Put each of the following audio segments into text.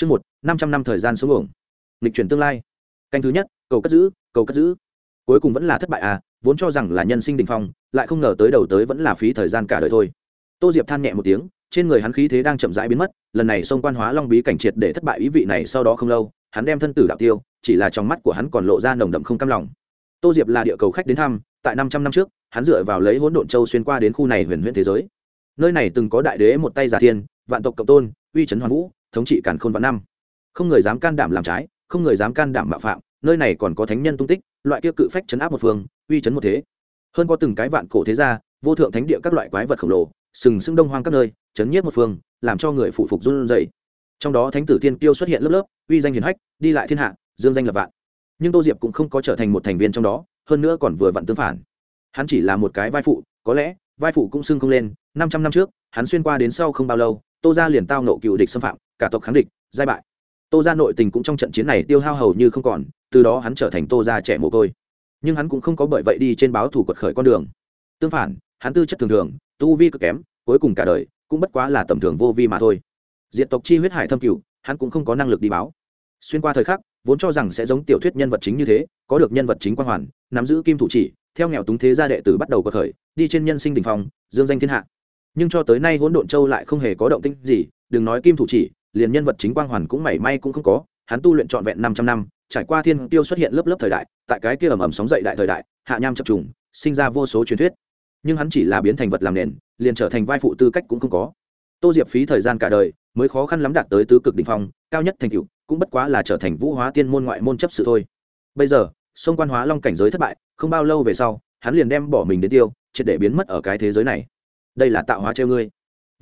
Chương một, năm trăm năm thời gian sống ổng. Lịch chuyển tương lai. Canh thứ nhất, cầu cất giữ, cầu cất giữ. Cuối cùng vẫn là thất bại à, vốn cho rằng là nhân sinh đỉnh phong, lại không ngờ tới đầu tới vẫn là phí thời gian cả đời thôi. Tô Diệp than nhẹ một tiếng, trên người hắn khí thế đang chậm rãi biến mất, lần này xông quan hóa long bí cảnh triệt để thất bại ý vị này sau đó không lâu, hắn đem thân tử đạo tiêu, chỉ là trong mắt của hắn còn lộ ra nồng đậm không cam lòng. Tô Diệp là địa cầu khách đến thăm, tại năm trăm năm trước, hắn dựa vào lấy hỗn độn châu xuyên qua đến khu này huyền huyễn thế giới. Nơi này từng có đại đế một tay giả thiên, vạn tộc cộng tôn, uy chấn hoàn vũ, thống trị càn khôn vạn năm. Không người dám can đảm làm trái, không người dám can đảm mạo phạm, nơi này còn có thánh nhân tung tích, loại kia cự phách chấn áp một phương, uy chấn một thế. Hơn có từng cái vạn cổ thế gia, vô thượng thánh địa các loại quái vật khổng lồ, sừng sững đông hoang các nơi, chấn nhiếp một phương, làm cho người phụ phục run rẩy. Trong đó thánh tử thiên tiêu xuất hiện lớp lớp, uy danh hiển hách, đi lại thiên hạ, dương danh lập vạn. Nhưng tô diệp cũng không có trở thành một thành viên trong đó, hơn nữa còn vừa vặn tương phản. Hắn chỉ là một cái vai phụ, có lẽ, vai phụ cũng xưng không lên, năm trăm năm trước, hắn xuyên qua đến sau không bao lâu, tô ra liền tao nộ cựu địch xâm phạm cả tộc kháng địch, giai bại. Tô ra nội tình cũng trong trận chiến này tiêu hao hầu như không còn, từ đó hắn trở thành tô ra trẻ mồ côi. Nhưng hắn cũng không có bởi vậy đi trên báo thủ quật khởi con đường. Tương phản, hắn tư chất thường thường, tu vi cực kém, cuối cùng cả đời cũng bất quá là tầm thường vô vi mà thôi. Diện tộc chi huyết hải thâm cửu, hắn cũng không có năng lực đi báo. Xuyên qua thời khắc, vốn cho rằng sẽ giống tiểu thuyết nhân vật chính như thế, có được nhân vật chính quan hoàn, nắm giữ kim thủ chỉ, theo nghèo túng thế gia đệ tử bắt đầu cuộc khởi, đi trên nhân sinh đình phong, dương danh thiên hạ. Nhưng cho tới nay hỗn độn châu lại không hề có động tĩnh gì, đừng nói kim thủ chỉ liền nhân vật chính quang hoàn cũng mảy may cũng không có, hắn tu luyện trọn vẹn năm trăm năm, trải qua thiên tiêu xuất hiện lớp lớp thời đại, tại cái kia ầm ầm sóng dậy đại thời đại, hạ nham chập trùng, sinh ra vô số truyền thuyết. Nhưng hắn chỉ là biến thành vật làm nền, liền trở thành vai phụ tư cách cũng không có. Tô diệp phí thời gian cả đời, mới khó khăn lắm đạt tới tứ cực đ ỉ n h phong, cao nhất thành cựu cũng bất quá là trở thành vũ hóa tiên môn ngoại môn chấp sự thôi. Bây giờ, sông quan hóa long cảnh giới thất bại, không bao lâu về sau, hắn liền đem bỏ mình đến tiêu, triệt để biến mất ở cái thế giới này. Đây là tạo hóa treo ngươi.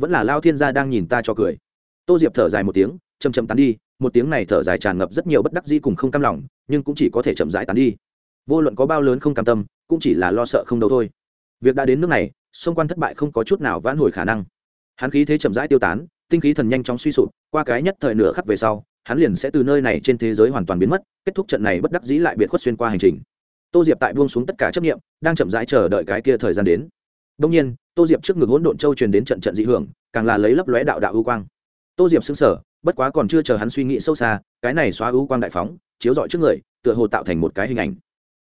Vẫn là lao thiên gia đang nhìn ta cho cười tô diệp thở dài một tiếng chầm chầm tán đi, một tiếng này thở dài tràn ngập rất nhiều bất đắc dĩ cùng không cam lòng, nhưng cũng chỉ có thể chậm rãi tán đi. Vô luận có bao lớn không cam tâm, cũng chỉ là lo sợ không đâu thôi. Việc đã đến nước này, xung quan thất bại không có chút nào vãn hồi khả năng. Hắn khí thế chậm rãi tiêu tán, tinh khí thần nhanh chóng suy sụp, qua cái nhất thời nửa khắc về sau, hắn liền sẽ từ nơi này trên thế giới hoàn toàn biến mất, kết thúc trận này bất đắc dĩ lại biệt khuất xuyên qua hành trình. Tô diệp tại buông xuống tất cả chấp nghiệm đang chậm rãi chờ đợi cái kia thời gian đến. Đông nhiên, tô diệp trước ngực hỗn độn châu truyền đến trận trận dị hưởng, càng là lấy lấp lóe đạo đạo ưu quang tô diệp xứng sở bất quá còn chưa chờ hắn suy nghĩ sâu xa, cái này xóa ưu quang đại phóng, chiếu rọi trước người, tựa hồ tạo thành một cái hình ảnh.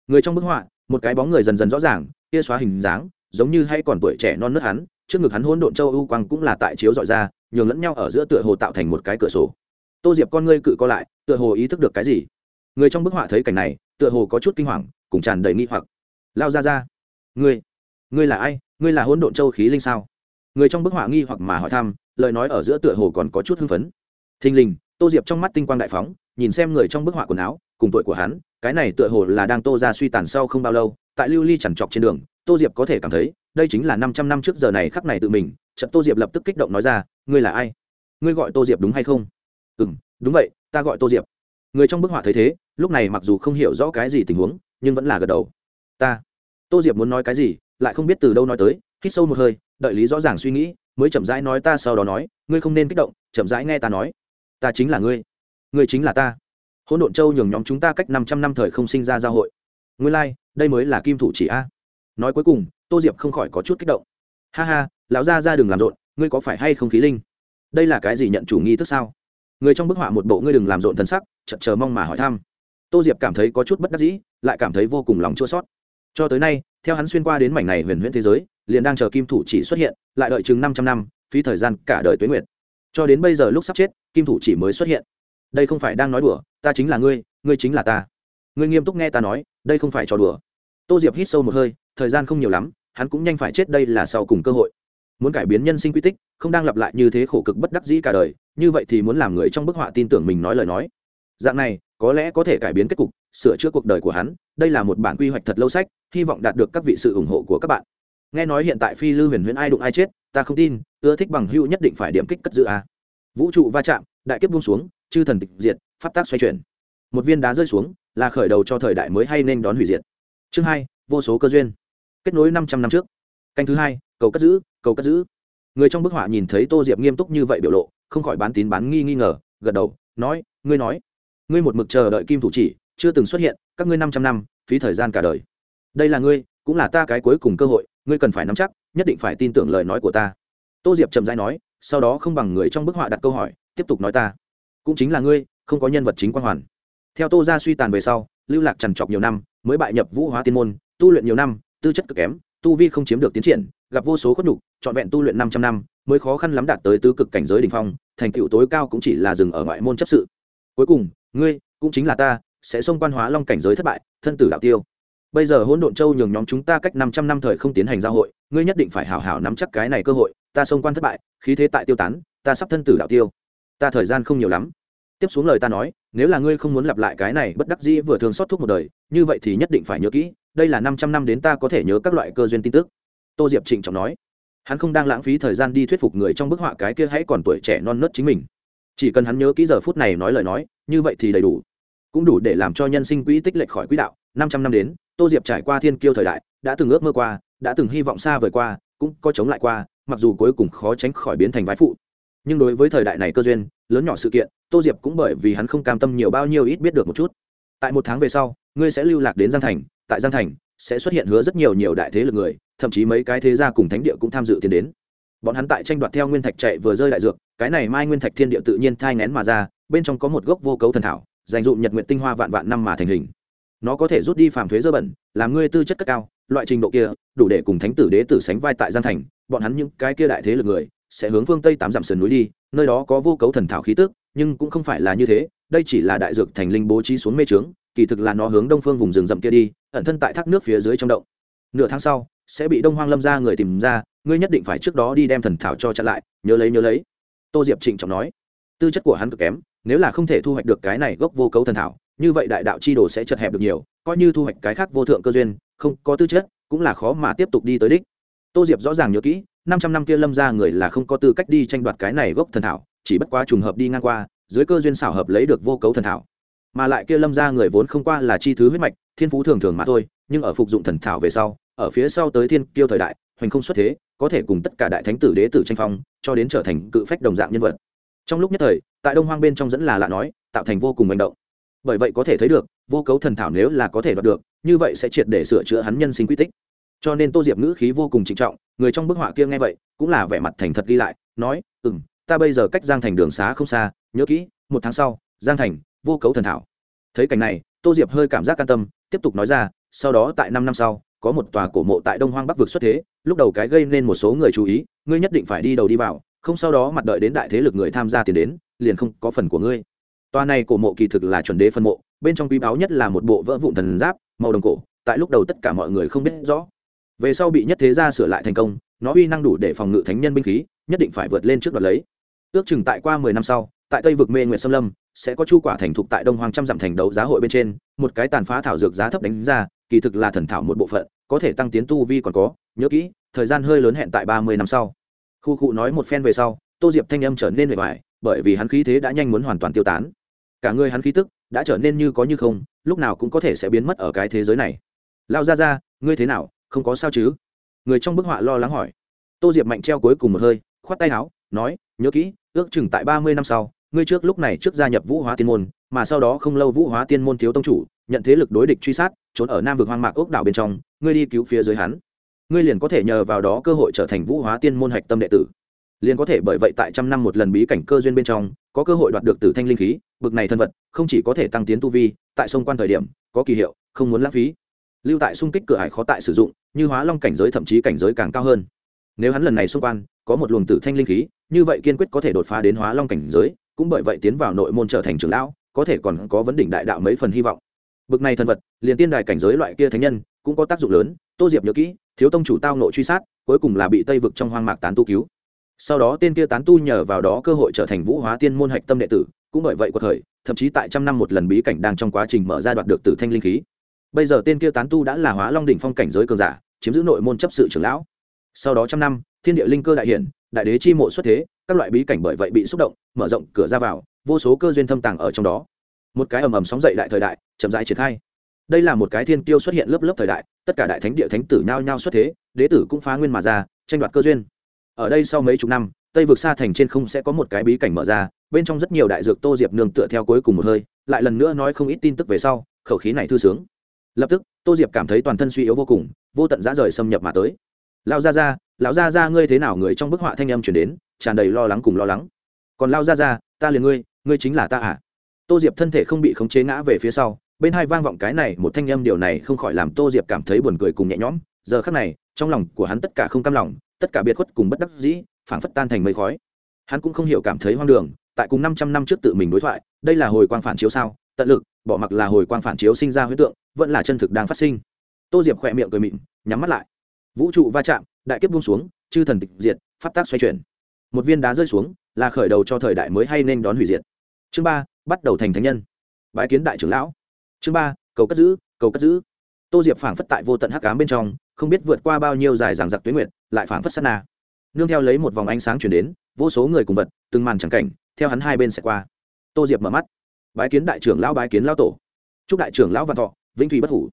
Người trong bức họa, một cái bóng người dần dần rõ ràng kia xóa hình dáng, giống như hay còn tuổi trẻ non nớt hắn, trước ngực hắn hỗn độn châu ưu quang cũng là tại chiếu dọi ra, nhường lẫn nhau ở giữa tựa hồ tạo thành một cái cửa sổ. Tô diệp con ngươi cự co lại, tựa hồ ý thức được cái gì. Người trong bức họa thấy cảnh này, tựa hồ có chút kinh hoàng, cùng tràn đầy nghi hoặc. Lao ra ra, ngươi ngươi là ai? Ngươi là hỗn độn châu khí linh sao? Người trong bức họa nghi hoặc mà hỏi thăm lời nói ở giữa tựa hồ còn có chút hưng phấn. Thình lình, tô diệp trong mắt tinh quang đại phóng, nhìn xem người trong bức họa quần áo, cùng tuổi của hắn, cái này tựa hồ là đang tô ra suy tàn sau không bao lâu, tại lưu ly chẳng chọc trên đường, tô diệp có thể cảm thấy, đây chính là năm trăm năm trước giờ này khắc này tự mình trận tô diệp lập tức kích động nói ra, ngươi là ai? Ngươi gọi tô diệp đúng hay không? Ừ m đúng vậy, ta gọi tô diệp. Người trong bức họa thấy thế, lúc này mặc dù không hiểu rõ cái gì tình huống, nhưng vẫn là gật đầu. Ta. Tô diệp muốn nói cái gì, lại không biết từ đâu nói tới, hít sâu một hơi, đợi lý rõ ràng suy nghĩ mới chậm rãi nói ta sau đó nói ngươi không nên kích động chậm rãi nghe ta nói. Ta chính là ngươi. Ngươi chính là ta. Hỗn độn châu nhường nhóm chúng ta cách năm trăm năm thời không sinh ra giao hội. Ngươi lai、like, đây mới là kim thủ chỉ a. Nói cuối cùng tô diệp không khỏi có chút kích động. Ha ha lão gia ra đừng làm rộn ngươi có phải hay không khí linh? Đây là cái gì nhận chủ nghi thức sao? Người trong bức họa một bộ ngươi đừng làm rộn thân sắc chậm chờ mong mà hỏi thăm. Tô diệp cảm thấy có chút bất đắc dĩ lại cảm thấy vô cùng lòng chua sót cho tới nay theo hắn xuyên qua đến mảnh này huyền huyễn thế giới, liền đang chờ kim thủ chỉ xuất hiện, lại đợi chừng năm trăm năm, phí thời gian cả đời tuế nguyệt. Cho đến bây giờ lúc sắp chết, kim thủ chỉ mới xuất hiện. Đây không phải đang nói đùa, ta chính là ngươi ngươi chính là ta. Ngươi nghiêm túc nghe ta nói, đây không phải trò đùa. Tô diệp hít sâu một hơi, thời gian không nhiều lắm, hắn cũng nhanh phải chết đây là sau cùng cơ hội. Muốn cải biến nhân sinh quy tích, không đang lặp lại như thế khổ cực bất đắc dĩ cả đời, như vậy thì muốn làm người trong bức họa tin tưởng mình nói lời nói dạng này, có lẽ có thể cải biến kết cục, sửa chữa cuộc đời của hắn, đây là một bản quy hoạch thật lâu sách, hy vọng đạt được các vị sự ủng hộ của các bạn. Nghe nói hiện tại phi lư huyền huyền ai đụng ai chết, ta không tin, ưa thích bằng hữu nhất định phải điểm kích cất giữ a. Vũ trụ va chạm, đại kiếp buông xuống, chư thần tịch diệt, pháp tác xoay chuyển. Một viên đá rơi xuống, là khởi đầu cho thời đại mới hay nên đón hủy diệt. Chương hai, vô số cơ duyên. Kết nối năm trăm năm trước. Canh thứ hai, cầu cất giữ, cầu cất giữ. Người trong bức họa nhìn thấy tô diệp nghiêm túc như vậy biểu lộ, không khỏi bán tín bán nghi nghi ngờ, gật đầu, nói, ngươi nói ngươi một mực chờ đợi kim thủ chỉ, chưa từng xuất hiện, các ngươi năm trăm năm, phí thời gian cả đời. Đây là ngươi, cũng là ta cái cuối cùng cơ hội, ngươi cần phải nắm chắc, nhất định phải tin tưởng lời nói của ta. Tô diệp trầm dai nói, sau đó không bằng người trong bức họa đặt câu hỏi, tiếp tục nói ta. Cũng chính là ngươi, không có nhân vật chính quan hoàn. Theo tô gia suy tàn về sau, lưu lạc trằn trọc nhiều năm, mới bại nhập vũ hóa tiên môn, tu luyện nhiều năm, tư chất cực kém, tu vi không chiếm được tiến triển, gặp vô số khuất nhục, trọn vẹn tu luyện năm trăm năm, mới khó khăn lắm đạt tới tứ cực cảnh giới đ ỉ n h phong, thành tựu tối cao cũng chỉ là dừng ở ngoại môn chấp sự. Cuối cùng ngươi, cũng chính là ta, sẽ xông quan hóa long cảnh giới thất bại, thân tử đạo tiêu. Bây giờ hỗn độn châu nhường nhóm chúng ta cách năm trăm năm thời không tiến hành giao hội, ngươi nhất định phải hảo hảo nắm chắc cái này cơ hội, ta xông quan thất bại, khí thế tại tiêu tán, ta sắp thân tử đạo tiêu. Ta thời gian không nhiều lắm. Tiếp xuống lời ta nói, nếu là ngươi không muốn lặp lại cái này bất đắc dĩ vừa thường xót thuốc một đời, như vậy thì nhất định phải nhớ kỹ, đây là năm trăm năm đến ta có thể nhớ các loại cơ duyên tin tức. Tô diệp trịnh trọng nói. Hắn không đang lãng phí thời gian đi thuyết phục người trong bức họa cái kia hãy còn tuổi trẻ non nớt chính mình. Chỉ cần hắn nhớ kỹ giờ phút này nói lời nói như vậy thì đầy đủ. Cũng đủ để làm cho nhân sinh quỹ tích lệch khỏi quỹ đạo, năm trăm năm đến, tô diệp trải qua thiên kiêu thời đại, đã từng ước mơ qua, đã từng hy vọng xa vời qua, cũng có chống lại qua, mặc dù cuối cùng khó tránh khỏi biến thành vái phụ. Nhưng đối với thời đại này cơ duyên, lớn nhỏ sự kiện, tô diệp cũng bởi vì hắn không cam tâm nhiều bao nhiêu ít biết được một chút. Tại một tháng về sau, ngươi sẽ lưu lạc đến giang thành, tại giang thành sẽ xuất hiện hứa rất nhiều nhiều đại thế lực người, thậm chí mấy cái thế gia cùng thánh địa cũng tham dự tiến đến. Bọn hắn tại tranh đoạt theo nguyên thạch chạy vừa rơi đại dược, cái này mai nguyên thạch thiên địa tự nhiên thai ngén mà ra bên trong có một gốc vô cấu thần thảo, dành dụm nhật nguyện tinh hoa vạn vạn năm mà thành hình. Nó có thể rút đi phàm thuế dơ bẩn, làm ngươi tư chất cất cao, loại trình độ kia, đủ để cùng thánh tử đế tử sánh vai tại giang thành, bọn hắn những cái kia đại thế lực người, sẽ hướng phương tây tám dặm sườn núi đi, nơi đó có vô cấu thần thảo khí tức, nhưng cũng không phải là như thế, đây chỉ là đại dược thành linh bố trí xuống mê trướng, kỳ thực là nó hướng đông phương vùng rừng rậm kia đi, ẩn thân tại thác nước phía dưới trong động. Nửa tháng sau, sẽ bị đông hoang lâm ra người tìm ra, ngươi nhất định phải trước đó đi đem thần thảo cho chặn lại, nhớ lấy nhớ lấy. Tô diệp trịnh trọng nói. Tư chất của hắn cực kém nếu là không thể thu hoạch được cái này gốc vô cấu thần thảo, như vậy đại đạo chi đồ sẽ chật hẹp được nhiều, coi như thu hoạch cái khác vô thượng cơ duyên, không có tư chất, cũng là khó mà tiếp tục đi tới đích. Tô diệp rõ ràng nhớ kỹ, năm trăm năm kia lâm ra người là không có tư cách đi tranh đoạt cái này gốc thần thảo, chỉ bất quá trùng hợp đi ngang qua, dưới cơ duyên xảo hợp lấy được vô cấu thần thảo. Mà lại kia lâm ra người vốn không qua là chi thứ huyết mạch, thiên phú thường thường mà thôi, nhưng ở phục dụng thần thảo về sau, ở phía sau tới thiên kiêu thời đại, hoành không xuất thế, có thể cùng tất cả đại thánh tử đế tử tranh phong, cho đến trở thành cự phách đồng dạng nhân vật. Trong lúc nhất thời tại đông hoang bên trong dẫn là lạ nói, tạo thành vô cùng manh động. Bởi vậy có thể thấy được, vô cấu thần thảo nếu là có thể đoạt được, như vậy sẽ triệt để sửa chữa hắn nhân sinh quy tích. Cho nên tô diệp ngữ khí vô cùng trịnh trọng, người trong bức họa kia nghe vậy, cũng là vẻ mặt thành thật ghi lại, nói ừ m ta bây giờ cách giang thành đường xá không xa, nhớ kỹ, một tháng sau, giang thành, vô cấu thần thảo. Thấy cảnh này, tô diệp hơi cảm giác can tâm, tiếp tục nói ra, sau đó tại năm năm sau, có một tòa cổ mộ tại đông hoang bắc vực xuất thế, lúc đầu cái gây nên một số người chú ý, ngươi nhất định phải đi đầu đi vào, không sau đó mặt đợi đến đại thế lực người tham gia tiền đến liền không có phần của ngươi. Tòa này cổ mộ kỳ thực là chuẩn đế phân mộ, bên trong quý báu nhất là một bộ vỡ vụn thần giáp, màu đồng cổ, tại lúc đầu tất cả mọi người không biết rõ. Về sau bị nhất thế gia sửa lại thành công, nó uy năng đủ để phòng ngự thánh nhân binh khí, nhất định phải vượt lên trước đoạt lấy. Ước chừng tại qua mười năm sau, tại tây vực mê nguyệt xâm lâm, sẽ có chu quả thành thục tại đông hoàng trăm dặm thành đấu giá hội bên trên, một cái tàn phá thảo dược giá thấp đánh ra, kỳ thực là thần thảo một bộ phận, có thể tăng tiến tu vi còn có, nhớ kỹ, thời gian hơi lớn hẹn tại ba mươi năm sau. Khu cụ nói một phen về sau, tô diệp thanh âm trở nên vẻ vải bởi vì hắn khí thế đã nhanh muốn hoàn toàn tiêu tán. Cả người hắn khí tức đã trở nên như có như không, lúc nào cũng có thể sẽ biến mất ở cái thế giới này. Lao ra ra ngươi thế nào? Không có sao chứ? Người trong bức họa lo lắng hỏi. Tô diệp mạnh treo cuối cùng một hơi, khoát tay áo, nói, nhớ kỹ, ước chừng tại ba mươi năm sau, ngươi trước lúc này trước gia nhập vũ hóa tiên môn, mà sau đó không lâu vũ hóa tiên môn thiếu tông chủ, nhận thế lực đối địch truy sát, trốn ở nam vực hoang mạc ốc đảo bên trong, ngươi đi cứu phía dưới hắn. Ngươi liền có thể nhờ vào đó cơ hội trở thành vũ hóa tiên môn hạch tâm đệ tử liền có thể bởi vậy tại trăm năm một lần bí cảnh cơ duyên bên trong, có cơ hội đoạt được tử thanh linh khí, bực này thân vật, không chỉ có thể tăng tiến tu vi, tại sông quan thời điểm, có kỳ hiệu, không muốn lãng phí. Lưu tại xung kích cửa hải khó tại sử dụng, như hóa long cảnh giới thậm chí cảnh giới càng cao hơn. Nếu hắn lần này xung quan có một luồng tử thanh linh khí, như vậy kiên quyết có thể đột phá đến hóa long cảnh giới, cũng bởi vậy tiến vào nội môn trở thành trưởng lão, có thể còn có vấn đỉnh đại đạo mấy phần hy vọng. Bực này thần vật, liền tiên đài cảnh giới loại kia thánh nhân, cũng có tác dụng lớn, tô diệp nhớ kỹ, thiếu tông chủ tao nội truy sát, cuối cùng là bị tây vực trong hoang mạc tán tu cứu sau đó tên kia tán tu nhờ vào đó cơ hội trở thành vũ hóa tiên môn hạch tâm đệ tử, cũng bởi vậy của thời thậm chí tại trăm năm một lần bí cảnh đang trong quá trình mở ra đoạt được tử thanh linh khí. Bây giờ tên kia tán tu đã là hóa long đỉnh phong cảnh giới cường giả, chiếm giữ nội môn chấp sự trưởng lão. Sau đó trăm năm, thiên địa linh cơ đại hiển đại đế chi mộ xuất thế, các loại bí cảnh bởi vậy bị xúc động, mở rộng cửa ra vào, vô số cơ duyên thâm tàng ở trong đó. Một cái ầm ầm sóng dậy đại thời đại, chậm rãi triển khai. Đây là một cái thiên tiêu xuất hiện lớp lớp thời đại, tất cả đại thánh địa thánh tử nhao nhao xuất thế, đế tử cũng phá nguyên mà ra, tranh đoạt cơ duyên ở đây sau mấy chục năm, tây vực xa thành trên không sẽ có một cái bí cảnh mở ra, bên trong rất nhiều đại dược tô diệp nương tựa theo cuối cùng một hơi, lại lần nữa nói không ít tin tức về sau, khẩu khí này thư sướng. Lập tức, tô diệp cảm thấy toàn thân suy yếu vô cùng, vô tận dã rời xâm nhập mà tới. Lao ra ra lão ra ra ngươi thế nào? Người trong bức họa thanh âm chuyển đến, tràn đầy lo lắng cùng lo lắng. Còn lao ra ra ta liền ngươi ngươi chính là ta à? Tô diệp thân thể không bị khống chế ngã về phía sau, bên hai vang vọng cái này, một thanh âm điều này không khỏi làm tô diệp cảm thấy buồn cười cùng nhẹ nhõm. Giờ khắc này, trong lòng của hắn tất cả không cam lòng tất cả biệt khuất cùng bất đắc dĩ, phảng phất tan thành mây khói. Hắn cũng không hiểu cảm thấy hoang đường, tại cùng năm trăm năm trước tự mình đối thoại, đây là hồi quang phản chiếu sao, tận lực, bỏ mặc là hồi quang phản chiếu sinh ra huyết tượng, vẫn là chân thực đang phát sinh. Tô diệp khỏe miệng cười mịn, nhắm mắt lại. Vũ trụ va chạm, đại kiếp buông xuống, chư thần tịch diệt, pháp tác xoay chuyển. Một viên đá rơi xuống, là khởi đầu cho thời đại mới hay nên đón hủy diệt. Chương ba, bắt đầu thành thánh nhân. Bái kiến đại trưởng lão. Chương ba, cầu cất giữ, cầu cất giữ tô diệp phảng phất tại vô tận hắc cám bên trong, không biết vượt qua bao nhiêu dài dằng giặc tuyến nguyện lại phảng phất sát na. Nương theo lấy một vòng ánh sáng chuyển đến, vô số người cùng vật, từng màn chẳng cảnh, theo hắn hai bên sẽ qua. Tô diệp mở mắt. Bái kiến đại trưởng lão, bái kiến lão tổ. Chúc đại trưởng lão văn thọ, vĩnh thủy bất hủ.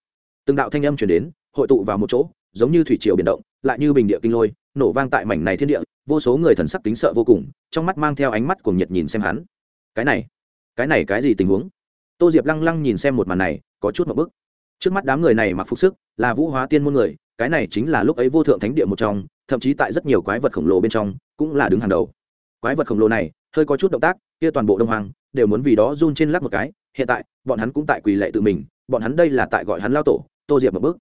Từng đạo thanh âm chuyển đến, hội tụ vào một chỗ, giống như thủy triều biển động, lại như bình địa kinh lôi, nổ vang tại mảnh này thiên địa, vô số người thần sắc kính sợ vô cùng, trong mắt mang theo ánh mắt cuồng nhiệt nhìn xem hắn. Cái này cái này cái gì tình huống? Tô diệp lăng lăng nhìn xem một màn này, có chút một bức trước mắt đám người này mặc phục sức, là vũ hóa tiên môn người, cái này chính là lúc ấy vô thượng thánh địa một trong, thậm chí tại rất nhiều quái vật khổng lồ bên trong, cũng là đứng hàng đầu. Quái vật khổng lồ này, hơi có chút động tác, kia toàn bộ đông hoàng đều muốn vì đó run trên lắc một cái, hiện tại, bọn hắn cũng tại quỳ lệ tự mình, bọn hắn đây là tại gọi hắn lao tổ, tô diệp một bước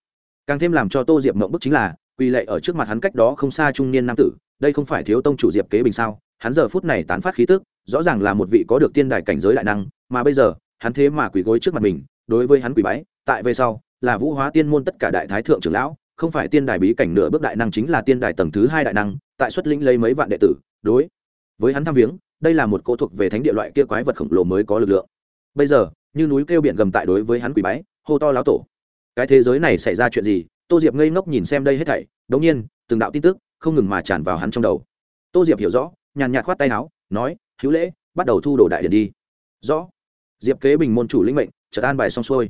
càng thêm làm cho tô diệp mộng bức chính là, quỳ lệ ở trước mặt hắn cách đó không xa trung niên nam tử, đây không phải thiếu tông chủ diệp kế bình sao? Hắn giờ phút này tán phát khí tức, rõ ràng là một vị có được tiên đài cảnh giới đại năng, mà bây giờ, hắn thế mà quỳ gối trước mặt mình đối với hắn quỷ bái, tại về sau, là vũ hóa tiên môn tất cả đại thái thượng trưởng lão, không phải tiên đài bí cảnh nửa bước đại năng chính là tiên đài tầng thứ hai đại năng, tại xuất lĩnh lấy mấy vạn đệ tử, đối với hắn tham viếng, đây là một cỗ thuộc về thánh địa loại kia quái vật khổng lồ mới có lực lượng. Bây giờ, như núi kêu biển gầm tại đối với hắn quỷ bái, hô to láo tổ. Cái thế giới này xảy ra chuyện gì? Tô diệp ngây ngốc nhìn xem đây hết thảy, đống nhiên, từng đạo tin tức không ngừng mà tràn vào hắn trong đầu. Tô diệp hiểu rõ, nhàn nhạt khoát tay áo, nói, hữu lễ, bắt đầu thu đồ đại điện đi. Rõ. Diệp kế bình môn chủ lĩnh mệnh chợt an bài xong xuôi.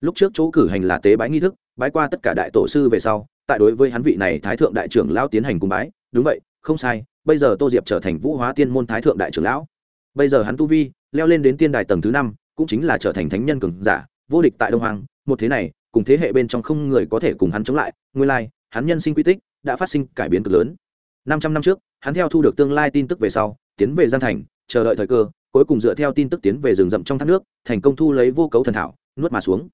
Lúc trước chỗ cử hành là tế bái nghi thức, bái qua tất cả đại tổ sư về sau, tại đối với hắn vị này thái thượng đại trưởng lão tiến hành cung bái. Đúng vậy, không sai, bây giờ tô diệp trở thành vũ hóa tiên môn thái thượng đại trưởng lão. Bây giờ hắn tu vi, leo lên đến tiên đài tầng thứ năm, cũng chính là trở thành thánh nhân cường giả, vô địch tại đông hoàng một thế này, cùng thế hệ bên trong không người có thể cùng hắn chống lại. Nguyên lai, hắn nhân sinh quy tích đã phát sinh cải biến cực lớn. Năm trăm năm trước, hắn theo thu được tương lai tin tức về sau, tiến về gian thành, chờ đợi thời cơ cuối cùng dựa theo tin tức tiến về rừng rậm trong thác nước, thành công thu lấy vô cấu thần thảo, nuốt mà xuống.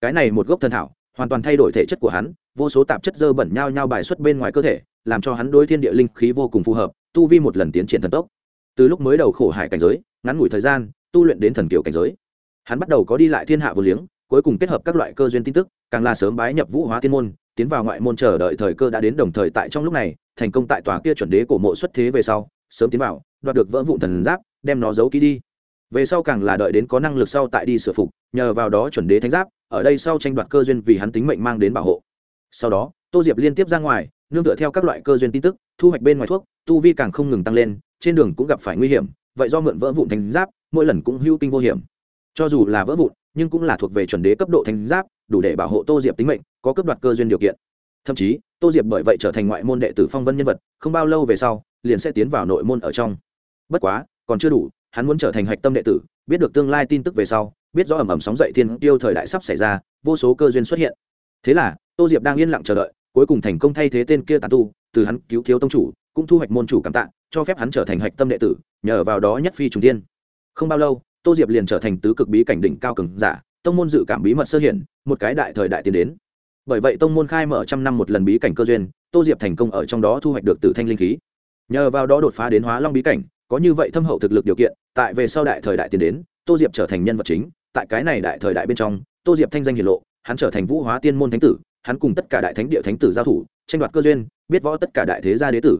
Cái này một gốc thần thảo, hoàn toàn thay đổi thể chất của hắn, vô số tạp chất dơ bẩn nhau nhau bài xuất bên ngoài cơ thể, làm cho hắn đối thiên địa linh khí vô cùng phù hợp, tu vi một lần tiến triển thần tốc. Từ lúc mới đầu khổ hải cảnh giới, ngắn ngủi thời gian, tu luyện đến thần kiểu cảnh giới. Hắn bắt đầu có đi lại thiên hạ vô liếng, cuối cùng kết hợp các loại cơ duyên tin tức, càng là sớm bái nhập vũ hóa thiên môn, tiến vào ngoại môn chờ đợi thời cơ đã đến đồng thời tại trong lúc này, thành công tại tòa kia chuẩn đế cổ mộ xuất thế về sau, sớm tiến vào, đoạt được vỡ vụ thần giáp đem nó giấu kỹ đi. Về sau càng là đợi đến có năng lực sau tại đi sửa phục, nhờ vào đó chuẩn đế thánh giáp, ở đây sau tranh đoạt cơ duyên vì hắn tính mệnh mang đến bảo hộ. Sau đó, tô diệp liên tiếp ra ngoài, nương tựa theo các loại cơ duyên tin tức, thu hoạch bên ngoài thuốc, tu vi càng không ngừng tăng lên, trên đường cũng gặp phải nguy hiểm, vậy do mượn vỡ vụn thánh giáp, mỗi lần cũng hưu kinh vô hiểm. Cho dù là vỡ vụn, nhưng cũng là thuộc về chuẩn đế cấp độ thánh giáp, đủ để bảo hộ tô diệp tính mệnh, có cấp đoạt cơ duyên điều kiện. Thậm chí, tô diệp bởi vậy trở thành ngoại môn đệ tử phong vân nhân vật, không bao lâu về sau, liền sẽ tiến vào nội môn ở trong. Bất quá còn chưa đủ, hắn muốn trở thành hạch tâm đệ tử, biết được tương lai tin tức về sau, biết rõ ẩm ẩm sóng dậy thiên tiêu thời đại sắp xảy ra, vô số cơ duyên xuất hiện. Thế là, tô diệp đang yên lặng chờ đợi, cuối cùng thành công thay thế tên kia tàn tu, từ hắn cứu thiếu tông chủ, cũng thu hoạch môn chủ cảm tạ, cho phép hắn trở thành hạch tâm đệ tử, nhờ vào đó nhất phi trùng tiên không bao lâu, tô diệp liền trở thành tứ cực bí cảnh đỉnh cao cường giả, tông môn dự cảm bí mật sơ hiển, một cái đại thời đại tiến đến. Bởi vậy tông môn khai mở trăm năm một lần bí cảnh cơ duyên, tô diệp thành công ở trong đó thu hoạch được tử thanh linh khí. Nhờ vào đó đột phá đến hóa long bí cảnh có như vậy thâm hậu thực lực điều kiện, tại về sau đại thời đại tiến đến, tô diệp trở thành nhân vật chính, tại cái này đại thời đại bên trong, tô diệp thanh danh hiển lộ, hắn trở thành vũ hóa tiên môn thánh tử, hắn cùng tất cả đại thánh địa thánh tử giao thủ, tranh đoạt cơ duyên, biết võ tất cả đại thế gia đế tử.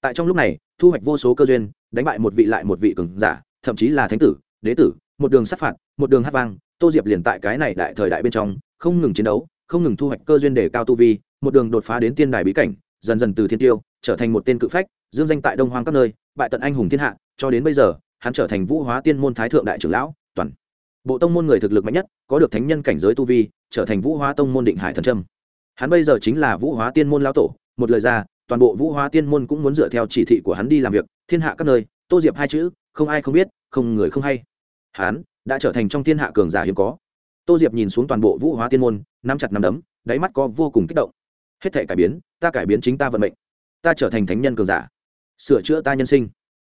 Tại trong lúc này, thu hoạch vô số cơ duyên, đánh bại một vị lại một vị cường giả, thậm chí là thánh tử, đế tử, một đường sát phạt, một đường hát vang, tô diệp liền tại cái này đại thời đại bên trong, không ngừng chiến đấu, không ngừng thu hoạch cơ duyên để cao tu vi, một đường đột phá đến tiên đài bí cảnh, dần dần từ thiên tiêu, trở thành một tên cự phách, dương danh tại đông hoang các nơi bại tận anh hùng thiên hạ, cho đến bây giờ, hắn trở thành vũ hóa tiên môn thái thượng đại trưởng lão, toàn bộ tông môn người thực lực mạnh nhất, có được thánh nhân cảnh giới tu vi, trở thành vũ hóa tông môn định hải thần trâm. Hắn bây giờ chính là vũ hóa tiên môn lão tổ, một lời ra, toàn bộ vũ hóa tiên môn cũng muốn dựa theo chỉ thị của hắn đi làm việc, thiên hạ các nơi, tô diệp hai chữ, không ai không biết, không người không hay. Hắn đã trở thành trong thiên hạ cường giả hiếm có. Tô diệp nhìn xuống toàn bộ vũ hóa tiên môn, nắm chặt nắm đấm, đáy mắt có vô cùng kích động. Hết thể cải biến, ta cải biến chính ta vận mệnh. Ta trở thành thánh nhân cường giả sửa chữa ta nhân sinh.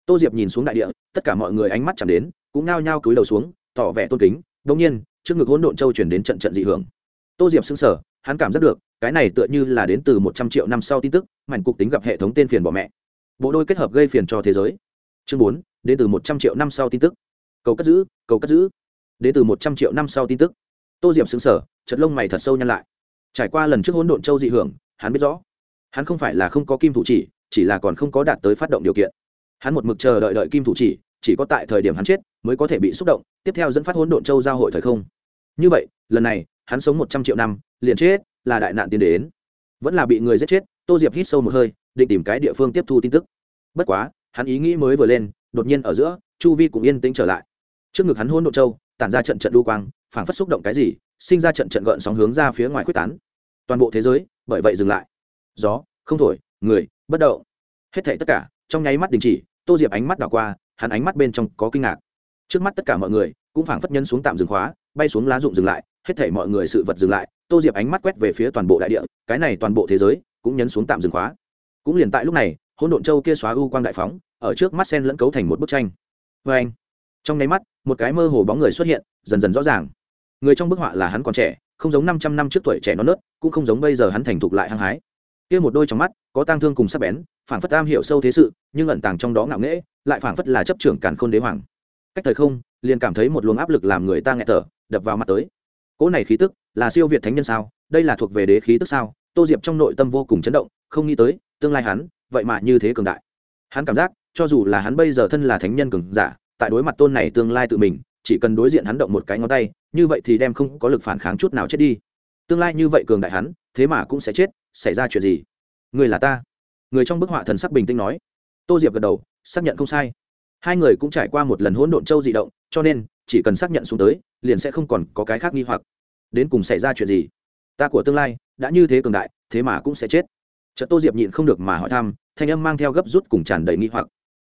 Tô diệp nhìn xuống đại địa, tất cả mọi người ánh mắt chạm đến, cũng nao nhao cúi đầu xuống, tỏ vẻ tôn kính. Đông nhiên, trước ngực hỗn độn châu chuyển đến trận trận dị hưởng. Tô diệp xứng sở hắn cảm giác được, cái này tựa như là đến từ một trăm triệu năm sau tin tức, mảnh cục tính gặp hệ thống tên phiền bỏ mẹ. Bộ đôi kết hợp gây phiền cho thế giới. Chương bốn, đến từ một trăm triệu năm sau tin tức. Cầu cất giữ, cầu cất giữ. Đến từ một trăm triệu năm sau tin tức. Tô diệp xứng sở chật lông mày thật sâu nhăn lại. Trải qua lần trước hỗn độn châu dị hưởng, hắn biết rõ. Hắn không phải là không có kim thủ chỉ chỉ là còn không có đạt tới phát động điều kiện. Hắn một mực chờ đợi đợi kim thủ chỉ chỉ có tại thời điểm hắn chết mới có thể bị xúc động, tiếp theo dẫn phát hỗn độn châu giao hội thời không. Như vậy, lần này, hắn sống một trăm triệu năm, liền chết, là đại nạn tiến đến. Vẫn là bị người giết chết, tô diệp hít sâu một hơi, định tìm cái địa phương tiếp thu tin tức. Bất quá, hắn ý nghĩ mới vừa lên, đột nhiên ở giữa, chu vi cũng yên tĩnh trở lại. Trước ngực hắn hôn độ châu, tản ra trận trận đu quang, phảng phất xúc động cái gì, sinh ra trận trận gợn sóng hướng ra phía ngoài quyết tán. Toàn bộ thế giới bởi vậy dừng lại. Gió, không thổi, người bất động. Hết thảy tất cả, trong nháy mắt đình chỉ, tô diệp ánh mắt đảo qua, hắn ánh mắt bên trong có kinh ngạc. Trước mắt tất cả mọi người, cũng phảng phất nhân xuống tạm dừng khóa, bay xuống lá rụng dừng lại, hết thảy mọi người sự vật dừng lại, tô diệp ánh mắt quét về phía toàn bộ đại địa, cái này toàn bộ thế giới, cũng nhấn xuống tạm dừng khóa. Cũng liền tại lúc này, hỗn độn châu kia xóa u quang đại phóng, ở trước mắt sen lẫn cấu thành một bức tranh. Vê anh, trong nháy mắt, một cái mơ hồ bóng người xuất hiện, dần dần rõ ràng. Người trong bức họa là hắn còn trẻ, không giống năm trăm năm trước tuổi trẻ non nớt, cũng không giống bây giờ hắn thành thục lại hăng hái kia một đôi trong mắt, có tang thương cùng sắc bén phản phất tam hiểu sâu thế sự, nhưng ẩn tàng trong đó ngạo nghễ, lại phản phất là chấp trưởng càn khôn đế hoàng. Cách thời không, liền cảm thấy một luồng áp lực làm người ta nghẹt thở, đập vào mặt tới. Cỗ này khí tức, là siêu việt thánh nhân sao? Đây là thuộc về đế khí tức sao? Tô diệp trong nội tâm vô cùng chấn động, không nghĩ tới, tương lai hắn, vậy mà như thế cường đại. Hắn cảm giác, cho dù là hắn bây giờ thân là thánh nhân cường giả, tại đối mặt tôn này tương lai tự mình, chỉ cần đối diện hắn động một cái ngón tay, như vậy thì đem không có lực phản kháng chút nào chết đi. Tương lai như vậy cường đại hắn, thế mà cũng sẽ chết xảy ra chuyện gì? Người là ta. Người trong bức họa thần sắc bình tĩnh nói. Tô diệp gật đầu, xác nhận không sai. Hai người cũng trải qua một lần hỗn độn châu dị động, cho nên, chỉ cần xác nhận xuống tới, liền sẽ không còn có cái khác nghi hoặc. Đến cùng xảy ra chuyện gì? Ta của tương lai, đã như thế cường đại, thế mà cũng sẽ chết. Trận tô diệp nhịn không được mà hỏi thăm, thanh âm mang theo gấp rút cùng tràn đầy nghi hoặc.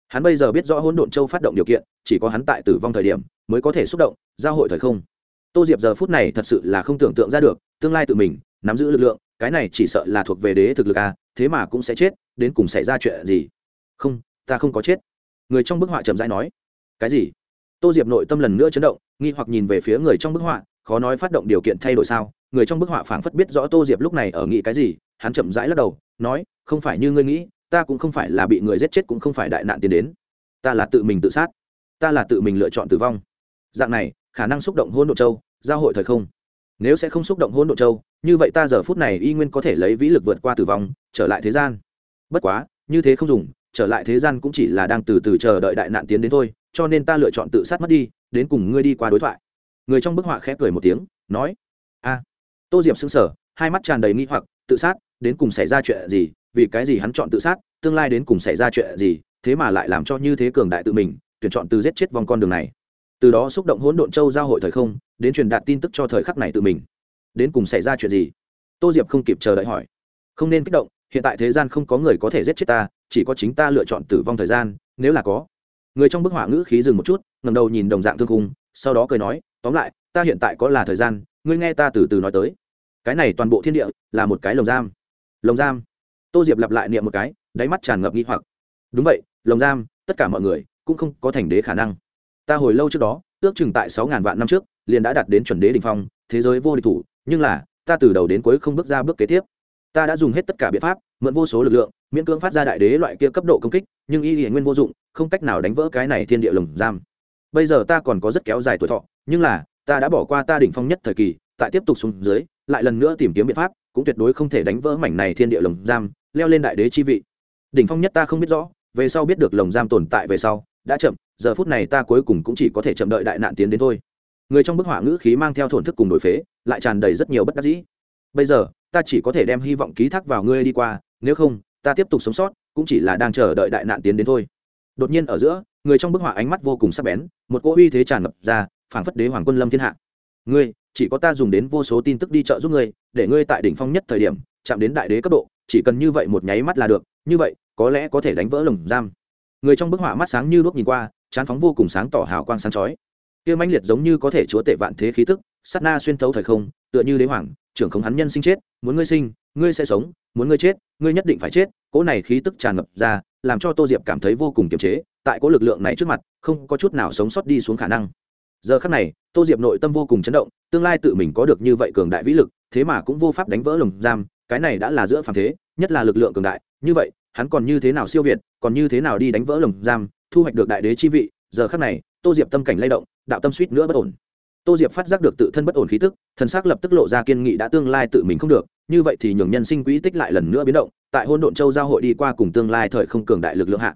Hắn bây giờ biết rõ hỗn độn châu phát động điều kiện, chỉ có hắn tại tử vong thời điểm mới có thể xúc động, giao hội thời không. Tô diệp giờ phút này thật sự là không tưởng tượng ra được, tương lai tự mình, nắm giữ lực lượng cái này chỉ sợ là thuộc về đế thực lực à thế mà cũng sẽ chết, đến cùng xảy ra chuyện gì? Không, ta không có chết. Người trong bức họa chậm rãi nói. Cái gì? Tô diệp nội tâm lần nữa chấn động, nghi hoặc nhìn về phía người trong bức họa, khó nói phát động điều kiện thay đổi sao? Người trong bức họa phảng phất biết rõ tô diệp lúc này ở nghĩ cái gì, hắn chậm rãi lắc đầu, nói, không phải như ngươi nghĩ, ta cũng không phải là bị người giết chết cũng không phải đại nạn tiến đến. Ta là tự mình tự sát. Ta là tự mình lựa chọn tử vong. Dạng này, khả năng xúc động hôn độ châu, giao hội thời không nếu sẽ không xúc động hôn độ châu, như vậy ta giờ phút này y nguyên có thể lấy vĩ lực vượt qua tử vong, trở lại thế gian. Bất quá, như thế không dùng, trở lại thế gian cũng chỉ là đang từ từ chờ đợi đại nạn tiến đến thôi, cho nên ta lựa chọn tự sát mất đi, đến cùng ngươi đi qua đối thoại. Người trong bức họa khẽ cười một tiếng, nói, a. Tô diệp xứng sở hai mắt tràn đầy nghi hoặc, tự sát? Đến cùng xảy ra chuyện gì? Vì cái gì hắn chọn tự sát? Tương lai đến cùng xảy ra chuyện gì? Thế mà lại làm cho như thế cường đại tự mình, tuyển chọn từ giết chết vòng con đường này. Từ đó xúc động hỗn độn châu giao hội thời không đến truyền đạt tin tức cho thời khắc này tự mình. Đến cùng xảy ra chuyện gì? Tô diệp không kịp chờ đợi hỏi. Không nên kích động, hiện tại thế gian không có người có thể giết chết ta, chỉ có chính ta lựa chọn tử vong thời gian, nếu là có. Người trong bức họa ngữ khí dừng một chút ngầm đầu nhìn đồng dạng thương khung, sau đó cười nói, tóm lại, ta hiện tại có là thời gian, ngươi nghe ta từ từ nói tới. Cái này toàn bộ thiên địa là một cái lồng giam. Lồng giam? Tô diệp lặp lại niệm một cái, đáy mắt tràn ngập nghi hoặc. Đúng vậy, lồng giam, tất cả mọi người cũng không có thành đế khả năng. Ta hồi lâu trước đó, ước chừng tại sáu ngàn vạn năm trước liền đã đạt đến chuẩn đế đ ỉ n h phong, thế giới vô địch thủ, nhưng là, ta từ đầu đến cuối không bước ra bước kế tiếp. Ta đã dùng hết tất cả biện pháp, mượn vô số lực lượng, miễn cưỡng phát ra đại đế loại kia cấp độ công kích, nhưng y hiển nguyên vô dụng, không cách nào đánh vỡ cái này thiên địa lồng giam. Bây giờ ta còn có rất kéo dài tuổi thọ, nhưng là, ta đã bỏ qua ta đỉnh phong nhất thời kỳ, tại tiếp tục xuống dưới, lại lần nữa tìm kiếm biện pháp, cũng tuyệt đối không thể đánh vỡ mảnh này thiên địa lồng giam, leo lên đại đế chi vị. Đỉnh phong nhất ta không biết rõ, về sau biết được lồng giam tồn tại về sau, đã chậm, giờ phút này ta cuối cùng cũng chỉ có thể chậm đợi đại nạn tiến đến thôi người trong bức họa ngữ khí mang theo thổn thức cùng đổi phế, lại tràn đầy rất nhiều bất đắc dĩ. Bây giờ, ta chỉ có thể đem hy vọng ký thác vào ngươi đi qua, nếu không, ta tiếp tục sống sót, cũng chỉ là đang chờ đợi đại nạn tiến đến thôi. Đột nhiên ở giữa, người trong bức họa ánh mắt vô cùng sắc bén, một cỗ uy thế tràn ngập ra, phảng phất đế hoàng quân lâm thiên hạ. Ngươi, chỉ có ta dùng đến vô số tin tức đi trợ giúp ngươi, để ngươi tại đỉnh phong nhất thời điểm, chạm đến đại đế cấp độ, chỉ cần như vậy một nháy mắt là được, như vậy, có lẽ có thể đánh vỡ lồng giam. Người trong bức họa mắt sáng như đuốc nhìn qua, chán phóng vô cùng sáng tỏ hào quang sáng chói kia mãnh liệt giống như có thể chúa tể vạn thế khí tức, sát na xuyên thấu thời không, tựa như đế hoàng, trưởng không hắn nhân sinh chết, muốn ngươi sinh, ngươi sẽ sống, muốn ngươi chết, ngươi nhất định phải chết. Cỗ này khí tức tràn ngập ra, làm cho tô diệp cảm thấy vô cùng kiềm chế, tại có lực lượng này trước mặt, không có chút nào sống sót đi xuống khả năng. Giờ khắc này, tô diệp nội tâm vô cùng chấn động, tương lai tự mình có được như vậy cường đại vĩ lực, thế mà cũng vô pháp đánh vỡ lồng giam, cái này đã là giữa phàm thế, nhất là lực lượng cường đại, như vậy, hắn còn như thế nào siêu việt, còn như thế nào đi đánh vỡ lồng giam, thu hoạch được đại đế chi vị giờ khắc này, tô diệp tâm cảnh lay động, đạo tâm suýt nữa bất ổn. Tô diệp phát giác được tự thân bất ổn khí tức, thần s ắ c lập tức lộ ra kiên nghị đã tương lai tự mình không được, như vậy thì nhường nhân sinh quỹ tích lại lần nữa biến động, tại hôn độn châu giao hội đi qua cùng tương lai thời không cường đại lực lượng hạ.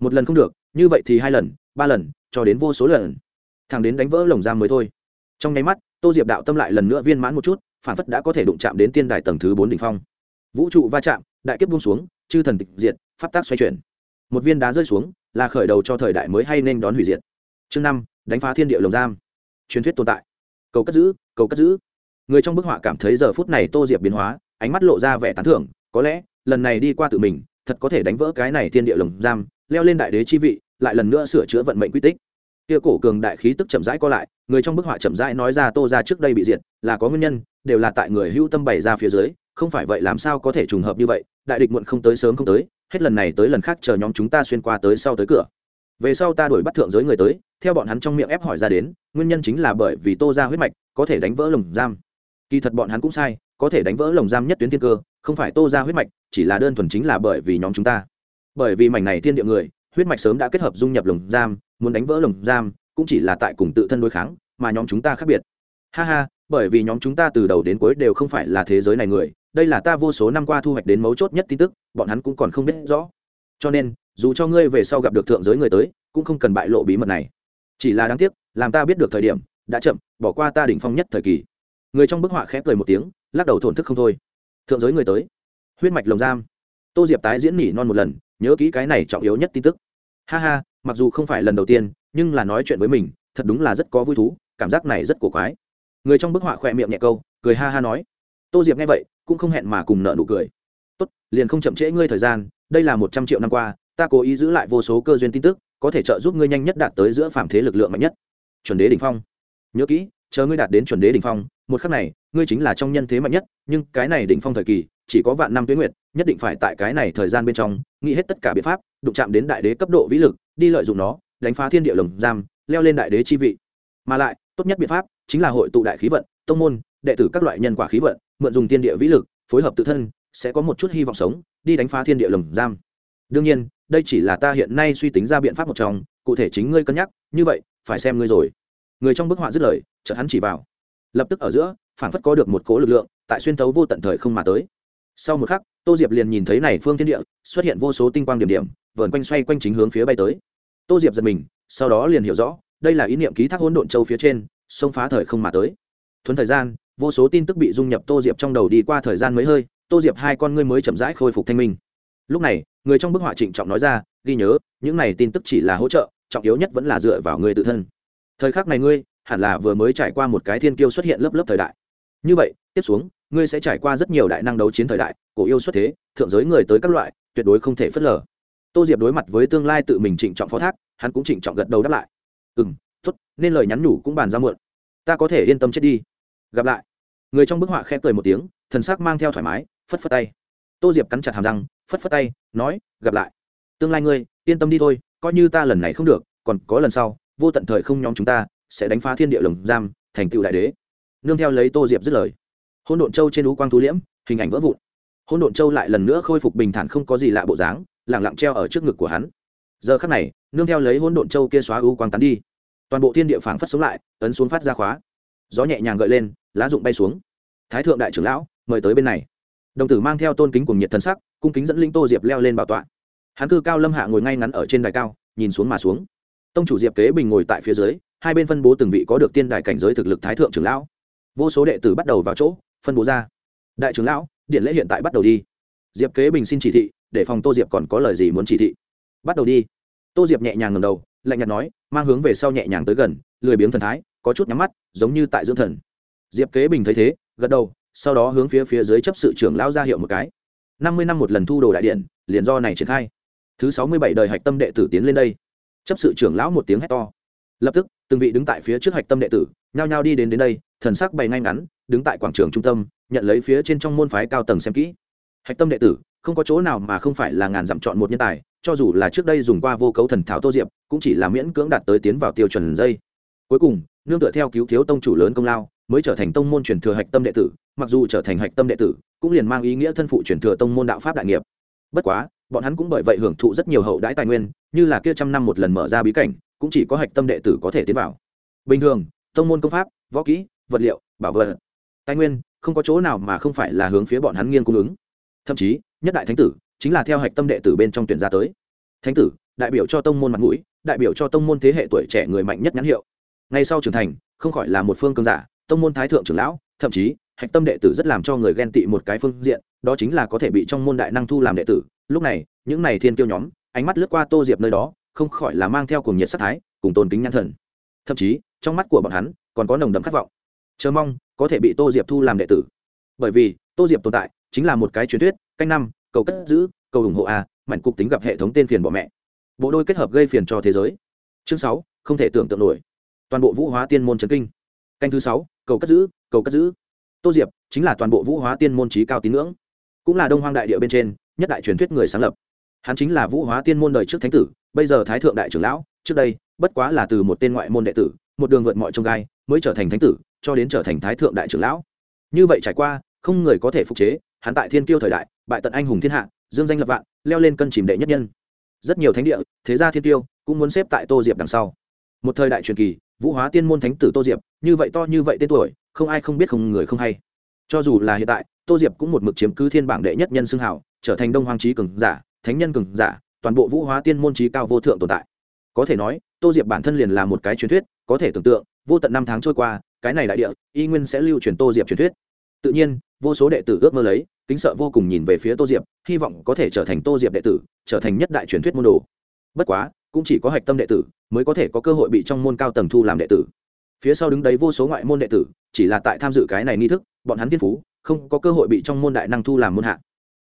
Một lần không được, như vậy thì hai lần, ba lần, cho đến vô số lần. Thằng đến đánh vỡ lồng giam mới thôi. Trong nháy mắt, tô diệp đạo tâm lại lần nữa viên mãn một chút, phản phất đã có thể đụng chạm đến tiên đài tầng thứ bốn đ ỉ n h phong. Vũ trụ va chạm, đại kiếp buông xuống, chư thần tịch diệt, pháp tác xoay chuyển. Một viên đá rơi xuống là khởi đầu cho thời đại mới hay nên đón hủy diệt. Chương năm, đánh phá thiên địa lồng giam. Truyền thuyết tồn tại. Cầu cất giữ, cầu cất giữ. Người trong bức họa cảm thấy giờ phút này tô diệp biến hóa, ánh mắt lộ ra vẻ tán thưởng, có lẽ, lần này đi qua tự mình, thật có thể đánh vỡ cái này thiên địa lồng giam, leo lên đại đế chi vị, lại lần nữa sửa chữa vận mệnh quy tích. Kia cổ cường đại khí tức chậm rãi co lại, người trong bức họa chậm rãi nói ra tô ra trước đây bị diệt, là có nguyên nhân, đều là tại người hưu tâm bày ra phía dưới, không phải vậy làm sao có thể trùng hợp như vậy, đại địch muộn không tới sớm không tới hết lần này tới lần khác chờ nhóm chúng ta xuyên qua tới sau tới cửa. Về sau ta đuổi bắt thượng giới người tới, theo bọn hắn trong miệng ép hỏi ra đến, nguyên nhân chính là bởi vì tô ra huyết mạch có thể đánh vỡ lồng giam. Kỳ thật bọn hắn cũng sai, có thể đánh vỡ lồng giam nhất tuyến thiên cơ, không phải tô ra huyết mạch, chỉ là đơn thuần chính là bởi vì nhóm chúng ta. Bởi vì mảnh này thiên địa người, huyết mạch sớm đã kết hợp dung nhập lồng giam, muốn đánh vỡ lồng giam, cũng chỉ là tại cùng tự thân đối kháng, mà nhóm chúng ta khác biệt. Ha ha, bởi vì nhóm chúng ta từ đầu đến cuối đều không phải là thế giới này người đây là ta vô số năm qua thu hoạch đến mấu chốt nhất tin tức, bọn hắn cũng còn không biết rõ. Cho nên, dù cho ngươi về sau gặp được thượng giới người tới, cũng không cần bại lộ bí mật này. Chỉ là đáng tiếc, làm ta biết được thời điểm, đã chậm, bỏ qua ta đỉnh phong nhất thời kỳ. Người trong bức họa khẽ cười một tiếng, lắc đầu thổn thức không thôi. Thượng giới người tới. Huyết mạch lồng giam. Tô diệp tái diễn nỉ non một lần, nhớ kỹ cái này trọng yếu nhất tin tức. Ha ha, mặc dù không phải lần đầu tiên, nhưng là nói chuyện với mình, thật đúng là rất có vui thú, cảm giác này rất cổ quái. Người trong bức họa khỏe miệng nhẹ câu, cười ha ha nói. Tô diệp nghe vậy cũng không hẹn mà cùng nợ nụ cười. Tốt, liền không chậm trễ ngươi thời gian, đây là một trăm triệu năm qua, ta cố ý giữ lại vô số cơ duyên tin tức, có thể trợ giúp ngươi nhanh nhất đạt tới giữa phạm thế lực lượng mạnh nhất. Chuẩn đế đ ỉ n h phong. Nhớ kỹ, chờ ngươi đạt đến chuẩn đế đ ỉ n h phong, một khắc này, ngươi chính là trong nhân thế mạnh nhất, nhưng cái này đỉnh phong thời kỳ, chỉ có vạn năm tuyến nguyệt, nhất định phải tại cái này thời gian bên trong, nghĩ hết tất cả biện pháp, đụng chạm đến đại đế cấp độ vĩ lực, đi lợi dụng nó, đánh phá thiên địa lồng giam, leo lên đại đế chi vị. Mà lại, tốt nhất biện pháp, chính là hội tụ đại khí vận, tông môn, đệ tử các loại nhân quả khí vận mượn dùng tiên địa vĩ lực, phối hợp tự thân, sẽ có một chút hy vọng sống, đi đánh phá thiên địa lồng giam. Đương nhiên, đây chỉ là ta hiện nay suy tính ra biện pháp một trong, cụ thể chính ngươi cân nhắc, như vậy, phải xem ngươi rồi. Người trong bức họa dứt lời, chợt hắn chỉ vào. Lập tức ở giữa phản phất có được một cố lực lượng, tại xuyên thấu vô tận thời không mà tới. Sau một khắc, tô diệp liền nhìn thấy này phương thiên địa, xuất hiện vô số tinh quang điểm điểm, vờn quanh xoay quanh chính hướng phía bay tới. Tô diệp giật mình, sau đó liền hiểu rõ, đây là ý niệm ký thác hỗn độn châu phía trên, xông phá thời không mà tới. Thuấn thời gian vô số tin tức bị dung nhập tô diệp trong đầu đi qua thời gian mấy hơi, tô diệp hai con ngươi mới chậm rãi khôi phục thanh minh. Lúc này, người trong bức họa trịnh trọng nói ra, ghi nhớ, những này tin tức chỉ là hỗ trợ, trọng yếu nhất vẫn là dựa vào người tự thân. Thời khắc này ngươi, hẳn là vừa mới trải qua một cái thiên kiêu xuất hiện lớp lớp thời đại. Như vậy, tiếp xuống, ngươi sẽ trải qua rất nhiều đại năng đấu chiến thời đại, cổ yêu xuất thế, thượng giới người tới các loại, tuyệt đối không thể phớt lờ. Tô diệp đối mặt với tương lai tự mình trịnh trọng phó thác, hắn cũng trịnh trọng gật đầu đáp lại. Ừ m t ố t nên lời nhắn nhủ cũng bàn ra muộn. Ta có thể yên tâm chết đi gặp lại. Người trong bức họa khẽ cười một tiếng, thần sắc mang theo thoải mái, phất phất tay. Tô diệp cắn chặt hàm răng, phất phất tay, nói, gặp lại. Tương lai ngươi, yên tâm đi thôi, coi như ta lần này không được, còn có lần sau, vô tận thời không nhóm chúng ta, sẽ đánh phá thiên địa lồng giam, thành tựu đại đế. Nương theo lấy tô diệp dứt lời. Hôn độn châu trên ú quang thú liễm, hình ảnh vỡ vụn. Hôn độn châu lại lần nữa khôi phục bình thản không có gì lạ bộ dáng lẳng lặng treo ở trước ngực của hắn. Giờ khắc này, nương theo lấy hôn độn châu kia xóa ú quang tán đi. Toàn bộ thiên địa phảng phất sống lại, ấn xuống phát ra khóa gió nhẹ nhàng gợi lên, lá rụng bay xuống. Thái thượng đại trưởng lão, mời tới bên này. Đồng tử mang theo tôn kính cùng nhiệt thân sắc, cung kính dẫn linh tô diệp leo lên bảo tọa. Hắn cư cao lâm hạ ngồi ngay ngắn ở trên đài cao, nhìn xuống mà xuống. Tông chủ diệp kế bình ngồi tại phía dưới, hai bên phân bố từng vị có được tiên đài cảnh giới thực lực thái thượng trưởng lão. Vô số đệ tử bắt đầu vào chỗ, phân bố ra. Đại trưởng lão, điện lễ hiện tại bắt đầu đi. Diệp kế bình xin chỉ thị, để phòng tô diệp còn có lời gì muốn chỉ thị. Bắt đầu đi. Tô diệp nhẹ nhàng ngầm đầu, lạnh nhạt nói, mang hướng về sau nhẹ nhàng tới gần, lười biếng thần thái có chút nhắm mắt, giống như tại dưỡng thần. Diệp kế bình thấy thế, gật đầu, sau đó hướng phía phía dưới chấp sự trưởng lão ra hiệu một cái. Năm mươi năm một lần thu đồ đại điện, liền do này triển khai. Thứ sáu mươi bảy đời hạch tâm đệ tử tiến lên đây. Chấp sự trưởng lão một tiếng hét to. Lập tức, từng vị đứng tại phía trước hạch tâm đệ tử, nhao nhao đi đến đến đây, thần sắc bày ngay ngắn, đứng tại quảng trường trung tâm, nhận lấy phía trên trong môn phái cao tầng xem kỹ. Hạch tâm đệ tử, không có chỗ nào mà không phải là ngàn dặm chọn một nhân tài, cho dù là trước đây dùng qua vô cấu thần thảo tô diệp, cũng chỉ là miễn cưỡng đạt tới tiến vào tiêu chuẩn dây cuối cùng nương tựa theo cứu thiếu tông chủ lớn công lao, mới trở thành tông môn truyền thừa hạch tâm đệ tử, mặc dù trở thành hạch tâm đệ tử, cũng liền mang ý nghĩa thân phụ truyền thừa tông môn đạo pháp đại nghiệp. Bất quá, bọn hắn cũng bởi vậy hưởng thụ rất nhiều hậu đãi tài nguyên, như là kia trăm năm một lần mở ra bí cảnh, cũng chỉ có hạch tâm đệ tử có thể tiến vào. Bình thường, tông môn công pháp, võ kỹ, vật liệu, bảo vật, tài nguyên, không có chỗ nào mà không phải là hướng phía bọn hắn nghiên cung ứng. Thậm chí, nhất đại thánh tử chính là theo hạch tâm đệ tử bên trong tuyển ra tới. Thánh tử, đại biểu cho tông môn mặt mũi, đại biểu cho tông môn thế hệ tuổi trẻ người mạnh nhất nhãn hiệu ngay sau trưởng thành, không khỏi là một phương cương giả, tông môn thái thượng trưởng lão, thậm chí, hạch tâm đệ tử rất làm cho người ghen tị một cái phương diện, đó chính là có thể bị trong môn đại năng thu làm đệ tử. Lúc này, những này thiên kiêu nhóm, ánh mắt lướt qua tô diệp nơi đó, không khỏi là mang theo cùng nhiệt sắc thái, cùng tôn kính nhãn thần. Thậm chí, trong mắt của bọn hắn, còn có nồng đậm khát vọng. Chờ mong, có thể bị tô diệp thu làm đệ tử. Bởi vì, tô diệp tồn tại, chính là một cái truyền thuyết, canh năm, cầu cất giữ, cầu ủng hộ a mạnh cục tính gặp hệ thống tên phiền bỏ mẹ. Bộ đôi kết hợp gây phiền cho thế giới. Chương sáu, không thể tưởng tượng nổi toàn bộ vũ hóa tiên môn trấn kinh. Canh thứ sáu, cầu cất giữ, cầu cất giữ. Tô diệp, chính là toàn bộ vũ hóa tiên môn trí cao tín ngưỡng. Cũng là đông hoang đại địa bên trên, nhất đại truyền thuyết người sáng lập. Hắn chính là vũ hóa tiên môn đời trước thánh tử, bây giờ thái thượng đại trưởng lão, trước đây, bất quá là từ một tên ngoại môn đệ tử, một đường vượt mọi trông gai, mới trở thành thánh tử, cho đến trở thành thái thượng đại trưởng lão. Như vậy trải qua, không người có thể phục chế, hắn tại thiên kiêu thời đại, bại tận anh hùng thiên hạ, dương danh lập vạn, leo lên cân chìm đệ nhất nhân. Rất nhiều thánh địa, thế gia thiên tiêu cũng muốn xếp tại tô diệp đằng sau. Một thời đại truyền kỳ vũ hóa tiên môn thánh tử tô diệp, như vậy to như vậy tên tuổi, không ai không biết không người không hay. Cho dù là hiện tại, tô diệp cũng một mực chiếm cứ thiên bảng đệ nhất nhân xưng hảo trở thành đông hoàng trí cường giả, thánh nhân cường giả, toàn bộ vũ hóa tiên môn trí cao vô thượng tồn tại. Có thể nói, tô diệp bản thân liền là một cái truyền thuyết, có thể tưởng tượng, vô tận năm tháng trôi qua, cái này đại địa, y nguyên sẽ lưu truyền tô diệp truyền thuyết. Tự nhiên, vô số đệ tử ước mơ lấy, kính sợ vô cùng nhìn về phía tô diệp, hy vọng có thể trở thành tô diệp đệ tử, trở thành nhất đại truyền thuyết môn đồ. Bất quá cũng chỉ có hạch tâm đệ tử mới có thể có cơ hội bị trong môn cao tầng thu làm đệ tử. Phía sau đứng đấy vô số ngoại môn đệ tử, chỉ là tại tham dự cái này nghi thức, bọn hắn thiên phú, không có cơ hội bị trong môn đại năng thu làm môn hạ.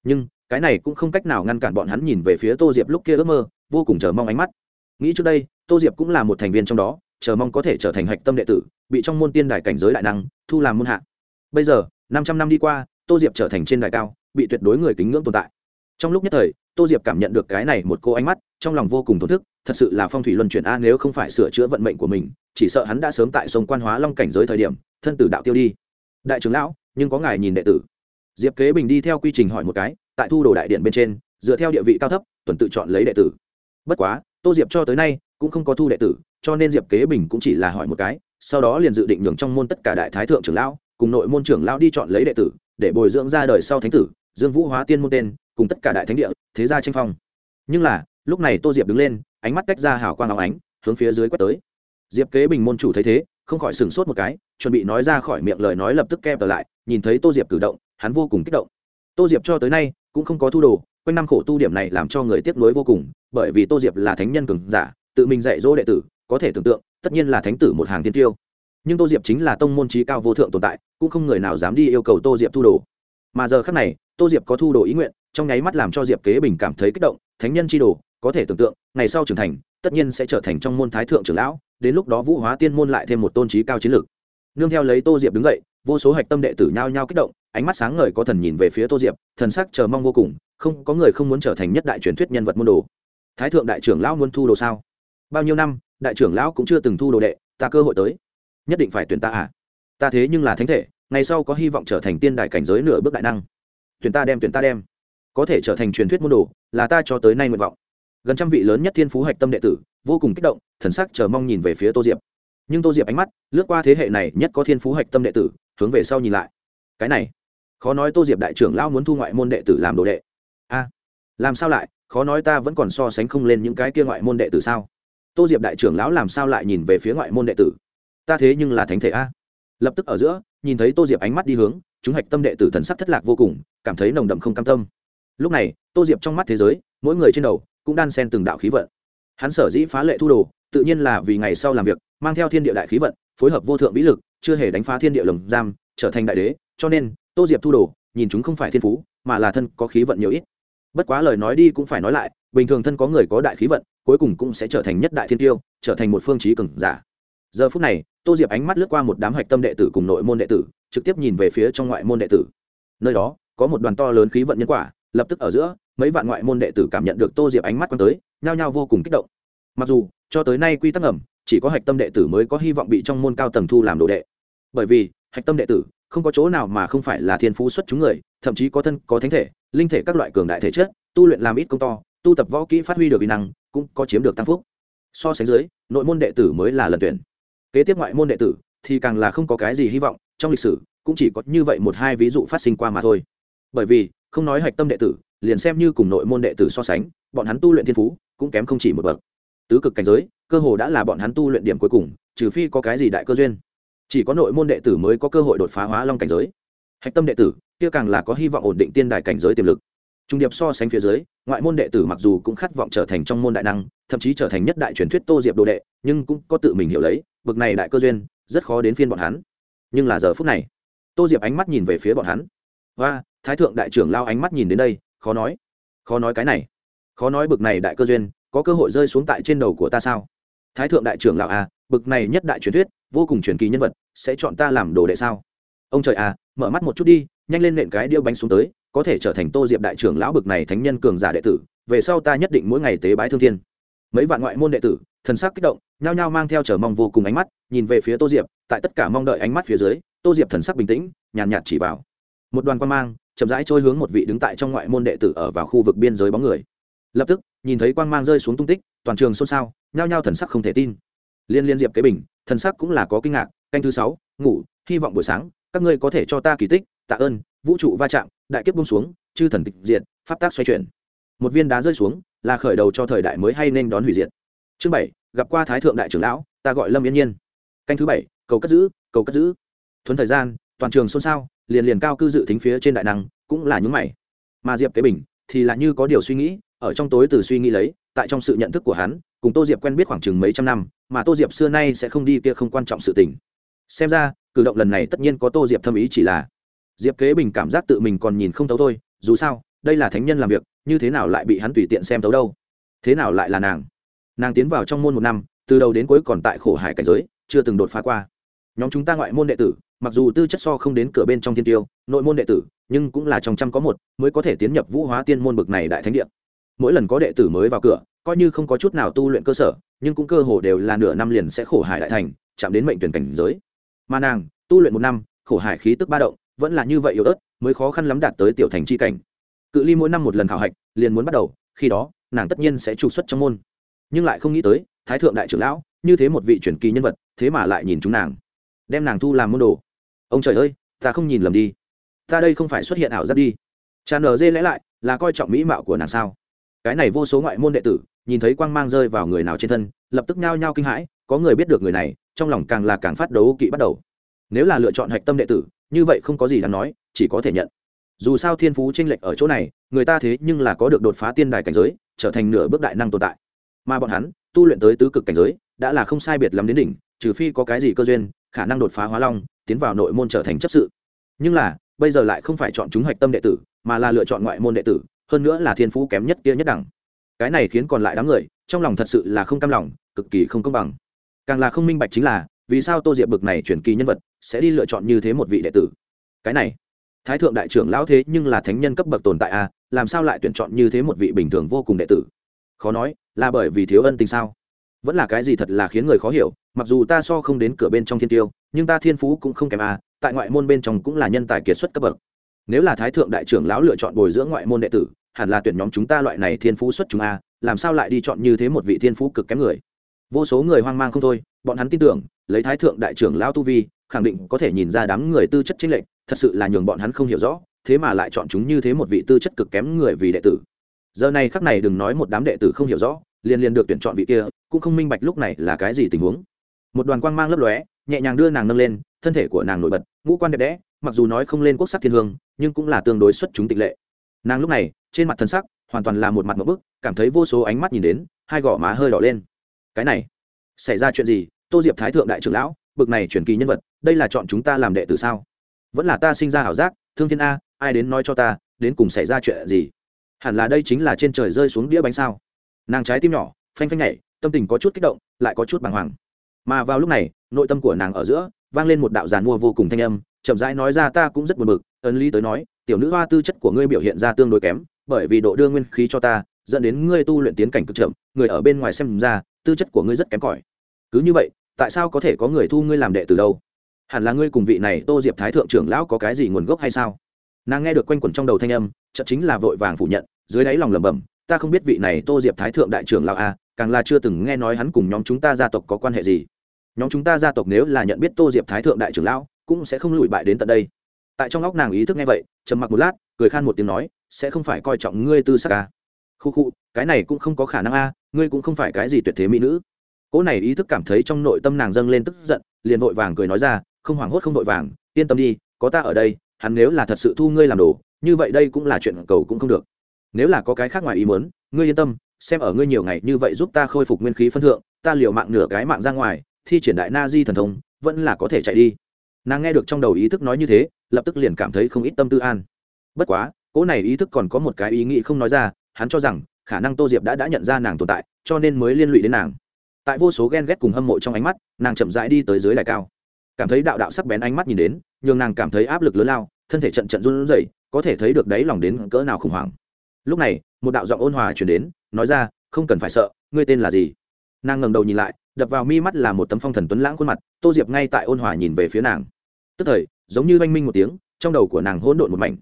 Nhưng, cái này cũng không cách nào ngăn cản bọn hắn nhìn về phía tô diệp lúc kia ước mơ, vô cùng chờ mong ánh mắt. Nghĩ trước đây, tô diệp cũng là một thành viên trong đó, chờ mong có thể trở thành hạch tâm đệ tử, bị trong môn tiên đài cảnh giới đại năng thu làm môn hạ. Bây giờ, năm trăm năm đi qua, tô diệp trở thành trên đài cao, bị tuyệt đối người kính ngưỡng tồn tại. Trong lúc nhất thời, tô diệp cảm nhận được cái này một cô ánh mắt, trong lòng vô cùng thổn thức thật sự là phong thủy luân chuyển a, nếu không phải sửa chữa vận mệnh của mình, chỉ sợ hắn đã sớm tại sông quan hóa long cảnh giới thời điểm, thân tử đạo tiêu đi. Đại trưởng lão, nhưng có ngài nhìn đệ tử. Diệp kế bình đi theo quy trình hỏi một cái, tại thu đồ đại điện bên trên, dựa theo địa vị cao thấp, tuần tự chọn lấy đệ tử. Bất quá, tô diệp cho tới nay, cũng không có thu đệ tử, cho nên diệp kế bình cũng chỉ là hỏi một cái, sau đó liền dự định nhường trong môn tất cả đại thái thượng trưởng lão, cùng nội môn trưởng lão đi chọn lấy đệ tử, để bồi dưỡng ra đời sau thánh tử, dương vũ hóa tiên môn tên, cùng tất cả đại thánh địa, thế gia tranh phong. Nhưng là, lúc này tô diệp đứng lên ánh mắt cách ra hào quang áo ánh, hướng phía dưới quét tới. Diệp kế bình môn chủ thấy thế, không khỏi sửng sốt một cái, chuẩn bị nói ra khỏi miệng lời nói lập tức kẹp lại, nhìn thấy tô diệp cử động, hắn vô cùng kích động. Tô diệp cho tới nay, cũng không có thu đồ, quanh năm khổ tu điểm này làm cho người tiếc nuối vô cùng, bởi vì tô diệp là thánh nhân cường giả, tự mình dạy dỗ đệ tử, có thể tưởng tượng, tất nhiên là thánh tử một hàng tiên tiêu. Nhưng tô diệp chính là tông môn trí cao vô thượng tồn tại, cũng không người nào dám đi yêu cầu tô diệp thu đồ. Mà giờ khác này, tô diệp có thu đồ ý nguyện, trong nháy mắt làm cho diệp kế bình cảm thấy kích động, thánh nhân chi đồ có thể tưởng tượng, ngày sau trưởng thành, tất nhiên sẽ trở thành trong môn thái thượng trưởng lão, đến lúc đó vũ hóa tiên môn lại thêm một tôn trí cao chiến lược. Nương theo lấy tô diệp đứng dậy, vô số hạch tâm đệ tử nhao nhao kích động, ánh mắt sáng ngời có thần nhìn về phía tô diệp, thần sắc chờ mong vô cùng, không, có người không muốn trở thành nhất đại truyền thuyết nhân vật môn đồ. Thái thượng đại trưởng lão muốn thu đồ sao? Bao nhiêu năm, đại trưởng lão cũng chưa từng thu đồ đệ, ta cơ hội tới. Nhất định phải tuyển ta à? Ta thế nhưng là thánh thể, ngày sau có hy vọng trở thành tiên đại cảnh giới nửa bước đại năng. Tuyển ta đem, tuyển ta đem. Có thể trở thành truyền thuyết môn đồ, là ta cho tới nay nguyện vọng gần trăm vị lớn nhất thiên phú hạch tâm đệ tử, vô cùng kích động, thần sắc chờ mong nhìn về phía tô diệp. Nhưng tô diệp ánh mắt, lướt qua thế hệ này nhất có thiên phú hạch tâm đệ tử, hướng về sau nhìn lại. Cái này, khó nói tô diệp đại trưởng lão muốn thu ngoại môn đệ tử làm đồ đệ. A, làm sao lại, khó nói ta vẫn còn so sánh không lên những cái kia ngoại môn đệ tử sao? Tô diệp đại trưởng lão làm sao lại nhìn về phía ngoại môn đệ tử? Ta thế nhưng là thánh thể a. Lập tức ở giữa, nhìn thấy tô diệp ánh mắt đi hướng, chúng hạch tâm đệ tử thần sắc thất lạc vô cùng, cảm thấy nồng đậm không cam tâm. Lúc này, tô diệp trong mắt thế giới, mỗi người trên đầu cũng đan sen từng đạo khí vận. Hắn sở dĩ phá lệ thu đồ, tự nhiên là vì ngày sau làm việc, mang theo thiên địa đại khí vận, phối hợp vô thượng vĩ lực, chưa hề đánh phá thiên địa lồng giam, trở thành đại đế, cho nên, tô diệp thu đồ, nhìn chúng không phải thiên phú, mà là thân có khí vận nhiều ít. Bất quá lời nói đi cũng phải nói lại, bình thường thân có người có đại khí vận, cuối cùng cũng sẽ trở thành nhất đại thiên tiêu, trở thành một phương trí cường giả. Giờ phút này, tô diệp ánh mắt lướt qua một đám hạch tâm đệ tử cùng nội môn đệ tử, trực tiếp nhìn về phía trong ngoại môn đệ tử. Nơi đó, có một đoàn to lớn khí vận nhân quả, lập tức ở giữa mấy vạn ngoại môn đệ tử cảm nhận được tô diệp ánh mắt quăng tới, nhao nhao vô cùng kích động. Mặc dù, cho tới nay quy tắc ẩm chỉ có hạch tâm đệ tử mới có hy vọng bị trong môn cao tầng thu làm đồ đệ. Bởi vì, hạch tâm đệ tử không có chỗ nào mà không phải là thiên phú xuất chúng người, thậm chí có thân, có thánh thể, linh thể các loại cường đại thể chất, tu luyện làm ít công to, tu tập võ kỹ phát huy được kỹ năng, cũng có chiếm được tăng phúc. So sánh dưới, nội môn đệ tử mới là lần tuyển. Kế tiếp ngoại môn đệ tử thì càng là không có cái gì hy vọng, trong lịch sử cũng chỉ có như vậy một hai ví dụ phát sinh qua mà thôi. Bởi vì, không nói hạch tâm đệ tử liền xem như cùng nội môn đệ tử so sánh, bọn hắn tu luyện thiên phú cũng kém không chỉ một bậc. Tứ cực cảnh giới, cơ hồ đã là bọn hắn tu luyện điểm cuối cùng, trừ phi có cái gì đại cơ duyên. Chỉ có nội môn đệ tử mới có cơ hội đột phá hóa long cảnh giới. Hạch tâm đệ tử, kia càng là có hy vọng ổn định tiên đài cảnh giới tiềm lực. Trung điệp so sánh phía dưới, ngoại môn đệ tử mặc dù cũng khát vọng trở thành trong môn đại năng, thậm chí trở thành nhất đại truyền thuyết tô diệp đồ đệ, nhưng cũng có tự mình hiểu lấy, bực này đại cơ duyên, rất khó đến phiên bọn hắn. Nhưng là giờ phút này, tô diệp ánh mắt nhìn về phía bọn hắn. Và thái thượng đại trưởng lao ánh mắt nhìn đến đây khó nói. Khó nói cái này. Khó nói bực này đại cơ duyên, có cơ hội rơi xuống tại trên đầu của ta sao? Thái thượng đại trưởng lão a bực này nhất đại truyền thuyết, vô cùng truyền kỳ nhân vật, sẽ chọn ta làm đồ đệ sao? Ông trời a mở mắt một chút đi, nhanh lên nện cái điêu bánh xuống tới, có thể trở thành tô diệp đại trưởng lão bực này thánh nhân cường giả đệ tử, về sau ta nhất định mỗi ngày tế bái thương thiên. Mấy vạn ngoại môn đệ tử, thần sắc kích động, nhao nhao mang theo chờ mong vô cùng ánh mắt, nhìn về phía tô diệp, tại tất cả mong đợi ánh mắt phía dưới, tô diệp thần sắc bình tĩnh, nhàn nhạt chỉ vào. Một đoàn quan mang chậm rãi trôi hướng một vị đứng tại trong ngoại môn đệ tử ở vào khu vực biên giới bóng người. Lập tức, nhìn thấy quang mang rơi xuống tung tích, toàn trường xôn xao, nhao nhao thần sắc không thể tin. Liên liên diệp kế bình, thần sắc cũng là có kinh ngạc, canh thứ sáu, ngủ, hy vọng buổi sáng, các ngươi có thể cho ta kỳ tích, tạ ơn, vũ trụ va chạm, đại kiếp bung xuống, chư thần tịch diệt, pháp tác xoay chuyển. Một viên đá rơi xuống, là khởi đầu cho thời đại mới hay nên đón hủy diệt. Chương bảy, gặp qua thái thượng đại trưởng lão, ta gọi lâm yên nhiên. Canh thứ bảy, cầu cất giữ, cầu cất giữ. Thuấn thời gian toàn trường xôn xao, liền liền cao cư dự thính phía trên đại năng cũng là những mày. Mà diệp kế bình thì là như có điều suy nghĩ, ở trong tối từ suy nghĩ lấy, tại trong sự nhận thức của hắn, cùng tô diệp quen biết khoảng chừng mấy trăm năm, mà tô diệp xưa nay sẽ không đi kia không quan trọng sự tình. Xem ra, cử động lần này tất nhiên có tô diệp thâm ý chỉ là diệp kế bình cảm giác tự mình còn nhìn không thấu thôi, dù sao, đây là thánh nhân làm việc, như thế nào lại bị hắn tùy tiện xem thấu đâu? Thế nào lại là nàng? Nàng tiến vào trong môn một năm, từ đầu đến cuối còn tại khổ hải cảnh giới, chưa từng đột phá qua. Nhóm chúng ta ngoại môn đệ tử mặc dù tư chất so không đến cửa bên trong thiên tiêu, nội môn đệ tử, nhưng cũng là trong trăm có một mới có thể tiến nhập vũ hóa tiên môn bực này đại thánh địa. Mỗi lần có đệ tử mới vào cửa, coi như không có chút nào tu luyện cơ sở, nhưng cũng cơ hồ đều là nửa năm liền sẽ khổ hải đại thành, chạm đến mệnh tuyển cảnh giới. Mà nàng, tu luyện một năm, khổ hải khí tức ba động, vẫn là như vậy yếu ớt, mới khó khăn lắm đạt tới tiểu thành c h i cảnh. Cự ly mỗi năm một lần khảo hạch, liền muốn bắt đầu, khi đó, nàng tất nhiên sẽ trục xuất trong môn. Nhưng lại không nghĩ tới, thái thượng đại trưởng lão, như thế một vị truyền kỳ nhân vật, thế mà lại nhìn chúng nàng, đem nàng thu làm môn đồ ông trời ơi, ta không nhìn lầm đi. Ta đây không phải xuất hiện ảo giác đi. Tràn nở dê lẽ lại, là coi trọng mỹ mạo của nàng sao? Cái này vô số ngoại môn đệ tử, nhìn thấy quang mang rơi vào người nào trên thân, lập tức nhao nhao kinh hãi, có người biết được người này, trong lòng càng là càng phát đấu kỵ bắt đầu. Nếu là lựa chọn hạch tâm đệ tử, như vậy không có gì đáng nói, chỉ có thể nhận. Dù sao thiên phú tranh lệch ở chỗ này, người ta thế nhưng là có được đột phá tiên đài cảnh giới, trở thành nửa bước đại năng tồn tại. Mà bọn hắn, tu luyện tới tứ cực cảnh giới, đã là không sai biệt lắm đến đỉnh, trừ phi có cái gì cơ duyên, khả năng đột phá hóa long tiến vào nội môn trở thành chấp sự. Nhưng là bây giờ lại không phải chọn chúng hạch tâm đệ tử mà là lựa chọn ngoại môn đệ tử hơn nữa là thiên phú kém nhất kia nhất đẳng. Cái này khiến còn lại đám người trong lòng thật sự là không cam lòng cực kỳ không công bằng. Càng là không minh bạch chính là vì sao tô diệp bực này chuyển kỳ nhân vật sẽ đi lựa chọn như thế một vị đệ tử. Cái này thái thượng đại trưởng lão thế nhưng là thánh nhân cấp bậc tồn tại a à, làm sao lại tuyển chọn như thế một vị bình thường vô cùng đệ tử? Khó nói là bởi vì thiếu ân tình sao? Vẫn là cái gì thật là khiến người khó hiểu mặc dù ta so không đến cửa bên trong thiên tiêu nhưng ta thiên phú cũng không kém a à, tại ngoại môn bên trong cũng là nhân tài kiệt xuất cấp bậc. Nếu là thái thượng đại trưởng lão lựa chọn bồi dưỡng ngoại môn đệ tử hẳn là tuyển nhóm chúng ta loại này thiên phú xuất chúng a làm sao lại đi chọn như thế một vị thiên phú cực kém người? Vô số người hoang mang không thôi bọn hắn tin tưởng lấy thái thượng đại trưởng lão tu vi khẳng định có thể nhìn ra đám người tư chất chính lệnh thật sự là nhường bọn hắn không hiểu rõ thế mà lại chọn chúng như thế một vị tư chất cực kém người vì đệ tử. Giờ này khắc này đừng nói một đám đệ tử không hiểu rõ liền liền được tuyển chọn vị kia, cũng không minh bạch lúc này là cái gì tình huống. Một đoàn quang mang lấp lóe, nhẹ nhàng đưa nàng nâng lên, thân thể của nàng nổi bật, ngũ quan đẹp đẽ, mặc dù nói không lên quốc sắc thiên hương, nhưng cũng là tương đối xuất chúng tịch lệ. Nàng lúc này, trên mặt thân sắc, hoàn toàn là một mặt một bức, cảm thấy vô số ánh mắt nhìn đến, hai gò má hơi đỏ lên. Cái này, xảy ra chuyện gì? Tô diệp thái thượng đại trưởng lão, bực này truyền kỳ nhân vật, đây là chọn chúng ta làm đệ tử sao? Vẫn là ta sinh ra ảo giác, thương thiên a, ai đến nói cho ta, đến cùng xảy ra chuyện gì? Hẳn là đây chính là trên trời rơi xuống đĩa bánh sao? Nàng trái tim nhỏ, phanh phanh nhảy, tâm tình có chút kích động, lại có chút bàng hoàng. Mà vào lúc này, nội tâm của nàng ở giữa, vang lên một đạo giàn mua vô cùng thanh âm, chậm rãi nói ra ta cũng rất buồn bực ấn lý tới nói, tiểu nữ hoa tư chất của ngươi biểu hiện ra tương đối kém, bởi vì độ đưa nguyên khí cho ta, dẫn đến ngươi tu luyện tiến cảnh cực chậm, người ở bên ngoài xem ra, tư chất của ngươi rất kém cỏi. Cứ như vậy, tại sao có thể có người thu ngươi làm đệ từ đâu? Hẳn là ngươi cùng vị này tô diệp thái thượng trưởng lão có cái gì nguồn gốc hay sao? Nàng nghe được quanh quẩn trong đầu thanh âm chậm chính là vội vàng phủ nhận, dưới đáy lòng lẩm bẩm ta không biết vị này tô diệp thái thượng đại trưởng lão a, càng là chưa từng nghe nói hắn cùng nhóm chúng ta gia tộc có quan hệ gì. Nhóm chúng ta gia tộc nếu là nhận biết tô diệp thái thượng đại trưởng lão, cũng sẽ không lùi bại đến tận đây. Tại trong óc nàng ý thức nghe vậy, trầm mặc một lát, cười khan một tiếng nói, sẽ không phải coi trọng ngươi tư sắc a. Khu khu, cái này cũng không có khả năng a, ngươi cũng không phải cái gì tuyệt thế mỹ nữ. Cỗ này ý thức cảm thấy trong nội tâm nàng dâng lên tức giận, liền vội vàng cười nói ra, không hoảng hốt không vội vàng, yên tâm đi, có ta ở đây, hắn nếu là thật sự thu ngươi làm đồ, như vậy đây cũng là chuyện cầu cũng không được nếu là có cái khác ngoài ý muốn, ngươi yên tâm, xem ở ngươi nhiều ngày như vậy giúp ta khôi phục nguyên khí phân thượng, ta liều mạng nửa cái mạng ra ngoài, thi triển đại na di thần thông, vẫn là có thể chạy đi. Nàng nghe được trong đầu ý thức nói như thế, lập tức liền cảm thấy không ít tâm tư an. Bất quá, cỗ này ý thức còn có một cái ý nghĩ không nói ra, hắn cho rằng, khả năng tô diệp đã đã nhận ra nàng tồn tại, cho nên mới liên lụy đến nàng. Tại vô số ghen ghét cùng hâm mộ trong ánh mắt, nàng chậm rãi đi tới dưới đài cao. Cảm thấy đạo đạo sắc bén ánh mắt nhìn đến, nhường nàng cảm thấy áp lực lớn lao, thân thể trận trận run rẩy, có thể thấy được đáy lòng đến cỡ nào khủng hoảng lúc này, một đạo giọng ôn hòa chuyển đến, nói ra, không cần phải sợ, ngươi tên là gì? Nàng ngẩng đầu nhìn lại, đập vào mi mắt là một tấm phong thần tuấn lãng khuôn mặt, tô diệp ngay tại ôn hòa nhìn về phía nàng. Tức thời, giống như oanh minh một tiếng, trong đầu của nàng hỗn độn một mảnh.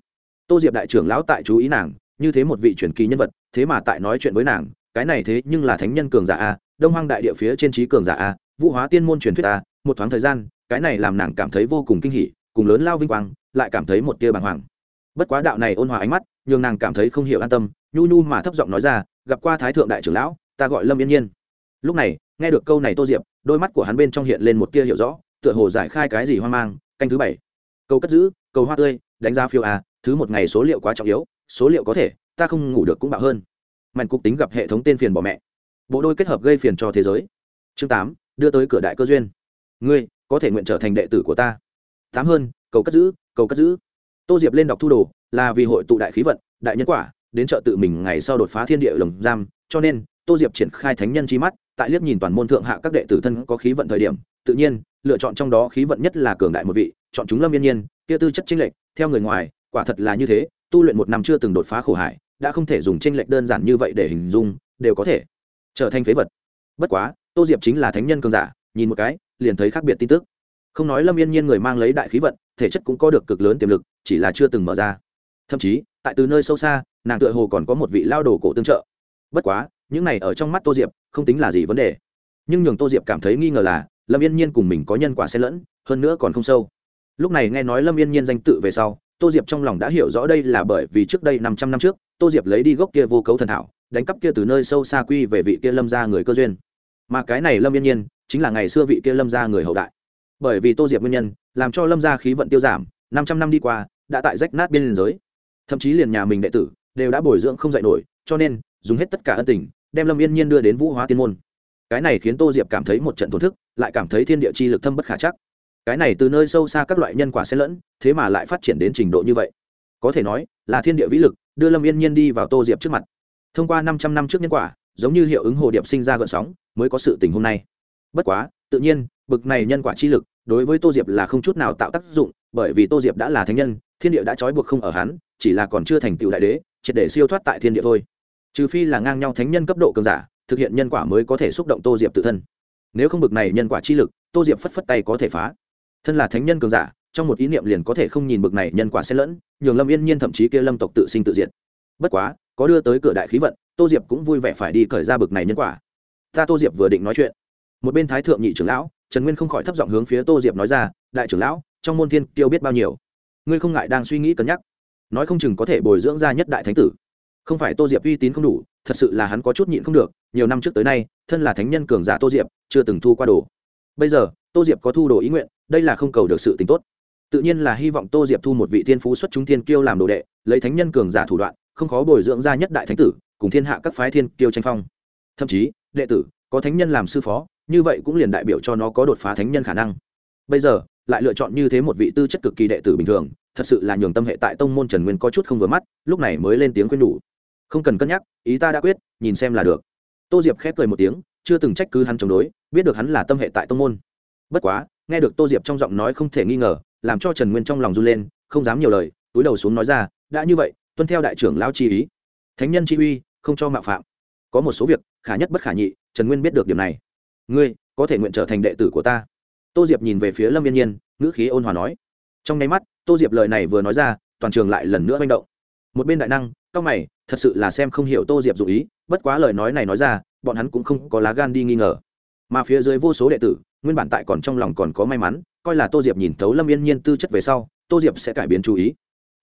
Tô diệp đại trưởng lão tại chú ý nàng, như thế một vị truyền kỳ nhân vật, thế mà tại nói chuyện với nàng, cái này thế nhưng là thánh nhân cường giả a, đông hoang đại địa phía trên trí cường giả a, vũ hóa tiên môn truyền thuyết a, một thoáng thời gian, cái này làm nàng cảm thấy vô cùng kinh hỉ, cùng lớn lao vinh quang, lại cảm thấy một tia bàng hoàng bất quá đạo này ôn hòa ánh mắt nhường nàng cảm thấy không hiểu an tâm nhu nhu mà thấp giọng nói ra gặp qua thái thượng đại trưởng lão ta gọi lâm yên nhiên. Lúc này nghe được câu này tô diệp đôi mắt của hắn bên trong hiện lên một tia hiểu rõ tựa hồ giải khai cái gì hoang mang canh thứ bảy. Câu cất giữ câu hoa tươi đánh giá phiêu à, thứ một ngày số liệu quá trọng yếu số liệu có thể ta không ngủ được cũng bạo hơn. Mạnh cục tính gặp hệ thống tên phiền bỏ mẹ. Bộ đôi kết hợp gây phiền cho thế giới. Chương tám đưa tới cửa đại cơ duyên. Ngươi có thể nguyện trở thành đệ tử của ta. Tám hơn cầu cất giữ cầu cất giữ tô diệp lên đọc thu đồ, là vì hội tụ đại khí vận, đại nhân quả, đến chợ tự mình ngày sau đột phá thiên địa lồng giam, cho nên, tô diệp triển khai thánh nhân chi mắt, tại liếc nhìn toàn môn thượng hạ các đệ tử thân có khí vận thời điểm, tự nhiên, lựa chọn trong đó khí vận nhất là cường đại một vị, chọn chúng lâm yên nhiên, kia tư chất chênh lệch, theo người ngoài, quả thật là như thế, tu luyện một năm chưa từng đột phá khổ hải, đã không thể dùng chênh lệch đơn giản như vậy để hình dung, đều có thể trở thành phế vật. Bất quá, tô diệp chính là thánh nhân cường giả, nhìn một cái, liền thấy khác biệt tin tức không nói lâm yên nhiên người mang lấy đại khí vận, thể chất cũng có được cực lớn tiềm lực, chỉ là chưa từng mở ra. Thậm chí, tại từ nơi sâu xa, nàng tựa hồ còn có một vị lao đồ cổ tương trợ. Bất quá, những này ở trong mắt tô diệp, không tính là gì vấn đề. Nhưng nhường tô diệp cảm thấy nghi ngờ là, lâm yên nhiên cùng mình có nhân quả xen lẫn, hơn nữa còn không sâu. Lúc này nghe nói lâm yên nhiên danh tự về sau, tô diệp trong lòng đã hiểu rõ đây là bởi vì trước đây năm trăm năm trước, tô diệp lấy đi gốc kia vô cấu thần thảo, đánh cắp kia từ nơi sâu xa quy về vị kia lâm ra người cơ duyên. Mà cái này lâm yên nhiên, chính là ngày xưa vị kia lâm ra người hậu đại bởi vì tô diệp nguyên nhân, làm cho lâm gia khí vận tiêu giảm, năm trăm năm đi qua, đã tại rách nát biên giới. Thậm chí liền nhà mình đệ tử, đều đã bồi dưỡng không dạy nổi, cho nên, dùng hết tất cả ân tình, đem lâm yên nhiên đưa đến vũ hóa tiên môn. Cái này khiến tô diệp cảm thấy một trận thổn thức, lại cảm thấy thiên địa chi lực thâm bất khả chắc. Cái này từ nơi sâu xa các loại nhân quả xen lẫn, thế mà lại phát triển đến trình độ như vậy. Có thể nói, là thiên địa vĩ lực, đưa lâm yên nhiên đi vào tô diệp trước mặt. Thông qua năm trăm năm trước nhân quả, giống như hiệu ứng hồ điệp sinh ra gợn sóng, mới có sự tình hôm nay. Bất quá tự nhiên, bực này nhân quả chi lực, đối với tô diệp là không chút nào tạo tác dụng, bởi vì tô diệp đã là thánh nhân, thiên địa đã trói buộc không ở hắn, chỉ là còn chưa thành tựu đại đế, triệt để siêu thoát tại thiên địa thôi. Trừ phi là ngang nhau thánh nhân cấp độ cường giả, thực hiện nhân quả mới có thể xúc động tô diệp tự thân. Nếu không bực này nhân quả chi lực, tô diệp phất phất tay có thể phá. Thân là thánh nhân cường giả, trong một ý niệm liền có thể không nhìn bực này nhân quả xen lẫn, nhường lâm yên nhiên thậm chí kia lâm tộc tự sinh tự diệt. Bất quá, có đưa tới cửa đại khí vận, tô diệp cũng vui vẻ phải đi cởi ra bực này nhân quả. Ta tô diệp vừa định nói chuyện một bên thái thượng nhị trưởng lão, trần nguyên không khỏi thấp giọng hướng phía tô diệp nói ra, đại trưởng lão, trong môn thiên tiêu biết bao nhiêu? Ngươi không ngại đang suy nghĩ cân nhắc? Nói không chừng có thể bồi dưỡng ra nhất đại thánh tử. Không phải tô diệp uy tín không đủ, thật sự là hắn có chút nhịn không được, nhiều năm trước tới nay, thân là thánh nhân cường giả tô diệp, chưa từng thu qua đồ. Bây giờ, tô diệp có thu đồ ý nguyện, đây là không cầu được sự tính tốt. Tự nhiên là hy vọng tô diệp thu một vị thiên phú xuất chúng thiên kiêu làm đồ đệ, lấy thánh nhân cường giả thủ đoạn, không khó bồi dưỡng ra nhất đại thánh tử, cùng thiên hạ các phái thiên kiêu tranh phong. Thậm chí, đệ tử, có thánh nhân làm sư phó như vậy cũng liền đại biểu cho nó có đột phá thánh nhân khả năng. Bây giờ, lại lựa chọn như thế một vị tư chất cực kỳ đệ tử bình thường, thật sự là nhường tâm hệ tại tông môn trần nguyên có chút không vừa mắt, lúc này mới lên tiếng khuyên nhủ. Không cần cân nhắc, ý ta đã quyết, nhìn xem là được. Tô diệp khép cười một tiếng, chưa từng trách cứ hắn chống đối, biết được hắn là tâm hệ tại tông môn. Bất quá, nghe được tô diệp trong giọng nói không thể nghi ngờ, làm cho trần nguyên trong lòng run lên, không dám nhiều lời, túi đầu xuống nói ra, đã như vậy, tuân theo đại trưởng lao chi ý. Thánh nhân chi uy, không cho mạo phạm. Có một số việc, khả nhất bất khả nhị, trần nguyên biết được điểm này ngươi có thể nguyện trở thành đệ tử của ta. Tô diệp nhìn về phía lâm yên nhiên, ngữ khí ôn hòa nói. Trong nháy mắt, tô diệp lời này vừa nói ra, toàn trường lại lần nữa manh động. Một bên đại năng, cao mày, thật sự là xem không hiểu tô diệp dụ ý, bất quá lời nói này nói ra, bọn hắn cũng không có lá gan đi nghi ngờ. Mà phía dưới vô số đệ tử, nguyên bản tại còn trong lòng còn có may mắn, coi là tô diệp nhìn thấu lâm yên nhiên tư chất về sau, tô diệp sẽ cải biến chú ý.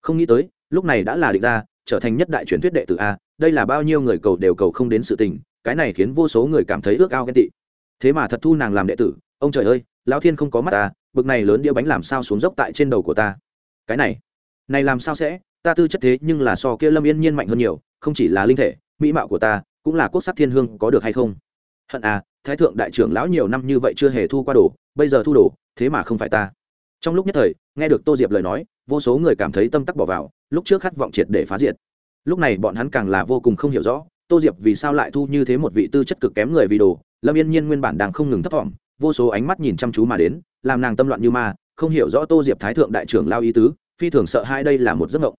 Không nghĩ tới, lúc này đã là định ra, trở thành nhất đại truyền thuyết đệ tử a, đây là bao nhiêu người cầu đều cầu không đến sự tình, cái này khiến vô số người cảm thấy ước ao ghen tị thế mà thật thu nàng làm đệ tử, ông trời ơi, lão thiên không có mắt ta, bực này lớn đĩa bánh làm sao xuống dốc tại trên đầu của ta? Cái này này làm sao sẽ? Ta tư chất thế nhưng là so kia lâm yên nhiên mạnh hơn nhiều, không chỉ là linh thể, mỹ mạo của ta, cũng là quốc sắc thiên hương, có được hay không? Hận à thái thượng đại trưởng lão nhiều năm như vậy chưa hề thu qua đồ, bây giờ thu đồ, thế mà không phải ta. Trong lúc nhất thời, nghe được tô diệp lời nói, vô số người cảm thấy tâm tắc bỏ vào, lúc trước khát vọng triệt để phá diệt. Lúc này bọn hắn càng là vô cùng không hiểu rõ, tô diệp vì sao lại thu như thế một vị tư chất cực kém người vì đồ lâm yên nhiên nguyên bản đang không ngừng thấp thỏm, vô số ánh mắt nhìn chăm chú mà đến, làm nàng tâm loạn như ma, không hiểu rõ tô diệp thái thượng đại trưởng lao ý tứ, phi thường sợ hai đây là một giấc mộng.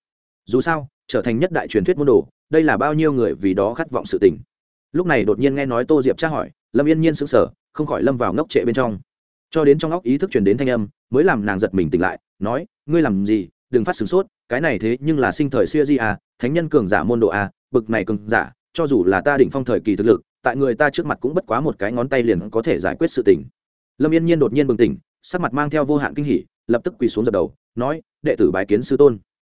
Dù sao, trở thành nhất đại truyền thuyết môn đồ, đây là bao nhiêu người vì đó khát vọng sự tình. Lúc này đột nhiên nghe nói tô diệp tra hỏi, lâm yên nhiên sững sờ, không khỏi lâm vào ngốc trệ bên trong. Cho đến trong óc ý thức truyền đến thanh âm, mới làm nàng giật mình tỉnh lại, nói, ngươi làm gì? Đừng phát sửng sốt, cái này thế nhưng là sinh thời xưa di à thánh nhân cường giả môn độ à? bực này cường giả, cho dù là ta đỉnh phong thời kỳ thực lực tại người ta trước mặt cũng bất quá một cái ngón tay liền có thể giải quyết sự tình. Lâm yên nhiên đột nhiên bừng tỉnh, sắc mặt mang theo vô hạn kinh hỉ, lập tức quỳ xuống dập đầu, nói, đệ tử bái kiến sư tôn.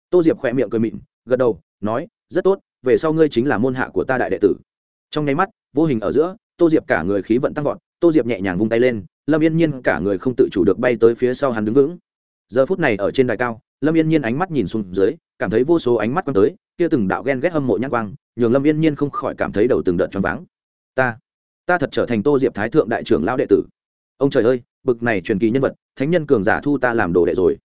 Tô diệp khỏe miệng cười mịn, gật đầu, nói, rất tốt, về sau ngươi chính là môn hạ của ta đại đệ tử. Trong nháy mắt, vô hình ở giữa, tô diệp cả người khí vận tăng vọt, tô diệp nhẹ nhàng vung tay lên, lâm yên nhiên cả người không tự chủ được bay tới phía sau hắn đứng vững. Giờ phút này ở trên đài cao, lâm yên nhiên ánh mắt nhìn xuống dưới, cảm thấy vô số ánh mắt quăng tới, kia từng đạo ghen ghét hâm mộ nhãn quang, nhường lâm yên nhiên không khỏi cảm thấy đầu từng đợt choáng váng ta ta thật trở thành tô diệp thái thượng đại trưởng lão đệ tử. Ông trời ơi, bực này truyền kỳ nhân vật, thánh nhân cường giả thu ta làm đồ đệ rồi.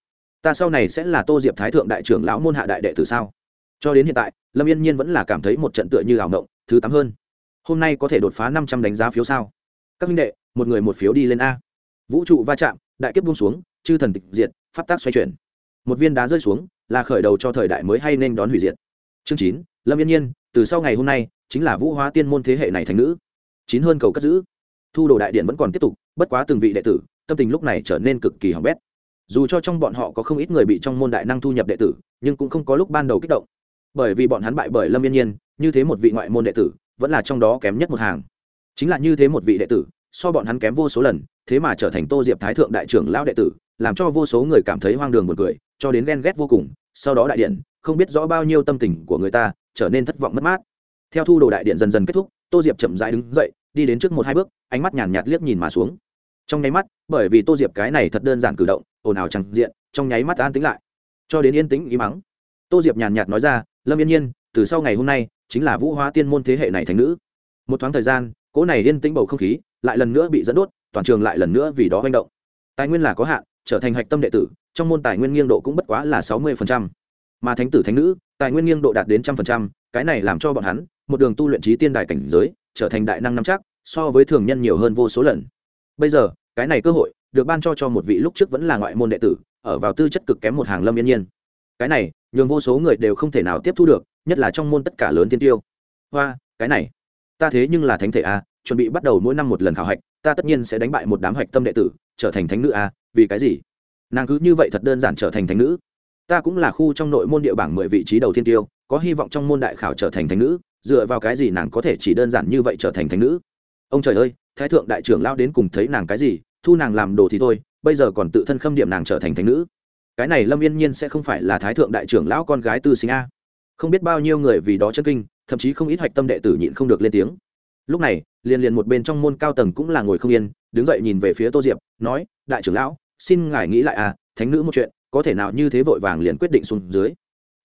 Ta sau này sẽ là tô diệp thái thượng đại trưởng lão môn hạ đại đệ tử sao? Cho đến hiện tại, lâm yên nhiên vẫn là cảm thấy một trận tựa như ảo ngộng thứ tám hơn. Hôm nay có thể đột phá năm trăm đánh giá phiếu sao? Các minh đệ, một người một phiếu đi lên a. Vũ trụ va chạm, đại kiếp buông xuống, chư thần tịch diệt, pháp tác xoay chuyển. Một viên đá rơi xuống, là khởi đầu cho thời đại mới hay nên đón hủy diệt. Chương chín, lâm yên nhiên, từ sau ngày hôm nay chính là vũ hóa tiên môn thế hệ này thành nữ. Chín hơn cầu cất giữ. Thu đồ đại điện vẫn còn tiếp tục, bất quá từng vị đệ tử, tâm tình lúc này trở nên cực kỳ hỏng bét. Dù cho trong bọn họ có không ít người bị trong môn đại năng thu nhập đệ tử, nhưng cũng không có lúc ban đầu kích động. Bởi vì bọn hắn bại bởi lâm yên nhiên, như thế một vị ngoại môn đệ tử, vẫn là trong đó kém nhất một hàng. Chính là như thế một vị đệ tử, so bọn hắn kém vô số lần, thế mà trở thành tô diệp thái thượng đại trưởng lão đệ tử, làm cho vô số người cảm thấy hoang đường buồn cười, cho đến ghen ghét vô cùng, sau đó đại điện, không biết rõ bao nhiêu tâm tình của người ta, trở nên thất vọng mất mát theo thu đồ đại điện dần dần kết thúc, tô diệp chậm rãi đứng dậy, đi đến trước một hai bước, ánh mắt nhàn nhạt liếc nhìn mà xuống. Trong nháy mắt, bởi vì tô diệp cái này thật đơn giản cử động, ồn ào chẳng diện, trong nháy mắt an tính lại. Cho đến yên tĩnh, ý mắng. Tô diệp nhàn nhạt nói ra, lâm yên nhiên, từ sau ngày hôm nay, chính là vũ hóa tiên môn thế hệ này thành nữ. Một thoáng thời gian, cỗ này yên tĩnh bầu không khí lại lần nữa bị dẫn đốt, toàn trường lại lần nữa vì đó manh động. Tài nguyên là có hạn, trở thành hạch tâm đệ tử, trong môn tài nguyên nghiêng độ cũng bất quá là sáu mươi phần trăm mà thánh tử thánh nữ, tài nguyên nghiêng độ đạt đến trăm phần trăm, cái này làm cho bọn hắn, một đường tu luyện trí tiên đại cảnh giới, trở thành đại năng năm chắc, so với thường nhân nhiều hơn vô số lần. Bây giờ, cái này cơ hội, được ban cho cho một vị lúc trước vẫn là ngoại môn đệ tử, ở vào tư chất cực kém một hàng lâm yên nhiên. Cái này, nhường vô số người đều không thể nào tiếp thu được, nhất là trong môn tất cả lớn tiên tiêu. Hoa, cái này, ta thế nhưng là thánh thể a, chuẩn bị bắt đầu mỗi năm một lần khảo hạch, ta tất nhiên sẽ đánh bại một đám hạch tâm đệ tử, trở thành thánh nữ a, vì cái gì? Nàng cứ như vậy thật đơn giản trở thành thánh nữ ta cũng là khu trong nội môn địa bảng mười vị trí đầu tiên tiêu, có hy vọng trong môn đại khảo trở thành thánh nữ, dựa vào cái gì nàng có thể chỉ đơn giản như vậy trở thành thánh nữ? Ông trời ơi, thái thượng đại trưởng lao đến cùng thấy nàng cái gì, thu nàng làm đồ thì thôi, bây giờ còn tự thân khâm điểm nàng trở thành thánh nữ. Cái này lâm yên nhiên sẽ không phải là thái thượng đại trưởng lão con gái tư sinh a. Không biết bao nhiêu người vì đó chân kinh, thậm chí không ít hạch tâm đệ tử nhịn không được lên tiếng. Lúc này, liền liền một bên trong môn cao tầng cũng là ngồi không yên, đứng dậy nhìn về phía tô diệp, nói, đại trưởng lão, xin ngài nghĩ lại à thánh nữ một chuyện có thể nào như thế vội vàng liền quyết định xuống dưới.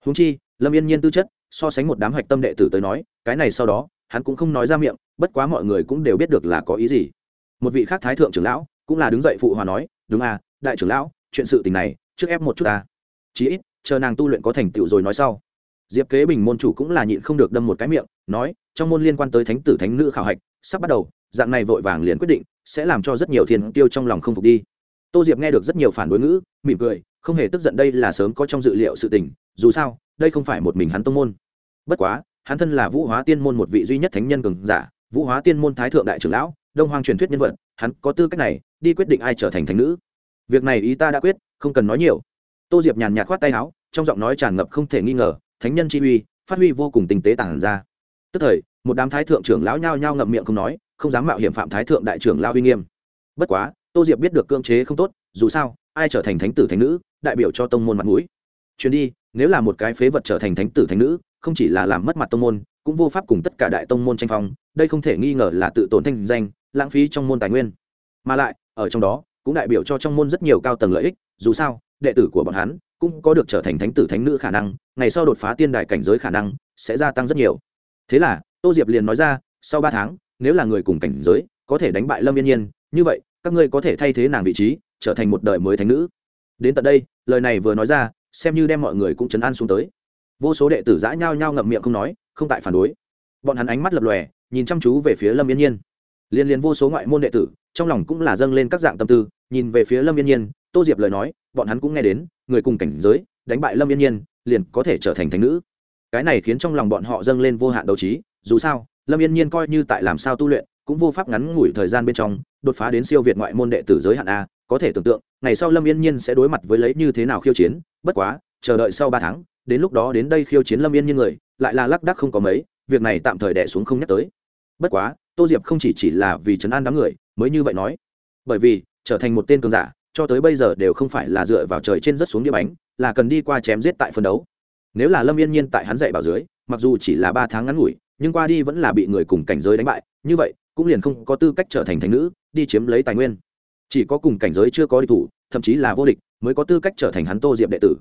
Húng chi, lâm yên nhiên tư chất, so sánh một đám hạch tâm đệ tử tới nói, cái này sau đó, hắn cũng không nói ra miệng, bất quá mọi người cũng đều biết được là có ý gì. Một vị khác thái thượng trưởng lão, cũng là đứng dậy phụ hòa nói, đúng à đại trưởng lão, chuyện sự tình này, trước ép một chút ta. Chí ít, chờ nàng tu luyện có thành tựu rồi nói sau. Diệp kế bình môn chủ cũng là nhịn không được đâm một cái miệng, nói, trong môn liên quan tới thánh tử thánh nữ khảo hạch, sắp bắt đầu, dạng này vội vàng liền quyết định, sẽ làm cho rất nhiều thiên tiêu trong lòng không phục đi tô diệp nghe được rất nhiều phản đối ngữ, mỉm cười, không hề tức giận đây là sớm có trong dự liệu sự tình, dù sao, đây không phải một mình hắn tông môn. Bất quá, hắn thân là vũ hóa tiên môn một vị duy nhất thánh nhân cường giả, vũ hóa tiên môn thái thượng đại trưởng lão, đông hoang truyền thuyết nhân vật, hắn có tư cách này, đi quyết định ai trở thành thánh nữ. Việc này ý ta đã quyết, không cần nói nhiều. Tô diệp nhàn nhạt khoát tay áo, trong giọng nói tràn ngập không thể nghi ngờ, thánh nhân chi uy, phát huy vô cùng tinh tế tản ra. Tức thời, một đám thái thượng trưởng lão nhao nhao ngậm miệng không nói, không dám mạo hiểm phạm thái thượng đại trưởng lão uy nghiêm. Bất quá tô diệp biết được cưỡng chế không tốt, dù sao, ai trở thành thánh tử thánh nữ, đại biểu cho tông môn mặt mũi. Chuyến đi, nếu là một cái phế vật trở thành thánh tử thánh nữ, không chỉ là làm mất mặt tông môn, cũng vô pháp cùng tất cả đại tông môn tranh phong, đây không thể nghi ngờ là tự tổn thanh danh, lãng phí trong môn tài nguyên. Mà lại, ở trong đó, cũng đại biểu cho trong môn rất nhiều cao tầng lợi ích, dù sao, đệ tử của bọn hắn cũng có được trở thành thánh tử thánh nữ khả năng, ngày sau đột phá tiên đài cảnh giới khả năng sẽ gia tăng rất nhiều. Thế là, tô diệp liền nói ra, sau ba tháng, nếu là người cùng cảnh giới, có thể đánh bại lâm yên nhiên, như vậy các ngươi có thể thay thế nàng vị trí, trở thành một đời mới thánh nữ. Đến tận đây, lời này vừa nói ra, xem như đem mọi người cũng chấn an xuống tới. Vô số đệ tử giã nhao nhao ngậm miệng không nói, không tại phản đối. Bọn hắn ánh mắt lập lòe, nhìn chăm chú về phía lâm yên nhiên. Liên liên vô số ngoại môn đệ tử, trong lòng cũng là dâng lên các dạng tâm tư, nhìn về phía lâm yên nhiên, tô diệp lời nói, bọn hắn cũng nghe đến, người cùng cảnh giới, đánh bại lâm yên nhiên, liền có thể trở thành thánh nữ. Cái này khiến trong lòng bọn họ dâng lên vô hạn đấu trí, dù sao, lâm yên nhiên coi như tại làm sao tu luyện cũng vô pháp ngắn ngủi thời gian bên trong, đột phá đến siêu việt ngoại môn đệ tử giới hạn a, có thể tưởng tượng, ngày sau lâm yên nhiên sẽ đối mặt với lấy như thế nào khiêu chiến, bất quá, chờ đợi sau ba tháng, đến lúc đó đến đây khiêu chiến lâm yên nhiên người, lại là lác đắc không có mấy, việc này tạm thời đẻ xuống không nhắc tới. Bất quá, tô diệp không chỉ chỉ là vì trấn an đám người, mới như vậy nói. Bởi vì, trở thành một tên cường giả, cho tới bây giờ đều không phải là dựa vào trời trên rất xuống đĩa bánh, là cần đi qua chém giết tại phân đấu. Nếu là lâm yên nhiên tại hắn dạy bảo dưới, mặc dù chỉ là ba tháng ngắn ngủi, nhưng qua đi vẫn là bị người cùng cảnh giới đánh bại, như vậy cũng liền không có tư cách trở thành thành nữ, đi chiếm lấy tài nguyên. Chỉ có cùng cảnh giới chưa có địch thủ, thậm chí là vô địch, mới có tư cách trở thành hắn tô diệp đệ tử.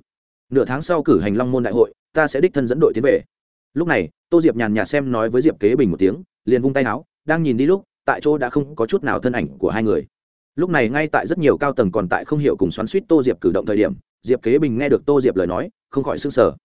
Nửa tháng sau cử hành long môn đại hội, ta sẽ đích thân dẫn đội tiến về. Lúc này, tô diệp nhàn nhạt xem nói với diệp kế bình một tiếng, liền vung tay áo, đang nhìn đi lúc, tại chỗ đã không có chút nào thân ảnh của hai người. Lúc này ngay tại rất nhiều cao tầng còn tại không hiểu cùng xoắn suýt tô diệp cử động thời điểm, diệp kế bình nghe được tô diệp lời nói, không khỏi s ư n g sở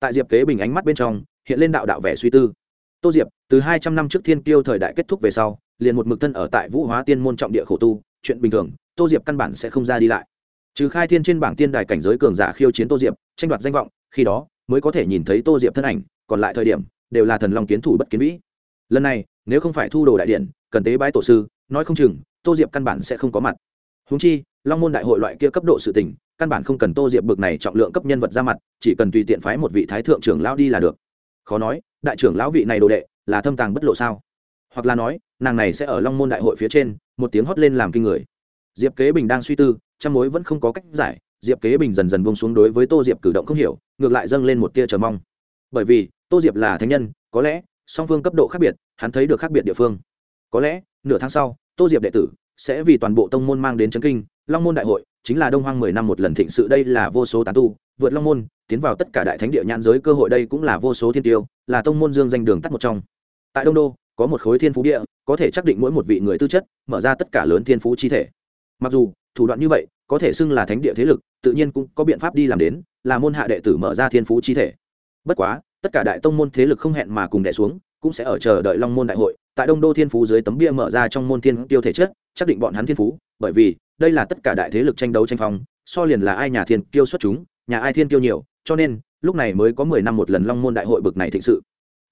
tại diệp kế bình ánh mắt bên trong, hiện lên đạo đạo vẻ suy tư tô diệp, từ hai trăm năm trước thiên kiêu thời đại kết thúc về sau, liền một mực thân ở tại vũ hóa tiên môn trọng địa khổ tu, chuyện bình thường, tô diệp căn bản sẽ không ra đi lại. Trừ khai thiên trên bảng tiên đài cảnh giới cường giả khiêu chiến tô diệp, tranh đoạt danh vọng, khi đó, mới có thể nhìn thấy tô diệp thân ảnh, còn lại thời điểm, đều là thần long kiến thủ bất kiến vĩ. Lần này, nếu không phải thu đồ đại điện, cần tế bái tổ sư, nói không chừng, tô diệp căn bản sẽ không có mặt. Húng chi, long môn đại hội loại kia cấp độ sự tình, căn bản không cần tô diệp bực này trọng lượng cấp nhân vật ra mặt, chỉ cần tùy tiện phái một vị thái thượng trưởng lao đi là được. Khó nói đại trưởng lão vị này đồ đệ, là thâm tàng bất lộ sao? Hoặc là nói, nàng này sẽ ở long môn đại hội phía trên, một tiếng hót lên làm kinh người. Diệp kế bình đang suy tư, trăm mối vẫn không có cách giải, diệp kế bình dần dần buông xuống đối với tô diệp cử động không hiểu, ngược lại dâng lên một tia chờ mong. Bởi vì, tô diệp là thánh nhân, có lẽ, song phương cấp độ khác biệt, hắn thấy được khác biệt địa phương. Có lẽ, nửa tháng sau, tô diệp đệ tử sẽ vì toàn bộ tông môn mang đến chấn kinh, long môn đại hội chính là đông hoang mười năm một lần thịnh sự, đây là vô số tán tu, vượt long môn, tiến vào tất cả đại thánh địa nhãn giới, cơ hội đây cũng là vô số thiên tiêu, là tông môn dương danh đường tắt một trong. Tại đông đô, có một khối thiên phú địa, có thể xác định mỗi một vị người tư chất, mở ra tất cả lớn thiên phú chi thể. Mặc dù, thủ đoạn như vậy, có thể xưng là thánh địa thế lực, tự nhiên cũng có biện pháp đi làm đến, là môn hạ đệ tử mở ra thiên phú chi thể. Bất quá, tất cả đại tông môn thế lực không hẹn mà cùng đẻ xuống cũng sẽ ở chờ đợi long môn đại hội. Tại đông đô thiên phú dưới tấm bia mở ra trong môn thiên tiêu thể chất xác định bọn hắn thiên phú, bởi vì đây là tất cả đại thế lực tranh đấu tranh phong, so liền là ai nhà thiên tiêu xuất chúng, nhà ai thiên tiêu nhiều, cho nên lúc này mới có mười năm một lần long môn đại hội bực này thịnh sự.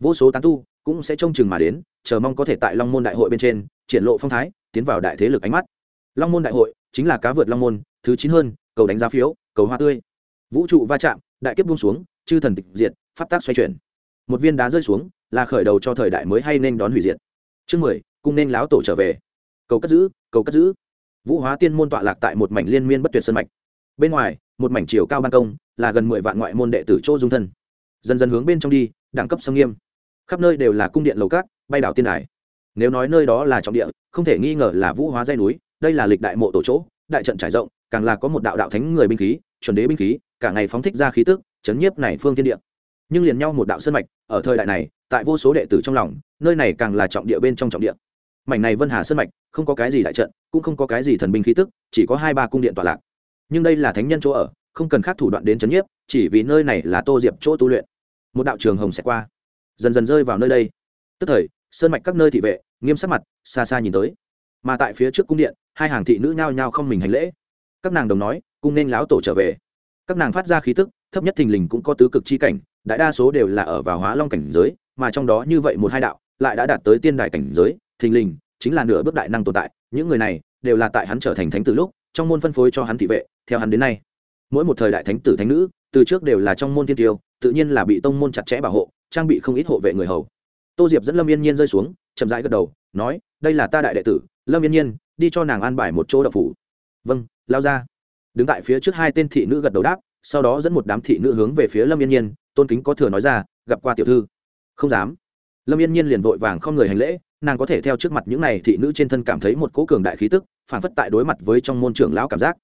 Vô số tán tu cũng sẽ trông chừng mà đến, chờ mong có thể tại long môn đại hội bên trên triển lộ phong thái, tiến vào đại thế lực ánh mắt. Long môn đại hội chính là cá vượt long môn, thứ chín hơn, cầu đánh giá phiếu, cầu hoa tươi. Vũ trụ va chạm, đại kiếp buông xuống, chư thần tịch diệt, pháp tác xoay chuyển. Một viên đá rơi xuống là khởi đầu cho thời đại mới hay nên đón hủy diệt. Chương mười, cung nên láo tổ trở về. Cầu cất giữ, cầu cất giữ. Vũ hóa tiên môn tọa lạc tại một mảnh liên miên bất tuyệt sân mạch. Bên ngoài, một mảnh chiều cao ban công, là gần mười vạn ngoại môn đệ tử chỗ dung thân. Dần dần hướng bên trong đi, đẳng cấp sông nghiêm. Khắp nơi đều là cung điện lầu cát, bay đảo tiên đài. Nếu nói nơi đó là trọng địa, không thể nghi ngờ là vũ hóa dây núi, đây là lịch đại mộ tổ chỗ, đại trận trải rộng, càng là có một đạo đạo thánh người binh khí, chuẩn đế binh khí, cả ngày phóng thích ra khí tức, chấn nhiếp này phương thiên địa nhưng liền nhau một đạo sơn mạch, ở thời đại này, tại vô số đệ tử trong lòng, nơi này càng là trọng địa bên trong trọng địa. Mảnh này vân hà sơn mạch, không có cái gì đại trận, cũng không có cái gì thần binh khí tức, chỉ có hai ba cung điện tọa lạc. Nhưng đây là thánh nhân chỗ ở, không cần khác thủ đoạn đến chấn nhiếp, chỉ vì nơi này là tô diệp chỗ tu luyện. Một đạo trường hồng sẽ qua, dần dần rơi vào nơi đây. Tức thời, sơn mạch các nơi thị vệ, nghiêm sắc mặt, xa xa nhìn tới. Mà tại phía trước cung điện, hai hàng thị nữ nhao nhao không mình hành lễ. Các nàng đồng nói, cung nên láo tổ trở về. Các nàng phát ra khí tức, thấp nhất thình lình cũng có tứ cực chi cảnh đại đa số đều là ở vào hóa long cảnh giới, mà trong đó như vậy một hai đạo lại đã đạt tới tiên đại cảnh giới, thình lình chính là nửa bước đại năng tồn tại. Những người này đều là tại hắn trở thành thánh tử lúc, trong môn phân phối cho hắn thị vệ, theo hắn đến nay. Mỗi một thời đại thánh tử thánh nữ, từ trước đều là trong môn tiên tiêu, tự nhiên là bị tông môn chặt chẽ bảo hộ, trang bị không ít hộ vệ người hầu. Tô diệp dẫn lâm yên nhiên rơi xuống, chậm rãi gật đầu, nói, đây là ta đại đệ tử, lâm yên nhiên, đi cho nàng an bài một chỗ đậu phủ. Vâng lao ra. Đứng tại phía trước hai tên thị nữ gật đầu đáp, sau đó dẫn một đám thị nữ hướng về phía lâm yên nhiên tôn kính có thừa nói ra, gặp qua tiểu thư. Không dám. Lâm yên nhiên liền vội vàng không người hành lễ, nàng có thể theo trước mặt những này thị nữ trên thân cảm thấy một cỗ cường đại khí tức, phản phất tại đối mặt với trong môn trưởng lão cảm giác.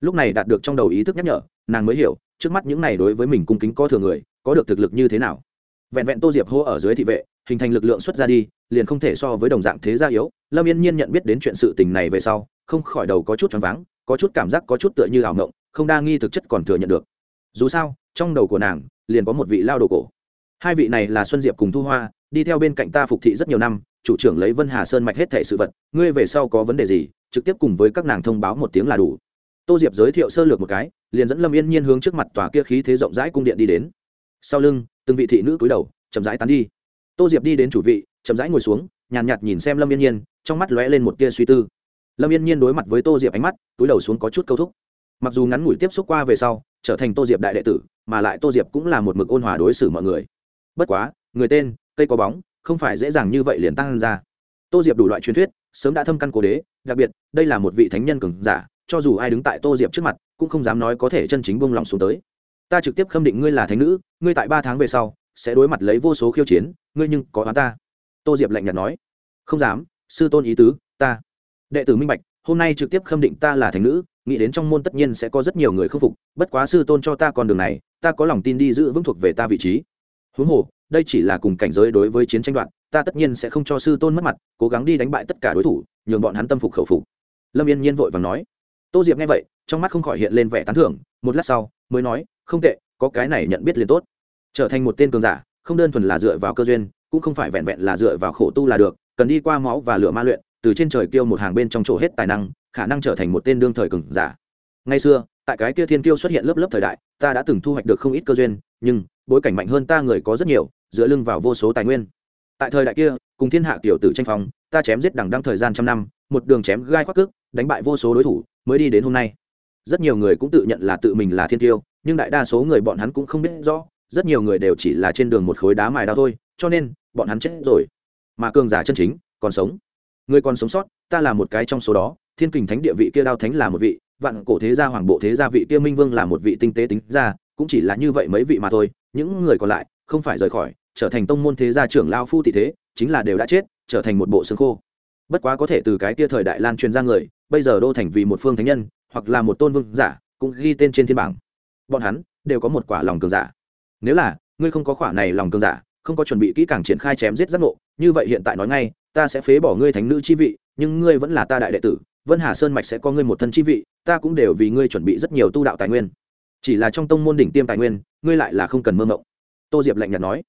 Lúc này đạt được trong đầu ý thức nhắc nhở, nàng mới hiểu, trước mắt những này đối với mình cung kính có thừa người, có được thực lực như thế nào. Vẹn vẹn tô diệp hô ở dưới thị vệ, hình thành lực lượng xuất ra đi, liền không thể so với đồng dạng thế gia yếu. Lâm yên nhiên nhận biết đến chuyện sự tình này về sau, không khỏi đầu có chút choáng váng, có chút cảm giác có chút tựa như ảo ngộng, không đa nghi thực chất còn thừa nhận được. Dù sao, trong đầu của nàng liền có một vị lao đồ cổ. Hai vị này là xuân diệp cùng thu hoa đi theo bên cạnh ta phục thị rất nhiều năm chủ trưởng lấy vân hà sơn mạch hết thẻ sự vật ngươi về sau có vấn đề gì trực tiếp cùng với các nàng thông báo một tiếng là đủ. Tô diệp giới thiệu sơ lược một cái liền dẫn lâm yên nhiên hướng trước mặt tòa kia khí thế rộng rãi cung điện đi đến. Sau lưng từng vị thị nữ cúi đầu chậm rãi tán đi. Tô diệp đi đến chủ vị chậm rãi ngồi xuống nhàn nhạt, nhạt nhìn xem lâm yên nhiên trong mắt lóe lên một tia suy tư. Lâm yên nhiên đối mặt với tô diệp ánh mắt túi đầu xuống có chút câu thúc. Mặc dù ngắn ngủi tiếp xúc qua về sau trở thành tô diệp đại đệ tử mà lại tô diệp cũng là một mực ôn hòa đối xử mọi người. Bất quá, người tên, cây có bóng, không phải dễ dàng như vậy liền tăng ra. Tô diệp đủ loại truyền thuyết, sớm đã thâm căn cố đế, đặc biệt, đây là một vị thánh nhân cường giả, cho dù ai đứng tại tô diệp trước mặt, cũng không dám nói có thể chân chính buông lòng xuống tới. Ta trực tiếp khâm định ngươi là thánh nữ, ngươi tại ba tháng về sau, sẽ đối mặt lấy vô số khiêu chiến, ngươi nhưng có oán ta. Tô diệp lạnh nhạt nói. Không dám, sư tôn ý tứ, ta. Đệ tử minh bạch hôm nay trực tiếp khâm định ta là thành nữ, nghĩ đến trong môn tất nhiên sẽ có rất nhiều người k phục, bất quá sư tôn cho ta con đường này, ta có lòng tin đi giữ vững thuộc về ta vị trí. Huống hồ, đây chỉ là cùng cảnh giới đối với chiến tranh đoạn, ta tất nhiên sẽ không cho sư tôn mất mặt, cố gắng đi đánh bại tất cả đối thủ, nhường bọn hắn tâm phục khẩu phục. Lâm yên nhiên vội và nói. Tô diệp nghe vậy, trong mắt không khỏi hiện lên vẻ tán thưởng, một lát sau, mới nói, không tệ, có cái này nhận biết liền tốt. Trở thành một tên cường giả, không đơn thuần là dựa vào cơ duyên, cũng không phải vẹn vẹn là dựa vào khổ tu là được, cần đi qua máu và lửa ma luyện từ trên trời kêu một hàng bên trong chỗ hết tài năng, khả năng trở thành một tên đương thời cường giả. Ngay xưa, tại cái kia thiên kiêu xuất hiện lớp lớp thời đại, ta đã từng thu hoạch được không ít cơ duyên, nhưng bối cảnh mạnh hơn ta người có rất nhiều, dựa lưng vào vô số tài nguyên. Tại thời đại kia, cùng thiên hạ tiểu tử tranh phong, ta chém giết đằng đăng thời gian trăm năm, một đường chém gai khoác cước, đánh bại vô số đối thủ, mới đi đến hôm nay. Rất nhiều người cũng tự nhận là tự mình là thiên tiêu nhưng đại đa số người bọn hắn cũng không biết rõ, rất nhiều người đều chỉ là trên đường một khối đá mài đao thôi, cho nên, bọn hắn chết rồi. Mà cường giả chân chính còn sống người còn sống sót, ta là một cái trong số đó, thiên kình thánh địa vị kia đao thánh là một vị, vạn cổ thế gia, hoàng bộ thế gia, vị kia minh vương là một vị tinh tế tính ra, cũng chỉ là như vậy mấy vị mà thôi, những người còn lại, không phải rời khỏi, trở thành tông môn thế gia trưởng lao phu tỷ thế, chính là đều đã chết, trở thành một bộ xương khô. Bất quá có thể từ cái kia thời đại lan truyền ra người, bây giờ đô thành vì một phương thánh nhân, hoặc là một tôn vương giả, cũng ghi tên trên thiên bảng. Bọn hắn, đều có một quả lòng cường giả. Nếu là, ngươi không có quả này lòng cường giả, không có chuẩn bị kỹ càng triển khai chém giết giác ngộ, như vậy hiện tại nói ngay ta sẽ phế bỏ ngươi thánh nữ chi vị, nhưng ngươi vẫn là ta đại đệ tử, vân hà sơn mạch sẽ có ngươi một thân chi vị, ta cũng đều vì ngươi chuẩn bị rất nhiều tu đạo tài nguyên. Chỉ là trong tông môn đỉnh tiêm tài nguyên, ngươi lại là không cần mơ mộng. Tô diệp lạnh nhạt nói.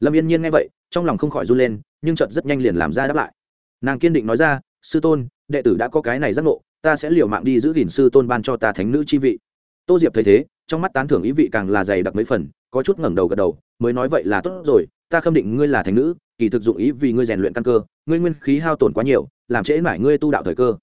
Lâm yên nhiên nghe vậy, trong lòng không khỏi run lên, nhưng chợt rất nhanh liền làm ra đáp lại. Nàng kiên định nói ra, sư tôn, đệ tử đã có cái này giác ngộ, ta sẽ liều mạng đi giữ gìn sư tôn ban cho ta thánh nữ chi vị. Tô diệp thấy thế, trong mắt tán thưởng ý vị càng là dày đặc mấy phần, có chút ngẩng đầu gật đầu, mới nói vậy là tốt rồi ta khâm định ngươi là thánh nữ, kỳ thực dụng ý vì ngươi rèn luyện căn cơ, ngươi nguyên khí hao tổn quá nhiều, làm trễ mãi ngươi tu đạo thời cơ.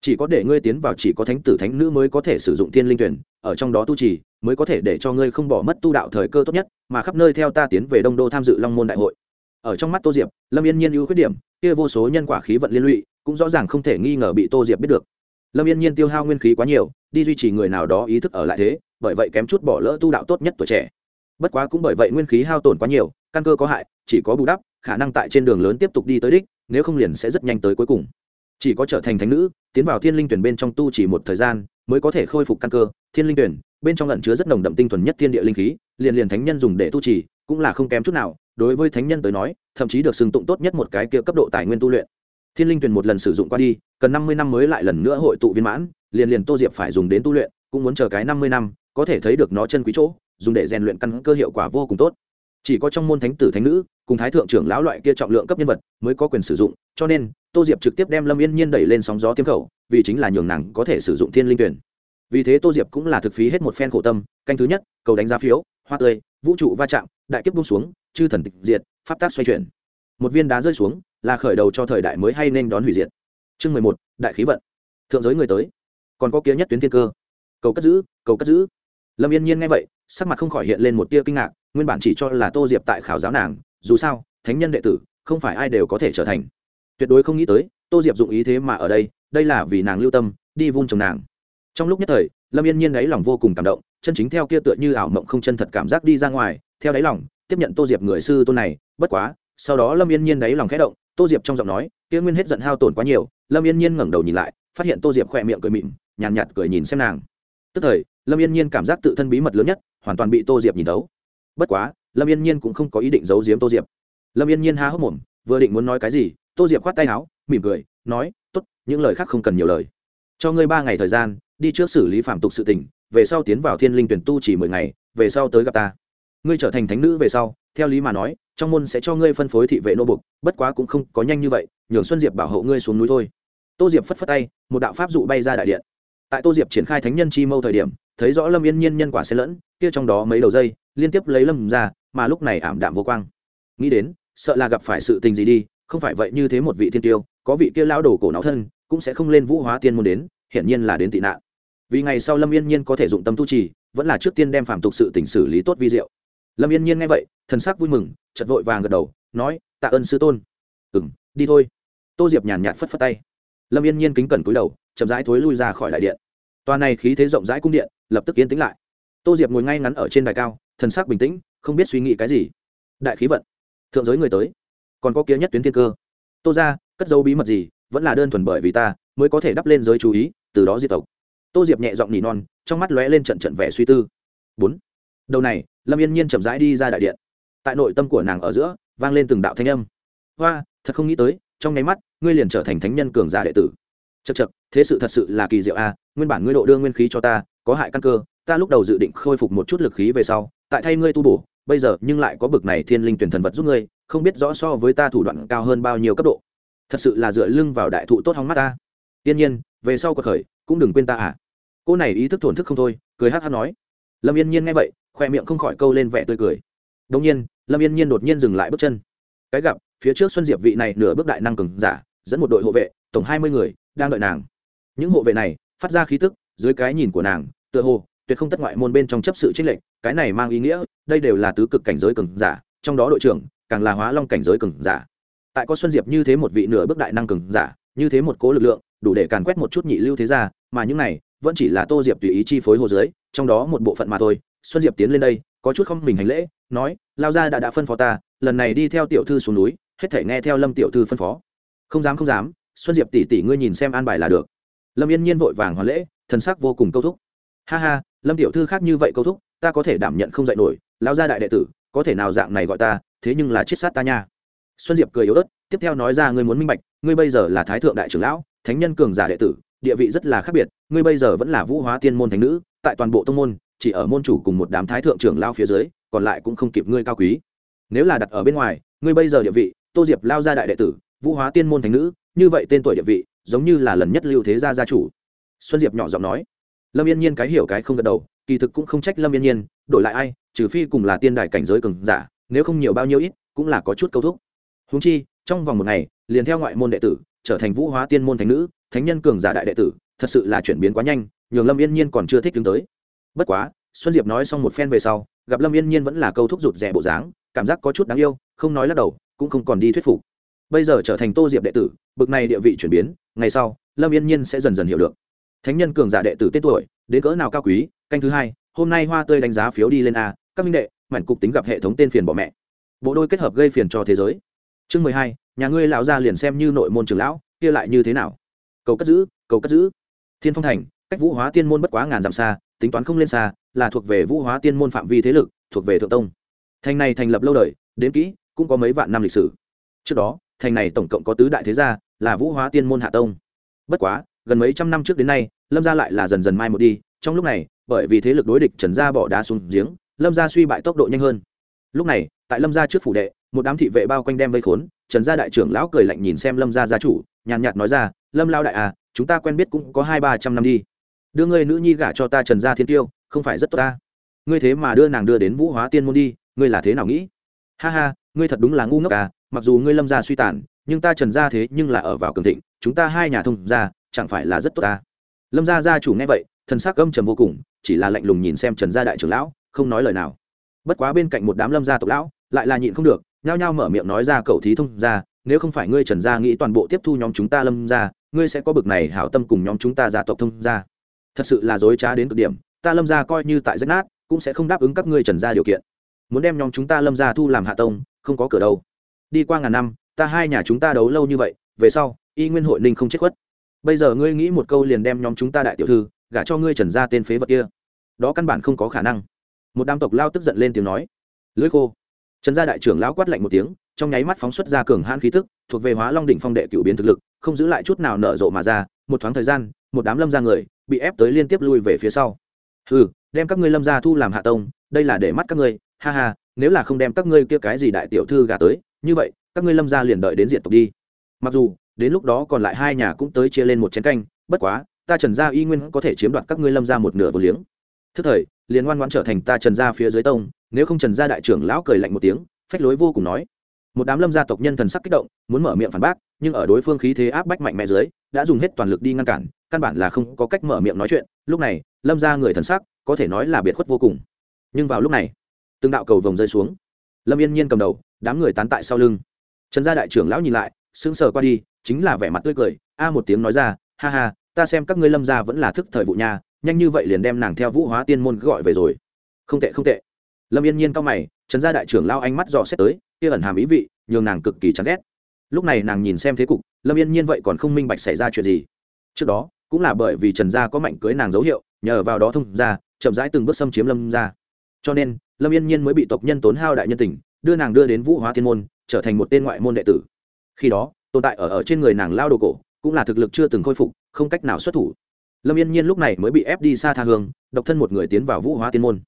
Chỉ có để ngươi tiến vào chỉ có thánh tử thánh nữ mới có thể sử dụng thiên linh tuyển, ở trong đó tu trì, mới có thể để cho ngươi không bỏ mất tu đạo thời cơ tốt nhất, mà khắp nơi theo ta tiến về đông đô tham dự long môn đại hội. Ở trong mắt tô diệp, lâm yên nhiên ưu khuyết điểm, kia vô số nhân quả khí vận liên lụy, cũng rõ ràng không thể nghi ngờ bị tô diệp biết được. Lâm yên nhiên tiêu hao nguyên khí quá nhiều, đi duy trì người nào đó ý thức ở lại thế, bởi vậy kém chút bỏ lỡ tu đạo tốt nhất tuổi trẻ. Bất quá cũng bởi vậy nguyên khí hao tổn quá nhiều căn cơ có hại, chỉ có bù đắp, khả năng tại trên đường lớn tiếp tục đi tới đích, nếu không liền sẽ rất nhanh tới cuối cùng. Chỉ có trở thành thánh nữ, tiến vào thiên linh tuyển bên trong tu chỉ một thời gian, mới có thể khôi phục căn cơ. Thiên linh tuyển, bên trong lẩn chứa rất nồng đậm tinh thuần nhất thiên địa linh khí, liền liền thánh nhân dùng để tu trì cũng là không kém chút nào. Đối với thánh nhân tới nói, thậm chí được xưng tụng tốt nhất một cái kia cấp độ tài nguyên tu luyện. Thiên linh tuyển một lần sử dụng qua đi, cần năm mươi năm mới lại lần nữa hội tụ viên mãn, liền liền tô diệp phải dùng đến tu luyện, cũng muốn chờ cái năm mươi năm, có thể thấy được nó chân quý chỗ, dùng để rèn luyện căn cơ hiệu quả vô cùng tốt chỉ có trong môn thánh tử thánh nữ, cùng thái thượng trưởng lão loại kia trọng lượng cấp nhân vật mới có quyền sử dụng, cho nên, tô diệp trực tiếp đem lâm yên nhiên đẩy lên sóng gió tiêm khẩu, vì chính là nhường nàng có thể sử dụng thiên linh tuyển. Vì thế tô diệp cũng là thực phí hết một phen khổ tâm, canh thứ nhất, cầu đánh giá phiếu, hoa tươi, vũ trụ va chạm, đại kiếp bung xuống, chư thần tịch diệt, pháp tác xoay chuyển. Một viên đá rơi xuống, là khởi đầu cho thời đại mới hay nên đón hủy diệt. Chương mười một, đại khí vận. Thượng giới người tới. Còn có kia nhất tuyến thiên cơ. Cầu cất giữ, cầu cất giữ. Lâm yên nhiên nghe vậy, sắc mặt không khỏi hiện lên một tia kinh ngạc nguyên bản chỉ cho là tô diệp tại khảo giáo nàng dù sao thánh nhân đệ tử không phải ai đều có thể trở thành. Tuyệt đối không nghĩ tới tô diệp dụng ý thế mà ở đây đây là vì nàng lưu tâm đi vun trồng nàng. Trong lúc nhất thời lâm yên nhiên đáy lòng vô cùng cảm động chân chính theo kia tựa như ảo mộng không chân thật cảm giác đi ra ngoài theo đáy lòng tiếp nhận tô diệp người sư tôn này bất quá sau đó lâm yên nhiên đáy lòng khẽ động tô diệp trong giọng nói kia nguyên hết giận hao tổn quá nhiều lâm yên nhiên ngẩng đầu nhìn lại phát hiện tô diệp khỏe miệng cười mịn nhàn nhạt, nhạt cười nhìn xem nàng. Tức thời lâm yên nhiên cảm giác tự thân bí mật lớn nhất hoàn toàn bị tô diệp nhìn thấu bất quá, lâm yên nhiên cũng không có ý định giấu giếm tô diệp. Lâm yên nhiên há hốc mồm, vừa định muốn nói cái gì, tô diệp khoát tay áo, mỉm cười, nói t ố t những lời khác không cần nhiều lời. Cho ngươi ba ngày thời gian, đi trước xử lý phạm tục sự tình, về sau tiến vào thiên linh tuyển tu chỉ mười ngày, về sau tới gặp ta. Ngươi trở thành thánh nữ về sau, theo lý mà nói, trong môn sẽ cho ngươi phân phối thị vệ nô bục, bất quá cũng không có nhanh như vậy, nhường xuân diệp bảo hộ ngươi xuống núi thôi. Tô diệp phất phất tay, một đạo pháp dụ bay ra đại điện tại tô diệp triển khai thánh nhân chi mâu thời điểm, thấy rõ lâm yên nhiên nhân quả xen lẫn, kia trong đó mấy đầu dây, liên tiếp lấy lâm ra, mà lúc này ảm đạm vô quang. Nghĩ đến, sợ là gặp phải sự tình gì đi, không phải vậy như thế một vị thiên tiêu, có vị kia lao đồ cổ não thân, cũng sẽ không lên vũ hóa tiên môn đến, hiển nhiên là đến tị nạn. Vì ngày sau lâm yên nhiên có thể dụng tâm tu trì, vẫn là trước tiên đem phạm tục sự tỉnh xử lý tốt vi diệu. Lâm yên nhiên nghe vậy, thần sắc vui mừng chật vội vàng gật đầu, nói, tạ ơn sư tôn. Ừ m đi thôi. Tô diệp nhàn nhạt phất phất tay. Lâm yên nhiên kính cẩn cúi đầu chậm rãi thối lui ra khỏi đại điện. Toàn này khí thế rộng rãi cung điện lập tức yên tĩnh lại. Tô diệp ngồi ngay ngắn ở trên đài cao, thần sắc bình tĩnh, không biết suy nghĩ cái gì. Đại khí vận, thượng giới người tới, còn có kia nhất tuyến thiên cơ. Tô ra cất dấu bí mật gì, vẫn là đơn thuần bởi vì ta mới có thể đắp lên giới chú ý, từ đó diệt tộc. Tô diệp nhẹ giọng nỉ non, trong mắt lóe lên trận trận vẻ suy tư. Bốn, đầu này, lâm yên nhiên chậm rãi đi ra đại điện. Tại nội tâm của nàng ở giữa, vang lên từng đạo thanh âm. Hoa, thật không nghĩ tới, trong nháy mắt, ngươi liền trở thành thánh nhân cường giả đệ tử chật chật, thế sự thật sự là kỳ diệu a, nguyên bản ngươi độ đưa nguyên khí cho ta, có hại căn cơ, ta lúc đầu dự định khôi phục một chút lực khí về sau, tại thay ngươi tu bổ, bây giờ nhưng lại có bực này thiên linh tuyển thần vật giúp ngươi, không biết rõ so với ta thủ đoạn cao hơn bao nhiêu cấp độ. Thật sự là dựa lưng vào đại thụ tốt hóng mắt ta. Tiên nhiên, về sau cuộc khởi, cũng đừng quên ta à. Cô này ý thức thổn thức không thôi, cười hát hát nói. Lâm yên nhiên nghe vậy, khoe miệng không khỏi câu lên vẻ tươi cười. Đông nhiên, lâm yên nhiên đột nhiên dừng lại bước chân. Cái gặp, phía trước xuân diệp vị này nửa bước đại năng cường giả, dẫn một đội hộ vệ, tổng hai mươi người đang đợi nàng. Những hộ vệ này, phát ra khí tức, dưới cái nhìn của nàng, tựa hồ, tuyệt không tất ngoại môn bên trong chấp sự trích lệnh cái này mang ý nghĩa, đây đều là tứ cực cảnh giới cường giả, trong đó đội trưởng, càng là hóa long cảnh giới cường giả. Tại có xuân diệp như thế một vị nửa bước đại năng cường giả, như thế một cố lực lượng, đủ để càn quét một chút nhị lưu thế gia, mà những này, vẫn chỉ là tô diệp tùy ý chi phối hồ dưới, trong đó một bộ phận mà thôi. Xuân diệp tiến lên đây, có chút không mình hành lễ, nói, lao gia đã đã phân phó ta, lần này đi theo tiểu thư xuống núi, hết thể nghe theo lâm tiểu thư phân phó. Không dám không dám xuân diệp tỷ tỷ ngươi nhìn xem an bài là được. Lâm yên nhiên vội vàng hoàn lễ, thần sắc vô cùng câu thúc. Ha ha, lâm tiểu thư khác như vậy câu thúc, ta có thể đảm nhận không dạy nổi lao gia đại đệ tử, có thể nào dạng này gọi ta, thế nhưng là chết sát ta nha. Xuân diệp cười yếu ớt, tiếp theo nói ra ngươi muốn minh bạch, ngươi bây giờ là thái thượng đại trưởng lão, thánh nhân cường giả đệ tử, địa vị rất là khác biệt, ngươi bây giờ vẫn là vũ hóa tiên môn thánh nữ, tại toàn bộ tông môn, chỉ ở môn chủ cùng một đám thái thượng trưởng lao phía dưới, còn lại cũng không kịp ngươi cao quý. Nếu là đặt ở bên ngoài, ngươi bây giờ địa vị, tô diệp lao ra đại đệ tử, vũ hóa tiên môn thánh nữ như vậy tên tuổi địa vị, giống như là lần nhất lưu thế gia gia chủ. Xuân diệp nhỏ giọng nói. Lâm yên nhiên cái hiểu cái không gật đầu, kỳ thực cũng không trách lâm yên nhiên, đổi lại ai, trừ phi cùng là tiên đại cảnh giới cường giả, nếu không nhiều bao nhiêu ít, cũng là có chút câu thúc. Húng chi, trong vòng một ngày, liền theo ngoại môn đệ tử, trở thành vũ hóa tiên môn thánh nữ, thánh nhân cường giả đại đệ tử, thật sự là chuyển biến quá nhanh, nhường lâm yên nhiên còn chưa thích đứng tới. Bất quá, xuân diệp nói xong một phen về sau, gặp lâm yên nhiên vẫn là câu thúc rụt rè bộ dáng, cảm giác có chút đáng yêu, không nói lắc đầu, cũng không còn đi thuyết phục bây giờ trở thành tô diệp đệ tử, bực này địa vị chuyển biến, ngày sau, lâm yên nhiên sẽ dần dần hiểu được. Thánh nhân cường giả đệ tử tên tuổi, đến cỡ nào cao quý, canh thứ hai, hôm nay hoa tươi đánh giá phiếu đi lên a, các minh đệ, mảnh cục tính gặp hệ thống tên phiền bỏ mẹ. Bộ đôi kết hợp gây phiền cho thế giới. Chương mười hai, nhà ngươi lão gia liền xem như nội môn trường lão, kia lại như thế nào? Cầu cất giữ, cầu cất giữ. Thiên phong thành, cách vũ hóa tiên môn bất quá ngàn dặm xa, tính toán không lên xa, là thuộc về vũ hóa tiên môn phạm vi thế lực, thuộc về thượng tông. Thành này thành lập lâu đời, đến kỹ, cũng có mấy vạn năm lịch sử. Trước đó thành này tổng cộng có tứ đại thế gia, là vũ hóa tiên môn hạ tông. Bất quá, gần mấy trăm năm trước đến nay, lâm gia lại là dần dần mai một đi. Trong lúc này, bởi vì thế lực đối địch trần gia bỏ đá xuống giếng, lâm gia suy bại tốc độ nhanh hơn. Lúc này, tại lâm gia trước phủ đệ, một đám thị vệ bao quanh đem vây khốn, trần gia đại trưởng lão cười lạnh nhìn xem lâm gia gia chủ, nhàn nhạt nói ra, lâm lao đại à chúng ta quen biết cũng có hai ba trăm năm đi. Đưa ngươi nữ nhi gả cho ta trần gia thiên tiêu, không phải rất tốt ta. Ngươi thế mà đưa nàng đưa đến vũ hóa tiên môn đi, ngươi là thế nào nghĩ? Ha ha, ngươi thật đúng là ngu ngốc à mặc dù ngươi lâm gia suy tàn, nhưng ta trần gia thế nhưng là ở vào cường thịnh, chúng ta hai nhà thông gia, chẳng phải là rất tốt ta? Lâm gia gia chủ nghe vậy, thần sắc âm trầm vô cùng, chỉ là lạnh lùng nhìn xem trần gia đại trưởng lão, không nói lời nào. Bất quá bên cạnh một đám lâm gia tộc lão, lại là nhịn không được, nhao nhao mở miệng nói ra cậu thí thông gia, nếu không phải ngươi trần gia nghĩ toàn bộ tiếp thu nhóm chúng ta lâm gia, ngươi sẽ có bực này hảo tâm cùng nhóm chúng ta gia tộc thông gia. Thật sự là dối trá đến cực điểm, ta lâm gia coi như tại rách nát, cũng sẽ không đáp ứng các ngươi trần gia điều kiện. Muốn đem nhóm chúng ta lâm gia thu làm hạ tông, không có cửa đâu đi qua ngàn năm, ta hai nhà chúng ta đấu lâu như vậy, về sau, y nguyên hội ninh không chết khuất. Bây giờ ngươi nghĩ một câu liền đem nhóm chúng ta đại tiểu thư, gả cho ngươi trần gia tên phế vật kia. Đó căn bản không có khả năng. Một đám tộc lao tức giận lên tiếng nói. Lưỡi khô. Trần gia đại trưởng lão quát lạnh một tiếng, trong nháy mắt phóng xuất ra cường hãn khí tức, thuộc về hóa long đỉnh phong đệ cựu biến thực lực, không giữ lại chút nào nở rộ mà ra, một thoáng thời gian, một đám lâm gia người, bị ép tới liên tiếp lui về phía sau. Ừ đem các ngươi lâm gia thu làm hạ tông, đây là để mắt các ngươi, ha ha, nếu là không đem các ngươi kia cái gì đại tiểu thư gả tới như vậy, các ngươi lâm gia liền đợi đến diện tộc đi. Mặc dù, đến lúc đó còn lại hai nhà cũng tới chia lên một chén canh, bất quá, ta trần gia y nguyên có thể chiếm đoạt các ngươi lâm gia một nửa vô liếng. Thức thời, liền ngoan ngoan trở thành ta trần gia phía dưới tông, nếu không trần gia đại trưởng lão cười lạnh một tiếng, phách lối vô cùng nói. Một đám lâm gia tộc nhân thần sắc kích động, muốn mở miệng phản bác, nhưng ở đối phương khí thế áp bách mạnh mẽ dưới, đã dùng hết toàn lực đi ngăn cản, căn bản là không có cách mở miệng nói chuyện. Lúc này, lâm gia người thần sắc, có thể nói là biệt khuất vô cùng. Nhưng vào lúc này, từng đạo cầu vồng rơi xuống. Lâm yên nhiên cầm đầu đám người tán tại sau lưng. Trần gia đại trưởng lão nhìn lại, sững sờ qua đi, chính là vẻ mặt tươi cười, a một tiếng nói ra, ha ha, ta xem các ngươi lâm gia vẫn là thức thời vụ nha nhanh như vậy liền đem nàng theo vũ hóa tiên môn gọi về rồi. Không tệ không tệ. Lâm yên nhiên cao mày, trần gia đại trưởng lao ánh mắt dò xét tới, kia ẩn hàm ý vị, nhường nàng cực kỳ chán ghét. Lúc này nàng nhìn xem thế cục, lâm yên nhiên vậy còn không minh bạch xảy ra chuyện gì. Trước đó, cũng là bởi vì trần gia có mạnh cưới nàng dấu hiệu, nhờ vào đó thông ra chậm rãi từng bước xâm chiếm lâm gia. Cho nên, lâm yên nhiên mới bị tộc nhân tốn hao đại nhân tình đưa nàng đưa đến vũ hóa thiên môn, trở thành một tên ngoại môn đệ tử. Khi đó, tồn tại ở ở trên người nàng lao đồ cổ, cũng là thực lực chưa từng khôi phục, không cách nào xuất thủ. Lâm yên nhiên lúc này mới bị ép đi xa tha hương, độc thân một người tiến vào vũ hóa tiên môn.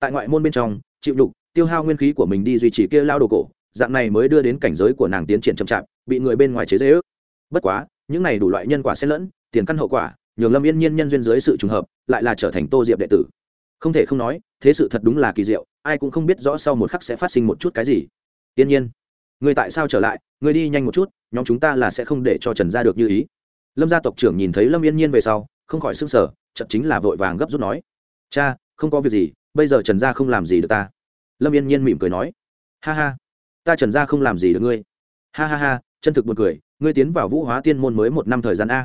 Tại ngoại môn bên trong, chịu đục, tiêu hao nguyên khí của mình đi duy trì kia lao đồ cổ, dạng này mới đưa đến cảnh giới của nàng tiến triển chậm chạp, bị người bên ngoài chế dễ ước bất quá, những này đủ loại nhân quả xen lẫn, tiền căn hậu quả, nhường lâm yên nhiên nhân duyên dưới sự trùng hợp, lại là trở thành tô diệp đệ tử. Không thể không nói, thế sự thật đúng là kỳ diệu ai cũng không biết rõ sau một khắc sẽ phát sinh một chút cái gì. Tiên nhiên, người tại sao trở lại? Người đi nhanh một chút, nhóm chúng ta là sẽ không để cho trần gia được như ý. Lâm gia tộc trưởng nhìn thấy lâm yên nhiên về sau, không khỏi s ư n g sở chậm chính là vội vàng gấp rút nói, cha, không có việc gì, bây giờ trần gia không làm gì được ta. Lâm yên nhiên mỉm cười nói, ha ha, ta trần gia không làm gì được ngươi. Ha ha ha, chân thực b u ồ n cười, ngươi tiến vào vũ hóa tiên môn mới một năm thời gian a.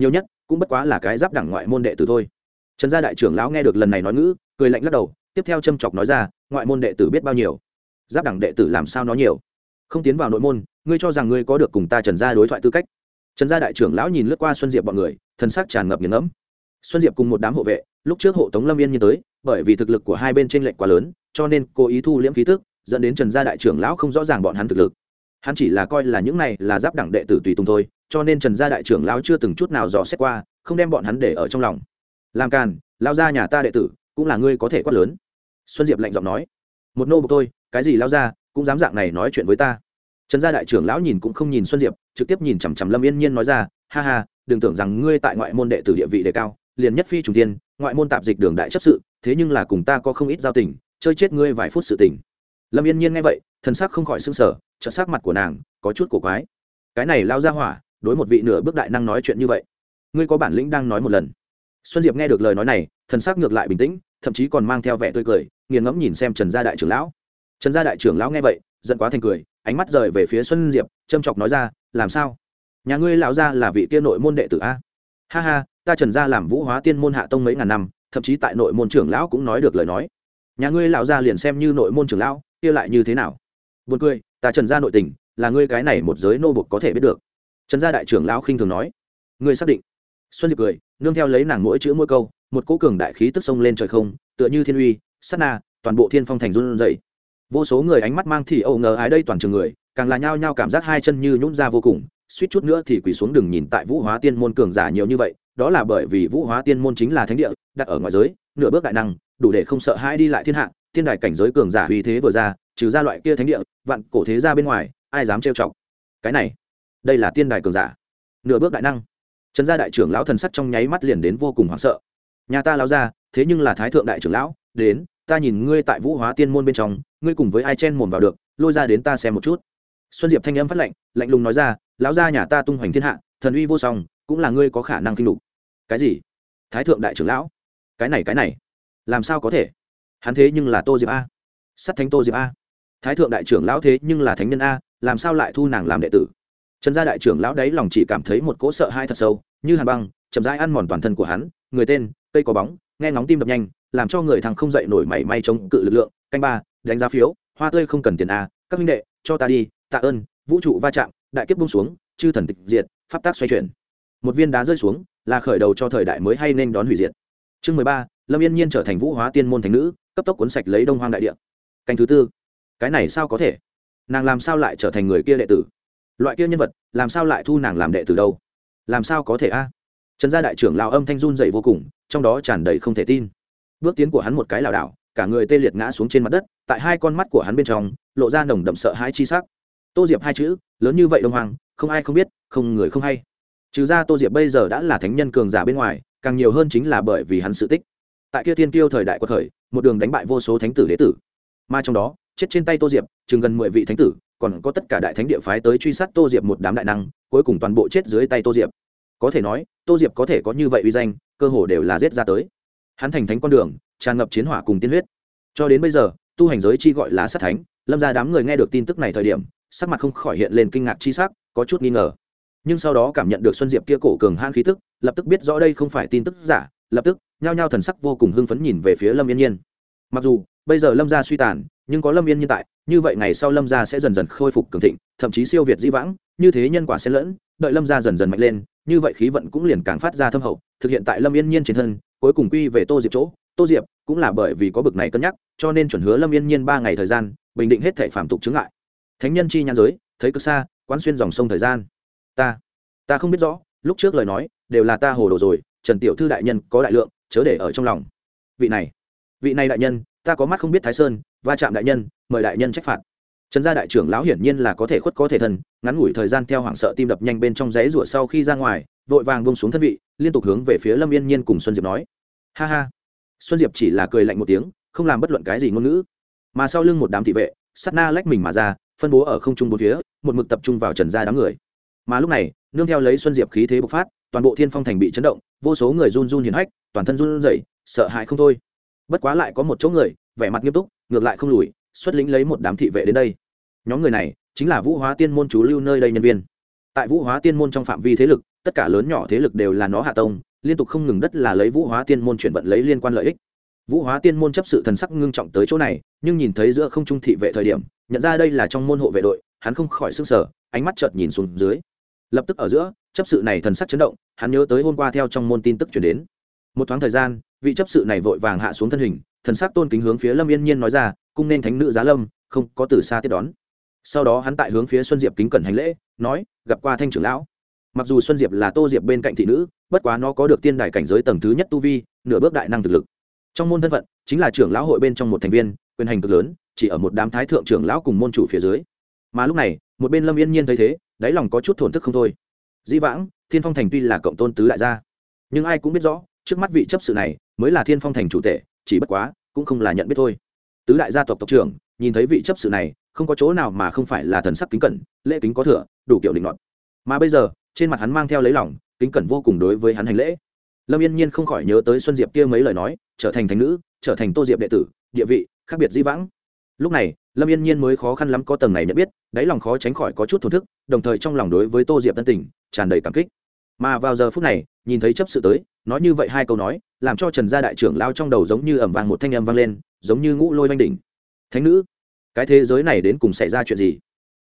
Nhiều nhất, cũng bất quá là cái giáp đẳng ngoại môn đệ tử thôi. Trần gia đại trưởng lão nghe được lần này nói ngữ, cười lạnh lắc đầu tiếp theo châm chọc nói ra, ngoại môn đệ tử biết bao nhiêu? Giáp đẳng đệ tử làm sao nó nhiều? Không tiến vào nội môn, ngươi cho rằng ngươi có được cùng ta trần gia đối thoại tư cách? Trần gia đại trưởng lão nhìn lướt qua xuân diệp bọn người thân xác tràn ngập nghiền ngẫm. Xuân diệp cùng một đám hộ vệ, lúc trước hộ tống lâm yên nhiên tới, bởi vì thực lực của hai bên t r ê n lệch quá lớn, cho nên cố ý thu liễm khí tức, dẫn đến trần gia đại trưởng lão không rõ ràng bọn hắn thực lực. Hắn chỉ là coi là những này là giáp đẳng đệ tử tùy tùng thôi, cho nên trần gia đại trưởng lão chưa từng chút nào dò xét qua, không đem bọn hắn để ở trong lòng. Làm càn, lao ra nhà ta đệ tử cũng là ngươi có thể quát lớn. Xuân diệp lạnh giọng nói, một nô bộc tôi cái gì lao ra, cũng dám dạng này nói chuyện với ta. Trần gia đại trưởng lão nhìn cũng không nhìn xuân diệp, trực tiếp nhìn chằm chằm lâm yên nhiên nói ra, ha ha, đừng tưởng rằng ngươi tại ngoại môn đệ tử địa vị đề cao, liền nhất phi trùng tiên ngoại môn tạp dịch đường đại chấp sự, thế nhưng là cùng ta có không ít giao tình, chơi chết ngươi vài phút sự tình. Lâm yên nhiên nghe vậy, thần sắc không khỏi s ư n g sở trợ sắc mặt của nàng có chút cổ quái. Cái này lao ra hỏa, đối một vị nửa bước đại năng nói chuyện như vậy. Ngươi có bản lĩnh đang nói một lần xuân diệp nghe được lời nói này, thần sắc ngược lại bình tĩnh, thậm chí còn mang theo vẻ tươi cười, nghiền ngẫm nhìn xem trần gia đại trưởng lão. Trần gia đại trưởng lão nghe vậy, giận quá thành cười, ánh mắt rời về phía xuân diệp, châm chọc nói ra, làm sao? Nhà ngươi lão gia là vị tiên nội môn đệ tử a? Ha ha, ta trần gia làm vũ hóa tiên môn hạ tông mấy ngàn năm, thậm chí tại nội môn trưởng lão cũng nói được lời nói. Nhà ngươi lão gia liền xem như nội môn trưởng lão, kia lại như thế nào? Buồn cười, ta trần gia nội tình, là ngươi cái này một giới nô bộc có thể biết được. Trần gia đại trưởng lão khinh thường nói. Ngươi xác định? Xuân diệp cười, nương theo lấy nàng mỗi chữ mỗi câu, một cỗ cường đại khí tức sông lên trời không, tựa như thiên uy, sát na, toàn bộ thiên phong thành run rẩy. Vô số người ánh mắt mang thì âu ngờ ái đây toàn trường người, càng là nhao nhao cảm giác hai chân như nhún ra vô cùng, suýt chút nữa thì quỳ xuống đừng nhìn tại vũ hóa tiên môn cường giả nhiều như vậy, đó là bởi vì vũ hóa tiên môn chính là thánh địa, đặt ở ngoài giới, nửa bước đại năng, đủ để không sợ hai đi lại thiên hạ tiên đài cảnh giới cường giả uy thế vừa ra, trừ ra loại kia thánh địa, vạn cổ thế ra bên ngoài, ai dám trêu chọc. Cái này, đây là tiên đài cường giả. Nửa bước đại năng trần gia đại trưởng lão thần sắc trong nháy mắt liền đến vô cùng hoảng sợ. Nhà ta lao ra thế nhưng là thái thượng đại trưởng lão, đến, ta nhìn ngươi tại vũ hóa tiên môn bên trong, ngươi cùng với ai chen mồm vào được, lôi ra đến ta xem một chút. Xuân diệp thanh âm phát lệnh lạnh lùng nói ra, lão gia nhà ta tung hoành thiên hạ, thần uy vô song, cũng là ngươi có khả năng kinh đục cái gì? Thái thượng đại trưởng lão? Cái này cái này. Làm sao có thể? Hắn thế nhưng là tô diệp a. Sắt thánh tô diệp a. Thái thượng đại trưởng lão thế nhưng là thánh nhân a, làm sao lại thu nàng làm đệ tử? Trần gia đại trưởng lão đấy lòng chỉ cảm thấy một cỗ sợ hai thật sâu, như hàn băng, chậm rãi ăn mòn toàn thân của hắn, người tên, cây có bóng, nghe ngóng tim đập nhanh, làm cho người thằng không dậy nổi mảy may chống cự lực lượng, canh ba, đánh giá phiếu, hoa tươi không cần tiền a các minh đệ, cho ta đi, tạ ơn, vũ trụ va chạm, đại kiếp bung xuống, chư thần tịch diệt, pháp tác xoay chuyển. Một viên đá rơi xuống, là khởi đầu cho thời đại mới hay nên đón hủy diệt. Chương mười ba, lâm yên nhiên trở thành vũ hóa tiên môn thành nữ, cấp tốc cuốn sạch lấy đông hoang đại địa. Canh thứ tư, cái này sao có thể? Nàng làm sao lại trở thành người kia đệ tử? Loại kia nhân vật, làm sao lại thu nàng làm đệ từ đâu? Làm sao có thể a? Trần gia đại trưởng lao âm thanh run dậy vô cùng, trong đó tràn đầy không thể tin. Bước tiến của hắn một cái lảo đảo, cả người tê liệt ngã xuống trên mặt đất, tại hai con mắt của hắn bên trong, lộ ra nồng đậm sợ hãi chi sắc. Tô diệp hai chữ, lớn như vậy đông hoàng, không ai không biết, không người không hay. Trừ ra tô diệp bây giờ đã là thánh nhân cường giả bên ngoài, càng nhiều hơn chính là bởi vì hắn sự tích. Tại kia thiên kiêu thời đại của thời, một đường đánh bại vô số thánh tử đế tử. Mà trong đó, chết trên tay tô diệp, chừng gần mười vị thánh tử còn có tất cả đại thánh địa phái tới truy sát tô diệp một đám đại năng, cuối cùng toàn bộ chết dưới tay tô diệp. Có thể nói, tô diệp có thể có như vậy uy danh, cơ hồ đều là giết ra tới. Hắn thành thánh con đường, tràn ngập chiến hỏa cùng tiên huyết. Cho đến bây giờ, tu hành giới chi gọi là sát thánh, lâm ra đám người nghe được tin tức này thời điểm, sắc mặt không khỏi hiện lên kinh ngạc chi sắc, có chút nghi ngờ. Nhưng sau đó cảm nhận được xuân diệp kia cổ cường hãn khí tức, lập tức biết rõ đây không phải tin tức giả, lập tức, nhao nhao thần sắc vô cùng hưng phấn nhìn về phía lâm yên nhiên. Mặc dù, bây giờ lâm gia suy tàn nhưng có lâm yên như tại, như vậy ngày sau lâm gia sẽ dần dần khôi phục cường thịnh, thậm chí siêu việt di vãng, như thế nhân quả sẽ lẫn, đợi lâm gia dần dần mạnh lên, như vậy khí vận cũng liền càng phát ra thâm hậu, thực hiện tại lâm yên nhiên trên thân, cuối cùng quy về tô diệp chỗ, tô diệp cũng là bởi vì có bực này cân nhắc, cho nên chuẩn hứa lâm yên nhiên ba ngày thời gian, bình định hết thể phạm tục chứng ngại. Thánh nhân chi nhan giới, thấy cực xa, quán xuyên dòng sông thời gian. Ta ta không biết rõ, lúc trước lời nói, đều là ta hồ đồ rồi, trần tiểu thư đại nhân có đại lượng, chớ để ở trong lòng. Vị này vị này đại nhân ta có mắt không biết thái sơn, va chạm đại nhân, mời đại nhân trách phạt. Trần gia đại trưởng lão hiển nhiên là có thể khuất có thể thần, ngắn ngủi thời gian theo hoảng sợ tim đập nhanh bên trong giấy rủa sau khi ra ngoài, vội vàng bông xuống thân vị, liên tục hướng về phía lâm yên nhiên cùng xuân diệp nói. Ha ha. Xuân diệp chỉ là cười lạnh một tiếng, không làm bất luận cái gì ngôn ngữ. Mà sau lưng một đám thị vệ sắt na lách mình mà ra, phân bố ở không trung bốn phía, một mực tập trung vào trần gia đám người. Mà lúc này, nương theo lấy xuân diệp khí thế bộc phát, toàn bộ thiên phong thành bị chấn động, vô số người run run hiền hách, toàn thân run rẩy, sợ hãi không thôi bất quá lại có một chỗ người, vẻ mặt nghiêm túc, ngược lại không lùi, xuất lĩnh lấy một đám thị vệ đến đây. Nhóm người này chính là vũ hóa tiên môn chú lưu nơi đây nhân viên. Tại vũ hóa tiên môn trong phạm vi thế lực, tất cả lớn nhỏ thế lực đều là nó hạ tông, liên tục không ngừng đất là lấy vũ hóa tiên môn chuyển vận lấy liên quan lợi ích. Vũ hóa tiên môn chấp sự thần sắc ngưng trọng tới chỗ này, nhưng nhìn thấy giữa không trung thị vệ thời điểm, nhận ra đây là trong môn hộ vệ đội, hắn không khỏi sức sở ánh mắt chợt nhìn xuống dưới. Lập tức ở giữa, chấp sự này thần sắc chấn động, hắn nhớ tới hôm qua theo trong môn tin tức chuyển đến một thoáng thời gian, vị chấp sự này vội vàng hạ xuống thân hình, thần sắc tôn kính hướng phía lâm yên nhiên nói ra, cung nên thánh nữ giá lâm, không có từ xa tiếp đón. Sau đó hắn tại hướng phía xuân diệp kính cẩn hành lễ, nói, gặp qua thanh trưởng lão. Mặc dù xuân diệp là tô diệp bên cạnh thị nữ, bất quá nó có được tiên đài cảnh giới tầng thứ nhất tu vi, nửa bước đại năng thực lực. Trong môn thân phận, chính là trưởng lão hội bên trong một thành viên, quyền hành cực lớn, chỉ ở một đám thái thượng trưởng lão cùng môn chủ phía dưới. Mà lúc này, một bên lâm yên nhiên thấy thế, đáy lòng có chút thổn thức không thôi. Dĩ vãng, thiên phong thành tuy là cộng tôn tứ đại gia, nhưng ai cũng biết rõ trước mắt vị chấp sự này mới là thiên phong thành chủ tể, chỉ bất quá, cũng không là nhận biết thôi. Tứ đại gia tộc tộc trưởng, nhìn thấy vị chấp sự này, không có chỗ nào mà không phải là thần sắc kính cẩn, lễ kính có thừa, đủ kiểu định luận mà bây giờ, trên mặt hắn mang theo lấy lòng, kính cẩn vô cùng đối với hắn hành lễ. Lâm yên nhiên không khỏi nhớ tới xuân diệp kia mấy lời nói, trở thành thành nữ, trở thành tô diệp đệ tử, địa vị, khác biệt di vãng. Lúc này, lâm yên nhiên mới khó khăn lắm có tầng này nhận biết, đáy lòng khó tránh khỏi có chút thổn thức, đồng thời trong lòng đối với tô diệp tân tình, tràn đầy cảm kích. Mà vào giờ phút này, nhìn thấy chấp sự tới nói như vậy hai câu nói, làm cho trần gia đại trưởng lao trong đầu giống như ẩm vàng một thanh âm vang lên, giống như ngũ lôi oanh đỉnh. Thánh nữ, cái thế giới này đến cùng xảy ra chuyện gì?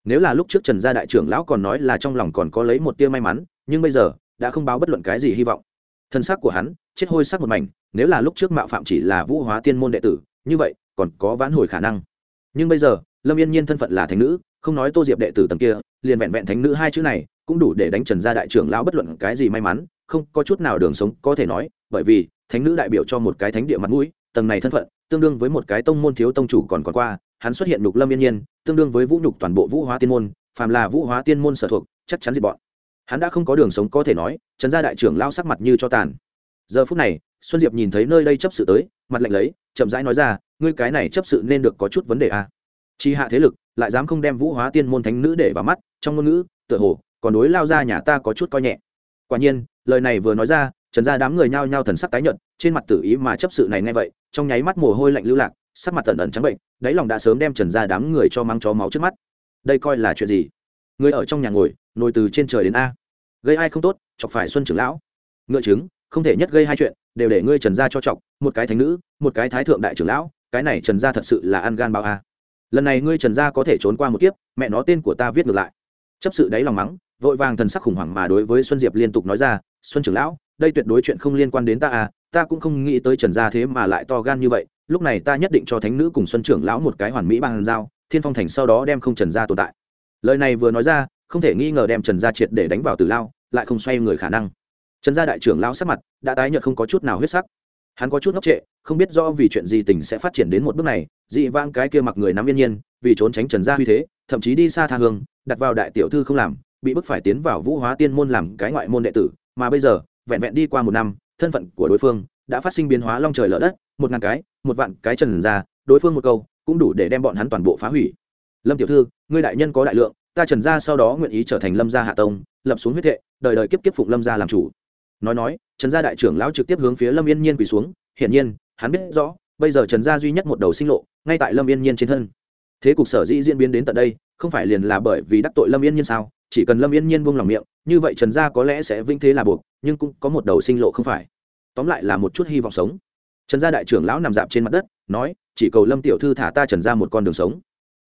Nếu là lúc trước trần gia đại trưởng lão còn nói là trong lòng còn có lấy một tia may mắn, nhưng bây giờ, đã không báo bất luận cái gì hy vọng. Thân xác của hắn, chết hôi sắc một mảnh, nếu là lúc trước mạo phạm chỉ là vũ hóa tiên môn đệ tử, như vậy, còn có vãn hồi khả năng. Nhưng bây giờ, lâm yên nhiên thân phận là thánh nữ, không nói tô diệp đệ tử tầng kia, liền vẹn vẹn thánh nữ hai chữ này, cũng đủ để đánh trần gia đại trưởng lão bất luận cái gì may mắn không có chút nào đường sống có thể nói, bởi vì thánh nữ đại biểu cho một cái thánh địa mặt mũi, tầng này thân phận tương đương với một cái tông môn thiếu tông chủ còn còn qua, hắn xuất hiện nhục lâm yên nhiên, tương đương với vũ nhục toàn bộ vũ hóa tiên môn, phàm là vũ hóa tiên môn sở thuộc, chắc chắn diệt bọn. Hắn đã không có đường sống có thể nói, trần gia đại trưởng lao sắc mặt như cho tàn. Giờ phút này, xuân diệp nhìn thấy nơi đây chấp sự tới, mặt lạnh lấy, chậm rãi nói ra, ngươi cái này chấp sự nên được có chút vấn đề à. chi hạ thế lực, lại dám không đem vũ hóa tiên môn thánh nữ để vào mắt, trong ngôn ngữ, tựa hồ còn đối lao ra nhà ta có chút coi nhẹ quả nhiên, lời này vừa nói ra, trần gia đám người nhao nhao thần sắc tái nhợt, trên mặt tử ý mà chấp sự này nghe vậy, trong nháy mắt mồ hôi lạnh lưu lạc, sắc mặt tần ẩn trắng bệnh, đáy lòng đã sớm đem trần gia đám người cho mắng chó máu trước mắt. Đây coi là chuyện gì? Người ở trong nhà ngồi, nồi từ trên trời đến a. Gây ai không tốt, chọc phải xuân trưởng lão. Ngựa chứng không thể nhất gây hai chuyện, đều để ngươi trần gia cho chọc, một cái thánh nữ, một cái thái thượng đại trưởng lão, cái này trần gia thật sự là ăn gan bao a. Lần này ngươi trần gia có thể trốn qua một kiếp, mẹ nó tên của ta viết ngược lại. Chấp sự đáy lòng mắng vội vàng thần sắc khủng hoảng mà đối với xuân diệp liên tục nói ra, xuân trưởng lão, đây tuyệt đối chuyện không liên quan đến ta à ta cũng không nghĩ tới trần gia thế mà lại to gan như vậy, lúc này ta nhất định cho thánh nữ cùng xuân trưởng lão một cái hoàn mỹ bằng giao, thiên phong thành sau đó đem không trần gia tồn tại. Lời này vừa nói ra, không thể nghi ngờ đem trần gia triệt để đánh vào từ lao, lại không xoay người khả năng. Trần gia đại trưởng lão sắc mặt đã tái nhợt không có chút nào huyết sắc. Hắn có chút ngốc trệ, không biết do vì chuyện gì tình sẽ phát triển đến một bước này, dị vang cái kia mặc người nắm yên nhiên, vì trốn tránh trần gia huy thế, thậm chí đi xa tha hương, đặt vào đại tiểu thư không làm bị bức phải tiến vào vũ hóa tiên môn làm cái ngoại môn đệ tử mà bây giờ vẹn vẹn đi qua một năm thân phận của đối phương đã phát sinh biến hóa long trời lở đất một ngàn cái một vạn cái trần ra đối phương một câu cũng đủ để đem bọn hắn toàn bộ phá hủy. Lâm tiểu thư ngươi đại nhân có đại lượng ta trần gia sau đó nguyện ý trở thành lâm gia hạ tông lập xuống huyết hệ, đời đời kiếp kiếp phụng lâm gia làm chủ. Nói nói trần gia đại trưởng lão trực tiếp hướng phía lâm yên nhiên quỳ xuống hiển nhiên hắn biết rõ bây giờ trần gia duy nhất một đầu sinh lộ ngay tại lâm yên nhiên trên thân. Thế cục sở dĩ diễn biến đến tận đây không phải liền là bởi vì đắc tội lâm yên nhiên sao? Chỉ cần lâm yên nhiên buông lòng miệng, như vậy trần gia có lẽ sẽ vinh thế là buộc, nhưng cũng có một đầu sinh lộ không phải. Tóm lại là một chút hy vọng sống. Trần gia đại trưởng lão nằm dạp trên mặt đất, nói, chỉ cầu lâm tiểu thư thả ta trần ra một con đường sống.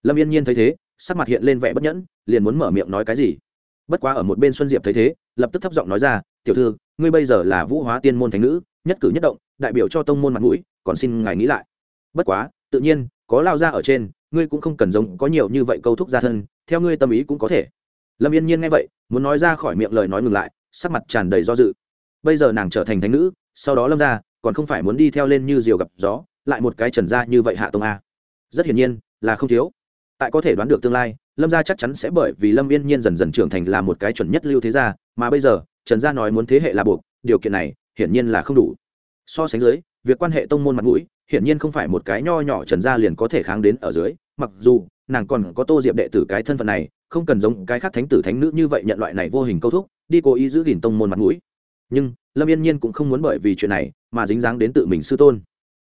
Lâm yên nhiên thấy thế, sắc mặt hiện lên vẻ bất nhẫn, liền muốn mở miệng nói cái gì. Bất quá ở một bên xuân diệp thấy thế, lập tức thấp giọng nói ra, tiểu thư, ngươi bây giờ là vũ hóa tiên môn thánh nữ, nhất cử nhất động, đại biểu cho tông môn mặt mũi, còn xin ngài nghĩ lại. Bất quá, tự nhiên, có lao ra ở trên, ngươi cũng không cần giống có nhiều như vậy câu thúc gia thân, theo ngươi tâm ý cũng có thể lâm yên nhiên nghe vậy, muốn nói ra khỏi miệng lời nói ngừng lại, sắc mặt tràn đầy do dự. Bây giờ nàng trở thành thánh nữ, sau đó lâm ra, còn không phải muốn đi theo lên như diều gặp gió, lại một cái trần gia như vậy hạ tông a. Rất hiển nhiên, là không thiếu. Tại có thể đoán được tương lai, lâm gia chắc chắn sẽ bởi vì lâm yên nhiên dần dần trưởng thành là một cái chuẩn nhất lưu thế gia, mà bây giờ, trần gia nói muốn thế hệ là buộc, điều kiện này, hiển nhiên là không đủ. So sánh dưới, việc quan hệ tông môn mặt mũi, hiển nhiên không phải một cái nho nhỏ trần gia liền có thể kháng đến ở dưới, mặc dù, nàng còn có tô diệp đệ tử cái thân phận này không cần giống cái khác thánh tử thánh nữ như vậy nhận loại này vô hình câu thúc, đi cố ý giữ gìn tông môn mặt mũi. Nhưng, lâm yên nhiên cũng không muốn bởi vì chuyện này mà dính dáng đến tự mình sư tôn.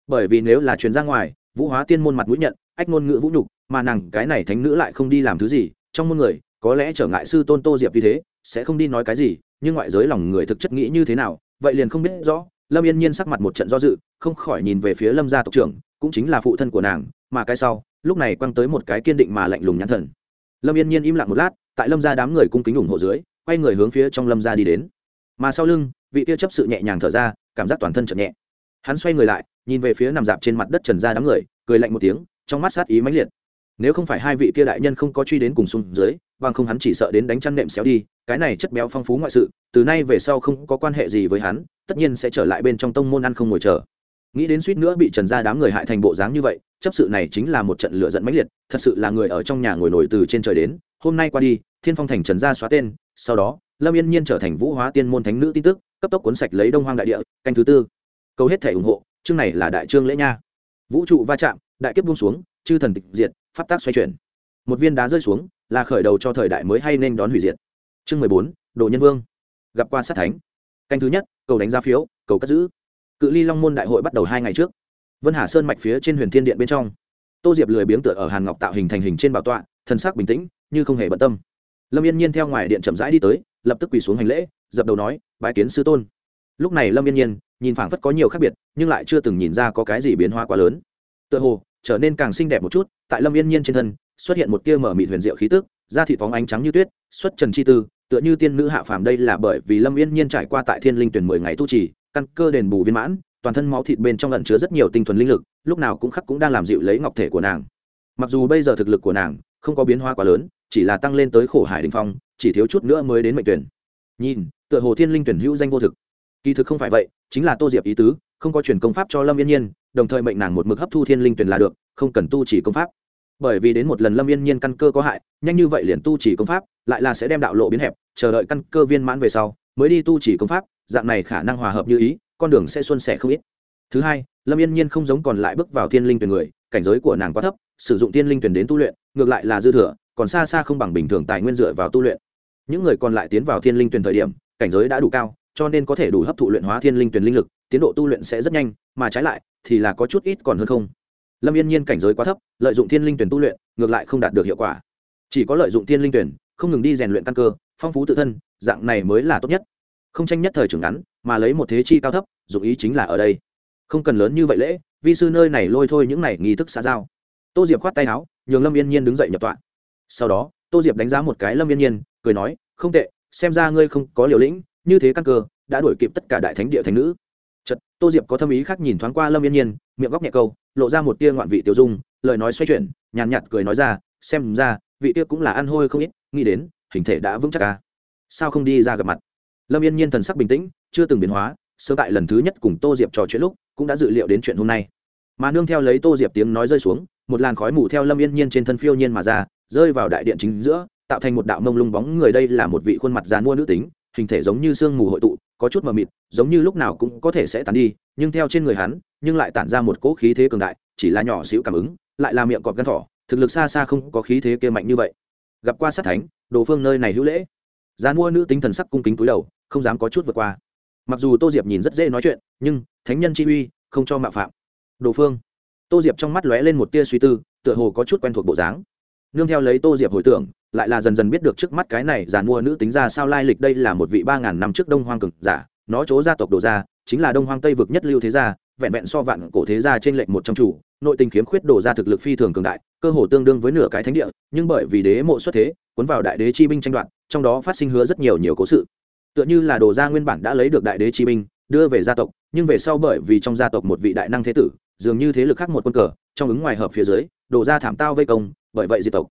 Bởi vì nếu là chuyện ra ngoài, vũ hóa tiên môn mặt mũi nhận, ách ngôn ngữ vũ nhục, mà nàng cái này thánh nữ lại không đi làm thứ gì, trong môn người, có lẽ trở ngại sư tôn tô diệp như thế, sẽ không đi nói cái gì, nhưng ngoại giới lòng người thực chất nghĩ như thế nào, vậy liền không biết rõ. Lâm yên nhiên sắc mặt một trận do dự, không khỏi nhìn về phía lâm gia tộc trưởng, cũng chính là phụ thân của nàng, mà cái sau, lúc này quăng tới một cái kiên định mà lạnh lùng nhãn thần lâm yên nhiên im lặng một lát tại lâm gia đám người cung kính ủng hộ dưới quay người hướng phía trong lâm gia đi đến mà sau lưng vị kia chấp sự nhẹ nhàng thở ra cảm giác toàn thân chậm nhẹ hắn xoay người lại nhìn về phía nằm dạp trên mặt đất trần ra đám người cười lạnh một tiếng trong mắt sát ý mãnh liệt nếu không phải hai vị kia đại nhân không có truy đến cùng xung dưới bằng không hắn chỉ sợ đến đánh chăn nệm xéo đi cái này chất béo phong phú ngoại sự từ nay về sau không có quan hệ gì với hắn tất nhiên sẽ trở lại bên trong tông môn ăn không ngồi chờ nghĩ đến suýt nữa bị trần gia đám người hại thành bộ dáng như vậy, chấp sự này chính là một trận lửa giận mãnh liệt, thật sự là người ở trong nhà ngồi nổi từ trên trời đến, hôm nay qua đi, thiên phong thành trần gia xóa tên, sau đó, lâm yên nhiên trở thành vũ hóa tiên môn thánh nữ tin tức, cấp tốc cuốn sạch lấy đông hoang đại địa, canh thứ tư. Câu hết thể ủng hộ, chương này là đại trương lễ nha. Vũ trụ va chạm, đại kiếp buông xuống, chư thần tịch diệt, pháp tác xoay chuyển. Một viên đá rơi xuống, là khởi đầu cho thời đại mới hay nên đón hủy diệt. Chương mười bốn, đồ nhân vương. Gặp qua sát thánh. Canh thứ nhất, cầu đánh giá phiếu, cầu cất giữ cự ly long môn đại hội bắt đầu hai ngày trước. Vân hà sơn mạch phía trên huyền thiên điện bên trong. Tô diệp lười biếng tựa ở hàn ngọc tạo hình thành hình trên bảo tọa thân xác bình tĩnh, như không hề bận tâm. Lâm yên nhiên theo ngoài điện chậm rãi đi tới, lập tức quỳ xuống hành lễ, dập đầu nói, bái kiến sư tôn. Lúc này lâm yên nhiên, nhìn phảng phất có nhiều khác biệt, nhưng lại chưa từng nhìn ra có cái gì biến hóa quá lớn. Tựa hồ, trở nên càng xinh đẹp một chút, tại lâm yên nhiên trên thân, xuất hiện một tia mở mịt huyền diệu khí tức, da thịt phóng ánh trắng như tuyết, xuất trần chi tư, tựa như tiên nữ hạ phàm đây là bởi vì lâm yên nhiên trải qua tại thiên linh tuyển mười ngày tu trì căn cơ đền bù viên mãn, toàn thân máu thịt bên trong lẫn chứa rất nhiều tinh thuần linh lực, lúc nào cũng khắc cũng đang làm dịu lấy ngọc thể của nàng. Mặc dù bây giờ thực lực của nàng không có biến hóa quá lớn, chỉ là tăng lên tới khổ hải đình phong, chỉ thiếu chút nữa mới đến mệnh tuyển. Nhìn, tựa hồ thiên linh tuyển hữu danh vô thực. Kỳ thực không phải vậy, chính là tô diệp ý tứ, không có truyền công pháp cho lâm yên nhiên, đồng thời mệnh nàng một mực hấp thu thiên linh tuyển là được, không cần tu chỉ công pháp. Bởi vì đến một lần lâm yên nhiên căn cơ có hại, nhanh như vậy liền tu chỉ công pháp, lại là sẽ đem đạo lộ biến hẹp, chờ đợi căn cơ viên mãn về sau, mới đi tu chỉ công pháp dạng này khả năng hòa hợp như ý, con đường sẽ xuân sẻ không ít. Thứ hai, lâm yên nhiên không giống còn lại bước vào thiên linh tuyển người, cảnh giới của nàng quá thấp, sử dụng thiên linh tuyển đến tu luyện, ngược lại là dư thừa, còn xa xa không bằng bình thường tài nguyên dựa vào tu luyện. Những người còn lại tiến vào thiên linh tuyển thời điểm, cảnh giới đã đủ cao, cho nên có thể đủ hấp thụ luyện hóa thiên linh tuyển linh lực, tiến độ tu luyện sẽ rất nhanh, mà trái lại, thì là có chút ít còn hơn không. Lâm yên nhiên cảnh giới quá thấp, lợi dụng thiên linh tuyển tu luyện, ngược lại không đạt được hiệu quả. Chỉ có lợi dụng thiên linh tuyển, không ngừng đi rèn luyện căn cơ, phong phú tự thân, dạng này mới là tốt nhất không tranh nhất thời trưởng ngắn, mà lấy một thế chi cao thấp, dụng ý chính là ở đây. Không cần lớn như vậy lễ, vi sư nơi này lôi thôi những này nghi thức xã giao. Tô diệp khoát tay áo, nhường lâm yên nhiên đứng dậy nhập tọa. Sau đó, tô diệp đánh giá một cái lâm yên nhiên, cười nói, không tệ, xem ra ngươi không có liều lĩnh, như thế căn cơ, đã đuổi kịp tất cả đại thánh địa thành nữ. Chật tô diệp có thâm ý khác nhìn thoáng qua lâm yên nhiên, miệng góc nhẹ câu, lộ ra một tia ngoạn vị tiêu dung, lời nói xoay chuyển, nhàn nhạt cười nói ra, xem ra, vị tia cũng là ăn hôi không ít, nghĩ đến, hình thể đã vững chắc ca à. sao không đi ra gặp mặt? Lâm yên nhiên thần sắc bình tĩnh, chưa từng biến hóa sơ tại lần thứ nhất cùng tô diệp trò chuyện lúc, cũng đã dự liệu đến chuyện hôm nay. Mà nương theo lấy tô diệp tiếng nói rơi xuống, một làn khói mù theo lâm yên nhiên trên thân phiêu nhiên mà ra, rơi vào đại điện chính giữa, tạo thành một đạo mông lung bóng người đây là một vị khuôn mặt dàn mua nữ tính, hình thể giống như sương mù hội tụ, có chút mờ mịt, giống như lúc nào cũng có thể sẽ tàn đi, nhưng theo trên người hắn, nhưng lại tản ra một cỗ khí thế cường đại, chỉ là nhỏ xíu cảm ứng, lại là miệng cọp gân thỏ, thực lực xa xa không có khí thế kia mạnh như vậy. Gặp qua sát thánh, đồ phương nơi này hữu lễ gian mua nữ tính thần sắc cung kính túi đầu, không dám có chút vượt qua. Mặc dù tô diệp nhìn rất dễ nói chuyện, nhưng thánh nhân chi uy, không cho mạo phạm. Đồ phương. Tô diệp trong mắt lóe lên một tia suy tư, tựa hồ có chút quen thuộc bộ dáng. Nương theo lấy tô diệp hồi tưởng, lại là dần dần biết được trước mắt cái này giàn mua nữ tính ra sao lai lịch đây là một vị ba ngàn năm trước đông hoang cực giả, nó chỗ gia tộc đồ gia, chính là đông hoang tây vực nhất lưu thế gia, vẹn vẹn so vạn cổ thế gia trên lệnh một trong chủ, nội tình khiếm khuyết đồ gia thực lực phi thường cường đại, cơ hồ tương đương với nửa cái thánh địa, nhưng bởi vì đế mộ xuất thế cuốn vào đại đế chi binh tranh đoạt, trong đó phát sinh hứa rất nhiều nhiều cố sự. Tựa như là đồ gia nguyên bản đã lấy được đại đế chi binh, đưa về gia tộc, nhưng về sau bởi vì trong gia tộc một vị đại năng thế tử, dường như thế lực khác một quân cờ, trong ứng ngoài hợp phía dưới, đồ gia thảm tao vây công, bởi vậy diệt tộc.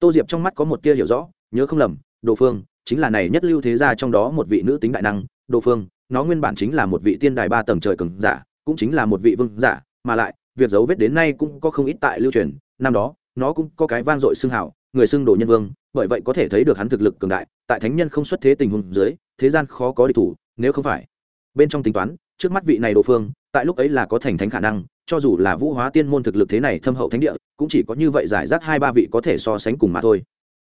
Tô diệp trong mắt có một tia hiểu rõ, nhớ không lầm, đồ phương chính là này nhất lưu thế gia trong đó một vị nữ tính đại năng. Đồ phương, nó nguyên bản chính là một vị tiên đài ba tầng trời cường giả, cũng chính là một vị vương giả, mà lại, việc dấu vết đến nay cũng có không ít tại lưu truyền. Năm đó, nó cũng có cái vang dội xưng hảo, người xưng đồ nhân vương bởi vậy có thể thấy được hắn thực lực cường đại, tại thánh nhân không xuất thế tình huống dưới, thế gian khó có địch thủ, nếu không phải. Bên trong tính toán, trước mắt vị này đồ phương, tại lúc ấy là có thành thánh khả năng, cho dù là vũ hóa tiên môn thực lực thế này thâm hậu thánh địa, cũng chỉ có như vậy giải rác hai ba vị có thể so sánh cùng mà thôi.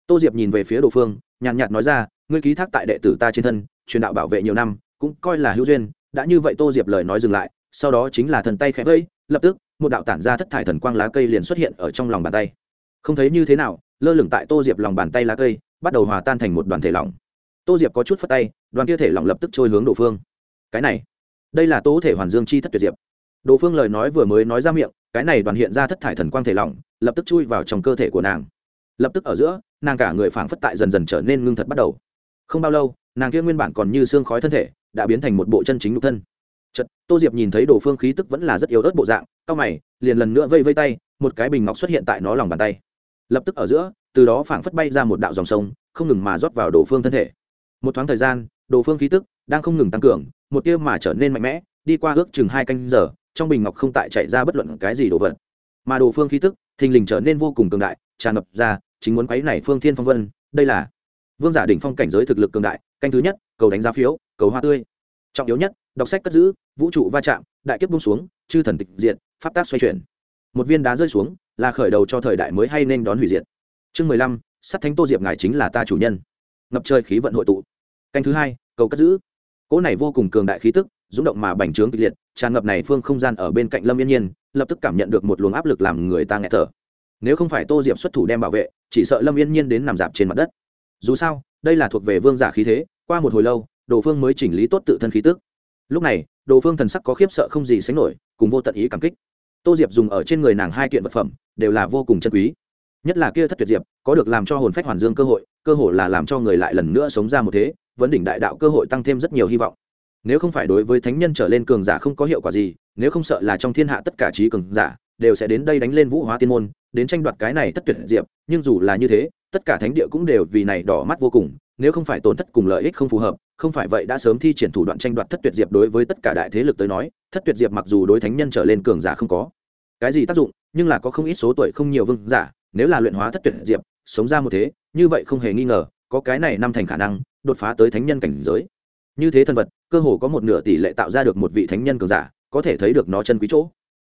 Tô diệp nhìn về phía đồ phương, nhàn nhạt nói ra, ngươi ký thác tại đệ tử ta trên thân, truyền đạo bảo vệ nhiều năm, cũng coi là hữu duyên. Đã như vậy tô diệp lời nói dừng lại, sau đó chính là thần tay khẽ vây lập tức, một đạo tản ra thất thải thần quang lá cây liền xuất hiện ở trong lòng bàn tay. Không thấy như thế nào lơ lửng tại tô diệp lòng bàn tay lá cây, bắt đầu hòa tan thành một đoàn thể lỏng. Tô diệp có chút phất tay, đoàn kia thể lỏng lập tức trôi hướng đồ phương. Cái này, đây là tố thể hoàn dương chi thất tuyệt diệp. Đồ phương lời nói vừa mới nói ra miệng, cái này đoàn hiện ra thất thải thần quang thể lỏng, lập tức chui vào trong cơ thể của nàng. Lập tức ở giữa, nàng cả người phảng phất tại dần dần trở nên ngưng thật bắt đầu. Không bao lâu, nàng kia nguyên bản còn như xương khói thân thể, đã biến thành một bộ chân chính nhục thân. Chật tô diệp nhìn thấy đồ phương khí tức vẫn là rất yếu ớt bộ dạng cao mày, liền lần nữa vây vây tay, một cái bình ngọc xuất hiện tại nó lòng bàn tay lập tức ở giữa, từ đó phảng phất bay ra một đạo dòng sông, không ngừng mà rót vào đồ phương thân thể. Một thoáng thời gian, đồ phương khí tức đang không ngừng tăng cường, một tia mà trở nên mạnh mẽ, đi qua ước chừng hai canh giờ, trong bình ngọc không tại chạy ra bất luận cái gì đồ vật. Mà đồ phương khí tức, thình lình trở nên vô cùng cường đại, tràn ngập ra chính muốn quấy này phương thiên phong vân, đây là vương giả đỉnh phong cảnh giới thực lực cường đại, canh thứ nhất, cầu đánh giá phiếu, cầu hoa tươi. Trọng yếu nhất, đọc sách cất giữ, vũ trụ va chạm, đại kiếp bung xuống, chư thần tịch diện pháp tác xoay chuyển một viên đá rơi xuống, là khởi đầu cho thời đại mới hay nên đón hủy diệt. Chương mười lăm, sắt thánh tô diệp ngài chính là ta chủ nhân. Ngập trời khí vận hội tụ. Canh thứ hai, cầu cất giữ. Cỗ này vô cùng cường đại khí tức rúng động mà bành trướng kịch liệt, tràn ngập này phương không gian ở bên cạnh lâm yên nhiên, lập tức cảm nhận được một luồng áp lực làm người ta nghẹt thở. Nếu không phải tô diệp xuất thủ đem bảo vệ, chỉ sợ lâm yên nhiên đến nằm dạp trên mặt đất. Dù sao, đây là thuộc về vương giả khí thế, qua một hồi lâu, đồ phương mới chỉnh lý tốt tự thân khí tức. Lúc này, đồ phương thần sắc có khiếp sợ không gì sánh nổi, cùng vô tận ý cảm kích tô diệp dùng ở trên người nàng hai kiện vật phẩm, đều là vô cùng chân quý. Nhất là kia thất tuyệt diệp, có được làm cho hồn phách hoàn dương cơ hội cơ hội là làm cho người lại lần nữa sống ra một thế vấn đỉnh đại đạo cơ hội tăng thêm rất nhiều hy vọng. Nếu không phải đối với thánh nhân trở lên cường giả không có hiệu quả gì, nếu không sợ là trong thiên hạ tất cả trí cường giả, đều sẽ đến đây đánh lên vũ hóa tiên môn, đến tranh đoạt cái này thất tuyệt diệp, nhưng dù là như thế, tất cả thánh địa cũng đều vì này đỏ mắt vô cùng nếu không phải tổn thất cùng lợi ích không phù hợp, không phải vậy đã sớm thi triển thủ đoạn tranh đoạt thất tuyệt diệp đối với tất cả đại thế lực tới nói, thất tuyệt diệp mặc dù đối thánh nhân trở lên cường giả không có cái gì tác dụng, nhưng là có không ít số tuổi không nhiều vương giả, nếu là luyện hóa thất tuyệt diệp, sống ra một thế, như vậy không hề nghi ngờ, có cái này năm thành khả năng, đột phá tới thánh nhân cảnh giới. Như thế thân vật, cơ hồ có một nửa tỷ lệ tạo ra được một vị thánh nhân cường giả, có thể thấy được nó chân quý chỗ.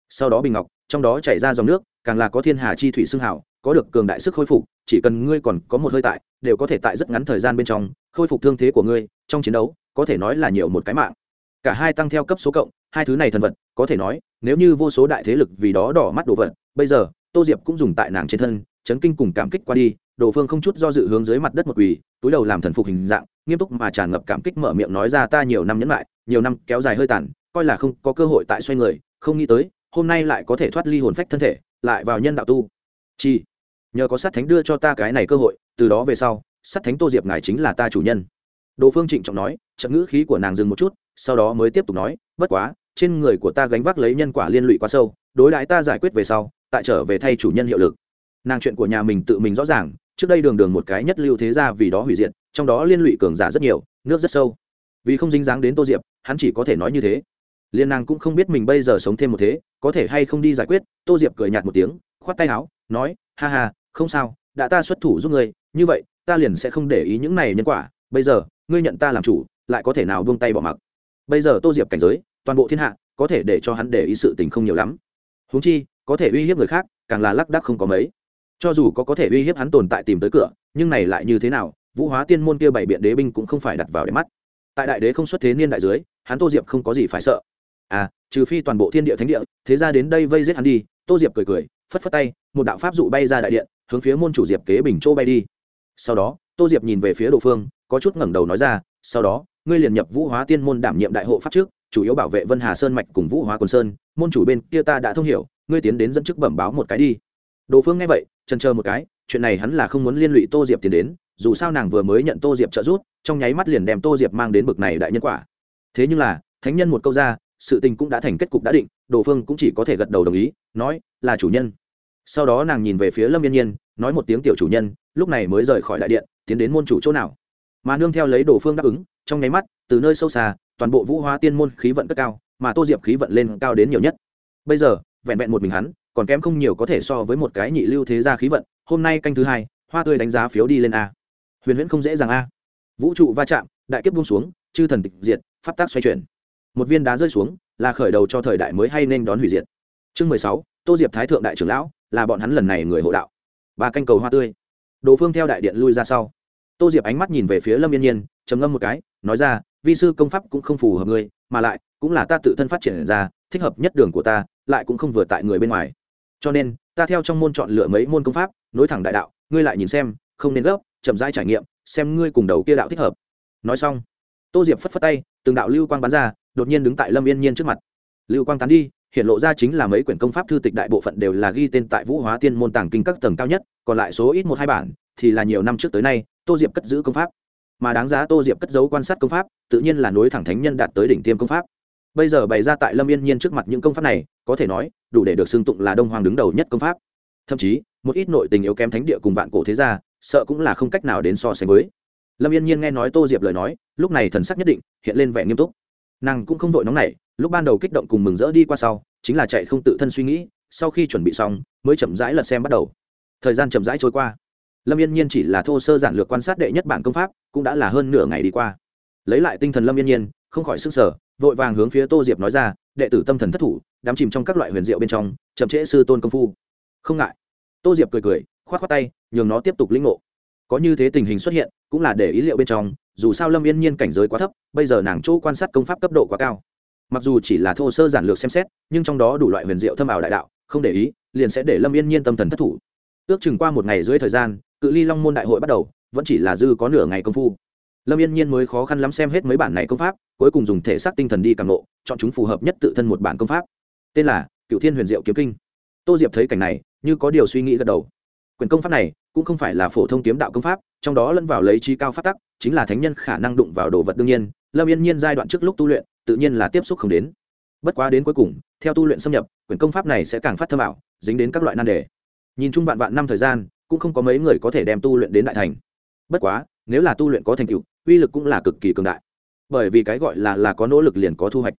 Sau đó bình ngọc, trong đó chảy ra dòng nước, càng là có thiên hà chi thủy xương hảo có được cường đại sức khôi phục, chỉ cần ngươi còn có một hơi tại, đều có thể tại rất ngắn thời gian bên trong khôi phục thương thế của ngươi, trong chiến đấu, có thể nói là nhiều một cái mạng. Cả hai tăng theo cấp số cộng, hai thứ này thần vật, có thể nói, nếu như vô số đại thế lực vì đó đỏ mắt đồ vật, bây giờ, tô diệp cũng dùng tại nàng trên thân, chấn kinh cùng cảm kích qua đi, đồ phương không chút do dự hướng dưới mặt đất một quỳ, túi đầu làm thần phục hình dạng, nghiêm túc mà tràn ngập cảm kích mở miệng nói ra ta nhiều năm nhẫn lại, nhiều năm kéo dài hơi tàn, coi là không có cơ hội tại xoay người, không nghĩ tới, hôm nay lại có thể thoát ly hồn phách thân thể, lại vào nhân đạo tu. Chi nhờ có sát thánh đưa cho ta cái này cơ hội, từ đó về sau, sát thánh tô diệp ngài chính là ta chủ nhân. Đồ phương trịnh trọng nói trận ngữ khí của nàng dừng một chút, sau đó mới tiếp tục nói, bất quá, trên người của ta gánh vác lấy nhân quả liên lụy quá sâu, đối đãi ta giải quyết về sau, tại trở về thay chủ nhân hiệu lực. Nàng chuyện của nhà mình tự mình rõ ràng, trước đây đường đường một cái nhất lưu thế ra vì đó hủy diệt, trong đó liên lụy cường giả rất nhiều, nước rất sâu. Vì không dính dáng đến tô diệp, hắn chỉ có thể nói như thế. Liên nàng cũng không biết mình bây giờ sống thêm một thế, có thể hay không đi giải quyết, tô diệp cười nhạt một tiếng, khoát tay áo, nói, ha ha không sao, đã ta xuất thủ giúp ngươi, như vậy, ta liền sẽ không để ý những này nhân quả. Bây giờ, ngươi nhận ta làm chủ, lại có thể nào buông tay bỏ mặc? Bây giờ tô diệp cảnh giới, toàn bộ thiên hạ, có thể để cho hắn để ý sự tình không nhiều lắm. Húng chi, có thể uy hiếp người khác, càng là lác đắc không có mấy. Cho dù có có thể uy hiếp hắn tồn tại tìm tới cửa, nhưng này lại như thế nào? Vũ hóa tiên môn kia bảy biện đế binh cũng không phải đặt vào để mắt. Tại đại đế không xuất thế niên đại dưới, hắn tô diệp không có gì phải sợ. À trừ phi toàn bộ thiên địa thánh địa, thế ra đến đây vây giết hắn đi. Tô diệp cười cười, phất phất tay, một đạo pháp dụ bay ra đại điện hướng phía môn chủ diệp kế bình châu bay đi. Sau đó, tô diệp nhìn về phía đồ phương, có chút ngẩng đầu nói ra, sau đó, ngươi liền nhập vũ hóa tiên môn đảm nhiệm đại hộ pháp trước, chủ yếu bảo vệ vân hà sơn mạch cùng vũ hóa quần sơn, môn chủ bên kia ta đã thông hiểu, ngươi tiến đến dẫn chức bẩm báo một cái đi. Đồ phương nghe vậy trần chờ một cái, chuyện này hắn là không muốn liên lụy tô diệp tiến đến, dù sao nàng vừa mới nhận tô diệp trợ giúp, trong nháy mắt liền đem tô diệp mang đến bực này đại nhân quả. Thế nhưng là, thánh nhân một câu ra, sự tình cũng đã thành kết cục đã định, đồ phương cũng chỉ có thể gật đầu đồng ý, nói, là chủ nhân sau đó nàng nhìn về phía lâm yên nhiên, nói một tiếng tiểu chủ nhân, lúc này mới rời khỏi đại điện, tiến đến môn chủ chỗ nào. Mà nương theo lấy đồ phương đáp ứng, trong nháy mắt, từ nơi sâu xa, toàn bộ vũ hóa tiên môn khí vận cất cao, mà tô diệp khí vận lên cao đến nhiều nhất. Bây giờ, vẹn vẹn một mình hắn, còn kém không nhiều có thể so với một cái nhị lưu thế gia khí vận, hôm nay canh thứ hai, hoa tươi đánh giá phiếu đi lên a. Huyền huyễn không dễ dàng a. Vũ trụ va chạm, đại kiếp buông xuống, chư thần tịch diệt, pháp tác xoay chuyển. Một viên đá rơi xuống, là khởi đầu cho thời đại mới hay nên đón hủy diệt. Chương mười sáu, tô diệp thái thượng đại trưởng lão là bọn hắn lần này người hộ đạo. Ba canh cầu hoa tươi. Đồ phương theo đại điện lui ra sau. Tô diệp ánh mắt nhìn về phía lâm yên nhiên, trầm ngâm một cái, nói ra, vi sư công pháp cũng không phù hợp ngươi, mà lại, cũng là ta tự thân phát triển ra, thích hợp nhất đường của ta, lại cũng không vừa tại người bên ngoài. Cho nên, ta theo trong môn chọn lựa mấy môn công pháp, nối thẳng đại đạo, ngươi lại nhìn xem, không nên gấp, chậm rãi trải nghiệm, xem ngươi cùng đầu kia đạo thích hợp. Nói xong, tô diệp phất phất tay, từng đạo lưu quang bắn ra, đột nhiên đứng tại lâm yên nhiên trước mặt. Lưu quang tán đi hiện lộ ra chính là mấy quyển công pháp thư tịch đại bộ phận đều là ghi tên tại vũ hóa tiên môn tàng kinh các tầng cao nhất, còn lại số ít một hai bản thì là nhiều năm trước tới nay, tô diệp cất giữ công pháp. Mà đáng giá tô diệp cất giấu quan sát công pháp, tự nhiên là nối thẳng thánh nhân đạt tới đỉnh tiêm công pháp. Bây giờ bày ra tại lâm yên nhiên trước mặt những công pháp này, có thể nói, đủ để được xưng tụng là đông hoàng đứng đầu nhất công pháp. Thậm chí, một ít nội tình yếu kém thánh địa cùng vạn cổ thế gia, sợ cũng là không cách nào đến so sánh với. Lâm yên nhiên nghe nói tô diệp lời nói, lúc này thần sắc nhất định, hiện lên vẻ nghiêm túc nàng cũng không vội nóng nảy, lúc ban đầu kích động cùng mừng rỡ đi qua sau, chính là chạy không tự thân suy nghĩ, sau khi chuẩn bị xong, mới chậm rãi lật xem bắt đầu. Thời gian chậm rãi trôi qua. Lâm yên nhiên chỉ là thô sơ giản lược quan sát đệ nhất bản công pháp, cũng đã là hơn nửa ngày đi qua. Lấy lại tinh thần lâm yên nhiên, không khỏi sức sở vội vàng hướng phía tô diệp nói ra, đệ tử tâm thần thất thủ đám chìm trong các loại huyền diệu bên trong, chậm trễ sư tôn công phu. Không ngại. Tô diệp cười cười k h o á t k tay, nhường nó tiếp tục lĩnh ngộ. Có như thế tình hình xuất hiện, cũng là để ý liệu bên trong dù sao lâm yên nhiên cảnh giới quá thấp bây giờ nàng chỗ quan sát công pháp cấp độ quá cao mặc dù chỉ là thô sơ giản lược xem xét nhưng trong đó đủ loại huyền diệu thâm ảo đại đạo không để ý liền sẽ để lâm yên nhiên tâm thần thất thủ ước chừng qua một ngày dưới thời gian cự ly long môn đại hội bắt đầu vẫn chỉ là dư có nửa ngày công phu lâm yên nhiên mới khó khăn lắm xem hết mấy bản này công pháp cuối cùng dùng thể xác tinh thần đi càng lộ chọn chúng phù hợp nhất tự thân một bản công pháp tên là cựu thiên huyền diệu kiếm kinh tô diệp thấy cảnh này như có điều suy nghĩ gật đầu quyền công pháp này cũng không phải là phổ thông kiếm đạo công pháp, trong đó lẫn vào lấy trí cao phát tắc, chính là thánh nhân khả năng đụng vào đồ vật đương nhiên, lâm yên nhiên giai đoạn trước lúc tu luyện, tự nhiên là tiếp xúc không đến. Bất quá đến cuối cùng, theo tu luyện xâm nhập, quyển công pháp này sẽ càng phát thâm ảo, dính đến các loại nan đề. Nhìn chung vạn vạn năm thời gian, cũng không có mấy người có thể đem tu luyện đến đại thành. Bất quá, nếu là tu luyện có thành tựu, uy lực cũng là cực kỳ cường đại. Bởi vì cái gọi là là có nỗ lực liền có thu hoạch.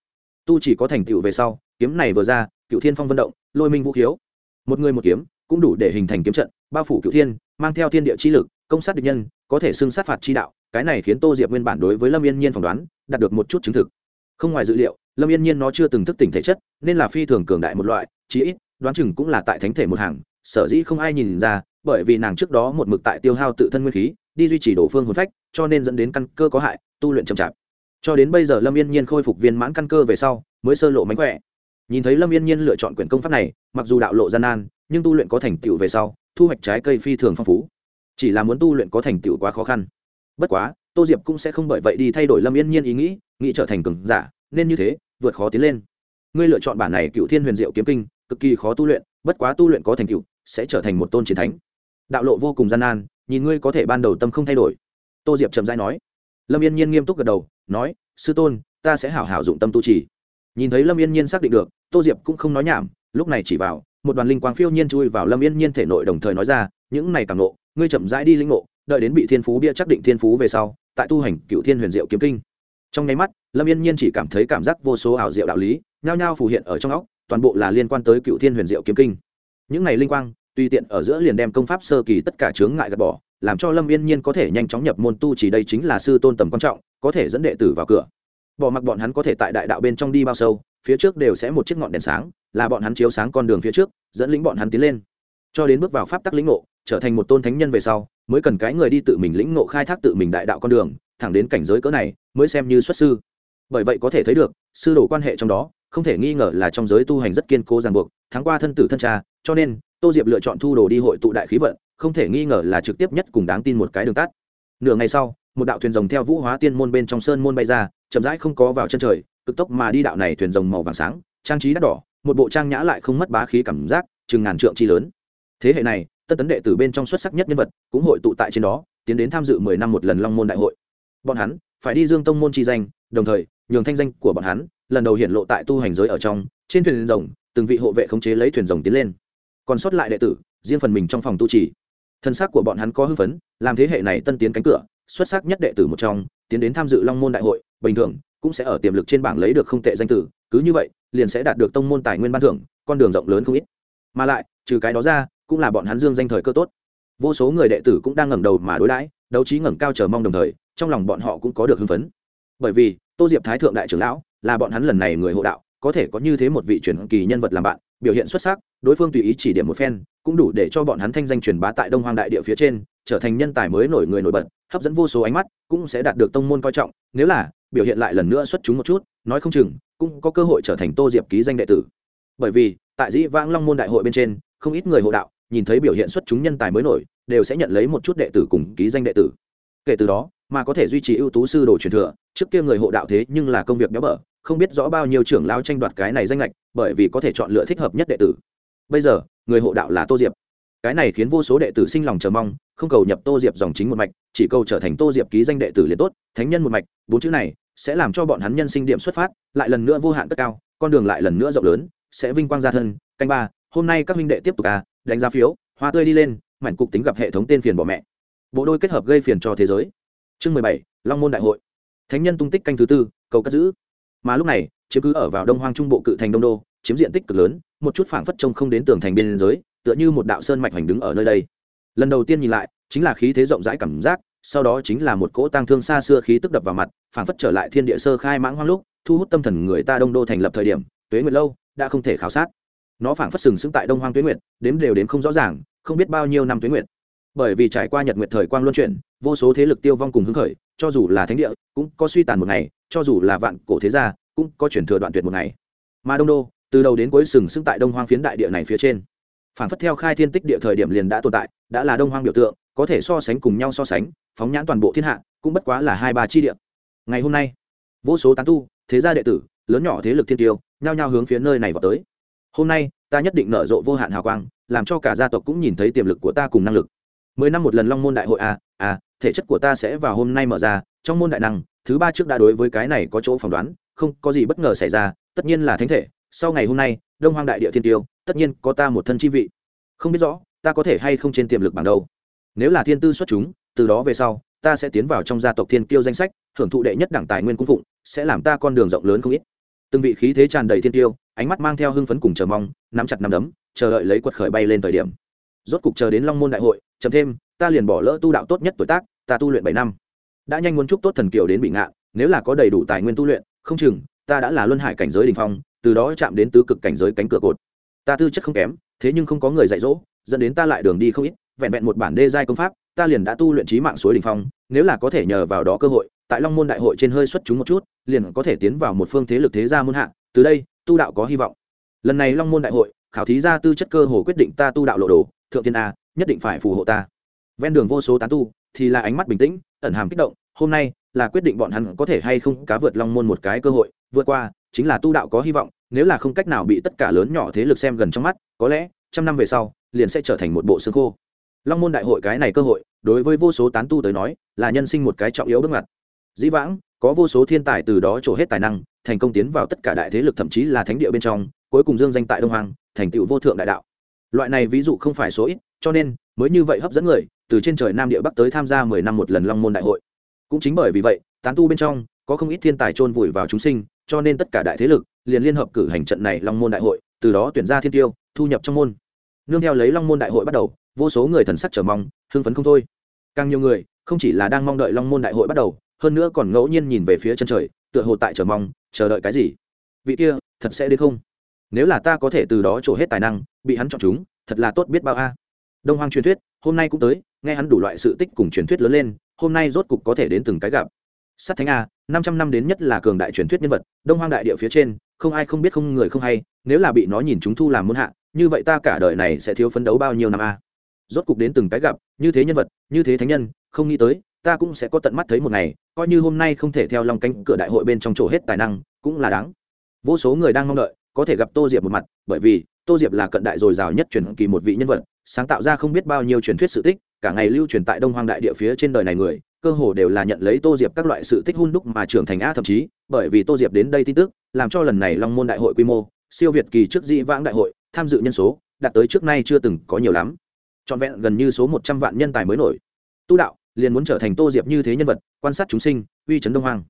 Tu chỉ có thành tựu về sau, kiếm này vừa ra, cựu thiên phong vận động, lôi minh vũ khiếu. Một người một kiếm, cũng đủ để hình thành kiếm trận bao phủ cựu thiên, mang theo thiên địa chi lực, công sát địch nhân, có thể xưng sát phạt chi đạo, cái này khiến tô diệp nguyên bản đối với lâm yên nhiên phỏng đoán, đạt được một chút chứng thực. Không ngoài dự liệu, lâm yên nhiên nó chưa từng thức tỉnh thể chất, nên là phi thường cường đại một loại, chí ít, đoán chừng cũng là tại thánh thể một hàng, sở dĩ không ai nhìn ra, bởi vì nàng trước đó một mực tại tiêu hao tự thân nguyên khí, đi duy trì đổ phương hồn phách, cho nên dẫn đến căn cơ có hại, tu luyện chậm chạp. Cho đến bây giờ lâm yên nhiên khôi phục viên mãn căn cơ về sau, mới sơ lộ mánh khỏe. Nhìn thấy lâm yên nhiên lựa chọn quyển công pháp này, mặc dù đạo lộ gian nan, nhưng tu luyện có thành tựu về sau thu hoạch trái cây phi thường phong phú. Chỉ là muốn tu luyện có thành tựu quá khó khăn. Bất quá, tô diệp cũng sẽ không bởi vậy đi thay đổi lâm yên nhiên ý nghĩ nghĩ trở thành cường giả, nên như thế, vượt khó tiến lên. Ngươi lựa chọn bản này cựu thiên huyền diệu kiếm kinh, cực kỳ khó tu luyện, bất quá tu luyện có thành tựu, sẽ trở thành một tôn chiến thánh. Đạo lộ vô cùng gian nan, nhìn ngươi có thể ban đầu tâm không thay đổi. Tô diệp trầm dai nói. Lâm yên nhiên nghiêm túc gật đầu, nói, sư tôn, ta sẽ hảo hảo dụng tâm tu trì. Nhìn thấy lâm yên nhiên xác định được, tô diệp cũng không nói nhảm, lúc này chỉ vào một đoàn linh quang phiêu nhiên chui vào lâm yên nhiên thể nội đồng thời nói ra, những này càng nộ, ngươi chậm rãi đi linh ngộ, đợi đến bị thiên phú bia chắc định thiên phú về sau, tại tu hành cựu thiên huyền diệu kiếm kinh. Trong nháy mắt, lâm yên nhiên chỉ cảm thấy cảm giác vô số ảo diệu đạo lý, nhao nhao phù hiện ở trong óc, toàn bộ là liên quan tới cựu thiên huyền diệu kiếm kinh. Những này linh quang, tùy tiện ở giữa liền đem công pháp sơ kỳ tất cả chướng ngại gạt bỏ, làm cho lâm yên nhiên có thể nhanh chóng nhập môn tu chỉ đây chính là sư tôn tầm quan trọng, có thể dẫn đệ tử vào cửa. Bỏ mặc bọn hắn có thể tại đại đạo bên trong đi bao sâu, phía trước đều sẽ một chiếc ngọn đèn sáng là bọn hắn chiếu sáng con đường phía trước, dẫn lĩnh bọn hắn tiến lên. Cho đến bước vào pháp tắc lĩnh ngộ, trở thành một tôn thánh nhân về sau, mới cần cái người đi tự mình lĩnh ngộ khai thác tự mình đại đạo con đường, thẳng đến cảnh giới cỡ này, mới xem như xuất sư. Bởi vậy có thể thấy được, sư đồ quan hệ trong đó, không thể nghi ngờ là trong giới tu hành rất kiên cố ràng buộc, thắng qua thân tử thân cha, cho nên, tô diệp lựa chọn thu đồ đi hội tụ đại khí vận, không thể nghi ngờ là trực tiếp nhất cùng đáng tin một cái đường tắt. Nửa ngày sau, một đạo thuyền rồng theo vũ hóa tiên môn bên trong sơn môn bay ra, chậm rãi không có vào chân trời, cực tốc mà đi đạo này thuyền rồng màu vàng sáng, trang trí đắt đỏ một bộ trang nhã lại không mất bá khí cảm giác, chừng ngàn trượng chi lớn. Thế hệ này, tân tấn đệ tử bên trong xuất sắc nhất nhân vật, cũng hội tụ tại trên đó, tiến đến tham dự mười năm một lần long môn đại hội. Bọn hắn phải đi dương tông môn chi danh, đồng thời, nhường thanh danh của bọn hắn lần đầu hiện lộ tại tu hành giới ở trong, trên thuyền rồng, từng vị hộ vệ khống chế lấy thuyền rồng tiến lên. Còn sót lại đệ tử, riêng phần mình trong phòng tu trì. Thân xác của bọn hắn có hưng phấn, làm thế hệ này tân tiến cánh cửa, xuất sắc nhất đệ tử một trong, tiến đến tham dự long môn đại hội, bình thường cũng sẽ ở tiềm lực trên bảng lấy được không tệ danh tử, cứ như vậy liền sẽ đạt được tông môn tài nguyên ban thưởng, con đường rộng lớn không ít. Mà lại, trừ cái đó ra, cũng là bọn hắn dương danh thời cơ tốt. Vô số người đệ tử cũng đang ngẩng đầu mà đối đãi, đấu trí ngẩng cao chờ mong đồng thời, trong lòng bọn họ cũng có được hưng phấn. Bởi vì, tô diệp thái thượng đại trưởng lão là bọn hắn lần này người hộ đạo, có thể có như thế một vị truyền kỳ nhân vật làm bạn, biểu hiện xuất sắc, đối phương tùy ý chỉ điểm một phen, cũng đủ để cho bọn hắn thanh danh truyền bá tại đông hoang đại địa phía trên, trở thành nhân tài mới nổi người nổi bật, hấp dẫn vô số ánh mắt, cũng sẽ đạt được tông môn coi trọng, nếu là biểu hiện lại lần nữa xuất chúng một chút, nói không chừng, cũng có cơ hội trở thành tô diệp ký danh đệ tử. Bởi vì, tại dĩ vãng long môn đại hội bên trên, không ít người hộ đạo, nhìn thấy biểu hiện xuất chúng nhân tài mới nổi, đều sẽ nhận lấy một chút đệ tử cùng ký danh đệ tử. Kể từ đó, mà có thể duy trì ưu tú sư đồ truyền thừa, trước kia người hộ đạo thế nhưng là công việc béo bở, không biết rõ bao nhiêu trưởng lao tranh đoạt cái này danh lệch bởi vì có thể chọn lựa thích hợp nhất đệ tử. Bây giờ, người hộ đạo là tô diệp cái này khiến vô số đệ tử sinh lòng chờ mong, không cầu nhập tô diệp dòng chính một mạch, chỉ cầu trở thành tô diệp ký danh đệ tử liền tốt, thánh nhân một mạch, bốn chữ này sẽ làm cho bọn hắn nhân sinh điểm xuất phát, lại lần nữa vô hạn cất cao, con đường lại lần nữa rộng lớn, sẽ vinh quang gia thân. Canh ba, hôm nay các minh đệ tiếp tục à đánh giá phiếu, hoa tươi đi lên, mảnh cục tính gặp hệ thống tên phiền bỏ mẹ. Bộ đôi kết hợp gây phiền cho thế giới. Chương mười bảy, long môn đại hội. Thánh nhân tung tích canh thứ tư, cầu cất giữ. Mà lúc này, chiếm cứ ở vào đông hoang trung bộ cự thành đông đô, chiếm diện tích cực lớn, một chút phảng phất trông không đến tường thành biên giới tựa như một đạo sơn mạch hoành đứng ở nơi đây. Lần đầu tiên nhìn lại, chính là khí thế rộng rãi cảm giác, sau đó chính là một cỗ tang thương xa xưa khí tức đập vào mặt, phảng phất trở lại thiên địa sơ khai mãng hoang lúc, thu hút tâm thần người ta đông đô thành lập thời điểm, tuế nguyệt lâu đã không thể khảo sát. Nó phảng phất sừng sững tại đông hoang tuế nguyệt, đếm đều đếm không rõ ràng, không biết bao nhiêu năm tuế nguyệt. Bởi vì trải qua nhật nguyệt thời quang luân chuyển, vô số thế lực tiêu vong cùng hứng khởi, cho dù là thánh địa, cũng có suy tàn một ngày, cho dù là vạn cổ thế gia, cũng có chuyển thừa đoạn tuyệt một ngày. Mà đông đô, từ đầu đến cuối sừng sững tại đông hoang phiến đại địa này phía trên phản phất theo khai thiên tích địa thời điểm liền đã tồn tại, đã là đông hoang biểu tượng, có thể so sánh cùng nhau so sánh, phóng nhãn toàn bộ thiên hạ, cũng bất quá là hai ba chi địa. Ngày hôm nay, vô số tán tu, thế gia đệ tử, lớn nhỏ thế lực thiên tiêu, nhao nhao hướng phía nơi này vào tới. Hôm nay, ta nhất định nở rộ vô hạn hào quang, làm cho cả gia tộc cũng nhìn thấy tiềm lực của ta cùng năng lực. Mười năm một lần long môn đại hội à à thể chất của ta sẽ vào hôm nay mở ra, trong môn đại năng, thứ ba trước đã đối với cái này có chỗ phỏng đoán, không có gì bất ngờ xảy ra, tất nhiên là thánh thể. Sau ngày hôm nay, đông hoang đại địa thiên tiêu tất nhiên có ta một thân chi vị. Không biết rõ, ta có thể hay không trên tiềm lực bằng đâu. Nếu là thiên tư xuất chúng, từ đó về sau, ta sẽ tiến vào trong gia tộc thiên kiêu danh sách, hưởng thụ đệ nhất đảng tài nguyên cung phụng, sẽ làm ta con đường rộng lớn không ít. Từng vị khí thế tràn đầy thiên tiêu ánh mắt mang theo hưng phấn cùng chờ mong, nắm chặt nắm đấm, chờ đợi lấy quật khởi bay lên thời điểm. Rốt cục chờ đến long môn đại hội, chậm thêm, ta liền bỏ lỡ tu đạo tốt nhất tuổi tác, ta tu luyện bảy năm. Đã nhanh muốn chúc tốt thần kiều đến bị ngạ. nếu là có đầy đủ tài nguyên tu luyện, không chừng, ta đã là luân hải cảnh giới đình phong, từ đó chạm đến tứ cực cảnh giới cánh cửa cột ta tư chất không kém, thế nhưng không có người dạy dỗ, dẫn đến ta lại đường đi không ít, vẹn vẹn một bản đê giai công pháp, ta liền đã tu luyện trí mạng suối đình phong, nếu là có thể nhờ vào đó cơ hội, tại long môn đại hội trên hơi xuất chúng một chút, liền có thể tiến vào một phương thế lực thế gia môn hạ, từ đây, tu đạo có hy vọng. Lần này long môn đại hội, khảo thí ra tư chất cơ hồ quyết định ta tu đạo lộ đồ, thượng Thiên a, nhất định phải phù hộ ta. Ven đường vô số tán tu, thì là ánh mắt bình tĩnh, ẩn hàm kích động, hôm nay là quyết định bọn hắn có thể hay không cá vượt long môn một cái cơ hội, vượt qua, chính là tu đạo có hy vọng nếu là không cách nào bị tất cả lớn nhỏ thế lực xem gần trong mắt, có lẽ trăm năm về sau, liền sẽ trở thành một bộ xương khô. Long môn đại hội cái này cơ hội, đối với vô số tán tu tới nói, là nhân sinh một cái trọng yếu bước ngoặt. Dĩ vãng, có vô số thiên tài từ đó trổ hết tài năng, thành công tiến vào tất cả đại thế lực thậm chí là thánh địa bên trong, cuối cùng dương danh tại đông hoàng thành tựu vô thượng đại đạo. Loại này ví dụ không phải số ít, cho nên, mới như vậy hấp dẫn người, từ trên trời nam địa bắc tới tham gia mười năm một lần long môn đại hội. Cũng chính bởi vì vậy, tán tu bên trong, có không ít thiên tài chôn vùi vào chúng sinh, cho nên tất cả đại thế lực liền liên hợp cử hành trận này long môn đại hội, từ đó tuyển ra thiên tiêu, thu nhập trong môn. Nương theo lấy long môn đại hội bắt đầu, vô số người thần sắc chờ mong, hưng phấn không thôi. Càng nhiều người, không chỉ là đang mong đợi long môn đại hội bắt đầu, hơn nữa còn ngẫu nhiên nhìn về phía chân trời, tựa hồ tại chờ mong, chờ đợi cái gì. Vị kia, thật sẽ đến không? Nếu là ta có thể từ đó trổ hết tài năng, bị hắn chọn chúng, thật là tốt biết bao a. Đông Hoang truyền thuyết, hôm nay cũng tới, nghe hắn đủ loại sự tích cùng truyền thuyết lớn lên, hôm nay rốt cục có thể đến từng cái gặp. Sát thánh a, năm trăm năm đến nhất là cường đại truyền thuyết nhân vật, đông hoang đại địa phía trên không ai không biết không người không hay, nếu là bị nó nhìn chúng thu làm muôn hạ, như vậy ta cả đời này sẽ thiếu phấn đấu bao nhiêu năm a? Rốt cục đến từng cái gặp, như thế nhân vật, như thế thánh nhân, không nghĩ tới, ta cũng sẽ có tận mắt thấy một ngày, coi như hôm nay không thể theo lòng cánh cửa đại hội bên trong chỗ hết tài năng, cũng là đáng. Vô số người đang mong đợi, có thể gặp tô diệp một mặt, bởi vì tô diệp là cận đại dồi dào nhất truyền kỳ một vị nhân vật, sáng tạo ra không biết bao nhiêu truyền thuyết sự tích, cả ngày lưu truyền tại đông hoang đại địa phía trên đời này người cơ hồ đều là nhận lấy tô diệp các loại sự tích hun đúc mà trưởng thành a thậm chí, bởi vì tô diệp đến đây tin tức, làm cho lần này long môn đại hội quy mô, siêu việt kỳ trước dĩ vãng đại hội, tham dự nhân số, đạt tới trước nay chưa từng có nhiều lắm. Trọn vẹn gần như số một trăm vạn nhân tài mới nổi. Tu đạo, liền muốn trở thành tô diệp như thế nhân vật, quan sát chúng sinh, uy chấn đông hoang.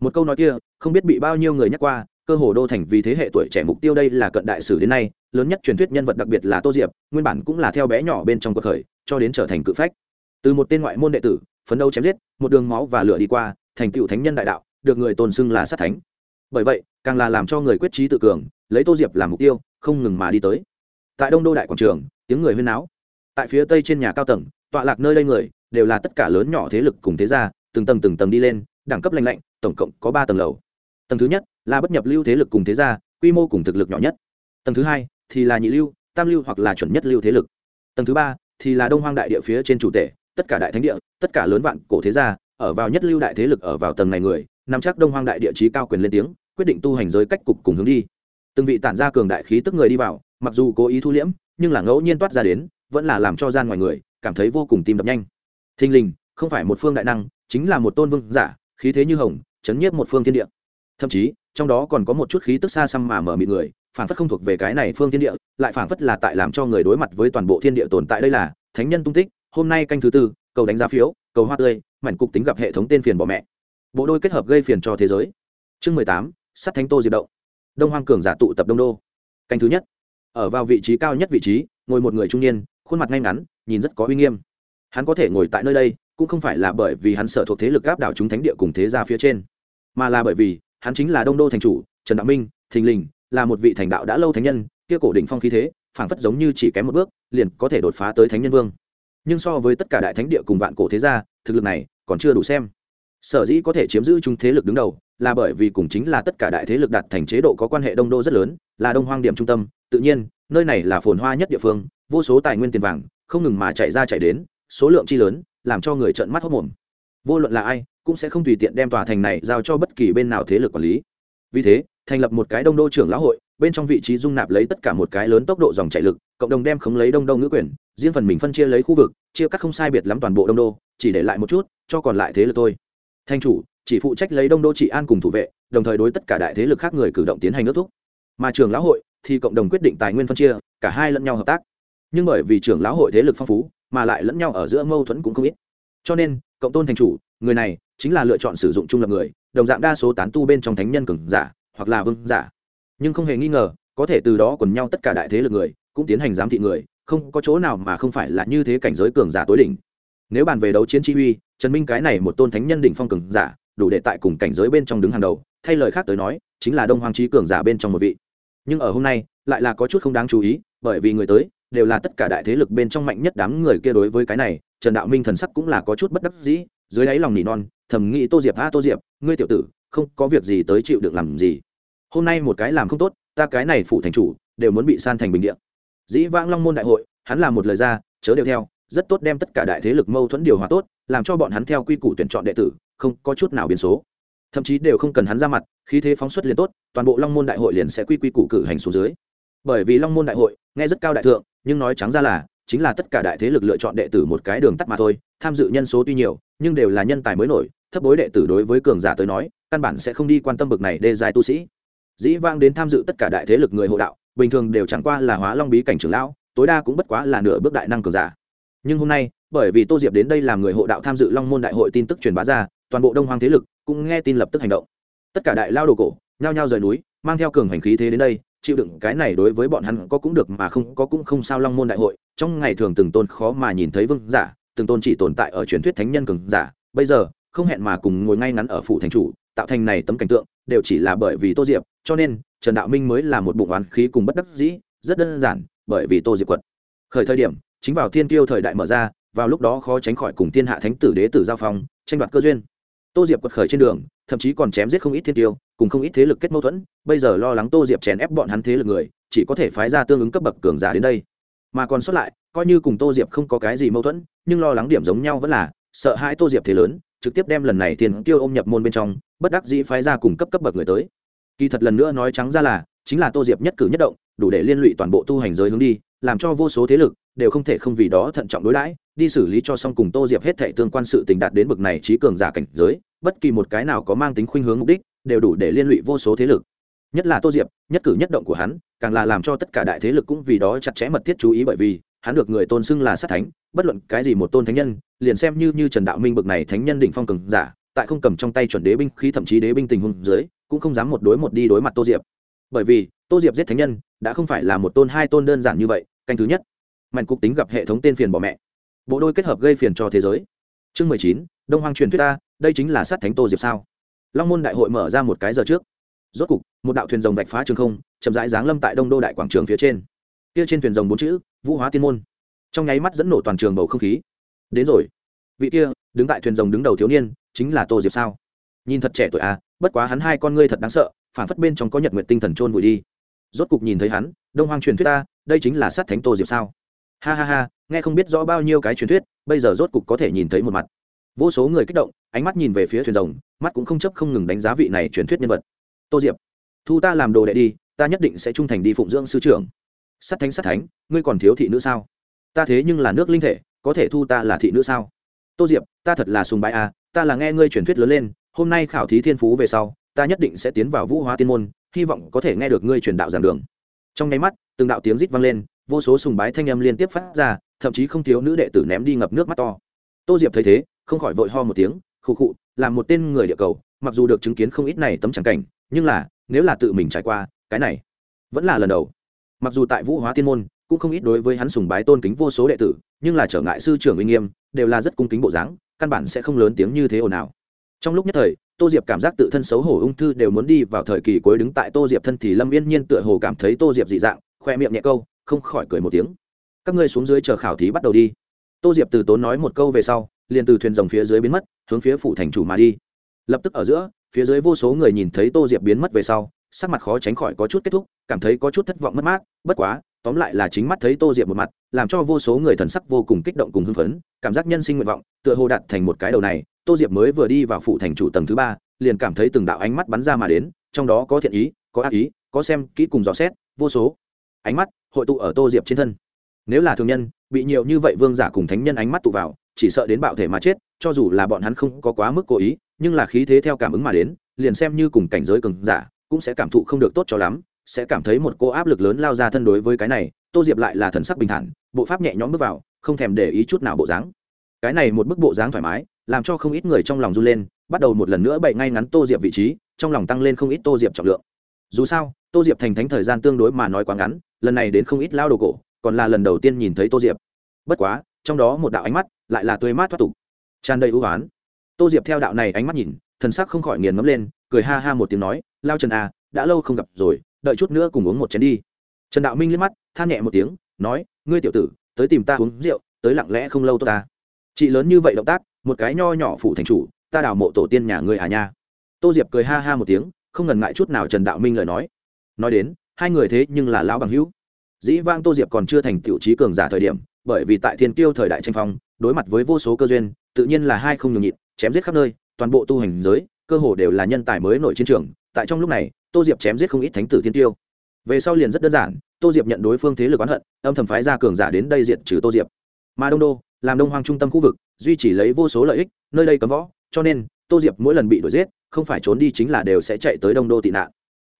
Một câu nói kia, không biết bị bao nhiêu người nhắc qua, cơ hồ đô thành vì thế hệ tuổi trẻ mục tiêu đây là cận đại sử đến nay, lớn nhất truyền thuyết nhân vật đặc biệt là tô diệp, nguyên bản cũng là theo bé nhỏ bên trong cuộc khởi, cho đến trở thành cự phách. Từ một tên ngoại môn đệ tử phấn đấu chém giết, một đường máu và lửa đi qua, thành tựu thánh nhân đại đạo, được người tôn xưng là sát thánh. Bởi vậy, càng là làm cho người quyết trí tự cường, lấy tô diệp làm mục tiêu, không ngừng mà đi tới. Tại đông đô đại quảng trường, tiếng người huyên náo. Tại phía tây trên nhà cao tầng, tọa lạc nơi đây người, đều là tất cả lớn nhỏ thế lực cùng thế gia, từng tầng từng tầng đi lên, đẳng cấp lành lạnh, tổng cộng có ba tầng lầu. Tầng thứ nhất là bất nhập lưu thế lực cùng thế gia, quy mô cùng thực lực nhỏ nhất. Tầng thứ hai thì là nhị lưu, tam lưu hoặc là chuẩn nhất lưu thế lực. Tầng thứ ba thì là đông hoang đại địa phía trên chủ tể tất cả đại thánh địa, tất cả lớn vạn cổ thế gia, ở vào nhất lưu đại thế lực ở vào tầng này người, nắm chắc đông hoang đại địa chí cao quyền lên tiếng, quyết định tu hành giới cách cục cùng hướng đi. Từng vị tản ra cường đại khí tức người đi vào, mặc dù cố ý thu liễm, nhưng là ngẫu nhiên toát ra đến, vẫn là làm cho gian ngoài người cảm thấy vô cùng tim đập nhanh. Thình lình, không phải một phương đại năng, chính là một tôn vương giả, khí thế như hồng, chấn nhiếp một phương thiên địa. Thậm chí, trong đó còn có một chút khí tức xa xăm mà mở mịt người, phản phất không thuộc về cái này phương thiên địa, lại phản phất là tại làm cho người đối mặt với toàn bộ thiên địa tồn tại đây là, thánh nhân tung tích hôm nay canh thứ tư, cầu đánh giá phiếu, cầu hoa tươi, mảnh cục tính gặp hệ thống tên phiền bỏ mẹ. Bộ đôi kết hợp gây phiền cho thế giới. Chương mười tám sắt thánh tô diệp đậu đông hoang cường giả tụ tập đông đô. Canh thứ nhất. Ở vào vị trí cao nhất vị trí, ngồi một người trung niên, khuôn mặt ngay ngắn, nhìn rất có uy nghiêm. Hắn có thể ngồi tại nơi đây, cũng không phải là bởi vì hắn sợ thuộc thế lực áp đảo chúng thánh địa cùng thế gia phía trên, mà là bởi vì hắn chính là đông đô thành chủ, trần đạo minh, thình lình, là một vị thành đạo đã lâu thánh nhân, kia cổ đỉnh phong khí thế, phảng phất giống như chỉ kém một bước, liền có thể đột phá tới thánh nhân vương nhưng so với tất cả đại thánh địa cùng vạn cổ thế gia, thực lực này còn chưa đủ xem. Sở dĩ có thể chiếm giữ chúng thế lực đứng đầu là bởi vì cùng chính là tất cả đại thế lực đạt thành chế độ có quan hệ đông đô rất lớn, là đông hoang điểm trung tâm. Tự nhiên, nơi này là phồn hoa nhất địa phương, vô số tài nguyên tiền vàng, không ngừng mà chạy ra chạy đến, số lượng chi lớn, làm cho người trợn mắt hốt mồm. Vô luận là ai, cũng sẽ không tùy tiện đem tòa thành này giao cho bất kỳ bên nào thế lực quản lý. Vì thế thành lập một cái đông đô trưởng lão hội, bên trong vị trí dung nạp lấy tất cả một cái lớn tốc độ dòng chạy lực, cộng đồng đem khống lấy đông đô ngữ quyền, riêng phần mình phân chia lấy khu vực, chia cắt không sai biệt lắm toàn bộ đông đô, chỉ để lại một chút, cho còn lại thế lực thôi. Thanh chủ, chỉ phụ trách lấy đông đô trị an cùng thủ vệ, đồng thời đối tất cả đại thế lực khác người cử động tiến hành ước thúc. Mà trưởng lão hội thì cộng đồng quyết định tài nguyên phân chia, cả hai lẫn nhau hợp tác. Nhưng bởi vì trưởng lão hội thế lực phong phú, mà lại lẫn nhau ở giữa mâu thuẫn cũng không ít. Cho nên, cộng tôn thành chủ, người này chính là lựa chọn sử dụng trung lập người, đồng dạng đa số tán tu bên trong thánh nhân cường giả hoặc là vương giả. Nhưng không hề nghi ngờ, có thể từ đó quần nhau tất cả đại thế lực người, cũng tiến hành giám thị người, không có chỗ nào mà không phải là như thế cảnh giới cường giả tối đỉnh. Nếu bàn về đấu chiến chi uy, trần minh cái này một tôn thánh nhân đỉnh phong cường giả, đủ để tại cùng cảnh giới bên trong đứng hàng đầu, thay lời khác tới nói, chính là đông hoàng trí cường giả bên trong một vị. Nhưng ở hôm nay, lại là có chút không đáng chú ý, bởi vì người tới, đều là tất cả đại thế lực bên trong mạnh nhất đám người kia đối với cái này, trần đạo minh thần sắc cũng là có chút bất đắc dĩ, dưới đáy lòng nỉ non, thầm nghĩ, tô diệp, a, tô diệp, ngươi tiểu tử không có việc gì tới chịu được làm gì. Hôm nay một cái làm không tốt, ta cái này phủ thành chủ, đều muốn bị san thành bình điện dĩ vãng long môn đại hội, hắn làm một lời ra, chớ đều theo, rất tốt đem tất cả đại thế lực mâu thuẫn điều hòa tốt, làm cho bọn hắn theo quy củ tuyển chọn đệ tử, không có chút nào biến số. Thậm chí đều không cần hắn ra mặt, khí thế phóng xuất liền tốt, toàn bộ long môn đại hội liền sẽ quy quy củ cử hành xuống dưới. Bởi vì long môn đại hội, nghe rất cao đại thượng, nhưng nói trắng ra là, chính là tất cả đại thế lực lựa chọn đệ tử một cái đường tắt mà thôi, tham dự nhân số tuy nhiều, nhưng đều là nhân tài mới nổi, thấp bối đệ tử đối với cường giả tới nói căn bản sẽ không đi quan tâm bực này đê dài tu sĩ. Dĩ vang đến tham dự tất cả đại thế lực người hộ đạo, bình thường đều chẳng qua là hóa long bí cảnh trưởng lão, tối đa cũng bất quá là nửa bước đại năng cường giả. Nhưng hôm nay, bởi vì tô diệp đến đây làm người hộ đạo tham dự long môn đại hội tin tức truyền bá ra, toàn bộ đông hoàng thế lực cũng nghe tin lập tức hành động. Tất cả đại lao đồ cổ, nhao nhao rời núi, mang theo cường hành khí thế đến đây, chịu đựng cái này đối với bọn hắn có cũng được mà không có cũng không sao long môn đại hội, trong ngày thường từng tôn khó mà nhìn thấy vương giả, từng tôn chỉ tồn tại ở truyền thuyết thánh nhân cường giả, bây giờ, không hẹn mà cùng ngồi ngay ngắn ở phủ thành chủ tạo thành này tấm cảnh tượng đều chỉ là bởi vì tô diệp, cho nên trần đạo minh mới là một bụng oán khí cùng bất đắc dĩ, rất đơn giản, bởi vì tô diệp quật. Khởi thời điểm, chính vào thiên tiêu thời đại mở ra, vào lúc đó khó tránh khỏi cùng thiên hạ thánh tử đế tử giao phong, tranh đoạt cơ duyên. Tô diệp quật khởi trên đường, thậm chí còn chém giết không ít thiên tiêu cùng không ít thế lực kết mâu thuẫn, bây giờ lo lắng tô diệp chèn ép bọn hắn thế lực người, chỉ có thể phái ra tương ứng cấp bậc cường giả đến đây. Mà còn sót lại, coi như cùng tô diệp không có cái gì mâu thuẫn, nhưng lo lắng điểm giống nhau vẫn là, sợ hãi tô diệp thế lớn trực tiếp đem lần này tiền kiêu ôm nhập môn bên trong, bất đắc dĩ phái ra cùng cấp cấp bậc người tới. Kỳ thật lần nữa nói trắng ra là, chính là tô diệp nhất cử nhất động, đủ để liên lụy toàn bộ tu hành giới hướng đi, làm cho vô số thế lực đều không thể không vì đó thận trọng đối đãi, đi xử lý cho xong cùng tô diệp hết thệ tương quan sự tình đạt đến bậc này trí cường giả cảnh giới, bất kỳ một cái nào có mang tính khuynh hướng mục đích, đều đủ để liên lụy vô số thế lực. Nhất là tô diệp, nhất cử nhất động của hắn, càng là làm cho tất cả đại thế lực cũng vì đó chặt chẽ mật thiết chú ý bởi vì hắn được người tôn xưng là sát thánh, bất luận cái gì một tôn thánh nhân, liền xem như như trần đạo minh bậc này thánh nhân đỉnh phong cường giả, tại không cầm trong tay chuẩn đế binh khí thậm chí đế binh tình huống dưới, cũng không dám một đối một đi đối mặt tô diệp. Bởi vì, tô diệp giết thánh nhân, đã không phải là một tôn hai tôn đơn giản như vậy, canh thứ nhất, mạnh cục tính gặp hệ thống tên phiền bỏ mẹ. Bộ đôi kết hợp gây phiền cho thế giới. Chương mười chín, đông hoang truyền thuyết ta, đây chính là sát thánh tô diệp sao? Long môn đại hội mở ra một cái giờ trước. Rốt cục, một đạo thuyền rồng vạch phá trường không, chậm rãi giáng lâm tại đông đô đại quảng trường phía trên kia trên thuyền rồng bốn chữ, vũ hóa tiên môn. Trong nháy mắt dẫn nổ toàn trường bầu không khí. Đến rồi. Vị kia, đứng tại thuyền rồng đứng đầu thiếu niên, chính là tô diệp sao? Nhìn thật trẻ tuổi à bất quá hắn hai con ngươi thật đáng sợ, phản phất bên trong có nhật nguyện tinh thần trôn vùi đi. Rốt cục nhìn thấy hắn, đông hoang truyền thuyết ta, đây chính là sát thánh tô diệp sao? Ha ha ha, nghe không biết rõ bao nhiêu cái truyền thuyết, bây giờ rốt cục có thể nhìn thấy một mặt. Vô số người kích động, ánh mắt nhìn về phía thuyền rồng, mắt cũng không chấp không ngừng đánh giá vị này truyền thuyết nhân vật. Tô diệp, thu ta làm đồ đệ đi, ta nhất định sẽ trung thành đi phụng dưỡng sư trưởng. Sắt thánh sắt thánh, ngươi còn thiếu thị nữ sao? Ta thế nhưng là nước linh thể, có thể thu ta là thị nữ sao? Tô diệp, ta thật là sùng bái à ta là nghe ngươi truyền thuyết lớn lên, hôm nay khảo thí thiên phú về sau, ta nhất định sẽ tiến vào vũ hóa tiên môn, hy vọng có thể nghe được ngươi truyền đạo giảng đường. Trong nháy mắt, từng đạo tiếng rít vang lên, vô số sùng bái thanh âm liên tiếp phát ra, thậm chí không thiếu nữ đệ tử ném đi ngập nước mắt to. Tô diệp thấy thế, không khỏi vội ho một tiếng, khụ khụ làm một tên người địa cầu, mặc dù được chứng kiến không ít này tấm tràng cảnh, nhưng là, nếu là tự mình trải qua, cái này vẫn là lần đầu mặc dù tại vũ hóa tiên môn, cũng không ít đối với hắn sùng bái tôn kính vô số đệ tử, nhưng là trở ngại sư trưởng uy nghiêm, đều là rất cung kính bộ dáng, căn bản sẽ không lớn tiếng như thế ồn ào. Trong lúc nhất thời, tô diệp cảm giác tự thân xấu hổ ung thư đều muốn đi vào thời kỳ cuối đứng tại tô diệp thân thì lâm yên nhiên tựa hồ cảm thấy tô diệp dị dạng, khoe miệng nhẹ câu, không khỏi cười một tiếng. Các ngươi xuống dưới chờ khảo thí bắt đầu đi. Tô diệp từ tốn nói một câu về sau, liền từ thuyền rồng phía dưới biến mất, hướng phía phủ thành chủ mà đi. Lập tức ở giữa, phía dưới vô số người nhìn thấy tô diệp biến mất về sau sắc mặt khó tránh khỏi có chút kết thúc, cảm thấy có chút thất vọng mất mát, bất quá, tóm lại là chính mắt thấy tô diệp một mặt, làm cho vô số người thần sắc vô cùng kích động cùng hưng phấn, cảm giác nhân sinh nguyện vọng, tựa hồ đặt thành một cái đầu này, tô diệp mới vừa đi vào phủ thành chủ tầng thứ ba, liền cảm thấy từng đạo ánh mắt bắn ra mà đến, trong đó có thiện ý, có ác ý, có xem kỹ cùng dò xét, vô số ánh mắt hội tụ ở tô diệp trên thân. Nếu là thường nhân, bị nhiều như vậy vương giả cùng thánh nhân ánh mắt tụ vào, chỉ sợ đến bạo thể mà chết, cho dù là bọn hắn không có quá mức cố ý, nhưng là khí thế theo cảm ứng mà đến, liền xem như cùng cảnh giới cường giả cũng sẽ cảm thụ không được tốt cho lắm, sẽ cảm thấy một cô áp lực lớn lao ra thân đối với cái này, tô diệp lại là thần sắc bình thản, bộ pháp nhẹ nhõm bước vào, không thèm để ý chút nào bộ dáng. Cái này một bức bộ dáng thoải mái, làm cho không ít người trong lòng run lên, bắt đầu một lần nữa bậy ngay ngắn tô diệp vị trí, trong lòng tăng lên không ít tô diệp trọng lượng. Dù sao, tô diệp thành thánh thời gian tương đối mà nói quá ngắn, lần này đến không ít lao đồ cổ, còn là lần đầu tiên nhìn thấy tô diệp. Bất quá, trong đó một đạo ánh mắt lại là tươi mát thoát tục, tràn đầy ưu oán tô diệp theo đạo này ánh mắt nhìn thần sắc không khỏi nghiền ngấm lên, cười ha ha một tiếng nói, lao trần à đã lâu không gặp rồi, đợi chút nữa cùng uống một chén đi. Trần đạo minh liếc mắt, than nhẹ một tiếng, nói, ngươi tiểu tử, tới tìm ta uống rượu, tới lặng lẽ không lâu tôi ta. Chị lớn như vậy động tác, một cái nho nhỏ phủ thành chủ, ta đào mộ tổ tiên nhà ngươi à nha. Tô diệp cười ha ha một tiếng, không ngần ngại chút nào trần đạo minh lời nói. Nói đến, hai người thế nhưng là lão bằng hữu. Dĩ vang tô diệp còn chưa thành tiểu trí cường giả thời điểm, bởi vì tại thiên kiêu thời đại tranh phong, đối mặt với vô số cơ duyên, tự nhiên là hai không nhường nhịn, chém giết khắp nơi toàn bộ tu hành giới, cơ hồ đều là nhân tài mới nổi chiến trường, tại trong lúc này, tô diệp chém giết không ít thánh tử thiên tiêu. Về sau liền rất đơn giản, tô diệp nhận đối phương thế lực oán hận, âm thầm phái ra cường giả đến đây diện trừ tô diệp. Mà đông đô, làm đông hoang trung tâm khu vực, duy chỉ lấy vô số lợi ích, nơi đây cấm võ, cho nên, tô diệp mỗi lần bị đuổi giết, không phải trốn đi chính là đều sẽ chạy tới đông đô tị nạn.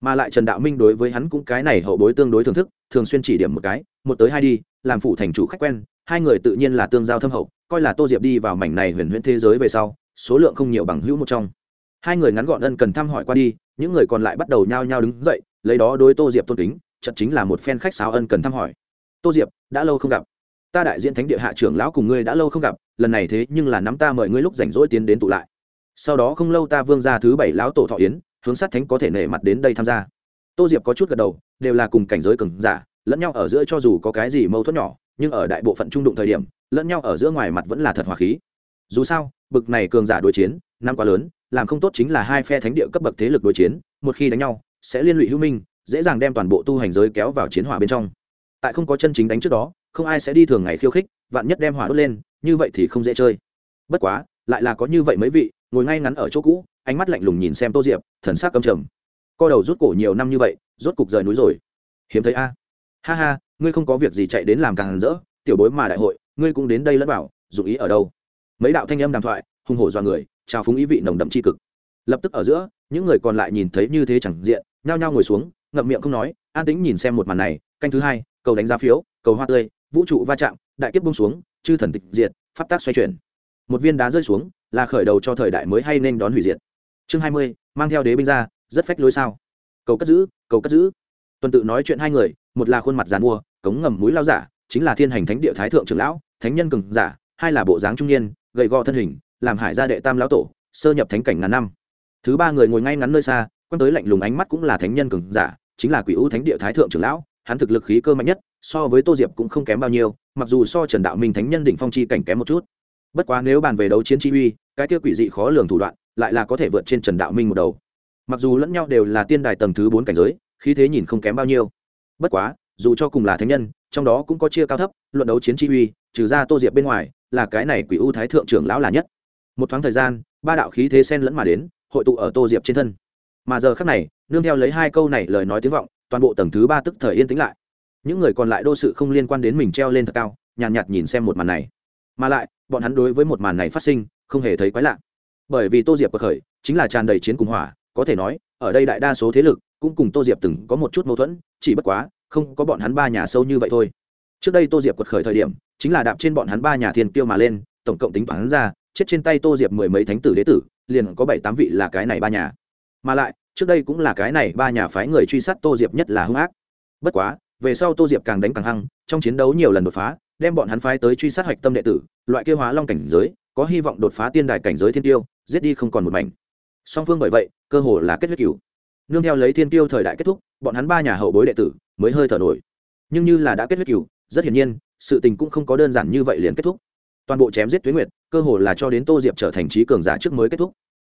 Mà lại trần đạo minh đối với hắn cũng cái này hậu bối tương đối thưởng thức, thường xuyên chỉ điểm một cái, một tới hai đi, làm phụ thành chủ khách quen, hai người tự nhiên là tương giao thâm hậu, coi là tô diệp đi vào mảnh này huyền huyễn thế giới về sau số lượng không nhiều bằng hữu một trong. Hai người ngắn gọn ân cần thăm hỏi qua đi, những người còn lại bắt đầu nhao nhao đứng dậy, lấy đó đối tô diệp tôn kính chật chính là một phen khách sáo ân cần thăm hỏi. Tô diệp, đã lâu không gặp. Ta đại diện thánh địa hạ trưởng lão cùng ngươi đã lâu không gặp, lần này thế nhưng là nắm ta mời ngươi lúc rảnh rỗi tiến đến tụ lại. Sau đó không lâu ta vương ra thứ bảy lão tổ thọ yến, hướng sát thánh có thể nể mặt đến đây tham gia. Tô diệp có chút gật đầu, đều là cùng cảnh giới cường giả, lẫn nhau ở giữa cho dù có cái gì mâu thuẫn nhỏ, nhưng ở đại bộ phận trung đụng thời điểm, lẫn nhau ở giữa ngoài mặt vẫn là thật hòa khí dù sao, bực này cường giả đối chiến, năm quá lớn, làm không tốt chính là hai phe thánh địa cấp bậc thế lực đối chiến, một khi đánh nhau, sẽ liên lụy hữu minh, dễ dàng đem toàn bộ tu hành giới kéo vào chiến hỏa bên trong. Tại không có chân chính đánh trước đó, không ai sẽ đi thường ngày khiêu khích, vạn nhất đem hỏa đốt lên, như vậy thì không dễ chơi. Bất quá, lại là có như vậy mấy vị, ngồi ngay ngắn ở chỗ cũ, ánh mắt lạnh lùng nhìn xem tô diệp, thần sắc cầm trầm. Co đầu rút cổ nhiều năm như vậy, rốt cục rời núi rồi. Hiếm thấy a. Ha ha, ngươi không có việc gì chạy đến làm càng rỡ, tiểu bối mà đại hội, ngươi cũng đến đây lẫn bảo dụng ý ở đâu? Mấy đạo thanh âm đàm thoại hung hổ do người, trào phúng ý vị nồng đậm c cực. Lập tức ở giữa, những người còn lại nhìn thấy như thế chẳng diện, nhao nhao ngồi xuống, ngậm miệng không nói, an tĩnh nhìn xem một màn này, canh thứ hai, cầu đánh giá phiếu, cầu hoa tươi, vũ trụ va chạm, đại kiếp bung xuống, chư thần tịch diệt, pháp tác xoay chuyển. Một viên đá rơi xuống, là khởi đầu cho thời đại mới hay nên đón hủy diệt. Chương hai mươi, mang theo đế binh ra, rất phách lối sao? Cầu cất giữ, cầu cất giữ. Tuần tự nói chuyện hai người, một là khuôn mặt giàn mua, cống ngầm mũi lao giả, chính là thiên hành thánh địa thái thượng trưởng lão, thánh nhân cường giả, hai là bộ dáng trung niên gầy gò thân hình, làm hải gia đệ tam lão tổ, sơ nhập thánh cảnh ngàn năm. Thứ ba người ngồi ngay ngắn nơi xa quan tới lạnh lùng ánh mắt cũng là thánh nhân cường giả, chính là quỷ ưu thánh địa thái thượng trưởng lão, hắn thực lực khí cơ mạnh nhất, so với tô diệp cũng không kém bao nhiêu, mặc dù so trần đạo minh thánh nhân đỉnh phong chi cảnh kém một chút. Bất quá nếu bàn về đấu chiến chi uy, cái tiêu quỷ dị khó lường thủ đoạn, lại là có thể vượt trên trần đạo minh một đầu. Mặc dù lẫn nhau đều là tiên đài tầng thứ bốn cảnh giới, khí thế nhìn không kém bao nhiêu. Bất quá, dù cho cùng là thánh nhân, trong đó cũng có chia cao thấp, luận đấu chiến chi uy, trừ ra tô diệp bên ngoài là cái này quỷ u thái thượng trưởng lão là nhất. Một thoáng thời gian ba đạo khí thế sen lẫn mà đến hội tụ ở tô diệp trên thân. Mà giờ khác này nương theo lấy hai câu này lời nói tiếng vọng toàn bộ tầng thứ ba tức thời yên tĩnh lại. Những người còn lại đô sự không liên quan đến mình treo lên thật cao nhàn nhạt, nhạt nhìn xem một màn này. Mà lại bọn hắn đối với một màn này phát sinh không hề thấy quái lạ. Bởi vì tô diệp bậc khởi chính là tràn đầy chiến cùng hỏa có thể nói ở đây đại đa số thế lực cũng cùng tô diệp từng có một chút mâu thuẫn chỉ bất quá không có bọn hắn ba nhà sâu như vậy thôi. Trước đây tô diệp quật khởi thời điểm chính là đạp trên bọn hắn ba nhà thiên tiêu mà lên, tổng cộng tính toán ra, chết trên tay tô diệp mười mấy thánh tử đế tử, liền có bảy tám vị là cái này ba nhà. Mà lại, trước đây cũng là cái này ba nhà phái người truy sát tô diệp nhất là hung ác. Bất quá, về sau tô diệp càng đánh càng hăng, trong chiến đấu nhiều lần đột phá, đem bọn hắn phái tới truy sát hạch tâm đệ tử, loại kêu hóa long cảnh giới, có hy vọng đột phá tiên đài cảnh giới thiên tiêu giết đi không còn một mảnh. Song phương bởi vậy, cơ hồ là kết huyết cửu. Nương theo lấy thiên tiêu thời đại kết thúc, bọn hắn ba nhà hậu bối đệ tử mới hơi thở nổi. Nhưng như là đã kết huyết cửu, rất hiển nhiên sự tình cũng không có đơn giản như vậy liền kết thúc. Toàn bộ chém giết tuyến nguyệt, cơ hồ là cho đến tô diệp trở thành trí cường giả trước mới kết thúc.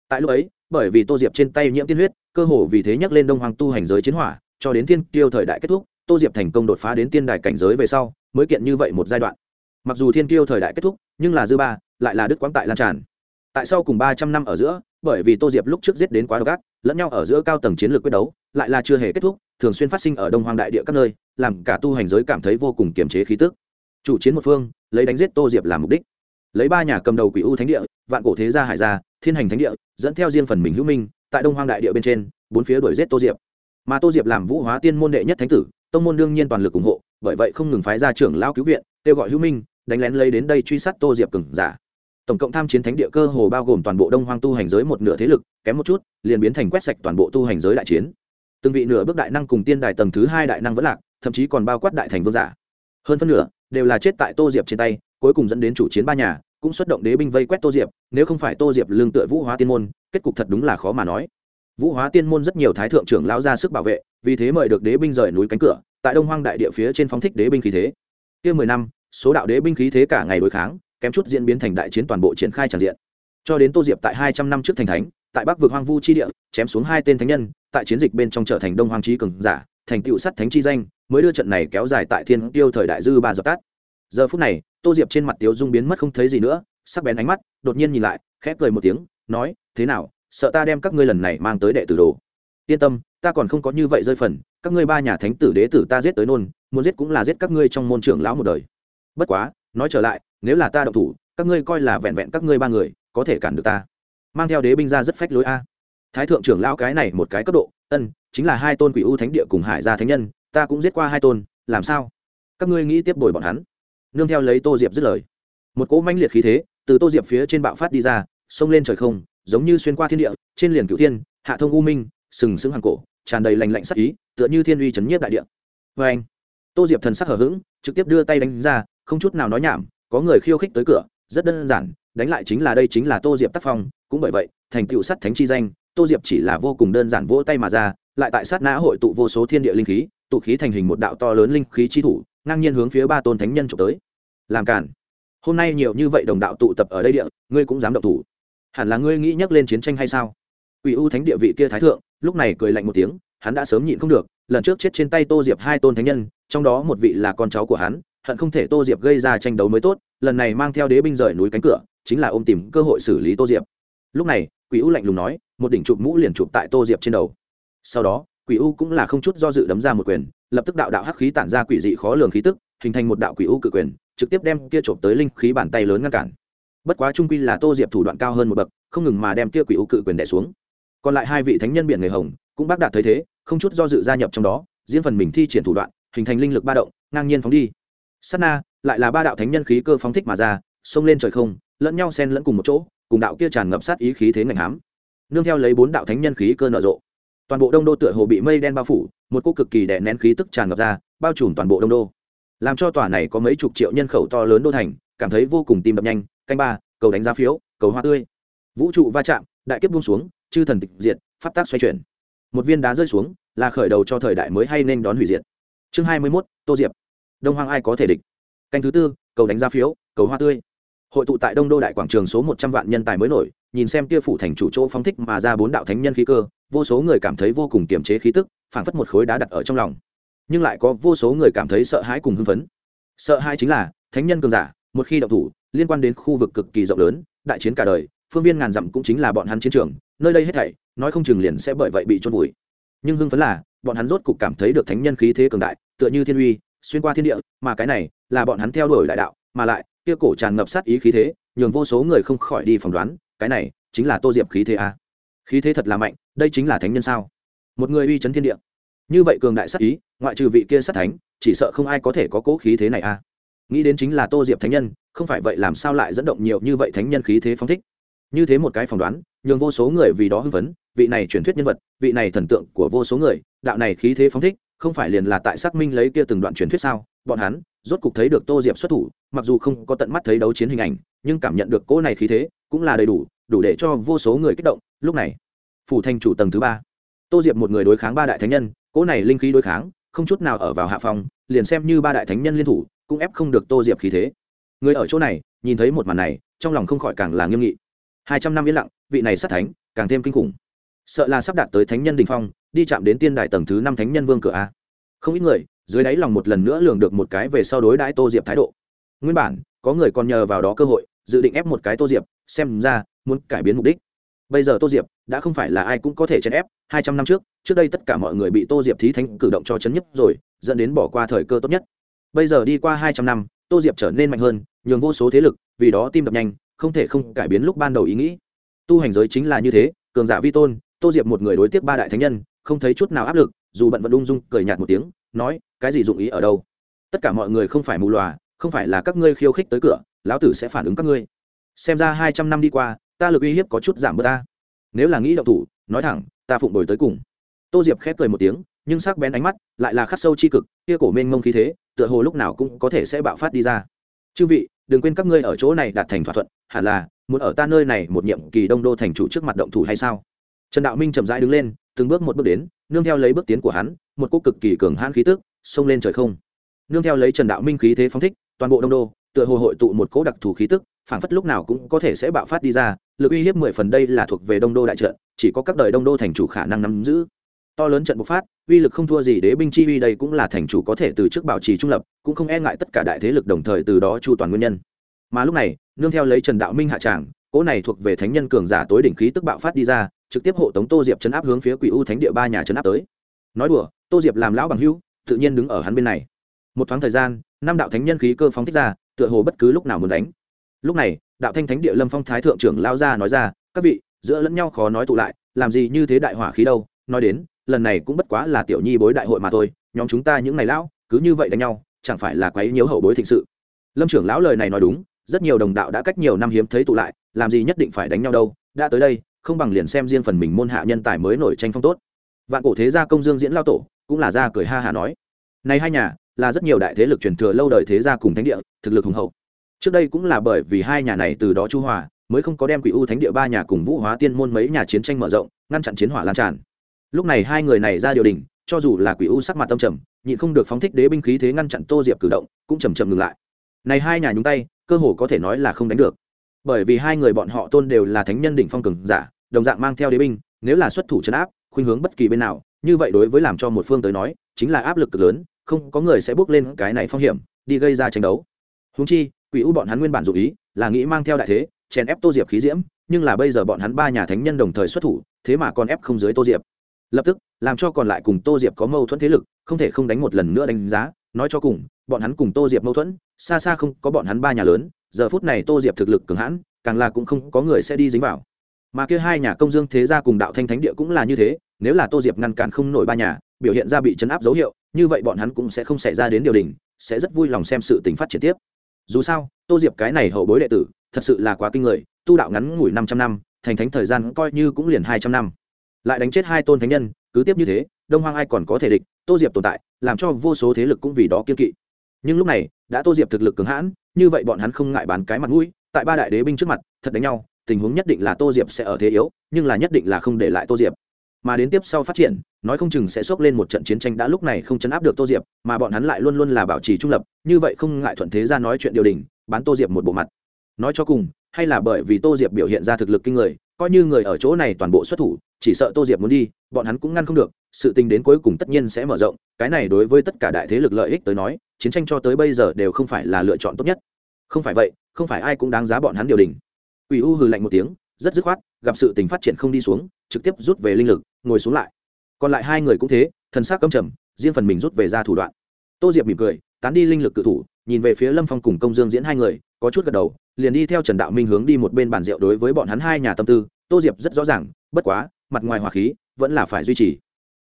Tại lúc ấy, bởi vì tô diệp trên tay nhiễm tiên huyết, cơ hồ vì thế nhắc lên đông hoàng tu hành giới chiến hỏa, cho đến thiên Kiêu thời đại kết thúc, tô diệp thành công đột phá đến tiên đài cảnh giới về sau, mới kiện như vậy một giai đoạn. Mặc dù thiên Kiêu thời đại kết thúc, nhưng là dư ba, lại là đức quáng tại lan tràn. Tại sau cùng ba trăm năm ở giữa, bởi vì tô diệp lúc trước giết đến quá độc ác, lẫn nhau ở giữa cao tầng chiến lược quyết đấu, lại là chưa hề kết thúc, thường xuyên phát sinh ở đông hoàng đại địa các nơi, làm cả tu hành giới cảm thấy vô cùng kiềm chế khí tức chủ chiến một phương, lấy đánh giết tô diệp làm mục đích. Lấy ba nhà cầm đầu quỷ u thánh địa, vạn cổ thế gia hải gia, thiên hành thánh địa, dẫn theo riêng phần mình hữu minh, tại đông hoang đại địa bên trên, bốn phía đuổi giết tô diệp. Mà tô diệp làm vũ hóa tiên môn đệ nhất thánh tử, tông môn đương nhiên toàn lực ủng hộ, bởi vậy không ngừng phái ra trưởng lao cứu viện, kêu gọi hữu minh, đánh lén lấy đến đây truy sát tô diệp cừng giả. Tổng cộng tham chiến thánh địa cơ hồ bao gồm toàn bộ đông hoang tu hành giới một nửa thế lực, kém một chút, liền biến thành quét sạch toàn bộ tu hành giới đại chiến. Từng vị nửa bước đại năng cùng tiên đài tầng thứ hai đại năng vẫn lạc, thậm chí còn bao quát đại thành vương giả. Hơn phân nửa đều là chết tại tô diệp trên tay, cuối cùng dẫn đến chủ chiến ba nhà, cũng xuất động đế binh vây quét tô diệp, nếu không phải tô diệp lương tựa vũ hóa tiên môn, kết cục thật đúng là khó mà nói. Vũ hóa tiên môn rất nhiều thái thượng trưởng lão ra sức bảo vệ, vì thế mời được đế binh rời núi cánh cửa, tại đông hoang đại địa phía trên phóng thích đế binh khí thế. Kia mười năm, số đạo đế binh khí thế cả ngày đối kháng, kém chút diễn biến thành đại chiến toàn bộ triển khai tràn diện. Cho đến tô diệp tại hai trăm năm trước thành thánh, tại bắc vực hoang vu chi địa, chém xuống hai tên thánh nhân, tại chiến dịch bên trong trở thành đông hoang trí cường giả thành tựu sắt thánh chi danh, mới đưa trận này kéo dài tại thiên tiêu thời đại dư ba dập tắt. Giờ phút này, tô diệp trên mặt tiếu dung biến mất không thấy gì nữa, sắc bén ánh mắt, đột nhiên nhìn lại, khẽ cười một tiếng, nói, thế nào, sợ ta đem các ngươi lần này mang tới đệ tử đồ? Yên tâm, ta còn không có như vậy rơi phần, các ngươi ba nhà thánh tử đế tử ta giết tới nôn, muốn giết cũng là giết các ngươi trong môn trưởng lão một đời. Bất quá, nói trở lại, nếu là ta độc thủ, các ngươi coi là vẹn vẹn các ngươi ba người, có thể cản được ta. Mang theo đế binh ra rất phách lối a. Thái thượng trưởng lão cái này một cái cấp độ ân, chính là hai tôn quỷ u thánh địa cùng hải gia thánh nhân, ta cũng giết qua hai tôn, làm sao? Các ngươi nghĩ tiếp bồi bọn hắn. Nương theo lấy tô diệp dứt lời. Một cỗ manh liệt khí thế từ tô diệp phía trên bạo phát đi ra, xông lên trời không, giống như xuyên qua thiên địa, trên liền cửu thiên, hạ thông u minh, sừng sững hàng cổ, tràn đầy lành lạnh sắc ý, tựa như thiên uy chấn nhiếp đại địa. Vê anh, tô diệp thần sắc hở h ữ g trực tiếp đưa tay đánh ra, không chút nào nói nhảm, có người khiêu khích tới cửa, rất đơn giản, đánh lại chính là đây chính là tô diệp tác phong, cũng bởi vậy, thành tựu sắt thánh chi danh tô diệp chỉ là vô cùng đơn giản vỗ tay mà ra, lại tại sát nã hội tụ vô số thiên địa linh khí, tụ khí thành hình một đạo to lớn linh khí chi thủ, ngang nhiên hướng phía ba tôn thánh nhân trộm tới. Làm cản hôm nay nhiều như vậy đồng đạo tụ tập ở đây địa, ngươi cũng dám động thủ. Hẳn là ngươi nghĩ nhắc lên chiến tranh hay sao? Ủy u thánh địa vị kia thái thượng, lúc này cười lạnh một tiếng, hắn đã sớm nhịn không được, lần trước chết trên tay tô diệp hai tôn thánh nhân, trong đó một vị là con cháu của hắn, hận không thể tô diệp gây ra tranh đấu mới tốt, lần này mang theo đế binh rời núi cánh cửa, chính là ôm tìm cơ hội xử lý tô diệp. Lúc này, quỷ u lạnh lùng nói một đỉnh chụp mũ liền chụp tại tô diệp trên đầu. Sau đó, quỷ u cũng là không chút do dự đấm ra một quyền, lập tức đạo đạo hắc khí tản ra quỷ dị khó lường khí tức, hình thành một đạo quỷ u cự quyền, trực tiếp đem kia chộp tới linh khí bàn tay lớn ngăn cản. Bất quá trung quy là tô diệp thủ đoạn cao hơn một bậc, không ngừng mà đem kia quỷ u cự quyền đẻ xuống. Còn lại hai vị thánh nhân biển người hồng, cũng bác đạt thấy thế, không chút do dự gia nhập trong đó, diễn phần mình thi triển thủ đoạn, hình thành linh lực ba động, ngang nhiên phóng đi. Sát na, lại là ba đạo thánh nhân khí cơ phóng thích mà ra, xông lên trời không, lẫn nhau xen lẫn cùng một chỗ, cùng đạo kia tràn ngập sát ý khí thế ngành hám nương theo lấy bốn đạo thánh nhân khí cơ nở rộ. Toàn bộ đông đô tựa hồ bị mây đen bao phủ, một cô cực kỳ đè nén khí tức tràn ngập ra, bao trùm toàn bộ đông đô. Làm cho tòa này có mấy chục triệu nhân khẩu to lớn đô thành, cảm thấy vô cùng tim đập nhanh, canh ba, cầu đánh giá phiếu, cầu hoa tươi. Vũ trụ va chạm, đại kiếp buông xuống, chư thần tịch diệt, pháp tác xoay chuyển. Một viên đá rơi xuống, là khởi đầu cho thời đại mới hay nên đón hủy diệt. Chương hai mươi mốt, tô diệp. Đông hoang ai có thể địch? Canh thứ tư, cầu đánh giá phiếu, cầu hoa tươi hội tụ tại đông đô đại quảng trường số một trăm vạn nhân tài mới nổi, nhìn xem kia phủ thành chủ chỗ phóng thích mà ra bốn đạo thánh nhân khí cơ, vô số người cảm thấy vô cùng kiềm chế khí tức, phảng phất một khối đá đặt ở trong lòng. Nhưng lại có vô số người cảm thấy sợ hãi cùng hưng phấn. Sợ hãi chính là, thánh nhân cường giả, một khi động thủ, liên quan đến khu vực cực kỳ rộng lớn, đại chiến cả đời, phương viên ngàn dặm cũng chính là bọn hắn chiến trường, nơi đây hết thảy, nói không chừng liền sẽ bởi vậy bị trôn vùi. Nhưng hưng phấn là, bọn hắn rốt cục cảm thấy được thánh nhân khí thế cường đại, tựa như thiên uy, xuyên qua thiên địa, mà cái này là bọn hắn theo đuổi đại đạo, mà lại kia cổ tràn ngập sát ý khí thế, nhường vô số người không khỏi đi phỏng đoán, cái này chính là tô diệp khí thế a khí thế thật là mạnh, đây chính là thánh nhân sao? Một người uy chấn thiên địa. Như vậy cường đại sát ý, ngoại trừ vị kia sát thánh, chỉ sợ không ai có thể có cố khí thế này a nghĩ đến chính là tô diệp thánh nhân, không phải vậy làm sao lại dẫn động nhiều như vậy thánh nhân khí thế phong thích? Như thế một cái phỏng đoán, nhường vô số người vì đó hưng phấn, vị này truyền thuyết nhân vật, vị này thần tượng của vô số người, đạo này khí thế phóng thích, không phải liền là tại xác minh lấy kia từng đoạn truyền thuyết sao? Bọn hắn rốt cục thấy được tô diệp xuất thủ mặc dù không có tận mắt thấy đấu chiến hình ảnh, nhưng cảm nhận được cỗ này khí thế cũng là đầy đủ đủ để cho vô số người kích động. Lúc này, phủ thành chủ tầng thứ ba, tô diệp một người đối kháng ba đại thánh nhân, cỗ này linh khí đối kháng, không chút nào ở vào hạ phòng liền xem như ba đại thánh nhân liên thủ, cũng ép không được tô diệp khí thế. Người ở chỗ này, nhìn thấy một màn này, trong lòng không khỏi càng là nghiêm nghị. Hai trăm năm yên lặng, vị này sát thánh, càng thêm kinh khủng. Sợ là sắp đạt tới thánh nhân đình phong, đi chạm đến tiên đại tầng thứ năm thánh nhân vương cửa a. Không ít người, dưới đáy lòng một lần nữa lường được một cái về sau đối đãi tô diệp thái độ nguyên bản, có người còn nhờ vào đó cơ hội, dự định ép một cái tô diệp, xem ra, muốn cải biến mục đích. Bây giờ tô diệp, đã không phải là ai cũng có thể chèn ép, hai trăm năm trước trước đây tất cả mọi người bị tô diệp thí thánh cử động cho chấn nhất rồi, dẫn đến bỏ qua thời cơ tốt nhất. Bây giờ đi qua hai trăm năm, tô diệp trở nên mạnh hơn, nhường vô số thế lực, vì đó tim đập nhanh, không thể không cải biến lúc ban đầu ý nghĩ. Tu hành giới chính là như thế, cường giả vi tôn, tô diệp một người đối tiếp ba đại thánh nhân, không thấy chút nào áp lực, dù bận vận ung dung cười nhạt một tiếng, nói, cái gì dụng ý ở đâu? Tất cả mọi người không phải mù lòa không phải là các ngươi khiêu khích tới cửa, lão tử sẽ phản ứng các ngươi. Xem ra hai trăm năm đi qua, ta lực uy hiếp có chút giảm bớt ta. Nếu là nghĩ động thủ, nói thẳng, ta phụng đổi tới cùng. Tô diệp khép cười một tiếng, nhưng sắc bén ánh mắt lại là khắc sâu c h i cực, kia cổ mênh mông khí thế, tựa hồ lúc nào cũng có thể sẽ bạo phát đi ra. Chư vị, đừng quên các ngươi ở chỗ này đạt thành thỏa thuận, hẳn là muốn ở ta nơi này một nhiệm kỳ đông đô thành chủ trước mặt động thủ hay sao? Trần đạo minh chậm rãi đứng lên, từng bước một bước đến, nương theo lấy bước tiến của hắn, một cô cực kỳ cường hãn khí tức xông lên trời không. Nương theo lấy trần đạo minh khí thế phóng thích toàn bộ đông đô, tựa hồ hội tụ một cỗ đặc thù khí tức, phảng phất lúc nào cũng có thể sẽ bạo phát đi ra, lực uy hiếp mười phần đây là thuộc về đông đô đại trận, chỉ có các đời đông đô thành chủ khả năng nắm giữ. To lớn trận bộc phát, uy lực không thua gì đế binh chi uy đây cũng là thành chủ có thể từ trước bảo trì trung lập, cũng không e ngại tất cả đại thế lực đồng thời từ đó chu toàn nguyên nhân. Mà lúc này, nương theo lấy trần đạo minh hạ tràng cỗ này thuộc về thánh nhân cường giả tối đỉnh khí tức bạo phát đi ra, trực tiếp hộ tống tô diệp chấn áp hướng phía quỷ u thánh địa ba nhà chấn áp tới. Nói đùa, tô diệp làm lão bằng hưu tự nhiên đứng ở hắn bên này một thoáng thời gian, năm đạo thánh nhân khí cơ phóng thích ra, tựa hồ bất cứ lúc nào muốn đánh. Lúc này, đạo thanh thánh địa lâm phong thái thượng trưởng lao ra nói ra, các vị, giữa lẫn nhau khó nói tụ lại, làm gì như thế đại hỏa khí đâu. Nói đến, lần này cũng bất quá là tiểu nhi bối đại hội mà thôi, nhóm chúng ta những ngày lão, cứ như vậy đánh nhau, chẳng phải là quấy nhiễu hậu bối thịnh sự? Lâm trưởng lão lời này nói đúng, rất nhiều đồng đạo đã cách nhiều năm hiếm thấy tụ lại, làm gì nhất định phải đánh nhau đâu. Đã tới đây, không bằng liền xem riêng phần mình môn hạ nhân tài mới nổi tranh phong tốt. Vạn cổ thế gia công dương diễn lao tổ, cũng là ra cười ha hà nói. Này hai nhà là rất nhiều đại thế lực truyền thừa lâu đời thế gia cùng thánh địa, thực lực hùng hậu. Trước đây cũng là bởi vì hai nhà này từ đó chu hòa, mới không có đem quỷ u thánh địa ba nhà cùng vũ hóa tiên môn mấy nhà chiến tranh mở rộng, ngăn chặn chiến hỏa lan tràn. Lúc này hai người này ra điều đình, cho dù là quỷ u sắc mặt tâm trầm, nhịn không được phóng thích đế binh khí thế ngăn chặn tô diệp cử động, cũng chầm chậm ngừng lại. Này hai nhà nhúng tay, cơ hồ có thể nói là không đánh được. Bởi vì hai người bọn họ tôn đều là thánh nhân đỉnh phong cường giả, đồng dạng mang theo đế binh, nếu là xuất thủ chấn áp, khuynh hướng bất kỳ bên nào, như vậy đối với làm cho một phương tới nói, chính là áp lực cực lớn không có người sẽ bước lên cái này phong hiểm, đi gây ra tranh đấu. Húng chi, quỷ u bọn hắn nguyên bản dụ ý là nghĩ mang theo đại thế, chèn ép tô diệp khí diễm, nhưng là bây giờ bọn hắn ba nhà thánh nhân đồng thời xuất thủ, thế mà còn ép không dưới tô diệp. Lập tức, làm cho còn lại cùng tô diệp có mâu thuẫn thế lực, không thể không đánh một lần nữa đánh giá, nói cho cùng, bọn hắn cùng tô diệp mâu thuẫn, xa xa không có bọn hắn ba nhà lớn, giờ phút này tô diệp thực lực cường hãn, càng là cũng không có người sẽ đi dính vào. Mà kia hai nhà công dương thế gia cùng đạo thanh thánh địa cũng là như thế, nếu là tô diệp ngăn cản không nổi ba nhà, biểu hiện ra bị chấn áp dấu hiệu như vậy bọn hắn cũng sẽ không xảy ra đến điều đình, sẽ rất vui lòng xem sự tình phát triển tiếp. Dù sao, tô diệp cái này hậu bối đệ tử, thật sự là quá kinh người, tu đạo ngắn ngủi năm trăm năm, thành thánh thời gian coi như cũng liền hai trăm năm. Lại đánh chết hai tôn thánh nhân, cứ tiếp như thế, đông hoang ai còn có thể địch, tô diệp tồn tại, làm cho vô số thế lực cũng vì đó kiên kỵ. Nhưng lúc này, đã tô diệp thực lực cường hãn, như vậy bọn hắn không ngại bán cái mặt mũi, tại ba đại đế binh trước mặt, thật đánh nhau, tình huống nhất định là tô diệp sẽ ở thế yếu, nhưng là nhất định là không để lại tô diệp mà đến tiếp sau phát triển, nói không chừng sẽ xốc lên một trận chiến tranh đã lúc này không chấn áp được tô diệp, mà bọn hắn lại luôn luôn là bảo trì trung lập, như vậy không ngại thuận thế ra nói chuyện điều đình, bán tô diệp một bộ mặt. Nói cho cùng, hay là bởi vì tô diệp biểu hiện ra thực lực kinh người, coi như người ở chỗ này toàn bộ xuất thủ, chỉ sợ tô diệp muốn đi, bọn hắn cũng ngăn không được, sự tình đến cuối cùng tất nhiên sẽ mở rộng, cái này đối với tất cả đại thế lực lợi ích tới nói, chiến tranh cho tới bây giờ đều không phải là lựa chọn tốt nhất. Không phải vậy, không phải ai cũng đáng giá bọn hắn điều đình. Ủy u hừ lạnh một tiếng rất dứt khoát, gặp sự tình phát triển không đi xuống, trực tiếp rút về linh lực, ngồi xuống lại. Còn lại hai người cũng thế, thần sắc câm trầm, riêng phần mình rút về ra thủ đoạn. Tô diệp mỉm cười, tán đi linh lực cự thủ, nhìn về phía lâm phong cùng công dương diễn hai người, có chút gật đầu, liền đi theo trần đạo minh hướng đi một bên bàn rượu đối với bọn hắn hai nhà tâm tư. Tô diệp rất rõ ràng, bất quá, mặt ngoài hòa khí, vẫn là phải duy trì.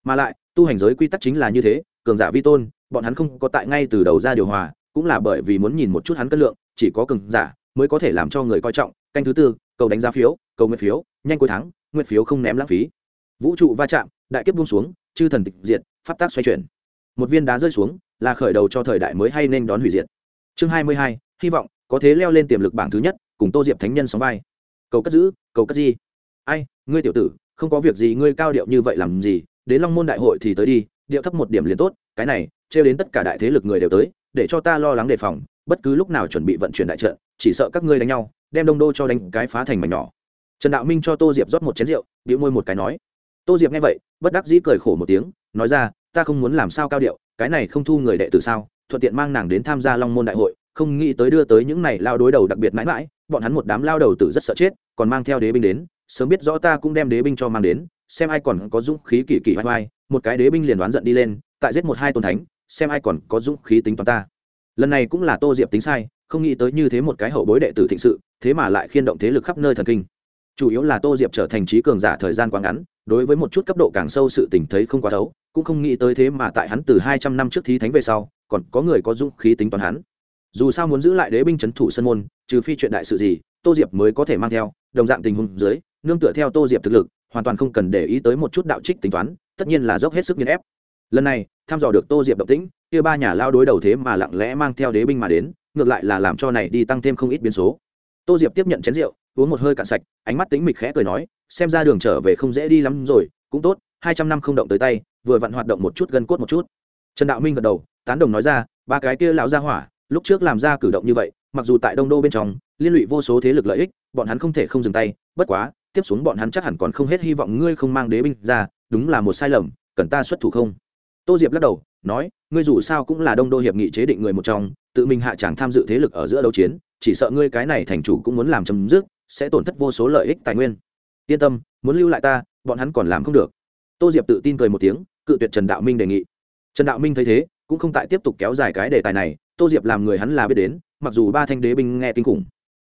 Mà lại, tu hành giới quy tắc chính là như thế, cường giả vi tôn, bọn hắn không có tại ngay từ đầu ra điều hòa, cũng là bởi vì muốn nhìn một chút hắn cân lượng, chỉ có cường giả mới có thể làm cho người coi trọng. Canh thứ tư cầu đánh giá phiếu, cầu nguyện phiếu, nhanh cuối tháng, nguyện phiếu không ném lãng phí. Vũ trụ va chạm, đại kiếp buông xuống, chư thần tịch diệt, pháp tác xoay chuyển. Một viên đá rơi xuống, là khởi đầu cho thời đại mới hay nên đón hủy diệt. Chương hai mươi hai, hy vọng có thế leo lên tiềm lực bảng thứ nhất, cùng tô diệp thánh nhân sóng vai. Cầu cất giữ, cầu cất gì ai, ngươi tiểu tử, không có việc gì ngươi cao điệu như vậy làm gì? Đến long môn đại hội thì tới đi, điệu thấp một điểm liền tốt, cái này, trêu đến tất cả đại thế lực người đều tới, để cho ta lo lắng đề phòng, bất cứ lúc nào chuẩn bị vận chuyển đại trận, chỉ sợ các ngươi đánh nhau đem đông đô cho đánh cái phá thành mảnh nhỏ. Trần đạo minh cho tô diệp rót một chén rượu, bĩu môi một cái nói. Tô diệp nghe vậy, bất đắc dĩ cười khổ một tiếng, nói ra, ta không muốn làm sao cao điệu, cái này không thu người đệ tử sao, thuận tiện mang nàng đến tham gia long môn đại hội, không nghĩ tới đưa tới những này lao đối đầu đặc biệt mãi mãi, bọn hắn một đám lao đầu tử rất sợ chết, còn mang theo đế binh đến, sớm biết rõ ta cũng đem đế binh cho mang đến, xem ai còn có dũng khí kỳ kỳ vai vai một cái đế binh liền đoán giận đi lên, tại giết một hai tôn thánh, xem ai còn có dũng khí tính toán ta. Lần này cũng là tô diệp tính sai, không nghĩ tới như thế một cái hậu bối đệ tử thịnh sự thế mà lại khiên động thế lực khắp nơi thần kinh. Chủ yếu là tô diệp trở thành trí cường giả thời gian quá ngắn, đối với một chút cấp độ càng sâu sự tình thấy không quá thấu, cũng không nghĩ tới thế mà tại hắn từ hai trăm năm trước thí thánh về sau, còn có người có dũng khí tính toán hắn. Dù sao muốn giữ lại đế binh c h ấ n thủ sân môn, trừ phi chuyện đại sự gì, tô diệp mới có thể mang theo, đồng dạng tình huống dưới, nương tựa theo tô diệp thực lực, hoàn toàn không cần để ý tới một chút đạo trích tính toán, tất nhiên là dốc hết sức nghiên ép. Lần này thăm dò được tô diệp động tĩnh, kia ba nhà lao đối đầu thế mà lặng lẽ mang theo đế binh mà đến, ngược lại là làm cho này đi tăng thêm không ít biến số tô diệp tiếp nhận chén rượu, uống một hơi cạn sạch, ánh mắt tính mịch khẽ cười nói, xem ra đường trở về không dễ đi lắm rồi, cũng tốt, hai trăm năm không động tới tay, vừa vặn hoạt động một chút gân cốt một chút. Trần đạo minh gật đầu, tán đồng nói ra, ba cái kia lão gia hỏa, lúc trước làm ra cử động như vậy, mặc dù tại đông đô bên trong, liên lụy vô số thế lực lợi ích, bọn hắn không thể không dừng tay, bất quá, tiếp xuống bọn hắn chắc hẳn còn không hết hy vọng ngươi không mang đế binh ra, đúng là một sai lầm, cần ta xuất thủ không? Tô diệp lắc đầu, nói, ngươi dù sao cũng là đông đô hiệp nghị chế định người một trong tự mình hạ chẳng tham dự thế lực ở giữa đấu chiến, chỉ sợ ngươi cái này thành chủ cũng muốn làm chấm dứt, sẽ tổn thất vô số lợi ích tài nguyên. Yên tâm, muốn lưu lại ta, bọn hắn còn làm không được. Tô diệp tự tin cười một tiếng, cự tuyệt trần đạo minh đề nghị. Trần đạo minh thấy thế, cũng không tại tiếp tục kéo dài cái đề tài này, tô diệp làm người hắn là biết đến, mặc dù ba thanh đế binh nghe kinh khủng.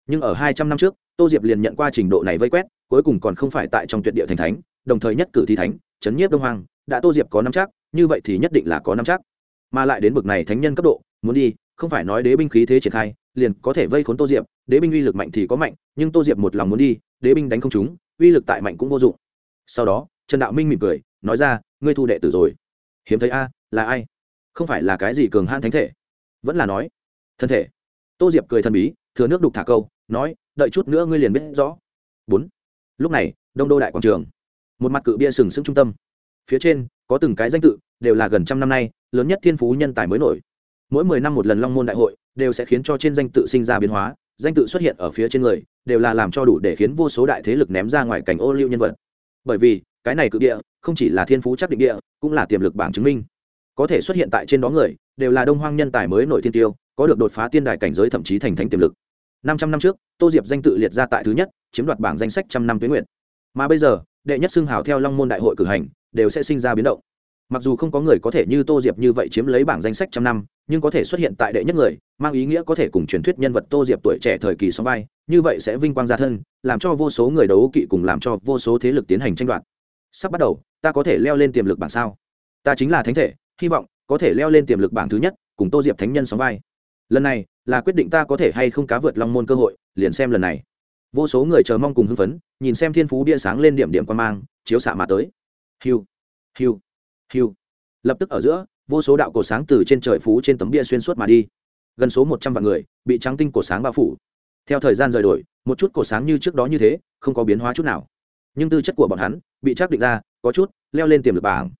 Nhưng ở hai trăm năm trước, tô diệp liền nhận qua trình độ này vây quét, cuối cùng còn không phải tại trong tuyệt địa thành thánh, đồng thời nhất cử thi thánh, chấn nhiếp đông hoàng đã tô diệp có năm chắc, như vậy thì nhất định là có năm chắc. Mà lại đến bực này thánh nhân cấp độ, muốn đi không phải nói đế binh khí thế triển khai, liền có thể vây khốn tô diệp, đế binh uy lực mạnh thì có mạnh, nhưng tô diệp một lòng muốn đi, đế binh đánh không chúng uy lực tại mạnh cũng vô dụng. Sau đó, trần đạo minh mỉm cười, nói ra, ngươi thu đệ tử rồi. Hiếm thấy a, là ai? Không phải là cái gì cường han thánh thể. Vẫn là nói. Thân thể. Tô diệp cười thần bí, thừa nước đục thả câu, nói, đợi chút nữa ngươi liền biết rõ. Bốn. Lúc này, đông đô đại quảng trường. Một mặt cự bia sừng sững trung tâm. Phía trên, có từng cái danh tự, đều là gần trăm năm nay, lớn nhất thiên phú nhân tài mới nổi mỗi mười năm một lần long môn đại hội đều sẽ khiến cho trên danh tự sinh ra biến hóa, danh tự xuất hiện ở phía trên người đều là làm cho đủ để khiến vô số đại thế lực ném ra ngoài cảnh ô liu nhân vật. Bởi vì, cái này cự địa không chỉ là thiên phú chắc định địa, cũng là tiềm lực bảng chứng minh. Có thể xuất hiện tại trên đó người đều là đông hoang nhân tài mới nổi thiên tiêu, có được đột phá tiên đài cảnh giới thậm chí thành thánh tiềm lực. Năm trăm năm trước, tô diệp danh tự liệt ra tại thứ nhất, chiếm đoạt bảng danh sách trăm năm tuyến nguyện mà bây giờ, đệ nhất xưng hào theo long môn đại hội cử hành đều sẽ sinh ra biến động. Mặc dù không có người có thể như tô diệp như vậy chiếm lấy bảng danh sách trăm năm nhưng có thể xuất hiện tại đệ nhất người, mang ý nghĩa có thể cùng truyền thuyết nhân vật tô diệp tuổi trẻ thời kỳ song vai, như vậy sẽ vinh quang gia thân, làm cho vô số người đấu kỵ cùng làm cho vô số thế lực tiến hành tranh đoạt. Sắp bắt đầu, ta có thể leo lên tiềm lực bảng sao? Ta chính là thánh thể, hy vọng có thể leo lên tiềm lực bảng thứ nhất, cùng tô diệp thánh nhân sóng vai. Lần này, là quyết định ta có thể hay không cá vượt long môn cơ hội, liền xem lần này. Vô số người chờ mong cùng hưng phấn, nhìn xem thiên phú bia sáng lên điểm điểm quan mang, chiếu xạ mà tới. Hiu hiu hiu. Lập tức ở giữa vô số đạo cổ sáng từ trên trời phú trên tấm bia xuyên suốt mà đi. Gần số một trăm vạn người bị trắng tinh cổ sáng bao phủ. Theo thời gian rời đổi, một chút cổ sáng như trước đó như thế, không có biến hóa chút nào. Nhưng tư chất của bọn hắn bị chắc định ra, có chút leo lên tiềm lực bảng.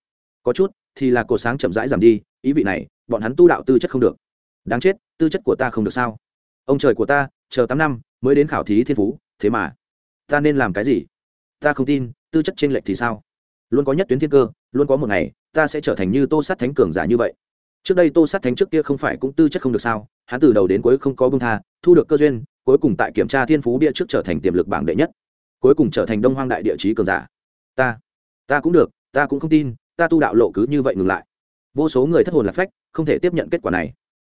Có chút thì là cổ sáng chậm rãi giảm đi, ý vị này, bọn hắn tu đạo tư chất không được. Đáng chết, tư chất của ta không được sao? Ông trời của ta, chờ tám năm mới đến khảo thí thiên phú, thế mà. Ta nên làm cái gì? Ta không tin, tư chất t r ê n lệch thì sao? Luôn có nhất tuyến thiên cơ, luôn có một ngày ta sẽ trở thành như tô sát thánh cường giả như vậy. Trước đây tô sát thánh trước kia không phải cũng tư chất không được sao, hắn từ đầu đến cuối không có bưng tha, thu được cơ duyên, cuối cùng tại kiểm tra thiên phú bia trước trở thành tiềm lực bảng đệ nhất, cuối cùng trở thành đông hoang đại địa chí cường giả. Ta ta cũng được, ta cũng không tin, ta tu đạo lộ cứ như vậy ngừng lại. Vô số người thất hồn lạc phách, không thể tiếp nhận kết quả này.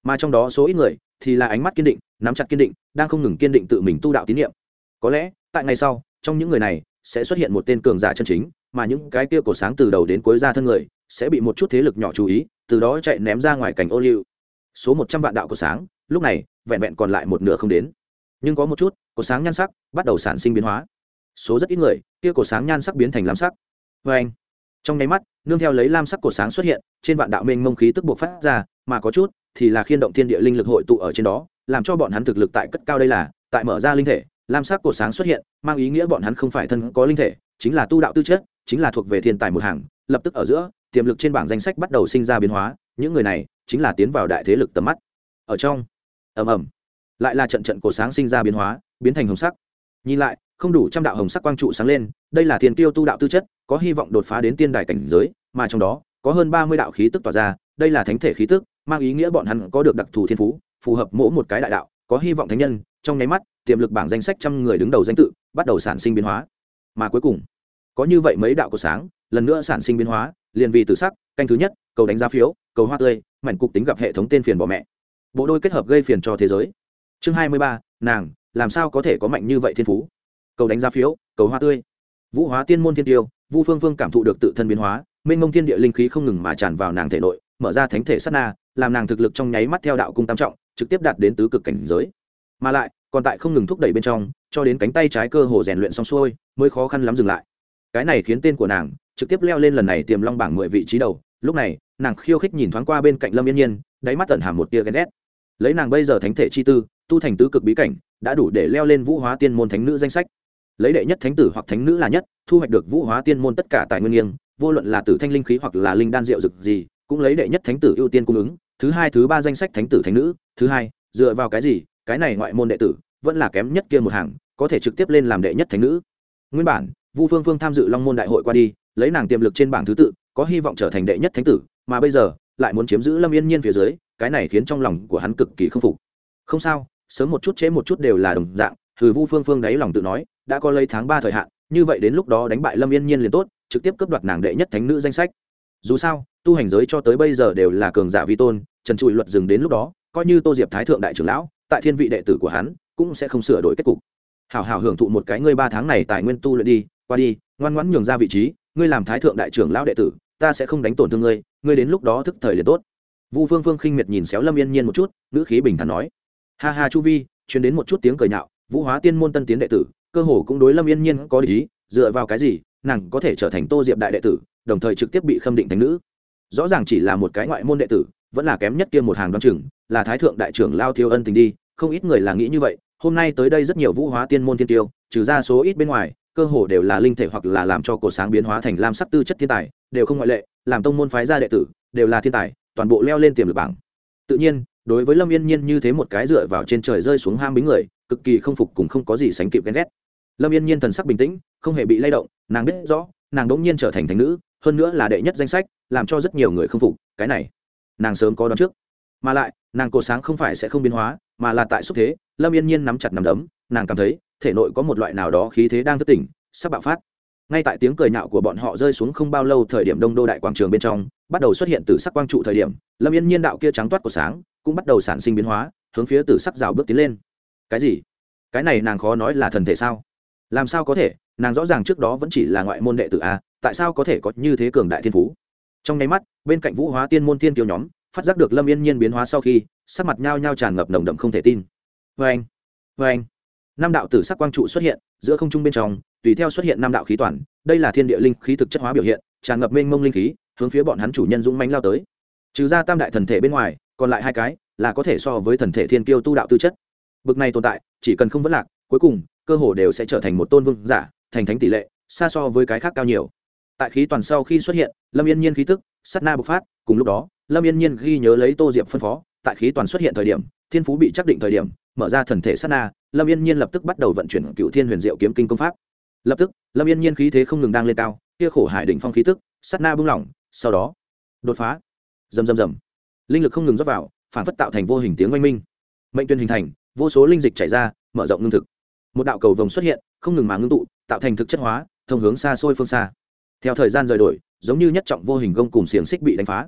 Mà trong đó số ít người thì là ánh mắt kiên định, nắm chặt kiên định, đang không ngừng kiên định tự mình tu đạo tín nhiệm có lẽ, tại ngày sau, trong những người này sẽ xuất hiện một tên cường giả chân chính mà những cái kia cổ sáng từ đầu đến cuối ra thân người, sẽ bị một chút thế lực nhỏ chú ý, từ đó chạy ném ra ngoài cảnh ô liu. Số một trăm vạn đạo cổ sáng, lúc này, vẹn vẹn còn lại một nửa không đến. Nhưng có một chút, cổ sáng nhan sắc bắt đầu sản sinh biến hóa. Số rất ít người, kia cổ sáng nhan sắc biến thành lam sắc. Vê anh, trong nháy mắt, nương theo lấy lam sắc cổ sáng xuất hiện, trên vạn đạo mênh mông khí tức buộc phát ra, mà có chút thì là khiên động thiên địa linh lực hội tụ ở trên đó, làm cho bọn hắn thực lực tại cất cao đây là, tại mở ra linh thể, lam sắc cổ sáng xuất hiện, mang ý nghĩa bọn hắn không phải thân có linh thể, chính là tu đạo tư chất chính là thuộc về thiên tài một hàng, lập tức ở giữa, tiềm lực trên bảng danh sách bắt đầu sinh ra biến hóa, những người này chính là tiến vào đại thế lực tầm mắt. Ở trong, ầm ầm, lại là trận trận cổ sáng sinh ra biến hóa, biến thành hồng sắc. Nhìn lại, không đủ trăm đạo hồng sắc quang trụ sáng lên, đây là thiên tiêu tu đạo tư chất, có hy vọng đột phá đến tiên đài cảnh giới, mà trong đó, có hơn ba mươi đạo khí tức tỏa ra, đây là thánh thể khí tức, mang ý nghĩa bọn hắn có được đặc thù thiên phú, phù hợp mỗi một cái đại đạo, có hy vọng thánh nhân, trong nháy mắt, tiềm lực bảng danh sách trăm người đứng đầu danh tự, bắt đầu sản sinh biến hóa. Mà cuối cùng có như vậy mấy đạo của sáng, lần nữa sản sinh biến hóa, liền vì tự sắc, canh thứ nhất, cầu đánh giá phiếu, cầu hoa tươi, mảnh cục tính gặp hệ thống tên phiền bỏ mẹ. Bộ đôi kết hợp gây phiền cho thế giới. Chương hai mươi ba, nàng, làm sao có thể có mạnh như vậy thiên phú? Cầu đánh giá phiếu, cầu hoa tươi. Vũ hóa tiên môn thiên tiêu, vu phương phương cảm thụ được tự thân biến hóa, mênh mông thiên địa linh khí không ngừng mà tràn vào nàng thể nội, mở ra thánh thể sát na, làm nàng thực lực trong nháy mắt theo đạo cung tam trọng, trực tiếp đạt đến tứ cực cảnh giới. Mà lại, còn tại không ngừng thúc đẩy bên trong, cho đến cánh tay trái cơ hồ rèn luyện xong xuôi, mới khó khăn lắm dừng lại cái này khiến tên của nàng trực tiếp leo lên lần này tiềm long bảng mười vị trí đầu. Lúc này, nàng khiêu khích nhìn thoáng qua bên cạnh lâm yên nhiên, đáy mắt tận hàm một tia ghen ghét. Lấy nàng bây giờ thánh thể chi tư, tu thành tứ cực bí cảnh, đã đủ để leo lên vũ hóa tiên môn thánh nữ danh sách. Lấy đệ nhất thánh tử hoặc thánh nữ là nhất, thu hoạch được vũ hóa tiên môn tất cả tài nguyên nghiêng, vô luận là tử thanh linh khí hoặc là linh đan rượu rực gì, cũng lấy đệ nhất thánh tử ưu tiên cung ứng, thứ hai, thứ ba danh sách thánh tử thánh nữ, thứ hai, dựa vào cái gì, cái này ngoại môn đệ tử vẫn là kém nhất kia một hàng, có thể trực tiếp lên làm đệ nhất thánh nữ. Nguyên bản vu phương phương tham dự long môn đại hội qua đi, lấy nàng tiềm lực trên bảng thứ tự, có hy vọng trở thành đệ nhất thánh tử, mà bây giờ, lại muốn chiếm giữ lâm yên nhiên phía dưới, cái này khiến trong lòng của hắn cực kỳ không phục. Không sao, sớm một chút chế một chút đều là đồng dạng thử vu phương phương đáy lòng tự nói, đã có lấy tháng ba thời hạn, như vậy đến lúc đó đánh bại lâm yên nhiên liền tốt, trực tiếp cướp đoạt nàng đệ nhất thánh nữ danh sách. Dù sao, tu hành giới cho tới bây giờ đều là cường giả vi tôn, trần trụi luật dừng đến lúc đó, coi như tô diệp thái thượng đại trưởng lão, tại thiên vị đệ tử của hắn, cũng sẽ không sửa đổi kết cục. Hảo hảo hưởng thụ một cái ngươi ba tháng này tài nguyên tu luyện đi qua đi, ngoan ngoãn nhường ra vị trí, ngươi làm thái thượng đại trưởng lão đệ tử, ta sẽ không đánh tổn thương ngươi ngươi đến lúc đó thức thời liền tốt. Vu phương phương khinh miệt nhìn xéo lâm yên nhiên một chút, ngữ khí bình thản nói. Ha ha chu vi chuyến đến một chút tiếng cười nhạo, vũ hóa tiên môn tân tiến đệ tử, cơ hồ cũng đối lâm yên nhiên có lý, dựa vào cái gì, nàng có thể trở thành tô diệp đại đệ tử, đồng thời trực tiếp bị khâm định thành nữ. Rõ ràng chỉ là một cái ngoại môn đệ tử, vẫn là kém nhất kia một hàng đoan chừng, là thái thượng đại trưởng lao thiêu ân tình đi, không ít người là nghĩ như vậy, hôm nay tới đây rất nhiều vũ hóa tiên môn tiên tiêu, trừ ra số ít bên ngoài cơ hồ đều là linh thể hoặc là làm cho cổ sáng biến hóa thành lam sắc tư chất thiên tài, đều không ngoại lệ, làm tông môn phái gia đệ tử, đều là thiên tài, toàn bộ leo lên tiềm lực bảng. Tự nhiên, đối với lâm yên nhiên như thế một cái dựa vào trên trời rơi xuống ham bính người, cực kỳ không phục cùng không có gì sánh kịp ghen ghét. Lâm yên nhiên thần sắc bình tĩnh, không hề bị lay động, nàng biết rõ, nàng đ ỗ n g nhiên trở thành thành nữ, hơn nữa là đệ nhất danh sách, làm cho rất nhiều người không phục, cái này, nàng sớm có đón trước. Mà lại, nàng cổ sáng không phải sẽ không biến hóa, mà là tại xúc thế, lâm yên nhiên nắm chặt nắm đấm, nàng cảm thấy thể nội có một loại nào đó khí thế đang thức tỉnh, sắp bạo phát. Ngay tại tiếng cười nhạo của bọn họ rơi xuống không bao lâu thời điểm đông đô đại quảng trường bên trong, bắt đầu xuất hiện từ sắc quang trụ thời điểm, lâm yên nhiên đạo kia trắng toát của sáng cũng bắt đầu sản sinh biến hóa, hướng phía từ sắc rào bước tiến lên. Cái gì? Cái này nàng khó nói là thần thể sao? Làm sao có thể? Nàng rõ ràng trước đó vẫn chỉ là ngoại môn đệ tử a, tại sao có thể có như thế cường đại thiên phú? Trong nháy mắt, bên cạnh vũ hóa tiên môn tiên kiều nhóm, phát giác được lâm yên nhiên biến hóa sau khi, sắc mặt nhao nhao tràn ngập nồng đậm không thể tin. Vê anh vê anh năm đạo tử sắc quang trụ xuất hiện, giữa không trung bên trong, tùy theo xuất hiện năm đạo khí toàn, đây là thiên địa linh khí thực chất hóa biểu hiện, tràn ngập mênh mông linh khí, hướng phía bọn hắn chủ nhân dũng mánh lao tới. Trừ ra tam đại thần thể bên ngoài, còn lại hai cái là có thể so với thần thể thiên kiêu tu đạo tư chất. Bực này tồn tại, chỉ cần không vấn lạc, cuối cùng, cơ hồ đều sẽ trở thành một tôn vương giả, thành thánh tỷ lệ, xa so với cái khác cao nhiều. Tại khí toàn sau khi xuất hiện, lâm yên nhiên khí tức sắt na bộc phát, cùng lúc đó, lâm yên nhiên ghi nhớ lấy tô diệp phân phó, tại khí toàn xuất hiện thời điểm, thiên phú bị chắc định thời điểm, mở ra thần thể sắt na lâm yên nhiên lập tức bắt đầu vận chuyển cựu thiên huyền diệu kiếm kinh công pháp. Lập tức, lâm yên nhiên khí thế không ngừng đang lên cao, kia khổ hải đỉnh phong khí tức sắt na bung lỏng, sau đó, đột phá. Rầm rầm rầm. Linh lực không ngừng rót vào, phản phất tạo thành vô hình tiếng oanh minh. Mệnh tuyên hình thành, vô số linh dịch chảy ra, mở rộng ngưng thực. Một đạo cầu vồng xuất hiện, không ngừng mà ngưng tụ, tạo thành thực chất hóa, thông hướng xa xôi phương xa. Theo thời gian rời đổi, giống như nhất trọng vô hình gông cùng xiềng xích bị đánh phá.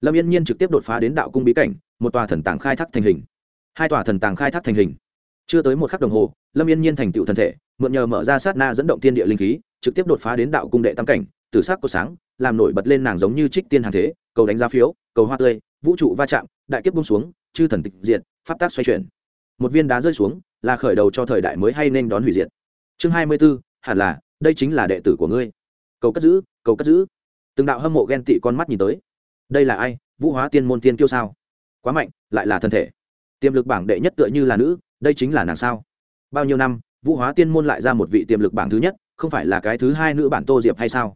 Lâm yên nhiên trực tiếp đột phá đến đạo cung bí cảnh, một tòa thần tàng khai thác thành hình. Hai tòa thần tàng khai thác thành hình chưa tới một khắc đồng hồ, lâm yên nhiên thành tựu thần thể, mượn nhờ mở ra sát na dẫn động tiên địa linh khí, trực tiếp đột phá đến đạo cung đệ tam cảnh từ sắc của sáng, làm nổi bật lên nàng giống như trích tiên hàng thế, cầu đánh giá phiếu, cầu hoa tươi, vũ trụ va chạm, đại kiếp bung xuống, chư thần tịch diệt, pháp tác xoay chuyển. Một viên đá rơi xuống, là khởi đầu cho thời đại mới hay nên đón hủy diệt. Chương hai mươi b ố hẳn là, đây chính là đệ tử của ngươi. Cầu cất giữ, cầu cất giữ. Từng đạo hâm mộ ghen tị con mắt nhìn tới. Đây là ai? Vũ hóa tiên môn tiên kiêu sao? Quá mạnh, lại là thân thể. Tiềm lực bảng đệ nhất tựa như là nữ đây chính là nàng sao? Bao nhiêu năm, vũ hóa tiên môn lại ra một vị tiềm lực bảng thứ nhất, không phải là cái thứ hai nữ bản tô diệp hay sao?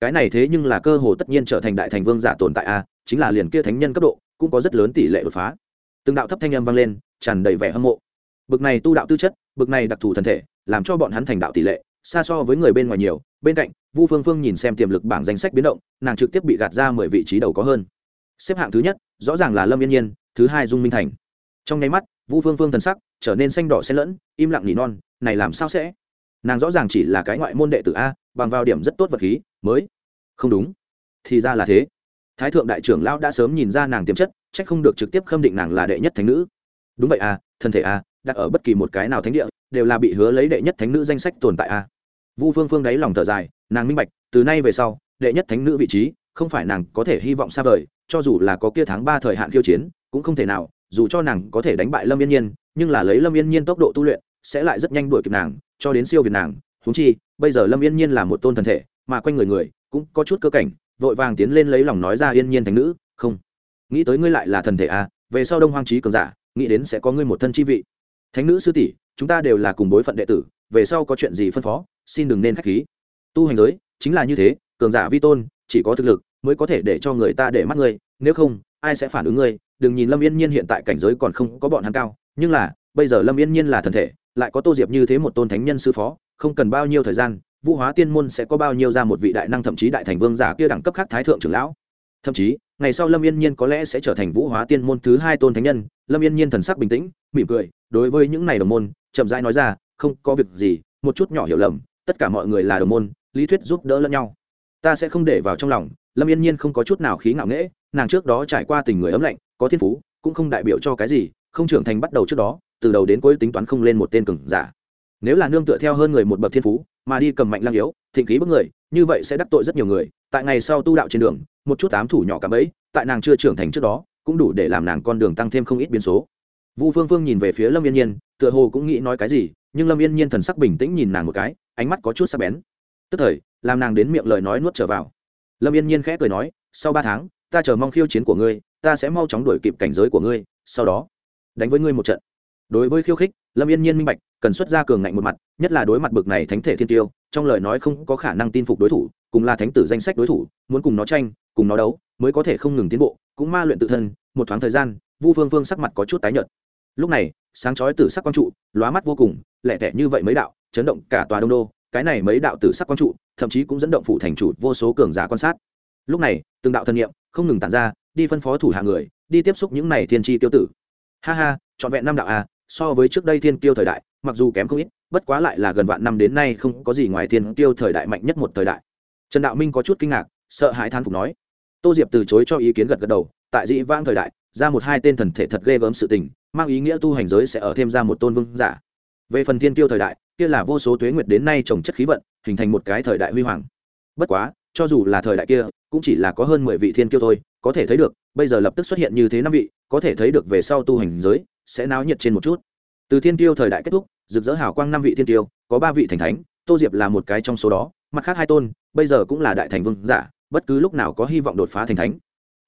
Cái này thế nhưng là cơ hồ tất nhiên trở thành đại thành vương giả tồn tại a, chính là liền kia thánh nhân cấp độ, cũng có rất lớn tỷ lệ đột phá. Từng đạo thấp thanh âm vang lên, tràn đầy vẻ hâm mộ. Bực này tu đạo tư chất, bực này đặc thù thân thể, làm cho bọn hắn thành đạo tỷ lệ, xa so với người bên ngoài nhiều. Bên cạnh, vu phương phương nhìn xem tiềm lực bảng danh sách biến động, nàng trực tiếp bị gạt ra mười vị trí đầu có hơn. Xếp hạng thứ nhất, rõ ràng là lâm yên nhiên, thứ hai dung minh thành. Trong nháy mắt, vu phương phương thần sắc trở nên xanh đỏ xen lẫn, im lặng nỉ non, này làm sao sẽ? Nàng rõ ràng chỉ là cái ngoại môn đệ tử a, bằng vào điểm rất tốt vật khí, mới. Không đúng. Thì ra là thế. Thái thượng đại trưởng lão đã sớm nhìn ra nàng tiềm chất trách không được trực tiếp khâm định nàng là đệ nhất thánh nữ. Đúng vậy à thân thể à đặt ở bất kỳ một cái nào thánh địa, đều là bị hứa lấy đệ nhất thánh nữ danh sách tồn tại à vu phương phương đáy lòng thở dài, nàng minh bạch, từ nay về sau, đệ nhất thánh nữ vị trí, không phải nàng có thể hy vọng xa vời, cho dù là có kia tháng ba thời hạn khiêu chiến, cũng không thể nào, dù cho nàng có thể đánh bại lâm yên nhiên nhưng là lấy lâm yên nhiên tốc độ tu luyện, sẽ lại rất nhanh đuổi kịp nàng, cho đến siêu việt nàng. Húng chi, bây giờ lâm yên nhiên là một tôn thần thể, mà quanh người người cũng có chút cơ cảnh, vội vàng tiến lên lấy lòng nói ra yên nhiên thành nữ, không, nghĩ tới ngươi lại là thần thể à về sau đông hoang trí cường giả, nghĩ đến sẽ có ngươi một thân chi vị. Thánh nữ sư tỷ, chúng ta đều là cùng bối phận đệ tử, về sau có chuyện gì phân phó, xin đừng nên khách khí. Tu hành giới, chính là như thế, cường giả vi tôn, chỉ có thực lực mới có thể để cho người ta để mắt ngươi, nếu không, ai sẽ phản ứng ngươi? Đừng nhìn lâm yên nhiên hiện tại cảnh giới còn không có bọn hắn cao nhưng là, bây giờ lâm yên nhiên là thần thể, lại có tô diệp như thế một tôn thánh nhân sư phó, không cần bao nhiêu thời gian, vũ hóa tiên môn sẽ có bao nhiêu ra một vị đại năng thậm chí đại thành vương giả kia đẳng cấp khác thái thượng trưởng lão. Thậm chí, ngày sau lâm yên nhiên có lẽ sẽ trở thành vũ hóa tiên môn thứ hai tôn thánh nhân. Lâm yên nhiên thần sắc bình tĩnh, mỉm cười, đối với những này đồng môn, chậm rãi nói ra, không có việc gì, một chút nhỏ hiểu lầm, tất cả mọi người là đồng môn, lý thuyết giúp đỡ lẫn nhau. Ta sẽ không để vào trong lòng. Lâm yên nhiên không có chút nào khí ngạo nghễ, nàng trước đó trải qua tình người ấm lạnh, có thiên phú, cũng không đại biểu cho cái gì không trưởng thành bắt đầu trước đó, từ đầu đến cuối tính toán không lên một tên cường giả. Nếu là nương tựa theo hơn người một bậc thiên phú, mà đi cầm mạnh lang yếu, thịnh khí bức người, như vậy sẽ đắc tội rất nhiều người. Tại ngày sau tu đạo trên đường, một chút ám thủ nhỏ cả bấy tại nàng chưa trưởng thành trước đó, cũng đủ để làm nàng con đường tăng thêm không ít biến số. Vu phương phương nhìn về phía lâm yên nhiên, tựa hồ cũng nghĩ nói cái gì, nhưng lâm yên nhiên thần sắc bình tĩnh nhìn nàng một cái, ánh mắt có chút sắc bén. Tức thời, làm nàng đến miệng lời nói nuốt trở vào. Lâm yên nhiên khẽ cười nói, sau ba tháng, ta chờ mong khiêu chiến của ngươi, ta sẽ mau chóng đuổi kịp cảnh giới của ngươi, sau đó đánh với ngươi một trận. Đối với khiêu khích, lâm yên nhiên minh bạch, cần xuất ra cường ngạnh một mặt, nhất là đối mặt bực này thánh thể thiên tiêu, trong lời nói không có khả năng tin phục đối thủ, cùng là thánh tử danh sách đối thủ, muốn cùng nó tranh, cùng nó đấu, mới có thể không ngừng tiến bộ, cũng ma luyện tự thân, một thoáng thời gian, vu phương phương sắc mặt có chút tái nhợt. Lúc này, sáng chói tử sắc quang trụ, lóa mắt vô cùng lẹ tẻ như vậy mấy đạo, chấn động cả tòa đông đô, cái này mấy đạo tử sắc quang trụ, thậm chí cũng dẫn động phụ thành chủ vô số cường giả quan sát. Lúc này, từng đạo thân nhiệm không ngừng tản ra, đi phân phó thủ hạ người, đi tiếp xúc những này thiên tri tiêu tử ha ha, trọn vẹn năm đạo a so với trước đây thiên tiêu thời đại, mặc dù kém không ít, bất quá lại là gần vạn năm đến nay không có gì ngoài thiên tiêu thời đại mạnh nhất một thời đại. Trần đạo minh có chút kinh ngạc, sợ hãi than phục nói. Tô diệp từ chối cho ý kiến gật gật đầu, tại dĩ vãng thời đại, ra một hai tên thần thể thật ghê gớm sự tình, mang ý nghĩa tu hành giới sẽ ở thêm ra một tôn vương giả. Về phần thiên tiêu thời đại, kia là vô số tuế nguyệt đến nay trồng chất khí vận, hình thành một cái thời đại huy hoàng. Bất quá, cho dù là thời đại kia cũng chỉ là có hơn mười vị thiên kiêu thôi, có thể thấy được, bây giờ lập tức xuất hiện như thế năm vị, có thể thấy được về sau tu hành giới, sẽ náo nhiệt trên một chút. Từ thiên tiêu thời đại kết thúc, rực rỡ hào quang năm vị thiên tiêu có ba vị thành thánh, tô diệp là một cái trong số đó, mặt khác hai tôn, bây giờ cũng là đại thành vương giả, bất cứ lúc nào có hy vọng đột phá thành thánh.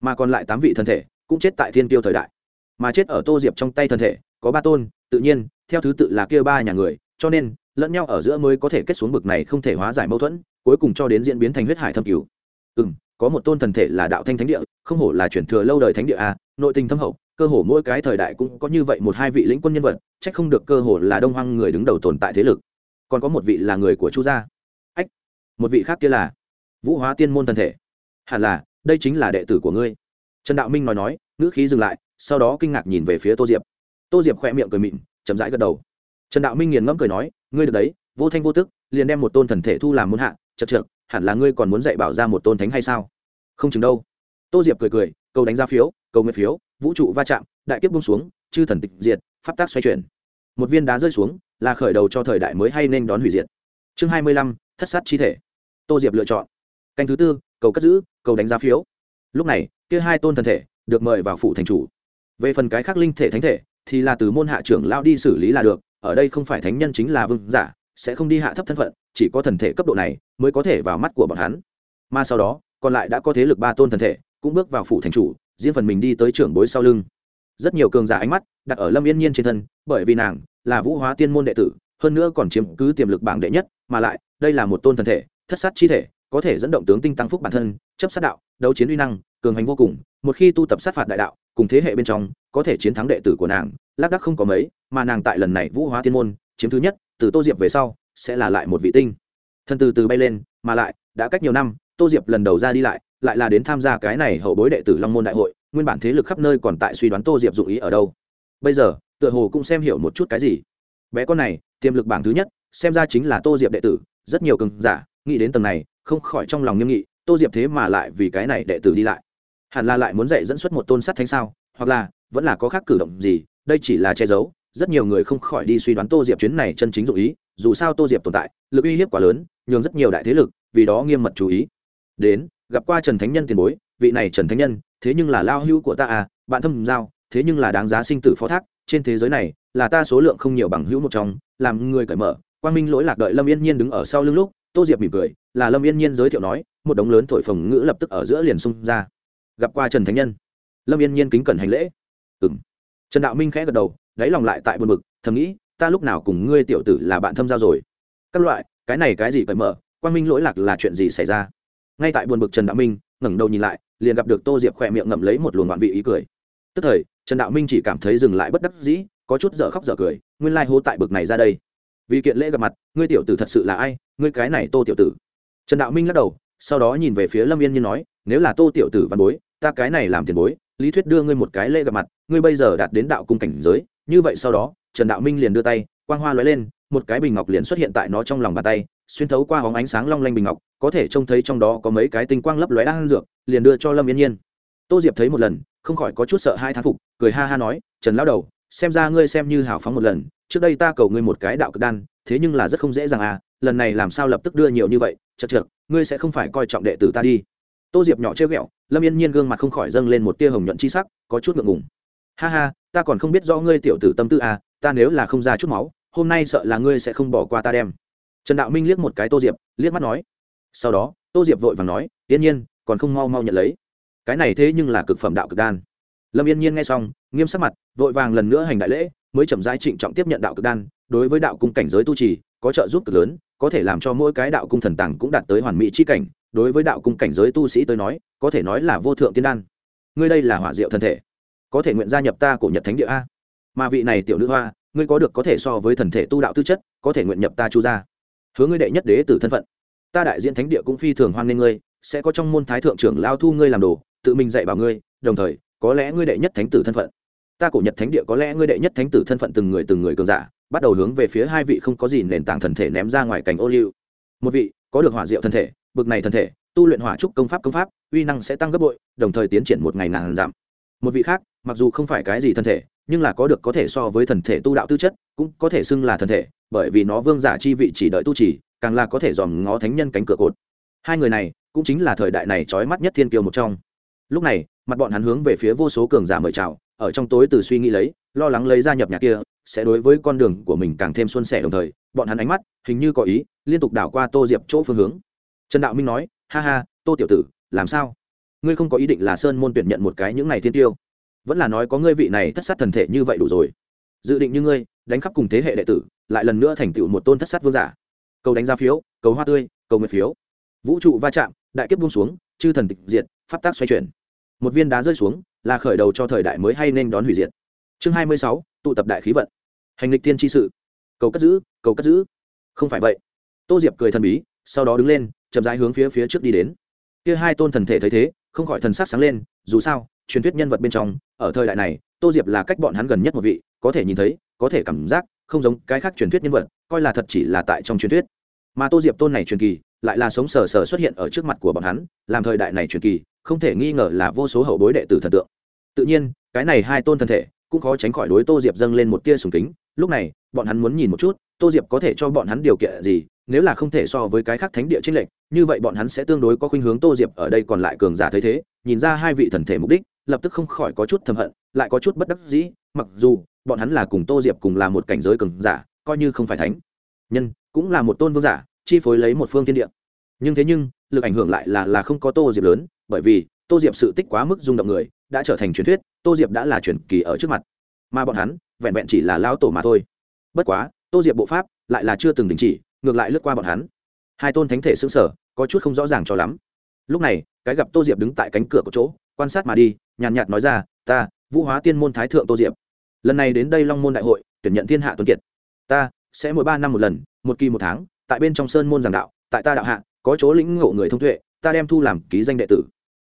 Mà còn lại tám vị thân thể, cũng chết tại thiên tiêu thời đại. Mà chết ở tô diệp trong tay thân thể, có ba tôn, tự nhiên, theo thứ tự là kia ba nhà người, cho nên, lẫn nhau ở giữa mới có thể kết xuống bực này không thể hóa giải mâu thuẫn, cuối cùng cho đến diễn biến thành huyết hải thâm cứu ừ có một tôn thần thể là đạo thanh thánh địa, không hổ là chuyển thừa lâu đời thánh địa a, nội tình thâm hậu, cơ hồ mỗi cái thời đại cũng có như vậy một hai vị lĩnh quân nhân vật trách không được cơ hồ là đông hoang người đứng đầu tồn tại thế lực. Còn có một vị là người của chu gia. Ách, một vị khác kia là vũ hóa tiên môn thần thể. Hẳn là, đây chính là đệ tử của ngươi. Trần đạo minh nói nói, ngữ khí dừng lại, sau đó kinh ngạc nhìn về phía tô diệp. Tô diệp khỏe miệng cười mịn, chậm rãi gật đầu. Trần đạo minh nghiền ngẫm cười nói, ngươi được đấy, vô thanh vô tức, liền đem một tôn thần thể thu làm muôn hạ, chật trượt hẳn là ngươi còn muốn dạy bảo ra một tôn thánh hay sao? Không chừng đâu. Tô diệp cười cười, cầu đánh giá phiếu, cầu nguyện phiếu, vũ trụ va chạm, đại kiếp bung xuống, chư thần tịch diệt, pháp tác xoay chuyển. Một viên đá rơi xuống, là khởi đầu cho thời đại mới hay nên đón hủy diệt. Chương hai mươi lăm, thất sát chi thể. Tô diệp lựa chọn. Canh thứ tư, cầu cất giữ, cầu đánh giá phiếu. Lúc này, kia hai tôn thần thể được mời vào phủ thành chủ. Về phần cái khác linh thể thánh thể, thì là từ môn hạ trưởng lao đi xử lý là được, ở đây không phải thánh nhân chính là vương giả, sẽ không đi hạ thấp thân phận chỉ có thần thể cấp độ này mới có thể vào mắt của bọn hắn. Mà sau đó, còn lại đã có thế lực ba tôn thần thể cũng bước vào phủ thành chủ, riêng phần mình đi tới trưởng bối sau lưng. Rất nhiều cường giả ánh mắt đặt ở lâm yên nhiên trên thân, bởi vì nàng là vũ hóa tiên môn đệ tử, hơn nữa còn chiếm cứ tiềm lực bảng đệ nhất, mà lại đây là một tôn thần thể, thất sát chi thể, có thể dẫn động tướng tinh tăng phúc bản thân, chấp sát đạo, đấu chiến uy năng, cường hành vô cùng. Một khi tu tập sát phạt đại đạo, cùng thế hệ bên trong, có thể chiến thắng đệ tử của nàng, lác đắc không có mấy, mà nàng tại lần này vũ hóa tiên môn, chiếm thứ nhất, từ tô diệp về sau sẽ là lại một vị tinh. Thân từ từ bay lên, mà lại, đã cách nhiều năm, tô diệp lần đầu ra đi lại lại là đến tham gia cái này hậu bối đệ tử long môn đại hội, nguyên bản thế lực khắp nơi còn tại suy đoán tô diệp dụng ý ở đâu. Bây giờ, tựa hồ cũng xem hiểu một chút cái gì. Bé con này, tiềm lực bảng thứ nhất, xem ra chính là tô diệp đệ tử, rất nhiều cường giả, nghĩ đến tầng này, không khỏi trong lòng nghiêm nghị, tô diệp thế mà lại vì cái này đệ tử đi lại. Hẳn là lại muốn dạy dẫn xuất một tôn sắt thánh sao, hoặc là, vẫn là có khác cử động gì, đây chỉ là che giấu, rất nhiều người không khỏi đi suy đoán tô diệp chuyến này chân chính dụng ý dù sao tô diệp tồn tại, lực uy hiếp quá lớn, nhường rất nhiều đại thế lực vì đó nghiêm mật chú ý. Đến, gặp qua trần thánh nhân tiền bối, vị này trần thánh nhân, thế nhưng là lao hữu của ta à bạn thâm giao, thế nhưng là đáng giá sinh tử phó thác, trên thế giới này, là ta số lượng không nhiều bằng hữu một trong, làm người cởi mở. Quang minh lỗi lạc đợi lâm yên nhiên đứng ở sau lưng lúc, tô diệp mỉm cười, là lâm yên nhiên giới thiệu nói, một đống lớn thổi phồng ngữ lập tức ở giữa liền xung ra. Gặp qua trần thánh nhân, lâm yên nhiên kính cẩn hành lễ. Ừng trần đạo minh khẽ gật đầu, đáy lòng lại tại buồn bực, thầm nghĩ ta lúc nào cùng ngươi tiểu tử là bạn thâm giao rồi? Các loại, cái này cái gì cởi mở, quang minh lỗi lạc là chuyện gì xảy ra? Ngay tại buồn bực trần đạo minh ngẩng đầu nhìn lại, liền gặp được tô diệp khỏe miệng ngậm lấy một luồng ngoạn vị ý cười. Tức thời, trần đạo minh chỉ cảm thấy dừng lại bất đắc dĩ, có chút dở khóc dở cười, nguyên lai hô tại bực này ra đây. Vì kiện lễ gặp mặt, ngươi tiểu tử thật sự là ai, ngươi cái này tô tiểu tử. Trần đạo minh lắc đầu, sau đó nhìn về phía lâm yên như nói, nếu là tô tiểu tử văn bối, ta cái này làm tiền bối, lý thuyết đưa ngươi một cái lễ gặp mặt, ngươi bây giờ đạt đến đạo cung cảnh giới, như vậy sau đó trần đạo minh liền đưa tay, quang hoa lóe lên, một cái bình ngọc liền xuất hiện tại nó trong lòng bàn tay, xuyên thấu qua hóng ánh sáng long lanh bình ngọc, có thể trông thấy trong đó có mấy cái tinh quang lấp lóe đang dược, liền đưa cho lâm yên nhiên. Tô diệp thấy một lần, không khỏi có chút sợ hai thán phục, cười ha ha nói, trần lão đầu, xem ra ngươi xem như hào phóng một lần, trước đây ta cầu ngươi một cái đạo cực đan, thế nhưng là rất không dễ dàng à lần này làm sao lập tức đưa nhiều như vậy, chật chật ngươi sẽ không phải coi trọng đệ tử ta đi. Tô diệp nhỏ chơi ghẹo, lâm yên nhiên gương mặt không khỏi dâng lên một tia hồng nhuận chi sắc, có chút ngượng ngùng. Ha ha, ta còn không biết do ngươi tiểu tử tâm tư à ta nếu là không ra chút máu, hôm nay sợ là ngươi sẽ không bỏ qua ta đem. Trần đạo minh liếc một cái tô diệp, liếc mắt nói. Sau đó, tô diệp vội vàng nói, yên nhiên, còn không mau mau nhận lấy. Cái này thế nhưng là cực phẩm đạo cực đan. Lâm yên nhiên nghe xong, nghiêm sắc mặt, vội vàng lần nữa hành đại lễ, mới chậm rãi trịnh trọng tiếp nhận đạo cực đan, đối với đạo cung cảnh giới tu trì, có trợ giúp cực lớn, có thể làm cho mỗi cái đạo cung thần tàng cũng đạt tới hoàn mỹ chi cảnh. Đối với đạo cung cảnh giới tu sĩ tới nói, có thể nói là vô thượng tiên đan. Ngươi đây là hỏa diệu thân thể. Có thể nguyện gia nhập ta cổ nhật thánh địa a mà vị này tiểu nữ hoa, ngươi có được có thể so với thần thể tu đạo tư chất, có thể nguyện nhập ta chu gia. Hướng ngươi đệ nhất đế tử thân phận. Ta đại diện thánh địa cũng phi thường hoan nghênh ngươi, sẽ có trong môn thái thượng trưởng lao thu ngươi làm đồ, tự mình dạy bảo ngươi, đồng thời, có lẽ ngươi đệ nhất thánh tử thân phận. Ta cổ nhật thánh địa có lẽ ngươi đệ nhất thánh tử thân phận từng người từng người cường giả, bắt đầu hướng về phía hai vị không có gì nền tảng thần thể ném ra ngoài cảnh ô liu. Một vị, có được hỏa diệu thân thể, bực này thân thể, tu luyện hỏa trúc công pháp công pháp, uy năng sẽ tăng gấp bội, đồng thời tiến triển một ngày ngàn giảm. Một vị khác, mặc dù không phải cái gì thân thể nhưng là có được có thể so với thần thể tu đạo tư chất, cũng có thể xưng là thần thể, bởi vì nó vương giả chi vị chỉ đợi tu trì, càng là có thể dòm ngó thánh nhân cánh cửa cột. Hai người này cũng chính là thời đại này trói mắt nhất thiên kiều một trong. Lúc này, mặt bọn hắn hướng về phía vô số cường giả mời chào, ở trong tối từ suy nghĩ lấy, lo lắng lấy gia nhập nhà kia, sẽ đối với con đường của mình càng thêm xuân sẻ đồng thời, bọn hắn ánh mắt hình như có ý, liên tục đảo qua tô diệp chỗ phương hướng. Trần đạo minh nói, ha ha, tô tiểu tử, làm sao? Ngươi không có ý định là sơn môn tuyển nhận một cái những này thiên tiêu? Vẫn là nói có ngươi vị này thất sát thần thể như vậy đủ rồi. Dự định như ngươi, đánh khắp cùng thế hệ đệ tử, lại lần nữa thành tựu một tôn thất sát vương giả. Cầu đánh giá phiếu, cầu hoa tươi, cầu nguyện phiếu. Vũ trụ va chạm, đại kiếp buông xuống, chư thần tịch diệt, pháp tác xoay chuyển. Một viên đá rơi xuống, là khởi đầu cho thời đại mới hay nên đón hủy diệt. Chương hai mươi sáu, tụ tập đại khí vận. Hành lịch tiên tri sự. Cầu cất giữ, cầu cất giữ. Không phải vậy. Tô diệp cười thần bí, sau đó đứng lên, chậm rãi hướng phía phía trước đi đến. Kia hai tôn thần thể thấy thế, không khỏi thần sắc sáng lên, dù sao, truyền thuyết nhân vật bên trong ở thời đại này, tô diệp là cách bọn hắn gần nhất một vị, có thể nhìn thấy, có thể cảm giác, không giống cái khác truyền thuyết nhân vật, coi là thật chỉ là tại trong truyền thuyết. Mà tô diệp tôn này truyền kỳ, lại là sống sờ sờ xuất hiện ở trước mặt của bọn hắn, làm thời đại này truyền kỳ, không thể nghi ngờ là vô số hậu bối đệ tử thần tượng. Tự nhiên, cái này hai tôn thân thể, cũng khó tránh khỏi đối tô diệp dâng lên một tia sùng kính. Lúc này, bọn hắn muốn nhìn một chút, tô diệp có thể cho bọn hắn điều kiện gì, nếu là không thể so với cái khác thánh địa trinh lệnh như vậy bọn hắn sẽ tương đối có khuynh hướng tô diệp ở đây còn lại cường giả thấy thế, nhìn ra hai vị thần thể mục đích lập tức không khỏi có chút thầm hận, lại có chút bất đắc dĩ, mặc dù bọn hắn là cùng tô diệp cùng là một cảnh giới cường giả, coi như không phải thánh nhân cũng là một tôn vương giả, chi phối lấy một phương thiên địa. Nhưng thế nhưng, lực ảnh hưởng lại là là không có tô diệp lớn, bởi vì tô diệp sự tích quá mức rung động người, đã trở thành truyền thuyết, tô diệp đã là truyền kỳ ở trước mặt. Mà bọn hắn, vẹn vẹn chỉ là lao tổ mà thôi. Bất quá, tô diệp bộ pháp lại là chưa từng đình chỉ, ngược lại lướt qua bọn hắn. Hai tôn thánh thể xứng sở có chút không rõ ràng cho lắm. Lúc này, cái gặp tô diệp đứng tại cánh cửa của chỗ, quan sát mà đi nhàn nhạt nói ra, ta, vũ hóa tiên môn thái thượng tô diệp. Lần này đến đây long môn đại hội, tuyển nhận thiên hạ tuấn kiệt. Ta sẽ mỗi ba năm một lần, một kỳ một tháng, tại bên trong sơn môn giảng đạo, tại ta đạo hạ, có chỗ lĩnh ngộ người thông tuệ, ta đem thu làm ký danh đệ tử.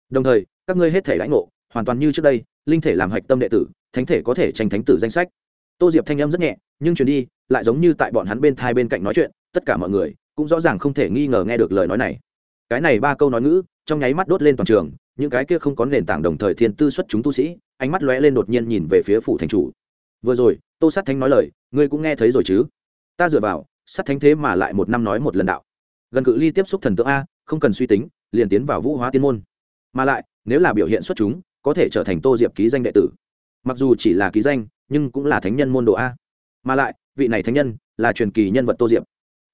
Đồng thời, các ngươi hết thể lãnh ngộ, hoàn toàn như trước đây, linh thể làm hạch tâm đệ tử, thánh thể có thể tranh thánh tử danh sách. Tô diệp thanh âm rất nhẹ, nhưng truyền đi, lại giống như tại bọn hắn bên thai bên cạnh nói chuyện, tất cả mọi người cũng rõ ràng không thể nghi ngờ nghe được lời nói này. Cái này ba câu nói ngữ, trong nháy mắt đốt lên toàn trường những cái kia không có nền tảng đồng thời thiên tư xuất chúng tu sĩ, ánh mắt lóe lên đột nhiên nhìn về phía phủ thành chủ. Vừa rồi, tô sát thánh nói lời, ngươi cũng nghe thấy rồi chứ? Ta dựa vào, sát thánh thế mà lại một năm nói một lần đạo. Gần cự ly tiếp xúc thần tượng a, không cần suy tính, liền tiến vào vũ hóa tiên môn. Mà lại, nếu là biểu hiện xuất chúng, có thể trở thành tô diệp ký danh đệ tử. Mặc dù chỉ là ký danh, nhưng cũng là thánh nhân môn đồ a. Mà lại, vị này thánh nhân là truyền kỳ nhân vật tô diệp.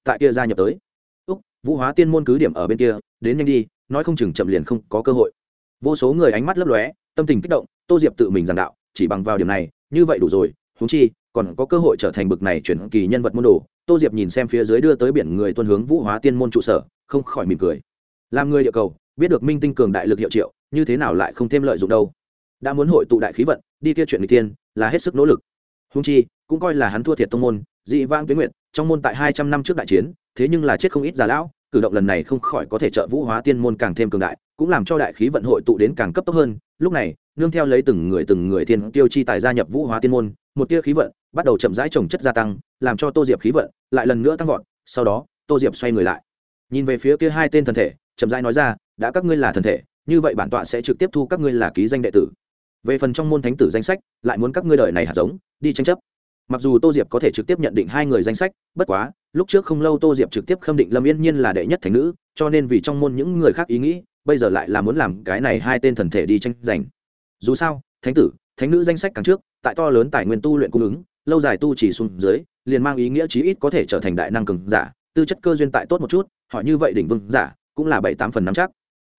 Tại kia gia nhập tới. Úc, vũ hóa tiên môn cứ điểm ở bên kia, đến nhanh đi, nói không chừng chậm liền không có cơ hội vô số người ánh mắt lấp lóe, tâm tình kích động, tô diệp tự mình giảng đạo, chỉ bằng vào điểm này, như vậy đủ rồi húng chi, còn có cơ hội trở thành bực này chuyển kỳ nhân vật môn đồ. Tô diệp nhìn xem phía dưới đưa tới biển người tuân hướng vũ hóa tiên môn trụ sở, không khỏi mỉm cười. Làm người địa cầu, biết được minh tinh cường đại lực hiệu triệu, như thế nào lại không thêm lợi dụng đâu. Đã muốn hội tụ đại khí vận, đi kia chuyện người tiên là hết sức nỗ lực. Húng chi, cũng coi là hắn thua thiệt tông môn, dị vang tuyến nguyện, trong môn tại hai trăm năm trước đại chiến, thế nhưng là chết không ít già lão cử động lần này không khỏi có thể trợ vũ hóa tiên môn càng thêm cường đại, cũng làm cho đại khí vận hội tụ đến càng cấp tốc hơn. Lúc này, nương theo lấy từng người từng người thiên tiêu chi tài gia nhập vũ hóa tiên môn, một tia khí vận bắt đầu chậm rãi trồng chất gia tăng, làm cho tô diệp khí vận lại lần nữa tăng vọt, sau đó, tô diệp xoay người lại. Nhìn về phía kia hai tên thần thể, chậm rãi nói ra, đã các ngươi là thần thể, như vậy bản tọa sẽ trực tiếp thu các ngươi là ký danh đệ tử. Về phần trong môn thánh tử danh sách, lại muốn các ngươi đợi này hạt giống, đi tranh chấp mặc dù tô diệp có thể trực tiếp nhận định hai người danh sách, bất quá, lúc trước không lâu tô diệp trực tiếp khâm định lâm yên nhiên là đệ nhất thành nữ, cho nên vì trong môn những người khác ý nghĩ, bây giờ lại là muốn làm cái này hai tên thần thể đi tranh giành. Dù sao, thánh tử, thánh nữ danh sách càng trước, tại to lớn tài nguyên tu luyện cung ứng, lâu dài tu chỉ xuống dưới, liền mang ý nghĩa chí ít có thể trở thành đại năng cường giả, tư chất cơ duyên tại tốt một chút, họ như vậy đỉnh vương giả, cũng là bảy tám phần năm chắc.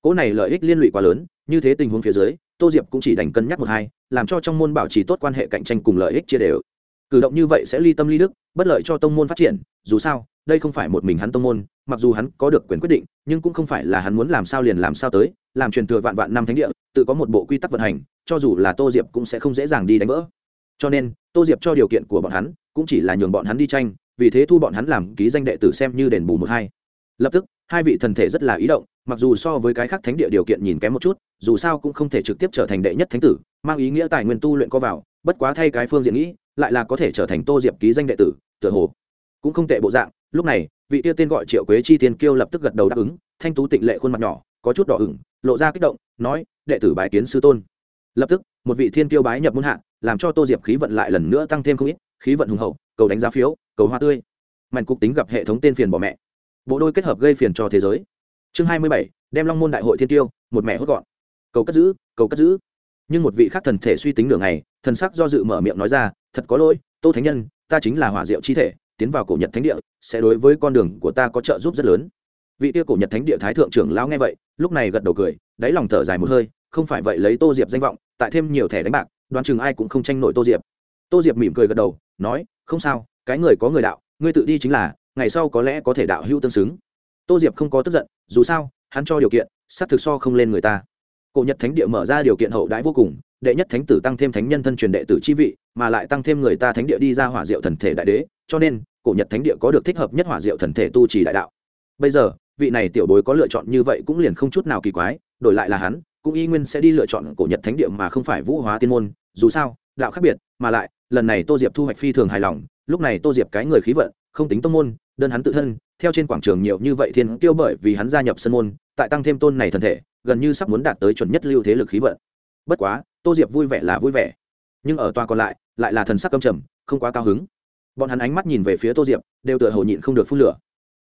Cỗ này lợi ích liên lụy quá lớn, như thế tình huống phía dưới, tô diệp cũng chỉ đành cân nhắc một hai, làm cho trong môn bảo trì tốt quan hệ cạnh tranh cùng lợi ích chia đều cử động như vậy sẽ ly tâm ly đức, bất lợi cho tông môn phát triển, dù sao, đây không phải một mình hắn tông môn, mặc dù hắn có được quyền quyết định, nhưng cũng không phải là hắn muốn làm sao liền làm sao tới, làm truyền thừa vạn vạn năm thánh địa, tự có một bộ quy tắc vận hành, cho dù là tô diệp cũng sẽ không dễ dàng đi đánh vỡ. Cho nên, tô diệp cho điều kiện của bọn hắn, cũng chỉ là nhường bọn hắn đi tranh, vì thế thu bọn hắn làm ký danh đệ tử xem như đền bù một hai. Lập tức, hai vị thần thể rất là ý động, mặc dù so với cái khác thánh địa điều kiện nhìn kém một chút, dù sao cũng không thể trực tiếp trở thành đệ nhất thánh tử, mang ý nghĩa tài nguyên tu luyện có vào, bất quá thay cái phương diện nghĩ lại là có thể trở thành tô diệp ký danh đệ tử, tựa hồ cũng không tệ bộ dạng. Lúc này, vị tiêu tên gọi triệu quế chi tiên kiêu lập tức gật đầu đáp ứng, thanh tú tịnh lệ khuôn mặt nhỏ, có chút đỏ ửng, lộ ra kích động, nói, đệ tử bái kiến sư tôn. Lập tức, một vị thiên kiêu bái nhập muôn hạ, làm cho tô diệp khí vận lại lần nữa tăng thêm không ít, khí vận hùng hậu, cầu đánh giá phiếu, cầu hoa tươi. Mạnh cục tính gặp hệ thống tên phiền bỏ mẹ. Bộ đôi kết hợp gây phiền cho thế giới. Chương hai mươi bảy, đem long môn đại hội thiên tiêu một mẹ hốt gọn. Cầu cất giữ, cầu cất giữ nhưng một vị khác thần thể suy tính nửa ngày, thần sắc do dự mở miệng nói ra, thật có lỗi, tô thánh nhân, ta chính là hỏa diệu chi thể, tiến vào cổ nhật thánh địa, sẽ đối với con đường của ta có trợ giúp rất lớn. Vị tia cổ nhật thánh địa thái thượng trưởng lão nghe vậy, lúc này gật đầu cười, đáy lòng thở dài một hơi, không phải vậy lấy tô diệp danh vọng, tại thêm nhiều thẻ đánh bạc, đoán chừng ai cũng không tranh nổi tô diệp. Tô diệp mỉm cười gật đầu, nói, không sao, cái người có người đạo, ngươi tự đi chính là, ngày sau có lẽ có thể đạo hữu tương xứng. Tô diệp không có tức giận, dù sao, hắn cho điều kiện xác thực so không lên người ta cổ nhật thánh địa mở ra điều kiện hậu đãi vô cùng, đệ nhất thánh tử tăng thêm thánh nhân thân truyền đệ tử chi vị, mà lại tăng thêm người ta thánh địa đi ra hỏa diệu thần thể đại đế, cho nên, cổ nhật thánh địa có được thích hợp nhất hỏa diệu thần thể tu trì đại đạo. Bây giờ, vị này tiểu bối có lựa chọn như vậy cũng liền không chút nào kỳ quái, đổi lại là hắn, cũng y nguyên sẽ đi lựa chọn cổ nhật thánh địa mà không phải vũ hóa tiên môn, dù sao, đạo khác biệt, mà lại, lần này tô diệp thu hoạch phi thường hài lòng, lúc này tô diệp cái người khí vận, không tính tông môn, đơn hắn tự thân, theo trên quảng trường nhiều như vậy thiên tiêu bởi vì hắn gia nhập sân môn, tại tăng thêm tôn này thần thể gần như sắp muốn đạt tới chuẩn nhất lưu thế lực khí vận. Bất quá tô diệp vui vẻ là vui vẻ. Nhưng ở tòa còn lại lại là thần sắc câm trầm không quá cao hứng. Bọn hắn ánh mắt nhìn về phía tô diệp đều tựa hồ nhịn không được phun lửa.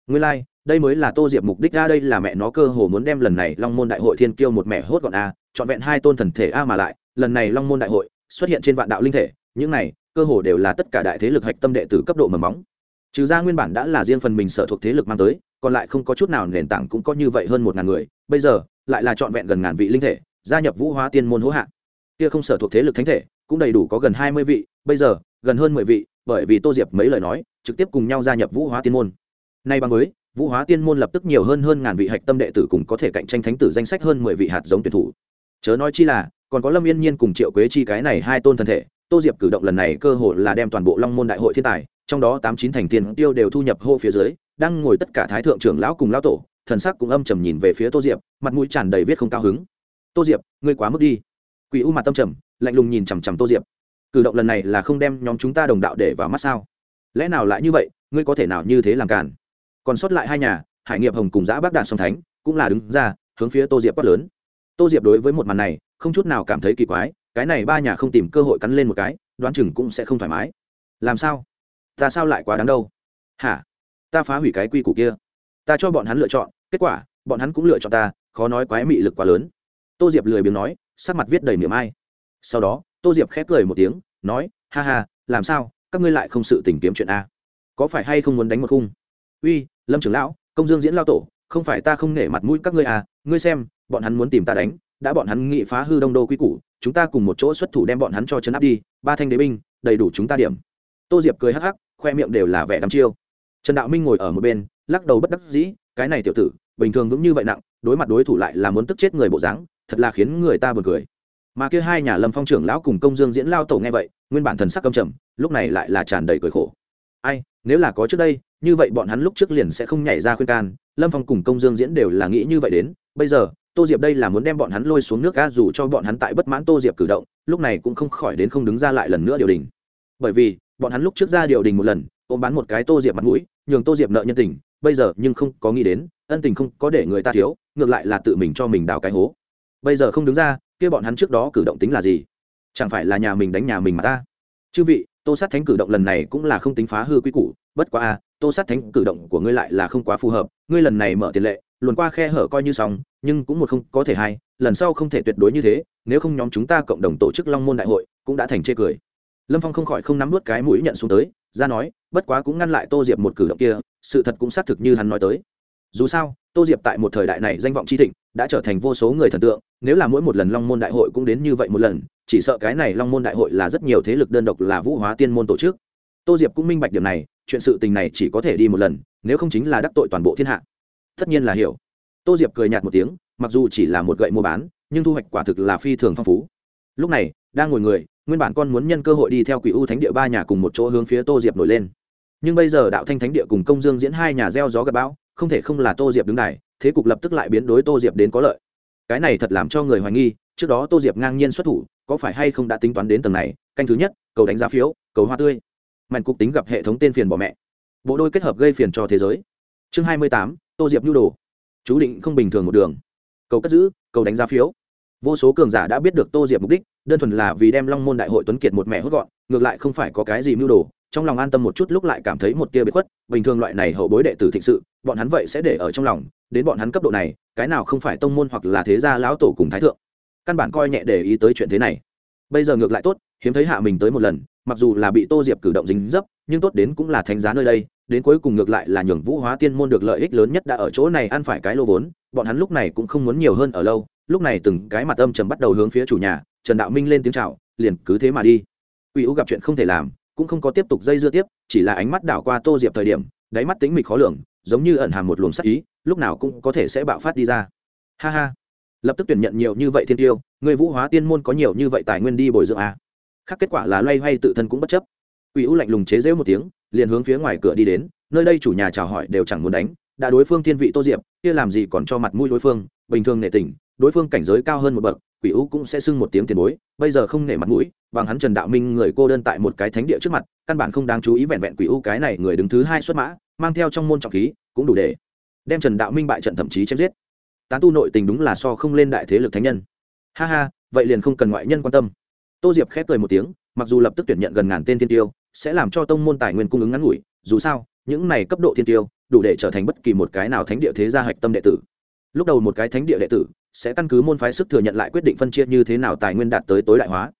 Nguyên lai、like, đây mới là tô diệp mục đích ra đây là mẹ nó cơ hồ muốn đem lần này long môn đại hội thiên kiêu một mẹ hốt gọn a trọn vẹn hai tôn thần thể a mà lại lần này long môn đại hội xuất hiện trên vạn đạo linh thể những này cơ hồ đều là tất cả đại thế lực hạch tâm đệ tử cấp độ mầm móng. Trừ ra nguyên bản đã là riêng phần mình sở thuộc thế lực mang tới còn lại không có chút nào nền tảng cũng có như vậy hơn một ngàn người, bây giờ, lại là trọn vẹn gần ngàn vị linh thể, gia nhập vũ hóa tiên môn hỗ hạ. Kia không sở thuộc thế lực thánh thể, cũng đầy đủ có gần hai mươi vị, bây giờ, gần hơn mười vị, bởi vì tô diệp mấy lời nói, trực tiếp cùng nhau gia nhập vũ hóa tiên môn. Nay bằng với, vũ hóa tiên môn lập tức nhiều hơn hơn ngàn vị hạch tâm đệ tử cùng có thể cạnh tranh thánh tử danh sách hơn mười vị hạt giống tuyển thủ. Chớ nói chi là, còn có lâm yên nhiên cùng triệu quế chi cái này hai tôn thân thể, tô diệp cử động lần này cơ hội là đem toàn bộ long môn đại hội thiên tài, trong đó tám chín thành tiền tiêu đều thu nhập hô phía dưới đang ngồi tất cả thái thượng trưởng lão cùng lão tổ, thần sắc cũng âm trầm nhìn về phía tô diệp, mặt mũi tràn đầy viết không cao hứng. Tô diệp, ngươi quá mức đi. Quỷ u mặt tâm trầm, lạnh lùng nhìn chằm chằm tô diệp. Cử động lần này là không đem nhóm chúng ta đồng đạo để vào mắt sao? Lẽ nào lại như vậy, ngươi có thể nào như thế làm cản còn sót lại hai nhà, hải nghiệp hồng cùng giã bác đạn song thánh, cũng là đứng ra, hướng phía tô diệp quát lớn. Tô diệp đối với một màn này, không chút nào cảm thấy kỳ quái, cái này ba nhà không tìm cơ hội cắn lên một cái, đoán chừng cũng sẽ không thoải mái. Làm sao? Ta sao lại quá đáng đâu? Hả? Ta phá hủy cái quy củ kia. Ta cho bọn hắn lựa chọn, kết quả, bọn hắn cũng lựa chọn ta, khó nói quái mị lực quá lớn. Tô diệp lười biếng nói, sắc mặt viết đầy miệng ai. Sau đó, tô diệp khép cười một tiếng, nói, ha ha, làm sao, các ngươi lại không sự tình kiếm chuyện a? Có phải hay không muốn đánh một khung? Uy, lâm trưởng lão, công dương diễn lao tổ, không phải ta không nể mặt mũi các ngươi à ngươi xem, bọn hắn muốn tìm ta đánh, đã bọn hắn nghị phá hư đông đô quy củ, chúng ta cùng một chỗ xuất thủ đem bọn hắn cho chấn áp đi, ba thanh đế binh, đầy đủ chúng ta điểm. Tô diệp cười hắc hắc, khoe miệng đều là vẻ đắm chiêu trần đạo minh ngồi ở một bên, lắc đầu bất đắc dĩ, cái này tiểu tử, bình thường vững như vậy nặng, đối mặt đối thủ lại là muốn tức chết người bộ dáng, thật là khiến người ta buồn cười. Mà kia hai nhà lâm phong trưởng lão cùng công dương diễn lao tổ nghe vậy, nguyên bản thần sắc căm trầm, lúc này lại là tràn đầy cười khổ. Ai, nếu là có trước đây, như vậy bọn hắn lúc trước liền sẽ không nhảy ra khuyên can. Lâm phong cùng công dương diễn đều là nghĩ như vậy đến, bây giờ, tô diệp đây là muốn đem bọn hắn lôi xuống nước ga dù cho bọn hắn tại bất mãn tô diệp cử động, lúc này cũng không khỏi đến không đứng ra lại lần nữa điều đình. Bởi vì, bọn hắn lúc trước ra điều đình một lần ôm bán một cái tô diệp mặt mũi, nhường tô diệp nợ nhân tình, bây giờ nhưng không có nghĩ đến, ân tình không có để người ta thiếu, ngược lại là tự mình cho mình đào cái hố. Bây giờ không đứng ra, kia bọn hắn trước đó cử động tính là gì? Chẳng phải là nhà mình đánh nhà mình mà ta? Chư vị, tô sát thánh cử động lần này cũng là không tính phá hư quy củ, bất quá a tô sát thánh cử động của ngươi lại là không quá phù hợp, ngươi lần này mở tiền lệ, luồn qua khe hở coi như xong, nhưng cũng một không có thể hai, lần sau không thể tuyệt đối như thế, nếu không nhóm chúng ta cộng đồng tổ chức long môn đại hội cũng đã thành chê cười. Lâm phong không khỏi không nắm vớt cái mũi nhận xuống tới ra nói, bất quá cũng ngăn lại tô diệp một cử động kia, sự thật cũng xác thực như hắn nói tới. Dù sao, tô diệp tại một thời đại này danh vọng c h i thịnh, đã trở thành vô số người thần tượng, nếu là mỗi một lần long môn đại hội cũng đến như vậy một lần, chỉ sợ cái này long môn đại hội là rất nhiều thế lực đơn độc là vũ hóa tiên môn tổ chức. Tô diệp cũng minh bạch điểm này, chuyện sự tình này chỉ có thể đi một lần, nếu không chính là đắc tội toàn bộ thiên hạ. Tất nhiên là hiểu. Tô diệp cười nhạt một tiếng, mặc dù chỉ là một gậy mua bán, nhưng thu hoạch quả thực là phi thường phong phú. Lúc này, đang ngồi người nguyên bản con muốn nhân cơ hội đi theo quỷ u thánh địa ba nhà cùng một chỗ hướng phía tô diệp nổi lên nhưng bây giờ đạo thanh thánh địa cùng công dương diễn hai nhà gieo gió gặp bão không thể không là tô diệp đứng này thế cục lập tức lại biến đối tô diệp đến có lợi cái này thật làm cho người hoài nghi trước đó tô diệp ngang nhiên xuất thủ có phải hay không đã tính toán đến tầng này canh thứ nhất cầu đánh giá phiếu cầu hoa tươi mạnh cục tính gặp hệ thống tên phiền bỏ mẹ bộ đôi kết hợp gây phiền cho thế giới chương hai mươi tám tô diệp nhu đồ chú định không bình thường một đường cầu cất giữ cầu đánh giá phiếu vô số cường giả đã biết được tô diệp mục đích, đơn thuần là vì đem long môn đại hội tuấn kiệt một mẹ hốt gọn, ngược lại không phải có cái gì mưu đồ, trong lòng an tâm một chút lúc lại cảm thấy một tia bị khuất, bình thường loại này hậu bối đệ tử thịnh sự, bọn hắn vậy sẽ để ở trong lòng, đến bọn hắn cấp độ này, cái nào không phải tông môn hoặc là thế gia lão tổ cùng thái thượng. Căn bản coi nhẹ để ý tới chuyện thế này. Bây giờ ngược lại tốt, hiếm thấy hạ mình tới một lần, mặc dù là bị tô diệp cử động dính dấp, nhưng tốt đến cũng là thánh giá nơi đây, đến cuối cùng ngược lại là nhường vũ hóa tiên môn được lợi ích lớn nhất đã ở chỗ này ăn phải cái lô vốn, bọn hắn lúc này cũng không muốn nhiều hơn ở lâu lúc này từng cái mặt âm trầm bắt đầu hướng phía chủ nhà, trần đạo minh lên tiếng chào, liền cứ thế mà đi. Ủy u gặp chuyện không thể làm, cũng không có tiếp tục dây dưa tiếp, chỉ là ánh mắt đảo qua tô diệp thời điểm, đáy mắt tính mịch khó lường, giống như ẩn hàm một luồng sắc ý, lúc nào cũng có thể sẽ bạo phát đi ra. Ha ha. Lập tức tuyển nhận nhiều như vậy thiên tiêu, người vũ hóa tiên môn có nhiều như vậy tài nguyên đi bồi dưỡng à. khác kết quả là loay hoay tự thân cũng bất chấp. Ủy u lạnh lùng chế rễu một tiếng, liền hướng phía ngoài cửa đi đến, nơi đây chủ nhà chào hỏi đều chẳng muốn đánh, đã đối phương thiên vị tô diệp, kia làm gì còn cho mặt mũi đối phương, bình thường nệ tình đối phương cảnh giới cao hơn một bậc, quỷ u cũng sẽ sưng một tiếng tiền bối, bây giờ không nể mặt mũi, bằng hắn trần đạo minh người cô đơn tại một cái thánh địa trước mặt, căn bản không đáng chú ý vẹn vẹn quỷ u cái này người đứng thứ hai xuất mã, mang theo trong môn trọng khí, cũng đủ để đem trần đạo minh bại trận thậm chí chém giết. Tán tu nội tình đúng là so không lên đại thế lực thánh nhân. Ha ha, vậy liền không cần ngoại nhân quan tâm. Tô diệp khép cười một tiếng, mặc dù lập tức tuyển nhận gần ngàn tên thiên tiêu, sẽ làm cho tông môn tài nguyên cung ứng ngắn ngủi, dù sao, những này cấp độ thiên tiêu, đủ để trở thành bất kỳ một cái nào thánh địa thế gia hạch tâm đệ tử. Lúc đầu một cái thánh địa đệ tử sẽ căn cứ môn phái sức thừa nhận lại quyết định phân chia như thế nào tài nguyên đạt tới tối đại hóa.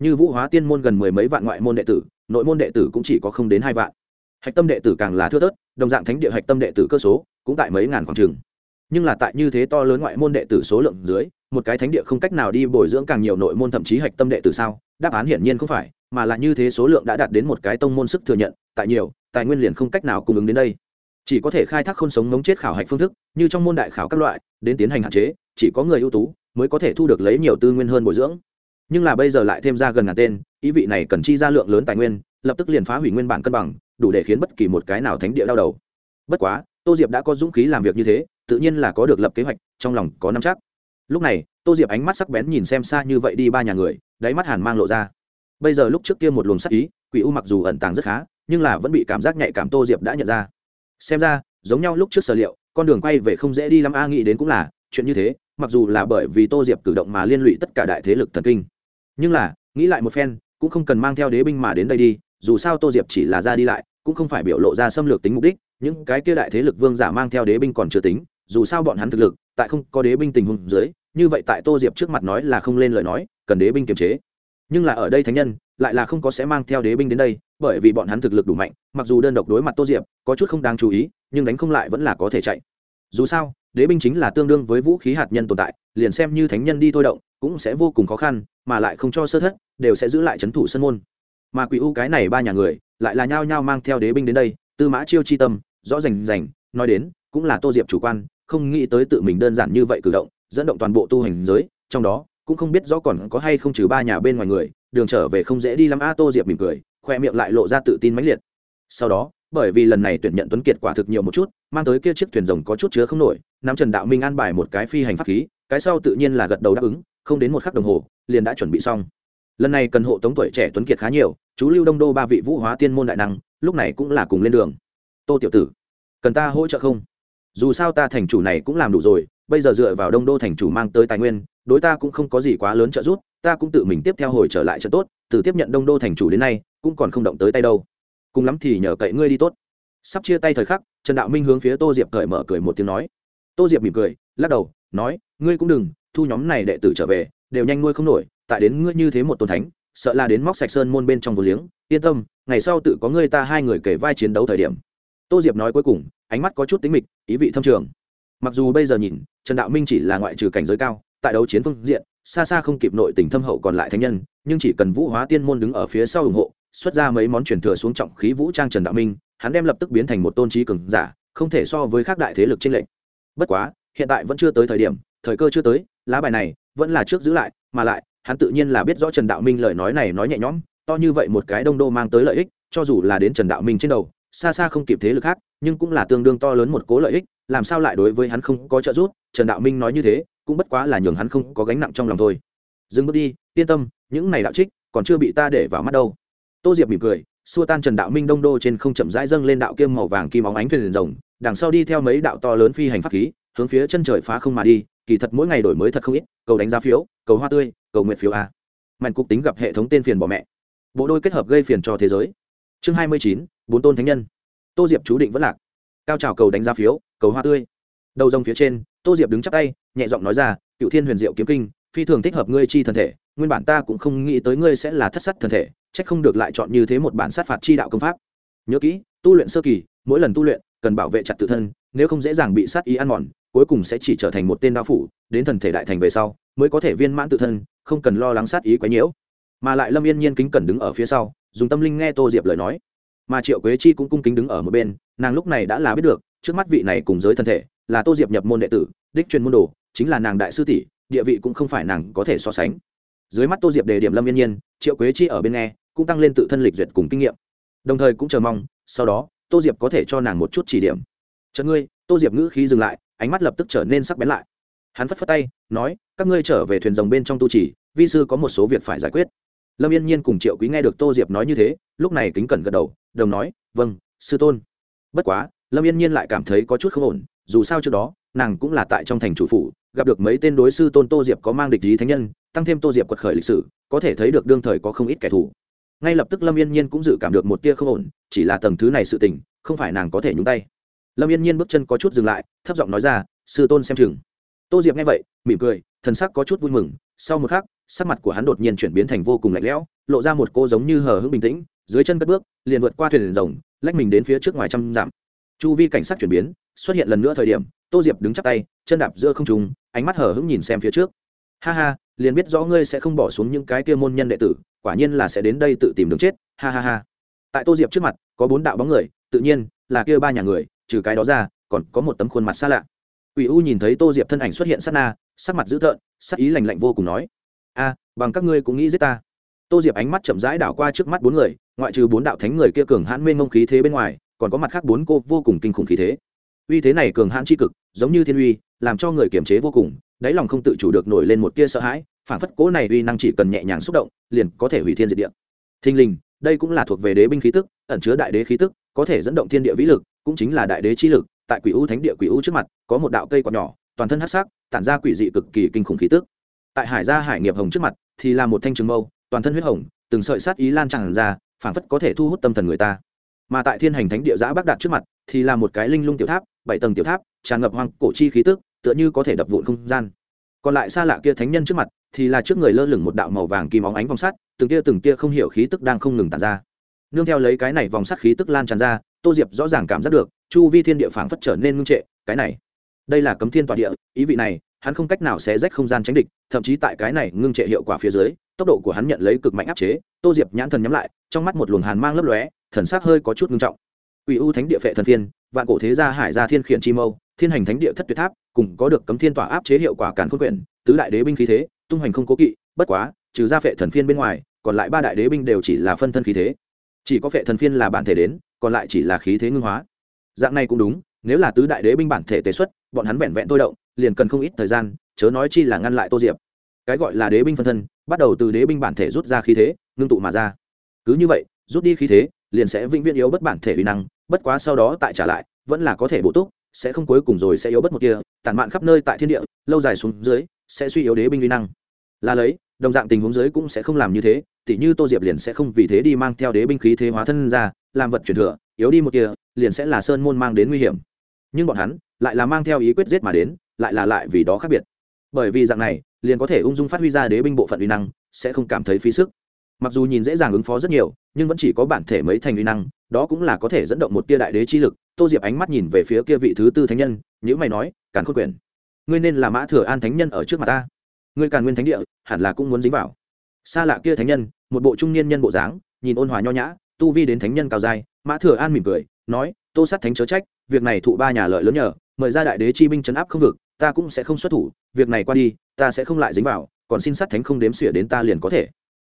Như vũ hóa tiên môn gần mười mấy vạn ngoại môn đệ tử, nội môn đệ tử cũng chỉ có không đến hai vạn. Hạch tâm đệ tử càng là thưa thớt, đồng dạng thánh địa hạch tâm đệ tử cơ số cũng tại mấy ngàn khoảng trường nhưng là tại như thế to lớn ngoại môn đệ tử số lượng dưới, một cái thánh địa không cách nào đi bồi dưỡng càng nhiều nội môn thậm chí hạch tâm đệ tử sao? Đáp án hiển nhiên không phải, mà là như thế số lượng đã đạt đến một cái tông môn sức thừa nhận, tại nhiều, tài nguyên liền không cách nào cung ứng đến đây. Chỉ có thể khai thác không sống ngống chết khảo hạch phương thức, như trong môn đại khảo các loại, đến tiến hành hạn chế chỉ có người ưu tú mới có thể thu được lấy nhiều tư nguyên hơn bồi dưỡng. Nhưng là bây giờ lại thêm ra gần ngàn tên, ý vị này cần chi ra lượng lớn tài nguyên, lập tức liền phá hủy nguyên bản cân bằng, đủ để khiến bất kỳ một cái nào thánh địa đau đầu. Bất quá, tô diệp đã có dũng khí làm việc như thế, tự nhiên là có được lập kế hoạch, trong lòng có năm chắc. Lúc này, tô diệp ánh mắt sắc bén nhìn xem xa như vậy đi ba nhà người, đáy mắt hàn mang lộ ra. Bây giờ lúc trước kia một luồng sắc ý, quỷ u mặc dù ẩn tàng rất khá, nhưng là vẫn bị cảm giác nhạy cảm tô diệp đã nhận ra. Xem ra, giống nhau lúc trước sở liệu, con đường quay về không dễ đi lắm, a, nghĩ đến cũng là chuyện như thế mặc dù là bởi vì tô diệp cử động mà liên lụy tất cả đại thế lực thần kinh. Nhưng là, nghĩ lại một phen, cũng không cần mang theo đế binh mà đến đây đi, dù sao tô diệp chỉ là ra đi lại, cũng không phải biểu lộ ra xâm lược tính mục đích, những cái kia đại thế lực vương giả mang theo đế binh còn chưa tính, dù sao bọn hắn thực lực, tại không có đế binh tình huống dưới, như vậy tại tô diệp trước mặt nói là không lên lời nói, cần đế binh kiềm chế. Nhưng là ở đây thánh nhân, lại là không có sẽ mang theo đế binh đến đây, bởi vì bọn hắn thực lực đủ mạnh, mặc dù đơn độc đối mặt tô diệp, có chút không đáng chú ý, nhưng đánh không lại vẫn là có thể chạy. Dù sao đế binh chính là tương đương với vũ khí hạt nhân tồn tại, liền xem như thánh nhân đi thôi động, cũng sẽ vô cùng khó khăn, mà lại không cho sơ thất, đều sẽ giữ lại c h ấ n thủ sân môn. Mà quỷ u cái này ba nhà người, lại là nhao nhao mang theo đế binh đến đây, tư mã chiêu chi tâm, rõ rành rành, nói đến, cũng là tô diệp chủ quan, không nghĩ tới tự mình đơn giản như vậy cử động, dẫn động toàn bộ tu hành giới, trong đó, cũng không biết rõ còn có hay không trừ ba nhà bên ngoài người, đường trở về không dễ đi lắm. A, tô diệp mỉm cười, khoe miệng lại lộ ra tự tin mãnh liệt. Sau đó bởi vì lần này tuyển nhận tuấn kiệt quả thực nhiều một chút, mang tới kia chiếc thuyền rồng có chút chứa không nổi, nắm trần đạo minh an bài một cái phi hành pháp khí, cái sau tự nhiên là gật đầu đáp ứng, không đến một khắc đồng hồ, liền đã chuẩn bị xong. Lần này cần hộ tống tuổi trẻ tuấn kiệt khá nhiều, chú lưu đông đô ba vị vũ hóa tiên môn đại năng, lúc này cũng là cùng lên đường. Tô tiểu tử, cần ta hỗ trợ không? Dù sao ta thành chủ này cũng làm đủ rồi, bây giờ dựa vào đông đô thành chủ mang tới tài nguyên, đối ta cũng không có gì quá lớn trợ giúp, ta cũng tự mình tiếp theo hồi trở lại trợ tốt, từ tiếp nhận đông đô thành chủ đến nay, cũng còn không động tới tay đâu cùng lắm thì nhờ cậy ngươi đi tốt. Sắp chia tay thời khắc, trần đạo minh hướng phía tô diệp cởi mở cười một tiếng nói. Tô diệp mỉm cười, lắc đầu, nói, ngươi cũng đừng, thu nhóm này đệ tử trở về, đều nhanh nuôi không nổi, tại đến ngươi như thế một tôn thánh, sợ là đến móc sạch sơn môn bên trong vô liếng. Yên tâm, ngày sau tự có ngươi ta hai người kể vai chiến đấu thời điểm. Tô diệp nói cuối cùng, ánh mắt có chút tính mịch, ý vị thâm trường. Mặc dù bây giờ nhìn, trần đạo minh chỉ là ngoại trừ cảnh giới cao, tại đấu chiến phương diện, xa xa không kịp nội tình thâm hậu còn lại thánh nhân, nhưng chỉ cần vũ hóa tiên môn đứng ở phía sau ủng hộ xuất ra mấy món truyền thừa xuống trọng khí vũ trang trần đạo minh, hắn đem lập tức biến thành một tôn trí cường giả, không thể so với các đại thế lực trên lệnh bất quá, hiện tại vẫn chưa tới thời điểm, thời cơ chưa tới, lá bài này vẫn là trước giữ lại, mà lại, hắn tự nhiên là biết rõ trần đạo minh lời nói này nói nhẹ nhõm, to như vậy một cái đông đô mang tới lợi ích, cho dù là đến trần đạo minh trên đầu, xa xa không kịp thế lực khác, nhưng cũng là tương đương to lớn một cố lợi ích, làm sao lại đối với hắn không có trợ giúp, trần đạo minh nói như thế, cũng bất quá là nhường hắn không có gánh nặng trong lòng thôi. Dừng bước đi, yên tâm, những này đạo trích còn chưa bị ta để vào mắt đâu tô diệp mỉm cười, xua tan trần đạo minh đông đô trên không chậm rãi dâng lên đạo kiêm màu vàng kim óng ánh thuyền rồng, đằng sau đi theo mấy đạo to lớn phi hành pháp khí, hướng phía chân trời phá không mà đi, kỳ thật mỗi ngày đổi mới thật không ít, cầu đánh giá phiếu, cầu hoa tươi, cầu nguyện phiếu a. Mạnh cục tính gặp hệ thống tên phiền bỏ mẹ. Bộ đôi kết hợp gây phiền cho thế giới. Chương hai mươi chín, bốn tôn thánh nhân. Tô diệp chú định vẫn lạc. Cao trào cầu đánh giá phiếu, cầu hoa tươi. Đầu rồng phía trên, tô diệp đứng chắp tay, nhẹ giọng nói ra, cựu thiên huyền diệu kiếm kinh, phi thường thích hợp ngươi chi thân thể nguyên bản ta cũng không nghĩ tới ngươi sẽ là thất sát thần thể trách không được lại chọn như thế một bản sát phạt chi đạo công pháp. Nhớ kỹ, tu luyện sơ kỳ, mỗi lần tu luyện, cần bảo vệ chặt tự thân, nếu không dễ dàng bị sát ý ăn mòn, cuối cùng sẽ chỉ trở thành một tên đao phủ, đến thần thể đại thành về sau, mới có thể viên mãn tự thân, không cần lo lắng sát ý quấy nhiễu. Mà lại lâm yên nhiên kính cẩn đứng ở phía sau, dùng tâm linh nghe tô diệp lời nói. Mà triệu quế chi cũng cung kính đứng ở một bên, nàng lúc này đã là biết được, trước mắt vị này cùng giới thân thể, là tô diệp nhập môn đệ tử, đích truyền môn đồ, chính là nàng đại sư tỷ, địa vị cũng không phải nàng có thể so sánh dưới mắt tô diệp đề điểm lâm yên nhiên triệu quế chi ở bên nghe cũng tăng lên tự thân lịch duyệt cùng kinh nghiệm đồng thời cũng chờ mong sau đó tô diệp có thể cho nàng một chút chỉ điểm chợt ngươi tô diệp ngữ khí dừng lại ánh mắt lập tức trở nên sắc bén lại hắn phất phất tay nói các ngươi trở về thuyền rồng bên trong tu trì vi sư có một số việc phải giải quyết lâm yên nhiên cùng triệu quý nghe được tô diệp nói như thế lúc này kính cẩn gật đầu đồng nói vâng sư tôn bất quá lâm yên nhiên lại cảm thấy có chút không ổn dù sao trước đó nàng cũng là tại trong thành chủ phủ gặp được mấy tên đối sư tôn tô diệp có mang địch lý thánh nhân tăng thêm tô diệp quật khởi lịch sử, có thể thấy được đương thời có không ít kẻ thù. Ngay lập tức lâm yên nhiên cũng dự cảm được một tia không ổn, chỉ là tầng thứ này sự tình, không phải nàng có thể nhúng tay. Lâm yên nhiên bước chân có chút dừng lại, thấp giọng nói ra, sư tôn xem chừng. Tô diệp nghe vậy, mỉm cười, thần sắc có chút vui mừng, sau một khắc, sắc mặt của hắn đột nhiên chuyển biến thành vô cùng lạnh lẽo, lộ ra một cô giống như hờ hững bình tĩnh, dưới chân cất bước, liền vượt qua thuyền rồng, lách mình đến phía trước ngoài trăm dặm. Chu vi cảnh sát chuyển biến, xuất hiện lần nữa thời điểm, tô diệp đứng chắp tay, chân đạp giữa không trùng ánh mắt hờ hững nhìn xem phía trước ha ha liền biết rõ ngươi sẽ không bỏ xuống những cái kia môn nhân đệ tử quả nhiên là sẽ đến đây tự tìm đường chết ha ha ha tại tô diệp trước mặt có bốn đạo bóng người tự nhiên là kia ba nhà người trừ cái đó ra còn có một tấm khuôn mặt xa lạ ủy U nhìn thấy Tô Diệp thân ảnh xuất hiện sát na, sắc mặt dữ tợn, sắc ý lạnh lạnh vô cùng nói: "A, bằng các ngươi cũng nghĩ giết ta." Tô Diệp ánh mắt chậm rãi đảo qua trước mắt bốn người, ngoại trừ bốn đạo thánh người kia cường hãn mênh mông khí thế bên ngoài, còn có mặt khác bốn cô vô cùng kinh khủng khí thế. Uy thế này cường hãn chi cực, giống như thiên uy, làm cho người kiềm chế vô cùng, đáy lòng không tự chủ được nổi lên một tia sợ hãi, phản phất cố này uy năng chỉ cần nhẹ nhàng xúc động, liền có thể hủy thiên diệt địa. Thinh linh, đây cũng là thuộc về đế binh khí tức, ẩn chứa đại đế khí tức, có thể dẫn động thiên địa vĩ lực, cũng chính là đại đế chi lực, tại quỷ u thánh địa quỷ u trước mặt có một đạo cây quạt nhỏ toàn thân hắc sắc tản ra quỷ dị cực kỳ kinh khủng khí tức tại hải gia hải nghiệp hồng trước mặt thì là một thanh trường mâu toàn thân huyết hồng từng sợi sát ý lan tràn ra phảng phất có thể thu hút tâm thần người ta mà tại thiên hành thánh địa giã bắc đạt trước mặt thì là một cái linh lung tiểu tháp bảy tầng tiểu tháp tràn ngập hoang cổ chi khí tức tựa như có thể đập vụn không gian. Còn lại xa lạ kia thánh nhân trước mặt, thì là trước người lơ lửng một đạo màu vàng kim óng ánh vòng sắt, từng tia từng tia không hiểu khí tức đang không ngừng tàn ra. Nương theo lấy cái này vòng sắt khí tức lan tràn ra, tô diệp rõ ràng cảm giác được, chu vi thiên địa phảng phất trở nên ngưng trệ, cái này, đây là cấm thiên tọa địa, ý vị này, hắn không cách nào sẽ rách không gian tránh địch, thậm chí tại cái này ngưng trệ hiệu quả phía dưới, tốc độ của hắn nhận lấy cực mạnh áp chế, tô diệp nhãn thần nhắm lại, trong mắt một luồng hàn mang lấp lóe, thần sắc hơi có chút ngưng trọng. Ủy u thánh địa phệ thần thiên, vạn cổ thế gia hải gia thiên khiển chi mâu thiên hành thánh địa thất tuyệt tháp, cùng có được cấm thiên tỏa áp chế hiệu quả cản khôn quyển, tứ đại đế binh khí thế, tung hoành không cố kỵ, bất quá, trừ ra phệ thần phiên bên ngoài, còn lại ba đại đế binh đều chỉ là phân thân khí thế. Chỉ có phệ thần phiên là bản thể đến, còn lại chỉ là khí thế ngưng hóa. Dạng này cũng đúng, nếu là tứ đại đế binh bản thể tế xuất, bọn hắn vẹn vẹn thôi động, liền cần không ít thời gian, chớ nói chi là ngăn lại tô diệp. Cái gọi là đế binh phân thân, bắt đầu từ đế binh bản thể rút ra khí thế, ngưng tụ mà ra. Cứ như vậy, rút đi khí thế, liền sẽ vĩnh viễn yếu bất bản thể uy năng, bất quá sau đó tại trả lại, vẫn là có thể bổ túc sẽ không cuối cùng rồi sẽ yếu bất một kia, tản mạn khắp nơi tại thiên địa, lâu dài xuống dưới, sẽ suy yếu đế binh uy năng. Là lấy, đồng dạng tình huống dưới cũng sẽ không làm như thế, tỉ như tô diệp liền sẽ không vì thế đi mang theo đế binh khí thế hóa thân ra, làm vật chuyển thừa, yếu đi một kia, liền sẽ là sơn môn mang đến nguy hiểm. Nhưng bọn hắn lại là mang theo ý quyết giết mà đến, lại là lại vì đó khác biệt. Bởi vì dạng này, liền có thể ung dung phát huy ra đế binh bộ phận uy năng, sẽ không cảm thấy phí sức. Mặc dù nhìn dễ dàng ứng phó rất nhiều, nhưng vẫn chỉ có bản thể mấy thành uy năng, đó cũng là có thể dẫn động một tia đại đế chi lực tô diệp ánh mắt nhìn về phía kia vị thứ tư thánh nhân nhữ mày nói, càn khôn quyển ngươi nên là mã thừa an thánh nhân ở trước mặt ta. Ngươi càn nguyên thánh địa, hẳn là cũng muốn dính vào. Xa lạ kia thánh nhân, một bộ trung niên nhân bộ dáng, nhìn ôn hòa nho nhã, tu vi đến thánh nhân cao dài mã thừa an mỉm cười, nói, tô sát thánh chớ trách, việc này thụ ba nhà lợi lớn nhờ, mời ra đại đế chi binh chấn áp không vực, ta cũng sẽ không xuất thủ, việc này qua đi, ta sẽ không lại dính vào, còn xin sát thánh không đếm xỉa đến ta liền có thể.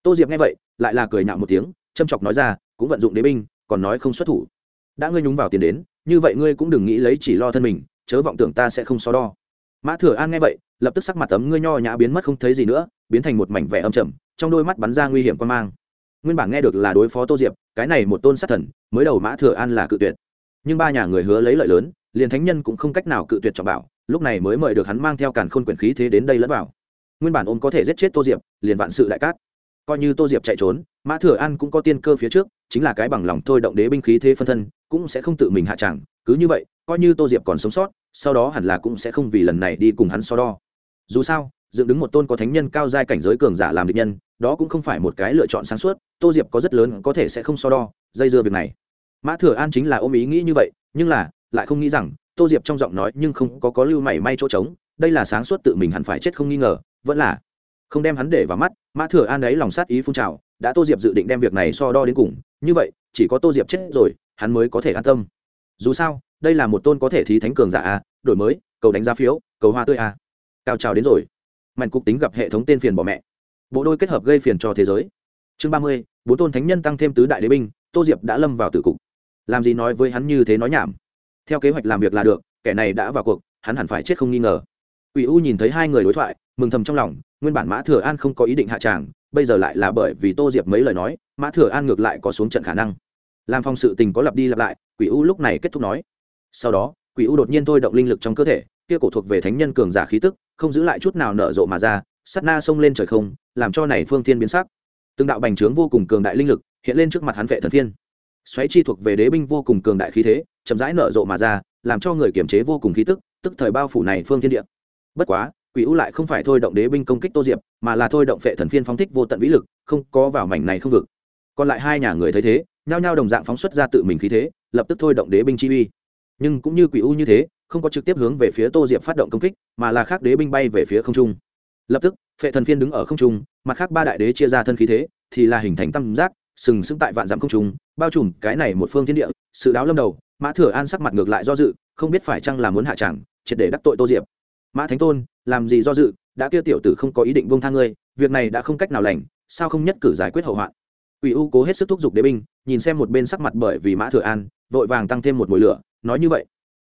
Tô diệp nghe vậy, lại là cười nhạo một tiếng, châm chọc nói ra, cũng vận dụng đế binh, còn nói không xuất thủ. Đã ngươi nhúng vào tiền đến như vậy ngươi cũng đừng nghĩ lấy chỉ lo thân mình, chớ vọng tưởng ta sẽ không so đo. Mã thừa an nghe vậy, lập tức sắc mặt tấm ngươi nho nhã biến mất không thấy gì nữa, biến thành một mảnh vẻ âm trầm, trong đôi mắt bắn ra nguy hiểm quan mang. Nguyên bản nghe được là đối phó tô diệp, cái này một tôn sát thần, mới đầu mã thừa an là cự tuyệt. Nhưng ba nhà người hứa lấy lợi lớn, liền thánh nhân cũng không cách nào cự tuyệt trọng bảo, lúc này mới mời được hắn mang theo càn khôn quyển khí thế đến đây lẫn vào. Nguyên bản ôm có thể giết chết tô diệp, liền vạn sự đại cát. Coi như tô diệp chạy trốn, mã thừa an cũng có tiên cơ phía trước, chính là cái bằng lòng thôi động đế binh khí thế phân thân cũng sẽ không tự mình hạ chẳng, cứ như vậy, coi như tô diệp còn sống sót, sau đó hẳn là cũng sẽ không vì lần này đi cùng hắn so đo. Dù sao, dựng đứng một tôn có thánh nhân cao giai cảnh giới cường giả làm địch nhân, đó cũng không phải một cái lựa chọn sáng suốt, tô diệp có rất lớn có thể sẽ không so đo, dây dưa việc này. Mã thừa an chính là ôm ý nghĩ như vậy, nhưng là, lại không nghĩ rằng, tô diệp trong giọng nói nhưng không có có lưu mảy may chỗ trống, đây là sáng suốt tự mình hẳn phải chết không nghi ngờ, vẫn là không đem hắn để vào mắt. Mã thừa an ấy lòng sát ý phun trào, đã tô diệp dự định đem việc này so đo đến cùng, như vậy chỉ có tô diệp chết rồi, hắn mới có thể an tâm. Dù sao, đây là một tôn có thể thí thánh cường giả a, đổi mới, cầu đánh giá phiếu, cầu hoa tươi a. Cao trào đến rồi. Mạnh cục tính gặp hệ thống tên phiền bỏ mẹ. Bộ đôi kết hợp gây phiền cho thế giới. Chương ba mươi, bốn tôn thánh nhân tăng thêm tứ đại đế binh, tô diệp đã lâm vào tử cục. Làm gì nói với hắn như thế nói nhảm. Theo kế hoạch làm việc là được, kẻ này đã vào cuộc, hắn hẳn phải chết không nghi ngờ. Ủy u nhìn thấy hai người đối thoại, mừng thầm trong lòng, nguyên bản mã thừa an không có ý định hạ tràng bây giờ lại là bởi vì tô diệp mấy lời nói, mã thừa an ngược lại có xuống trận khả năng. Làm phong sự tình có lặp đi lặp lại, quỷ u lúc này kết thúc nói. Sau đó, quỷ u đột nhiên thôi động linh lực trong cơ thể, kia cổ thuộc về thánh nhân cường giả khí tức, không giữ lại chút nào nở rộ mà ra sắt na xông lên trời không, làm cho này phương thiên biến sắc. Từng đạo bành trướng vô cùng cường đại linh lực hiện lên trước mặt hắn vệ thần thiên. Xoáy chi thuộc về đế binh vô cùng cường đại khí thế, chậm rãi nở rộ mà ra, làm cho người kiểm chế vô cùng khí tức tức thời bao phủ này phương thiên địa. Bất quá quỷ u lại không phải thôi động đế binh công kích tô diệp, mà là thôi động phệ thần phiên phóng thích vô tận vĩ lực, không có vào mảnh này không vực. Còn lại hai nhà người thấy thế, nhao nhao đồng dạng phóng xuất ra tự mình khí thế, lập tức thôi động đế binh chi uy. Nhưng cũng như quỷ u như thế, không có trực tiếp hướng về phía tô diệp phát động công kích, mà là khác đế binh bay về phía không trung. Lập tức, phệ thần phiên đứng ở không trung, mặt khác ba đại đế chia ra thân khí thế, thì là hình thành tam giác, sừng sững tại vạn dặm không trung, bao trùm cái này một phương thiên địa, sự đáo lâm đầu, mã thừa an sắc mặt ngược lại do dự, không biết phải chăng là muốn hạ tràng triệt để đắc tội tô diệp mã thánh tôn làm gì do dự đã kia tiểu tử không có ý định buông tha ngươi việc này đã không cách nào lành sao không nhất cử giải quyết hậu hoạn Quỷ U cố hết sức thúc giục đế binh, nhìn xem một bên sắc mặt bởi vì Mã Thừa An, vội vàng tăng thêm một mùi lửa, nói như vậy.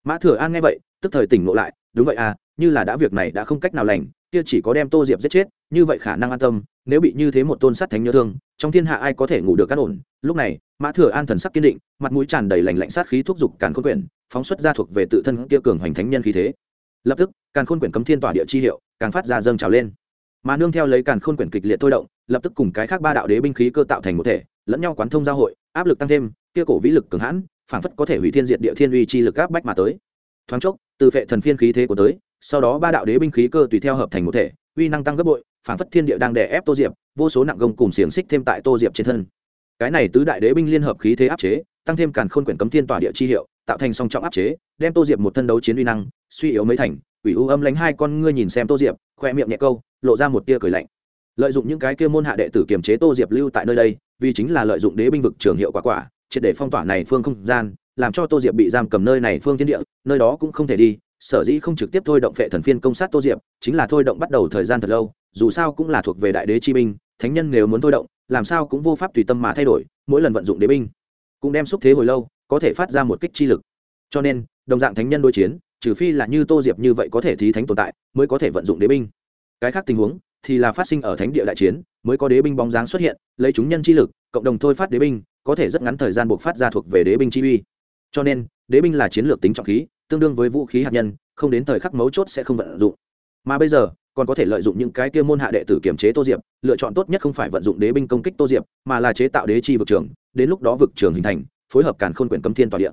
Mã Thừa An nghe vậy, tức thời tỉnh ngộ lại, đúng vậy à, như là đã việc này đã không cách nào lành, kia chỉ có đem Tô Diệp giết chết, như vậy khả năng an tâm, nếu bị như thế một tôn sát thánh nhớ thương, trong thiên hạ ai có thể ngủ được an ổn. Lúc này, Mã Thừa An thần sắc kiên định, mặt mũi tràn đầy lạnh lạnh sát khí thúc giục càn khôn quyển, phóng xuất ra thuộc về tự thân kia cường hoành thánh nhân khí thế lập tức, càn khôn quyển cấm thiên tỏa địa chi hiệu, càng phát ra dâng trào lên. Mà nương theo lấy càn khôn quyển kịch liệt thôi động, lập tức cùng cái khác ba đạo đế binh khí cơ tạo thành một thể, lẫn nhau quán thông giao hội, áp lực tăng thêm, kia cổ vĩ lực cường hãn, phảng phất có thể hủy thiên diệt địa thiên uy chi lực áp bách mà tới. Thoáng chốc, từ phệ thần phiên khí thế của tới, sau đó ba đạo đế binh khí cơ tùy theo hợp thành một thể, uy năng tăng gấp bội, phảng phất thiên địa đang đè ép tô diệp, vô số nặng gông cùng xiềng xích thêm tại tô diệp trên thân. Cái này tứ đại đế binh liên hợp khí thế áp chế, tăng thêm càn khôn quyển cấm thiên tỏa địa chi hiệu, tạo thành song trọng áp chế đem tô diệp một thân đấu chiến uy năng, suy yếu mấy thành, ủy u âm lánh hai con ngươi nhìn xem tô diệp, khoe miệng nhẹ câu, lộ ra một tia cười lạnh. Lợi dụng những cái kia môn hạ đệ tử kiềm chế tô diệp lưu tại nơi đây, vì chính là lợi dụng đế binh vực trường hiệu quả quả, triệt để phong tỏa này phương không gian, làm cho tô diệp bị giam cầm nơi này phương thiên địa, nơi đó cũng không thể đi, sở dĩ không trực tiếp thôi động phệ thần phiên công sát tô diệp, chính là thôi động bắt đầu thời gian thật lâu, dù sao cũng là thuộc về đại đế chi binh, thánh nhân nếu muốn thôi động, làm sao cũng vô pháp tùy tâm mà thay đổi, mỗi lần vận dụng đế binh cũng đem xúc thế hồi lâu, có thể phát ra một kích chi lực. Cho nên đồng dạng thánh nhân đối chiến, trừ phi là như tô diệp như vậy có thể thí thánh tồn tại, mới có thể vận dụng đế binh. Cái khác tình huống, thì là phát sinh ở thánh địa đại chiến, mới có đế binh bóng dáng xuất hiện, lấy chúng nhân chi lực, cộng đồng thôi phát đế binh, có thể rất ngắn thời gian buộc phát ra thuộc về đế binh chi uy. Cho nên, đế binh là chiến lược tính trọng khí, tương đương với vũ khí hạt nhân, không đến thời khắc mấu chốt sẽ không vận dụng. Mà bây giờ, còn có thể lợi dụng những cái kia môn hạ đệ tử kiểm chế tô diệp, lựa chọn tốt nhất không phải vận dụng đế binh công kích tô diệp, mà là chế tạo đế chi vực trường đến lúc đó vực trường hình thành, phối hợp càn khôn quyển cấm thiên tòa địa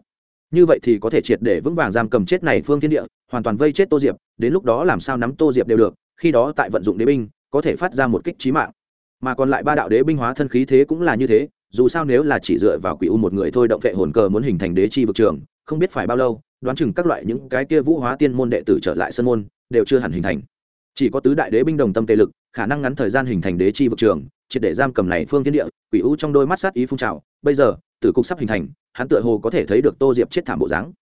như vậy thì có thể triệt để vững vàng giam cầm chết này phương thiên địa, hoàn toàn vây chết tô diệp, đến lúc đó làm sao nắm tô diệp đều được, khi đó tại vận dụng đế binh, có thể phát ra một kích trí mạng. Mà còn lại ba đạo đế binh hóa thân khí thế cũng là như thế, dù sao nếu là chỉ dựa vào quỷ u một người thôi động vệ hồn cờ muốn hình thành đế chi vực trường, không biết phải bao lâu, đoán chừng các loại những cái kia vũ hóa tiên môn đệ tử trở lại sân môn, đều chưa hẳn hình thành. Chỉ có tứ đại đế binh đồng tâm tề lực, khả năng ngắn thời gian hình thành đế chi vực trường, triệt để giam cầm này phương thiên địa, quỷ u trong đôi mắt sát ý phun trào. Bây giờ tử cục sắp hình thành, hắn tựa hồ có thể thấy được tô diệp chết thảm bộ dáng.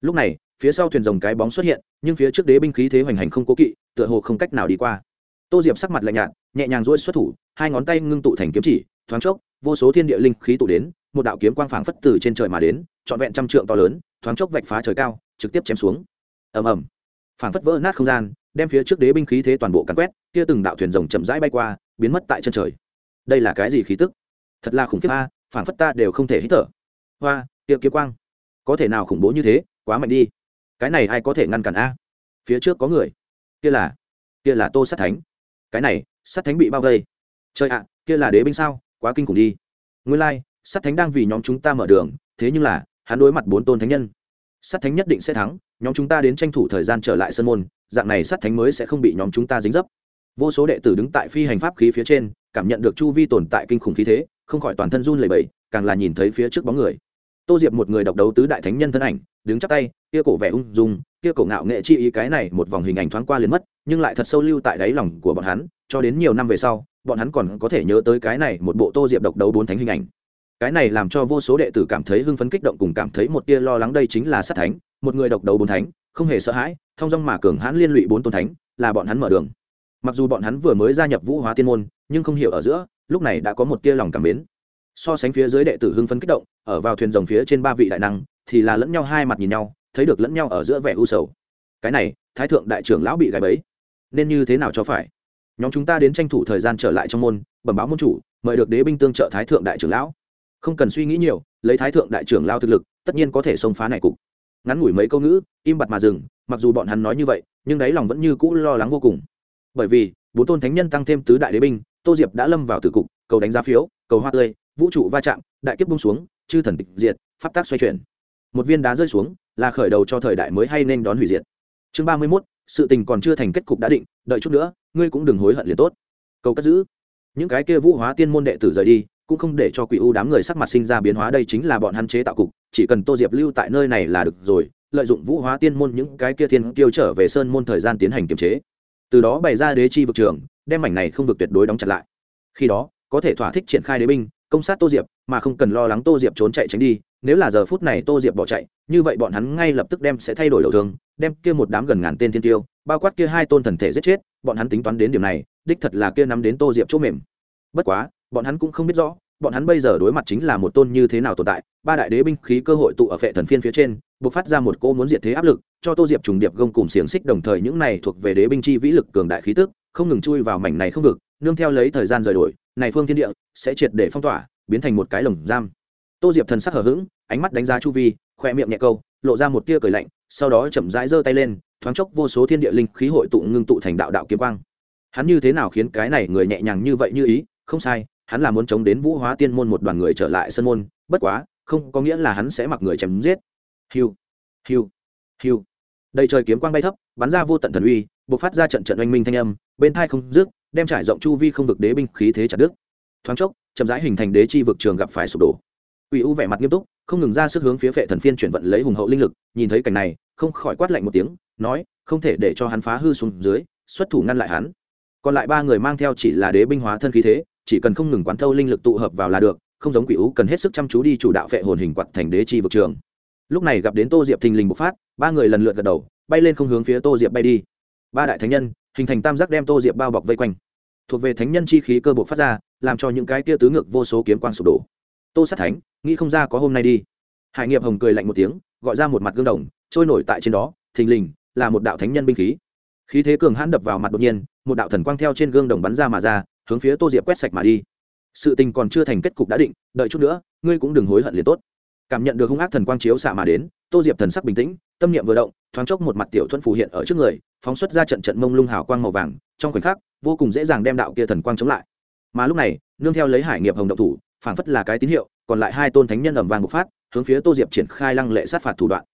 Lúc này, phía sau thuyền rồng cái bóng xuất hiện, nhưng phía trước đế binh khí thế hoành hành không cố kỵ, tựa hồ không cách nào đi qua. Tô diệp sắc mặt lạnh nhạt, nhẹ nhàng rỗi xuất thủ, hai ngón tay ngưng tụ thành kiếm chỉ, thoáng chốc, vô số thiên địa linh khí tụ đến, một đạo kiếm quang phảng phất từ trên trời mà đến, trọn vẹn trăm trượng to lớn, thoáng chốc vạch phá trời cao, trực tiếp chém xuống. Ầm ầm. Phảng phất vỡ nát không gian, đem phía trước đế binh khí thế toàn bộ cắn quét, kia từng đạo thuyền rồng chậm rãi bay qua, biến mất tại chân trời. Đây là cái gì khí tức? Thật là khủng khiếp a phảng phất ta đều không thể hít thở. Hoa tiệm kiếm quang có thể nào khủng bố như thế? Quá mạnh đi. Cái này ai có thể ngăn cản a? Phía trước có người. Kia là kia là tô sát thánh. Cái này sát thánh bị bao vây. Trời ạ kia là đế binh sao? Quá kinh khủng đi. Nguyên lai、like, sát thánh đang vì nhóm chúng ta mở đường thế nhưng là hắn đối mặt bốn tôn thánh nhân. Sát thánh nhất định sẽ thắng nhóm chúng ta đến tranh thủ thời gian trở lại sân môn dạng này sát thánh mới sẽ không bị nhóm chúng ta dính dấp. Vô số đệ tử đứng tại phi hành pháp khí phía trên cảm nhận được chu vi tồn tại kinh khủng khí thế không khỏi toàn thân run lẩy bẩy, càng là nhìn thấy phía trước bóng người. Tô diệp một người độc đấu tứ đại thánh nhân thân ảnh, đứng chắp tay, kia cổ vẻ ung dung, kia cổ ngạo nghệ chi ý cái này một vòng hình ảnh thoáng qua liền mất, nhưng lại thật sâu lưu tại đáy lòng của bọn hắn, cho đến nhiều năm về sau, bọn hắn còn có thể nhớ tới cái này một bộ tô diệp độc đấu bốn thánh hình ảnh. Cái này làm cho vô số đệ tử cảm thấy hưng phấn kích động cùng cảm thấy một tia lo lắng đây chính là sát thánh, một người độc đấu bốn thánh, không hề sợ hãi, thông dong mà cường hãn liên lụy bốn tôn thánh, là bọn hắn mở đường. Mặc dù bọn hắn vừa mới gia nhập vũ hóa tiên môn, nhưng không hiểu ở giữa lúc này đã có một tia lòng cảm mến. So sánh phía dưới đệ tử hưng phấn kích động, ở vào thuyền rồng phía trên ba vị đại năng, thì là lẫn nhau hai mặt nhìn nhau, thấy được lẫn nhau ở giữa vẻ u sầu. Cái này, thái thượng đại trưởng lão bị gài bẫy. Nên như thế nào cho phải? Nhóm chúng ta đến tranh thủ thời gian trở lại trong môn, bẩm báo môn chủ, mời được đế binh tương trợ thái thượng đại trưởng lão. Không cần suy nghĩ nhiều, lấy thái thượng đại trưởng lao thực lực, tất nhiên có thể xông phá này cục. Ngắn ngủi mấy câu ngữ, im bặt mà dừng, mặc dù bọn hắn nói như vậy, nhưng đáy lòng vẫn như cũ lo lắng vô cùng. Bởi vì, bốn tôn thánh nhân tăng thêm tứ đại đế binh tô diệp đã lâm vào tử cục, cầu đánh giá phiếu, cầu hoa tươi, vũ trụ va chạm, đại kiếp bung xuống, chư thần tịch diệt, pháp tác xoay chuyển. Một viên đá rơi xuống, là khởi đầu cho thời đại mới hay nên đón hủy diệt. Chương ba mươi mốt, sự tình còn chưa thành kết cục đã định, đợi chút nữa, ngươi cũng đừng hối hận liền tốt. Cầu cất giữ. Những cái kia vũ hóa tiên môn đệ tử rời đi, cũng không để cho quỷ u đám người sắc mặt sinh ra biến hóa, đây chính là bọn hắn chế tạo cục, chỉ cần tô diệp lưu tại nơi này là được rồi, lợi dụng vũ hóa tiên môn những cái kia thiên kiêu trở về sơn môn thời gian tiến hành kiềm chế từ đó bày ra đế chi vực trường, đem mảnh này không vực tuyệt đối đóng chặt lại. Khi đó, có thể thỏa thích triển khai đế binh, công sát tô diệp, mà không cần lo lắng tô diệp trốn chạy tránh đi, nếu là giờ phút này tô diệp bỏ chạy, như vậy bọn hắn ngay lập tức đem sẽ thay đổi đầu thương, đem kia một đám gần ngàn tên thiên tiêu, bao quát kia hai tôn thần thể giết chết, bọn hắn tính toán đến điểm này, đích thật là kia nắm đến tô diệp chỗ mềm. Bất quá, bọn hắn cũng không biết rõ, bọn hắn bây giờ đối mặt chính là một tôn như thế nào tồn tại, ba đại đế binh khí cơ hội tụ ở phệ thần phiên phía trên buộc phát ra một cô muốn diệt thế áp lực, cho tô diệp trùng điệp gông cùng xiềng xích đồng thời những này thuộc về đế binh chi vĩ lực cường đại khí tức, không ngừng chui vào mảnh này không vực, nương theo lấy thời gian rời đổi, này phương thiên địa sẽ triệt để phong tỏa, biến thành một cái lồng giam. Tô diệp thần sắc hở h ữ g ánh mắt đánh giá chu vi khoe miệng nhẹ câu, lộ ra một tia cười lạnh, sau đó chậm rãi giơ tay lên, thoáng chốc vô số thiên địa linh khí hội tụ ngưng tụ thành đạo đạo kiếm quang. Hắn như thế nào khiến cái này người nhẹ nhàng như vậy như ý? Không sai, hắn là muốn chống đến vũ hóa tiên môn một đoàn người trở lại sân môn, bất quá, không có nghĩa là hắn sẽ mặc người chém giết hiu hiu hiu. Đầy trời kiếm quang bay thấp, bắn ra vô tận thần uy b ộ c phát ra trận trận oanh minh thanh âm, bên thai không rước đem trải rộng chu vi không vực đế binh khí thế chặt đức thoáng chốc, chậm rãi hình thành đế chi vực trường gặp phải sụp đổ. Quỷ u vẻ mặt nghiêm túc, không ngừng ra sức hướng phía phệ thần phiên chuyển vận lấy hùng hậu linh lực, nhìn thấy cảnh này, không khỏi quát lạnh một tiếng, nói, không thể để cho hắn phá hư xuống dưới, xuất thủ ngăn lại hắn. Còn lại ba người mang theo chỉ là đế binh hóa thân khí thế, chỉ cần không ngừng quán thâu linh lực tụ hợp vào là được, không giống quỷ U cần hết sức chăm chú đi chủ đạo phệ hồn hình quật thành đế chi vực trường lúc này gặp đến tô diệp thình lình bộc phát, ba người lần lượt gật đầu, bay lên không hướng phía tô diệp bay đi. Ba đại thánh nhân, hình thành tam giác đem tô diệp bao bọc vây quanh. Thuộc về thánh nhân chi khí cơ bộc phát ra, làm cho những cái kia tứ ngược vô số kiếm quang sụp đổ. Tô sát thánh, nghĩ không ra có hôm nay đi. Hải nghiệp hồng cười lạnh một tiếng, gọi ra một mặt gương đồng, trôi nổi tại trên đó, thình lình, là một đạo thánh nhân binh khí. Khí thế cường hãn đập vào mặt đột nhiên, một đạo thần quang theo trên gương đồng bắn ra mà ra, hướng phía tô diệp quét sạch mà đi. Sự tình còn chưa thành kết cục đã định, đợi chút nữa, ngươi cũng đừng hối hận liền tốt cảm nhận được hung ác thần quang chiếu xạ mà đến, tô diệp thần sắc bình tĩnh, tâm niệm vừa động, thoáng chốc một mặt tiểu thuẫn phù hiện ở trước người, phóng xuất ra trận trận mông lung hào quang màu vàng, trong khoảnh khắc, vô cùng dễ dàng đem đạo kia thần quang chống lại. Mà lúc này, nương theo lấy hải nghiệp hồng động thủ, phảng phất là cái tín hiệu, còn lại hai tôn thánh nhân ẩm vàng bộc phát, hướng phía tô diệp triển khai lăng lệ sát phạt thủ đoạn.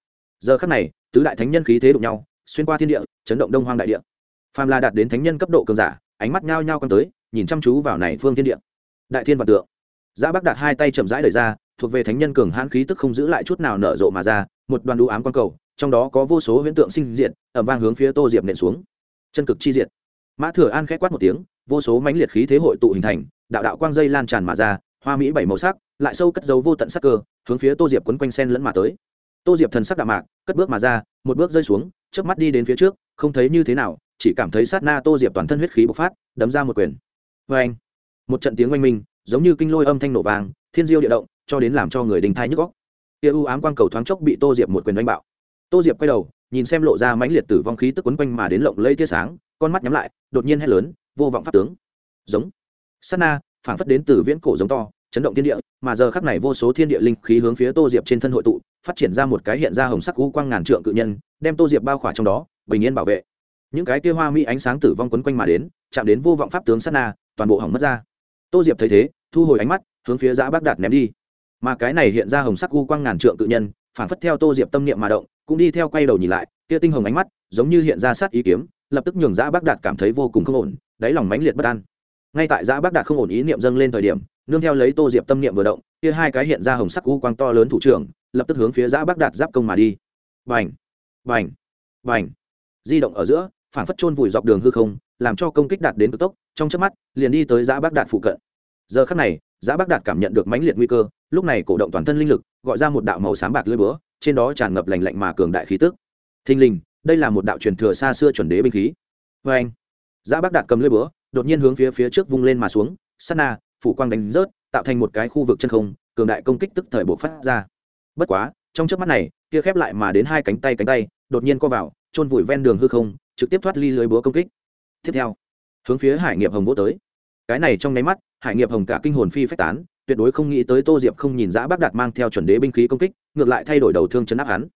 Giờ khắc này, tứ đại thánh nhân khí thế đụng nhau, xuyên qua thiên địa, chấn động đông hoang đại địa. Phàm là đạt đến thánh nhân cấp độ cường giả, ánh mắt nhao nhao quăng tới, nhìn chăm chú vào này phương thiên địa. Đại thiên và tượng. Giá bắc đạt hai tay chậm rãi đẩy ra thuộc về thánh nhân cường hãn khí tức không giữ lại chút nào nở rộ mà ra một đoàn đu ám quang cầu trong đó có vô số huyễn tượng sinh diệt, ầm vang hướng phía tô diệp nện xuống. Chân cực chi diệt. Mã thừa an khẽ quát một tiếng vô số mãnh liệt khí thế hội tụ hình thành đạo đạo quang dây lan tràn mà ra hoa mỹ bảy màu sắc lại sâu cất dấu vô tận sắc cơ hướng phía tô diệp quấn quanh sen lẫn mà tới. Tô diệp thần sắc đạm mạc cất bước mà ra một bước rơi xuống chớp mắt đi đến phía trước không thấy như thế nào chỉ cảm thấy sát na tô diệp toàn thân huyết khí bộc phát đấm ra một quyền. Vê một trận tiếng oanh minh giống như kinh lôi âm thanh nổ vàng thiên diêu địa động, cho đến làm cho người đình thai nhức góc kia u ám quang cầu thoáng chốc bị tô diệp một quyền đánh bạo. Tô diệp quay đầu, nhìn xem lộ ra mãnh liệt tử vong khí tức quấn quanh mà đến lộng lây tia sáng, con mắt nhắm lại, đột nhiên hét lớn, vô vọng pháp tướng. Giống. Sát na, phảng phất đến từ viễn cổ giống to, chấn động thiên địa, mà giờ khắc này vô số thiên địa linh khí hướng phía tô diệp trên thân hội tụ, phát triển ra một cái hiện ra hồng sắc u quang ngàn trượng cự nhân, đem tô diệp bao khỏa trong đó, bình yên bảo vệ. Những cái kia hoa mỹ ánh sáng tử vong quấn quanh mà đến, chạm đến vô vọng pháp tướng sát na, toàn bộ hỏng mất ra tô diệp thấy thế, thu hồi ánh mắt, hướng phía giã bác đạt ném đi. Mà cái này hiện ra hồng sắc u quang ngàn trượng cự nhân, phản phất theo tô diệp tâm niệm mà động, cũng đi theo quay đầu nhìn lại, kia tinh hồng ánh mắt, giống như hiện ra sát ý kiếm, lập tức nhường giã bác đạt cảm thấy vô cùng không ổn, đáy lòng mãnh liệt bất an. Ngay tại giã bác đạt không ổn ý niệm dâng lên thời điểm, nương theo lấy tô diệp tâm niệm vừa động, kia hai cái hiện ra hồng sắc u quang to lớn thủ trưởng, lập tức hướng phía giã bác đạt giáp công mà đi. Vành vành vành di động ở giữa, phản phất chôn vùi dọc đường hư không, làm cho công kích đạt đến cực tốc trong chớp mắt, liền đi tới giã bác đạt phụ cận. Giờ khắc này, giã bác đạt cảm nhận được mãnh liệt nguy cơ, lúc này cổ động toàn thân linh lực, gọi ra một đạo màu sáng bạc lưỡi búa, trên đó tràn ngập lành lạnh mà cường đại khí tức. Thình lình, đây là một đạo truyền thừa xa xưa chuẩn đế binh khí. Vê anh, giã bác đạt cầm lưỡi búa, đột nhiên hướng phía phía trước vung lên mà xuống, sát na, phủ quang đánh rớt, tạo thành một cái khu vực chân không, cường đại công kích tức thời bộ phát ra. Bất quá, trong trước mắt này, kia khép lại mà đến hai cánh tay cánh tay, đột nhiên co vào, chôn vùi ven đường hư không, trực tiếp thoát ly lưới búa công kích. Tiếp theo hướng phía hải nghiệp hồng vỗ tới. Cái này trong nháy mắt, hải nghiệp hồng cả kinh hồn phi phách tán, tuyệt đối không nghĩ tới tô diệp không nhìn giã bác đạt mang theo chuẩn đế binh khí công kích, ngược lại thay đổi đầu thương chấn áp hắn.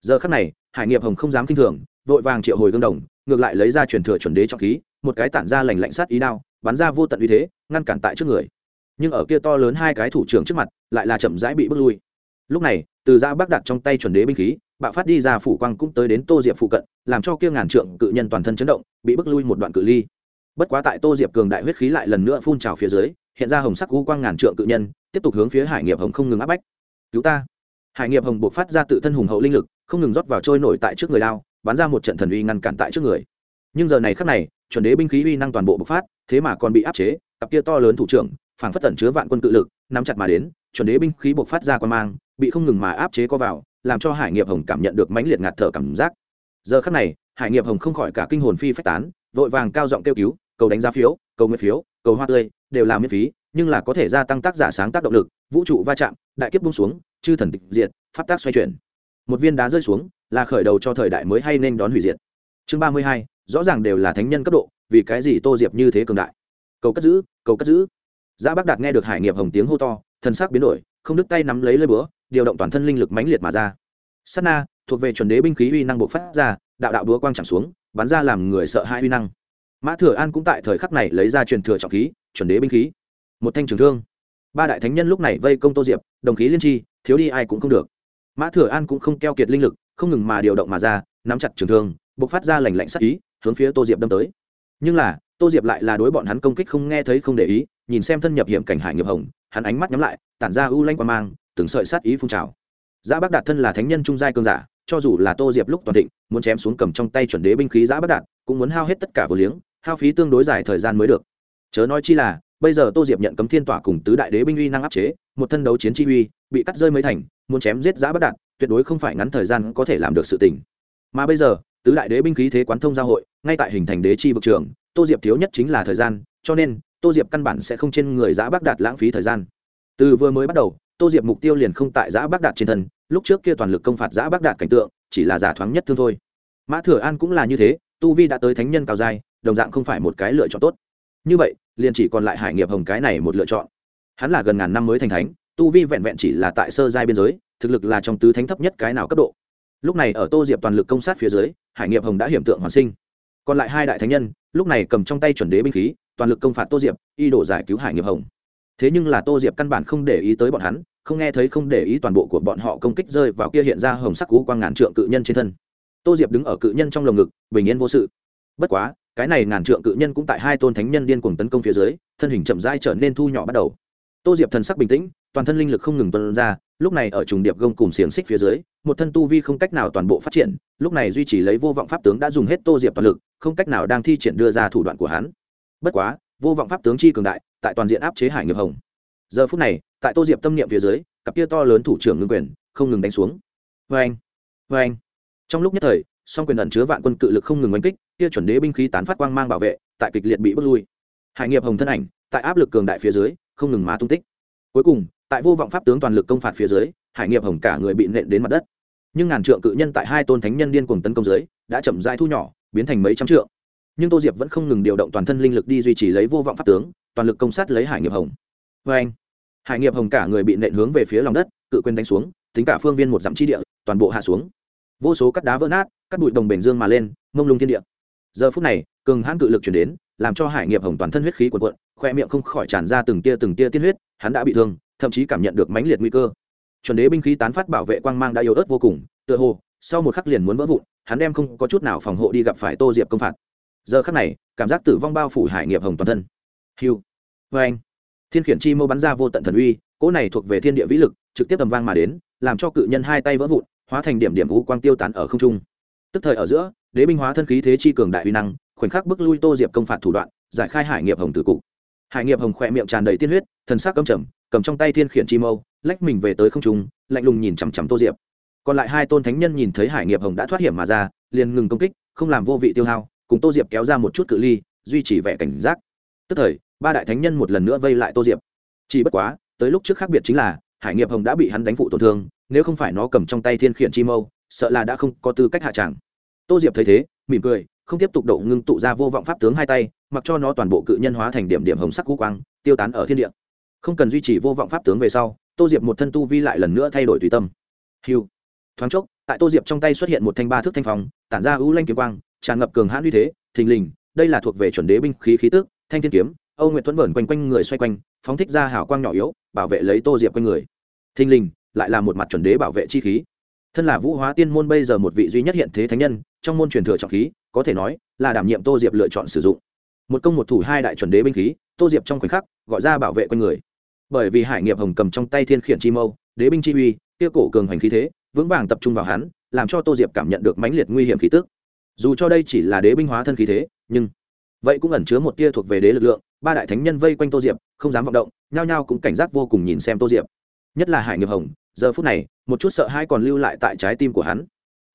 Giờ khắc này, hải nghiệp hồng không dám kinh thường, vội vàng triệu hồi gương đồng, ngược lại lấy ra truyền thừa chuẩn đế trọng khí, một cái tản ra lành lạnh sát ý đao, bắn ra vô tận uy thế, ngăn cản tại trước người. Nhưng ở kia to lớn hai cái thủ trưởng trước mặt, lại là chậm rãi bị bước lui. Lúc này, từ giã bác đặt trong tay chuẩn đế binh khí, bạo phát đi ra phủ quang cũng tới đến tô diệp phụ cận, làm cho kia ngàn trượng cự nhân toàn thân chấn động, bị bước lui một đoạn cự ly bất quá tại tô diệp cường đại huyết khí lại lần nữa phun trào phía dưới, hiện ra hồng sắc u quang ngàn trượng cự nhân, tiếp tục hướng phía hải nghiệp hồng không ngừng áp bách. Cứu ta! Hải nghiệp hồng buộc phát ra tự thân hùng hậu linh lực, không ngừng rót vào trôi nổi tại trước người lao bắn ra một trận thần uy ngăn cản tại trước người. Nhưng giờ này khắc này, chuẩn đế binh khí uy năng toàn bộ bộc phát, thế mà còn bị áp chế, cặp kia to lớn thủ trưởng, phảng phất tẩn chứa vạn quân tự lực, nắm chặt mà đến, chuẩn đế binh khí bộc phát ra quan mang, bị không ngừng mà áp chế có vào, làm cho hải nghiệp hồng cảm nhận được mãnh liệt ngạt thở cảm giác. Giờ khắc này, hải nghiệp hồng không khỏi cả kinh hồn phi phách tán, vội vàng cao giọng kêu cứu cầu đánh giá phiếu cầu nguyện phiếu cầu hoa tươi đều là miễn phí nhưng là có thể gia tăng tác giả sáng tác động lực vũ trụ va chạm đại kiếp bung xuống chư thần tịch diệt pháp tác xoay chuyển một viên đá rơi xuống là khởi đầu cho thời đại mới hay nên đón hủy diệt chương ba mươi hai rõ ràng đều là thánh nhân cấp độ vì cái gì tô diệp như thế cường đại cầu cất giữ cầu cất giữ Giá bác Đạt nghe được Hải Nghiệp Hồng tiếng hô to, thân sắc biến đổi, không đứt tay nắm lấy lưỡi búa, điều động toàn thân linh lực mãnh liệt mà ra. sana na, thuộc về chuẩn đế binh khí uy năng bộc phát ra, đạo đạo búa quang chạm xuống, bắn ra làm người sợ hai uy năng. Mã Thừa An cũng tại thời khắc này lấy ra truyền thừa trọng khí, chuẩn đế binh khí, một thanh trường thương. Ba đại thánh nhân lúc này vây công Tô Diệp, đồng khí liên chi, thiếu đi ai cũng không được. Mã Thừa An cũng không keo kiệt linh lực, không ngừng mà điều động mà ra, nắm chặt trường thương, bộc phát ra lành lạnh sát ý, hướng phía Tô Diệp đâm tới. Nhưng là, Tô Diệp lại là đối bọn hắn công kích không nghe thấy không để ý, nhìn xem thân nhập hiểm cảnh hải nghiệp hồng hắn ánh mắt nhắm lại tản ra ưu lanh qua mang từng sợi sát ý phun trào giã bắc đạt thân là thánh nhân trung giai cơn giả cho dù là tô diệp lúc toàn thịnh muốn chém xuống cầm trong tay chuẩn đế binh khí giã bắc đạt cũng muốn hao hết tất cả vừa liếng hao phí tương đối dài thời gian mới được. Chớ nói chi là, bây giờ tô diệp nhận cấm thiên tỏa cùng tứ đại đế binh uy năng áp chế, một thân đấu chiến chi uy, bị cắt rơi mới thành, muốn chém giết giã bắc đạt, tuyệt đối không phải ngắn thời gian có thể làm được sự tình. Mà bây giờ, tứ đại đế binh khí thế quán thông giao hội, ngay tại hình thành đế chi vực trường, tô diệp thiếu nhất chính là thời gian, cho nên, tô diệp căn bản sẽ không trên người giã bác đạt lãng phí thời gian. Từ vừa mới bắt đầu, tô diệp mục tiêu liền không tại giã bác đạt trên thân, lúc trước kia toàn lực công phạt giã bác đạt cảnh tượng, chỉ là giả thoáng nhất thương thôi. Mã thừa an cũng là như thế, tu vi đã tới thánh nhân cao giai đồng dạng không phải một cái lựa chọn tốt. Như vậy, liền chỉ còn lại hải nghiệp hồng cái này một lựa chọn. Hắn là gần ngàn năm mới thành thánh, tu vi vẹn vẹn chỉ là tại sơ giai biên giới, thực lực là trong tứ thánh thấp nhất cái nào cấp độ. Lúc này ở tô diệp toàn lực công sát phía dưới, hải nghiệp hồng đã hiểm tượng hoàn sinh. Còn lại hai đại thánh nhân, lúc này cầm trong tay chuẩn đế binh khí, toàn lực công phạt tô diệp, y đổ giải cứu hải nghiệp hồng. Thế nhưng là tô diệp căn bản không để ý tới bọn hắn, không nghe thấy không để ý toàn bộ của bọn họ công kích rơi vào kia hiện ra hồng sắc cú quang ngàn trượng cự nhân trên thân. Tô diệp đứng ở cự nhân trong lồng ngực, bình yên vô sự. Bất quá cái này ngàn trượng cự nhân cũng tại hai tôn thánh nhân điên cuồng tấn công phía dưới, thân hình chậm rãi trở nên thu nhỏ bắt đầu. Tô diệp thần sắc bình tĩnh, toàn thân linh lực không ngừng tuân ra, lúc này ở trùng điệp gông cùng xiềng xích phía dưới, một thân tu vi không cách nào toàn bộ phát triển, lúc này duy trì lấy vô vọng pháp tướng đã dùng hết tô diệp toàn lực, không cách nào đang thi triển đưa ra thủ đoạn của hắn. Bất quá, vô vọng pháp tướng chi cường đại, tại toàn diện áp chế hải nghiệp hồng. Giờ phút này, tại tô diệp tâm niệm phía dưới, cặp kia to lớn thủ trưởng ngưng quyền, không ngừng đánh xuống. Vê anh vê anh trong lúc nhất thời, song quyền ẩn chứa vạn quân cự lực không ngừng oanh kích kia chuẩn đế binh khí tán phát quang mang bảo vệ, tại kịch liệt bị bước lui. Hải nghiệp hồng thân ảnh, tại áp lực cường đại phía dưới, không ngừng má tung tích. Cuối cùng, tại vô vọng pháp tướng toàn lực công phạt phía dưới, hải nghiệp hồng cả người bị nện đến mặt đất. Nhưng ngàn trượng cự nhân tại hai tôn thánh nhân điên cuồng tấn công dưới, đã chậm rãi thu nhỏ, biến thành mấy trăm trượng. Nhưng tô diệp vẫn không ngừng điều động toàn thân linh lực đi duy trì lấy vô vọng pháp tướng, toàn lực công sát lấy hải nghiệp hồng. Vê anh, hải nghiệp hồng cả người bị nện hướng về phía lòng đất, cự quên đánh xuống, tính cả phương viên một dặm chi địa, toàn bộ hạ xuống. Vô số cắt đá vỡ nát, cắt bụi đồng bền dương mà lên mông lung thiên địa giờ phút này, cường hãn cự lực chuyển đến, làm cho hải nghiệp hồng toàn thân huyết khí quần cuộn, khoe miệng không khỏi tràn ra từng tia từng tia tiên huyết, hắn đã bị thương, thậm chí cảm nhận được mãnh liệt nguy cơ. Chuẩn đế binh khí tán phát bảo vệ quang mang đã yếu ớt vô cùng, tựa hồ, sau một khắc liền muốn vỡ vụn, hắn đem không có chút nào phòng hộ đi gặp phải tô diệp công phạt. Giờ khắc này, cảm giác tử vong bao phủ hải nghiệp hồng toàn thân. Hiu vê anh thiên khiển chi mâu bắn ra vô tận thần uy, cỗ này thuộc về thiên địa vĩ lực, trực tiếp tầm vang mà đến, làm cho cự nhân hai tay vỡ vụn, hóa thành điểm điểm vũ quang tiêu tán ở không trung. Tức thời ở giữa đế binh hóa thân khí thế chi cường đại uy năng, khoảnh khắc bức lui tô diệp công phạt thủ đoạn, giải khai hải nghiệp hồng tử cụ hải nghiệp hồng khỏe miệng tràn đầy tiên huyết, thần sắc cấm trầm, cầm trong tay thiên khiển chi mâu, lách mình về tới không trung, lạnh lùng nhìn chằm chằm tô diệp. Còn lại hai tôn thánh nhân nhìn thấy hải nghiệp hồng đã thoát hiểm mà ra, liền ngừng công kích, không làm vô vị tiêu hao, cùng tô diệp kéo ra một chút cự ly, duy trì vẻ cảnh giác. Tức thời, ba đại thánh nhân một lần nữa vây lại tô diệp. Chỉ bất quá, tới lúc trước khác biệt chính là, hải nghiệp hồng đã bị hắn đánh phụ tổn thương, nếu không phải nó cầm trong tay thiên khiển chi mâu, sợ là đã không có tư cách hạ tràng tô diệp thấy thế, mỉm cười, không tiếp tục độ ngưng tụ ra vô vọng pháp tướng hai tay, mặc cho nó toàn bộ cự nhân hóa thành điểm điểm hồng sắc cú quang, tiêu tán ở thiên địa. Không cần duy trì vô vọng pháp tướng về sau, tô diệp một thân tu vi lại lần nữa thay đổi tùy tâm. Hiu thoáng chốc, tại tô diệp trong tay xuất hiện một thanh ba thước thanh phòng tản ra ưu lanh kiếm quang, tràn ngập cường hãn uy thế, thình lình, đây là thuộc về chuẩn đế binh khí khí tức thanh thiên kiếm, âu nguyệt thuẫn vẩn quanh quanh người xoay quanh, phóng thích ra hảo quang nhỏ yếu, bảo vệ lấy tô diệp quanh người. Thình lình, lại là một mặt chuẩn đế bảo vệ chi khí thân là vũ hóa tiên môn bây giờ một vị duy nhất hiện thế thánh nhân, trong môn truyền thừa trọng khí, có thể nói là đảm nhiệm tô diệp lựa chọn sử dụng. Một công một thủ hai đại chuẩn đế binh khí, tô diệp trong khoảnh khắc gọi ra bảo vệ quanh người. Bởi vì hải nghiệp hồng cầm trong tay thiên khiển chi mâu, đế binh chi uy tiêu cổ cường hoành khí thế, vững vàng tập trung vào hắn, làm cho tô diệp cảm nhận được mãnh liệt nguy hiểm khí tức. Dù cho đây chỉ là đế binh hóa thân khí thế, nhưng vậy cũng ẩn chứa một tia thuộc về đế lực lượng, ba đại thánh nhân vây quanh tô diệp, không dám vọng động, nhao nhao cũng cảnh giác vô cùng nhìn xem tô diệp. Nhất là hải nghiệp hồng, giờ phút này một chút sợ hãi còn lưu lại tại trái tim của hắn.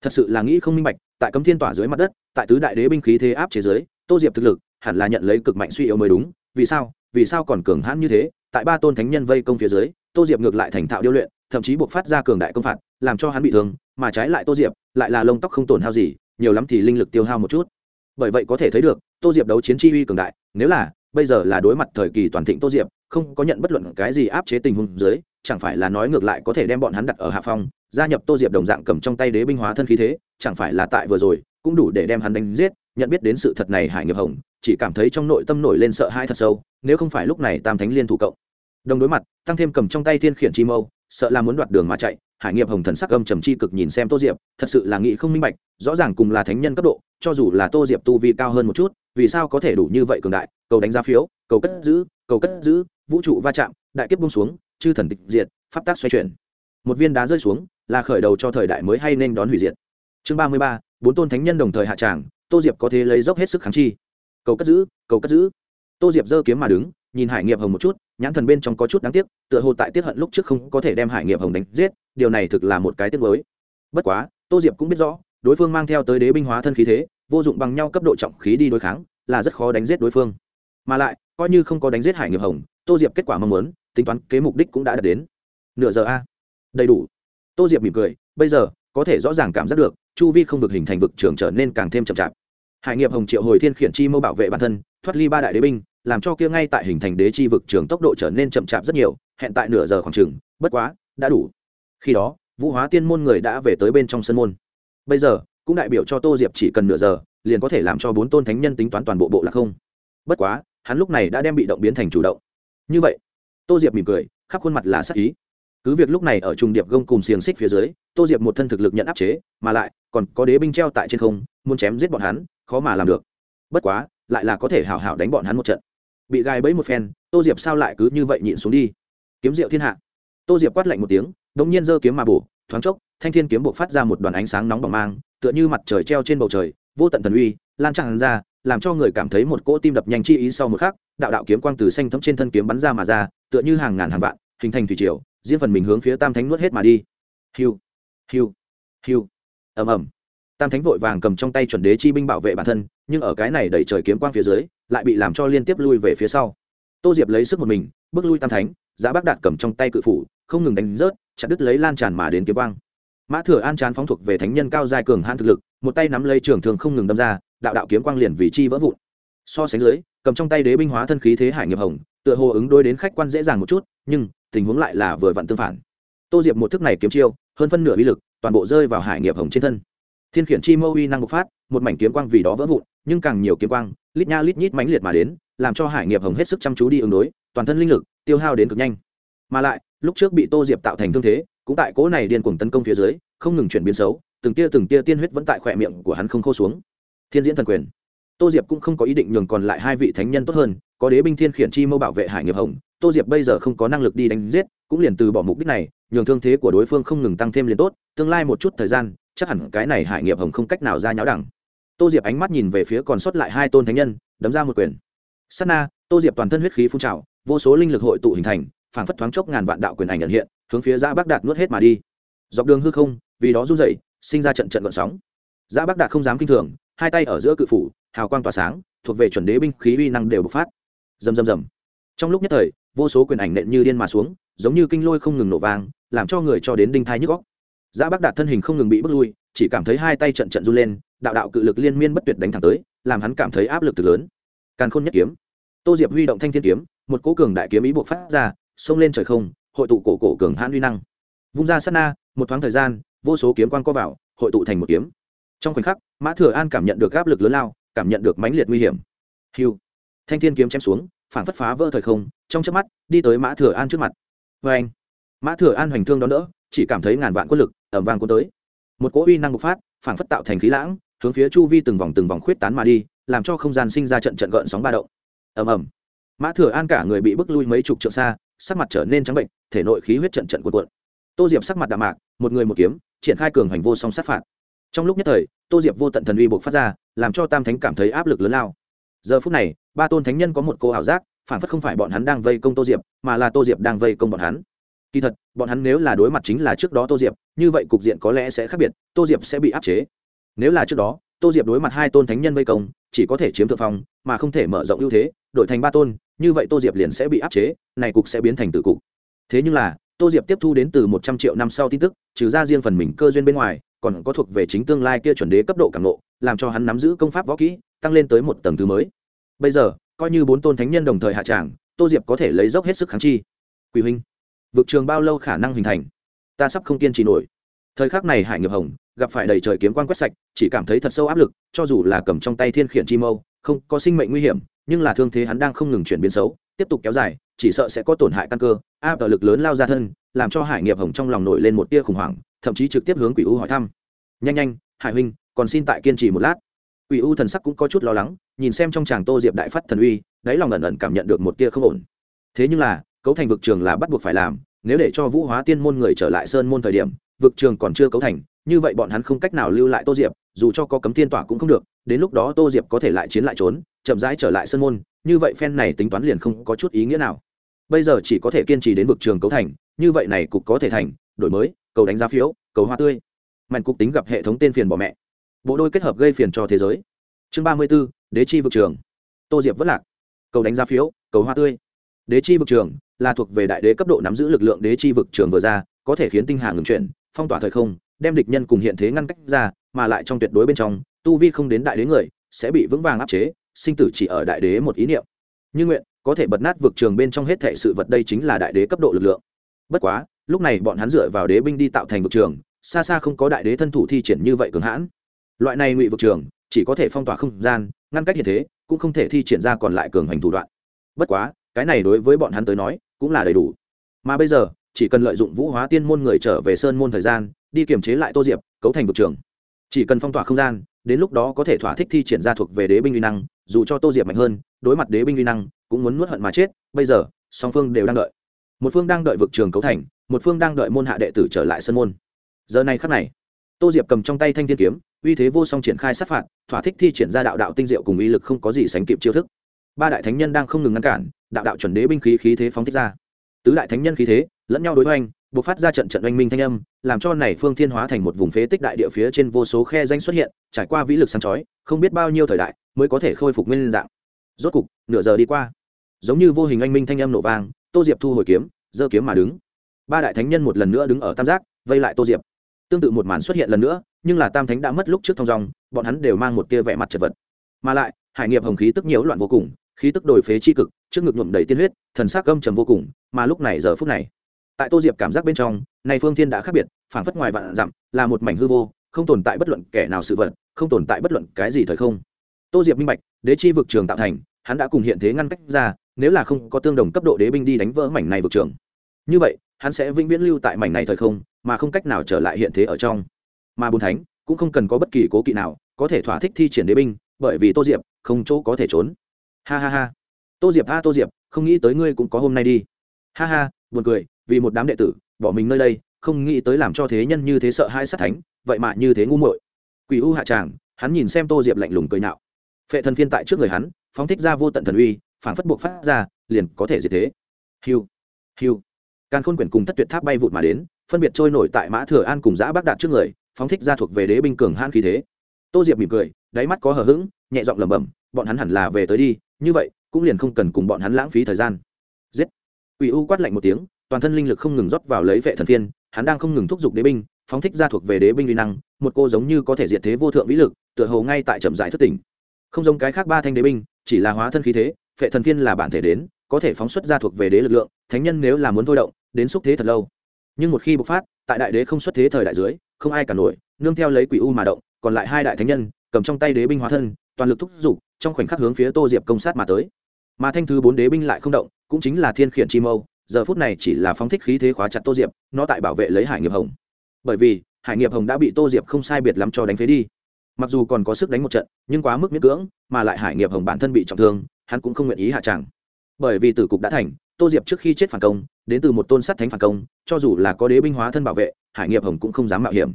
Thật sự là nghĩ không minh bạch, tại cấm thiên tỏa dưới mặt đất, tại tứ đại đế binh khí thế áp chế giới tô diệp thực lực hẳn là nhận lấy cực mạnh suy yếu mới đúng, vì sao vì sao còn cường hãn như thế? Tại ba tôn thánh nhân vây công phía dưới, tô diệp ngược lại thành thạo điêu luyện, thậm chí buộc phát ra cường đại công phạt, làm cho hắn bị thương, mà trái lại tô diệp lại là lông tóc không tổn hao gì, nhiều lắm thì linh lực tiêu hao một chút. Bởi vậy có thể thấy được, tô diệp đấu chiến chi uy cường đại, nếu là, bây giờ là đối mặt thời kỳ toàn thịnh tô diệp, không có nhận bất luận cái gì áp chế tình huống dưới chẳng phải là nói ngược lại có thể đem bọn hắn đặt ở hạ phong, gia nhập tô diệp đồng dạng cầm trong tay đế binh hóa thân khí thế, chẳng phải là tại vừa rồi, cũng đủ để đem hắn đánh giết, nhận biết đến sự thật này hải nghiệp hồng, chỉ cảm thấy trong nội tâm nổi lên sợ hãi thật sâu, nếu không phải lúc này tam thánh liên thủ cộng đồng đối mặt, tăng thêm cầm trong tay thiên khiển chi mâu, sợ là muốn đoạt đường mà chạy, hải nghiệp hồng thần sắc âm trầm chi cực nhìn xem tô diệp, thật sự là nghĩ không minh bạch, rõ ràng cùng là thánh nhân cấp độ, cho dù là tô diệp tu vi cao hơn một chút, vì sao có thể đủ như vậy cường đại, cầu đánh giá phiếu, cầu cất giữ, cầu cất giữ, vũ trụ va chạm, đại kiếp bung xuống chư thần tịch diệt, pháp tác xoay chuyển. Một viên đá rơi xuống, là khởi đầu cho thời đại mới hay nên đón hủy diệt. Chương ba mươi ba, bốn tôn thánh nhân đồng thời hạ tràng, tô diệp có thể lấy dốc hết sức kháng chi. Cầu cất giữ, cầu cất giữ. Tô diệp giơ kiếm mà đứng, nhìn hải nghiệp hồng một chút, nhãn thần bên trong có chút đáng tiếc, tựa hồ tại tiết hận lúc trước không có thể đem hải nghiệp hồng đánh giết, điều này thực là một cái tiếc mới bất quá, tô diệp cũng biết rõ, đối phương mang theo tới đế binh hóa thân khí thế, vô dụng bằng nhau cấp độ trọng khí đi đối kháng, là rất khó đánh giết đối phương. Mà lại, coi như không có đánh giết hải nghiệp hồng, tô diệp kết quả mong muốn tính toán kế mục đích cũng đã đạt đến. Nửa giờ a. Đầy đủ. Tô diệp mỉm cười, bây giờ, có thể rõ ràng cảm giác được, chu vi không vực hình thành vực trường trở nên càng thêm chậm chạp. Hải nghiệp hồng triệu hồi thiên khiển chi mâu bảo vệ bản thân, thoát ly ba đại đế binh, làm cho kia ngay tại hình thành đế chi vực trường tốc độ trở nên chậm chạp rất nhiều, hẹn tại nửa giờ khoảng chừng, bất quá, đã đủ. Khi đó, vũ hóa tiên môn người đã về tới bên trong sân môn. Bây giờ, cũng đại biểu cho tô diệp chỉ cần nửa giờ, liền có thể làm cho bốn tôn thánh nhân tính toán toàn bộ bộ là không. Bất quá, hắn lúc này đã đem bị động biến thành chủ động. Như vậy tô diệp mỉm cười, khắp khuôn mặt là sắc ý. Cứ việc lúc này ở trùng điệp gông cùng xiềng xích phía dưới, tô diệp một thân thực lực nhận áp chế, mà lại, còn có đế binh treo tại trên không, muốn chém giết bọn hắn, khó mà làm được. Bất quá, lại là có thể hảo hảo đánh bọn hắn một trận. Bị gai bẫy một phen, tô diệp sao lại cứ như vậy nhịn xuống đi? Kiếm rượu thiên hạ. Tô diệp quát lạnh một tiếng đ ỗ n g nhiên giơ kiếm mà bổ, thoáng chốc, thanh thiên kiếm buộc phát ra một đoàn ánh sáng nóng bỏng mang, tựa như mặt trời treo trên bầu trời, vô tận thần uy, lan tràn ra, làm cho người cảm thấy một cỗ tim đập nhanh chi ý sau một khắc, đạo đạo kiếm quang từ xanh thấm trên thân kiếm bắn ra mà ra tựa như hàng ngàn hàng vạn, hình thành thủy triều diễn phần mình hướng phía tam thánh nuốt hết mà đi. Hiu hiu hiu. Ầm ầm. Tam thánh vội vàng cầm trong tay chuẩn đế chi binh bảo vệ bản thân, nhưng ở cái này đẩy trời kiếm quang phía dưới, lại bị làm cho liên tiếp lui về phía sau. Tô diệp lấy sức một mình, bước lui tam thánh giá bác đạt cầm trong tay cự phủ, không ngừng đánh rớt, chặt đứt lấy lan tràn mà đến kiếm quang. Mã thừa an chán phóng thuộc về thánh nhân cao giai cường han thực lực, một tay nắm lấy trường thường không ngừng đâm ra, đạo đạo kiếm quang liền vì chi vỡ vụn. So sánh dưới, cầm trong tay đế binh hóa thân khí thế hải nghiệp hồng tựa hồ ứng đối đến khách quan dễ dàng một chút, nhưng tình huống lại là vừa vặn tương phản. Tô diệp một thức này kiếm chiêu, hơn phân nửa uy lực, toàn bộ rơi vào hải nghiệp hồng trên thân. Thiên khiển chi mâu uy năng bộc phát, một mảnh kiếm quang vì đó vỡ vụn, nhưng càng nhiều kiếm quang, lít nha lít nhít mãnh liệt mà đến, làm cho hải nghiệp hồng hết sức chăm chú đi ứng đối, toàn thân linh lực tiêu hao đến cực nhanh. Mà lại, lúc trước bị tô diệp tạo thành thương thế, cũng tại cỗ này điên cuồng tấn công phía dưới, không ngừng chuyển biến xấu, từng tia từng tia tiên huyết vẫn tại khỏe miệng của hắn không khô xuống. Thiên diễn thần quyền. Tô diệp cũng không có ý định nhường còn lại hai vị thánh nhân tốt hơn có đế binh thiên khiển chi mâu bảo vệ hải nghiệp hồng, tô diệp bây giờ không có năng lực đi đánh giết, cũng liền từ bỏ mục đích này, nhường thương thế của đối phương không ngừng tăng thêm liền tốt, tương lai một chút thời gian, chắc hẳn cái này hải nghiệp hồng không cách nào ra nháo đẳng. Tô diệp ánh mắt nhìn về phía còn sót lại hai tôn thánh nhân, đấm ra một quyền. S á t na, tô diệp toàn thân huyết khí phun trào, vô số linh lực hội tụ hình thành, phảng phất thoáng chốc ngàn vạn đạo quyền ảnh nhận hiện, hướng phía giã bắc đạt nuốt hết mà đi. Dọc đường hư không, vì đó run dậy sinh ra trận trận vận sóng. Giã bắc đạt không dám kinh thường, hai tay ở giữa cự phủ, hào quang tỏa sáng, thuộc về chuẩn đế binh khí uy năng đều bộc phát rầm rầm rầm. Trong lúc nhất thời, vô số quyền ảnh nện như điên mà xuống, giống như kinh lôi không ngừng nổ vang, làm cho người cho đến đinh thai nhức góc giã bắc đạt thân hình không ngừng bị bức lui, chỉ cảm thấy hai tay trận trận run lên, đạo đạo cự lực liên miên bất tuyệt đánh thẳng tới, làm hắn cảm thấy áp lực từ lớn. Càn khôn nhất kiếm. Tô diệp huy động thanh thiên kiếm, một cỗ cường đại kiếm ý bộc phát ra, xông lên trời không, hội tụ cổ cổ cường hãn uy năng. Vung ra sát na, một thoáng thời gian, vô số kiếm quang co vào, hội tụ thành một kiếm. Trong khoảnh khắc, mã thừa an cảm nhận được áp lực lớn lao, cảm nhận được mãnh liệt nguy hiểm. Hưu thanh thiên kiếm chém xuống phản phất phá vỡ thời không, trong chớp mắt, đi tới mã thừa an trước mặt. Vê anh, mã thừa an hoành thương đón đỡ, chỉ cảm thấy ngàn vạn quân lực ẩm vàng cuốn tới. Một cỗ uy năng bộc phát phản phất tạo thành khí lãng, hướng phía chu vi từng vòng từng vòng khuyết tán mà đi, làm cho không gian sinh ra trận trận gợn sóng ba động. Ầm ầm. Mã thừa an cả người bị bức lui mấy chục trượng xa, sắc mặt trở nên trắng bệnh, thể nội khí huyết trận trận cuộn cuộn. Tô diệp sắc mặt đạm mạc, một người một kiếm, triển khai cường hành vô song sát phạt. Trong lúc nhất thời, tô diệp vô tận thần uy buộc phát ra, làm cho tam thánh cảm thấy áp lực lớn lao giờ phút này, ba tôn thánh nhân có một cô ảo giác, phản phất không phải bọn hắn đang vây công tô diệp, mà là tô diệp đang vây công bọn hắn. Kỳ thật, bọn hắn nếu là đối mặt chính là trước đó tô diệp, như vậy cục diện có lẽ sẽ khác biệt, tô diệp sẽ bị áp chế. Nếu là trước đó, tô diệp đối mặt hai tôn thánh nhân vây công, chỉ có thể chiếm thượng phong, mà không thể mở rộng ưu thế, đổi thành ba tôn, như vậy tô diệp liền sẽ bị áp chế, này cục sẽ biến thành tử cục. Thế nhưng là, tô diệp tiếp thu đến từ một trăm triệu năm sau tin tức, trừ ra riêng phần mình cơ duyên bên ngoài, còn có thuộc về chính tương lai kia chuẩn đế cấp độ càng lộ, làm cho hắn nắm giữ công pháp võ kỹ, tăng lên tới một tầng thứ mới bây giờ, coi như bốn tôn thánh nhân đồng thời hạ tràng, tô diệp có thể lấy dốc hết sức kháng chi. Quỳ huynh, vực trường bao lâu khả năng hình thành? Ta sắp không kiên trì nổi. Thời khắc này hải nghiệp hồng, gặp phải đầy trời kiếm quan quét sạch, chỉ cảm thấy thật sâu áp lực, cho dù là cầm trong tay thiên khiển chi mâu, không có sinh mệnh nguy hiểm, nhưng là thương thế hắn đang không ngừng chuyển biến xấu, tiếp tục kéo dài, chỉ sợ sẽ có tổn hại căn cơ, áp lực lớn lao ra thân, làm cho hải nghiệp hồng trong lòng nổi lên một tia khủng hoảng, thậm chí trực tiếp hướng quỷ u hỏi thăm. Nhanh nhanh, hải huynh, còn xin tại kiên trì một lát quỷ u thần sắc cũng có chút lo lắng, nhìn xem trong chàng tô diệp đại phát thần uy, đáy lòng ẩn ẩn cảm nhận được một tia không ổn. Thế nhưng là, cấu thành vực trường là bắt buộc phải làm, nếu để cho vũ hóa tiên môn người trở lại sơn môn thời điểm, vực trường còn chưa cấu thành, như vậy bọn hắn không cách nào lưu lại tô diệp, dù cho có cấm thiên tỏa cũng không được, đến lúc đó tô diệp có thể lại chiến lại trốn, chậm rãi trở lại sơn môn, như vậy phen này tính toán liền không có chút ý nghĩa nào. Bây giờ chỉ có thể kiên trì đến vực trường cấu thành, như vậy này cục có thể thành, đổi mới, cầu đánh giá phiếu, cầu hoa tươi. Mạnh cục tính gặp hệ thống tên phiền bỏ mẹ bộ đôi kết hợp gây phiền cho thế giới. Chương ba mươi b ố đế chi vực trường. Tô diệp vất lạc. Cầu đánh giá phiếu, cầu hoa tươi. Đế chi vực trường là thuộc về đại đế cấp độ nắm giữ lực lượng đế chi vực trường vừa ra, có thể khiến tinh hà ngừng chuyển, phong tỏa thời không, đem địch nhân cùng hiện thế ngăn cách ra, mà lại trong tuyệt đối bên trong, tu vi không đến đại đế người, sẽ bị vững vàng áp chế, sinh tử chỉ ở đại đế một ý niệm. Như nguyện, có thể bật nát vực trường bên trong hết thệ sự vật đây chính là đại đế cấp độ lực lượng. Bất quá, lúc này bọn hắn dựa vào đế binh đi tạo thành vực trường, xa xa không có đại đế thân thủ thi triển như vậy cường hãn loại này ngụy vực trường, chỉ có thể phong tỏa không gian, ngăn cách hiện thế, cũng không thể thi triển ra còn lại cường hành thủ đoạn. Bất quá, cái này đối với bọn hắn tới nói, cũng là đầy đủ. Mà bây giờ, chỉ cần lợi dụng vũ hóa tiên môn người trở về sơn môn thời gian, đi kiềm chế lại tô diệp, cấu thành vực trường. Chỉ cần phong tỏa không gian, đến lúc đó có thể thỏa thích thi triển ra thuộc về đế binh uy năng, dù cho tô diệp mạnh hơn, đối mặt đế binh uy năng, cũng muốn nuốt hận mà chết, bây giờ, song phương đều đang đợi. Một phương đang đợi vực trường cấu thành, một phương đang đợi môn hạ đệ tử trở lại sân môn. Giờ này khắc này, tô diệp cầm trong tay thanh thiên kiếm uy thế vô song triển khai sát phạt, thỏa thích thi triển ra đạo đạo tinh diệu cùng uy lực không có gì sánh kịp chiêu thức. Ba đại thánh nhân đang không ngừng ngăn cản, đạo đạo chuẩn đế binh khí khí thế phóng thích ra. Tứ đại thánh nhân khí thế, lẫn nhau đối hoành buộc phát ra trận trận oanh minh thanh âm, làm cho này phương thiên hóa thành một vùng phế tích đại địa phía trên vô số khe danh xuất hiện, trải qua vĩ lực sáng chói, không biết bao nhiêu thời đại mới có thể khôi phục nguyên dạng. Rốt cục, nửa giờ đi qua, giống như vô hình oanh minh thanh âm nổ vang, tô diệp thu hồi kiếm, giơ kiếm mà đứng. Ba đại thánh nhân một lần nữa đứng ở tam giác, vây lại tô diệp tương tự một màn xuất hiện lần nữa, nhưng là tam thánh đã mất lúc trước thong dong bọn hắn đều mang một tia vẻ mặt chật vật. Mà lại, hải nghiệp hồng khí tức nhiễu loạn vô cùng, khí tức đổi phế chi cực, trước ngực nhuộm đầy tiên huyết, thần sắc gâm trầm vô cùng, mà lúc này giờ phút này, tại tô diệp cảm giác bên trong, này phương thiên đã khác biệt phản phất ngoài vạn dặm, là một mảnh hư vô, không tồn tại bất luận kẻ nào sự vật, không tồn tại bất luận cái gì thời không. Tô diệp minh bạch, đế chi vực trường tạo thành, hắn đã cùng hiện thế ngăn cách ra, nếu là không có tương đồng cấp độ đế binh đi đánh vỡ mảnh này vực trường. Như vậy hắn sẽ vĩnh viễn lưu tại mảnh này thời không, mà không cách nào trở lại hiện thế ở trong. Mà bùn thánh cũng không cần có bất kỳ cố kỵ nào, có thể thỏa thích thi triển đế binh, bởi vì tô diệp không chỗ có thể trốn. Ha ha ha. Tô diệp ha tô diệp, không nghĩ tới ngươi cũng có hôm nay đi. Ha ha, buồn cười, vì một đám đệ tử, bỏ mình nơi đây, không nghĩ tới làm cho thế nhân như thế sợ hai sát thánh, vậy mà như thế ngu muội. Quỷ u hạ tràng, hắn nhìn xem tô diệp lạnh lùng cười nhạo. Phệ thần phiên tại trước người hắn, phóng thích ra vô tận thần uy phản phất buộc phát ra, liền có thể diệt thế. Hiu hiu càn khôn quyển cùng thất tuyệt tháp bay vụt mà đến, phân biệt trôi nổi tại mã thừa an cùng giã bác đạt trước người, phóng thích ra thuộc về đế binh cường han khí thế. Tô diệp mỉm cười, đáy mắt có hờ hững, nhẹ giọng lẩm bẩm, bọn hắn hẳn là về tới đi, như vậy, cũng liền không cần cùng bọn hắn lãng phí thời gian. Giết! Quỷ u quát lạnh một tiếng, toàn thân linh lực không ngừng rót vào lấy vệ thần phiên, hắn đang không ngừng thúc giục đế binh, phóng thích ra thuộc về đế binh uy năng, một cô giống như có thể diệt thế vô thượng vĩ lực, tựa hồ ngay tại chậm rãi thất tỉnh. Không giống cái khác ba thanh đế binh, chỉ là hóa thân khí thế, vệ thần phiên là bản thể đến, có thể phóng xuất ra thuộc về đế lực lượng thánh nhân nếu là muốn thôi động, đến xúc thế thật lâu. Nhưng một khi bộc phát, tại đại đế không xuất thế thời đại dưới, không ai cả nổi, nương theo lấy quỷ u mà động, còn lại hai đại thánh nhân, cầm trong tay đế binh hóa thân, toàn lực thúc giục, trong khoảnh khắc hướng phía tô diệp công sát mà tới. Mà thanh thứ bốn đế binh lại không động, cũng chính là thiên khiển chi mâu, giờ phút này chỉ là phóng thích khí thế khóa chặt tô diệp, nó tại bảo vệ lấy hải nghiệp hồng. Bởi vì, hải nghiệp hồng đã bị tô diệp không sai biệt lắm cho đánh phế đi. Mặc dù còn có sức đánh một trận, nhưng quá mức miễn cưỡng, mà lại hải nghiệp hồng bản thân bị trọng thương, hắn cũng không nguyện ý hạ tràng. Bởi vì tử cục đã thành tô diệp trước khi chết phản công, đến từ một tôn sắt thánh phản công, cho dù là có đế binh hóa thân bảo vệ, hải nghiệp hồng cũng không dám mạo hiểm.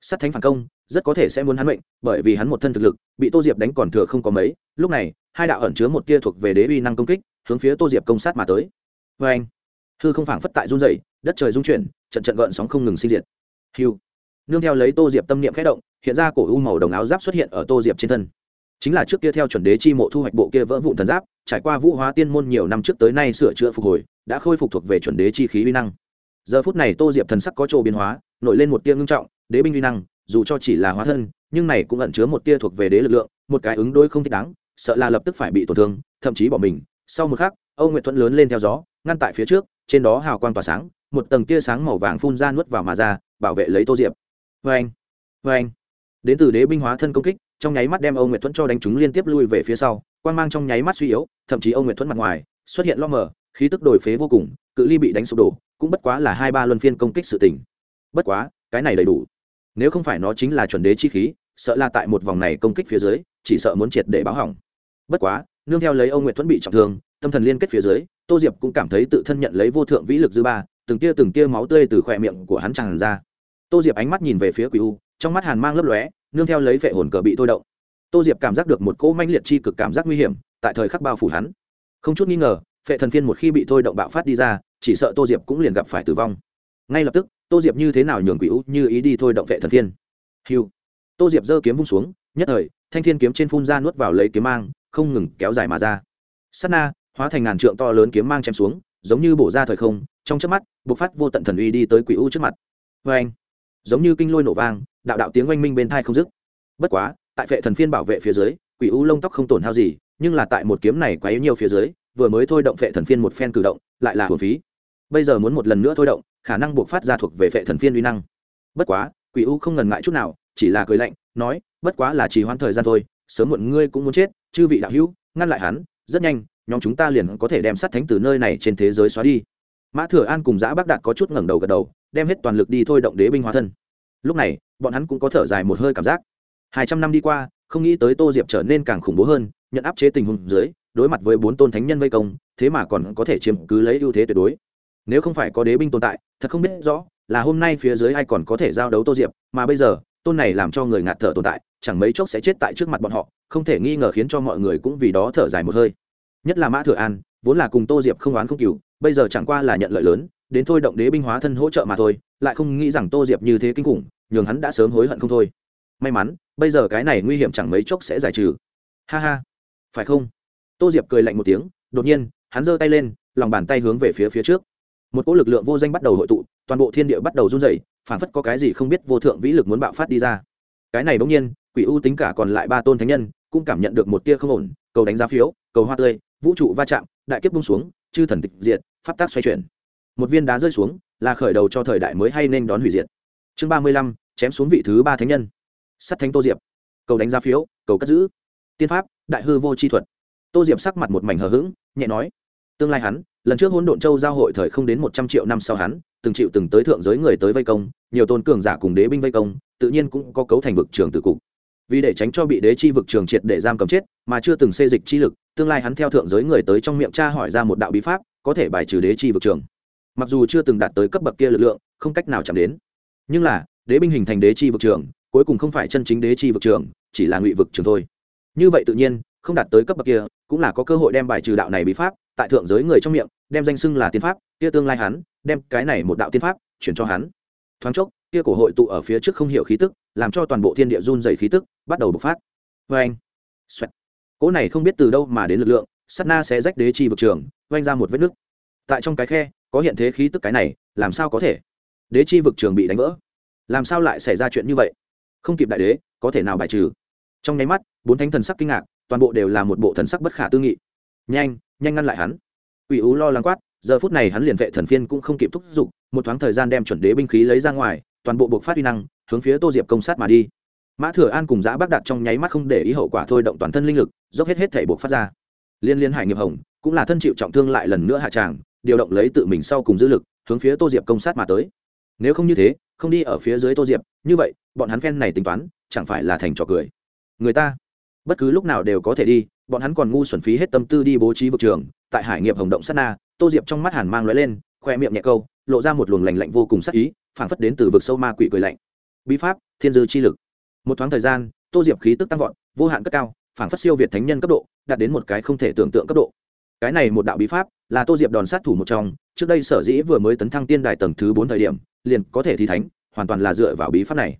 Sắt thánh phản công, rất có thể sẽ muốn hắn mệnh, bởi vì hắn một thân thực lực, bị tô diệp đánh còn thừa không có mấy. Lúc này, hai đạo ẩn chứa một tia thuộc về đế uy năng công kích, hướng phía tô diệp công sát mà tới. Vê anh, hư không phảng phất tại run dày đất trời rung chuyển, trận trận gợn sóng không ngừng sinh diệt. Hiu. Nương theo lấy tô diệp tâm niệm khẽ động, hiện ra cổ u màu đồng áo giáp xuất hiện ở tô diệp trên thân chính là trước kia theo chuẩn đế chi mộ thu hoạch bộ kia vỡ vụn thần giáp, trải qua vũ hóa tiên môn nhiều năm trước tới nay sửa chữa phục hồi, đã khôi phục thuộc về chuẩn đế chi khí uy năng. Giờ phút này tô diệp thần sắc có chỗ biến hóa, nổi lên một tia ngưng trọng, đế binh uy năng, dù cho chỉ là hóa thân, nhưng này cũng ẩn chứa một tia thuộc về đế lực lượng, một cái ứng đối không thích đáng, sợ là lập tức phải bị tổn thương, thậm chí bỏ mình. Sau một khắc, âu nguyện thuẫn lớn lên theo gió, ngăn tại phía trước, trên đó hào quang tỏa sáng, một tầng tia sáng màu vàng phun ra nuốt vào mà ra, bảo vệ lấy tô diệp. Vê anh vê anh đến từ đế binh hóa thân công kích trong nháy mắt đem âu nguyệt thuẫn cho đánh chúng liên tiếp lui về phía sau, quang mang trong nháy mắt suy yếu, thậm chí âu nguyệt thuẫn mặt ngoài xuất hiện lo mờ, khí tức đổi phế vô cùng, cự ly bị đánh sụp đổ, cũng bất quá là hai ba luân phiên công kích sự tình. Bất quá, cái này đầy đủ. Nếu không phải nó chính là chuẩn đế chi khí, sợ là tại một vòng này công kích phía dưới, chỉ sợ muốn triệt để báo hỏng. Bất quá, nương theo lấy Âu nguyệt thuẫn bị trọng thương, tâm thần liên kết phía dưới, tô diệp cũng cảm thấy tự thân nhận lấy vô thượng vĩ lực dư ba, từng tia từng tia máu tươi từ khóe miệng của hắn tràn ra. Tô diệp ánh mắt nhìn về phía quỷ u, trong mắt hàn mang lấp lóe nương theo lấy vệ hồn cờ bị thôi động. Tô diệp cảm giác được một cỗ manh liệt chi cực cảm giác nguy hiểm, tại thời khắc bao phủ hắn. Không chút nghi ngờ, phệ thần phiên một khi bị thôi động bạo phát đi ra, chỉ sợ tô diệp cũng liền gặp phải tử vong. Ngay lập tức, tô diệp như thế nào nhường quỷ u như ý đi thôi động vệ thần phiên. Hiu tô diệp giơ kiếm vung xuống, nhất thời, thanh thiên kiếm trên phun ra nuốt vào lấy kiếm mang, không ngừng kéo dài mà ra. S á t na, hóa thành ngàn trượng to lớn kiếm mang chém xuống, giống như bổ ra thời không, trong chớp mắt, bộc phát vô tận thần uy đi tới quỷ u trước mặt. Vê anh giống như kinh lôi nổ vang, đạo đạo tiếng oanh minh bên thai không dứt. Bất quá, tại vệ thần phiên bảo vệ phía dưới, quỷ u lông tóc không tổn hao gì, nhưng là tại một kiếm này quá yếu nhiều phía dưới, vừa mới thôi động vệ thần phiên một phen cử động, lại là hồn phí. Bây giờ muốn một lần nữa thôi động, khả năng buộc phát ra thuộc về vệ thần phiên uy năng. Bất quá, quỷ u không ngần ngại chút nào, chỉ là cười lạnh, nói, bất quá là chỉ hoãn thời gian thôi, sớm muộn ngươi cũng muốn chết, chư vị đạo hữu, ngăn lại hắn, rất nhanh, nhóm chúng ta liền có thể đem sát thánh từ nơi này trên thế giới xóa đi mã thừa an cùng giã bắc đạt có chút ngẩng đầu gật đầu, đem hết toàn lực đi thôi động đế binh hóa thân. Lúc này, bọn hắn cũng có thở dài một hơi cảm giác. Hai trăm năm đi qua, không nghĩ tới tô diệp trở nên càng khủng bố hơn, nhận áp chế tình huống dưới, đối mặt với bốn tôn thánh nhân vây công, thế mà còn có thể chiếm cứ lấy ưu thế tuyệt đối. Nếu không phải có đế binh tồn tại, thật không biết rõ là hôm nay phía dưới ai còn có thể giao đấu tô diệp, mà bây giờ, tôn này làm cho người ngạt thở tồn tại, chẳng mấy chốc sẽ chết tại trước mặt bọn họ, không thể nghi ngờ khiến cho mọi người cũng vì đó thở dài một hơi. Nhất là mã thừa an, vốn là cùng tô diệp không oán không cừu bây giờ chẳng qua là nhận lợi lớn, đến thôi động đế binh hóa thân hỗ trợ mà thôi, lại không nghĩ rằng tô diệp như thế kinh khủng, nhường hắn đã sớm hối hận không thôi. May mắn, bây giờ cái này nguy hiểm chẳng mấy chốc sẽ giải trừ. Ha ha. Phải không? Tô diệp cười lạnh một tiếng, đột nhiên, hắn giơ tay lên, lòng bàn tay hướng về phía phía trước. Một cỗ lực lượng vô danh bắt đầu hội tụ, toàn bộ thiên địa bắt đầu run rẩy, phản phất có cái gì không biết vô thượng vĩ lực muốn bạo phát đi ra. Cái này bỗng nhiên, quỷ u tính cả còn lại ba tôn thánh nhân, cũng cảm nhận được một tia không ổn, cầu đánh giá phiếu, cầu hoa tươi, vũ trụ va chạm, đại kiếp bung xuống chư thần tịch diệt, pháp tác xoay chuyển. Một viên đá rơi xuống, là khởi đầu cho thời đại mới hay nên đón hủy diệt. Chương ba mươi lăm, chém xuống vị thứ ba thánh nhân. Sắt thánh tô diệp. Cầu đánh giá phiếu, cầu cất giữ. Tiên pháp, đại hư vô chi thuật. Tô diệp sắc mặt một mảnh hờ hững, nhẹ nói. Tương lai hắn, lần trước hỗn độn châu giao hội thời không đến một trăm triệu năm sau hắn, từng chịu từng tới thượng giới người tới vây công, nhiều tôn cường giả cùng đế binh vây công, tự nhiên cũng có cấu thành vực trường tử cục vì để tránh cho bị đế chi vực trường triệt để giam cầm chết, mà chưa từng xê dịch chi lực, tương lai hắn theo thượng giới người tới trong miệng cha hỏi ra một đạo bí pháp, có thể bài trừ đế chi vực trường. Mặc dù chưa từng đạt tới cấp bậc kia lực lượng, không cách nào chạm đến. Nhưng là, đế binh hình thành đế chi vực trường, cuối cùng không phải chân chính đế chi vực trường, chỉ là ngụy vực trường thôi. Như vậy tự nhiên, không đạt tới cấp bậc kia, cũng là có cơ hội đem bài trừ đạo này bí pháp, tại thượng giới người trong miệng, đem danh xưng là tiên pháp, kia tương lai hắn, đem cái này một đạo tiên pháp, chuyển cho hắn. Thoáng chốc kia cổ hội tụ ở phía trước không hiểu khí tức, làm cho toàn bộ thiên địa run dày khí tức bắt đầu bộc phát. Vê anh xoẹt! Cỗ này không biết từ đâu mà đến lực lượng sắt na sẽ rách đế chi vực trường, oanh ra một vết nứt. Tại trong cái khe, có hiện thế khí tức cái này, làm sao có thể? Đế chi vực trường bị đánh vỡ. Làm sao lại xảy ra chuyện như vậy? Không kịp đại đế, có thể nào bài trừ? Trong nháy mắt, bốn thánh thần sắc kinh ngạc, toàn bộ đều là một bộ thần sắc bất khả tư nghị. Nhanh nhanh ngăn lại hắn. Ủy ú lo lắng quát, giờ phút này hắn liền vệ thần phiên cũng không kịp thúc giục, một thoáng thời gian đem chuẩn đế binh khí lấy ra ngoài toàn bộ buộc phát uy năng, hướng phía tô diệp công sát mà đi. Mã thừa an cùng giã bác đặt trong nháy mắt không để ý hậu quả thôi động toàn thân linh lực, dốc hết hết thể buộc phát ra. Liên liên hải nghiệp hồng, cũng là thân chịu trọng thương lại lần nữa hạ tràng, điều động lấy tự mình sau cùng dữ lực, hướng phía tô diệp công sát mà tới. Nếu không như thế, không đi ở phía dưới tô diệp, như vậy, bọn hắn phen này tính toán, chẳng phải là thành trò cười. Người ta, bất cứ lúc nào đều có thể đi, bọn hắn còn ngu xuẩn phí hết tâm tư đi bố trí vực trường, tại hải nghiệp hồng động sát na, tô diệp trong mắt hàn mang lóe lên, khoe miệng nhẹ câu, lộ ra một luồng lành lạnh vô cùng sắc ý phảng phất đến từ vực sâu ma quỷ cười lạnh. Bí pháp, thiên dư chi lực. Một thoáng thời gian, tô diệp khí tức tăng vọt, vô hạn cất cao, phảng phất siêu việt thánh nhân cấp độ, đạt đến một cái không thể tưởng tượng cấp độ. Cái này một đạo bí pháp là tô diệp đòn sát thủ một trong, trước đây sở dĩ vừa mới tấn thăng tiên đài tầng thứ bốn thời điểm, liền có thể thi thánh, hoàn toàn là dựa vào bí pháp này.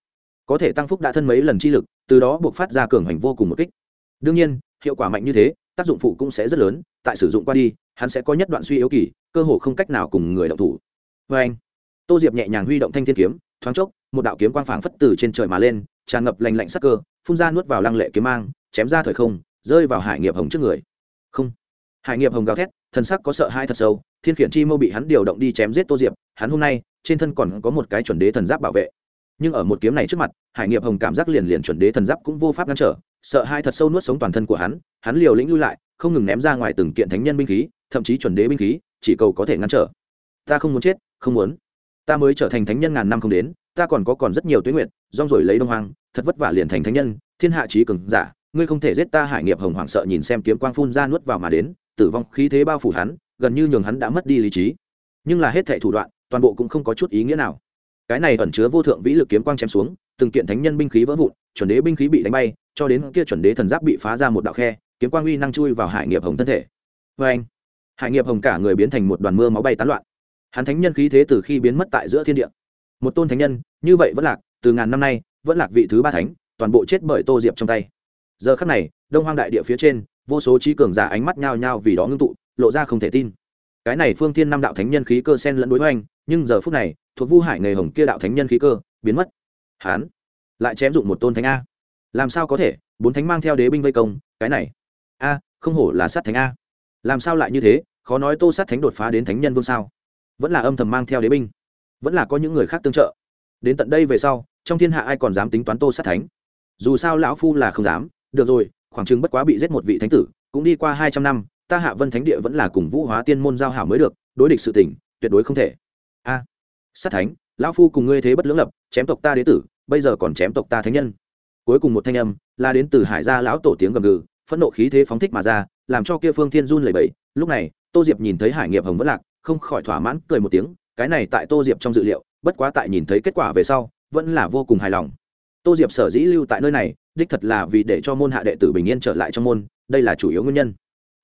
Có thể tăng phúc đã thân mấy lần chi lực, từ đó buộc phát ra cường hành vô cùng một kích. Đương nhiên, hiệu quả mạnh như thế, tác dụng phụ cũng sẽ rất lớn, tại sử dụng qua đi, hắn sẽ có nhất đoạn suy yếu kỳ, cơ hồ không cách nào cùng người động thủ. Vê anh tô diệp nhẹ nhàng huy động thanh thiên kiếm, thoáng chốc, một đạo kiếm quang phảng phất từ trên trời mà lên, tràn ngập lành lạnh sắc cơ, phun ra nuốt vào lăng lệ kiếm mang, chém ra thời không, rơi vào hải nghiệp hồng trước người. Không. Hải nghiệp hồng gào thét, thần sắc có sợ hai thật sâu, thiên khiển chi mô bị hắn điều động đi chém giết tô diệp, hắn hôm nay, trên thân còn có một cái chuẩn đế thần giáp bảo vệ. Nhưng ở một kiếm này trước mặt, hải nghiệp hồng cảm giác liền liền chuẩn đế thần giáp cũng vô pháp ngăn trở, sợ hai thật sâu nuốt sống toàn thân của hắn hắn liều lĩnh lui lại, không ngừng ném ra ngoài từng kiện thánh nhân binh khí, thậm chí chuẩn đế binh khí, chỉ cầu có thể ngăn trở. Ta không muốn chết, không muốn ta mới trở thành thánh nhân ngàn năm không đến, ta còn có còn rất nhiều tuyến nguyện, rong rồi lấy đông hoang, thật vất vả liền thành thánh nhân, thiên hạ trí cường giả, ngươi không thể giết ta hải nghiệp hồng hoảng sợ nhìn xem kiếm quang phun ra nuốt vào mà đến, tử vong khí thế bao phủ hắn, gần như nhường hắn đã mất đi lý trí. Nhưng là hết thệ thủ đoạn, toàn bộ cũng không có chút ý nghĩa nào. Cái này ẩn chứa vô thượng vĩ lực kiếm quang chém xuống, từng kiện thánh nhân binh khí vỡ vụn, chuẩn đế binh khí bị đánh bay, cho đến kia chuẩn đế thần giáp bị phá ra một đạo khe, kiếm quang uy năng chui vào hải nghiệp hồng thân thể. Vê anh hải nghiệp hồng cả người biến thành một đoàn mưa máu bay tán loạn hắn thánh nhân khí thế từ khi biến mất tại giữa thiên địa. Một tôn thánh nhân, như vậy vẫn lạc, từ ngàn năm nay, vẫn lạc vị thứ ba thánh, toàn bộ chết bởi tô diệp trong tay. Giờ khắc này, đông hoang đại địa phía trên, vô số trí cường giả ánh mắt nhao nhao vì đó ngưng tụ, lộ ra không thể tin. Cái này phương thiên năm đạo thánh nhân khí cơ sen lẫn đối hoành, nhưng giờ phút này, thuộc vu hải nghề hồng kia đạo thánh nhân khí cơ, biến mất. Hán lại chém dụng một tôn thánh a. Làm sao có thể? Bốn thánh mang theo đế binh vây công, cái này. A, không hổ là sát thánh a. Làm sao lại như thế? Khó nói tô sát thánh đột phá đến thánh nhân vương sao? Vẫn là âm thầm mang theo đế binh, vẫn là có những người khác tương trợ. Đến tận đây về sau, trong thiên hạ ai còn dám tính toán tô sát thánh? Dù sao lão phu là không dám. Được rồi, khoảng chừng bất quá bị giết một vị thánh tử, cũng đi qua hai trăm năm, ta hạ vân thánh địa vẫn là cùng vũ hóa tiên môn giao hảo mới được, đối địch sự tỉnh tuyệt đối không thể. A, sát thánh, lão phu cùng ngươi thế bất lưỡng lập, chém tộc ta đế tử, bây giờ còn chém tộc ta thánh nhân. Cuối cùng một thanh âm là đến từ hải gia lão tổ tiếng gầm gừ, phẫn nộ khí thế phóng thích mà ra, làm cho kia phương thiên run lẩy bẩy. Lúc này, tô diệp nhìn thấy hải nghiệp hồng vẫn lạc không khỏi thỏa mãn, cười một tiếng, cái này tại tô diệp trong dự liệu, bất quá tại nhìn thấy kết quả về sau, vẫn là vô cùng hài lòng. Tô diệp sở dĩ lưu tại nơi này, đích thật là vì để cho môn hạ đệ tử bình yên trở lại trong môn, đây là chủ yếu nguyên nhân.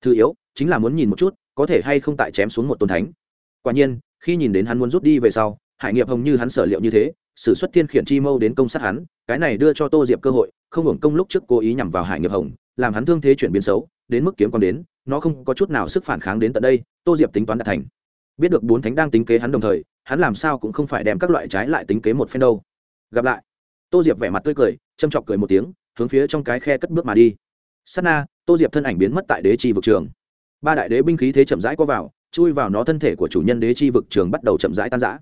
Thứ yếu, chính là muốn nhìn một chút, có thể hay không tại chém xuống một tôn thánh. Quả nhiên, khi nhìn đến hắn muốn rút đi về sau, hải nghiệp hồng như hắn sở liệu như thế s ử suất thiên khiển chi mâu đến công sát hắn, cái này đưa cho tô diệp cơ hội, không hưởng công lúc trước cố ý nhằm vào hải nghiệp hồng, làm hắn thương thế chuyển biến xấu, đến mức kiếm còn đến, nó không có chút nào sức phản kháng đến tận đây, tô diệp tính toán đã thành biết được bốn thánh đang tính kế hắn đồng thời, hắn làm sao cũng không phải đem các loại trái lại tính kế một phen đâu. Gặp lại. Tô diệp vẻ mặt tươi cười, châm chọc cười một tiếng, hướng phía trong cái khe cất bước mà đi. S á t na, tô diệp thân ảnh biến mất tại đế chi vực trường. Ba đại đế binh khí thế chậm rãi có vào, chui vào nó thân thể của chủ nhân đế chi vực trường bắt đầu chậm rãi tan rã.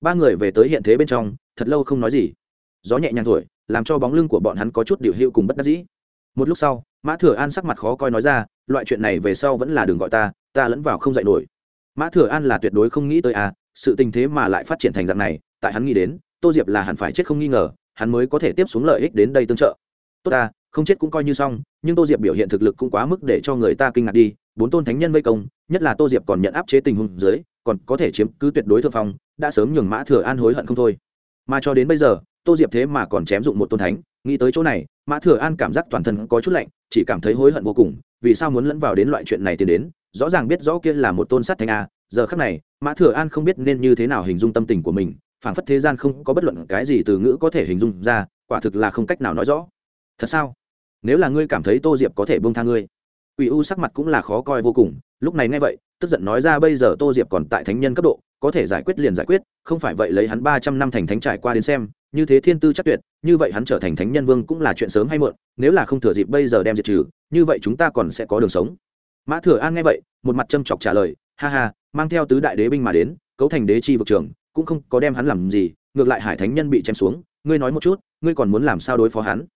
Ba người về tới hiện thế bên trong, thật lâu không nói gì. Gió nhẹ nhàng thổi, làm cho bóng lưng của bọn hắn có chút điệu hiệu cùng bất đắc dĩ. Một lúc sau, mã thừa an sắc mặt khó coi nói ra, loại chuyện này về sau vẫn là đừng gọi ta ta lẫn vào không dạy nổi mã thừa an là tuyệt đối không nghĩ tới à sự tình thế mà lại phát triển thành dạng này, tại hắn nghĩ đến, tô diệp là hẳn phải chết không nghi ngờ, hắn mới có thể tiếp xuống lợi ích đến đây tương trợ. Tốt ta, không chết cũng coi như xong, nhưng tô diệp biểu hiện thực lực cũng quá mức để cho người ta kinh ngạc đi, bốn tôn thánh nhân vây công, nhất là tô diệp còn nhận áp chế tình huống dưới, còn có thể chiếm cứ tuyệt đối thượng phong, đã sớm nhường mã thừa an hối hận không thôi. Mà cho đến bây giờ, tô diệp thế mà còn chém dụng một tôn thánh, nghĩ tới chỗ này, mã thừa an cảm giác toàn thân có chút lạnh, chỉ cảm thấy hối hận vô cùng, vì sao muốn lẫn vào đến loại chuyện này tiến đến rõ ràng biết rõ kia là một tôn sát thánh a giờ khắc này mã thừa an không biết nên như thế nào hình dung tâm tình của mình phảng phất thế gian không có bất luận cái gì từ ngữ có thể hình dung ra quả thực là không cách nào nói rõ thật sao nếu là ngươi cảm thấy tô diệp có thể bông tha ngươi Quỷ U sắc mặt cũng là khó coi vô cùng, lúc này nghe vậy, tức giận nói ra bây giờ Tô Diệp còn tại thánh nhân cấp độ, có thể giải quyết liền giải quyết, không phải vậy lấy hắn ba trăm năm thành thánh trải qua đến xem, như thế thiên tư chắc tuyệt, như vậy hắn trở thành thánh nhân vương cũng là chuyện sớm hay muộn, nếu là không thừa dịp bây giờ đem diệt trừ, như vậy chúng ta còn sẽ có đường sống. Mã Thừa An nghe vậy, một mặt châm chọc trả lời, ha ha, mang theo tứ đại đế binh mà đến, cấu thành đế chi vực trường, cũng không có đem hắn làm gì, ngược lại Hải Thánh nhân bị chém xuống, ngươi nói một chút, ngươi còn muốn làm sao đối phó hắn?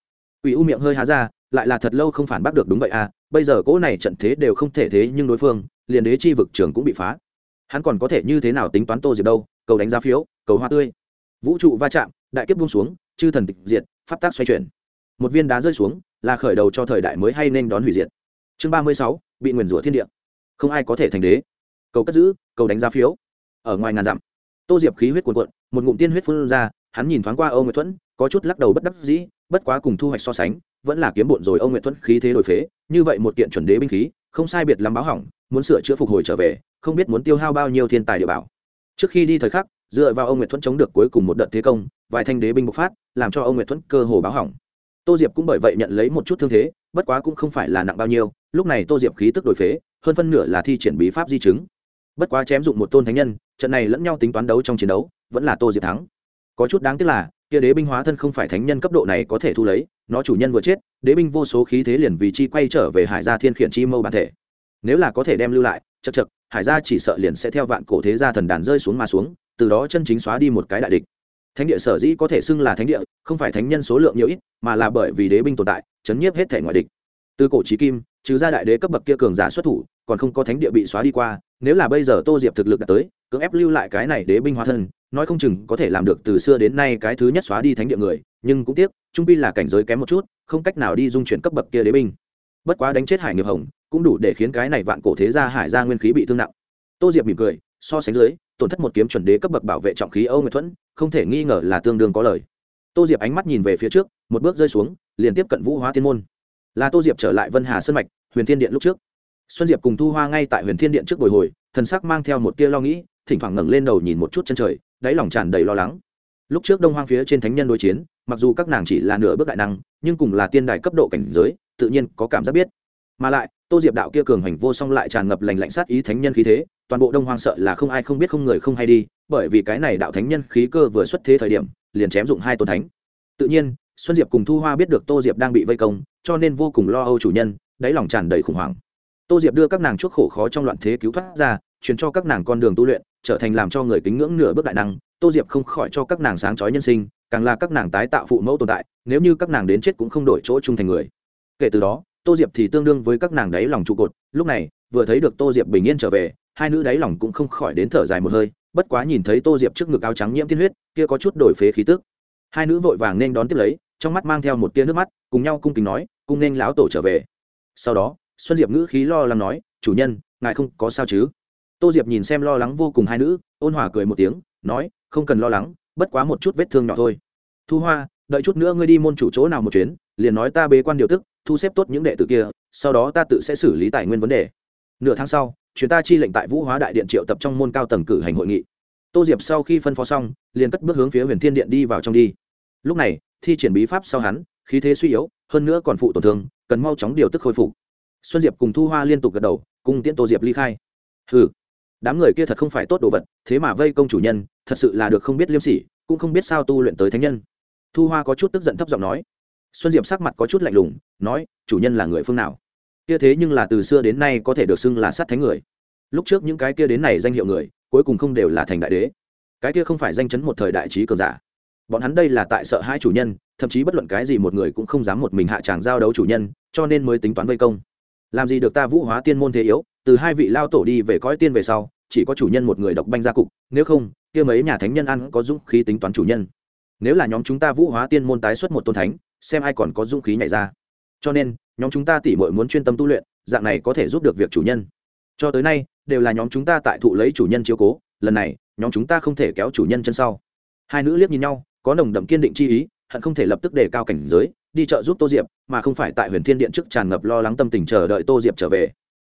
Quỷ U miệng hơi há ra, lại là thật lâu không phản bác được đúng vậy à, bây giờ cỗ này trận thế đều không thể thế nhưng đối phương liền đế chi vực trường cũng bị phá. Hắn còn có thể như thế nào tính toán tô diệp đâu cầu đánh giá phiếu cầu hoa tươi. Vũ trụ va chạm đại kiếp buông xuống chư thần tịch diệt pháp tác xoay chuyển. Một viên đá rơi xuống là khởi đầu cho thời đại mới hay nên đón hủy diệt chương ba mươi sáu, bị nguyền rủa thiên địa. Không ai có thể thành đế. Cầu cất giữ, cầu đánh giá phiếu. Ở ngoài ngàn dặm, tô diệp khí huyết cuồn cuộn, một ngụm tiên huyết phun ra, hắn nhìn thoáng qua âu nguyệt thuẫn, có chút lắc đầu bất đắc dĩ, bất quá cùng thu hoạch so sánh, vẫn là kiếm bộn rồi âu nguyệt thuẫn khí thế đổi phế, như vậy một kiện chuẩn đế binh khí, không sai biệt lắm báo hỏng, muốn sửa chữa phục hồi trở về, không biết muốn tiêu hao bao nhiêu thiên tài địa bảo. Trước khi đi thời khắc, dựa vào ông nguyệt thuẫn chống được cuối cùng một đợt thế công, vài thanh đế binh bộc phát, làm cho ông nguyệt thuẫn cơ hồ báo hỏng. Tô diệp cũng bởi vậy nhận lấy một chút thương thế bất quá cũng không phải là nặng bao nhiêu, lúc này tô diệp khí tức đổi phế, hơn phân nửa là thi triển bí pháp di chứng. Bất quá chém dụng một tôn thánh nhân, trận này lẫn nhau tính toán đấu trong chiến đấu, vẫn là tô diệp thắng. Có chút đáng tiếc là, kia đế binh hóa thân không phải thánh nhân cấp độ này có thể thu lấy, nó chủ nhân vừa chết, đế binh vô số khí thế liền vì chi quay trở về hải gia thiên khiển chi mâu bản thể. Nếu là có thể đem lưu lại chật chật hải gia chỉ sợ liền sẽ theo vạn cổ thế gia thần đàn rơi xuống mà xuống, từ đó chân chính xóa đi một cái đại địch thánh địa sở dĩ có thể xưng là thánh địa, không phải thánh nhân số lượng nhiều ít, mà là bởi vì đế binh tồn tại, chấn nhiếp hết thể ngoại địch. Từ cổ trí kim, trừ ra đại đế cấp bậc kia cường giả xuất thủ, còn không có thánh địa bị xóa đi qua, nếu là bây giờ tô diệp thực lực đã tới, cưỡng ép lưu lại cái này đế binh hóa thân, nói không chừng có thể làm được từ xưa đến nay cái thứ nhất xóa đi thánh địa người, nhưng cũng tiếc, trung pi là cảnh giới kém một chút, không cách nào đi dung chuyển cấp bậc kia đế binh. Bất quá đánh chết hải nghiệp hồng, cũng đủ để khiến cái này vạn cổ thế gia hải gia nguyên khí bị thương nặng. Tô diệp mỉm cười, so sánh dưới tổn thất một kiếm chuẩn đế cấp bậc bảo vệ trọng khí âu nguyệt thuẫn, không thể nghi ngờ là tương đương có lời. Tô diệp ánh mắt nhìn về phía trước, một bước rơi xuống, liền tiếp cận vũ hóa thiên môn. Là tô diệp trở lại vân hà sơn mạch, huyền thiên điện lúc trước. Xuân diệp cùng thu hoa ngay tại huyền thiên điện trước bồi hồi, thần sắc mang theo một tia lo nghĩ, thỉnh thoảng ngẩng lên đầu nhìn một chút chân trời, đáy lòng tràn đầy lo lắng. Lúc trước đông hoang phía trên thánh nhân đối chiến, mặc dù các nàng chỉ là nửa bước đại năng, nhưng cùng là tiên đài cấp độ cảnh giới, tự nhiên có cảm giác biết. Mà lại tô diệp đạo kia cường hành vô song lại tràn ngập lành lạnh sát ý thánh nhân khí thế, toàn bộ đông hoang sợ là không ai không biết không người không hay đi, bởi vì cái này đạo thánh nhân khí cơ vừa xuất thế thời điểm, liền chém dụng hai tôn thánh. Tự nhiên, xuân diệp cùng thu hoa biết được tô diệp đang bị vây công, cho nên vô cùng lo âu chủ nhân, đáy lòng tràn đầy khủng hoảng. Tô diệp đưa các nàng chuốc khổ khó trong loạn thế cứu thoát ra, truyền cho các nàng con đường tu luyện, trở thành làm cho người kính ngưỡng nửa bước đại năng. Tô diệp không khỏi cho các nàng sáng chói nhân sinh, càng là các nàng tái tạo phụ mẫu tồn tại, nếu như các nàng đến chết cũng không đổi chỗ chung thành người. Kể từ đó tô diệp thì tương đương với các nàng đáy lòng trụ cột. Lúc này, vừa thấy được tô diệp bình yên trở về, hai nữ đáy lòng cũng không khỏi đến thở dài một hơi, bất quá nhìn thấy tô diệp trước ngực áo trắng nhiễm tiên huyết, kia có chút đổi phế khí tức. Hai nữ vội vàng nên đón tiếp lấy, trong mắt mang theo một tia nước mắt, cùng nhau cung kính nói, cung nên láo tổ trở về. Sau đó, xuân diệp ngữ khí lo lắng nói, chủ nhân, ngài không có sao chứ? Tô diệp nhìn xem lo lắng vô cùng hai nữ, ôn hòa cười một tiếng, nói, không cần lo lắng, bất quá một chút vết thương nhỏ thôi. Thu hoa, đợi chút nữa ngươi đi môn chủ chỗ nào một chuyến, liền nói ta bế quan điều tức thu xếp tốt những đệ tử kia, sau đó ta tự sẽ xử lý tài nguyên vấn đề. Nửa tháng sau, chuyến ta chi lệnh tại vũ hóa đại điện triệu tập trong môn cao tầng cử hành hội nghị. Tô diệp sau khi phân phó xong, liền cất bước hướng phía huyền thiên điện đi vào trong đi. Lúc này, thi triển bí pháp sau hắn, khí thế suy yếu, hơn nữa còn phụ tổn thương, cần mau chóng điều tức khôi phục. Xuân diệp cùng thu hoa liên tục gật đầu, cùng tiễn tô diệp ly khai. Ừ đám người kia thật không phải tốt đồ vật, thế mà vây công chủ nhân, thật sự là được không biết liêm sỉ, cũng không biết sao tu luyện tới thánh nhân. Thu hoa có chút tức giận thấp giọng nói xuân diệp sắc mặt có chút lạnh lùng, nói, chủ nhân là người phương nào? Kia thế nhưng là từ xưa đến nay có thể được xưng là sát thánh người. Lúc trước những cái kia đến này danh hiệu người, cuối cùng không đều là thành đại đế. Cái kia không phải danh chấn một thời đại trí cường giả. Bọn hắn đây là tại sợ hai chủ nhân, thậm chí bất luận cái gì một người cũng không dám một mình hạ tràng giao đấu chủ nhân, cho nên mới tính toán vây công. Làm gì được ta vũ hóa tiên môn thế yếu, từ hai vị lao tổ đi về cõi tiên về sau, chỉ có chủ nhân một người độc banh ra cục, nếu không, kia mấy nhà thánh nhân ăn có dũng khí tính toán chủ nhân. Nếu là nhóm chúng ta vũ hóa tiên môn tái xuất một tôn thánh xem ai còn có dũng khí nhảy ra. Cho nên, nhóm chúng ta tỉ mội muốn chuyên tâm tu luyện, dạng này có thể giúp được việc chủ nhân. Cho tới nay, đều là nhóm chúng ta tại thụ lấy chủ nhân chiếu cố, lần này, nhóm chúng ta không thể kéo chủ nhân chân sau. Hai nữ liếc nhìn nhau, có nồng đậm kiên định chi ý, hận không thể lập tức đề cao cảnh giới, đi chợ giúp tô diệp, mà không phải tại huyền thiên điện trước tràn ngập lo lắng tâm tình chờ đợi tô diệp trở về.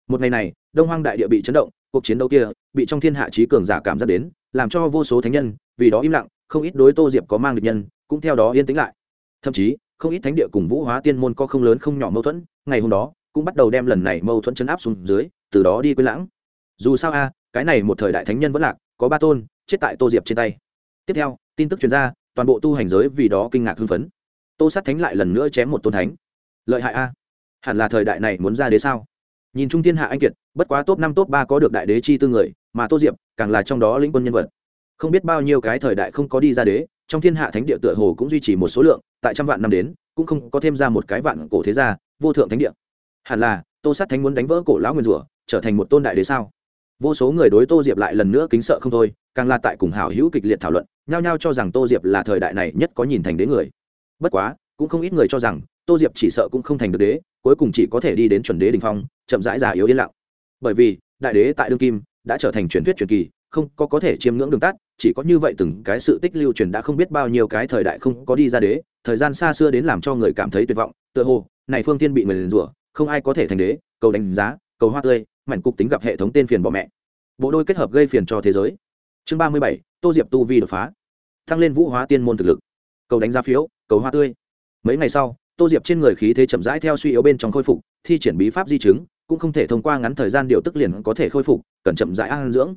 Một ngày này, đông hoang đại địa bị chấn động, cuộc chiến đấu kia, bị trong thiên hạ trí cường giả cảm giác đến, làm cho vô số thánh nhân, vì đó im lặng, không ít đối tô diệp có mang được nhân, cũng theo đó yên tĩnh lại. Thậm chí không ít thánh địa cùng vũ hóa tiên môn có không lớn không nhỏ mâu thuẫn ngày hôm đó cũng bắt đầu đem lần này mâu thuẫn chấn áp xuống dưới từ đó đi quên lãng. Dù sao a cái này một thời đại thánh nhân vẫn lạc có ba tôn chết tại tô diệp trên tay. Tiếp theo tin tức chuyên ra, toàn bộ tu hành giới vì đó kinh ngạc hưng phấn. Tô sát thánh lại lần nữa chém một tôn thánh. Lợi hại a. Hẳn là thời đại này muốn ra đế sao? Nhìn trung thiên hạ anh kiệt bất quá top năm top ba có được đại đế chi tư người mà tô diệp càng là trong đó lĩnh quân nhân vật. Không biết bao nhiêu cái thời đại không có đi ra đế trong thiên hạ thánh địa tựa hồ cũng duy trì một số lượng tại trăm vạn năm đến, cũng không có thêm ra một cái vạn cổ thế gia, vô thượng thánh địa. Hẳn là, tô sát thánh muốn đánh vỡ cổ lão nguyên rủa, trở thành một tôn đại đế sao? Vô số người đối tô diệp lại lần nữa kính sợ không thôi, càng là tại cùng hảo hữu kịch liệt thảo luận, nhao nhao cho rằng tô diệp là thời đại này nhất có nhìn thành đế người. Bất quá, cũng không ít người cho rằng, tô diệp chỉ sợ cũng không thành được đế, cuối cùng chỉ có thể đi đến chuẩn đế đình phong, chậm rãi già yếu yên lặng. Bởi vì, đại đế tại đương kim, đã trở thành truyền thuyết truyền kỳ, không có có thể chiêm ngưỡng đường tắt, chỉ có như vậy từng cái sự tích lưu truyền đã không biết bao nhiêu cái thời đại không có đi ra đế thời gian xa xưa đến làm cho người cảm thấy tuyệt vọng, tựa hồ, này phương tiên bị người liền rủa, không ai có thể thành đế, cầu đánh giá, cầu hoa tươi, mảnh cục tính gặp hệ thống tên phiền bỏ mẹ. Bộ đôi kết hợp gây phiền cho thế giới. Chương ba mươi bảy, tô diệp tu vi đột phá. Tăng lên vũ hóa tiên môn thực lực. Cầu đánh giá phiếu, cầu hoa tươi. Mấy ngày sau, tô diệp trên người khí thế chậm rãi theo suy yếu bên trong khôi phục, thi triển bí pháp di chứng, cũng không thể thông qua ngắn thời gian điều tức liền có thể khôi phục, cần chậm rãi an dưỡng.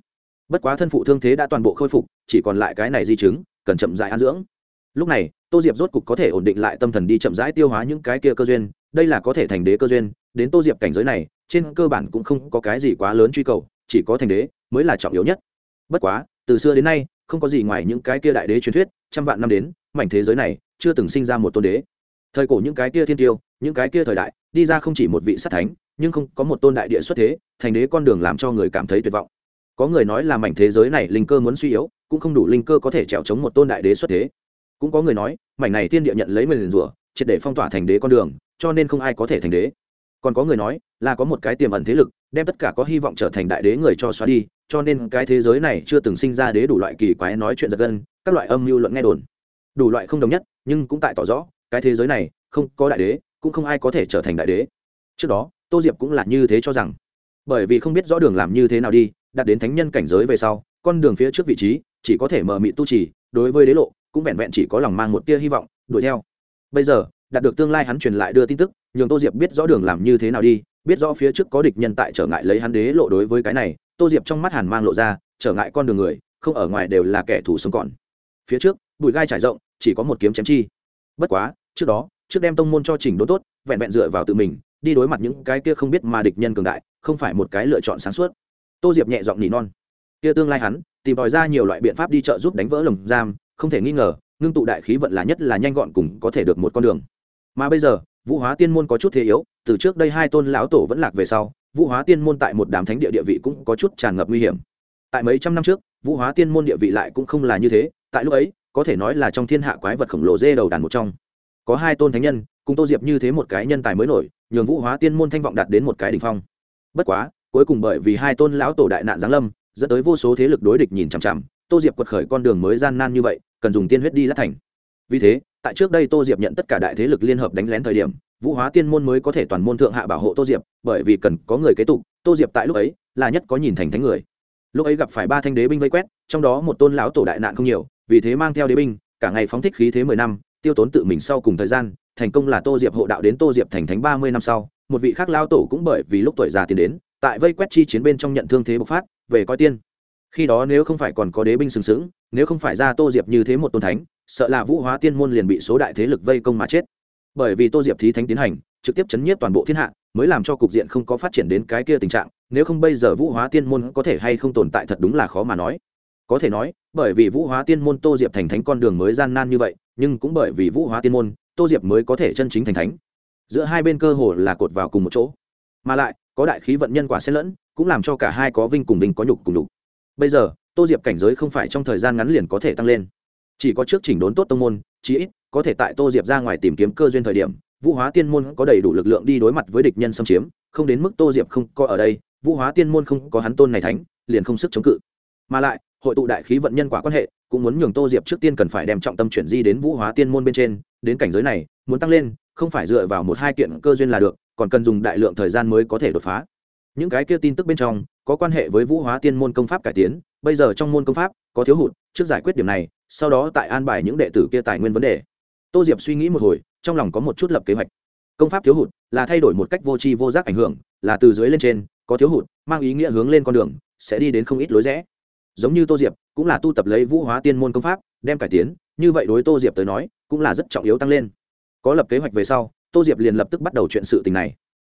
Bất quá thân phụ thương thế đã toàn bộ khôi phục, chỉ còn lại cái này di chứng, cần chậm rãi an dưỡng. Lúc này tô diệp rốt cục có thể ổn định lại tâm thần đi chậm rãi tiêu hóa những cái kia cơ duyên, đây là có thể thành đế cơ duyên, đến tô diệp cảnh giới này, trên cơ bản cũng không có cái gì quá lớn truy cầu, chỉ có thành đế mới là trọng yếu nhất. Bất quá, từ xưa đến nay, không có gì ngoài những cái kia đại đế truyền thuyết, trăm vạn năm đến, mảnh thế giới này chưa từng sinh ra một tôn đế. Thời cổ những cái kia thiên tiêu, những cái kia thời đại, đi ra không chỉ một vị sát thánh, nhưng không có một tôn đại địa xuất thế, thành đế con đường làm cho người cảm thấy tuyệt vọng. Có người nói là mảnh thế giới này linh cơ muốn suy yếu, cũng không đủ linh cơ có thể trèo chống một tôn đại đế xuất thế cũng có người nói, mảnh này thiên địa nhận lấy mình rủa, triệt để phong tỏa thành đế con đường, cho nên không ai có thể thành đế. Còn có người nói, là có một cái tiềm ẩn thế lực, đem tất cả có hy vọng trở thành đại đế người cho xóa đi, cho nên cái thế giới này chưa từng sinh ra đế đủ loại kỳ quái nói chuyện giật gân, các loại âm mưu luận nghe đồn. Đủ loại không đồng nhất, nhưng cũng tại tỏ rõ, cái thế giới này không có đại đế, cũng không ai có thể trở thành đại đế. Trước đó, tô diệp cũng là như thế cho rằng. Bởi vì không biết rõ đường làm như thế nào đi đạt đến thánh nhân cảnh giới về sau, con đường phía trước vị trí chỉ có thể mở mị tu trì, đối với đế lộ cũng vẹn vẹn chỉ có lòng mang một tia hy vọng, đuổi theo. Bây giờ, đạt được tương lai hắn truyền lại đưa tin tức, nhường tô diệp biết rõ đường làm như thế nào đi, biết rõ phía trước có địch nhân tại trở ngại lấy hắn đế lộ đối với cái này, tô diệp trong mắt hàn mang lộ ra, trở ngại con đường người, không ở ngoài đều là kẻ thù sống còn. Phía trước, bụi gai trải rộng, chỉ có một kiếm chém chi. Bất quá, trước đó, trước đem tông môn cho trình đốn tốt, vẹn vẹn dựa vào tự mình, đi đối mặt những cái kia không biết mà địch nhân cường đại, không phải một cái lựa chọn sáng suốt. Tô diệp nhẹ giọng nỉ non. Kia tương lai hắn, tìm tòi ra nhiều loại biện pháp đi trợ giúp đánh vỡ lồng giam không thể nghi ngờ, ngưng tụ đại khí vận là nhất là nhanh gọn cùng có thể được một con đường. Mà bây giờ, vũ hóa tiên môn có chút thế yếu, từ trước đây hai tôn lão tổ vẫn lạc về sau, vũ hóa tiên môn tại một đám thánh địa địa vị cũng có chút tràn ngập nguy hiểm. Tại mấy trăm năm trước, vũ hóa tiên môn địa vị lại cũng không là như thế, tại lúc ấy, có thể nói là trong thiên hạ quái vật khổng lồ dê đầu đàn một trong. Có hai tôn thánh nhân, cùng tô diệp như thế một cái nhân tài mới nổi, nhường vũ hóa tiên môn thanh vọng đạt đến một cái đ ỉ n h phong. Bất quá, cuối cùng bởi vì hai tôn lão tổ đại nạn giáng lâm, dẫn tới vô số thế lực đối địch nhìn chằm chằm tô diệp quật khởi con đường mới gian nan như vậy, cần dùng tiên huyết đi lát thành. Vì thế, tại trước đây tô diệp nhận tất cả đại thế lực liên hợp đánh lén thời điểm, vũ hóa tiên môn mới có thể toàn môn thượng hạ bảo hộ tô diệp, bởi vì cần có người kế tục, tô diệp tại lúc ấy là nhất có nhìn thành thánh người. Lúc ấy gặp phải ba thanh đế binh vây quét, trong đó một tôn lão tổ đại nạn không nhiều, vì thế mang theo đế binh, cả ngày phóng thích khí thế mười năm, tiêu tốn tự mình sau cùng thời gian, thành công là tô diệp hộ đạo đến tô diệp thành thánh ba mươi năm sau. Một vị khác lao tổ cũng bởi vì lúc tuổi già tiến đến, tại vây quét chi chiến bên trong nhận thương thế bộc phát, về coi tiên khi đó nếu không phải còn có đế binh sừng sững, nếu không phải ra tô diệp như thế một tôn thánh, sợ là vũ hóa tiên môn liền bị số đại thế lực vây công mà chết. Bởi vì tô diệp thí thánh tiến hành, trực tiếp chấn nhiếp toàn bộ thiên hạ, mới làm cho cục diện không có phát triển đến cái kia tình trạng, nếu không bây giờ vũ hóa tiên môn có thể hay không tồn tại thật đúng là khó mà nói. Có thể nói, bởi vì vũ hóa tiên môn tô diệp thành thánh con đường mới gian nan như vậy, nhưng cũng bởi vì vũ hóa tiên môn, tô diệp mới có thể chân chính thành thánh. Giữa hai bên cơ hồ là cột vào cùng một chỗ. Mà lại, có đại khí vận nhân quả xen lẫn, cũng làm cho cả hai có vinh cùng vinh có nhục cùng nhục bây giờ, tô diệp cảnh giới không phải trong thời gian ngắn liền có thể tăng lên. Chỉ có trước chỉnh đốn tốt tông môn, chí ít có thể tại tô diệp ra ngoài tìm kiếm cơ duyên thời điểm, vũ hóa tiên môn có đầy đủ lực lượng đi đối mặt với địch nhân xâm chiếm, không đến mức tô diệp không có ở đây, vũ hóa tiên môn không có hắn tôn này thánh, liền không sức chống cự. Mà lại, hội tụ đại khí vận nhân quả quan hệ, cũng muốn nhường tô diệp trước tiên cần phải đem trọng tâm chuyển di đến vũ hóa tiên môn bên trên, đến cảnh giới này, muốn tăng lên, không phải dựa vào một hai kiện cơ duyên là được, còn cần dùng đại lượng thời gian mới có thể đột phá. Những cái kia tin tức bên trong có quan hệ với vũ hóa tiên môn công pháp cải tiến, bây giờ trong môn công pháp có thiếu hụt, trước giải quyết điểm này, sau đó tại an bài những đệ tử kia tài nguyên vấn đề. Tô diệp suy nghĩ một hồi, trong lòng có một chút lập kế hoạch. Công pháp thiếu hụt là thay đổi một cách vô tri vô giác ảnh hưởng, là từ dưới lên trên, có thiếu hụt, mang ý nghĩa hướng lên con đường, sẽ đi đến không ít lối rẽ. Giống như tô diệp, cũng là tu tập lấy vũ hóa tiên môn công pháp, đem cải tiến, như vậy đối tô diệp tới nói, cũng là rất trọng yếu tăng lên. Có lập kế hoạch về sau, tô diệp liền lập tức bắt đầu chuyện sự tình này.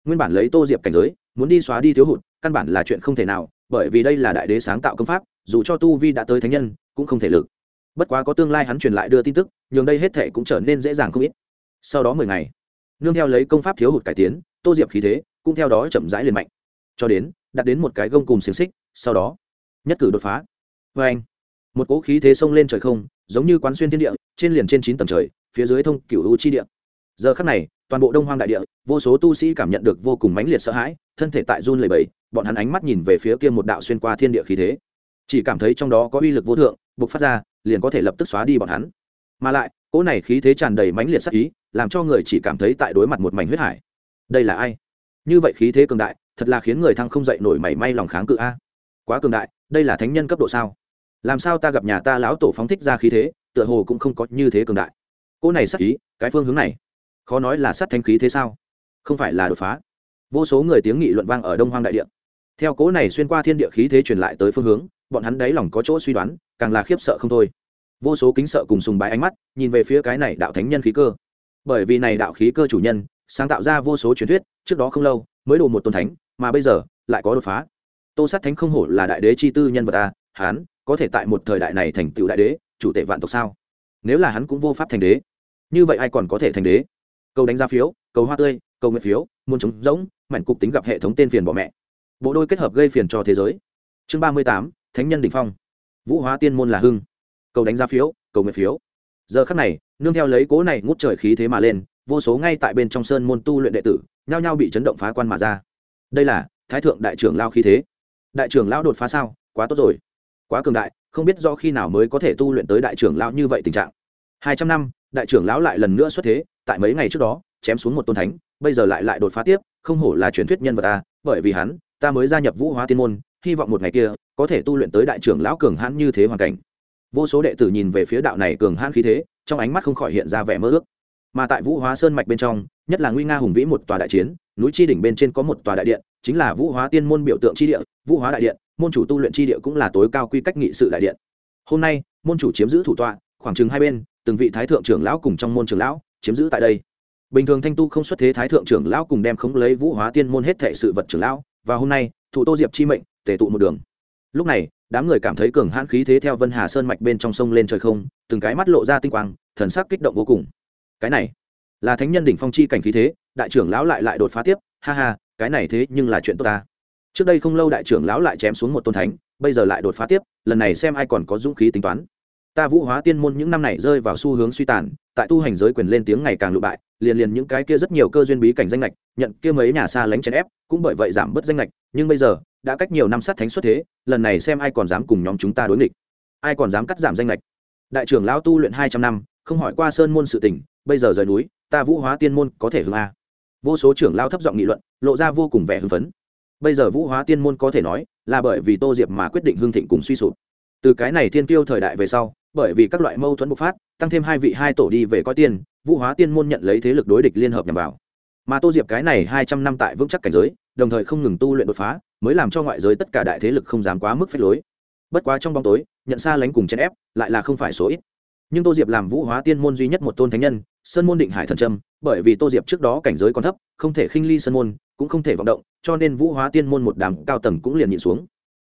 Nguyên bản lấy tô diệp cảnh giới, muốn đi xóa đi thiếu hụt căn bản là chuyện không thể nào, bởi vì đây là đại đế sáng tạo công pháp, dù cho tu vi đã tới thánh nhân, cũng không thể lực. Bất quá có tương lai hắn truyền lại đưa tin tức, nhường đây hết thệ cũng trở nên dễ dàng không ít. Sau đó mười ngày, nương theo lấy công pháp thiếu hụt cải tiến, tô diệp khí thế cũng theo đó chậm rãi liền mạnh. Cho đến đạt đến một cái gông cùng xiềng xích, sau đó, nhất cử đột phá. Vê anh, một cỗ khí thế xông lên trời không, giống như quán xuyên thiên địa, trên liền trên chín tầng trời, phía dưới thông cửu u chi địa. Giờ khắc này, toàn bộ đông hoang đại địa, vô số tu sĩ cảm nhận được vô cùng mãnh liệt sợ hãi, thân thể tại run lầy bầy bọn hắn ánh mắt nhìn về phía kia một đạo xuyên qua thiên địa khí thế. Chỉ cảm thấy trong đó có uy lực vô thượng buộc phát ra, liền có thể lập tức xóa đi bọn hắn. Mà lại, cỗ này khí thế tràn đầy mãnh liệt sắc ý, làm cho người chỉ cảm thấy tại đối mặt một mảnh huyết hải. Đây là ai? Như vậy khí thế cường đại, thật là khiến người thăng không dậy nổi mảy may lòng kháng cự a. Quá cường đại, đây là thánh nhân cấp độ sao? Làm sao ta gặp nhà ta lão tổ phóng thích ra khí thế, tựa hồ cũng không có như thế cường đại. Cỗ này sát ý, cái phương hướng này, khó nói là sát thanh khí thế sao? Không phải là đột phá. Vô số người tiếng nghị luận vang ở đông hoang đại địa theo cỗ này xuyên qua thiên địa khí thế truyền lại tới phương hướng, bọn hắn đáy lòng có chỗ suy đoán, càng là khiếp sợ không thôi. Vô số kính sợ cùng sùng bái ánh mắt, nhìn về phía cái này đạo thánh nhân khí cơ. Bởi vì này đạo khí cơ chủ nhân, sáng tạo ra vô số truyền thuyết, trước đó không lâu, mới đồ một tôn thánh, mà bây giờ, lại có đột phá. Tô sát thánh không hổ là đại đế chi tư nhân vật ta hán có thể tại một thời đại này thành tựu đại đế, chủ tể vạn tộc sao? Nếu là hắn cũng vô pháp thành đế, như vậy ai còn có thể thành đế? Câu đánh giá phiếu câu hoa tươi câu nguyện phiếu, muốn chống rỗng, mảnh cục tính gặp hệ thống tên phiền bỏ mẹ bộ đôi kết hợp gây phiền cho thế giới. Chương ba mươi tám, thánh nhân đình phong. Vũ hóa tiên môn là hưng. Cầu đánh giá phiếu, cầu nguyện phiếu. Giờ khắc này, nương theo lấy cố này ngút trời khí thế mà lên, vô số ngay tại bên trong sơn môn tu luyện đệ tử, nhao nhao bị chấn động phá quan mà ra. Đây là thái thượng đại trưởng lao khí thế. Đại trưởng lao đột phá sao? Quá tốt rồi. Quá cường đại, không biết do khi nào mới có thể tu luyện tới đại trưởng lão như vậy tình trạng. Hai trăm năm, đại trưởng lão lại lần nữa xuất thế, tại mấy ngày trước đó, chém xuống một tôn thánh, bây giờ lại lại đột phá tiếp, không hổ là truyền thuyết nhân vật ta, bởi vì hắn ta mới gia nhập vũ hóa tiên môn, hy vọng một ngày kia, có thể tu luyện tới đại trưởng lão cường hãn như thế hoàn cảnh. Vô số đệ tử nhìn về phía đạo này cường hãn khí thế, trong ánh mắt không khỏi hiện ra vẻ mơ ước. Mà tại vũ hóa sơn mạch bên trong, nhất là nguy nga hùng vĩ một tòa đại chiến, núi chi đỉnh bên trên có một tòa đại điện, chính là vũ hóa tiên môn biểu tượng chi địa, vũ hóa đại điện, môn chủ tu luyện chi địa cũng là tối cao quy cách nghị sự đại điện. Hôm nay, môn chủ chiếm giữ thủ tọa, khoảng chừng hai bên, từng vị thái thượng trưởng lão cùng trong môn trưởng lão chiếm giữ tại đây. Bình thường thanh tu không xuất thế thái thượng trưởng lão cùng đem khống lấy vũ hóa tiên môn hết thệ sự vật trưởng lão và hôm nay thủ tô diệp chi mệnh, tề tụ một đường. Lúc này, đám người cảm thấy cường hãn khí thế theo vân hà sơn mạch bên trong sông lên trời không, từng cái mắt lộ ra tinh quang, thần sắc kích động vô cùng. Cái này là thánh nhân đỉnh phong chi cảnh khí thế, đại trưởng lão lại lại đột phá tiếp, ha ha, cái này thế nhưng là chuyện tốt ta. Trước đây không lâu đại trưởng lão lại chém xuống một tôn thánh, bây giờ lại đột phá tiếp, lần này xem ai còn có dũng khí tính toán ta vũ hóa tiên môn những năm này rơi vào xu hướng suy tàn, tại tu hành giới quyền lên tiếng ngày càng lụ bại, liền liền những cái kia rất nhiều cơ duyên bí cảnh danh lệch, nhận kia mấy nhà xa lánh chèn ép, cũng bởi vậy giảm bớt danh lệch, nhưng bây giờ, đã cách nhiều năm sát thánh xuất thế, lần này xem ai còn dám cùng nhóm chúng ta đối nghịch. Ai còn dám cắt giảm danh lệch? Đại trưởng lão tu luyện hai trăm năm, không hỏi qua sơn môn sự tình, bây giờ rời núi, ta vũ hóa tiên môn có thể hưng a. Vô số trưởng lao thấp giọng nghị luận, lộ ra vô cùng vẻ hưng phấn. Bây giờ vũ hóa tiên môn có thể nói, là bởi vì tô diệp mà quyết định hương thịnh cùng suy sụp. Từ cái này thiên tiêu thời đại về sau bởi vì các loại mâu thuẫn bộc phát, tăng thêm hai vị hai tổ đi về coi tiên, vũ hóa tiên môn nhận lấy thế lực đối địch liên hợp nhằm vào. Mà tô diệp cái này hai trăm năm tại vững chắc cảnh giới, đồng thời không ngừng tu luyện đột phá, mới làm cho ngoại giới tất cả đại thế lực không dám quá mức phép lối. Bất quá trong bóng tối, nhận xa lánh cùng chèn ép, lại là không phải số ít. Nhưng tô diệp làm vũ hóa tiên môn duy nhất một tôn thánh nhân, sơn môn định hải thần trâm, bởi vì tô diệp trước đó cảnh giới còn thấp, không thể khinh ly sơn môn, cũng không thể vọng động, cho nên vũ hóa tiên môn một đám cao tầng cũng liền nhịn xuống.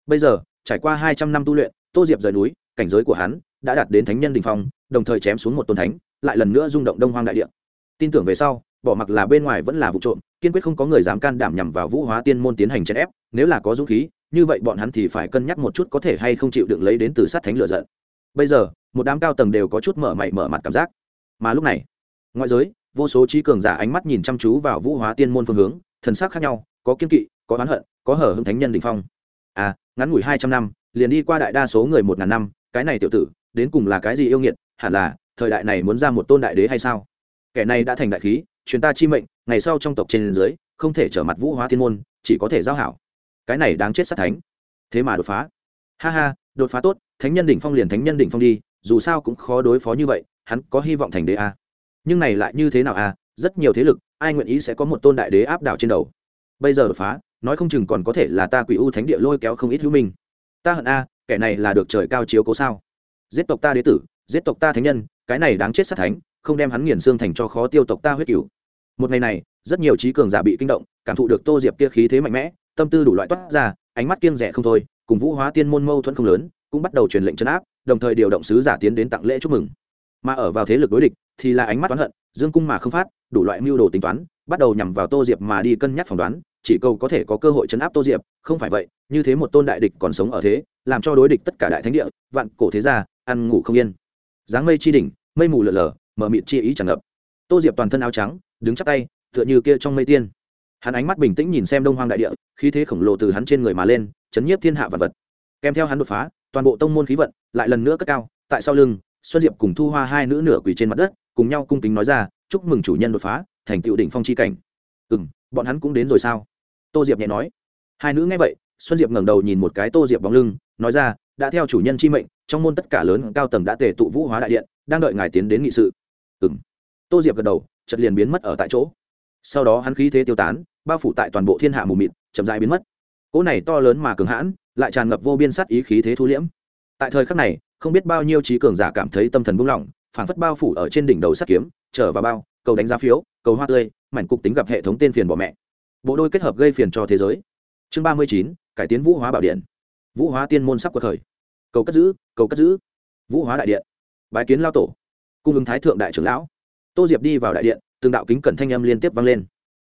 Bây giờ, trải qua hai trăm năm tu luyện, tô diệp rời núi, cảnh giới của hắn đã đạt đến thánh nhân đình phong, đồng thời chém xuống một tôn thánh, lại lần nữa rung động đông hoang đại địa. Tin tưởng về sau, bỏ mặc là bên ngoài vẫn là vụ trộm, kiên quyết không có người dám can đảm nhằm vào vũ hóa tiên môn tiến hành chèn ép, nếu là có dũng khí, như vậy bọn hắn thì phải cân nhắc một chút có thể hay không chịu đựng lấy đến từ sát thánh lựa giận. Bây giờ, một đám cao tầng đều có chút mở mày mở mặt cảm giác. Mà lúc này, ngoại giới, vô số trí cường giả ánh mắt nhìn chăm chú vào vũ hóa tiên môn phương hướng, thần sắc khác nhau, có kiên kỵ, có oán hận, có hở hưng thánh nhân đình phong. À ngắn ngủi hai trăm năm, liền đi qua đại đa số người một ngàn năm, cái này tiểu tử đến cùng là cái gì yêu nghiệt, hẳn là, thời đại này muốn ra một tôn đại đế hay sao? Kẻ này đã thành đại khí chuyến ta chi mệnh, ngày sau trong tộc trên dưới, không thể trở mặt vũ hóa thiên môn, chỉ có thể giao hảo. Cái này đáng chết sát thánh. Thế mà đột phá. Ha ha, đột phá tốt, thánh nhân đỉnh phong liền thánh nhân đỉnh phong đi, dù sao cũng khó đối phó như vậy, hắn có hy vọng thành đế a à. nhưng này lại như thế nào a à? rất nhiều thế lực, ai nguyện ý sẽ có một tôn đại đế áp đảo trên đầu? Bây giờ đột phá, nói không chừng còn có thể là ta quỷ u thánh địa lôi kéo không ít hữu minh. Ta hận a kẻ này là được trời cao chiếu cố sao? Giết tộc ta đế tử, giết tộc ta thánh nhân, cái này đáng chết sát thánh, không đem hắn nghiền xương thành cho khó tiêu tộc ta huyết cửu một ngày này, rất nhiều trí cường giả bị kinh động, cảm thụ được tô diệp kia khí thế mạnh mẽ, tâm tư đủ loại toát ra, ánh mắt kiêng rẻ không thôi, cùng vũ hóa tiên môn mâu thuẫn không lớn, cũng bắt đầu truyền lệnh chấn áp, đồng thời điều động sứ giả tiến đến tặng lễ chúc mừng. Mà ở vào thế lực đối địch, thì là ánh mắt toán hận, dương cung mà không phát, đủ loại mưu đồ tính toán, bắt đầu nhằm vào tô diệp mà đi cân nhắc phỏng đoán chỉ cầu có thể có cơ hội chấn áp tô diệp, không phải vậy, như thế một tôn đại địch còn sống ở thế, làm cho đối địch tất cả đại thánh địa, vạn cổ thế gia, ăn ngủ không yên. Dáng mây chi đỉnh, mây mù lở lở, mở mịt chi ý tràn ngập. Tô diệp toàn thân áo trắng, đứng chắp tay, tựa như kia trong mây tiên. Hắn ánh mắt bình tĩnh nhìn xem đông hoang đại địa, khí thế khổng lồ từ hắn trên người mà lên, chấn nhiếp thiên hạ vật vật. Kèm theo hắn đột phá, toàn bộ tông môn khí vận lại lần nữa cất cao, tại sau lưng, xuân diệp cùng thu hoa hai nữ nửa quỳ trên mặt đất, cùng nhau cung kính nói ra, chúc mừng chủ nhân đột phá, thành tựu đỉnh phong chi cảnh. Ừ m bọn hắn cũng đến rồi sao? Tô diệp nhẹ nói. Hai nữ nghe vậy, xuân diệp ngẩng đầu nhìn một cái tô diệp bóng lưng, nói ra, đã theo chủ nhân chi mệnh, trong môn tất cả lớn cao tầng đã tề tụ vũ hóa đại điện, đang đợi ngài tiến đến nghị sự. Ừ m tô diệp gật đầu chật liền biến mất ở tại chỗ. Sau đó hắn khí thế tiêu tán, bao phủ tại toàn bộ thiên hạ mù mịt, chậm dãi biến mất. Cỗ này to lớn mà cường hãn, lại tràn ngập vô biên sát ý khí thế thu liễm. Tại thời khắc này, không biết bao nhiêu trí cường giả cảm thấy tâm thần buông lỏng phản phất bao phủ ở trên đỉnh đầu sắt kiếm, trở vào bao, cầu đánh giá phiếu, cầu hoa tươi, mảnh cục tính gặp hệ thống tên phiền bỏ mẹ bộ đôi kết hợp gây phiền cho thế giới. Chương ba mươi chín, cải tiến vũ hóa bảo điện. Vũ hóa tiên môn sắp cuộc khởi. Cầu cất giữ, cầu cất giữ. Vũ hóa đại điện. Bài kiến lao tổ. Cung ứng thái thượng đại trưởng lão. Tô diệp đi vào đại điện, từng đạo kính cẩn thanh âm liên tiếp vang lên.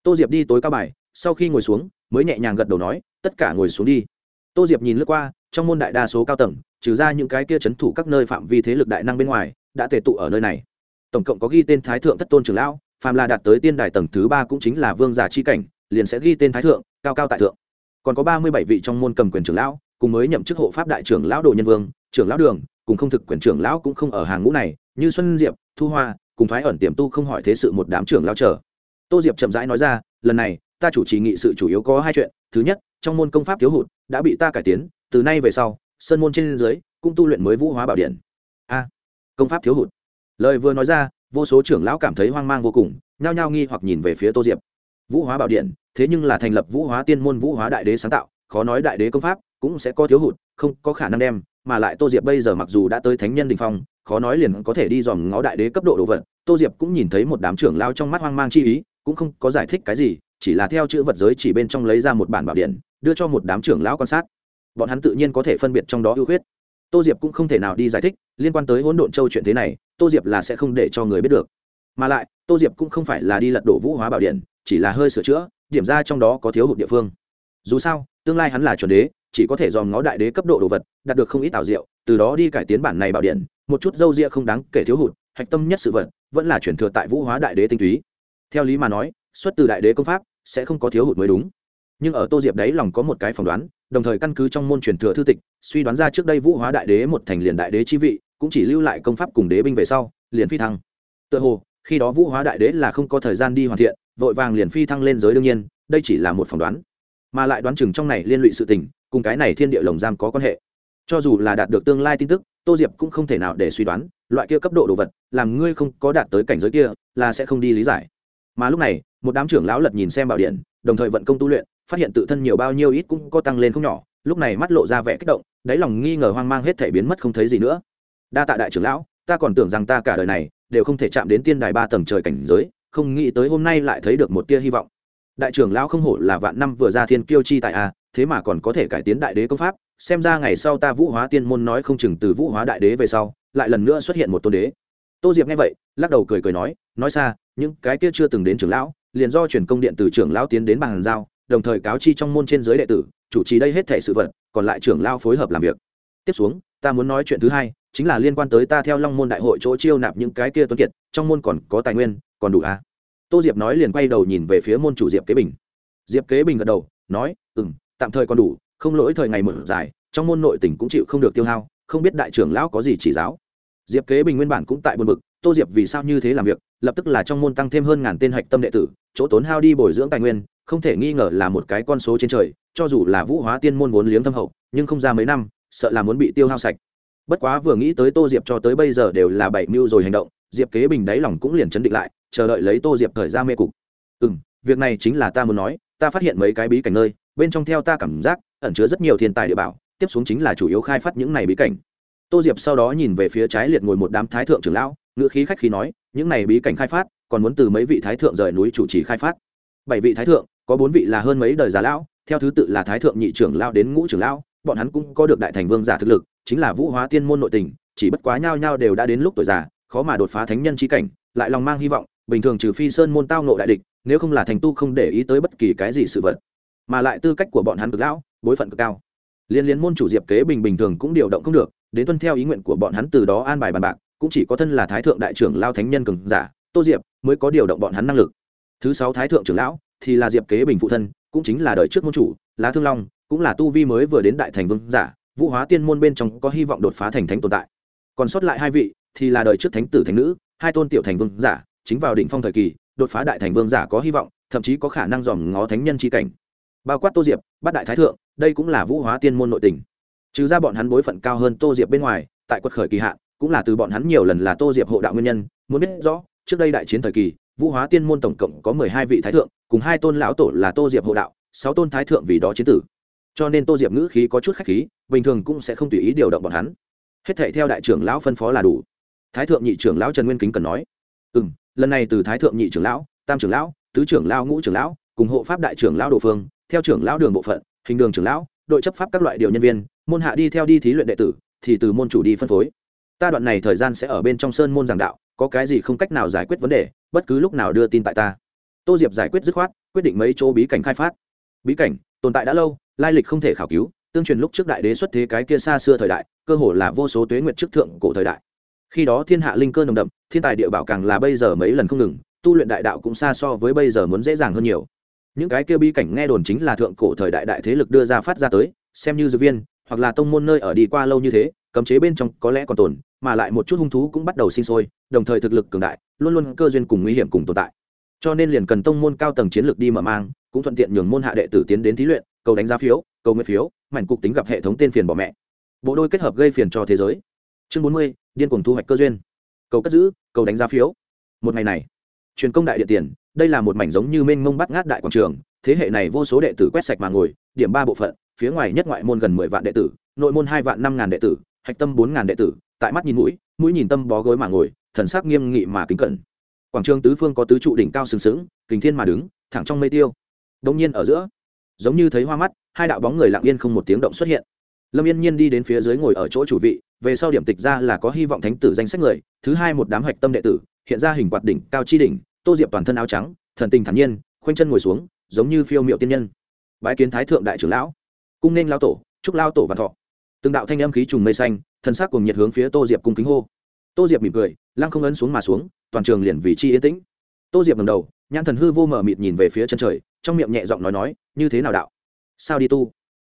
Tô diệp đi tối cao bài, sau khi ngồi xuống, mới nhẹ nhàng gật đầu nói, tất cả ngồi xuống đi. Tô diệp nhìn lướt qua, trong môn đại đa số cao tầng, trừ ra những cái kia c h ấ n thủ các nơi phạm vi thế lực đại năng bên ngoài, đã tề tụ ở nơi này. Tổng cộng có ghi tên thái thượng thất tôn trưởng lão, phàm là đạt tới tiên đài tầng thứ ba cũng chính là vương giả chi cảnh liền sẽ ghi tên thái thượng, cao cao tại thượng. Còn có ba mươi bảy vị trong môn cầm quyền trưởng lão, cùng mới nhậm chức hộ pháp đại trưởng lão đồ nhân vương, trưởng lão đường, cùng không thực quyền trưởng lão cũng không ở hàng ngũ này, như xuân diệp, thu hoa, cùng thái ẩn tiềm tu không hỏi thế sự một đám trưởng lão chờ. Tô diệp chậm rãi nói ra, lần này, ta chủ trì nghị sự chủ yếu có hai chuyện. Thứ nhất, trong môn công pháp thiếu hụt, đã bị ta cải tiến, từ nay về sau, sơn môn trên dưới cũng tu luyện mới vũ hóa bảo điện. A, công pháp thiếu hụt. Lời vừa nói ra, vô số trưởng lão cảm thấy hoang mang vô cùng, nhao nhao nghi hoặc nhìn về phía tô diệp vũ hóa bảo điện, thế nhưng là thành lập vũ hóa tiên môn vũ hóa đại đế sáng tạo, khó nói đại đế công pháp cũng sẽ có thiếu hụt, không có khả năng đem, mà lại tô diệp bây giờ mặc dù đã tới thánh nhân đình phong, khó nói liền có thể đi dòm ngó đại đế cấp độ đồ vật, tô diệp cũng nhìn thấy một đám trưởng lao trong mắt hoang mang chi ý, cũng không có giải thích cái gì, chỉ là theo chữ vật giới chỉ bên trong lấy ra một bản bảo điện, đưa cho một đám trưởng lão quan sát. Bọn hắn tự nhiên có thể phân biệt trong đó ưu khuyết. Tô diệp cũng không thể nào đi giải thích, liên quan tới hỗn độn châu chuyện thế này, tô diệp là sẽ không để cho người biết được. Mà lại, tô diệp cũng không phải là đi lật đổ vũ hóa bảo điện chỉ là hơi sửa chữa, điểm ra trong đó có thiếu hụt địa phương. Dù sao, tương lai hắn là chuẩn đế, chỉ có thể dòm ngó đại đế cấp độ đồ vật, đạt được không ít ảo diệu, từ đó đi cải tiến bản này bảo điện, một chút dâu ria không đáng kể thiếu hụt, hạch tâm nhất sự vật, vẫn là chuyển thừa tại vũ hóa đại đế tinh túy. Theo lý mà nói, xuất từ đại đế công pháp, sẽ không có thiếu hụt mới đúng. Nhưng ở tô diệp đấy lòng có một cái phỏng đoán, đồng thời căn cứ trong môn truyền thừa thư tịch, suy đoán ra trước đây vũ hóa đại đế một thành liền đại đế chi vị, cũng chỉ lưu lại công pháp cùng đế binh về sau, liền phi thăng. Tựa hồ, khi đó vũ hóa đại đế là không có thời gian đi hoàn thiện vội vàng liền phi thăng lên giới đương nhiên, đây chỉ là một phỏng đoán. Mà lại đoán chừng trong này liên lụy sự tình, cùng cái này thiên địa lồng giam có quan hệ. Cho dù là đạt được tương lai tin tức, tô diệp cũng không thể nào để suy đoán, loại kia cấp độ đồ vật, làm ngươi không có đạt tới cảnh giới kia, là sẽ không đi lý giải. Mà lúc này, một đám trưởng lão lật nhìn xem bảo điện, đồng thời vận công tu luyện, phát hiện tự thân nhiều bao nhiêu ít cũng có tăng lên không nhỏ, lúc này mắt lộ ra vẻ kích động, đáy lòng nghi ngờ hoang mang hết thể biến mất không thấy gì nữa. Đa tạ đại trưởng lão, ta còn tưởng rằng ta cả đời này đều không thể chạm đến tiên đài ba tầng trời cảnh giới không nghĩ tới hôm nay lại thấy được một tia hy vọng. Đại trưởng lão không hổ là vạn năm vừa ra thiên kiêu chi tại a à, thế mà còn có thể cải tiến đại đế công pháp, xem ra ngày sau ta vũ hóa tiên môn nói không chừng từ vũ hóa đại đế về sau, lại lần nữa xuất hiện một tôn đế. Tô diệp nghe vậy, lắc đầu cười cười nói nói xa, những cái kia chưa từng đến trưởng lão, liền do chuyển công điện từ trưởng lão tiến đến bàn giao, đồng thời cáo chi trong môn trên giới đệ tử, chủ trì đây hết thể sự vật, còn lại trưởng lão phối hợp làm việc. Tiếp xuống, ta muốn nói chuyện thứ hai, chính là liên quan tới ta theo long môn đại hội chỗ chiêu nạp những cái kia tuấn kiệt, trong môn còn có tài nguyên còn đủ à? Tô diệp nói liền quay đầu nhìn về phía môn chủ diệp kế bình. Diệp kế bình gật đầu, nói ừ m tạm thời còn đủ, không lỗi thời ngày mở dài, trong môn nội tỉnh cũng chịu không được tiêu hao, không biết đại trưởng lão có gì chỉ giáo. Diệp kế bình nguyên bản cũng tại buồn bực, tô diệp vì sao như thế làm việc, lập tức là trong môn tăng thêm hơn ngàn tên hạch tâm đệ tử, chỗ tốn hao đi bồi dưỡng tài nguyên, không thể nghi ngờ là một cái con số trên trời, cho dù là vũ hóa tiên môn vốn liếng thâm hậu, nhưng không ra mấy năm, sợ là muốn bị tiêu hao sạch. Bất quá vừa nghĩ tới tô diệp cho tới bây giờ đều là bảy mưu rồi hành động, diệp kế bình đáy lòng cũng liền chấn định lại chờ đợi lấy tô diệp thời ra mê cục. Ừ m việc này chính là ta muốn nói, ta phát hiện mấy cái bí cảnh nơi, bên trong theo ta cảm giác, ẩn chứa rất nhiều thiên tài địa bảo, tiếp xuống chính là chủ yếu khai phát những này bí cảnh. Tô diệp sau đó nhìn về phía trái liệt ngồi một đám thái thượng trưởng lão, ngữ khí khách khí nói, những này bí cảnh khai phát, còn muốn từ mấy vị thái thượng rời núi chủ trì khai phát? Bảy vị thái thượng, có bốn vị là hơn mấy đời già lão, theo thứ tự là thái thượng nhị trưởng lão đến ngũ trưởng lão, bọn hắn cũng có được đại thành vương giả thực lực, chính là vũ hóa tiên môn nội tình, chỉ bất quá nhao nhao đều đã đến lúc tuổi già, khó mà đột phá thánh nhân chi cảnh, lại lòng mang hy vọng bình thường trừ phi sơn môn tao nộ đại địch, nếu không là thành tu không để ý tới bất kỳ cái gì sự vật. Mà lại tư cách của bọn hắn cực lão, bối phận cực cao. Liên liên môn chủ diệp kế bình bình thường cũng điều động không được, đến tuân theo ý nguyện của bọn hắn từ đó an bài bàn bạc, cũng chỉ có thân là thái thượng đại trưởng lao thánh nhân cường giả, tô diệp, mới có điều động bọn hắn năng lực. Thứ sáu thái thượng trưởng lão, thì là diệp kế bình phụ thân, cũng chính là đời trước môn chủ, lá thương long, cũng là tu vi mới vừa đến đại thành vương giả, vũ hóa tiên môn bên trong có hy vọng đột phá thành thánh tồn tại. Còn sót lại hai vị, thì là đời trước thánh tử thánh nữ, hai tôn tiểu thành vương giả chính vào đỉnh phong thời kỳ, đột phá đại thành vương giả có hy vọng, thậm chí có khả năng dòm ngó thánh nhân chi cảnh. Bao quát tô diệp, bát đại thái thượng, đây cũng là vũ hóa tiên môn nội tình. Trừ ra bọn hắn bối phận cao hơn tô diệp bên ngoài, tại quật khởi kỳ hạn, cũng là từ bọn hắn nhiều lần là tô diệp hộ đạo nguyên nhân, muốn biết rõ, trước đây đại chiến thời kỳ, vũ hóa tiên môn tổng cộng có mười hai vị thái thượng, cùng hai tôn lão tổ là tô diệp hộ đạo, sáu tôn thái thượng vì đó chiến tử. Cho nên tô diệp ngữ khí có chút khách khí, bình thường cũng sẽ không tùy ý điều động bọn hắn. Hết thệ theo đại trưởng lão phân phó là đủ. Thái thượng nhị trưởng lão trần nguyên kính cần nói. Ừ m lần này từ thái thượng nhị trưởng lão, tam trưởng lão, tứ trưởng lão, ngũ trưởng lão, cùng hộ pháp đại trưởng lão đồ phương, theo trưởng lão đường bộ phận, hình đường trưởng lão, đội chấp pháp các loại điều nhân viên, môn hạ đi theo đi thí luyện đệ tử, thì từ môn chủ đi phân phối. Ta đoạn này thời gian sẽ ở bên trong sơn môn giảng đạo, có cái gì không cách nào giải quyết vấn đề, bất cứ lúc nào đưa tin tại ta. Tô diệp giải quyết dứt khoát, quyết định mấy chỗ bí cảnh khai phát. Bí cảnh, tồn tại đã lâu, lai lịch không thể khảo cứu, tương truyền lúc trước đại đế xuất thế cái kia xa xưa thời đại, cơ hồ là vô số tuế nguyệt trước thượng cổ thời đại khi đó thiên hạ linh cơ nồng đậm, thiên tài địa bảo càng là bây giờ mấy lần không ngừng, tu luyện đại đạo cũng xa so với bây giờ muốn dễ dàng hơn nhiều. Những cái kia bí cảnh nghe đồn chính là thượng cổ thời đại đại thế lực đưa ra phát ra tới, xem như dược viên, hoặc là tông môn nơi ở đi qua lâu như thế, cấm chế bên trong có lẽ còn tồn, mà lại một chút hung thú cũng bắt đầu sinh sôi, đồng thời thực lực cường đại, luôn luôn cơ duyên cùng nguy hiểm cùng tồn tại. Cho nên liền cần tông môn cao tầng chiến lược đi mở mang, cũng thuận tiện nhường môn hạ đệ tử tiến đến thí luyện, cầu đánh giá phiếu, cầu nguyện phiếu, mảnh cục tính gặp hệ thống tên phiền bỏ mẹ. Bộ đôi kết hợp gây phiền cho thế giới chương bốn mươi, điên cuồng thu hoạch cơ duyên. Cầu cất giữ, cầu đánh giá phiếu. Một ngày này, truyền công đại địa tiền, đây là một mảnh giống như mênh mông bắt ngát đại quảng trường, thế hệ này vô số đệ tử quét sạch mà ngồi, điểm ba bộ phận, phía ngoài nhất ngoại môn gần mười vạn đệ tử, nội môn hai vạn năm ngàn đệ tử, hạch tâm bốn ngàn đệ tử, tại mắt nhìn mũi mũi nhìn tâm bó gối mà ngồi, thần sắc nghiêm nghị mà kính cẩn. Quảng trường tứ phương có tứ trụ đỉnh cao sừng sững, kình thiên mà đứng, thẳng trong mây tiêu. Đông nhiên ở giữa, giống như thấy hoa mắt, hai đạo bóng người lặng yên không một tiếng động xuất hiện lâm yên nhiên đi đến phía dưới ngồi ở chỗ chủ vị, về sau điểm tịch ra là có hy vọng thánh tử danh sách người, thứ hai một đám hạch tâm đệ tử, hiện ra hình quạt đỉnh, cao chi đỉnh, tô diệp toàn thân áo trắng, thần tình thản nhiên, khoanh chân ngồi xuống, giống như phiêu miệu tiên nhân. Bái kiến thái thượng đại trưởng lão. Cung nên lao tổ, chúc lao tổ và thọ. Từng đạo thanh âm khí trùng mây xanh thân xác cùng nhiệt hướng phía tô diệp cung kính hô. Tô diệp mỉm cười, lăng không ấn xuống mà xuống, toàn trường liền vì chi yên tĩnh. Tô diệp ngầm đầu, nhãn thần hư vô mở mịt nhìn về phía chân trời, trong miệng nhẹ giọng nói nói, như thế nào đạo? Sao đi tu?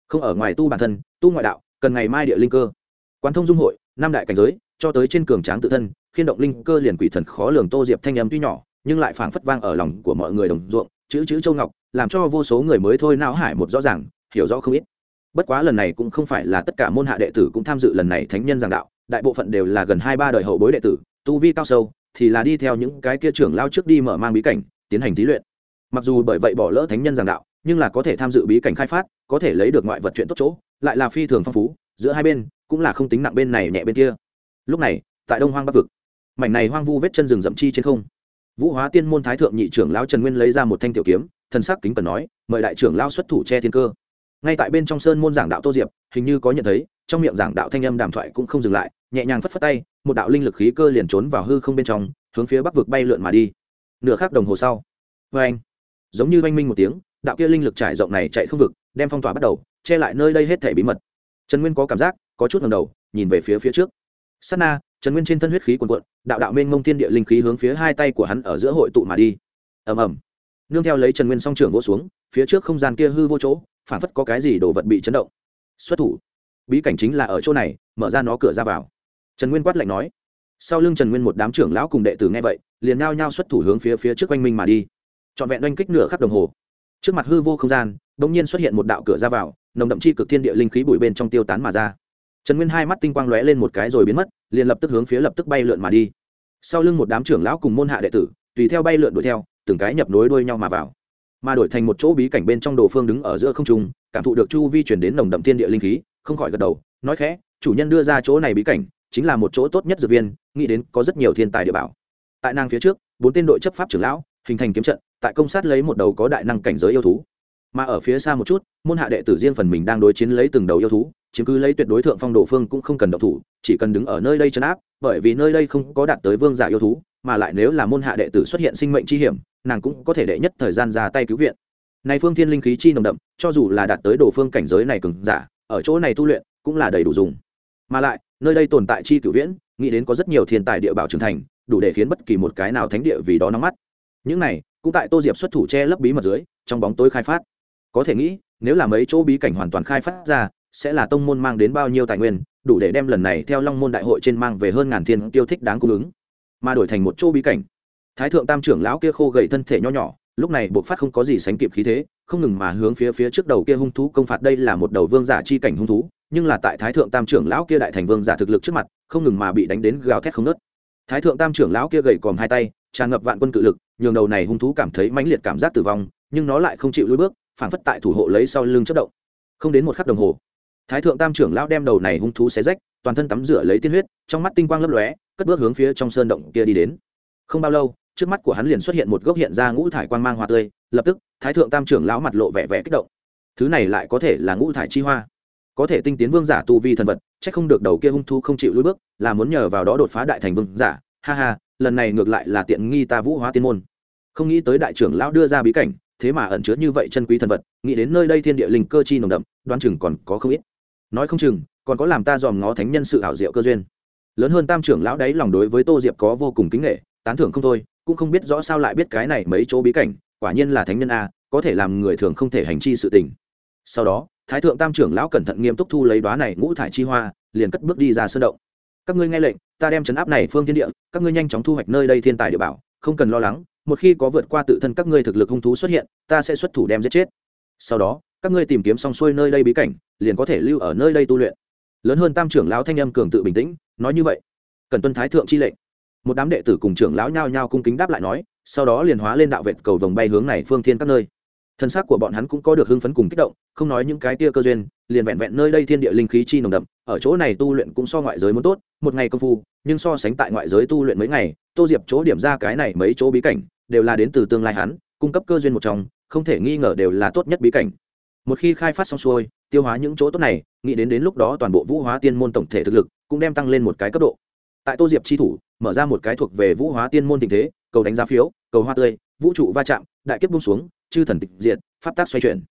Không ở ngoài tu bản thân tu ngoại đạo, cần ngày mai địa linh cơ. Quán thông dung hội, năm đại cảnh giới, cho tới trên cường tráng tự thân, khiên động linh cơ liền quỷ thần khó lường tô diệp thanh âm tuy nhỏ, nhưng lại phảng phất vang ở lòng của mọi người đồng ruộng, chữ chữ châu ngọc, làm cho vô số người mới thôi não hải một rõ ràng, hiểu rõ không ít. Bất quá lần này cũng không phải là tất cả môn hạ đệ tử cũng tham dự lần này thánh nhân giảng đạo, đại bộ phận đều là gần hai ba đời hậu bối đệ tử, tu vi cao sâu, thì là đi theo những cái kia trưởng lao trước đi mở mang bí cảnh, tiến hành thí luyện. Mặc dù bởi vậy bỏ lỡ thánh nhân giảng đạo nhưng là có thể tham dự bí cảnh khai phát, có thể lấy được ngoại vật chuyện tốt chỗ, lại là phi thường phong phú, giữa hai bên cũng là không tính nặng bên này nhẹ bên kia. Lúc này, tại đông hoang bắc vực, mảnh này hoang vu vết chân rừng rậm chi trên không. Vũ hóa tiên môn thái thượng nhị trưởng lão trần nguyên lấy ra một thanh tiểu kiếm, thần sắc kính cần nói, mời đại trưởng lao xuất thủ che thiên cơ. Ngay tại bên trong sơn môn giảng đạo tô diệp, hình như có nhận thấy, trong miệng giảng đạo thanh âm đàm thoại cũng không dừng lại, nhẹ nhàng phất phất tay, một đạo linh lực khí cơ liền trốn vào hư không bên trong, hướng phía bắc vực bay lượn mà đi. Nửa khắc đồng hồ sau vê anh giống như oanh minh một tiếng đạo kia linh lực trải rộng này chạy không vực, đem phong tỏa bắt đầu, che lại nơi đây hết thể bí mật. Trần nguyên có cảm giác, có chút ngầm đầu, nhìn về phía phía trước. Sát na, trần nguyên trên thân huyết khí quần quận đạo đạo mênh mông thiên địa linh khí hướng phía hai tay của hắn ở giữa hội tụ mà đi. Ầm ầm. Nương theo lấy trần nguyên song trưởng vỗ xuống, phía trước không gian kia hư vô chỗ, phản phất có cái gì đồ vật bị chấn động. Xuất thủ. Bí cảnh chính là ở chỗ này, mở ra nó cửa ra vào. Trần nguyên quát lạnh nói. Sau lưng trần nguyên một đám trưởng lão cùng đệ tử nghe vậy, liền nao nhao xuất thủ hướng phía phía trước quanh minh mà đi. Trọn vẹn oanh kích nửa khắp đồng hồ trước mặt hư vô không gian, bỗng nhiên xuất hiện một đạo cửa ra vào, nồng đậm chi cực thiên địa linh khí bụi bên trong tiêu tán mà ra. Trần nguyên hai mắt tinh quang lóe lên một cái rồi biến mất, liền lập tức hướng phía lập tức bay lượn mà đi. Sau lưng một đám trưởng lão cùng môn hạ đệ tử, tùy theo bay lượn đuổi theo, từng cái nhập nối đuôi nhau mà vào. Mà đổi thành một chỗ bí cảnh bên trong đồ phương đứng ở giữa không trung, cảm thụ được chu vi chuyển đến nồng đậm thiên địa linh khí, không khỏi gật đầu, nói khẽ, chủ nhân đưa ra chỗ này bí cảnh, chính là một chỗ tốt nhất dược viên, nghĩ đến có rất nhiều thiên tài địa bảo. Tại nàng phía trước, bốn tên đội chấp pháp trưởng lão, hình thành kiếm trận tại công sát lấy một đầu có đại năng cảnh giới yêu thú. Mà ở phía xa một chút, môn hạ đệ tử riêng phần mình đang đối chiến lấy từng đầu yêu thú, chiếm cứ lấy tuyệt đối thượng phong đồ phương cũng không cần độc thủ, chỉ cần đứng ở nơi đây chấn áp, bởi vì nơi đây không có đạt tới vương giả yêu thú, mà lại nếu là môn hạ đệ tử xuất hiện sinh mệnh chi hiểm, nàng cũng có thể đệ nhất thời gian ra tay cứu viện. Này phương thiên linh khí chi nồng đậm, cho dù là đạt tới đồ phương cảnh giới này cường giả, ở chỗ này tu luyện cũng là đầy đủ dùng. Mà lại, nơi đây tồn tại chi cửu viễn, nghĩ đến có rất nhiều thiên tài địa bảo trưởng thành, đủ để khiến bất kỳ một cái nào thánh địa vì đó nóng mắt. Những này cũng tại tô diệp xuất thủ che lấp bí mật dưới, trong bóng tối khai phát. Có thể nghĩ, nếu là mấy chỗ bí cảnh hoàn toàn khai phát ra, sẽ là tông môn mang đến bao nhiêu tài nguyên, đủ để đem lần này theo long môn đại hội trên mang về hơn ngàn thiên tiêu thích đáng cung ứng. Mà đổi thành một chỗ bí cảnh. Thái thượng tam trưởng lão kia khô gầy thân thể nho nhỏ, lúc này buộc phát không có gì sánh kịp khí thế, không ngừng mà hướng phía phía trước đầu kia hung thú công phạt đây là một đầu vương giả chi cảnh hung thú, nhưng là tại thái thượng tam trưởng lão kia đại thành vương giả thực lực trước mặt, không ngừng mà bị đánh đến gào thét không nớt thái thượng tam trưởng lão kia gầy còm hai tay, tràn ngập vạn quân cự lực nhường đầu này hung thú cảm thấy mãnh liệt cảm giác tử vong, nhưng nó lại không chịu lùi bước, phản phất tại thủ hộ lấy sau lưng chất động. Không đến một khắc đồng hồ, thái thượng tam trưởng lão đem đầu này hung thú xé rách, toàn thân tắm rửa lấy tiên huyết, trong mắt tinh quang lấp lóe, cất bước hướng phía trong sơn động kia đi đến. Không bao lâu, trước mắt của hắn liền xuất hiện một gốc hiện ra ngũ thải quang mang hoa tươi, lập tức, thái thượng tam trưởng lão mặt lộ vẻ vẻ kích động. Thứ này lại có thể là ngũ thải chi hoa. Có thể tinh tiến vương giả tu vi thần vật c h ắ c không được đầu kia hung thu không chịu lùi bước, là muốn nhờ vào đó đột phá đại thành vương giả. Ha ha lần này ngược lại là tiện nghi ta vũ hóa tiên môn. Không nghĩ tới đại trưởng lão đưa ra bí cảnh, thế mà ẩn chứa như vậy chân quý thần vật, nghĩ đến nơi đây thiên địa linh cơ chi nồng đậm đoan chừng còn có không ít. Nói không chừng, còn có làm ta dòm ngó thánh nhân sự ảo diệu cơ duyên. Lớn hơn tam trưởng lão đấy lòng đối với tô diệp có vô cùng kính nghệ tán thưởng không thôi, cũng không biết rõ sao lại biết cái này mấy chỗ bí cảnh, quả nhiên là thánh nhân a, có thể làm người thường không thể hành chi sự tình. Sau đó, thái thượng tam trưởng lão cẩn thận nghiêm túc thu lấy đoá này ngũ thải chi hoa, liền cất bước đi ra sơn động các ngươi nghe lệnh, ta đem chấn áp này phương thiên địa, các ngươi nhanh chóng thu hoạch nơi đây thiên tài địa bảo, không cần lo lắng, một khi có vượt qua tự thân các ngươi thực lực hung thú xuất hiện, ta sẽ xuất thủ đem giết chết. Sau đó, các ngươi tìm kiếm xong xuôi nơi đây bí cảnh, liền có thể lưu ở nơi đây tu luyện. Lớn hơn tam trưởng lão thanh âm cường tự bình tĩnh, nói như vậy. Cần tuân thái thượng chi lệnh. Một đám đệ tử cùng trưởng lão nhao nhao cung kính đáp lại nói, sau đó liền hóa lên đạo vệt cầu vòng bay hướng này phương thiên các nơi thân xác của bọn hắn cũng có được hưng phấn cùng kích động, không nói những cái tia cơ duyên, liền vẹn vẹn nơi đây thiên địa linh khí chi nồng đậm, ở chỗ này tu luyện cũng so ngoại giới muốn tốt, một ngày công phu, nhưng so sánh tại ngoại giới tu luyện mấy ngày, tô diệp chỗ điểm ra cái này mấy chỗ bí cảnh, đều là đến từ tương lai hắn, cung cấp cơ duyên một trong, không thể nghi ngờ đều là tốt nhất bí cảnh. Một khi khai phát xong xuôi, tiêu hóa những chỗ tốt này, nghĩ đến đến lúc đó toàn bộ vũ hóa tiên môn tổng thể thực lực cũng đem tăng lên một cái cấp độ. Tại tô diệp chi thủ, mở ra một cái thuộc về vũ hóa tiên môn tình thế, cầu đánh giá phiếu, cầu hoa tươi, vũ trụ va chạm, đại kiếp bung xuống chư thần tịch diệt, pháp tác xoay chuyển.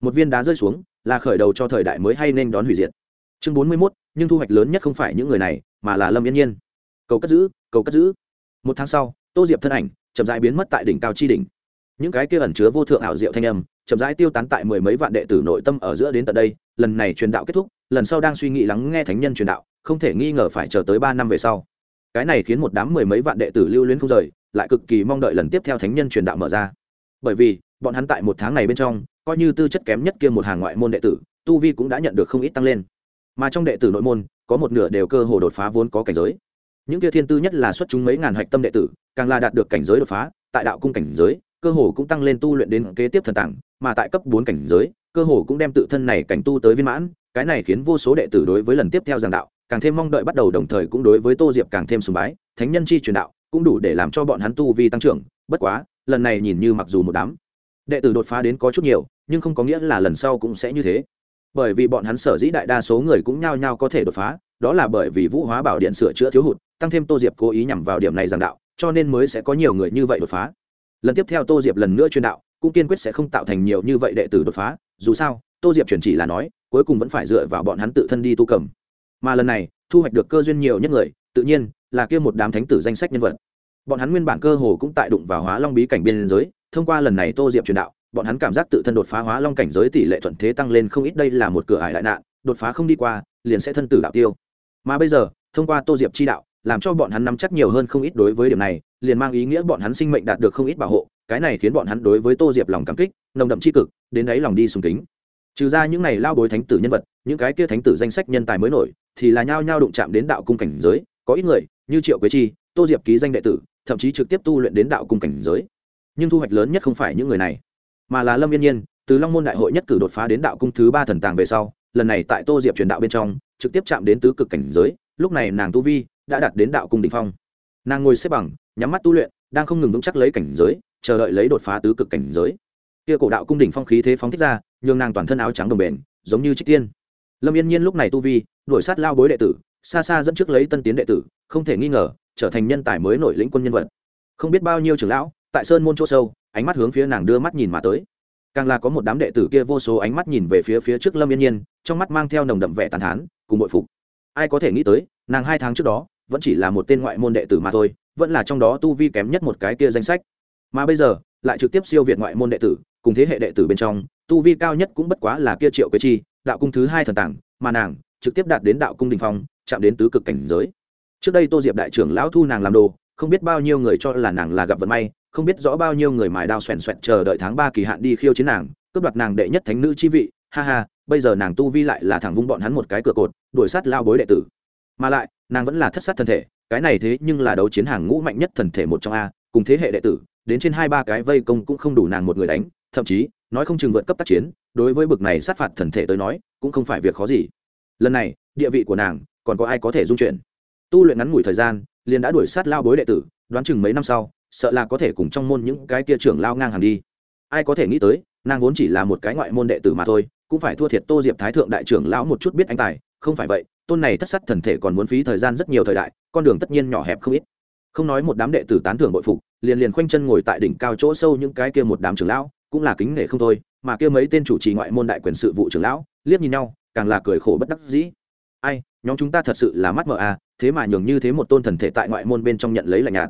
Một viên đá rơi xuống, là khởi đầu cho thời đại mới hay nên đón hủy diệt. Chương bốn mươi mốt, nhưng thu hoạch lớn nhất không phải những người này, mà là lâm yên nhiên. Cầu cất giữ, cầu cất giữ. Một tháng sau, tô diệp thân ảnh chậm rãi biến mất tại đỉnh cao chi đỉnh. Những cái kia ẩn chứa vô thượng ảo diệu thanh âm, chậm rãi tiêu tán tại mười mấy vạn đệ tử nội tâm ở giữa đến tận đây. Lần này truyền đạo kết thúc, lần sau đang suy nghĩ lắng nghe thánh nhân truyền đạo, không thể nghi ngờ phải chờ tới ba năm về sau. Cái này khiến một đám mười mấy vạn đệ tử lưu luyến không rời, lại cực kỳ mong đợi lần tiếp theo thánh nhân truyền đạo mở ra. Bởi vì bọn hắn tại một tháng này bên trong, coi như tư chất kém nhất kia một hàng ngoại môn đệ tử, tu vi cũng đã nhận được không ít tăng lên. Mà trong đệ tử nội môn, có một nửa đều cơ hồ đột phá vốn có cảnh giới. Những kia thiên tư nhất là xuất chúng mấy ngàn hạch tâm đệ tử, càng là đạt được cảnh giới đột phá, tại đạo cung cảnh giới, cơ hồ cũng tăng lên tu luyện đến kế tiếp thần tảng mà tại cấp bốn cảnh giới, cơ hồ cũng đem tự thân này cảnh tu tới viên mãn, cái này khiến vô số đệ tử đối với lần tiếp theo giảng đạo, càng thêm mong đợi bắt đầu đồng thời cũng đối với tô diệp càng thêm sùng bái, thánh nhân chi truyền đạo, cũng đủ để làm cho bọn hắn tu vi tăng trưởng, bất quá, lần này nhìn như mặc dù một đám đệ tử đột phá đến có chút nhiều, nhưng không có nghĩa là lần sau cũng sẽ như thế. Bởi vì bọn hắn sở dĩ đại đa số người cũng nhao nhao có thể đột phá, đó là bởi vì vũ hóa bảo điện sửa chữa thiếu hụt, tăng thêm tô diệp cố ý nhằm vào điểm này giảng đạo, cho nên mới sẽ có nhiều người như vậy đột phá. Lần tiếp theo tô diệp lần nữa truyền đạo, cũng kiên quyết sẽ không tạo thành nhiều như vậy đệ tử đột phá, dù sao, tô diệp chuyển chỉ là nói, cuối cùng vẫn phải dựa vào bọn hắn tự thân đi tu cầm. Mà lần này, thu hoạch được cơ duyên nhiều nhất người, tự nhiên, là kia một đám thánh tử danh sách nhân vật. Bọn hắn nguyên bản cơ hồ cũng tại đụng vào hóa long bí cảnh biên giới thông qua lần này tô diệp truyền đạo, bọn hắn cảm giác tự thân đột phá hóa long cảnh giới tỷ lệ thuận thế tăng lên không ít, đây là một cửa ải đại nạn, đột phá không đi qua, liền sẽ thân tử đạo tiêu. Mà bây giờ, thông qua tô diệp chi đạo, làm cho bọn hắn nắm chắc nhiều hơn không ít đối với điểm này, liền mang ý nghĩa bọn hắn sinh mệnh đạt được không ít bảo hộ, cái này khiến bọn hắn đối với tô diệp lòng cảm kích, nồng đậm c h i cực, đến đấy lòng đi sùng kính. Trừ ra những này lao bối thánh tử nhân vật, những cái kia thánh tử danh sách nhân tài mới nổi, thì là nhao nhao đụng chạm đến đạo cung cảnh giới, có ít người, như triệu quế chi, tô diệp ký danh đệ tử, thậm chí trực tiếp tu luyện đến đạo cung cảnh giới nhưng thu hoạch lớn nhất không phải những người này, mà là lâm yên nhiên, từ long môn đại hội nhất cử đột phá đến đạo cung thứ ba thần tàng về sau, lần này tại tô diệp truyền đạo bên trong, trực tiếp chạm đến tứ cực cảnh giới, lúc này nàng tu vi đã đạt đến đạo cung đ ỉ n h phong. Nàng ngồi xếp bằng, nhắm mắt tu luyện, đang không ngừng vững chắc lấy cảnh giới, chờ đợi lấy đột phá tứ cực cảnh giới. Kia cổ đạo cung đỉnh phong khí thế phóng thích ra, nhường nàng toàn thân áo trắng đồng bền, giống như trích tiên. Lâm yên nhiên lúc này tu vi, đuổi sát lao bối đệ tử, xa xa dẫn trước lấy tân tiến đệ tử, không thể nghi ngờ, trở thành nhân tài mới nổi lĩnh quân nhân vật. Không biết bao nhiêu trưởng lão tại sơn môn chỗ sâu, ánh mắt hướng phía nàng đưa mắt nhìn mà tới. Càng là có một đám đệ tử kia vô số ánh mắt nhìn về phía phía trước lâm yên nhiên, trong mắt mang theo nồng đậm vẻ tàn thán, cùng bội phục. Ai có thể nghĩ tới, nàng hai tháng trước đó, vẫn chỉ là một tên ngoại môn đệ tử mà thôi, vẫn là trong đó tu vi kém nhất một cái kia danh sách. Mà bây giờ, lại trực tiếp siêu việt ngoại môn đệ tử, cùng thế hệ đệ tử bên trong, tu vi cao nhất cũng bất quá là kia triệu quế chi, đạo cung thứ hai thần tảng mà nàng trực tiếp đạt đến đạo cung đình phong, chạm đến tứ cực cảnh giới. Trước đây tô diệp đại trưởng lão thu nàng làm đồ, không biết bao nhiêu người cho là nàng là gặp vận may không biết rõ bao nhiêu người mài đao xoèn xoẹt chờ đợi tháng ba kỳ hạn đi khiêu chiến nàng, cướp đoạt nàng đệ nhất thánh nữ chi vị. Ha ha, bây giờ nàng tu vi lại là thẳng vung bọn hắn một cái cửa cột, đuổi sát lao bối đệ tử. Mà lại, nàng vẫn là thất sát thân thể, cái này thế nhưng là đấu chiến hàng ngũ mạnh nhất thần thể một trong a, cùng thế hệ đệ tử, đến trên hai ba cái vây công cũng không đủ nàng một người đánh, thậm chí, nói không chừng vượt cấp tác chiến, đối với bực này sát phạt thần thể tới nói, cũng không phải việc khó gì. Lần này, địa vị của nàng, còn có ai có thể dung chuyển tu luyện ngắn ngủi thời gian, liền đã đuổi sát lao bối đệ tử, đoán chừng mấy năm sau sợ là có thể cùng trong môn những cái kia trưởng lao ngang hàng đi. Ai có thể nghĩ tới, nàng vốn chỉ là một cái ngoại môn đệ tử mà thôi, cũng phải thua thiệt tô diệp thái thượng đại trưởng lão một chút biết anh tài, không phải vậy, tôn này thất sát thần thể còn muốn phí thời gian rất nhiều thời đại, con đường tất nhiên nhỏ hẹp không ít. Không nói một đám đệ tử tán thưởng bội phục, liền liền khoanh chân ngồi tại đỉnh cao chỗ sâu những cái kia một đám trưởng lão, cũng là kính nể không thôi, mà kia mấy tên chủ trì ngoại môn đại quyền sự vụ trưởng lão, liếc nhìn nhau, càng là cười khổ bất đắc dĩ. Ai, nhóm chúng ta thật sự là mắt mờ à thế mà nhường như thế một tôn thần thể tại ngoại môn bên trong nhận lấy lạnh nhạt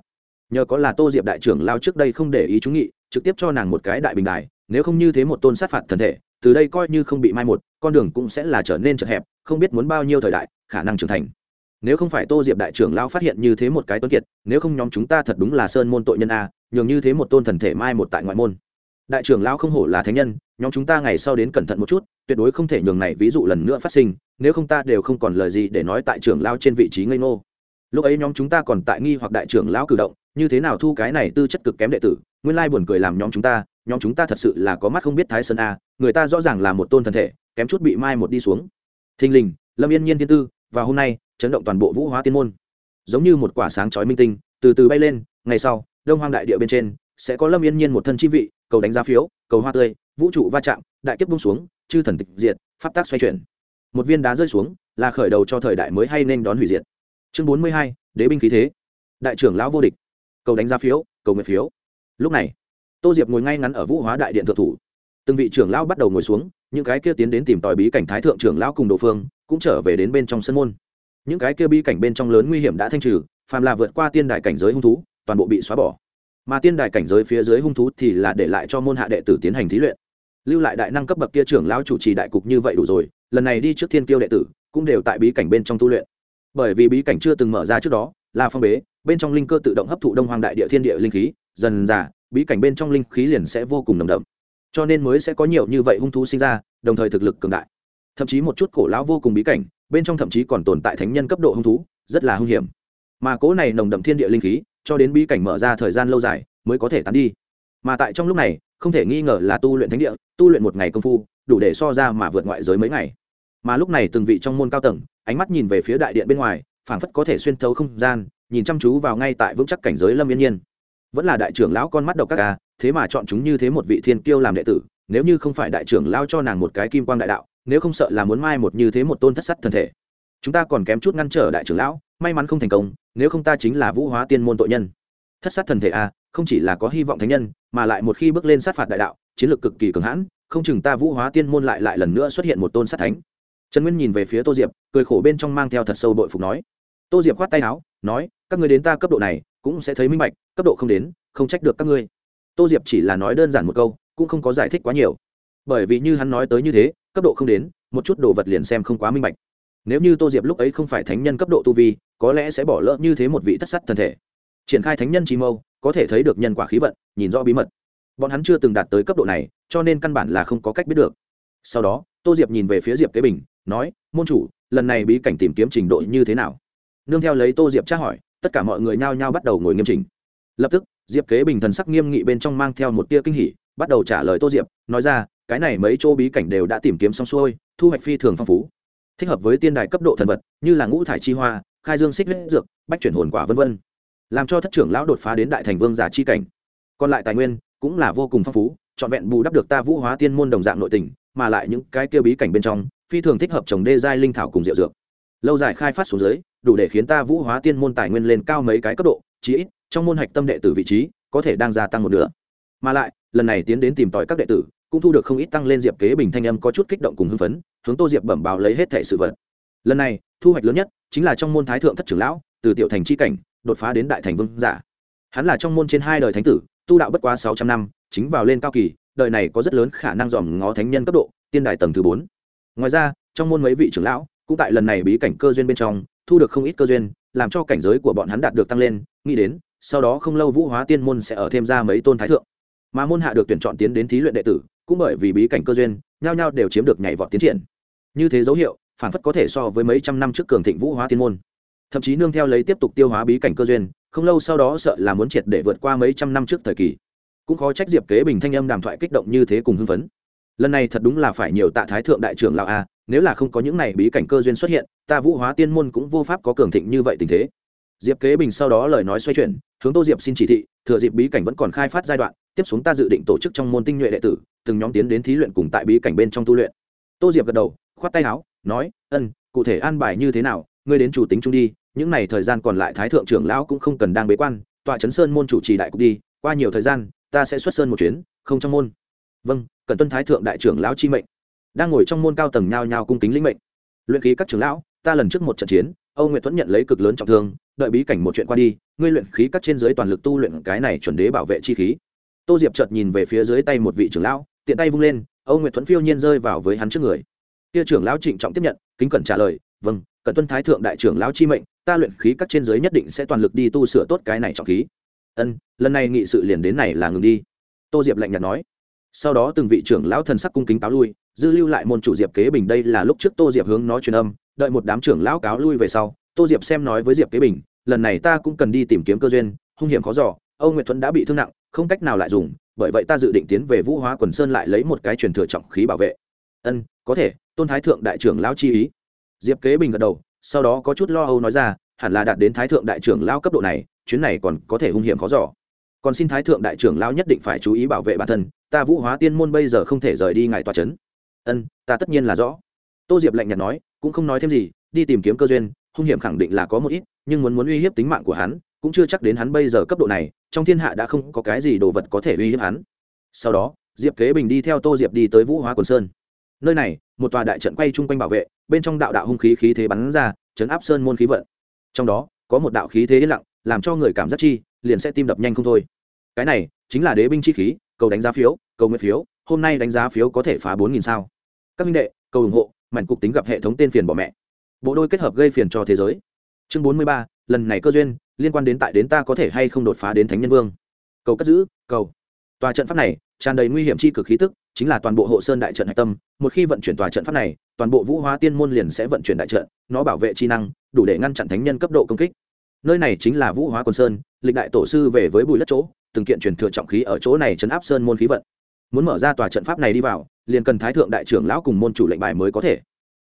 nhờ có là tô diệp đại trưởng lao trước đây không để ý chú nghị, trực tiếp cho nàng một cái đại bình đài, nếu không như thế một tôn sát phạt thần thể, từ đây coi như không bị mai một, con đường cũng sẽ là trở nên chật hẹp, không biết muốn bao nhiêu thời đại, khả năng trưởng thành. Nếu không phải tô diệp đại trưởng lao phát hiện như thế một cái tuấn kiệt, nếu không nhóm chúng ta thật đúng là sơn môn tội nhân a, nhường như thế một tôn thần thể mai một tại ngoại môn. Đại trưởng lao không hổ là thánh nhân, nhóm chúng ta ngày sau đến cẩn thận một chút, tuyệt đối không thể nhường này ví dụ lần nữa phát sinh, nếu không ta đều không còn lời gì để nói tại trưởng lao trên vị trí ngây ngô. Lúc ấy nhóm chúng ta còn tại nghi hoặc đại trưởng lão cử động như thế nào thu cái này tư chất cực kém đệ tử, nguyên lai buồn cười làm nhóm chúng ta, nhóm chúng ta thật sự là có mắt không biết thái sơn a, người ta rõ ràng là một tôn thân thể, kém chút bị mai một đi xuống. Thình lình, lâm yên nhiên thiên tư, và hôm nay, chấn động toàn bộ vũ hóa tiên môn. Giống như một quả sáng chói minh tinh, từ từ bay lên, ngày sau, đông hoang đại địa bên trên, sẽ có lâm yên nhiên một thân chi vị, cầu đánh giá phiếu, cầu hoa tươi, vũ trụ va chạm, đại kiếp bung xuống, chư thần tịch diệt, pháp tác xoay chuyển. Một viên đá rơi xuống, là khởi đầu cho thời đại mới hay nên đón hủy diệt. Chương bốn mươi hai, đế binh khí thế. Đại trưởng lão vô địch cầu đánh giá phiếu, cầu nguyện phiếu. Lúc này, tô diệp ngồi ngay ngắn ở vũ hóa đại điện thượng thủ. Từng vị trưởng lão bắt đầu ngồi xuống, những cái kia tiến đến tìm tòi bí cảnh thái thượng trưởng lão cùng đồ phương, cũng trở về đến bên trong sân môn. Những cái kia bí cảnh bên trong lớn nguy hiểm đã thanh trừ, phàm là vượt qua tiên đại cảnh giới hung thú, toàn bộ bị xóa bỏ. Mà tiên đại cảnh giới phía dưới hung thú thì là để lại cho môn hạ đệ tử tiến hành thí luyện. Lưu lại đại năng cấp bậc kia trưởng lão chủ trì đại cục như vậy đủ rồi, lần này đi trước thiên kiêu đệ tử, cũng đều tại bí cảnh bên trong tu luyện. Bởi vì bí cảnh chưa từng mở ra trước đó, là phong bế bên trong linh cơ tự động hấp thụ đông hoàng đại địa thiên địa linh khí, dần dà, bí cảnh bên trong linh khí liền sẽ vô cùng nồng đậm. Cho nên mới sẽ có nhiều như vậy hung thú sinh ra, đồng thời thực lực cường đại. Thậm chí một chút cổ lão vô cùng bí cảnh, bên trong thậm chí còn tồn tại thánh nhân cấp độ hung thú, rất là hung hiểm. Mà cố này nồng đậm thiên địa linh khí, cho đến bí cảnh mở ra thời gian lâu dài, mới có thể tán đi. Mà tại trong lúc này, không thể nghi ngờ là tu luyện thánh địa, tu luyện một ngày công phu, đủ để so ra mà vượt ngoại giới mấy ngày. Mà lúc này từng vị trong môn cao tầng, ánh mắt nhìn về phía đại điện bên ngoài, phảng phất có thể xuyên thấu không gian nhìn chăm chú vào ngay tại vững chắc cảnh giới lâm yên nhiên. Vẫn là đại trưởng lão con mắt độc các ca, thế mà chọn chúng như thế một vị thiên kiêu làm đệ tử, nếu như không phải đại trưởng lao cho nàng một cái kim quang đại đạo, nếu không sợ là muốn mai một như thế một tôn thất sắt thân thể. Chúng ta còn kém chút ngăn trở đại trưởng lão, may mắn không thành công, nếu không ta chính là vũ hóa tiên môn tội nhân. Thất sát thần thể a, không chỉ là có hy vọng thánh nhân, mà lại một khi bước lên sát phạt đại đạo, chiến lược cực kỳ cường hãn, không chừng ta vũ hóa tiên môn lại lại lần nữa xuất hiện một tôn sát thánh. Trần nguyên nhìn về phía tô diệp, cười khổ bên trong mang theo thật sâu bội phục nói tô diệp khoát tay áo, nói, các người đến ta cấp độ này, cũng sẽ thấy minh bạch, cấp độ không đến, không trách được các ngươi. Tô diệp chỉ là nói đơn giản một câu, cũng không có giải thích quá nhiều. Bởi vì như hắn nói tới như thế, cấp độ không đến, một chút đồ vật liền xem không quá minh bạch. Nếu như tô diệp lúc ấy không phải thánh nhân cấp độ tu vi, có lẽ sẽ bỏ lỡ như thế một vị thất sắt thân thể. Triển khai thánh nhân trí mâu, có thể thấy được nhân quả khí vận, nhìn rõ bí mật. Bọn hắn chưa từng đạt tới cấp độ này, cho nên căn bản là không có cách biết được. Sau đó, tô diệp nhìn về phía diệp kế bình, nói, môn chủ, lần này bí cảnh tìm kiếm trình độ như thế nào? Nương theo lấy tô diệp tra hỏi, tất cả mọi người nhao nhao bắt đầu ngồi nghiêm chỉnh. Lập tức, diệp kế bình thần sắc nghiêm nghị bên trong mang theo một tia kinh hỉ, bắt đầu trả lời tô diệp, nói ra, cái này mấy chỗ bí cảnh đều đã tìm kiếm xong xuôi, thu hoạch phi thường phong phú. Thích hợp với tiên đài cấp độ thần vật, như là ngũ thải chi hoa, khai dương xích huyết dược, bách chuyển hồn quả v v làm cho thất trưởng lão đột phá đến đại thành vương giả chi cảnh. Còn lại tài nguyên, cũng là vô cùng phong phú, trọn vẹn bù đắp được ta vũ hóa tiên môn đồng dạng nội tình, mà lại những cái kêu bí cảnh bên trong, phi thường thích hợp trồng đê giai linh thảo cùng rượu dược. Lâu dài khai phát xuống dưới đủ để khiến ta vũ hóa tiên môn tài nguyên lên cao mấy cái cấp độ, chí ít, trong môn hạch tâm đệ tử vị trí, có thể đang gia tăng một nửa. Mà lại, lần này tiến đến tìm tòi các đệ tử, cũng thu được không ít tăng lên diệp kế bình thanh âm có chút kích động cùng hưng phấn, hướng tô diệp bẩm báo lấy hết thẻ sự vật. Lần này, thu hoạch lớn nhất, chính là trong môn thái thượng thất trưởng lão, từ tiểu thành c h i cảnh, đột phá đến đại thành vương giả. Hắn là trong môn trên hai đời thánh tử, tu đạo bất quá sáu trăm năm, chính vào lên cao kỳ, đời này có rất lớn khả năng dòm ngó thánh nhân cấp độ, tiên đại tầng thứ bốn. Ngoài ra, trong môn mấy vị trưởng lão, cũng tại lần này bí cảnh cơ duyên bên trong thu được không ít cơ duyên, làm cho cảnh giới của bọn hắn đạt được tăng lên, nghĩ đến, sau đó không lâu vũ hóa tiên môn sẽ ở thêm ra mấy tôn thái thượng. Mà môn hạ được tuyển chọn tiến đến thí luyện đệ tử, cũng bởi vì bí cảnh cơ duyên, nhao nhao đều chiếm được nhảy vọt tiến triển. Như thế dấu hiệu, phản phất có thể so với mấy trăm năm trước cường thịnh vũ hóa tiên môn. Thậm chí nương theo lấy tiếp tục tiêu hóa bí cảnh cơ duyên, không lâu sau đó sợ là muốn triệt để vượt qua mấy trăm năm trước thời kỳ. Cũng khó trách diệp kế bình thanh âm đàm thoại kích động như thế cùng hưng phấn. Lần này thật đúng là phải nhiều tạ thái thượng đại trưởng lão a nếu là không có những này bí cảnh cơ duyên xuất hiện, ta vũ hóa tiên môn cũng vô pháp có cường thịnh như vậy tình thế. Diệp kế bình sau đó lời nói xoay chuyển, hướng tô diệp xin chỉ thị, thừa dịp bí cảnh vẫn còn khai phát giai đoạn, tiếp xuống ta dự định tổ chức trong môn tinh nhuệ đệ tử, từng nhóm tiến đến thí luyện cùng tại bí cảnh bên trong tu luyện. Tô diệp gật đầu, khoát tay áo, nói, ân, cụ thể an bài như thế nào, ngươi đến chủ tính chung đi, những n à y thời gian còn lại thái thượng trưởng lão cũng không cần đang bế quan, tọa chấn sơn môn chủ trì đại cục đi, qua nhiều thời gian, ta sẽ xuất sơn một chuyến, không trong môn. Vâng cần tuân thái thượng đại trưởng lão chi mệnh đang ngồi trong môn cao tầng nhao nhao cung kính lĩnh mệnh. Luyện khí các trưởng lão, ta lần trước một trận chiến, âu nguyệt tuấn nhận lấy cực lớn trọng thương, đợi bí cảnh một chuyện qua đi, ngươi luyện khí các trên dưới toàn lực tu luyện cái này chuẩn đế bảo vệ chi khí. Tô diệp chợt nhìn về phía dưới tay một vị trưởng lão, tiện tay vung lên, âu nguyệt tuấn phiêu nhiên rơi vào với hắn trước người. Kia trưởng lão trịnh trọng tiếp nhận, kính cẩn trả lời vâng cần tuân thái thượng đại trưởng lão chi mệnh, ta luyện khí các trên dưới nhất định sẽ toàn lực đi tu sửa tốt cái này trọng khí. Ân, lần này nghị sự liền đến này là ngừng đi. Tô diệp lạnh nhạt nói. Sau đó từng vị trưởng lão thần sắc cung kính cáo lui dư lưu lại môn chủ diệp kế bình đây là lúc trước tô diệp hướng nói truyền âm, đợi một đám trưởng lão cáo lui về sau, tô diệp xem nói với diệp kế bình, lần này ta cũng cần đi tìm kiếm cơ duyên, hung hiểm khó giỏ âu nguyệt thuẫn đã bị thương nặng, không cách nào lại dùng, bởi vậy ta dự định tiến về vũ hóa quần sơn lại lấy một cái truyền thừa trọng khí bảo vệ. Ân, có thể, tôn thái thượng đại trưởng lao chi ý. Diệp kế bình gật đầu, sau đó có chút lo âu nói ra, hẳn là đạt đến thái thượng đại trưởng lao cấp độ này, chuyến này còn có thể hung hiểm khó giỏ còn xin thái thượng đại trưởng lao nhất định phải chú ý bảo vệ bản thân, ta vũ hóa tiên môn bây giờ không thể rời đi ngài tòa c h ấ n ân, ta tất nhiên là rõ. Tô diệp lạnh nhạt nói, cũng không nói thêm gì, đi tìm kiếm cơ duyên, hung hiểm khẳng định là có một ít, nhưng muốn muốn uy hiếp tính mạng của hắn, cũng chưa chắc đến hắn bây giờ cấp độ này, trong thiên hạ đã không có cái gì đồ vật có thể uy hiếp hắn. Sau đó, diệp kế bình đi theo tô diệp đi tới vũ hóa quần sơn. Nơi này, một tòa đại trận quay chung quanh bảo vệ, bên trong đạo đạo hung khí khí thế bắn ra, chấn áp sơn môn khí vận. Trong đó, có một đạo khí thế yên lặng, làm cho người cảm giác chi, liền sẽ tim đập nhanh không thôi. Cái này, chính là đế binh chi khí, cầu đánh giá phiếu, cầu nguyện phiếu hôm nay đánh giá phiếu có thể phá bốn nghìn sao. Các minh đệ, cầu ủng hộ, mảnh cục tính gặp hệ thống tên phiền bỏ mẹ. Bộ đôi kết hợp gây phiền cho thế giới. Chương bốn mươi ba, lần này cơ duyên, liên quan đến tại đến ta có thể hay không đột phá đến thánh nhân vương. Cầu cất giữ, cầu. Tòa trận pháp này, tràn đầy nguy hiểm chi cực khí tức, chính là toàn bộ hộ sơn đại trận hạch tâm. Một khi vận chuyển tòa trận pháp này, toàn bộ vũ hóa tiên môn liền sẽ vận chuyển đại trận, nó bảo vệ chi năng, đủ để ngăn chặn thánh nhân cấp độ công kích. Nơi này chính là vũ hóa quân sơn, lịch đại tổ sư về với bùi đất chỗ, từng kiện truyền thừa trọng khí ở chỗ này chấn áp sơn môn khí vận muốn mở ra tòa trận pháp này đi vào, liền cần thái thượng đại trưởng lão cùng môn chủ lệnh bài mới có thể.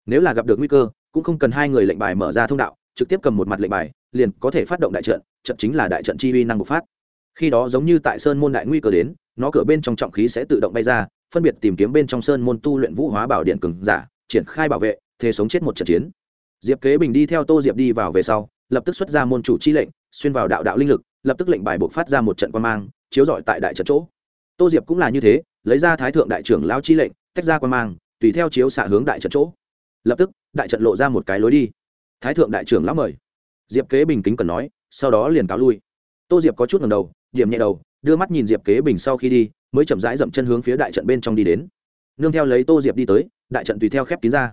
Nếu là gặp được nguy cơ, cũng không cần hai người lệnh bài mở ra thông đạo, trực tiếp cầm một mặt lệnh bài, liền có thể phát động đại trận trận chính là đại trận chi uy năng bộc phát. Khi đó giống như tại sơn môn đại nguy cơ đến, nó cửa bên trong trọng khí sẽ tự động bay ra, phân biệt tìm kiếm bên trong sơn môn tu luyện vũ hóa bảo điện cường giả, triển khai bảo vệ, thế sống chết một trận chiến. Diệp kế bình đi theo tô diệp đi vào về sau, lập tức xuất ra môn chủ chi lệnh, xuyên vào đạo đạo linh lực, lập tức lệnh bài buộc phát ra một trận quan mang, chiếu rọi tại đại trận chỗ. Tô diệp cũng là như thế lấy ra thái thượng đại trưởng lao chi lệnh, tách ra quan mang, tùy theo chiếu xạ hướng đại trận chỗ. Lập tức, đại trận lộ ra một cái lối đi. Thái thượng đại trưởng lão mời. Diệp kế bình kính cần nói, sau đó liền cáo lui. Tô diệp có chút ngầm đầu, điểm nhẹ đầu, đưa mắt nhìn diệp kế bình sau khi đi, mới chậm rãi dậm chân hướng phía đại trận bên trong đi đến. Nương theo lấy tô diệp đi tới, đại trận tùy theo khép kín ra.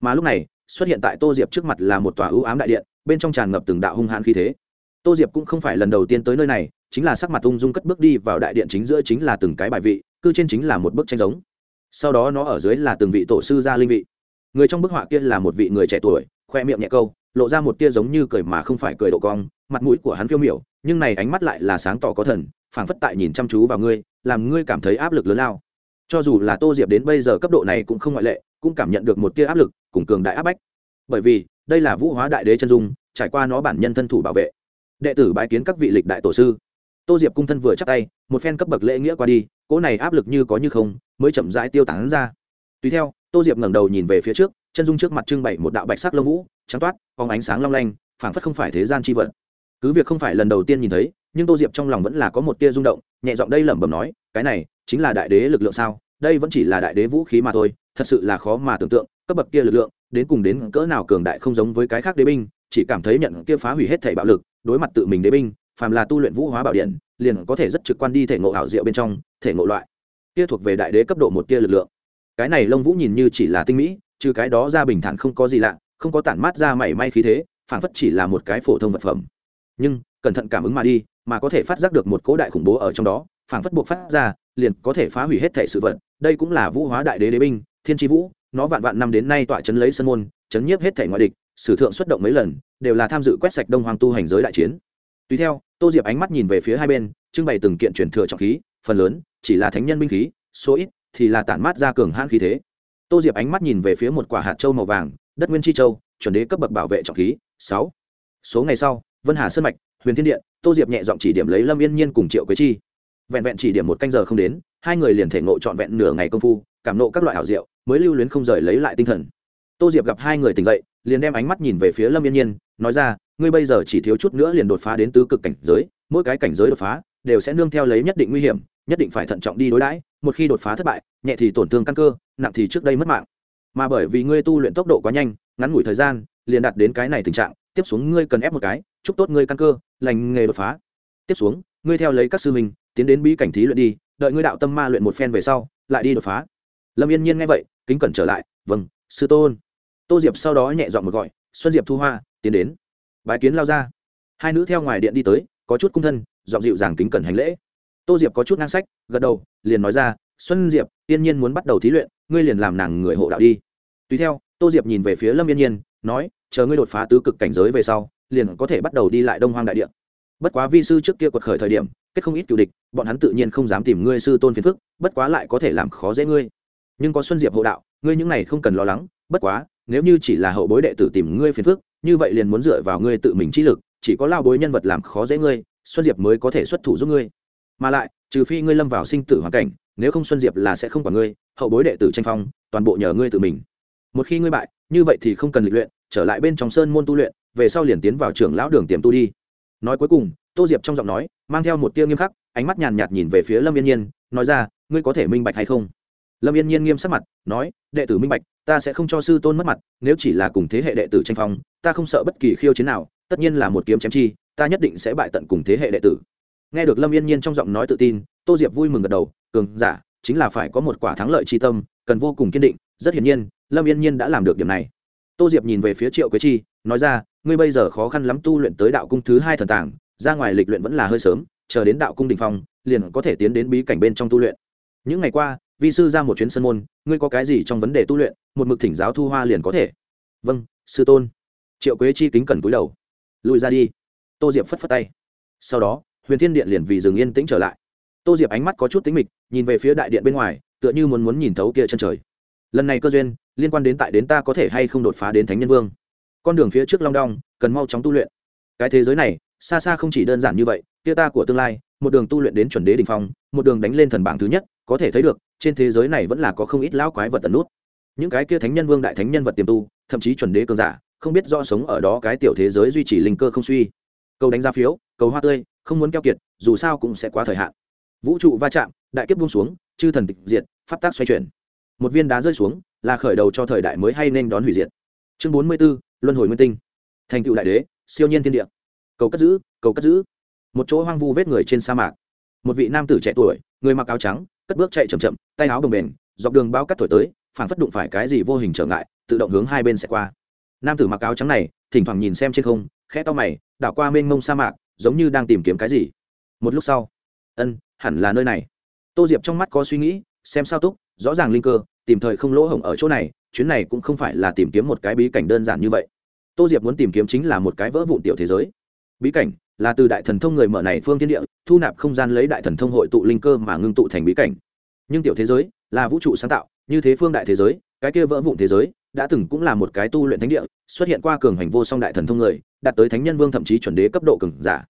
Mà lúc này, xuất hiện tại tô diệp trước mặt là một tòa ưu ám đại điện, bên trong tràn ngập từng đạo hung hãn khí thế. Tô diệp cũng không phải lần đầu tiên tới nơi này, chính là sắc mặt ung dung cất bước đi vào đại điện chính giữa chính là từng cái bài vị cư trên chính là một bức tranh giống. Sau đó nó ở dưới là từng vị tổ sư gia linh vị. Người trong bức họa kia là một vị người trẻ tuổi, khoe miệng nhẹ câu, lộ ra một tia giống như cười mà không phải cười độ cong, mặt mũi của hắn phiêu miểu, nhưng này ánh mắt lại là sáng tỏ có thần, phảng phất tại nhìn chăm chú vào ngươi, làm ngươi cảm thấy áp lực lớn lao. Cho dù là tô diệp đến bây giờ cấp độ này cũng không ngoại lệ, cũng cảm nhận được một tia áp lực, cùng cường đại áp bách. Bởi vì, đây là vũ hóa đại đế chân dung, trải qua nó bản nhân thân thủ bảo vệ. Đệ tử bãi kiến các vị lịch đại tổ sư. Tô diệp cung thân vừa chắc tay, một phen cấp bậc lễ nghĩa qua đi cỗ này áp lực như có như không, mới chậm rãi tiêu tán ra. Tùy theo, tô diệp ngẩng đầu nhìn về phía trước, chân dung trước mặt trưng bày một đạo bạch sắc lông vũ, trắng toát, phóng ánh sáng long lanh, phảng phất không phải thế gian c h i vật. Cứ việc không phải lần đầu tiên nhìn thấy, nhưng tô diệp trong lòng vẫn là có một tia rung động, nhẹ giọng đây lẩm bẩm nói, cái này chính là đại đế lực lượng sao? Đây vẫn chỉ là đại đế vũ khí mà thôi, thật sự là khó mà tưởng tượng, cấp bậc kia lực lượng, đến cùng đến cỡ nào cường đại không giống với cái khác đế binh, chỉ cảm thấy nhận kia phá hủy hết thể bạo lực, đối mặt tự mình đế binh phàm là tu luyện vũ hóa bảo điện, liền có thể rất trực quan đi thể ngộ ảo diệu bên trong, thể ngộ loại kia thuộc về đại đế cấp độ một tia lực lượng. Cái này lông vũ nhìn như chỉ là tinh mỹ, trừ cái đó ra bình thản không có gì lạ, không có tản mát ra mảy may khí thế phản phất chỉ là một cái phổ thông vật phẩm. Nhưng, cẩn thận cảm ứng mà đi, mà có thể phát giác được một cố đại khủng bố ở trong đó phản phất buộc phát ra, liền có thể phá hủy hết thể sự vật. Đây cũng là vũ hóa đại đế đế binh, thiên tri vũ, nó vạn vạn năm đến nay tọa chấn lấy sân môn, chấn nhiếp hết thể ngoại địch, sử thượng xuất động mấy lần, đều là tham dự quét sạch đông hoàng tu hành giới đại chiến tùy theo, tô diệp ánh mắt nhìn về phía hai bên, trưng bày từng kiện truyền thừa trọng khí, phần lớn chỉ là thánh nhân binh khí, số ít thì là tản mát ra cường hãn khí thế. Tô diệp ánh mắt nhìn về phía một quả hạt châu màu vàng, đất nguyên chi châu, chuẩn đế cấp bậc bảo vệ trọng khí, sáu. Số ngày sau, vân hà sơn mạch, huyền thiên điện, tô diệp nhẹ giọng chỉ điểm lấy lâm yên nhiên cùng triệu quế chi. Vẹn vẹn chỉ điểm một canh giờ không đến, hai người liền thể ngộ trọn vẹn nửa ngày công phu, cảm nộ các loại hảo diệu, mới lưu luyến không rời lấy lại tinh thần. Tô diệp gặp hai người tỉnh dậy, liền đem ánh mắt nhìn về phía lâm yên nhiên, nói ra ngươi bây giờ chỉ thiếu chút nữa liền đột phá đến tứ cực cảnh giới, mỗi cái cảnh giới đột phá đều sẽ nương theo lấy nhất định nguy hiểm, nhất định phải thận trọng đi đối đãi, một khi đột phá thất bại, nhẹ thì tổn thương căn cơ, nặng thì trước đây mất mạng. Mà bởi vì ngươi tu luyện tốc độ quá nhanh, ngắn ngủi thời gian, liền đạt đến cái này tình trạng, tiếp xuống ngươi cần ép một cái, chúc tốt ngươi căn cơ, lành nghề đột phá. Tiếp xuống, ngươi theo lấy các sư mình tiến đến bí cảnh thí luyện đi, đợi ngươi đạo tâm ma luyện một phen về sau, lại đi đột phá. Lâm yên nhiên nghe vậy, kính cẩn trở lại vâng sư tôn. Tô diệp sau đó nhẹ dọn một gọi, xuân diệp thu hoa, tiến đến. Bái kiến lao ra. Hai nữ theo ngoài điện đi tới, có chút cung thân dọn dịu dàng kính cẩn hành lễ. Tô diệp có chút ngang sách, gật đầu, liền nói ra, xuân diệp, yên nhiên muốn bắt đầu thí luyện, ngươi liền làm nàng người hộ đạo đi. Tùy theo, tô diệp nhìn về phía lâm yên nhiên, nói, chờ ngươi đột phá tứ cực cảnh giới về sau, liền có thể bắt đầu đi lại đông hoang đại địa. Bất quá vi sư trước kia quật khởi thời điểm, kết không ít cựu địch, bọn hắn tự nhiên không dám tìm ngươi sư tôn phiền phức, bất quá lại có thể làm khó dễ ngươi. Nhưng có xuân diệp hộ đạo, ngươi những này không cần lo lắng, bất quá, nếu như chỉ là hậu bối đệ tử tìm ngươi phiền phức như vậy liền muốn dựa vào ngươi tự mình trí lực, chỉ có lao bối nhân vật làm khó dễ ngươi, xuân diệp mới có thể xuất thủ giúp ngươi. Mà lại, trừ phi ngươi lâm vào sinh tử hoàn cảnh, nếu không xuân diệp là sẽ không quản ngươi, hậu bối đệ tử tranh phong, toàn bộ nhờ ngươi tự mình. Một khi ngươi bại, như vậy thì không cần lịch luyện, trở lại bên trong sơn môn tu luyện, về sau liền tiến vào trưởng lão đường tiềm tu đi. Nói cuối cùng, tô diệp trong giọng nói, mang theo một tia nghiêm khắc, ánh mắt nhàn nhạt nhìn về phía lâm yên nhiên, nói ra, ngươi có thể minh bạch hay không? Lâm yên nhiên nghiêm sắc mặt, nói, đệ tử minh bạch, ta sẽ không cho sư tôn mất mặt, nếu chỉ là cùng thế hệ đệ tử tranh phong, ta không sợ bất kỳ khiêu chiến nào, tất nhiên là một kiếm chém chi, ta nhất định sẽ bại tận cùng thế hệ đệ tử. Nghe được lâm yên nhiên trong giọng nói tự tin, tô diệp vui mừng gật đầu, cường giả, chính là phải có một quả thắng lợi tri tâm, cần vô cùng kiên định. Rất hiển nhiên, lâm yên nhiên đã làm được điểm này. Tô diệp nhìn về phía triệu quế chi, nói ra, ngươi bây giờ khó khăn lắm tu luyện tới đạo cung thứ hai thần tàng, ra ngoài lịch luyện vẫn là hơi sớm, chờ đến đạo cung đình phong, liền có thể tiến đến bí cảnh bên trong tu luyện. Những ngày qua vi sư ra một chuyến sân môn, ngươi có cái gì trong vấn đề tu luyện, một mực thỉnh giáo thu hoa liền có thể. Vâng sư tôn. Triệu quế chi kính cẩn cúi đầu. Lùi ra đi. Tô diệp phất phất tay. Sau đó, huyền thiên điện liền vì dừng yên tĩnh trở lại. Tô diệp ánh mắt có chút tính mịch, nhìn về phía đại điện bên ngoài, tựa như muốn muốn nhìn thấu kia chân trời. Lần này cơ duyên, liên quan đến tại đến ta có thể hay không đột phá đến thánh nhân vương. Con đường phía trước long đong, cần mau chóng tu luyện. Cái thế giới này, xa xa không chỉ đơn giản như vậy, kia ta của tương lai, một đường tu luyện đến chuẩn đế đ ỉ n h phong, một đường đánh lên thần bảng thứ nhất, có thể thấy được trên thế giới này vẫn là có không ít lão quái vật tần nút. Những cái kia thánh nhân vương đại thánh nhân vật tiềm tu thậm chí chuẩn đế cường giả không biết do sống ở đó cái tiểu thế giới duy trì linh cơ không suy. Câu đánh giá phiếu cầu hoa tươi không muốn keo kiệt dù sao cũng sẽ quá thời hạn. Vũ trụ va chạm đại kiếp buông xuống chư thần tịch diệt pháp tác xoay chuyển. Một viên đá rơi xuống là khởi đầu cho thời đại mới hay nên đón hủy diệt. Chương bốn mươi 44, luân hồi nguyên tinh. Thành tựu đại đế siêu nhiên thiên địa. Cầu cất giữ cầu cất giữ. Một chỗ hoang vu vết người trên sa mạc. Một vị nam tử trẻ tuổi người mặc áo trắng cất bước chạy chậm chậm, tay áo đồng bền dọc đường bao cắt thổi tới, phảng phất đụng phải cái gì vô hình trở ngại, tự động hướng hai bên sẽ qua. Nam tử mặc áo trắng này, thỉnh thoảng nhìn xem trên không, khẽ to mày, đảo qua mênh mông sa mạc, giống như đang tìm kiếm cái gì. Một lúc sau, ân, hẳn là nơi này. Tô diệp trong mắt có suy nghĩ, xem sao túc, rõ ràng linh cơ, tìm thời không lỗ hổng ở chỗ này, chuyến này cũng không phải là tìm kiếm một cái bí cảnh đơn giản như vậy. Tô diệp muốn tìm kiếm chính là một cái vỡ vụn tiểu thế giới. Bí cảnh là từ đại thần thông người mở này phương thiên địa, thu nạp không gian lấy đại thần thông hội tụ linh cơ mà ngưng tụ thành bí cảnh. Nhưng tiểu thế giới là vũ trụ sáng tạo, như thế phương đại thế giới, cái kia vỡ vụn thế giới, đã từng cũng là một cái tu luyện thánh địa, xuất hiện qua cường hành vô song đại thần thông người, đạt tới thánh nhân vương thậm chí chuẩn đế cấp độ cường giả.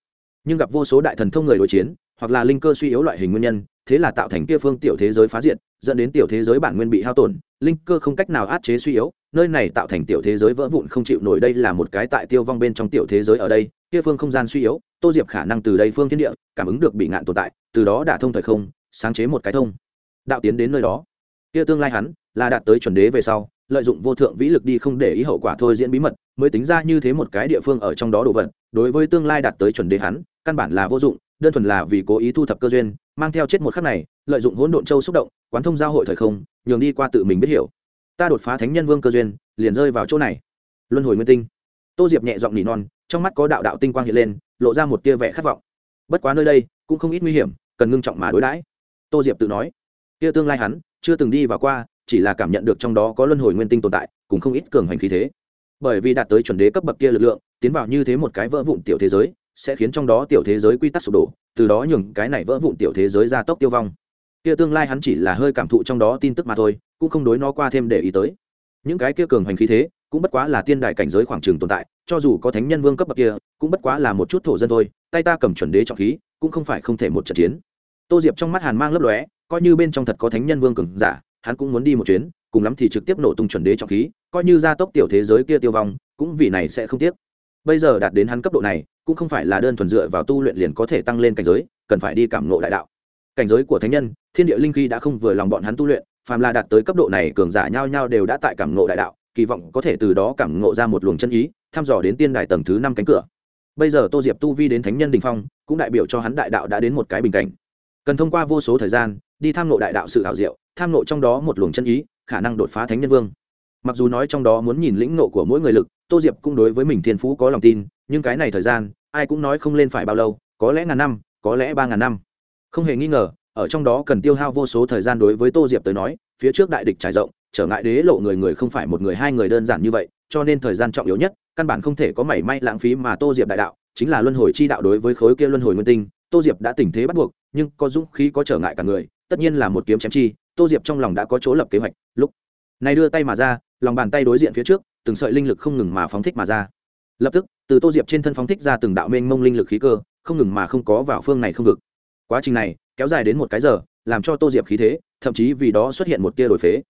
Nhưng gặp vô số đại thần thông người đối chiến, hoặc là linh cơ suy yếu loại hình nguyên nhân, thế là tạo thành kia phương tiểu thế giới phá diện dẫn đến tiểu thế giới bản nguyên bị hao tổn, linh cơ không cách nào át chế suy yếu, nơi này tạo thành tiểu thế giới vỡ vụn không chịu nổi, đây là một cái tại tiêu vong bên trong tiểu thế giới ở đây kia phương không gian suy yếu, tô diệp khả năng từ đây phương thiên địa, cảm ứng được bị ngạn tồn tại, từ đó đả thông thời không, sáng chế một cái thông. Đạo tiến đến nơi đó. Kia tương lai hắn, là đạt tới chuẩn đế về sau, lợi dụng vô thượng vĩ lực đi không để ý hậu quả thôi diễn bí mật, mới tính ra như thế một cái địa phương ở trong đó đồ vật, đối với tương lai đạt tới chuẩn đế hắn, căn bản là vô dụng, đơn thuần là vì cố ý thu thập cơ duyên, mang theo chết một khắc này, lợi dụng hỗn độn châu xúc động, quán thông giao hội thời không, nhường đi qua tự mình biết hiểu. Ta đột phá thánh nhân vương cơ duyên, liền rơi vào chỗ này. Luân hồi nguyên tinh. Tô diệp nhẹ giọng nỉ non trong mắt có đạo đạo tinh quang hiện lên, lộ ra một tia vẻ khát vọng. Bất quá nơi đây, cũng không ít nguy hiểm, cần ngưng trọng mà đối đãi. Tô diệp tự nói, tia tương lai hắn, chưa từng đi và qua, chỉ là cảm nhận được trong đó có luân hồi nguyên tinh tồn tại, cùng không ít cường hành khí thế. Bởi vì đạt tới chuẩn đế cấp bậc kia lực lượng, tiến vào như thế một cái vỡ vụn tiểu thế giới, sẽ khiến trong đó tiểu thế giới quy tắc sụp đổ, từ đó nhường cái này vỡ vụn tiểu thế giới ra tốc tiêu vong. Kia tương lai hắn chỉ là hơi cảm thụ trong đó tin tức mà thôi, cũng không đối nó qua thêm để ý tới. Những cái kia cường hành khí thế cũng bất quá là tiên đại cảnh giới khoảng trường tồn tại, cho dù có thánh nhân vương cấp bậc kia, cũng bất quá là một chút thổ dân thôi, tay ta cầm chuẩn đế trọng khí, cũng không phải không thể một trận chiến. Tô diệp trong mắt hàn mang lấp lóe, coi như bên trong thật có thánh nhân vương cường giả, hắn cũng muốn đi một chuyến, cùng lắm thì trực tiếp nổ tung chuẩn đế trọng khí, coi như gia tốc tiểu thế giới kia tiêu vong, cũng vì này sẽ không tiếc. Bây giờ đạt đến hắn cấp độ này, cũng không phải là đơn thuần dựa vào tu luyện liền có thể tăng lên cảnh giới, cần phải đi cảm ngộ đại đạo. Cảnh giới của thánh nhân, thiên địa linh khí đã không vừa lòng bọn hắn tu luyện, phàm là đạt tới cấp độ này cường giả nhau nhau đều đã tại cảm ngộ đại đạo kỳ vọng có thể từ đó cảm ngộ ra một luồng chân ý, thăm dò đến tiên đài tầng thứ năm cánh cửa. Bây giờ tô diệp tu vi đến thánh nhân đình phong, cũng đại biểu cho hắn đại đạo đã đến một cái bình cảnh. Cần thông qua vô số thời gian, đi tham ngộ đại đạo sự hảo diệu, tham ngộ trong đó một luồng chân ý, khả năng đột phá thánh nhân vương. Mặc dù nói trong đó muốn nhìn lĩnh ngộ của mỗi người lực, tô diệp cũng đối với mình thiên phú có lòng tin, nhưng cái này thời gian, ai cũng nói không lên phải bao lâu, có lẽ ngàn năm, có lẽ ba ngàn năm. Không hề nghi ngờ, ở trong đó cần tiêu hao vô số thời gian đối với tô diệp tới nói, phía trước đại địch trải rộng trở ngại đế lộ người người không phải một người, hai người đơn giản như vậy, cho nên thời gian trọng yếu nhất, căn bản không thể có mảy may lãng phí mà tô diệp đại đạo, chính là luân hồi chi đạo đối với khối kia luân hồi nguyên tinh. Tô diệp đã tình thế bắt buộc, nhưng có dũng khí, có trở ngại cả người, tất nhiên là một kiếm chém chi, tô diệp trong lòng đã có chỗ lập kế hoạch. Lúc này đưa tay mà ra, lòng bàn tay đối diện phía trước, từng sợi linh lực không ngừng mà phóng thích mà ra. Lập tức, từ tô diệp trên thân phóng thích ra từng đạo mênh mông linh lực khí cơ, không ngừng mà không có vào phương này không vực. Quá trình này, kéo dài đến một cái giờ, làm cho tô diệp khí thế, thậm chí vì đó xuất hiện một tia đổi phế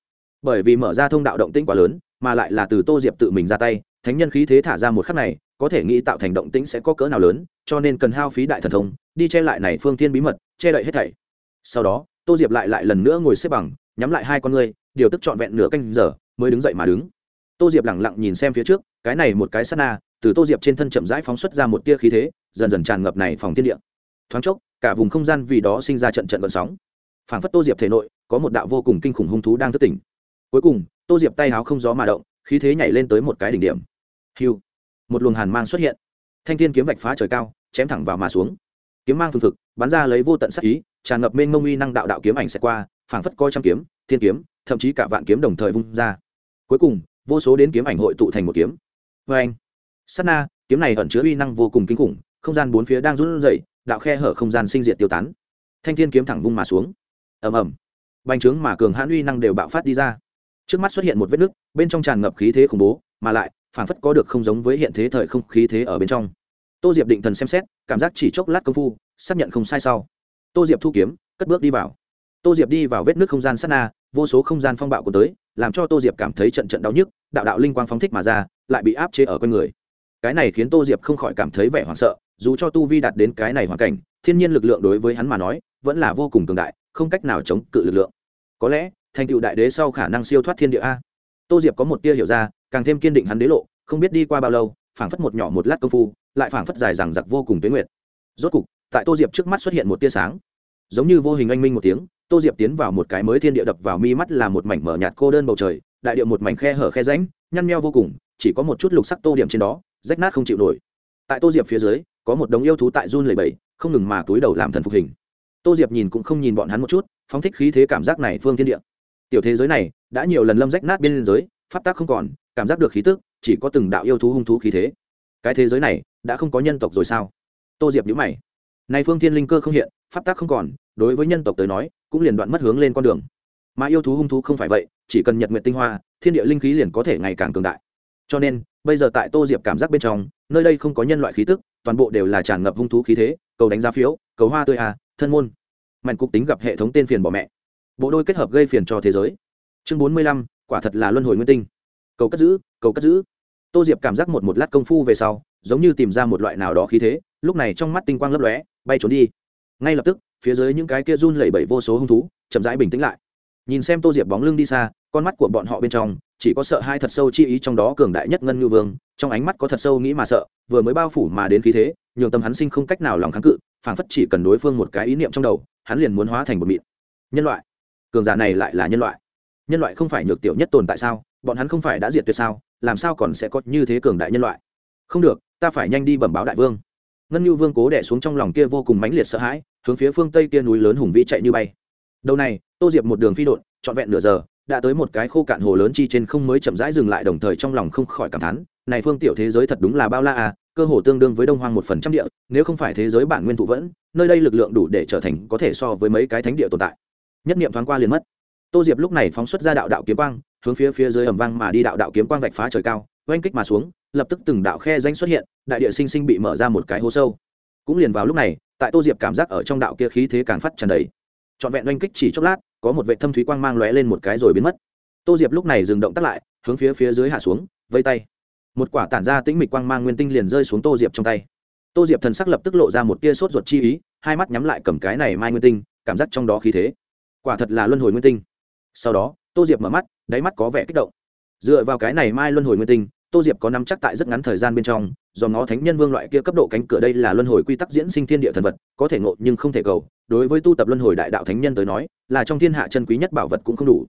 bởi vì mở ra thông đạo động tĩnh quá lớn, mà lại là từ tô diệp tự mình ra tay, thánh nhân khí thế thả ra một khắc này, có thể nghĩ tạo thành động tĩnh sẽ có cỡ nào lớn, cho nên cần hao phí đại thần thông, đi che lại này phương tiên bí mật, che đậy hết thảy. Sau đó, tô diệp lại lại lần nữa ngồi xếp bằng, nhắm lại hai con ngươi, điều tức trọn vẹn nửa canh giờ, mới đứng dậy mà đứng. Tô diệp lẳng lặng nhìn xem phía trước, cái này một cái sát na, từ tô diệp trên thân chậm rãi phóng xuất ra một tia khí thế, dần dần tràn ngập này phòng thiên địa. Thoáng chốc, cả vùng không gian vì đó sinh ra trận trận vận sóng. Phảng phất tô diệp thể nội, có một đạo vô cùng kinh khủng hung thú đang thức tỉnh cuối cùng, tô diệp tay háo không gió mà động, khí thế nhảy lên tới một cái đỉnh điểm. Hiu! Một luồng hàn mang xuất hiện. Thanh thiên kiếm vạch phá trời cao, chém thẳng vào mà xuống. Kiếm mang phương thực bắn ra lấy vô tận sắc ý, tràn ngập mênh mông uy năng đạo đạo kiếm ảnh sẽ qua, phảng phất coi trăm kiếm, thiên kiếm, thậm chí cả vạn kiếm đồng thời vung ra. Cuối cùng, vô số đến kiếm ảnh hội tụ thành một kiếm. Vê anh sát na, kiếm này ẩn chứa uy năng vô cùng kinh khủng, không gian bốn phía đang run rẩy, đạo khe hở không gian sinh diệt tiêu tán. Thanh thiên kiếm thẳng vung mà xuống. Ầm ầm. Bành trướng mà cường hãn uy năng đều bạo phát đi ra trước mắt xuất hiện một vết nứt, bên trong tràn ngập khí thế khủng bố, mà lại phản phất có được không giống với hiện thế thời không khí thế ở bên trong. Tô diệp định thần xem xét, cảm giác chỉ chốc lát công phu, xác nhận không sai sau. Tô diệp thu kiếm, cất bước đi vào. Tô diệp đi vào vết nước không gian sát na, vô số không gian phong bạo của tới, làm cho tô diệp cảm thấy trận trận đau nhức, đạo đạo linh quang phóng thích mà ra, lại bị áp chế ở con người. Cái này khiến tô diệp không khỏi cảm thấy vẻ hoảng sợ, dù cho tu vi đạt đến cái này hoàn cảnh, thiên nhiên lực lượng đối với hắn mà nói, vẫn là vô cùng cường đại, không cách nào chống cự lực lượng. Có lẽ thành tựu đại đế sau khả năng siêu thoát thiên địa a. Tô diệp có một tia hiểu ra, càng thêm kiên định hắn đế lộ, không biết đi qua bao lâu, phảng phất một nhỏ một lát công phu, lại phảng phất dài rằng giặc vô cùng tuyến nguyệt. Rốt cục, tại tô diệp trước mắt xuất hiện một tia sáng. Giống như vô hình anh minh một tiếng, tô diệp tiến vào một cái mới thiên địa đập vào mi mắt là một mảnh mở nhạt cô đơn bầu trời, đại điệu một mảnh khe hở khe ránh nhăn meo vô cùng, chỉ có một chút lục sắc tô điểm trên đó, rách nát không chịu nổi. Tại tô diệp phía dưới, có một đống yêu thú tại run lầy bầy không ngừng mà túi đầu làm thần phục hình. Tô diệp nhìn cũng không nhìn bọn hắn một chút, phóng thích khí thế cảm giác này phương thiên địa tiểu thế giới này đã nhiều lần lâm rách nát biên giới, pháp tác không còn, cảm giác được khí tức, chỉ có từng đạo yêu thú hung thú khí thế. Cái thế giới này đã không có nhân tộc rồi sao? Tô diệp nhữ mày. Này phương thiên linh cơ không hiện, pháp tác không còn, đối với nhân tộc tới nói, cũng liền đoạn mất hướng lên con đường. Mà yêu thú hung thú không phải vậy, chỉ cần nhật nguyện tinh hoa, thiên địa linh khí liền có thể ngày càng cường đại. Cho nên, bây giờ tại tô diệp cảm giác bên trong, nơi đây không có nhân loại khí tức, toàn bộ đều là tràn ngập hung thú khí thế, cầu đánh giá phiếu, cầu hoa tươi à thân môn. Mạnh cục tính gặp hệ thống tên phiền bỏ mẹ bộ đôi kết hợp gây phiền cho thế giới. Chương bốn mươi lăm, quả thật là luân hồi nguyên tinh. Cầu cất giữ, cầu cất giữ. Tô diệp cảm giác một một lát công phu về sau, giống như tìm ra một loại nào đó khí thế, lúc này trong mắt tinh quang lấp lóe, bay trốn đi. Ngay lập tức, phía dưới những cái kia run lẩy bẩy vô số hung thú, chậm rãi bình tĩnh lại. Nhìn xem tô diệp bóng lưng đi xa, con mắt của bọn họ bên trong, chỉ có sợ hai thật sâu chi ý trong đó cường đại nhất ngân ngư vương, trong ánh mắt có thật sâu nghĩ mà sợ, vừa mới bao phủ mà đến khí thế, nhường tâm hắn sinh không cách nào lòng kháng cự, phảng phất chỉ cần đối phương một cái ý niệm trong đầu, hắn liền muốn hóa thành một mịn. Nhân loại cường giả này lại là nhân loại. Nhân loại không phải nhược tiểu nhất tồn tại sao? Bọn hắn không phải đã diệt tuyệt sao? Làm sao còn sẽ có như thế cường đại nhân loại? Không được, ta phải nhanh đi bẩm báo đại vương. Ngân như vương cố đẻ xuống trong lòng kia vô cùng mãnh liệt sợ hãi, hướng phía phương tây kia núi lớn hùng vĩ chạy như bay. Đầu này, tô diệp một đường phi đột trọn vẹn nửa giờ, đã tới một cái khô cạn hồ lớn chi trên không mới chậm rãi dừng lại đồng thời trong lòng không khỏi cảm thán, này phương tiểu thế giới thật đúng là bao la à cơ hồ tương đương với đông hoang một phần trăm địa, nếu không phải thế giới bản nguyên thụ vẫn, nơi đây lực lượng đủ để trở thành có thể so với mấy cái thánh địa tồn tại nhất niệm thoáng qua liền mất. Tô diệp lúc này phóng xuất ra đạo đạo kiếm quang, hướng phía phía dưới ầm vang mà đi đạo đạo kiếm quang vạch phá trời cao, oanh kích mà xuống, lập tức từng đạo khe danh xuất hiện, đại địa sinh sinh bị mở ra một cái hố sâu. Cũng liền vào lúc này, tại tô diệp cảm giác ở trong đạo kia khí thế càng phát tràn đầy. Trọn vẹn oanh kích chỉ chốc lát, có một vệ thâm thúy quang mang lóe lên một cái rồi biến mất. Tô diệp lúc này dừng động tắt lại, hướng phía phía dưới hạ xuống, vây tay. Một quả tản ra tĩnh mịch quang mang nguyên tinh liền rơi xuống tô diệp trong tay. Tô diệp thần sắc lập tức lộ ra một tia sốt ruột chi ý, hai mắt nhắm lại cầm cái này mai nguyên tinh, cảm giác trong đó khí thế quả thật là luân hồi nguyên tinh. Sau đó, tô diệp mở mắt, đáy mắt có vẻ kích động. Dựa vào cái này mai luân hồi nguyên tinh, tô diệp có nắm chắc tại rất ngắn thời gian bên trong, do ngó thánh nhân vương loại kia cấp độ cánh cửa đây là luân hồi quy tắc diễn sinh thiên địa thần vật, có thể ngộ nhưng không thể cầu. Đối với tu tập luân hồi đại đạo thánh nhân tới nói, là trong thiên hạ chân quý nhất bảo vật cũng không đủ.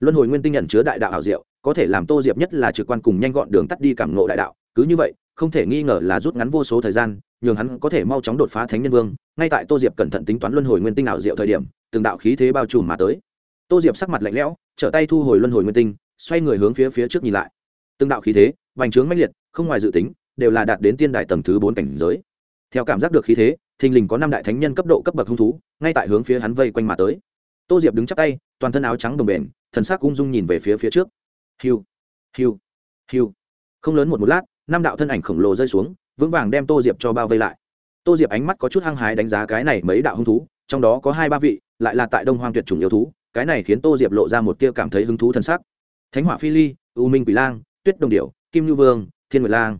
Luân hồi nguyên tinh nhận chứa đại đạo hảo diệu, có thể làm tô diệp nhất là trực quan cùng nhanh gọn đường tắt đi cảm ngộ đại đạo. Cứ như vậy, không thể nghi ngờ là rút ngắn vô số thời gian, nhường hắn có thể mau chóng đột phá thánh nhân vương. Ngay tại tô diệp cẩn thận tính toán luân hồi nguyên tinh ảo diệu thời điểm từng đạo khí thế bao trùm mà tới. Tô diệp sắc mặt lạnh lẽo, trở tay thu hồi luân hồi nguyên tinh, xoay người hướng phía phía trước nhìn lại. Từng đạo khí thế, vành trướng mãnh liệt, không ngoài dự tính, đều là đạt đến tiên đại tầng thứ bốn cảnh giới. Theo cảm giác được khí thế, thình lình có năm đại thánh nhân cấp độ cấp bậc hung thú, ngay tại hướng phía hắn vây quanh mà tới. Tô diệp đứng chắp tay, toàn thân áo trắng đồng bền, thần sắc ung dung nhìn về phía phía trước. Hiu hiu hiu. Không lớn một một lát, năm đạo thân ảnh khổng lồ rơi xuống, vững vàng đem tô diệp cho bao vây lại. Tô diệp ánh mắt có chút hăng hái đánh giá cái này mấy đạo hung thú trong đó có hai ba vị, lại là tại đông hoang tuyệt chủng yêu thú, cái này khiến tô diệp lộ ra một tia cảm thấy hứng thú thân sắc. Thánh hỏa phi ly, u minh quỷ lang, tuyết đồng điệu kim nhu vương, thiên nguyệt lang.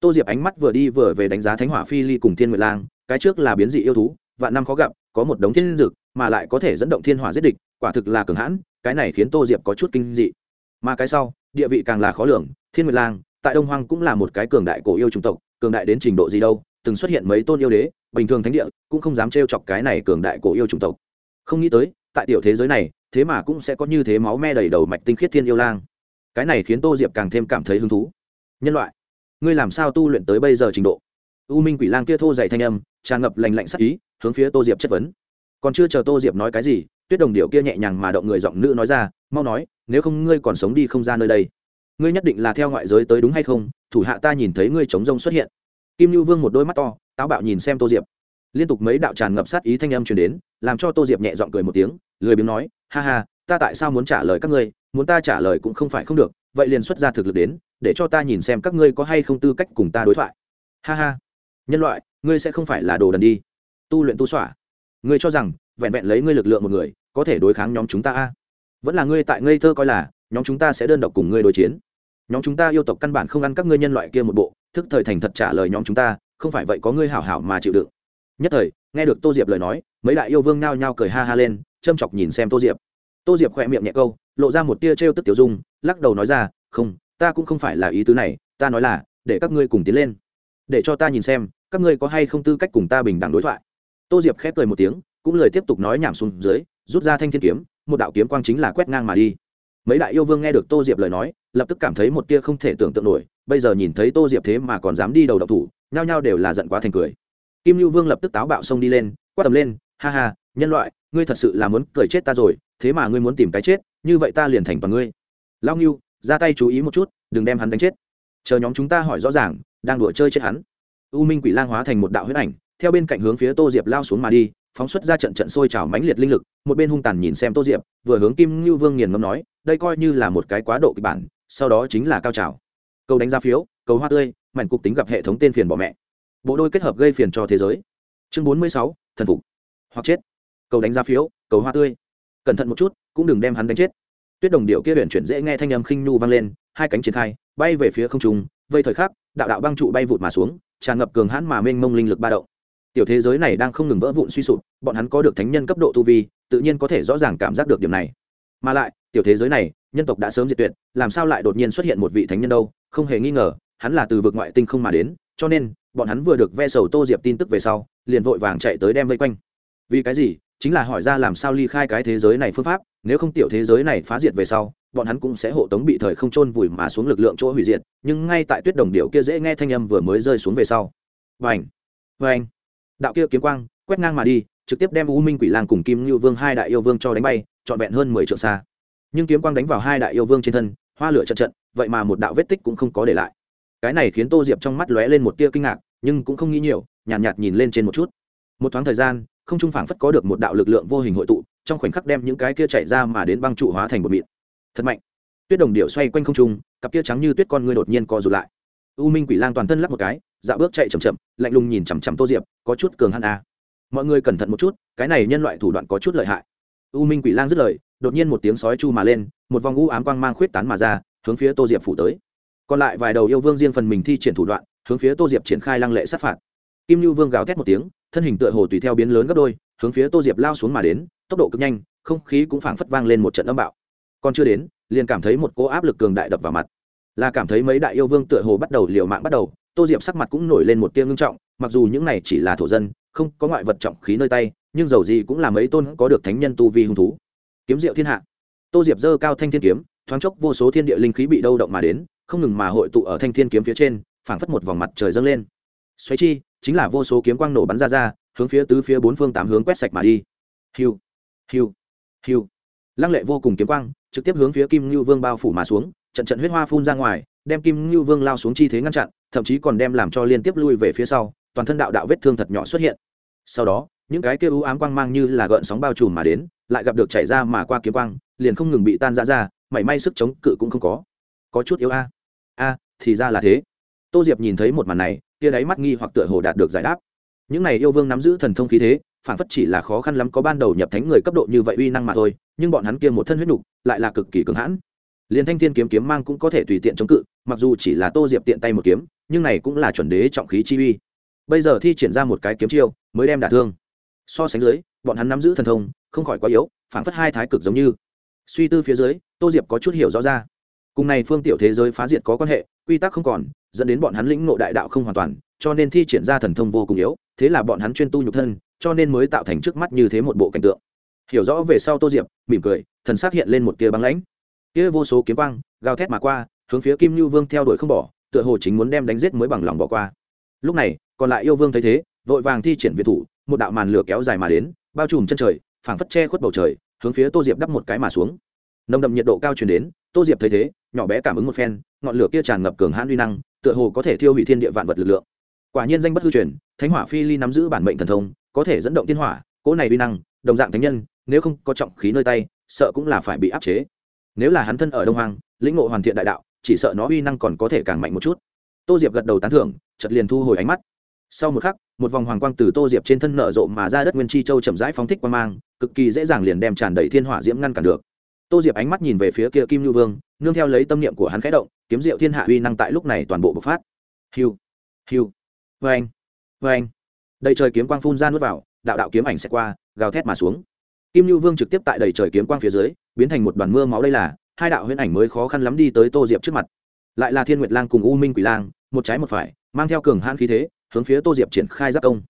Tô diệp ánh mắt vừa đi vừa về đánh giá thánh hỏa phi ly cùng thiên nguyệt lang, cái trước là biến dị yêu thú, vạn năm khó gặp, có một đống thiên dực mà lại có thể dẫn động thiên hỏa giết địch, quả thực là cường hãn, cái này khiến tô diệp có chút kinh dị. Mà cái sau, địa vị càng là khó lường, thiên nguyệt lang, tại đông hoang cũng là một cái cường đại cổ yêu chủng tộc, cường đại đến trình độ gì đâu, từng xuất hiện mấy tôn yêu đế bình thường thánh địa cũng không dám trêu chọc cái này cường đại cổ yêu chủng tộc. Không nghĩ tới, tại tiểu thế giới này, thế mà cũng sẽ có như thế máu me đầy đầu mạch tinh khiết thiên yêu lang. Cái này khiến tô diệp càng thêm cảm thấy hứng thú. Nhân loại, ngươi làm sao tu luyện tới bây giờ trình độ? U minh quỷ lang kia thô dày thanh âm, tràn ngập lành lạnh sắc ý, hướng phía tô diệp chất vấn. Còn chưa chờ tô diệp nói cái gì, tuyết đồng điệu kia nhẹ nhàng mà động người giọng nữ nói ra, mau nói, nếu không ngươi còn sống đi không ra nơi đây. Ngươi nhất định là theo ngoại giới tới đúng hay không? Thủ hạ ta nhìn thấy ngươi chống rông xuất hiện kim lưu vương một đôi mắt to, táo bạo nhìn xem tô diệp. Liên tục mấy đạo tràn ngập sát ý thanh âm truyền đến, làm cho tô diệp nhẹ giọng cười một tiếng, lười biếng nói, ha ha, ta tại sao muốn trả lời các ngươi, muốn ta trả lời cũng không phải không được, vậy liền xuất ra thực lực đến, để cho ta nhìn xem các ngươi có hay không tư cách cùng ta đối thoại. Ha ha, nhân loại, ngươi sẽ không phải là đồ đần đi. Tu luyện tu xỏa. Ngươi cho rằng, vẹn vẹn lấy ngươi lực lượng một người, có thể đối kháng nhóm chúng ta a? Vẫn là ngươi tại ngây thơ coi là, nhóm chúng ta sẽ đơn độc cùng ngươi đối chiến. Nhóm chúng ta yêu tộc căn bản không ăn các ngươi nhân loại kia một bộ thức thời thành thật trả lời nhóm chúng ta, không phải vậy có ngươi hảo hảo mà chịu đựng. Nhất thời, nghe được tô diệp lời nói, mấy đại yêu vương nao nhao cười ha ha lên, châm chọc nhìn xem tô diệp. Tô diệp khỏe miệng nhẹ câu, lộ ra một tia t r e o tức tiểu dung, lắc đầu nói ra, không, ta cũng không phải là ý tứ này, ta nói là, để các ngươi cùng tiến lên. Để cho ta nhìn xem, các ngươi có hay không tư cách cùng ta bình đẳng đối thoại. Tô diệp khép cười một tiếng, cũng lời tiếp tục nói nhảm xuống dưới, rút ra thanh thiên kiếm, một đạo kiếm quang chính là quét ngang mà đi. Mấy đại yêu vương nghe được tô diệp lời nói, lập tức cảm thấy một tia không thể tưởng tượng nổi bây giờ nhìn thấy tô diệp thế mà còn dám đi đầu độc thủ, nhao nhao đều là giận quá thành cười. Kim lưu vương lập tức táo bạo xông đi lên, quát tầm lên, ha ha, nhân loại, ngươi thật sự là muốn cười chết ta rồi, thế mà ngươi muốn tìm cái chết, như vậy ta liền thành toàn ngươi. Lao ngưu, ra tay chú ý một chút, đừng đem hắn đánh chết. Chờ nhóm chúng ta hỏi rõ ràng, đang đùa chơi chết hắn. U minh quỷ lang hóa thành một đạo huyết ảnh, theo bên cạnh hướng phía tô diệp lao xuống mà đi, phóng xuất ra trận trận sôi trào mãnh liệt linh lực, một bên hung tàn nhìn xem tô diệp, vừa hướng kim ngưu vương nghiền ngâm nói, đây coi như là một cái quá độ kịch bản, sau đó chính là cao trào câu đánh giá phiếu cầu hoa tươi, mảnh cục tính gặp hệ thống tên phiền bỏ mẹ. Bộ đôi kết hợp gây phiền cho thế giới. Chương bốn mươi sáu, thần phục. Hoặc chết. Cầu đánh giá phiếu cầu hoa tươi. Cẩn thận một chút, cũng đừng đem hắn đánh chết. Tuyết đồng điệu kia huyện chuyển dễ nghe thanh âm khinh nhu vang lên, hai cánh triển khai, bay về phía không trung, vây thời khắc, đạo đạo băng trụ bay vụt mà xuống, tràn ngập cường hãn mà mênh mông linh lực ba động. Tiểu thế giới này đang không ngừng vỡ vụn suy sụp, bọn hắn có được thánh nhân cấp độ tu vi, tự nhiên có thể rõ ràng cảm giác được điểm này. Mà lại, tiểu thế giới này, nhân tộc đã sớm diệt tuyệt, làm sao lại đột nhiên xuất hiện một vị thánh nhân đâu? Không hề nghi ngờ, hắn là từ vực ngoại tinh không mà đến, cho nên, bọn hắn vừa được ve sầu tô diệp tin tức về sau, liền vội vàng chạy tới đem vây quanh. Vì cái gì? Chính là hỏi ra làm sao ly khai cái thế giới này phương pháp, nếu không tiểu thế giới này phá diệt về sau, bọn hắn cũng sẽ hộ tống bị thời không trôn vùi mà xuống lực lượng chỗ hủy diệt, nhưng ngay tại tuyết đồng điệu kia dễ nghe thanh âm vừa mới rơi xuống về sau. Vành vành. Đạo kia kiếm quang, quét ngang mà đi, trực tiếp đem u minh quỷ lang cùng kim như vương hai đại yêu vương cho đánh bay, trọn vẹn hơn mười triệu xa. Nhưng kiếm quang đánh vào hai đại yêu vương trên thân hoa lửa trận trận vậy mà một đạo vết tích cũng không có để lại. Cái này khiến tô diệp trong mắt lóe lên một tia kinh ngạc nhưng cũng không nghĩ nhiều nhàn nhạt, nhạt nhìn lên trên một chút. Một thoáng thời gian không trung phảng phất có được một đạo lực lượng vô hình hội tụ trong khoảnh khắc đem những cái kia chạy ra mà đến băng trụ hóa thành một mịn. Thật mạnh. Tuyết đồng điệu xoay quanh không trung cặp kia trắng như tuyết con ngươi đột nhiên co rụt lại. U minh quỷ lang toàn thân lắp một cái dạo bước chạy chậm chậm lạnh lùng nhìn chằm chằm tô diệp có chút cường hăn a à. mọi người cẩn thận một chút cái này nhân loại thủ đoạn có chút lợi hại. U minh quỷ lang dứt lời đột nhiên một tiếng sói chu mà lên một vòng u ám quang mang khuyết tán mà ra, hướng phía tô diệp phủ tới. Còn lại vài đầu yêu vương riêng phần mình thi triển thủ đoạn, hướng phía tô diệp triển khai lăng lệ sát phạt. Kim lưu vương gào thét một tiếng, thân hình tựa hồ tùy theo biến lớn gấp đôi, hướng phía tô diệp lao xuống mà đến, tốc độ cực nhanh, không khí cũng phảng phất vang lên một trận âm bạo. Còn chưa đến, liền cảm thấy một cỗ áp lực cường đại đập vào mặt. Là cảm thấy mấy đại yêu vương tựa hồ bắt đầu liều mạng bắt đầu, tô diệp sắc mặt cũng nổi lên một tia ngưng trọng, mặc dù những này chỉ là thổ dân, không có ngoại vật trọng khí nơi tay, nhưng dầu gì cũng là mấy tôn có được thánh nhân tu vi hung thú. Kiếm diệu thiên hạ tô diệp dơ cao thanh thiên kiếm, thoáng chốc vô số thiên địa linh khí bị đâu động mà đến, không ngừng mà hội tụ ở thanh thiên kiếm phía trên, phảng phất một vòng mặt trời dâng lên. Xoáy chi, chính là vô số kiếm quang nổ bắn ra ra, hướng phía tứ phía bốn phương tám hướng quét sạch mà đi. Hiu hiu hiu. Lăng lệ vô cùng kiếm quang, trực tiếp hướng phía kim ngưu vương bao phủ mà xuống, trận trận huyết hoa phun ra ngoài, đem kim ngưu vương lao xuống chi thế ngăn chặn, thậm chí còn đem làm cho liên tiếp lui về phía sau, toàn thân đạo đạo vết thương thật nhỏ xuất hiện. Sau đó, những cái kia u ám quang mang như là gợn sóng bao trùm mà đến, lại gặp được chảy ra mà qua kiếm quang liền không ngừng bị tan ra ra, mảy may sức chống cự cũng không có. Có chút yếu a. A, thì ra là thế. Tô diệp nhìn thấy một màn này, kia đáy mắt nghi hoặc tựa hồ đạt được giải đáp. Những này yêu vương nắm giữ thần thông khí thế, phản phất chỉ là khó khăn lắm có ban đầu nhập thánh người cấp độ như vậy uy năng mà thôi, nhưng bọn hắn kia một thân huyết nục, lại là cực kỳ cứng hãn. Liền thanh thiên kiếm kiếm mang cũng có thể tùy tiện chống cự, mặc dù chỉ là tô diệp tiện tay một kiếm, nhưng này cũng là chuẩn đế trọng khí chi uy. Bây giờ thi triển ra một cái kiếm chiêu, mới đem đả thương. So sánh dưới, bọn hắn nắm giữ thần thông, không khỏi quá yếu, phản phất hai thái cực giống như suy tư phía dưới, tô diệp có chút hiểu rõ ra. Cùng này phương tiểu thế giới phá diệt có quan hệ, quy tắc không còn, dẫn đến bọn hắn lĩnh ngộ đại đạo không hoàn toàn, cho nên thi triển ra thần thông vô cùng yếu, thế là bọn hắn chuyên tu nhục thân, cho nên mới tạo thành trước mắt như thế một bộ cảnh tượng. Hiểu rõ về sau tô diệp, mỉm cười, thần xác hiện lên một tia băng lãnh. Kia vô số kiếm quang, gào thét mà qua, hướng phía kim lưu vương theo đuổi không bỏ, tựa hồ chính muốn đem đánh giết mới bằng lòng bỏ qua. Lúc này, còn lại yêu vương thấy thế, vội vàng thi triển việt thủ, một đạo màn lửa kéo dài mà đến, bao trùm chân trời, phảng phất che khuất bầu trời hướng phía tô diệp đắp một cái mà xuống nồng đậm nhiệt độ cao truyền đến tô diệp thấy thế nhỏ bé cảm ứng một phen ngọn lửa kia tràn ngập cường hãn uy năng tựa hồ có thể thiêu hủy thiên địa vạn vật lực lượng quả nhiên danh bất hư truyền thánh hỏa phi ly nắm giữ bản mệnh thần thông có thể dẫn động thiên hỏa cỗ này uy năng đồng dạng thánh nhân nếu không có trọng khí nơi tay sợ cũng là phải bị áp chế nếu là hắn thân ở đông hoàng lĩnh ngộ hoàn thiện đại đạo chỉ sợ nó uy năng còn có thể càng mạnh một chút tô diệp gật đầu tán thưởng chật liền thu hồi ánh mắt sau một khắc một vòng hoàng quang từ tô diệp trên thân nở rộ mà ra đất nguyên chi châu chậm rãi phóng thích quan mang cực kỳ dễ dàng liền đem tràn đầy thiên hỏa diễm ngăn cản được. Tô diệp ánh mắt nhìn về phía kia kim lưu vương, nương theo lấy tâm niệm của hắn khẽ động, kiếm diệu thiên hạ uy năng tại lúc này toàn bộ bộc phát. Hiu hiu vê anh vê anh đầy trời kiếm quang phun ra nuốt vào, đạo đạo kiếm ảnh sẽ qua, gào thét mà xuống. Kim lưu vương trực tiếp tại đầy trời kiếm quang phía dưới, biến thành một đoàn mưa máu đây là, hai đạo huyễn ảnh mới khó khăn lắm đi tới tô diệp trước mặt. Lại là thiên nguyệt lang cùng u minh quỷ lang, một trái một phải, mang theo cường hãn khí thế, hướng phía tô diệp triển khai giáp công.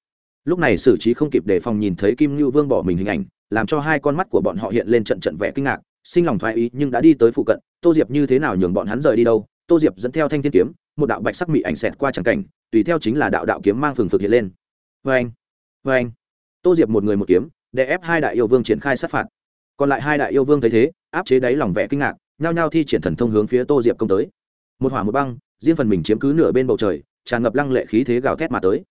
Lúc này xử trí không kịp để phòng nhìn thấy kim lưu vương bỏ mình hình ảnh làm cho hai con mắt của bọn họ hiện lên trận trận vẻ kinh ngạc, sinh lòng thoái ý nhưng đã đi tới phụ cận, tô diệp như thế nào nhường bọn hắn rời đi đâu? Tô diệp dẫn theo thanh thiên kiếm, một đạo bạch sắc mị ảnh xẹt qua tràng cảnh, tùy theo chính là đạo đạo kiếm mang phừng phực hiện lên. Vê anh vê anh tô diệp một người một kiếm để ép hai đại yêu vương triển khai sát phạt. Còn lại hai đại yêu vương thấy thế, áp chế đáy lòng vẻ kinh ngạc, nhao nhao thi triển thần thông hướng phía tô diệp công tới. Một hỏa một băng, riêng phần mình chiếm cứ nửa bên bầu trời, tràn ngập lăng lệ khí thế gào thét mà tới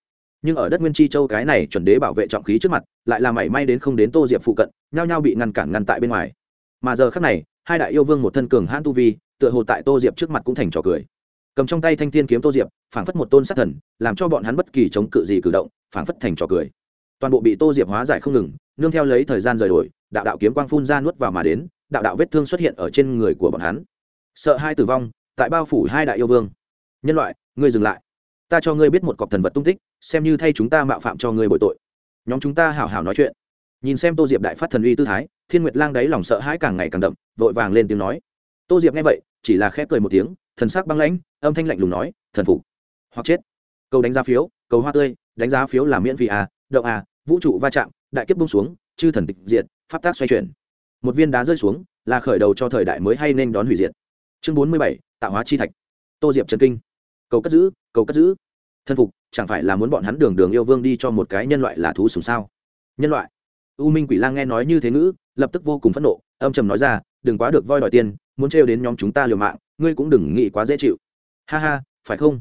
nhưng ở đất nguyên chi châu cái này chuẩn đế bảo vệ trọng khí trước mặt, lại là mảy may đến không đến tô diệp phụ cận, nhao nhao bị ngăn cản ngăn tại bên ngoài. Mà giờ khác này, hai đại yêu vương một thân cường hãn tu vi, tựa hồ tại tô diệp trước mặt cũng thành trò cười. Cầm trong tay thanh thiên kiếm tô diệp, phảng phất một tôn sát thần, làm cho bọn hắn bất kỳ chống cự gì cử động, phảng phất thành trò cười. Toàn bộ bị tô diệp hóa giải không ngừng, nương theo lấy thời gian rời đổi, đạo đạo kiếm quang phun ra nuốt vào mà đến, đạo đạo vết thương xuất hiện ở trên người của bọn hắn. Sợ hai tử vong, tại bao phủ hai đại yêu vương. Nhân loại, ngươi dừng lại ta cho ngươi biết một cọc thần vật tung tích, xem như thay chúng ta mạo phạm cho ngươi bội tội. Nhóm chúng ta hảo hảo nói chuyện. Nhìn xem tô diệp đại phát thần uy tư thái, thiên nguyệt lang đáy lòng sợ hãi càng ngày càng đậm, vội vàng lên tiếng nói. Tô diệp nghe vậy, chỉ là khép cười một tiếng, thần sắc băng lãnh, âm thanh lạnh lùng nói, thần phục. Hoặc chết. Câu đánh giá phiếu, cầu hoa tươi, đánh giá phiếu là miễn phí à động à vũ trụ va chạm, đại kiếp bung xuống, chư thần tịch diệt, pháp tác xoay chuyển. Một viên đá rơi xuống, là khởi đầu cho thời đại mới hay nên đón hủy diệt. Chương bốn mươi bảy, tạo hóa chi thạch. Tô diệp trần kinh cầu cất giữ, cầu cất giữ. Thân phục, chẳng phải là muốn bọn hắn đường đường yêu vương đi cho một cái nhân loại là thú sùng sao? Nhân loại. U minh quỷ lang nghe nói như thế ngữ, lập tức vô cùng phẫn nộ, âm trầm nói ra, đừng quá được voi đòi tiền, muốn trêu đến nhóm chúng ta liều mạng, ngươi cũng đừng nghĩ quá dễ chịu. Ha ha, phải không?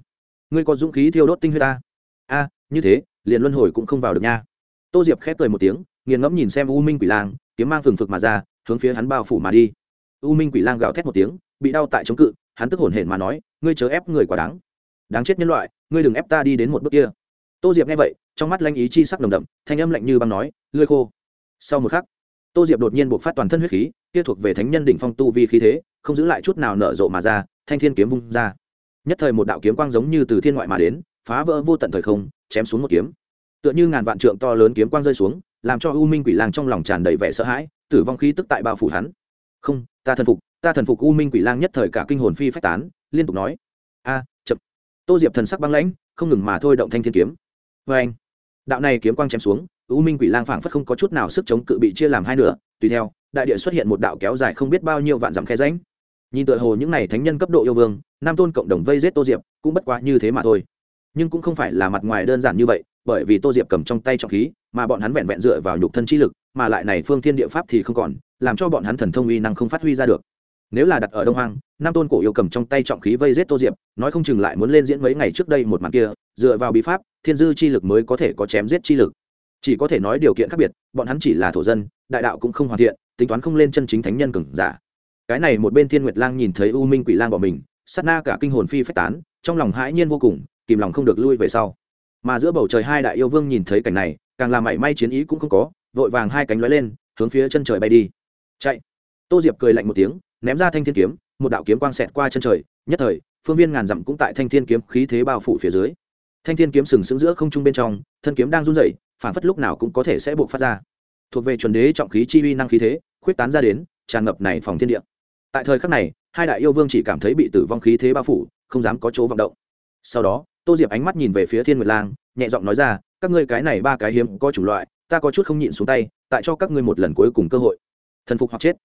Ngươi có dũng khí thiêu đốt tinh huyết ta? A, như thế, liền luân hồi cũng không vào được nha. Tô diệp khép cười một tiếng, nghiền ngẫm nhìn xem u minh quỷ lang, kiếm mang phừng phực mà ra, hướng phía hắn bao phủ mà đi. U minh quỷ lang gào thét một tiếng, bị đau tại chống cự, hắn tức hổn hển mà nói, ngươi chớ ép người quá đáng đáng chết nhân loại, ngươi đừng ép ta đi đến một bước kia. Tô diệp nghe vậy, trong mắt lanh ý chi sắc đồng đậm, thanh âm lạnh như băng nói lươi khô. Sau một khắc, tô diệp đột nhiên buộc phát toàn thân huyết khí, kia thuộc về thánh nhân đỉnh phong tu vi khí thế, không giữ lại chút nào nở rộ mà ra, thanh thiên kiếm vung ra. Nhất thời một đạo kiếm quang giống như từ thiên ngoại mà đến, phá vỡ vô tận thời không, chém xuống một kiếm. Tựa như ngàn vạn trượng to lớn kiếm quang rơi xuống, làm cho u minh quỷ lang trong lòng tràn đầy vẻ sợ hãi, tử vong khí tức tại bao phủ hắn. Không, ta thần phục, ta thần phục u minh quỷ lang nhất thời cả kinh hồn phi phách tán, liên tục nói, a, chậm tô diệp thần sắc băng lãnh, không ngừng mà thôi động thanh thiên kiếm. Vê anh, đạo này kiếm quang chém xuống, u minh quỷ lang phảng phất không có chút nào sức chống cự bị chia làm hai nửa. Tùy theo, đại địa xuất hiện một đạo kéo dài không biết bao nhiêu vạn dặm khe ránh nhìn tựa hồ những này thánh nhân cấp độ yêu vương, nam tôn cộng đồng vây giết tô diệp, cũng bất quá như thế mà thôi. Nhưng cũng không phải là mặt ngoài đơn giản như vậy, bởi vì tô diệp cầm trong tay trọng khí, mà bọn hắn vẹn vẹn dựa vào nhục thân chi lực, mà lại này phương thiên địa pháp thì không còn, làm cho bọn hắn thần thông uy năng không phát huy ra được. Nếu là đặt ở đông hoang năm tôn cổ yêu cầm trong tay trọng khí vây giết tô diệp, nói không chừng lại muốn lên diễn mấy ngày trước đây một màn kia, dựa vào bí pháp, thiên dư chi lực mới có thể có chém giết chi lực. Chỉ có thể nói điều kiện khác biệt, bọn hắn chỉ là thổ dân, đại đạo cũng không hoàn thiện, tính toán không lên chân chính thánh nhân cường giả. Cái này một bên thiên nguyệt lang nhìn thấy u minh quỷ lang bỏ mình, sát na cả kinh hồn phi phách tán, trong lòng hãi nhiên vô cùng, kìm lòng không được lui về sau. Mà giữa bầu trời hai đại yêu vương nhìn thấy cảnh này, càng làm mảy may chiến ý cũng không có, vội vàng hai cánh lóe lên, hướng phía chân trời bay đi. Chạy. Tô diệp cười lạnh một tiếng ném ra thanh thiên kiếm, một đạo kiếm quang xẹt qua chân trời, nhất thời, phương viên ngàn dặm cũng tại thanh thiên kiếm khí thế bao phủ phía dưới. Thanh thiên kiếm sừng sững giữa không trung bên trong, thân kiếm đang run rẩy, phản phất lúc nào cũng có thể sẽ buộc phát ra. Thuộc về chuẩn đế trọng khí chi uy năng khí thế, khuyết tán ra đến, tràn ngập này phòng thiên địa. Tại thời khắc này, hai đại yêu vương chỉ cảm thấy bị tử vong khí thế bao phủ, không dám có chỗ vọng động. Sau đó, tô diệp ánh mắt nhìn về phía thiên nguyệt lang, nhẹ giọng nói ra, các ngươi cái này ba cái hiếm có chủng loại, ta có chút không nhịn xuống tay, tại cho các ngươi một lần cuối cùng cơ hội. Thần phục hoặc chết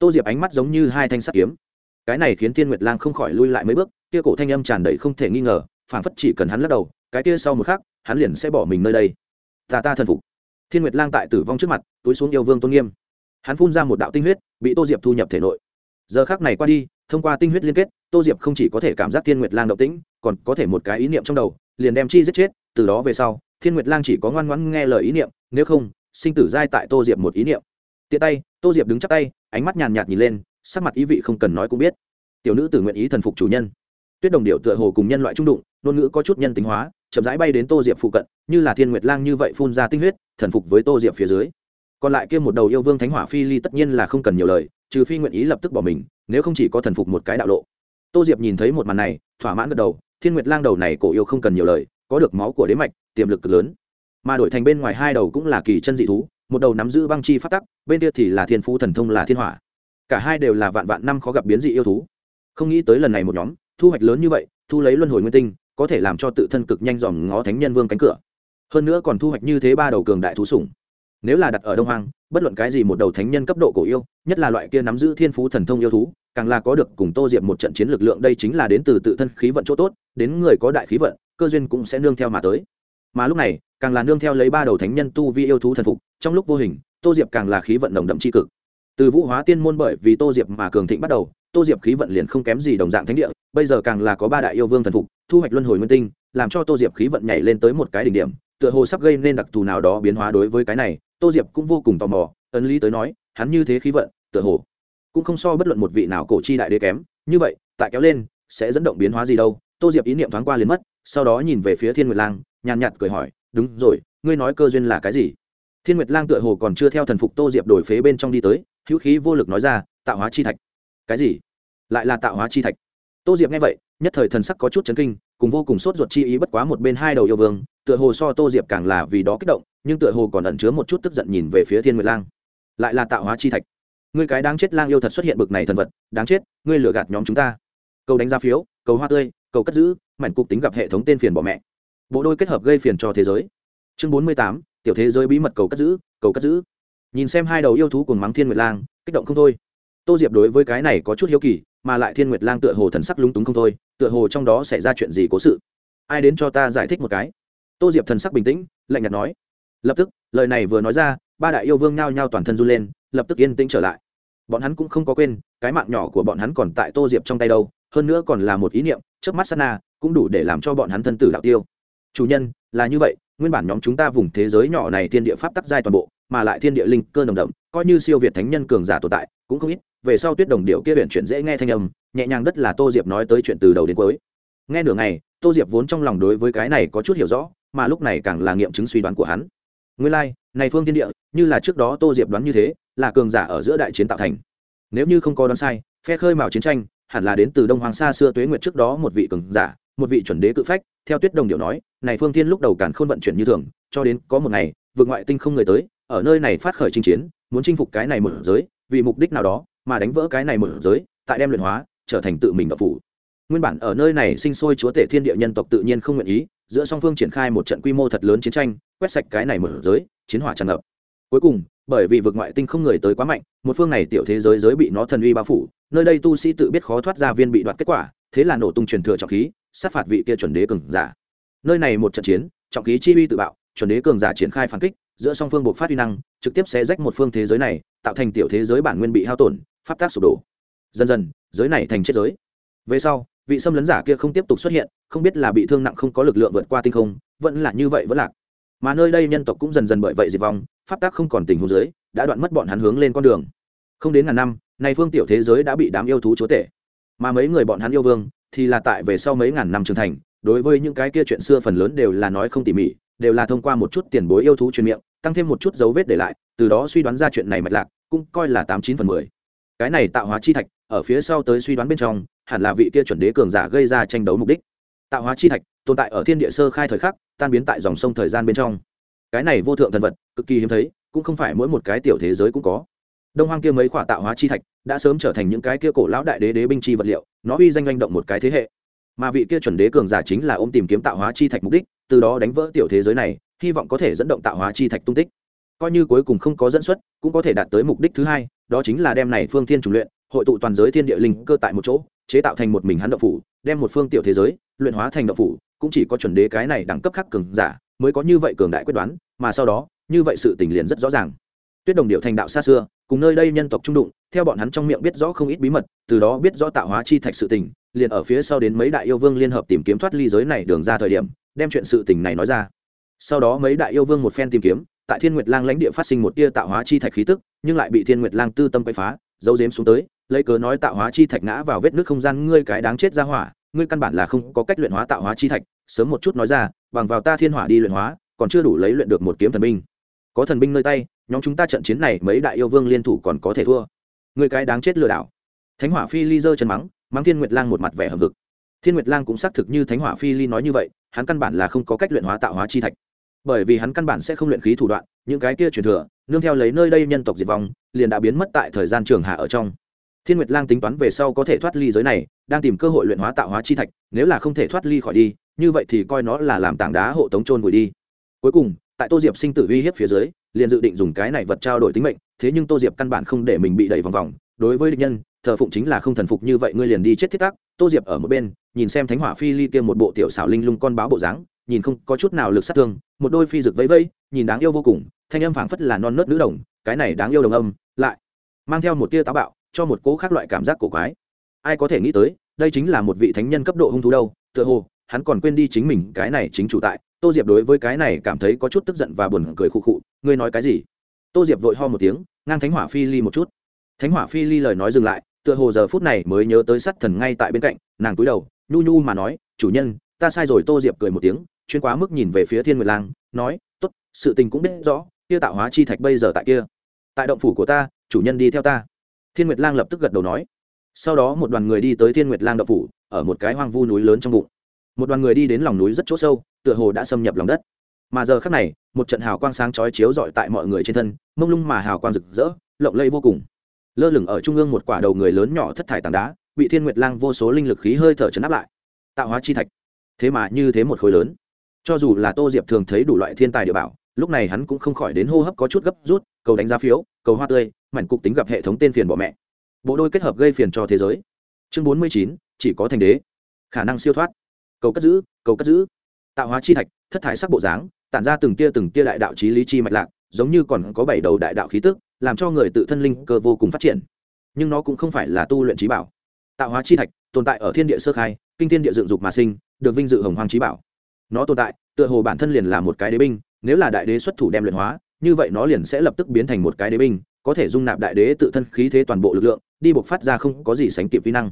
tô diệp ánh mắt giống như hai thanh sắt kiếm. Cái này khiến thiên nguyệt lang không khỏi lui lại mấy bước, kia cổ thanh âm tràn đầy không thể nghi ngờ, phảng phất chỉ cần hắn lắc đầu, cái kia sau một khắc, hắn liền sẽ bỏ mình nơi đây. Ta ta thần phục. Thiên nguyệt lang tại tử vong trước mặt, túi xuống yêu vương tôn nghiêm. Hắn phun ra một đạo tinh huyết, bị tô diệp thu nhập thể nội. Giờ khác này qua đi, thông qua tinh huyết liên kết, tô diệp không chỉ có thể cảm giác thiên nguyệt lang động tĩnh, còn có thể một cái ý niệm trong đầu, liền đem chi giết chết, từ đó về sau, thiên nguyệt lang chỉ có ngoan ngoãn nghe lời ý niệm, nếu không, sinh tử giai tại tô diệp một ý niệm tiện tay, tô diệp đứng chắc tay, ánh mắt nhàn nhạt nhìn lên, sắc mặt ý vị không cần nói cũng biết. Tiểu nữ tự nguyện ý thần phục chủ nhân. Tuyết đồng điệu tựa hồ cùng nhân loại trung đụng, ngôn ngữ có chút nhân tính hóa, chậm rãi bay đến tô diệp phụ cận, như là thiên nguyệt lang như vậy phun ra tinh huyết, thần phục với tô diệp phía dưới. Còn lại kia một đầu yêu vương thánh hỏa phi ly tất nhiên là không cần nhiều lời, trừ phi nguyện ý lập tức bỏ mình, nếu không chỉ có thần phục một cái đạo lộ. Tô diệp nhìn thấy một màn này, thỏa mãn gật đầu, thiên nguyệt lang đầu này cổ yêu không cần nhiều lời, có được máu của đế mạch, tiềm lực cực lớn. Mà đổi thành bên ngoài hai đầu cũng là kỳ chân dị thú một đầu nắm giữ băng chi phát tắc, bên kia thì là thiên phú thần thông là thiên hỏa. Cả hai đều là vạn vạn năm khó gặp biến dị yêu thú. Không nghĩ tới lần này một nhóm, thu hoạch lớn như vậy, thu lấy luân hồi nguyên tinh, có thể làm cho tự thân cực nhanh dòm ngó thánh nhân vương cánh cửa. Hơn nữa còn thu hoạch như thế ba đầu cường đại thú sủng. Nếu là đặt ở đông hoang, bất luận cái gì một đầu thánh nhân cấp độ cổ yêu, nhất là loại kia nắm giữ thiên phú thần thông yêu thú, càng là có được cùng tô diệp một trận chiến lực lượng đây chính là đến từ tự thân khí vận chỗ tốt, đến người có đại khí vận, cơ duyên cũng sẽ nương theo mà tới mà lúc này, càng là nương theo lấy ba đầu thánh nhân tu vi yêu thú thần phục, trong lúc vô hình, tô diệp càng là khí vận đồng đậm c h i cực. Từ vũ hóa tiên môn bởi vì tô diệp mà cường thịnh bắt đầu, tô diệp khí vận liền không kém gì đồng dạng thánh địa, bây giờ càng là có ba đại yêu vương thần phục, thu hoạch luân hồi nguyên tinh, làm cho tô diệp khí vận nhảy lên tới một cái đỉnh điểm, tựa hồ sắp gây nên đặc thù nào đó biến hóa đối với cái này, tô diệp cũng vô cùng tò mò, ấn lý tới nói, hắn như thế khí vận, tựa hồ cũng không so bất luận một vị nào cổ chi đại đế kém. Như vậy, tại kéo lên, sẽ dẫn động biến hóa gì đâu? Tô diệp ý niệm thoáng qua liền mất sau đó nhìn về phía thiên nguyệt lang, nhàn nhạt cười hỏi, đúng rồi, ngươi nói cơ duyên là cái gì? Thiên nguyệt lang tựa hồ còn chưa theo thần phục tô diệp đổi phế bên trong đi tới, hữu khí vô lực nói ra, tạo hóa chi thạch. Cái gì? Lại là tạo hóa chi thạch. Tô diệp nghe vậy, nhất thời thần sắc có chút chấn kinh, cùng vô cùng sốt ruột chi ý bất quá một bên hai đầu yêu vương, tựa hồ so tô diệp càng là vì đó kích động, nhưng tựa hồ còn ẩn chứa một chút tức giận nhìn về phía thiên nguyệt lang. Lại là tạo hóa chi thạch? Ngươi cái đáng chết lang yêu thật xuất hiện bực này thần vật, đáng chết, ngươi lừa gạt nhóm chúng ta. Câu đánh giá phiếu, cầu hoa tươi cầu cất giữ, mảnh cục tính gặp hệ thống tên phiền bỏ mẹ. Bộ đôi kết hợp gây phiền cho thế giới. Chương bốn mươi tám, tiểu thế giới bí mật cầu cất giữ, cầu cất giữ. Nhìn xem hai đầu yêu thú cùng mắng thiên nguyệt lang, kích động không thôi. Tô diệp đối với cái này có chút hiếu kỳ, mà lại thiên nguyệt lang tựa hồ thần sắc lúng túng không thôi, tựa hồ trong đó xảy ra chuyện gì cố sự. Ai đến cho ta giải thích một cái? Tô diệp thần sắc bình tĩnh, lạnh nhạt nói. Lập tức, lời này vừa nói ra, ba đại yêu vương nhao nhao toàn thân run lên, lập tức yên tĩnh trở lại. Bọn hắn cũng không có quên, cái mạng nhỏ của bọn hắn còn tại tô diệp trong tay đâu, hơn nữa còn là một ý niệm trước mắt sana cũng đủ để làm cho bọn hắn thân tử đạo tiêu. Chủ nhân là như vậy nguyên bản nhóm chúng ta vùng thế giới nhỏ này thiên địa pháp tắc giai toàn bộ mà lại thiên địa linh cơ nồng đậm coi như siêu việt thánh nhân cường giả tồn tại cũng không ít về sau tuyết đồng điệu kia huyện chuyển dễ nghe thanh âm nhẹ nhàng đất là tô diệp nói tới chuyện từ đầu đến cuối. Nghe nửa ngày tô diệp vốn trong lòng đối với cái này có chút hiểu rõ mà lúc này càng là nghiệm chứng suy đoán của hắn. Nguyên lai、like, này phương thiên địa như là trước đó tô diệp đoán như thế là cường giả ở giữa đại chiến tạo thành. Nếu như không có đoán sai phe khơi mào chiến tranh hẳn là đến từ đông hoàng sa xưa tuế nguyệt trước đó một vị cường giả, một vị chuẩn đế cự phách, theo tuyết đồng điệu nói, này phương thiên lúc đầu càn khôn vận chuyển như thường, cho đến có một ngày vượt ngoại tinh không người tới, ở nơi này phát khởi chinh chiến, muốn chinh phục cái này một giới, vì mục đích nào đó, mà đánh vỡ cái này một giới, tại đem luyện hóa, trở thành tự mình độc phủ. Nguyên bản ở nơi này sinh sôi chúa tể thiên địa nhân tộc tự nhiên không nguyện ý, giữa song phương triển khai một trận quy mô thật lớn chiến tranh, quét sạch cái này một giới, chiến hỏa tràn ngập. Cuối cùng, bởi vì vực ngoại tinh không người tới quá mạnh, một phương này tiểu thế giới giới bị nó thần uy bao phủ nơi đây tu sĩ tự biết khó thoát ra viên bị đoạt kết quả, thế là nổ tung truyền thừa trọng khí, sát phạt vị kia chuẩn đế cường giả. Nơi này một trận chiến, trọng khí chi uy tự bạo, chuẩn đế cường giả triển khai phản kích, giữa song phương buộc phát uy năng, trực tiếp sẽ rách một phương thế giới này, tạo thành tiểu thế giới bản nguyên bị hao tổn, pháp tác sụp đổ. Dần dần, giới này thành chết giới. Về sau, vị xâm lấn giả kia không tiếp tục xuất hiện, không biết là bị thương nặng không có lực lượng vượt qua tinh không, vẫn là như vậy vẫn lạc. Mà nơi đây nhân tộc cũng dần dần bởi vậy diệt vong, pháp tác không còn tình huống giới đã đoạn mất bọn hắn hướng lên con đường. Không đến ngàn năm nay phương tiểu thế giới đã bị đám yêu thú chúa tể. Mà mấy người bọn hắn yêu vương thì là tại về sau mấy ngàn năm trưởng thành, đối với những cái kia chuyện xưa phần lớn đều là nói không tỉ mỉ, đều là thông qua một chút tiền bối yêu thú truyền miệng, tăng thêm một chút dấu vết để lại, từ đó suy đoán ra chuyện này mạch lạc, cũng coi là tám chín phần mười. Cái này tạo hóa chi thạch, ở phía sau tới suy đoán bên trong, hẳn là vị kia chuẩn đế cường giả gây ra tranh đấu mục đích. Tạo hóa chi thạch, tồn tại ở thiên địa sơ khai thời khắc, tan biến tại dòng sông thời gian bên trong. Cái này vô thượng thần vật, cực kỳ hiếm thấy, cũng không phải mỗi một cái tiểu thế giới cũng có. Đông hoang kia mấy khoả tạo hóa chi thạch đã sớm trở thành những cái kia cổ lão đại đế đế binh chi vật liệu, nó uy danh manh động một cái thế hệ. Mà vị kia chuẩn đế cường giả chính là ôm tìm kiếm tạo hóa chi thạch mục đích, từ đó đánh vỡ tiểu thế giới này, hy vọng có thể dẫn động tạo hóa chi thạch tung tích. Coi như cuối cùng không có dẫn xuất, cũng có thể đạt tới mục đích thứ hai, đó chính là đem này phương thiên chủ luyện, hội tụ toàn giới thiên địa linh cơ tại một chỗ, chế tạo thành một mình hắn động phủ, đem một phương tiểu thế giới luyện hóa thành động phủ, cũng chỉ có chuẩn đế cái này đẳng cấp khác cường giả mới có như vậy cường đại quyết đoán, mà sau đó, như vậy sự tình liền rất rõ ràng. Tuyết đồng điệu thành đạo xa xưa, cùng nơi đây nhân tộc trung đụng theo bọn hắn trong miệng biết rõ không ít bí mật, từ đó biết rõ tạo hóa chi thạch sự tình, liền ở phía sau đến mấy đại yêu vương liên hợp tìm kiếm thoát ly giới này đường ra thời điểm, đem chuyện sự tình này nói ra. Sau đó mấy đại yêu vương một phen tìm kiếm, tại thiên nguyệt lang lãnh địa phát sinh một tia tạo hóa chi thạch khí tức, nhưng lại bị thiên nguyệt lang tư tâm quay phá dấu dếm xuống tới, lấy cớ nói tạo hóa chi thạch ngã vào vết nước không gian, ngươi cái đáng chết ra hỏa, ngươi căn bản là không có cách luyện hóa tạo hóa chi thạch, sớm một chút nói ra, bằng vào ta thiên hỏa đi luyện hóa, còn chưa đủ lấy luyện được một kiếm thần binh. Có thần binh nơi tay, nhóm chúng ta trận chiến này mấy đại yêu vương liên thủ còn có thể thua người cái đáng chết lừa đảo. Thánh hỏa phi ly giơ chân mắng mắng thiên nguyệt lang một mặt vẻ hầm vực thiên nguyệt lang cũng xác thực như thánh hỏa phi ly nói như vậy, hắn căn bản là không có cách luyện hóa tạo hóa chi thạch. Bởi vì hắn căn bản sẽ không luyện khí thủ đoạn, những cái kia truyền thừa, nương theo lấy nơi đây nhân tộc diệt vong, liền đã biến mất tại thời gian trường hạ ở trong. Thiên nguyệt lang tính toán về sau có thể thoát ly giới này, đang tìm cơ hội luyện hóa tạo hóa chi thạch, nếu là không thể thoát ly khỏi đi, như vậy thì coi nó là làm tảng đá hộ tống trôn vùi đi. Cuối cùng, tại tô diệp sinh tử uy hiếp phía dưới, liền dự định dùng cái này vật trao đổi tính mệnh thế nhưng tô diệp căn bản không để mình bị đẩy vòng vòng. Đối với địch nhân, thờ phụng chính là không thần phục như vậy, ngươi liền đi chết thiết tắc. Tô diệp ở một bên, nhìn xem thánh hỏa phi ly kia một bộ tiểu xảo linh lung con báo bộ dáng, nhìn không có chút nào lực sát thương, một đôi phi rực vẫy vẫy, nhìn đáng yêu vô cùng, thanh âm phảng phất là non nớt nữ đồng, cái này đáng yêu đồng âm, lại mang theo một tia táo bạo, cho một cố khác loại cảm giác cổ quái. Ai có thể nghĩ tới, đây chính là một vị thánh nhân cấp độ hung thú đâu, tựa hồ, hắn còn quên đi chính mình, cái này chính chủ tại. Tô diệp đối với cái này cảm thấy có chút tức giận và buồn cười khụ khụ, ngươi nói cái gì? Tô diệp vội ho một tiếng, ngang thánh hỏa phi ly một chút. Thánh hỏa phi ly lời nói dừng lại, tựa hồ giờ phút này mới nhớ tới sắt thần ngay tại bên cạnh, nàng cúi đầu, nhu nhu mà nói, chủ nhân, ta sai rồi. Tô diệp cười một tiếng, chuyên quá mức nhìn về phía thiên nguyệt lang, nói t ố t sự tình cũng biết rõ, kia tạo hóa chi thạch bây giờ tại kia. Tại động phủ của ta, chủ nhân đi theo ta. Thiên nguyệt lang lập tức gật đầu nói. Sau đó một đoàn người đi tới thiên nguyệt lang động phủ, ở một cái hoang vu núi lớn trong bụng. Một đoàn người đi đến lòng núi rất chỗ sâu, tựa hồ đã xâm nhập lòng đất. Mà giờ khắc này một trận hào quang sáng chói chiếu rọi tại mọi người trên thân, mông lung mà hào quang rực rỡ, lộng lẫy vô cùng. Lơ lửng ở trung ương một quả đầu người lớn nhỏ thất thải tảng đá, bị thiên nguyệt lang vô số linh lực khí hơi thở chấn áp lại. Tạo hóa chi thạch. Thế mà như thế một khối lớn. Cho dù là tô diệp thường thấy đủ loại thiên tài địa bảo, lúc này hắn cũng không khỏi đến hô hấp có chút gấp rút, cầu đánh giá phiếu, cầu hoa tươi, mảnh cục tính gặp hệ thống tên phiền bỏ mẹ. Bộ đôi kết hợp gây phiền cho thế giới. Chương bốn mươi chín, chỉ có thành đế. Khả năng siêu thoát. Cầu cất giữ, cầu cất giữ. Tạo hóa chi thạch, thất thải sắc bộ dáng tản ra từng tia từng tia đại đạo trí lý chi mạch lạc, giống như còn có bảy đầu đại đạo khí tức, làm cho người tự thân linh cơ vô cùng phát triển. Nhưng nó cũng không phải là tu luyện trí bảo. Tạo hóa chi thạch tồn tại ở thiên địa sơ khai, kinh thiên địa dựng dục mà sinh, được vinh dự hồng hoàng trí bảo. Nó tồn tại, tựa hồ bản thân liền là một cái đế binh, nếu là đại đế xuất thủ đem luyện hóa, như vậy nó liền sẽ lập tức biến thành một cái đế binh, có thể dung nạp đại đế tự thân khí thế toàn bộ lực lượng, đi buộc phát ra không có gì sánh kịp vi năng.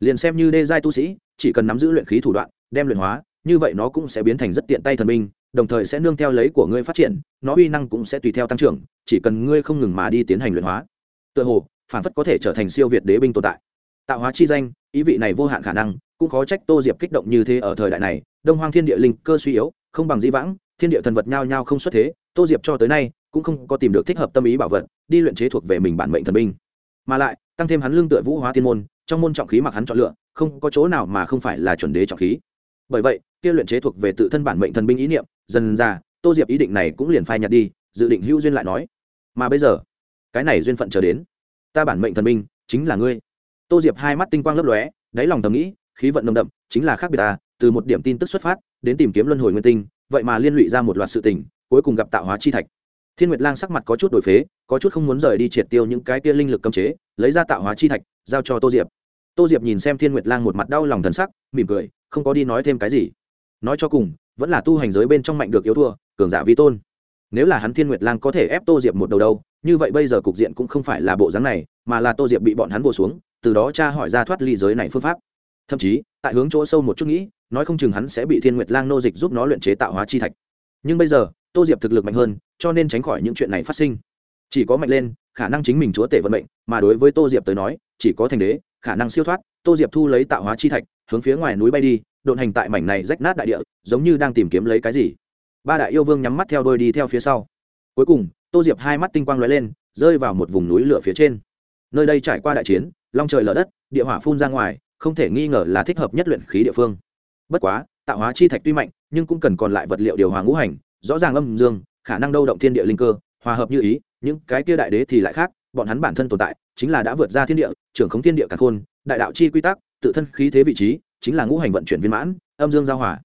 Liền xem như đê giai tu sĩ, chỉ cần nắm giữ luyện khí thủ đoạn, đem luyện hóa, như vậy nó cũng sẽ biến thành rất tiện tay thần binh đồng thời sẽ nương theo lấy của ngươi phát triển, nó uy năng cũng sẽ tùy theo tăng trưởng, chỉ cần ngươi không ngừng mà đi tiến hành luyện hóa. Tựa hồ, phản phất có thể trở thành siêu việt đế binh tồn tại. Tạo hóa chi danh, ý vị này vô hạn khả năng, cũng khó trách tô diệp kích động như thế ở thời đại này, đông hoang thiên địa linh cơ suy yếu, không bằng dĩ vãng, thiên địa thần vật nhao nhao không xuất thế, tô diệp cho tới nay, cũng không có tìm được thích hợp tâm ý bảo vật, đi luyện chế thuộc về mình bản mệnh thần binh. Mà lại, tăng thêm hắn lương tựa vũ hóa tiên môn, trong môn trọng khí mặc hắn chọn lựa, không có chỗ nào mà không phải là chuẩn đế trọng khí. Bởi vậy, kia luyện chế thuộc về tự thân bản mệnh thần binh ý niệm dần ra, tô diệp ý định này cũng liền phai nhạt đi, dự định hữu duyên lại nói. Mà bây giờ, cái này duyên phận chờ đến. Ta bản mệnh thần minh chính là ngươi. Tô diệp hai mắt tinh quang lấp lóe, đáy lòng thầm nghĩ, khí vận nồng đậm, chính là khác biệt ta, từ một điểm tin tức xuất phát, đến tìm kiếm luân hồi nguyên tinh, vậy mà liên lụy ra một loạt sự tình, cuối cùng gặp tạo hóa chi thạch. Thiên nguyệt lang sắc mặt có chút đổi phế, có chút không muốn rời đi triệt tiêu những cái kia linh lực cấm chế, lấy ra tạo hóa chi thạch, giao cho tô diệp. Tô diệp nhìn xem thiên nguyệt lang một mặt đau lòng thần sắc, mỉm cười, không có đi nói thêm cái gì. Nói cho cùng vẫn là tu hành giới bên trong mạnh được yếu thua, cường giả vi tôn. Nếu là hắn thiên nguyệt lang có thể ép tô diệp một đầu đâu, như vậy bây giờ cục diện cũng không phải là bộ dáng này, mà là tô diệp bị bọn hắn vô xuống, từ đó cha hỏi ra thoát ly giới này phương pháp. Thậm chí, tại hướng chỗ sâu một chút nghĩ, nói không chừng hắn sẽ bị thiên nguyệt lang nô dịch giúp nó luyện chế tạo hóa chi thạch. Nhưng bây giờ, tô diệp thực lực mạnh hơn, cho nên tránh khỏi những chuyện này phát sinh. Chỉ có mạnh lên, khả năng chính mình chúa tể vận mệnh, mà đối với tô diệp tới nói, chỉ có thành đế, khả năng siêu thoát, tô diệp thu lấy tạo hóa chi thạch, hướng phía ngoài núi bay đi độn hành tại mảnh này rách nát đại địa, giống như đang tìm kiếm lấy cái gì. Ba đại yêu vương nhắm mắt theo đôi đi theo phía sau. Cuối cùng, tô diệp hai mắt tinh quang lóe lên, rơi vào một vùng núi lửa phía trên. Nơi đây trải qua đại chiến, long trời lở đất, địa hỏa phun ra ngoài, không thể nghi ngờ là thích hợp nhất luyện khí địa phương. Bất quá, tạo hóa chi thạch tuy mạnh, nhưng cũng cần còn lại vật liệu điều hòa ngũ hành, rõ ràng âm dương, khả năng đâu động thiên địa linh cơ, hòa hợp như ý, những cái kia đại đế thì lại khác, bọn hắn bản thân tồn tại, chính là đã vượt ra thiên địa, trưởng khống thiên địa cả khôn, đại đạo chi quy tắc, tự thân khí thế vị trí chính là ngũ hành vận chuyển viên mãn, âm dương giao hòa.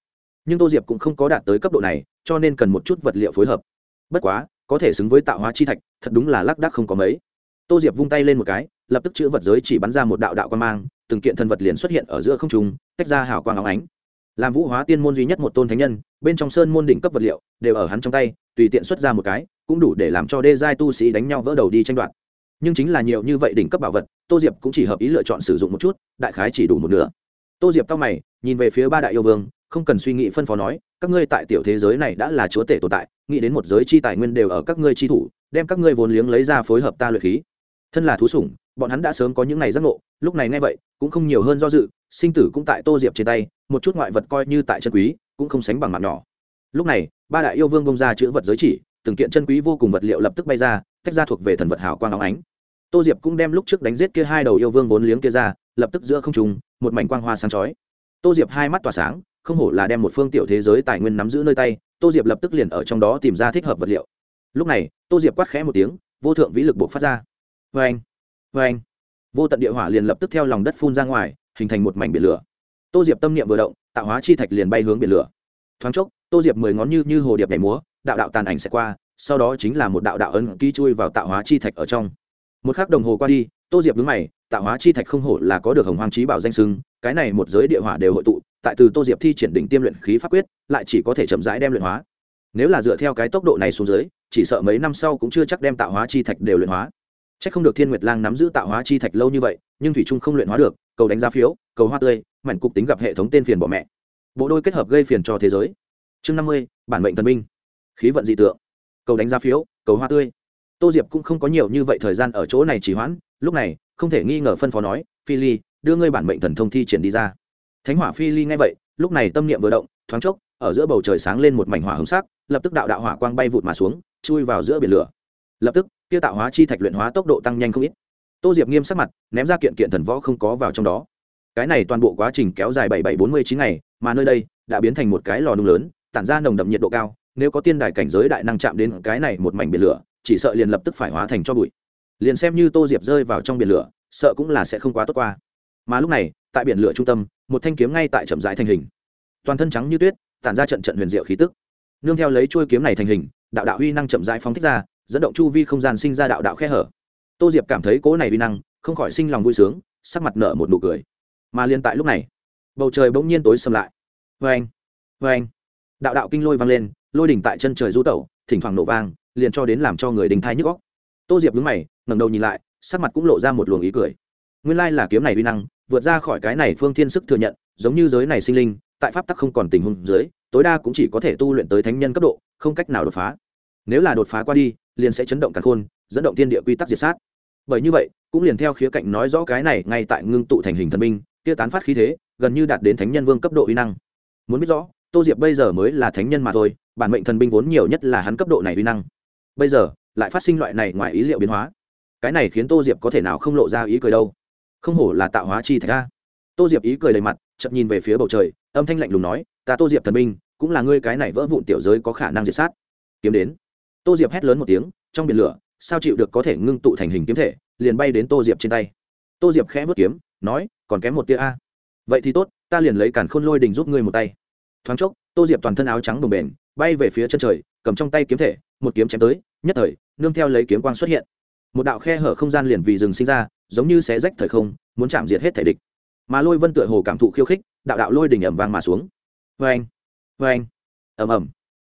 Nhưng tô diệp cũng không có đạt tới cấp độ này, cho nên cần một chút vật liệu phối hợp. Bất quá, có thể xứng với tạo hóa chi thạch, thật đúng là lác đác không có mấy. Tô diệp vung tay lên một cái, lập tức chữ vật giới chỉ bắn ra một đạo đạo quan mang, từng kiện thần vật liền xuất hiện ở giữa không trung, tách ra hào quang óng ánh. Làm vũ hóa tiên môn duy nhất một tôn thánh nhân, bên trong sơn môn đỉnh cấp vật liệu, đều ở hắn trong tay, tùy tiện xuất ra một cái, cũng đủ để làm cho đê giai tu sĩ đánh nhau vỡ đầu đi tranh đoạt. Nhưng chính là nhiều như vậy đỉnh cấp bảo vật, tô diệp cũng chỉ hợp ý lựa chọn sử dụng một chút, đại khái chỉ đủ một nửa tô diệp cao mày, nhìn về phía ba đại yêu vương, không cần suy nghĩ phân phó nói, các ngươi tại tiểu thế giới này đã là chúa tể tồn tại, nghĩ đến một giới chi tài nguyên đều ở các ngươi chi thủ, đem các ngươi vốn liếng lấy ra phối hợp ta luyện khí. Thân là thú sủng, bọn hắn đã sớm có những ngày giác ngộ, lúc này nghe vậy, cũng không nhiều hơn do dự, sinh tử cũng tại tô diệp trên tay, một chút ngoại vật coi như tại chân quý, cũng không sánh bằng mạng nhỏ. Lúc này, ba đại yêu vương bông ra chữ vật giới chỉ, từng kiện chân quý vô cùng vật liệu lập tức bay ra, tách ra thuộc về thần vật hảo quang áo ánh. Tô diệp cũng đem lúc trước đánh giết kia hai đầu yêu vương vốn liếng kia ra, lập tức giữa không trùng một mảnh quang hoa sáng chói. Tô diệp hai mắt tỏa sáng, không hổ là đem một phương tiểu thế giới tài nguyên nắm giữ nơi tay, tô diệp lập tức liền ở trong đó tìm ra thích hợp vật liệu. Lúc này, tô diệp quát khẽ một tiếng, vô thượng vĩ lực buộc phát ra. Vê anh vê anh vô tận địa hỏa liền lập tức theo lòng đất phun ra ngoài, hình thành một mảnh biển lửa. Tô diệp tâm niệm vừa động, tạo hóa chi thạch liền bay hướng biển lửa. Thoáng chốc, tô diệp mười ngón như như hồ điệp nhảy múa, đạo đạo tàn ảnh sẽ qua, sau đó chính là một đạo đạo ấn ký chui vào tạo hóa chi thạch ở trong. Một khắc đồng hồ qua đi tô diệp đứng mày tạo hóa chi thạch không hổ là có được hồng hoàng trí bảo danh sưng cái này một giới địa hỏa đều hội tụ, tại từ tô diệp thi triển đỉnh tiêm luyện khí pháp quyết, lại chỉ có thể chậm rãi đem luyện hóa. Nếu là dựa theo cái tốc độ này xuống dưới, chỉ sợ mấy năm sau cũng chưa chắc đem tạo hóa chi thạch đều luyện hóa. C h ắ c không được thiên nguyệt lang nắm giữ tạo hóa chi thạch lâu như vậy, nhưng thủy trung không luyện hóa được, cầu đánh giá phiếu, cầu hoa tươi, mảnh cục tính gặp hệ thống tên phiền bỏ mẹ. Bộ đôi kết hợp gây phiền cho thế giới. Chương năm mươi, bản mệnh thần minh khí vận dị tượng. Cầu đánh giá phiếu, cầu hoa tươi. Tô diệp cũng không có nhiều như vậy thời gian ở chỗ này chỉ hoãn lúc này, không thể nghi ngờ phân phó nói, phi ly, đưa ngươi bản mệnh thần thông thi triển đi ra. Thánh hỏa phi ly nghe vậy, lúc này tâm niệm vừa động, thoáng chốc, ở giữa bầu trời sáng lên một mảnh hỏa hồng sắc, lập tức đạo đạo hỏa quang bay vụt mà xuống, chui vào giữa biển lửa. Lập tức, kia tạo hóa chi thạch luyện hóa tốc độ tăng nhanh không ít. Tô diệp nghiêm sắc mặt, ném ra kiện kiện thần võ không có vào trong đó. Cái này toàn bộ quá trình kéo dài bảy bảy bốn mươi chín ngày, mà nơi đây, đã biến thành một cái lò nung lớn, tản ra nồng đậm nhiệt độ cao, nếu có tiên đài cảnh giới đại năng chạm đến cái này một mảnh biển lửa, chỉ sợ liền lập tức phải hóa thành cho bụi liền xem như tô diệp rơi vào trong biển lửa, sợ cũng là sẽ không quá tốt qua. Mà lúc này, tại biển lửa trung tâm, một thanh kiếm ngay tại chậm rãi thành hình. Toàn thân trắng như tuyết, tản ra trận trận huyền diệu khí tức. Nương theo lấy chuôi kiếm này thành hình, đạo đạo huy năng chậm rãi phóng thích ra, dẫn động chu vi không gian sinh ra đạo đạo khe hở. Tô diệp cảm thấy cố này uy năng, không khỏi sinh lòng vui sướng, sắc mặt nở một nụ cười. Mà liên tại lúc này, bầu trời bỗng nhiên tối sầm lại. Vê anh vê anh đạo đạo kinh lôi vang lên, lôi đỉnh tại chân trời du tẩu, thỉnh thoảng nổ vang, liền cho đến làm cho người đình thai nhức góc tô diệp đứng mày ngẩng đầu nhìn lại, sắc mặt cũng lộ ra một luồng ý cười. Nguyên lai là kiếm này uy năng, vượt ra khỏi cái này phương thiên sức thừa nhận, giống như giới này sinh linh, tại pháp tắc không còn tình huống dưới, tối đa cũng chỉ có thể tu luyện tới thánh nhân cấp độ, không cách nào đột phá. Nếu là đột phá qua đi, liền sẽ chấn động cả khôn, dẫn động thiên địa quy tắc diệt sát. Bởi như vậy, cũng liền theo khía cạnh nói rõ cái này, ngay tại ngưng tụ thành hình thần minh kia tán phát khí thế, gần như đạt đến thánh nhân vương cấp độ uy năng. Muốn biết rõ, tô diệp bây giờ mới là thánh nhân mà thôi, bản mệnh thần binh vốn nhiều nhất là hắn cấp độ này uy năng. Bây giờ, lại phát sinh loại này ngoài ý liệu biến hóa cái này khiến tô diệp có thể nào không lộ ra ý cười đâu? Không hổ là tạo hóa chi thạch ra tô diệp ý cười đầy mặt chậm nhìn về phía bầu trời, âm thanh lạnh lùng nói, ta tô diệp thần binh, cũng là ngươi cái này vỡ vụn tiểu giới có khả năng diệt sát. Kiếm đến. Tô diệp hét lớn một tiếng, trong biển lửa, sao chịu được có thể ngưng tụ thành hình kiếm thể, liền bay đến tô diệp trên tay. Tô diệp khẽ vớt kiếm, nói, còn kém một tia a. Vậy thì tốt, ta liền lấy cản khôn lôi đình giúp ngươi một tay. Thoáng chốc, tô diệp toàn thân áo trắng đồng bền bay về phía chân trời, cầm trong tay kiếm thể, một kiếm chém tới, nhất thời, nương theo lấy kiếm quang xuất hiện một đạo khe hở không gian liền vì rừng sinh ra, giống như xé rách thời không, muốn chạm diệt hết thể địch. Mà lôi vân tựa hồ cảm thụ khiêu khích, đạo đạo lôi đỉnh ẩm vang mà xuống. Vê anh vê anh ẩm ẩm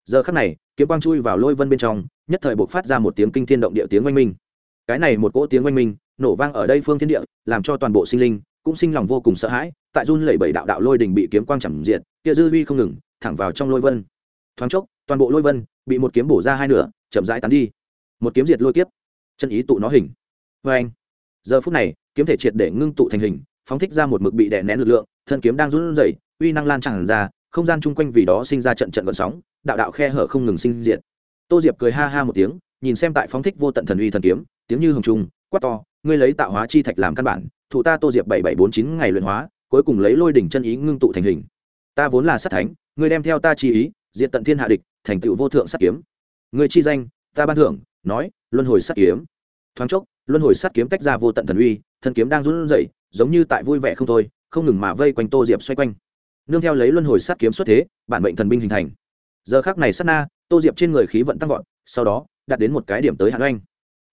giờ khắc này, kiếm quang chui vào lôi vân bên trong, nhất thời buộc phát ra một tiếng kinh thiên động địa tiếng oanh minh. Cái này một cỗ tiếng oanh minh, nổ vang ở đây phương thiên địa, làm cho toàn bộ sinh linh cũng sinh lòng vô cùng sợ hãi, tại run lẩy bẩy đạo đạo lôi đình bị kiếm quang chẳng diện kia dư huy không ngừng, thẳng vào trong lôi vân. Thoáng chốc, toàn bộ lôi vân bị một kiếm bổ ra hai nửa, chậm rãi tán đi. Một kiếm diệt lôi kiếp chân ý tụ nó hình. Vê anh, giờ phút này, kiếm thể triệt để ngưng tụ thành hình, phóng thích ra một mực bị đè nén lực lượng, thân kiếm đang run rẩy, uy năng lan tràn ra, không gian chung quanh vì đó sinh ra trận trận gợn sóng, đạo đạo khe hở không ngừng sinh diệt. Tô diệp cười ha ha một tiếng, nhìn xem tại phóng thích vô tận thần uy thần kiếm, tiếng như hồng trung, quát to, ngươi lấy tạo hóa chi thạch làm căn bản, thủ ta tô diệp bảy bảy bốn chín ngày luyện hóa, cuối cùng lấy lôi đỉnh chân ý ngưng tụ thành hình. Ta vốn là sát thánh, ngươi đem theo ta chi ý diện tận thiên hạ địch, thành tựu vô thượng sát kiếm. Ngươi chi danh, ta ban thưởng, nói luân hồi sát kiếm. Thoáng chốc, luân hồi sát kiếm tách ra vô tận thần uy thần kiếm đang run rẩy, giống như tại vui vẻ không thôi, không ngừng mà vây quanh tô diệp xoay quanh. Nương theo lấy luân hồi sát kiếm xuất thế, bản mệnh thần binh hình thành. Giờ khác này sát na, tô diệp trên người khí vận tăng vọt, sau đó, đạt đến một cái điểm tới hạn oanh.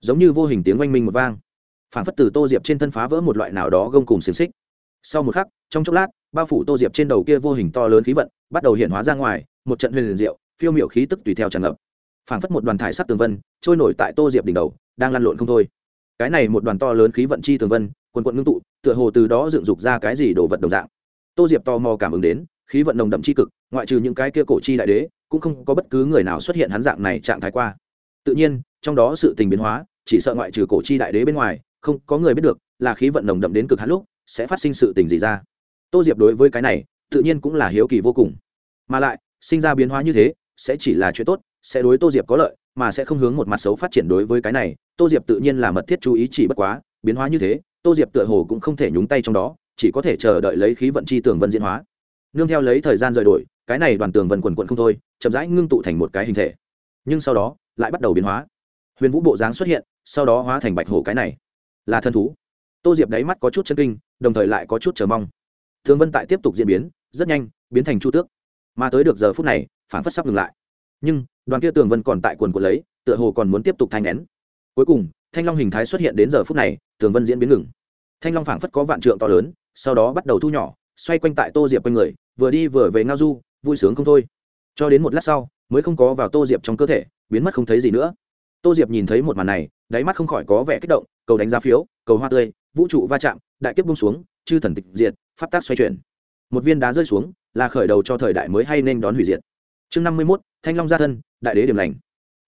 Giống như vô hình tiếng oanh minh một vang. Phản phất từ tô diệp trên thân phá vỡ một loại nào đó gông cùng xiềng xích. Sau một khắc, trong chốc lát, bao phủ tô diệp trên đầu kia vô hình to lớn khí vận, bắt đầu hiện hóa ra ngoài, một trận huyền liền diệu, phiêu miệu khí tức tùy theo tràn ngập. Phảng phất một đoàn thải sắc tường vân, trôi nổi tại tô diệp đỉnh đầu, đang lăn lộn không thôi. Cái này một đoàn to lớn khí vận chi tường vân, quần quận ngưng tụ, tựa hồ từ đó dựng dục ra cái gì đồ vật đồng dạng. Tô diệp tò mò cảm ứng đến, khí vận nồng đậm chi cực, ngoại trừ những cái kia cổ chi đại đế, cũng không có bất cứ người nào xuất hiện hắn dạng này trạng thái qua. Tự nhiên, trong đó sự tình biến hóa, chỉ sợ ngoại trừ cổ chi đại đế bên ngoài, không có người biết được là khí vận nồng đậm đến cực hắn lúc sẽ phát sinh sự tình gì ra. Tô diệp đối với cái này, tự nhiên cũng là hiếu kỳ vô cùng. Mà lại, sinh ra biến hóa như thế, sẽ chỉ là chuyện tốt sẽ đối tô diệp có lợi, mà sẽ không hướng một mặt xấu phát triển đối với cái này. Tô diệp tự nhiên là mật thiết chú ý chỉ bất quá, biến hóa như thế, tô diệp tựa hồ cũng không thể nhúng tay trong đó, chỉ có thể chờ đợi lấy khí vận chi tường vân diễn hóa. Nương theo lấy thời gian rời đổi, cái này đoàn tường vân quần quận không thôi, chậm rãi ngưng tụ thành một cái hình thể. Nhưng sau đó, lại bắt đầu biến hóa. Huyền vũ bộ dáng xuất hiện, sau đó hóa thành bạch hổ cái này. Là thân thú. Tô diệp đáy mắt có chút chân kinh, đồng thời lại có chút chờ mong. Thường vân tại tiếp tục diễn biến, rất nhanh, biến thành chu tước. Mà tới được giờ phút này phản phất sắp ngừng lại nhưng đoàn kia tường vân còn tại quần của lấy, tựa hồ còn muốn tiếp tục thanh nén. Cuối cùng, thanh long hình thái xuất hiện đến giờ phút này, tường vân diễn biến ngừng. Thanh long phảng phất có vạn trượng to lớn, sau đó bắt đầu thu nhỏ, xoay quanh tại tô diệp quanh người, vừa đi vừa về ngao du, vui sướng không thôi. Cho đến một lát sau, mới không có vào tô diệp trong cơ thể, biến mất không thấy gì nữa. Tô diệp nhìn thấy một màn này, đáy mắt không khỏi có vẻ kích động, cầu đánh giá phiếu, cầu hoa tươi, vũ trụ va chạm, đại kiếp bung xuống, chư thần tịch diệt, pháp tác xoay chuyển. Một viên đá rơi xuống, là khởi đầu cho thời đại mới hay nên đón hủy diệt. Chương năm mươi mốt thanh long gia thân, đại đế điểm lành.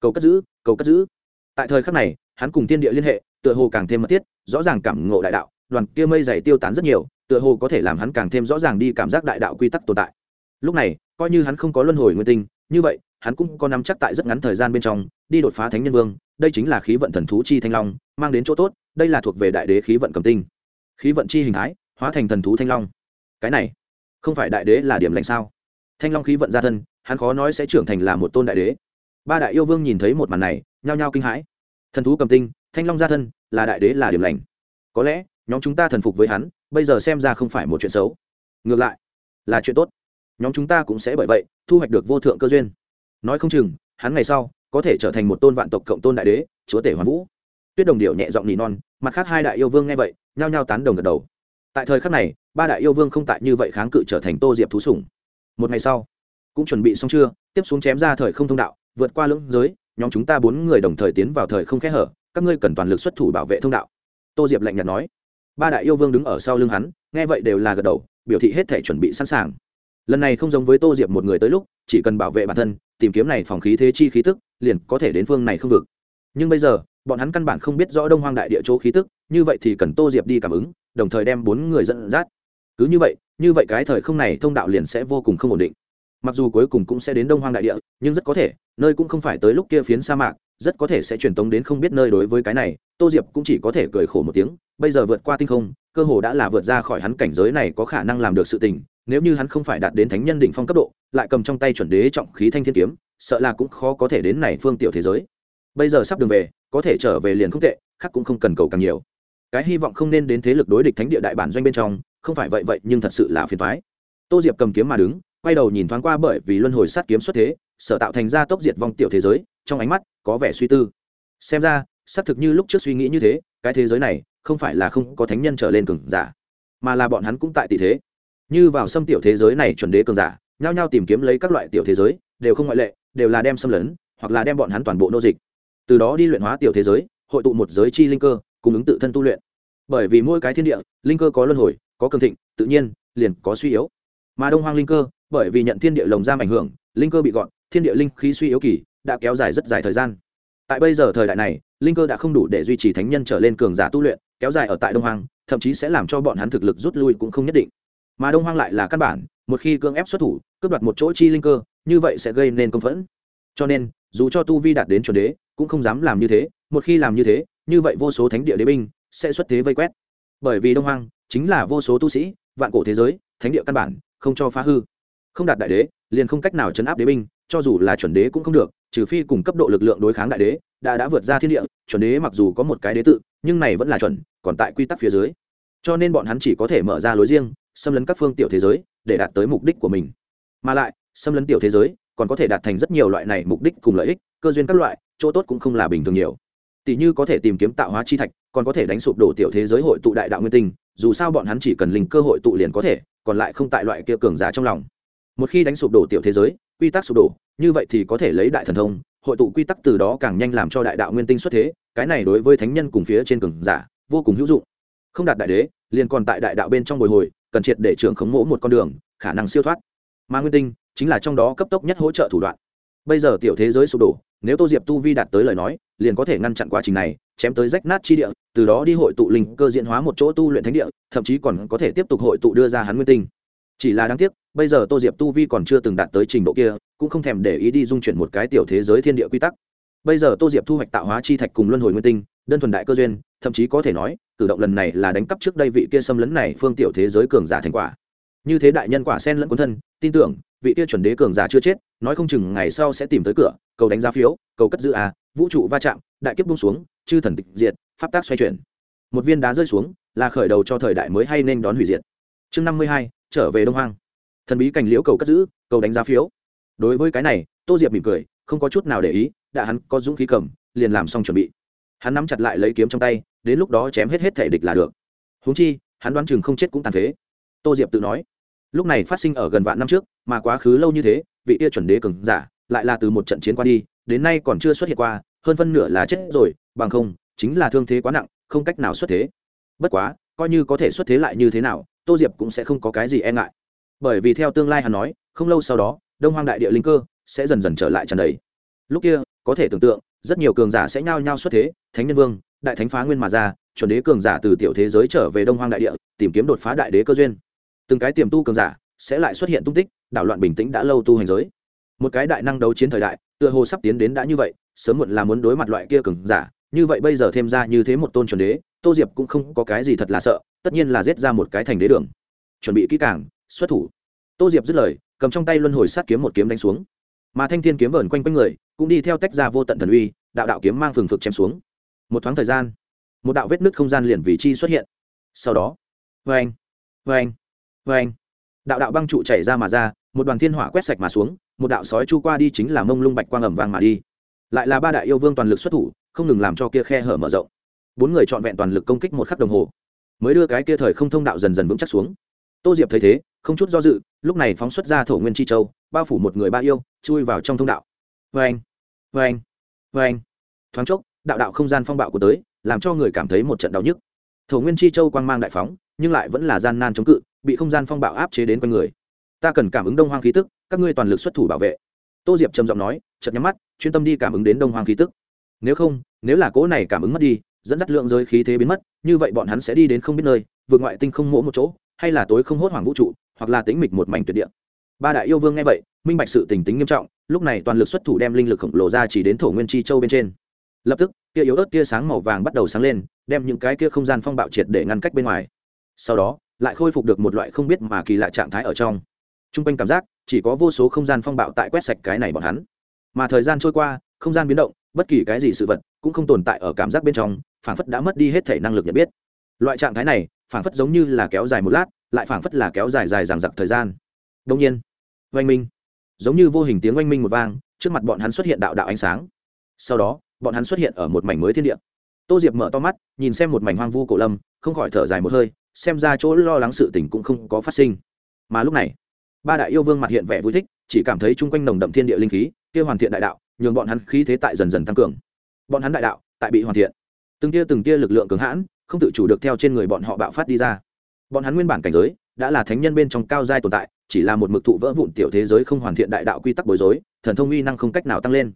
Cầu cất giữ, cầu cất giữ. Tại thời khắc này, hắn cùng tiên địa liên hệ, tựa hồ càng thêm mật thiết, rõ ràng cảm ngộ đại đạo, đoàn kia mây dày tiêu tán rất nhiều, tựa hồ có thể làm hắn càng thêm rõ ràng đi cảm giác đại đạo quy tắc tồn tại. Lúc này, coi như hắn không có luân hồi nguyên tinh, như vậy, hắn cũng có nắm chắc tại rất ngắn thời gian bên trong, đi đột phá thánh nhân vương, đây chính là khí vận thần thú chi thanh long, mang đến chỗ tốt, đây là thuộc về đại đế khí vận cầm tinh. Khí vận chi hình thái, hóa thành thần thú thanh long. Cái này, không phải đại đế là điểm lành sao? Thanh long khí vận gia thân hắn khó nói sẽ trưởng thành là một tôn đại đế. Ba đại yêu vương nhìn thấy một màn này, nhao nhao kinh hãi. Thần thú cầm tinh, thanh long gia thân, là đại đế là điểm lành. Có lẽ, nhóm chúng ta thần phục với hắn, bây giờ xem ra không phải một chuyện xấu. Ngược lại, là chuyện tốt. Nhóm chúng ta cũng sẽ bởi vậy, thu hoạch được vô thượng cơ duyên. Nói không chừng, hắn ngày sau, có thể trở thành một tôn vạn tộc cộng tôn đại đế, chúa tể hoàn vũ. Tuyết đồng điệu nhẹ giọng nỉ non, mặt khác hai đại yêu vương nghe vậy, nhao nhao tán đồng gật đầu. Tại thời khắc này, ba đại yêu vương không tại như vậy kháng cự trở thành tô diệp thú sủng. Một ngày sau cũng chuẩn bị xong chưa? Tiếp xuống chém ra thời không thông đạo, vượt qua lưỡng giới, nhóm chúng ta bốn người đồng thời tiến vào thời không khẽ hở, các ngươi cần toàn lực xuất thủ bảo vệ thông đạo. Tô diệp lạnh nhạt nói. Ba đại yêu vương đứng ở sau lưng hắn, nghe vậy đều là gật đầu, biểu thị hết thể chuẩn bị sẵn sàng. Lần này không giống với tô diệp một người tới lúc, chỉ cần bảo vệ bản thân, tìm kiếm này phòng khí thế chi khí tức, liền có thể đến phương này không vực. Nhưng bây giờ, bọn hắn căn bản không biết rõ đông hoang đại địa chỗ khí tức, như vậy thì cần tô diệp đi cảm ứng, đồng thời đem bốn người dẫn dắt. Cứ như vậy như vậy cái thời không này thông đạo liền sẽ vô cùng không ổn định mặc dù cuối cùng cũng sẽ đến đông hoang đại địa, nhưng rất có thể, nơi cũng không phải tới lúc kia phiến sa mạc, rất có thể sẽ truyền tống đến không biết nơi đối với cái này, tô diệp cũng chỉ có thể cười khổ một tiếng, bây giờ vượt qua tinh không, cơ hồ đã là vượt ra khỏi hắn cảnh giới này có khả năng làm được sự tình, nếu như hắn không phải đạt đến thánh nhân đỉnh phong cấp độ, lại cầm trong tay chuẩn đế trọng khí thanh thiên kiếm, sợ là cũng khó có thể đến này phương tiểu thế giới. Bây giờ sắp đường về, có thể trở về liền không tệ, khác cũng không cần cầu càng nhiều. Cái hy vọng không nên đến thế lực đối địch thánh địa đại bản doanh bên trong, không phải vậy vậy nhưng thật sự là phiền thoái tô diệp cầm kiếm mà đứng quay đầu nhìn thoáng qua bởi vì luân hồi sát kiếm xuất thế, sở tạo thành ra tốc diệt vong tiểu thế giới, trong ánh mắt có vẻ suy tư. Xem ra, xác thực như lúc trước suy nghĩ như thế, cái thế giới này không phải là không có thánh nhân trở lên cường giả, mà là bọn hắn cũng tại tỷ thế. Như vào xâm tiểu thế giới này chuẩn đế cường giả, nhao nhao tìm kiếm lấy các loại tiểu thế giới, đều không ngoại lệ, đều là đem xâm lấn, hoặc là đem bọn hắn toàn bộ nô dịch. Từ đó đi luyện hóa tiểu thế giới, hội tụ một giới chi linh cơ cung ứng tự thân tu luyện. Bởi vì mỗi cái thiên địa, linh cơ có luân hồi, có cường thịnh, tự nhiên, liền có suy yếu mà đông hoang linh cơ, bởi vì nhận thiên địa lồng giam ảnh hưởng, linh cơ bị gọn, thiên địa linh khí suy yếu kỳ, đã kéo dài rất dài thời gian. Tại bây giờ thời đại này, linh cơ đã không đủ để duy trì thánh nhân trở lên cường giả tu luyện, kéo dài ở tại đông hoang, thậm chí sẽ làm cho bọn hắn thực lực rút lui cũng không nhất định. Mà đông hoang lại là căn bản, một khi cưỡng ép xuất thủ, cướp đoạt một chỗ chi linh cơ, như vậy sẽ gây nên công phẫn. Cho nên, dù cho tu vi đạt đến chuẩn đế, cũng không dám làm như thế, một khi làm như thế, như vậy vô số thánh địa đế binh sẽ xuất thế vây quét. Bởi vì đông hoang chính là vô số tu sĩ, vạn cổ thế giới, thánh địa căn bản không cho phá hư. Không đạt đại đế, liền không cách nào chấn áp đế binh, cho dù là chuẩn đế cũng không được, trừ phi cùng cấp độ lực lượng đối kháng đại đế, đã đã vượt ra thiên địa, chuẩn đế mặc dù có một cái đế tự, nhưng này vẫn là chuẩn, còn tại quy tắc phía dưới. Cho nên bọn hắn chỉ có thể mở ra lối riêng, xâm lấn các phương tiểu thế giới, để đạt tới mục đích của mình. Mà lại, xâm lấn tiểu thế giới, còn có thể đạt thành rất nhiều loại này mục đích cùng lợi ích, cơ duyên các loại, chỗ tốt cũng không là bình thường nhiều. Tỷ như có thể tìm kiếm tạo hóa chi thạch, còn có thể đánh sụp đổ tiểu thế giới hội tụ đại đạo nguyên tinh, dù sao bọn hắn chỉ cần linh cơ hội tụ liền có thể còn lại không tại loại kia cường giả trong lòng. Một khi đánh sụp đổ tiểu thế giới, quy tắc sụp đổ, như vậy thì có thể lấy đại thần thông, hội tụ quy tắc từ đó càng nhanh làm cho đại đạo nguyên tinh xuất thế, cái này đối với thánh nhân cùng phía trên cường giả, vô cùng hữu dụng. Không đạt đại đế, liền còn tại đại đạo bên trong bồi hồi, cần triệt để trưởng khống mỗ một con đường, khả năng siêu thoát. Mà nguyên tinh, chính là trong đó cấp tốc nhất hỗ trợ thủ đoạn. Bây giờ tiểu thế giới sụp đổ, nếu tô diệp tu vi đạt tới lời nói, liền có thể ngăn chặn quá trình này, chém tới rách nát chi địa từ đó đi hội tụ linh cơ diễn hóa một chỗ tu luyện thánh địa, thậm chí còn có thể tiếp tục hội tụ đưa ra hắn nguyên tinh. Chỉ là đáng tiếc, bây giờ tô diệp tu vi còn chưa từng đạt tới trình độ kia, cũng không thèm để ý đi dung chuyển một cái tiểu thế giới thiên địa quy tắc. Bây giờ tô diệp thu hoạch tạo hóa chi thạch cùng luân hồi nguyên tinh, đơn thuần đại cơ duyên, thậm chí có thể nói, cử động lần này là đánh cắp trước đây vị kia xâm lấn này phương tiểu thế giới cường giả thành quả. Như thế đại nhân quả sen lẫn quân thân, tin tưởng, vị kia chuẩn đế cường giả chưa chết, nói không chừng ngày sau sẽ tìm tới cửa, cầu đánh giá phiếu, cầu cất giữ a vũ trụ va chạm, đại kiếp bung xuống, chư thần tịch diệt pháp tác xoay chuyển. Một viên đá rơi xuống, là khởi đầu cho thời đại mới hay nên đón hủy diệt. Chương năm mươi hai, trở về đông hoang. Thần bí cảnh liễu cầu cất giữ, cầu đánh giá phiếu. Đối với cái này, tô diệp mỉm cười, không có chút nào để ý, đã hắn có dũng khí cầm, liền làm xong chuẩn bị. Hắn nắm chặt lại lấy kiếm trong tay, đến lúc đó chém hết hết thể địch là được. Huống chi, hắn đoán chừng không chết cũng tàn phế. Tô diệp tự nói, lúc này phát sinh ở gần vạn năm trước, mà quá khứ lâu như thế, vị kia chuẩn đế cường giả, lại là từ một trận chiến qua đi, đến nay còn chưa xuất hiện qua, hơn phân nửa là chết rồi, bằng không chính là thương thế quá nặng, không cách nào xuất thế. Bất quá, coi như có thể xuất thế lại như thế nào, tô diệp cũng sẽ không có cái gì e ngại. Bởi vì theo tương lai hắn nói, không lâu sau đó, đông hoang đại địa linh cơ sẽ dần dần trở lại tràn đầy. Lúc kia, có thể tưởng tượng, rất nhiều cường giả sẽ nhao nhao xuất thế, thánh nhân vương, đại thánh phá nguyên mà ra, chuẩn đế cường giả từ tiểu thế giới trở về đông hoang đại địa, tìm kiếm đột phá đại đế cơ duyên. Từng cái tiềm tu cường giả sẽ lại xuất hiện tung tích, đảo loạn bình tĩnh đã lâu tu hành giới. Một cái đại năng đấu chiến thời đại, tựa hồ sắp tiến đến đã như vậy, sớm muộn là muốn đối mặt loại kia cường giả như vậy bây giờ thêm ra như thế một tôn chuẩn đế, tô diệp cũng không có cái gì thật là sợ, tất nhiên là giết ra một cái thành đế đường. Chuẩn bị kỹ càng, xuất thủ. Tô diệp dứt lời, cầm trong tay luân hồi sát kiếm một kiếm đánh xuống. Mà thanh thiên kiếm vờn quanh quanh người, cũng đi theo tách ra vô tận thần uy, đạo đạo kiếm mang phừng phực chém xuống. Một thoáng thời gian, một đạo vết nứt không gian liền vì chi xuất hiện. Sau đó vê anh vê anh vê anh đạo đạo băng trụ chảy ra mà ra, một đoàn thiên hỏa quét sạch mà xuống, một đạo sói chu qua đi chính là mông lung bạch quang ẩm vàng mà đi. Lại là ba đại yêu vương toàn lực xuất thủ không ngừng làm cho kia khe hở mở rộng. Bốn người trọn vẹn toàn lực công kích một khắc đồng hồ, mới đưa cái kia thời không thông đạo dần dần vững chắc xuống. Tô diệp thấy thế, không chút do dự, lúc này phóng xuất ra thổ nguyên chi châu, bao phủ một người ba yêu, chui vào trong thông đạo. Vê anh vê anh vê anh thoáng chốc, đạo đạo không gian phong bạo của tới, làm cho người cảm thấy một trận đau nhức. Thổ nguyên chi châu quang mang đại phóng, nhưng lại vẫn là gian nan chống cự, bị không gian phong bạo áp chế đến quanh người. Ta cần cảm ứng đông hoang khí tức, các ngươi toàn lực xuất thủ bảo vệ. Tô diệp trầm giọng nói chật nhắm mắt, chuyên tâm đi cảm ứng đến đông hoang khí tức nếu không, nếu là cỗ này cảm ứng mất đi, dẫn dắt lượng giới khí thế biến mất, như vậy bọn hắn sẽ đi đến không biết nơi, vượt ngoại tinh không mỗ một chỗ, hay là tối không hốt hoảng vũ trụ, hoặc là tính mịch một mảnh tuyệt địa. Ba đại yêu vương nghe vậy, minh bạch sự tình tính nghiêm trọng, lúc này toàn lực xuất thủ đem linh lực khổng lồ ra chỉ đến thổ nguyên chi châu bên trên. Lập tức, tia yếu ớt tia sáng màu vàng bắt đầu sáng lên, đem những cái kia không gian phong bạo triệt để ngăn cách bên ngoài. Sau đó, lại khôi phục được một loại không biết mà kỳ lạ trạng thái ở trong. T r u n g quanh cảm giác, chỉ có vô số không gian phong bạo tại quét sạch cái này bọn hắn. Mà thời gian trôi qua, không gian biến động bất kỳ cái gì sự vật cũng không tồn tại ở cảm giác bên trong, phảng phất đã mất đi hết thể năng lực nhận biết. Loại trạng thái này, phảng phất giống như là kéo dài một lát, lại phảng phất là kéo dài dài dằng dặc thời gian. Đông nhiên, oanh minh, giống như vô hình tiếng oanh minh một vang, trước mặt bọn hắn xuất hiện đạo đạo ánh sáng. Sau đó, bọn hắn xuất hiện ở một mảnh mới thiên địa. Tô diệp mở to mắt, nhìn xem một mảnh hoang vu cổ lâm, không khỏi thở dài một hơi, xem ra chỗ lo lắng sự tình cũng không có phát sinh. Mà lúc này, ba đại yêu vương mặt hiện vẻ vui thích, chỉ cảm thấy chung quanh nồng đậm thiên địa linh khí, kia hoàn thiện đại đạo nhường bọn hắn khí thế tại dần dần tăng cường. Bọn hắn đại đạo tại bị hoàn thiện. Từng tia từng tia lực lượng cường hãn, không tự chủ được theo trên người bọn họ bạo phát đi ra. Bọn hắn nguyên bản cảnh giới đã là thánh nhân bên trong cao giai tồn tại, chỉ là một mực thụ vỡ vụn tiểu thế giới không hoàn thiện đại đạo quy tắc bối rối, thần thông uy năng không cách nào tăng lên.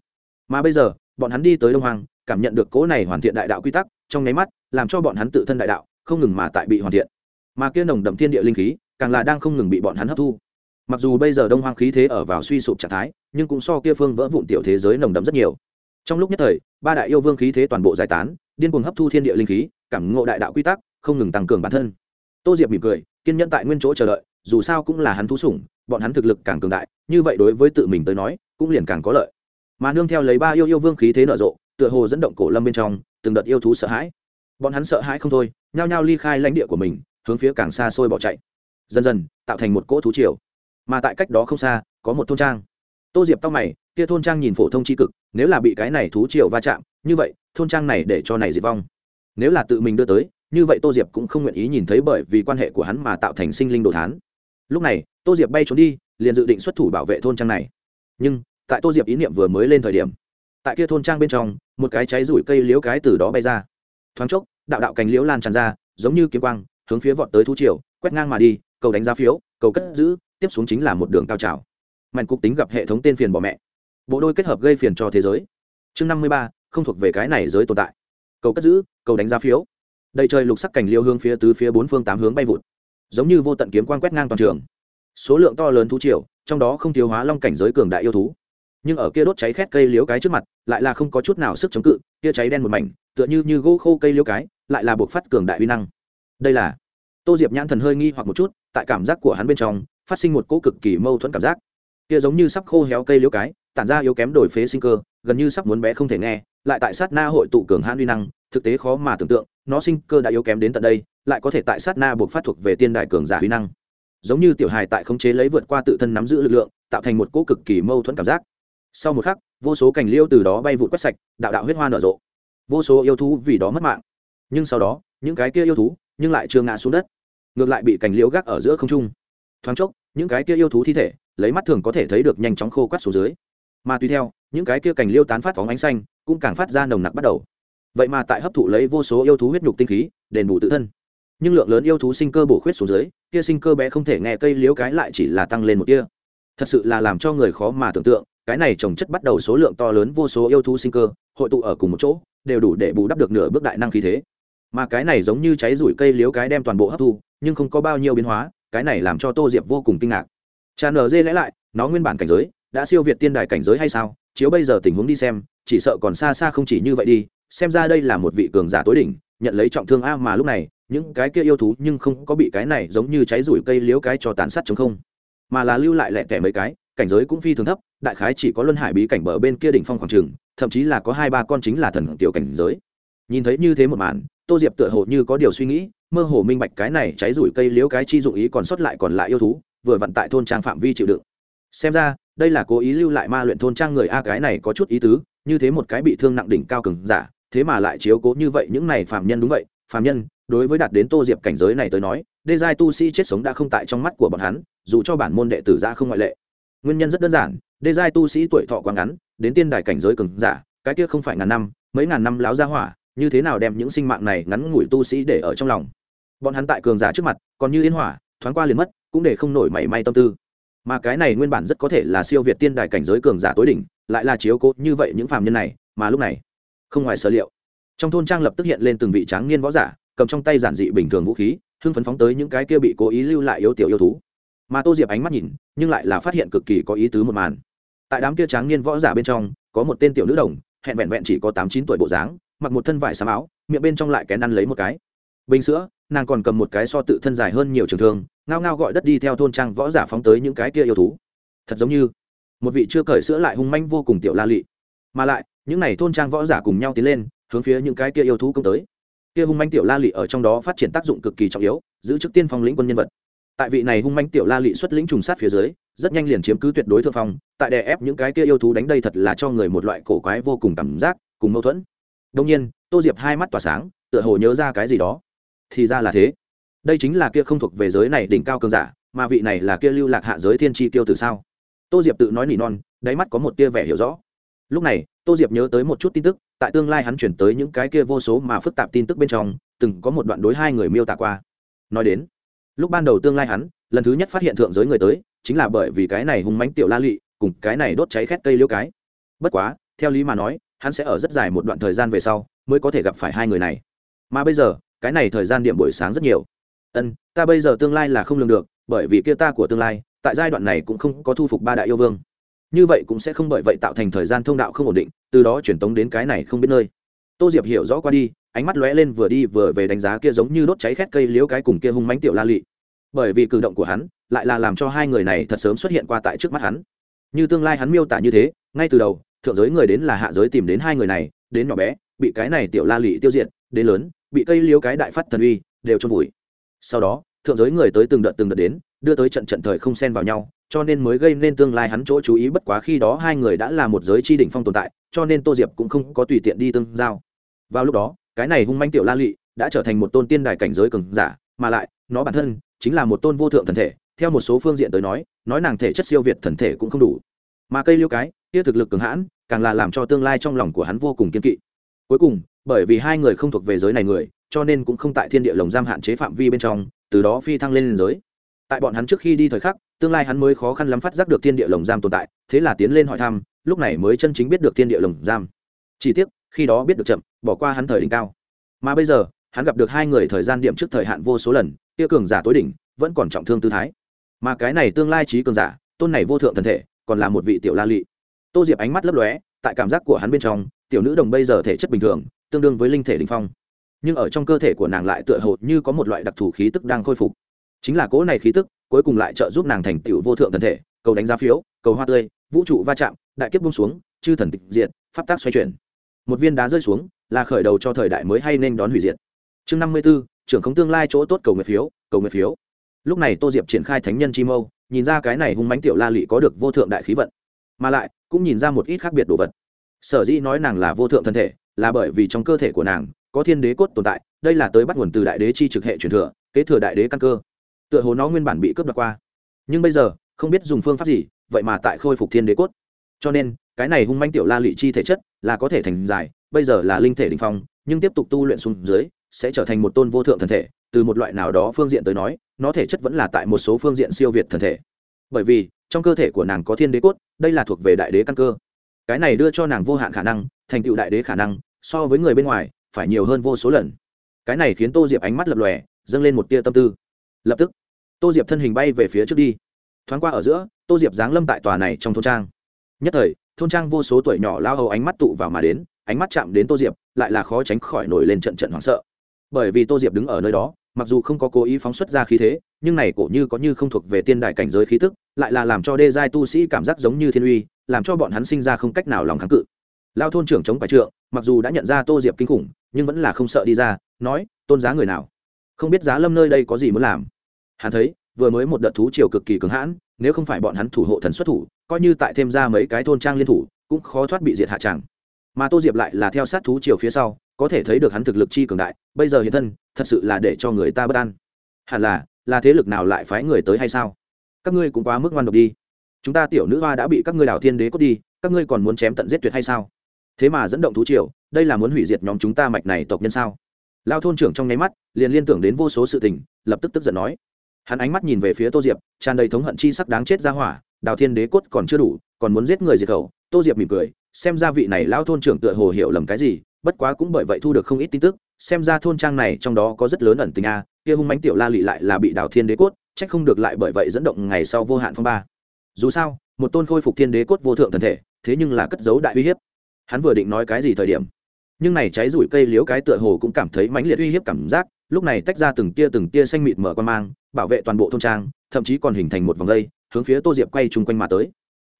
Mà bây giờ, bọn hắn đi tới đông hoàng cảm nhận được cố này hoàn thiện đại đạo quy tắc, trong nháy mắt, làm cho bọn hắn tự thân đại đạo không ngừng mà tại bị hoàn thiện. Mà kia nồng đậm thiên địa linh khí, càng là đang không ngừng bị bọn hắn hấp thu mặc dù bây giờ đông hoang khí thế ở vào suy sụp trạng thái, nhưng cũng so kia phương vỡ vụn tiểu thế giới nồng đậm rất nhiều. Trong lúc nhất thời, ba đại yêu vương khí thế toàn bộ giải tán, điên cuồng hấp thu thiên địa linh khí, cảm ngộ đại đạo quy tắc, không ngừng tăng cường bản thân. Tô diệp mỉm cười, kiên nhẫn tại nguyên chỗ chờ đợi, dù sao cũng là hắn thú sủng, bọn hắn thực lực càng cường đại, như vậy đối với tự mình tới nói, cũng liền càng có lợi. Mà nương theo lấy ba yêu yêu vương khí thế nở rộ, tựa hồ dẫn động cổ lâm bên trong, từng đợt yêu thú sợ hãi. Bọn hắn sợ hãi không thôi, nhao nhao ly khai lãnh địa của mình, hướng phía càng xa xôi bỏ chạy. Dần dần, tạo thành một cỗ thú triều mà tại cách đó không xa, có một thôn trang. Tô diệp tóc mày, kia thôn trang nhìn phổ thông tri cực, nếu là bị cái này thú triều va chạm, như vậy, thôn trang này để cho này diệt vong. Nếu là tự mình đưa tới, như vậy tô diệp cũng không nguyện ý nhìn thấy bởi vì quan hệ của hắn mà tạo thành sinh linh đồ thán. Lúc này, tô diệp bay trốn đi, liền dự định xuất thủ bảo vệ thôn trang này. Nhưng, tại tô diệp ý niệm vừa mới lên thời điểm, tại kia thôn trang bên trong, một cái cháy rủi cây liễu cái từ đó bay ra. Thoáng chốc, đạo đạo cành liễu lan tràn ra, giống như kiếm quang, hướng phía vọt tới thú triều, quét ngang mà đi, cầu đánh giá phiếu, cầu cất giữ tiếp xuống chính là một đường cao trào. Mạnh cục tính gặp hệ thống tên phiền bỏ mẹ. Bộ đôi kết hợp gây phiền cho thế giới. Chương năm mươi ba, không thuộc về cái này giới tồn tại. Cầu cất giữ, cầu đánh giá phiếu. Đầy trời lục sắc cảnh liêu hướng phía tứ phía bốn phương tám hướng bay vụt. Giống như vô tận kiếm quan quét ngang toàn trường. Số lượng to lớn thú triều, trong đó không thiếu hóa long cảnh giới cường đại yêu thú. Nhưng ở kia đốt cháy khét cây liếu cái trước mặt, lại là không có chút nào sức chống cự, kia cháy đen một mảnh, tựa như như gỗ khô cây liếu cái, lại là buộc phát cường đại uy năng. Đây là tô diệp nhãn thần hơi nghi hoặc một chút, tại cảm giác của hắn bên trong phát sinh một cỗ cực kỳ mâu thuẫn cảm giác. Kia giống như sắp khô héo cây liễu cái, tản ra yếu kém đổi phế sinh cơ, gần như sắp muốn bé không thể nghe, lại tại sát na hội tụ cường hãn uy năng, thực tế khó mà tưởng tượng, nó sinh cơ đã yếu kém đến tận đây, lại có thể tại sát na buộc phát thuộc về tiên đại cường giả uy năng. Giống như tiểu hài tại khống chế lấy vượt qua tự thân nắm giữ lực lượng, tạo thành một cỗ cực kỳ mâu thuẫn cảm giác. Sau một khắc, vô số cành liêu từ đó bay vụt quét sạch, đạo đạo huyết hoa nở rộ. Vô số yêu thú vì đó mất mạng. Nhưng sau đó, những cái kia yêu thú, nhưng lại chưa ngã xuống đất. Ngược lại bị cành liễu gác ở giữa không trung. Thoáng chốc những cái kia yêu thú thi thể, lấy mắt thường có thể thấy được nhanh chóng khô quát xuống dưới. Mà tùy theo, những cái kia cành liêu tán phát phóng ánh xanh, cũng càng phát ra nồng nặc bắt đầu. Vậy mà tại hấp thụ lấy vô số yêu thú huyết nhục tinh khí, đền bù tự thân. Nhưng lượng lớn yêu thú sinh cơ bổ khuyết xuống dưới, kia sinh cơ bé không thể nghe cây liếu cái lại chỉ là tăng lên một kia thật sự là làm cho người khó mà tưởng tượng, cái này trồng chất bắt đầu số lượng to lớn vô số yêu thú sinh cơ, hội tụ ở cùng một chỗ, đều đủ để bù đắp được nửa bước đại năng khí thế. Mà cái này giống như cháy rủi cây liếu cái đem toàn bộ hấp thu, nhưng không có bao nhiêu biến hóa cái này làm cho tô diệp vô cùng kinh ngạc. Cha nở dê lẽ lại, nó nguyên bản cảnh giới, đã siêu việt tiên đài cảnh giới hay sao? Chiếu bây giờ tình huống đi xem, chỉ sợ còn xa xa không chỉ như vậy đi. Xem ra đây là một vị cường giả tối đỉnh, nhận lấy trọng thương a mà lúc này, những cái kia yêu thú nhưng không có bị cái này giống như cháy rủi cây liếu cái cho tàn sát chống không. Mà là lưu lại lẹ tẻ mấy cái, cảnh giới cũng phi thường thấp, đại khái chỉ có luân hải bí cảnh bờ bên kia đỉnh phong khoảng trường thậm chí là có hai ba con chính là thần tiểu cảnh giới. Nhìn thấy như thế một màn, tô diệp tựa hồ như có điều suy nghĩ mơ hồ minh bạch cái này cháy rủi cây liếu cái chi dụng ý còn sót lại còn lại yêu thú, vừa vặn tại thôn trang phạm vi chịu đựng. Xem ra, đây là cố ý lưu lại ma luyện thôn trang người a cái này có chút ý tứ, như thế một cái bị thương nặng đỉnh cao cường giả, thế mà lại chiếu cố như vậy những này phạm nhân đúng vậy, phạm nhân, đối với đạt đến tô diệp cảnh giới này tới nói, đê giai tu sĩ chết sống đã không tại trong mắt của bọn hắn, dù cho bản môn đệ tử ra không ngoại lệ. Nguyên nhân rất đơn giản, đê giai tu sĩ tuổi thọ quá ngắn, đến tiên đài cảnh giới cường giả, cái kia không phải ngàn năm, mấy ngàn năm láo ra hỏa, như thế nào đem những sinh mạng này ngắn ngủi tu sĩ để ở trong lòng? Bọn hắn tại cường giả trước mặt, còn như yên hỏa, thoáng qua liền mất, cũng để không nổi mảy may tâm tư. Mà cái này nguyên bản rất có thể là siêu việt tiên đài cảnh giới cường giả tối đỉnh, lại là chiếu cố như vậy những phàm nhân này, mà lúc này, không ngoài sở liệu. Trong thôn trang lập tức hiện lên từng vị tráng niên võ giả, cầm trong tay giản dị bình thường vũ khí, hưng phấn phóng tới những cái kia bị cố ý lưu lại yếu tiểu yêu thú. Mà tô diệp ánh mắt nhìn, nhưng lại là phát hiện cực kỳ có ý tứ một màn. Tại đám kia tráng niên võ giả bên trong, có một tên tiểu nữ đồng, hẹn vẹn vẹn chỉ có tám chín tuổi bộ dáng, mặc một thân vải xám áo, miệng bên trong lại kén ăn lấy một cái bình sữa, nàng còn cầm một cái so tự thân dài hơn nhiều trường thương, ngao ngao gọi đất đi theo thôn trang võ giả phóng tới những cái kia yêu thú. Thật giống như, một vị chưa cởi sữa lại hung manh vô cùng tiểu la lị. Mà lại, những n à y thôn trang võ giả cùng nhau tiến lên, hướng phía những cái kia yêu thú công tới. Kia hung manh tiểu la lị ở trong đó phát triển tác dụng cực kỳ trọng yếu, giữ chức tiên phong lĩnh quân nhân vật. Tại vị này hung manh tiểu la lị xuất lĩnh trùng sát phía dưới, rất nhanh liền chiếm cứ tuyệt đối thượng phong, tại đè ép những cái kia yêu thú đánh đây thật là cho người một loại cổ quái vô cùng cảm giác, cùng mâu thuẫn. Đông nhiên, tô diệp hai mắt tỏa sáng, tựa hồ nhớ ra cái gì đó thì ra là thế. Đây chính là kia không thuộc về giới này đỉnh cao cường giả mà vị này là kia lưu lạc hạ giới thiên tri tiêu từ sao? Tô diệp tự nói nỉ non đáy mắt có một tia vẻ hiểu rõ. Lúc này tô diệp nhớ tới một chút tin tức tại tương lai hắn chuyển tới những cái kia vô số mà phức tạp tin tức bên trong từng có một đoạn đối hai người miêu tả qua. Nói đến lúc ban đầu tương lai hắn lần thứ nhất phát hiện thượng giới người tới chính là bởi vì cái này hung mánh tiểu la lụy, cùng cái này đốt cháy khét cây liêu cái. Bất quá theo lý mà nói hắn sẽ ở rất dài một đoạn thời gian về sau mới có thể gặp phải hai người này. Mà bây giờ cái này thời gian điểm buổi sáng rất nhiều. Ân, ta bây giờ tương lai là không lường được, bởi vì kia ta của tương lai, tại giai đoạn này cũng không có thu phục ba đại yêu vương. Như vậy cũng sẽ không bởi vậy tạo thành thời gian thông đạo không ổn định, từ đó truyền tống đến cái này không biết nơi. Tô diệp hiểu rõ qua đi, ánh mắt lóe lên vừa đi vừa về đánh giá kia giống như đốt cháy khét cây liếu cái cùng kia hung mánh tiểu la lị. Bởi vì cử động của hắn, lại là làm cho hai người này thật sớm xuất hiện qua tại trước mắt hắn. Như tương lai hắn miêu tả như thế, ngay từ đầu, thượng giới người đến là hạ giới tìm đến hai người này, đến nhỏ bé, bị cái này tiểu la lị tiêu diệt, đến lớn bị cây liếu cái đại phát thần uy, đều trôn vùi. Sau đó, thượng giới người tới từng đợt từng đợt đến, đưa tới trận trận thời không xen vào nhau, cho nên mới gây nên tương lai hắn chỗ chú ý bất quá khi đó hai người đã là một giới chi đỉnh phong tồn tại, cho nên tô diệp cũng không có tùy tiện đi tương giao. Vào lúc đó, cái này hung manh tiểu la lụy đã trở thành một tôn tiên đài cảnh giới cường giả, mà lại, nó bản thân chính là một tôn vô thượng thần thể, theo một số phương diện tới nói nói nàng thể chất siêu việt thần thể cũng không đủ. Mà cây liêu cái, kia thực lực cường hãn, càng là làm cho tương lai trong lòng của hắn vô cùng kiên kỵ. Cuối cùng bởi vì hai người không thuộc về giới này người, cho nên cũng không tại thiên địa lồng giam hạn chế phạm vi bên trong, từ đó phi thăng lên giới. Tại bọn hắn trước khi đi thời khắc, tương lai hắn mới khó khăn lắm phát giác được thiên địa lồng giam tồn tại, thế là tiến lên hỏi thăm, lúc này mới chân chính biết được thiên địa lồng giam. Chỉ tiếc, khi đó biết được chậm, bỏ qua hắn thời đỉnh cao. Mà bây giờ, hắn gặp được hai người thời gian điểm trước thời hạn vô số lần tiêu cường giả tối đỉnh, vẫn còn trọng thương tư thái. Mà cái này tương lai trí cường giả, tôn này vô thượng thần thể, còn là một vị tiểu la lị. Tô diệp ánh mắt lấp lóe, tại cảm giác của hắn bên trong, tiểu nữ đồng bây giờ thể chất bình thường tương đương với linh thể đình phong. Nhưng ở trong cơ thể của nàng lại tựa hồ như có một loại đặc thù khí tức đang khôi phục. Chính là cỗ này khí tức, cuối cùng lại trợ giúp nàng thành tựu vô thượng thần thể, cầu đánh giá phiếu, cầu hoa tươi, vũ trụ va chạm, đại kiếp bung xuống, chư thần tịch diệt, pháp tác xoay chuyển. Một viên đá rơi xuống, là khởi đầu cho thời đại mới hay nên đón hủy diệt. Chương năm mươi b ố trưởng không tương lai chỗ tốt cầu nguyện phiếu, cầu nguyện phiếu. Lúc này tô diệp triển khai thánh nhân chi mâu, nhìn ra cái này hung mánh tiểu la lị có được vô thượng đại khí vận. Mà lại, cũng nhìn ra một ít khác biệt đồ vật. Sở dĩ nói nàng là vô thượng thân thể là bởi vì trong cơ thể của nàng có thiên đế cốt tồn tại, đây là tới bắt nguồn từ đại đế chi trực hệ truyền thừa, kế thừa đại đế căn cơ. Tựa hồ nó nguyên bản bị cướp đoạt qua. Nhưng bây giờ, không biết dùng phương pháp gì, vậy mà tại khôi phục thiên đế cốt. Cho nên, cái này hung manh tiểu la lụy chi thể chất là có thể thành dài bây giờ là linh thể đình phong, nhưng tiếp tục tu luyện xuống dưới, sẽ trở thành một tôn vô thượng thần thể, từ một loại nào đó phương diện tới nói, nó thể chất vẫn là tại một số phương diện siêu việt thần thể. Bởi vì, trong cơ thể của nàng có thiên đế cốt, đây là thuộc về đại đế căn cơ. Cái này đưa cho nàng vô hạn khả năng, thành tựu đại đế khả năng so với người bên ngoài, phải nhiều hơn vô số lần. Cái này khiến tô diệp ánh mắt lập lòe, dâng lên một tia tâm tư. Lập tức, tô diệp thân hình bay về phía trước đi. Thoáng qua ở giữa, tô diệp giáng lâm tại tòa này trong thôn trang. Nhất thời, thôn trang vô số tuổi nhỏ lao hầu ánh mắt tụ vào mà đến, ánh mắt chạm đến tô diệp, lại là khó tránh khỏi nổi lên trận trận hoảng sợ. Bởi vì tô diệp đứng ở nơi đó, mặc dù không có cố ý phóng xuất ra khí thế, nhưng này cổ như có như không thuộc về tiên đại cảnh giới khí tức, lại là làm cho đê giai tu sĩ cảm giác giống như thiên uy, làm cho bọn hắn sinh ra không cách nào lòng kháng cự lao thôn trưởng chống phải trượng, mặc dù đã nhận ra tô diệp kinh khủng, nhưng vẫn là không sợ đi ra, nói, tôn giá người nào? Không biết giá lâm nơi đây có gì muốn làm? Hắn thấy, vừa mới một đợt thú triều cực kỳ cứng hãn, nếu không phải bọn hắn thủ hộ thần xuất thủ, coi như tại thêm ra mấy cái thôn trang liên thủ, cũng khó thoát bị diệt hạ tràng mà tô diệp lại là theo sát thú triều phía sau, có thể thấy được hắn thực lực chi cường đại, bây giờ hiện thân, thật sự là để cho người ta bất an. Hẳn là là thế lực nào lại phái người tới hay sao? Các ngươi cũng quá mức ngoan độc đi. Chúng ta tiểu nữ hoa đã bị các ngươi đảo thiên đế cốt đi, các ngươi còn muốn chém tận giết tuyệt hay sao? Thế mà dẫn động thú triều, đây là muốn hủy diệt nhóm chúng ta mạch này tộc nhân sao? Lao thôn trưởng trong nháy mắt, liền liên tưởng đến vô số sự tình, lập tức tức giận nói. Hắn ánh mắt nhìn về phía tô diệp, tràn đầy thống hận chi sắc đáng chết ra hỏa, đào thiên đế cốt còn chưa đủ, còn muốn giết người diệt khẩu. Tô diệp mỉm cười, xem ra vị này lao thôn trưởng tựa hồ hiểu lầm cái gì, bất quá cũng bởi vậy thu được không ít tin tức, xem ra thôn trang này trong đó có rất lớn ẩn tình a, kia hung mánh tiểu la lị lại là bị đào thiên đế cốt trách không được lại bởi vậy dẫn động ngày sau vô hạn phong ba. Dù sao, một tôn khôi phục thiên đế cốt vô thượng thần thể, thế nhưng là cất giấu đại uy hiếp hắn vừa định nói cái gì thời điểm, nhưng này cháy rủi cây liếu cái tựa hồ cũng cảm thấy mãnh liệt uy hiếp cảm giác, lúc này tách ra từng tia từng tia xanh mịt mở quan mang, bảo vệ toàn bộ thôn trang, thậm chí còn hình thành một vòng dây, hướng phía tô diệp quay chung quanh mà tới.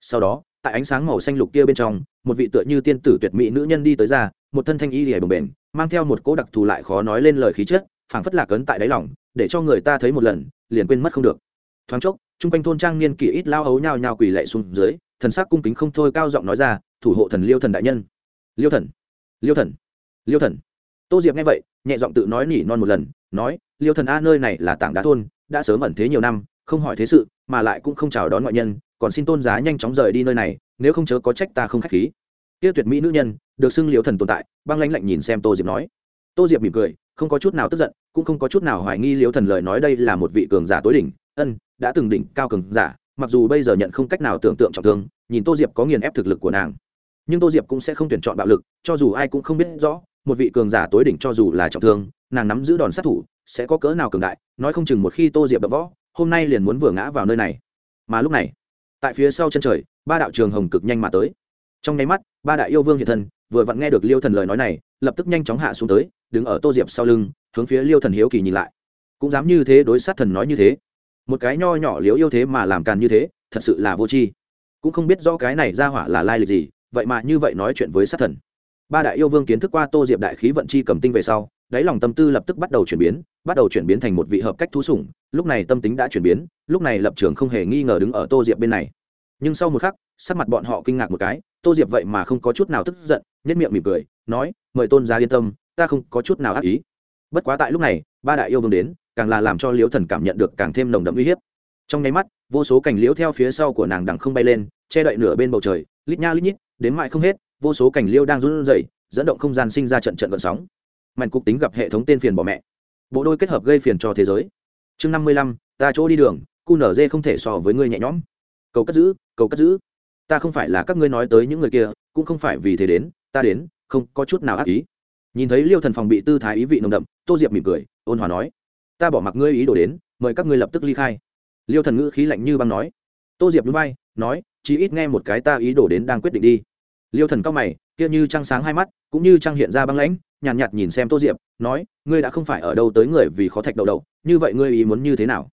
Sau đó, tại ánh sáng màu xanh lục kia bên trong, một vị tựa như tiên tử tuyệt mỹ nữ nhân đi tới ra, một thân thanh y lìa bồng bềnh, mang theo một cỗ đặc thù lại khó nói lên lời khí chất, phảng phất lạc ấn tại đáy lòng, để cho người ta thấy một lần, liền quên mất không được. Thoáng chốc, chung quanh thôn trang niên kỷ ít lao ấu nhao nhao quỳ lệ xuống dưới, thần sắc cung kính không thôi cao giọng nói ra thủ hộ thần liêu thần đại nhân. Liêu thần liêu thần liêu thần. Tô diệp nghe vậy, nhẹ giọng tự nói nỉ non một lần, nói, liêu thần a, nơi này là tảng đá thôn, đã sớm ẩn thế nhiều năm, không hỏi thế sự, mà lại cũng không chào đón ngoại nhân, còn xin tôn giá nhanh chóng rời đi nơi này, nếu không chớ có trách ta không k h á c h khí. Tiêu tuyệt mỹ nữ nhân, được xưng liêu thần tồn tại, băng lãnh lạnh nhìn xem tô diệp nói. Tô diệp mỉm cười, không có chút nào tức giận, cũng không có chút nào hoài nghi liêu thần lời nói đây là một vị cường giả tối đỉnh, ân, đã từng đỉnh cao cường giả, mặc dù bây giờ nhận không cách nào tưởng tượng trọng thương, nhìn tô diệp có nghiền ép thực lực của nàng nhưng tô diệp cũng sẽ không tuyển chọn bạo lực, cho dù ai cũng không biết rõ, một vị cường giả tối đỉnh cho dù là trọng thương, nàng nắm giữ đòn sát thủ, sẽ có cỡ nào cường đại, nói không chừng một khi tô diệp đập võ, hôm nay liền muốn vừa ngã vào nơi này. Mà lúc này, tại phía sau chân trời, ba đạo trường hồng cực nhanh mà tới. Trong nháy mắt, ba đại yêu vương hiện thân, vừa vặn nghe được liêu thần lời nói này, lập tức nhanh chóng hạ xuống tới, đứng ở tô diệp sau lưng, hướng phía liêu thần hiếu kỳ nhìn lại. Cũng dám như thế đối sát thần nói như thế. Một cái nho nhỏ liếu yêu thế mà làm càn như thế, thật sự là vô tri. Cũng không biết rõ cái này ra hỏa là lai lịch gì vậy mà như vậy nói chuyện với sát thần. Ba đại yêu vương kiến thức qua tô diệp đại khí vận chi cầm tinh về sau, đáy lòng tâm tư lập tức bắt đầu chuyển biến, bắt đầu chuyển biến thành một vị hợp cách thú sủng, lúc này tâm tính đã chuyển biến, lúc này lập trường không hề nghi ngờ đứng ở tô diệp bên này. Nhưng sau một khắc, sắc mặt bọn họ kinh ngạc một cái, tô diệp vậy mà không có chút nào tức giận nhất miệng mỉm cười, nói, mời tôn gia yên tâm, ta không có chút nào ác ý. Bất quá tại lúc này, ba đại yêu vương đến, càng là làm cho liễu thần cảm nhận được càng thêm nồng đậm uy hiếp. Trong nháy mắt, vô số cành liễu theo phía sau của nàng đằng không bay lên, che đậy nửa bên bầu trời, lít nha lít nhít đến mãi không hết, vô số cảnh liêu đang run rẩy, dẫn động không gian sinh ra trận trận gợn sóng. Mạnh cục tính gặp hệ thống tên phiền bỏ mẹ. Bộ đôi kết hợp gây phiền cho thế giới. Chương năm mươi lăm, ta chỗ đi đường, cu nở dê không thể so với ngươi nhẹ nhõm. Cầu cất giữ, cầu cất giữ. Ta không phải là các ngươi nói tới những người kia, cũng không phải vì thế đến, ta đến, không có chút nào ác ý. Nhìn thấy liêu thần phòng bị tư thái ý vị nồng đậm, tô diệp mỉm cười, ôn hòa nói, ta bỏ mặc ngươi ý đồ đến, mời các ngươi lập tức ly khai. Liêu thần ngữ khí lạnh như băng nói. Tô diệp núi bay nói chỉ ít nghe một cái ta ý đồ đến đang quyết định đi. Liêu thần cao mày kia như trăng sáng hai mắt cũng như trăng hiện ra băng lãnh nhàn nhạt, nhạt nhìn xem tô diệp nói ngươi đã không phải ở đâu tới người vì khó thạch đầu đầu như vậy ngươi ý muốn như thế nào?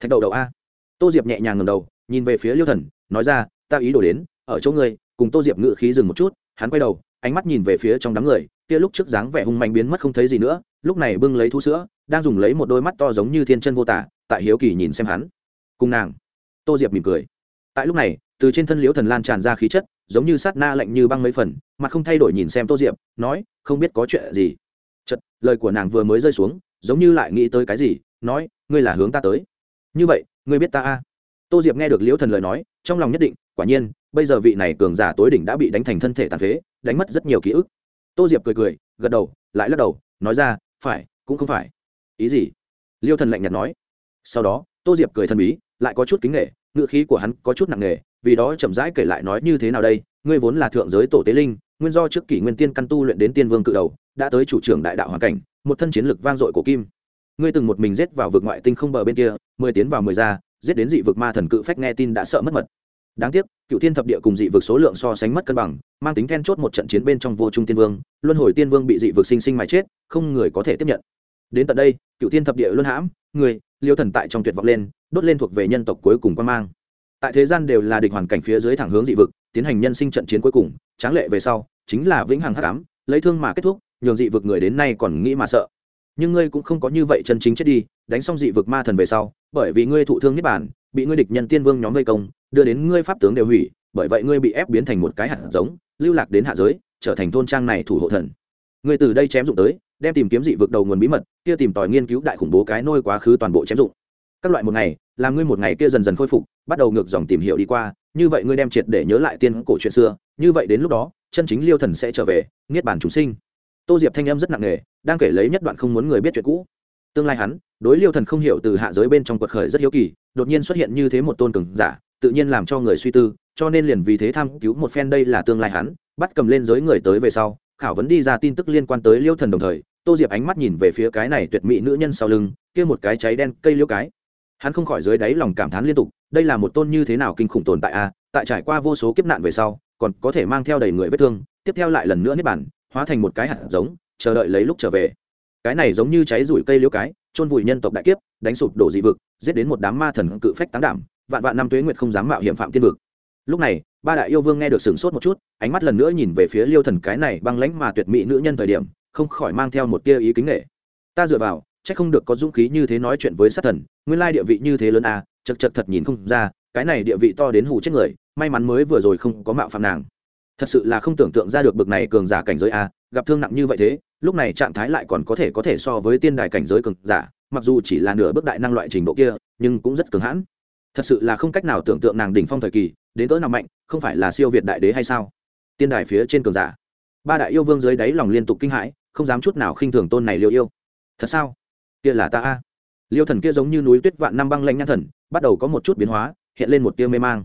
Thạch đầu đầu a. Tô diệp nhẹ nhàng ngầm đầu nhìn về phía liêu thần nói ra ta ý đồ đến ở chỗ ngươi cùng tô diệp ngự khí dừng một chút hắn quay đầu ánh mắt nhìn về phía trong đám người kia lúc trước dáng vẻ hung mạnh biến mất không thấy gì nữa lúc này bưng lấy thu sữa đang dùng lấy một đôi mắt to giống như thiên chân vô tả tại hiếu kỳ nhìn xem hắn. Cùng nàng. Tô diệp mỉm cười. Tại lúc này từ trên thân liễu thần lan tràn ra khí chất, giống như sát na lạnh như băng mấy phần mặt không thay đổi nhìn xem tô diệp, nói, không biết có chuyện gì. Chật lời của nàng vừa mới rơi xuống, giống như lại nghĩ tới cái gì, nói, ngươi là hướng ta tới. Như vậy, ngươi biết ta a? Tô diệp nghe được liễu thần lời nói, trong lòng nhất định, quả nhiên, bây giờ vị này cường giả tối đỉnh đã bị đánh thành thân thể tàn phế, đánh mất rất nhiều ký ức. Tô diệp cười cười, gật đầu, lại lắc đầu, nói ra, phải, cũng không phải. Ý gì? Liêu thần lạnh nhạt nói. Sau đó, tô diệp cười thần bí, lại có chút kính nghệ ngựa khí của hắn có chút nặng nề vì đó chậm rãi kể lại nói như thế nào đây, ngươi vốn là thượng giới tổ tế linh, nguyên do trước kỷ nguyên tiên căn tu luyện đến tiên vương cự đầu, đã tới chủ trưởng đại đạo hoàn cảnh, một thân chiến lực vang dội của kim. Ngươi từng một mình giết vào vực ngoại tinh không bờ bên kia, mười tiến vào mười ra, giết đến dị vực ma thần cự phách nghe tin đã sợ mất mật. Đáng tiếc, cựu thiên thập địa cùng dị vực số lượng so sánh mất cân bằng, mang tính then chốt một trận chiến bên trong vô trung tiên vương, luân hồi tiên vương bị dị vực sinh sinh mà chết, không người có thể tiếp nhận. Đến tận đây, cựu thiên thập địa luân hãm, người, liêu thần tại trong tuyệt vọng lên, đốt lên thuộc về nhân tộc cuối cùng quan mang tại thế gian đều là địch hoàn cảnh phía dưới thẳng hướng dị vực, tiến hành nhân sinh trận chiến cuối cùng, tráng lệ về sau, chính là vĩnh hằng hắc ám, lấy thương mà kết thúc, nhường dị vực người đến nay còn nghĩ mà sợ. Nhưng ngươi cũng không có như vậy chân chính chết đi, đánh xong dị vực ma thần về sau, bởi vì ngươi thụ thương niết bản bị ngươi địch nhân tiên vương nhóm vây công, đưa đến ngươi pháp tướng đều hủy, bởi vậy ngươi bị ép biến thành một cái hạt giống, lưu lạc đến hạ giới, trở thành thôn trang này thủ hộ thần. Ngươi từ đây chém dụng tới, đem tìm kiếm dị vực đầu nguồn bí mật, kia tìm tòi nghiên cứu đại khủng bố cái nôi quá khứ toàn bộ chém dụng các loại một ngày, làm ngươi một ngày kia dần dần khôi phục, bắt đầu ngược dòng tìm hiểu đi qua, như vậy ngươi đem triệt để nhớ lại tiên cổ chuyện xưa, như vậy đến lúc đó, chân chính liêu thần sẽ trở về, niết bàn chúng sinh. Tô diệp thanh âm rất nặng nề, đang kể lấy nhất đoạn không muốn người biết chuyện cũ. Tương lai hắn, đối liêu thần không hiểu từ hạ giới bên trong quật khởi rất hiếu kỳ, đột nhiên xuất hiện như thế một tôn cường giả, tự nhiên làm cho người suy tư, cho nên liền vì thế tham cứu một phen đây là tương lai hắn, bắt cầm lên giới người tới về sau, khảo vấn đi ra tin tức liên quan tới liêu thần đồng thời, tô diệp ánh mắt nhìn về phía cái này tuyệt mỹ nữ nhân sau lưng, kia một cái cháy đen cây liêu cái hắn không khỏi dưới đáy lòng cảm thán liên tục, đây là một tôn như thế nào kinh khủng tồn tại a, tại trải qua vô số kiếp nạn về sau, còn có thể mang theo đầy người vết thương, tiếp theo lại lần nữa nếp bản hóa thành một cái hạt giống, chờ đợi lấy lúc trở về. Cái này giống như cháy rủi cây liễu cái, chôn vùi nhân tộc đại kiếp, đánh sụp đổ dị vực, giết đến một đám ma thần cự phách tán đảm, vạn vạn năm tuế nguyệt không dám mạo hiểm phạm tiên vực. Lúc này, ba đại yêu vương nghe được sửng sốt một chút, ánh mắt lần nữa nhìn về phía liêu thần cái này băng lãnh mà tuyệt mỹ nữ nhân thời điểm, không khỏi mang theo một tia ý kính nghệ ta dựa vào chắc không được có dũng khí như thế nói chuyện với sát thần, nguyên lai địa vị như thế lớn à chật chật thật nhìn không ra, cái này địa vị to đến hù chết người, may mắn mới vừa rồi không có mạo phạm nàng. Thật sự là không tưởng tượng ra được bực này cường giả cảnh giới a gặp thương nặng như vậy thế, lúc này trạng thái lại còn có thể có thể so với tiên đài cảnh giới cường giả, mặc dù chỉ là nửa bước đại năng loại trình độ kia, nhưng cũng rất cứng hãn. Thật sự là không cách nào tưởng tượng nàng đỉnh phong thời kỳ, đến cỡ nào mạnh, không phải là siêu việt đại đế hay sao? Tiên đài phía trên cường giả. Ba đại yêu vương dưới đáy lòng liên tục kinh hãi, không dám chút nào khinh thường tôn này liêu yêu. Thật sao? Kia là ta a. Liêu thần kia giống như núi tuyết vạn năm băng lanh nhãn thần, bắt đầu có một chút biến hóa, hiện lên một tia mê mang.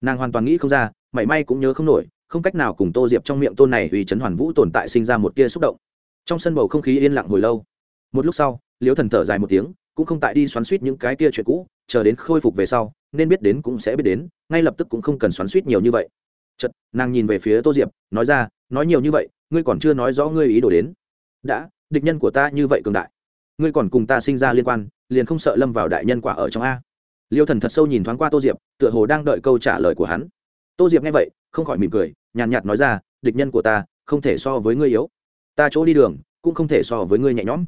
Nàng hoàn toàn nghĩ không ra, mảy may cũng nhớ không nổi, không cách nào cùng tô diệp trong miệng tôn này uy chấn hoàn vũ tồn tại sinh ra một tia xúc động. Trong sân bầu không khí yên lặng hồi lâu. Một lúc sau, liêu thần thở dài một tiếng, cũng không tại đi xoắn suýt những cái tia chuyện cũ, chờ đến khôi phục về sau, nên biết đến cũng sẽ biết đến, ngay lập tức cũng không cần xoắn suýt nhiều như vậy. Chật nàng nhìn về phía tô diệp, nói ra, nói nhiều như vậy, ngươi còn chưa nói rõ ngươi ý đồ đến. Đã, địch nhân của ta như vậy cường đại ngươi còn cùng ta sinh ra liên quan, liền không sợ lâm vào đại nhân quả ở trong a. Liêu thần thật sâu nhìn thoáng qua tô diệp, tựa hồ đang đợi câu trả lời của hắn. Tô diệp nghe vậy, không khỏi mỉm cười, nhàn nhạt nói ra, địch nhân của ta, không thể so với ngươi yếu. Ta chỗ đi đường, cũng không thể so với ngươi nhẹ nhõm.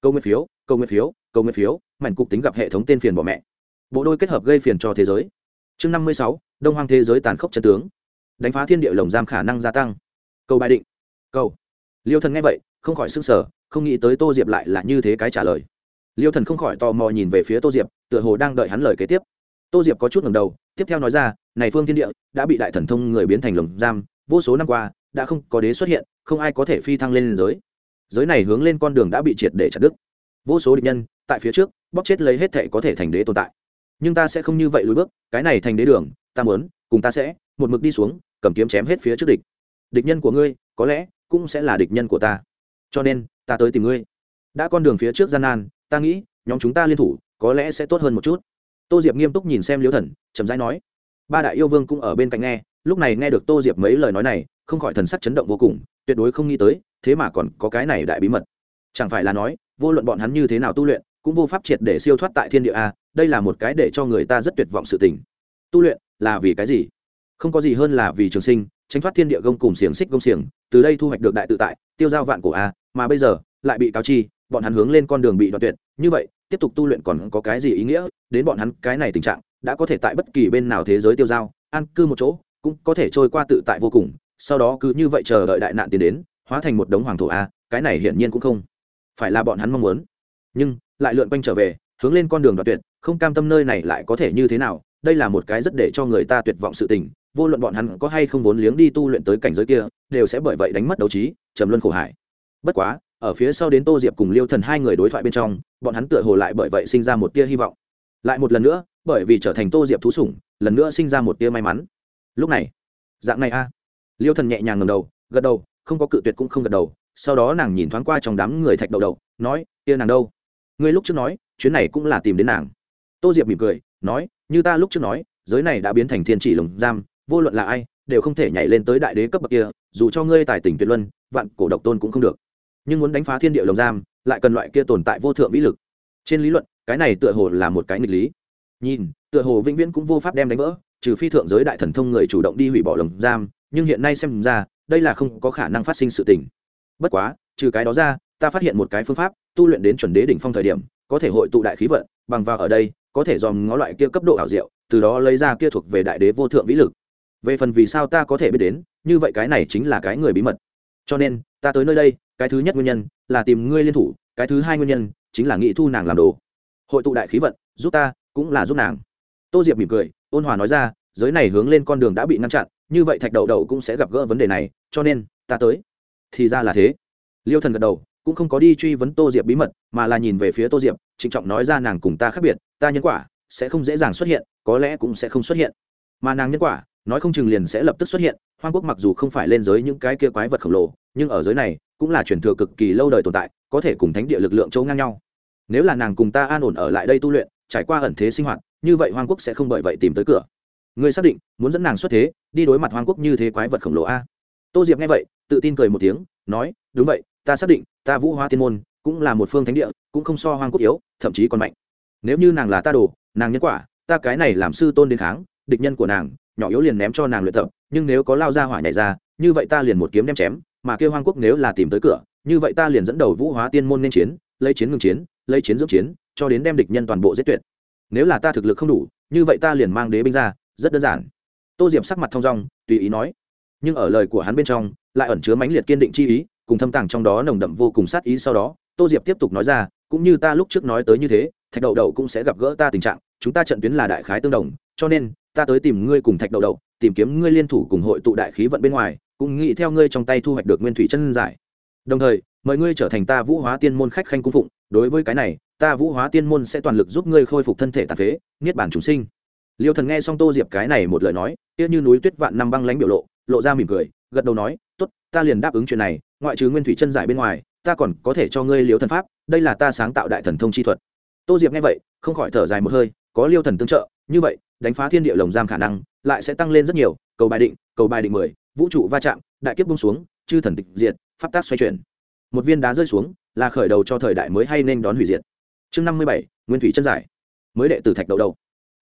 Câu nguyên phiếu, câu nguyên phiếu, câu nguyên phiếu, mảnh cục tính gặp hệ thống tên phiền bỏ mẹ. Bộ đôi kết hợp gây phiền cho thế giới. Chương năm mươi sáu, đông hoang thế giới tàn khốc chân tướng. Đánh phá thiên địa lồng giam khả năng gia tăng. Câu bài định. Câu. Liêu thần nghe vậy, không khỏi s ư n g sở không nghĩ tới tô diệp lại là như thế cái trả lời. Liêu thần không khỏi tò mò nhìn về phía tô diệp, tựa hồ đang đợi hắn lời kế tiếp. Tô diệp có chút ngầm đầu, tiếp theo nói ra, này phương thiên địa, đã bị đại thần thông người biến thành lồng giam, vô số năm qua, đã không có đế xuất hiện, không ai có thể phi thăng lên giới. Giới này hướng lên con đường đã bị triệt để chặt đứt. Vô số địch nhân, tại phía trước bóc chết lấy hết thệ có thể thành đế tồn tại. Nhưng ta sẽ không như vậy lùi bước, cái này thành đế đường, ta muốn, cùng ta sẽ, một mực đi xuống, cầm kiếm chém hết phía trước địch. Địch nhân của ngươi, có lẽ cũng sẽ là địch nhân của ta. Cho nên ta tới tìm ngươi. Đã con đường phía trước gian nan, ta nghĩ, nhóm chúng ta liên thủ, có lẽ sẽ tốt hơn một chút. Tô diệp nghiêm túc nhìn xem liễu thần, chậm rãi nói, ba đại yêu vương cũng ở bên cạnh nghe, lúc này nghe được tô diệp mấy lời nói này, không khỏi thần sắc chấn động vô cùng, tuyệt đối không nghĩ tới, thế mà còn có cái này đại bí mật. Chẳng phải là nói, vô luận bọn hắn như thế nào tu luyện, cũng vô pháp triệt để siêu thoát tại thiên địa a, đây là một cái để cho người ta rất tuyệt vọng sự tình. Tu luyện là vì cái gì? Không có gì hơn là vì trường sinh, tránh thoát thiên địa gông cùng xiềng xích gông xiềng, từ đây thu hoạch được đại tự tại, tiêu giao vạn cổ a mà bây giờ lại bị cáo chi, bọn hắn hướng lên con đường bị đoạn tuyệt. Như vậy, tiếp tục tu luyện còn có cái gì ý nghĩa? Đến bọn hắn cái này tình trạng, đã có thể tại bất kỳ bên nào thế giới tiêu giao an cư một chỗ, cũng có thể trôi qua tự tại vô cùng. Sau đó cứ như vậy chờ đợi đại nạn tiến đến, hóa thành một đống hoàng thổ a, cái này hiển nhiên cũng không phải là bọn hắn mong muốn. Nhưng, lại lượn quanh trở về, hướng lên con đường đoạn tuyệt, không cam tâm nơi này lại có thể như thế nào? Đây là một cái rất để cho người ta tuyệt vọng sự tình. Vô luận bọn hắn có hay không vốn liếng đi tu luyện tới cảnh giới kia, đều sẽ bởi vậy đánh mất đấu trí, trầm luân khổ hải bất quá, ở phía sau đến tô diệp cùng liêu thần hai người đối thoại bên trong, bọn hắn tựa hồ lại bởi vậy sinh ra một tia hy vọng. Lại một lần nữa, bởi vì trở thành tô diệp thú sủng, lần nữa sinh ra một tia may mắn. Lúc này, dạng này a. Liêu thần nhẹ nhàng ngầm đầu, gật đầu, không có cự tuyệt cũng không gật đầu. Sau đó nàng nhìn thoáng qua trong đám người thạch đầu đầu, nói, tia nàng đâu? Ngươi lúc trước nói, chuyến này cũng là tìm đến nàng. Tô diệp mỉm cười, nói, như ta lúc trước nói, giới này đã biến thành thiên chỉ lồng giam, vô luận là ai, đều không thể nhảy lên tới đại đế cấp bậc kia, dù cho ngươi tài tỉnh tuyệt luân, vạn cổ độc tôn cũng không được nhưng muốn đánh phá thiên địa lồng giam, lại cần loại kia tồn tại vô thượng vĩ lực. Trên lý luận, cái này tựa hồ là một cái nghịch lý. Nhìn, tựa hồ vĩnh viễn cũng vô pháp đem đánh vỡ, trừ phi thượng giới đại thần thông người chủ động đi hủy bỏ lồng giam, nhưng hiện nay xem ra, đây là không có khả năng phát sinh sự tình. Bất quá, trừ cái đó ra, ta phát hiện một cái phương pháp, tu luyện đến chuẩn đế đỉnh phong thời điểm, có thể hội tụ đại khí vận, bằng vào ở đây, có thể dòm ngó loại kia cấp độ ảo diệu, từ đó lấy ra kia thuộc về đại đế vô thượng vĩ lực. Về phần vì sao ta có thể biết đến, như vậy cái này chính là cái người bí mật cho nên, ta tới nơi đây, cái thứ nhất nguyên nhân là tìm ngươi liên thủ, cái thứ hai nguyên nhân chính là nghị thu nàng làm đồ. Hội tụ đại khí vận, giúp ta, cũng là giúp nàng. Tô diệp mỉm cười, ôn hòa nói ra, giới này hướng lên con đường đã bị ngăn chặn, như vậy thạch đầu đầu cũng sẽ gặp gỡ vấn đề này, cho nên, ta tới. Thì ra là thế. Liêu thần gật đầu, cũng không có đi truy vấn tô diệp bí mật, mà là nhìn về phía tô diệp, trịnh trọng nói ra nàng cùng ta khác biệt, ta nhân quả sẽ không dễ dàng xuất hiện, có lẽ cũng sẽ không xuất hiện. Mà nàng nhân quả, nói không chừng liền sẽ lập tức xuất hiện hoang quốc mặc dù không phải lên giới những cái kia quái vật khổng lồ, nhưng ở giới này, cũng là truyền thừa cực kỳ lâu đời tồn tại, có thể cùng thánh địa lực lượng châu ngang nhau. Nếu là nàng cùng ta an ổn ở lại đây tu luyện, trải qua ẩn thế sinh hoạt, như vậy hoang quốc sẽ không bởi vậy tìm tới cửa. Ngươi xác định, muốn dẫn nàng xuất thế, đi đối mặt hoang quốc như thế quái vật khổng lồ a? Tô diệp nghe vậy, tự tin cười một tiếng, nói, đúng vậy, ta xác định, ta vũ hóa tiên môn, cũng là một phương thánh địa, cũng không so hoang quốc yếu, thậm chí còn mạnh. Nếu như nàng là ta đồ, nàng nhân quả, ta cái này làm sư tôn đến kháng địch nhân của nàng, nhỏ yếu liền ném cho nàng luyện tập, nhưng nếu có lao ra hỏa nhảy ra, như vậy ta liền một kiếm đem chém, mà kêu hoang quốc nếu là tìm tới cửa, như vậy ta liền dẫn đầu vũ hóa tiên môn nên chiến, lấy chiến ngừng chiến, lấy chiến dưỡng chiến, cho đến đem địch nhân toàn bộ giết tuyệt. Nếu là ta thực lực không đủ, như vậy ta liền mang đế binh ra, rất đơn giản. Tô diệp sắc mặt thong dong, tùy ý nói. Nhưng ở lời của hắn bên trong, lại ẩn chứa mãnh liệt kiên định chi ý, cùng thâm tàng trong đó nồng đậm vô cùng sát ý sau đó, tô diệp tiếp tục nói ra, cũng như ta lúc trước nói tới như thế, thạch đậu đậu cũng sẽ gặp gỡ ta tình trạng, chúng ta trận tuyến là đại khái tương đồng, cho nên ta tới tìm ngươi cùng thạch đầu đầu, tìm kiếm ngươi liên thủ cùng hội tụ đại khí vận bên ngoài cũng nghĩ theo ngươi trong tay thu hoạch được nguyên thủy chân giải. Đồng thời mời ngươi trở thành ta vũ hóa tiên môn khách khanh cung phụng đối với cái này ta vũ hóa tiên môn sẽ toàn lực giúp ngươi khôi phục thân thể tàn phế niết bản chúng sinh. Liêu thần nghe xong tô diệp cái này một lời nói tiếc như núi tuyết vạn năm băng lánh biểu lộ lộ ra mỉm cười gật đầu nói t ố t ta liền đáp ứng chuyện này ngoại trừ nguyên thủy chân giải bên ngoài ta còn có thể cho ngươi liêu thần pháp đây là ta sáng tạo đại thần thông chi thuật. Tô diệp nghe vậy không khỏi thở dài một hơi có liêu thần tương trợ như vậy, đánh phá thiên địa lồng giam khả năng lại sẽ tăng lên rất nhiều, cầu bài định, cầu bài định mười, vũ trụ va chạm, đại kiếp bung xuống, chư thần tịch diệt, pháp tác xoay chuyển. Một viên đá rơi xuống là khởi đầu cho thời đại mới hay nên đón hủy diệt. Chương năm mươi bảy, nguyên thủy chân giải. Mới đệ tử thạch đầu đầu.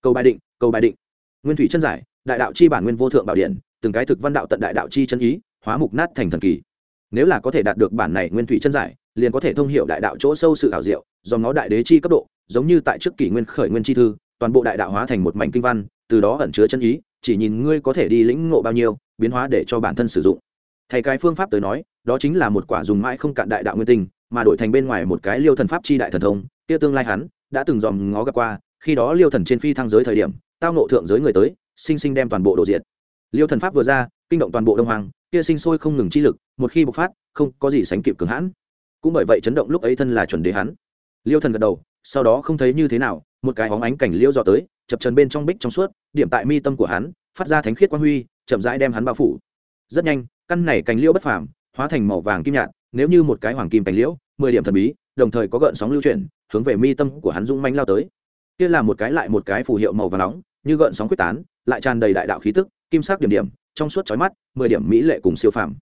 Cầu bài định, cầu bài định. Nguyên thủy chân giải, đại đạo chi bản nguyên vô thượng bảo điện, từng cái thực văn đạo tận đại đạo chi chân ý, hóa mục nát thành thần kỳ. Nếu là có thể đạt được bản này nguyên thủy chân giải, liền có thể thông hiểu đại đạo chỗ sâu sự ảo diệu, do ngó đại đế chi cấp độ, giống như tại trước kỷ nguyên khởi nguyên chi thư toàn bộ đại đạo hóa thành một mảnh kinh văn, từ đó ẩn chứa chân ý, chỉ nhìn ngươi có thể đi lĩnh ngộ bao nhiêu, biến hóa để cho bản thân sử dụng. Thầy cái phương pháp tới nói, đó chính là một quả dùng mãi không cạn đại đạo nguyên tinh, mà đổi thành bên ngoài một cái liêu thần pháp chi đại thần thông, kia tương lai hắn đã từng dòm ngó gặp qua, khi đó liêu thần trên phi thăng giới thời điểm, tao nộ thượng giới người tới, sinh sinh đem toàn bộ đồ diệt. Liêu thần pháp vừa ra, kinh động toàn bộ đông hoàng kia sinh sôi không ngừng chi lực, một khi bộc phát, không có gì sánh kịp cường hãn. Cũng bởi vậy chấn động lúc ấy thân là chuẩn đế hắn liêu thần gật đầu, sau đó không thấy như thế nào, một cái hóng ánh cảnh liêu dọ tới, chập trần bên trong bích trong suốt, điểm tại mi tâm của hắn, phát ra thánh khiết quang huy, chậm rãi đem hắn bao phủ. Rất nhanh, căn này cành liễu bất phàm, hóa thành màu vàng kim nhạt, nếu như một cái hoàng kim cành liễu mười điểm thần bí, đồng thời có gợn sóng lưu chuyển, hướng về mi tâm của hắn dũng manh lao tới. Kia là một cái lại một cái phù hiệu màu vàng nóng, như gợn sóng quyết tán, lại tràn đầy đại đạo khí tức, kim sắc điểm điểm, trong suốt chói mắt, mười điểm mỹ lệ cùng siêu phàm.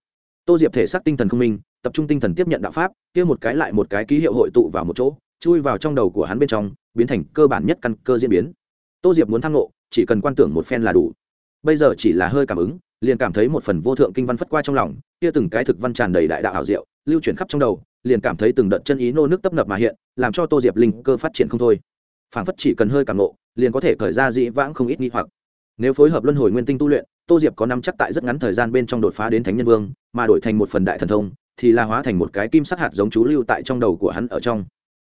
Tô diệp thể xác tinh thần không minh, tập trung tinh thần tiếp nhận đạo pháp, kia một cái lại một cái ký hiệu hội tụ vào một chỗ chui vào trong đầu của hắn bên trong, biến thành cơ bản nhất căn cơ diễn biến. Tô diệp muốn thăng ngộ, chỉ cần quan tưởng một phen là đủ. Bây giờ chỉ là hơi cảm ứng, liền cảm thấy một phần vô thượng kinh văn phất qua trong lòng, kia từng cái thực văn tràn đầy đại đạo hảo diệu, lưu chuyển khắp trong đầu, liền cảm thấy từng đợt chân ý nô nước tấp nập mà hiện, làm cho tô diệp linh cơ phát triển không thôi. Phảng phất chỉ cần hơi cảm ngộ, liền có thể khởi ra dĩ vãng không ít nghi hoặc. Nếu phối hợp luân hồi nguyên tinh tu luyện, tô diệp có năm chắc tại rất ngắn thời gian bên trong đột phá đến thánh nhân vương, mà đổi thành một phần đại thần thông, thì là hóa thành một cái kim sắc hạt giống chú lưu tại trong đầu của hắn ở trong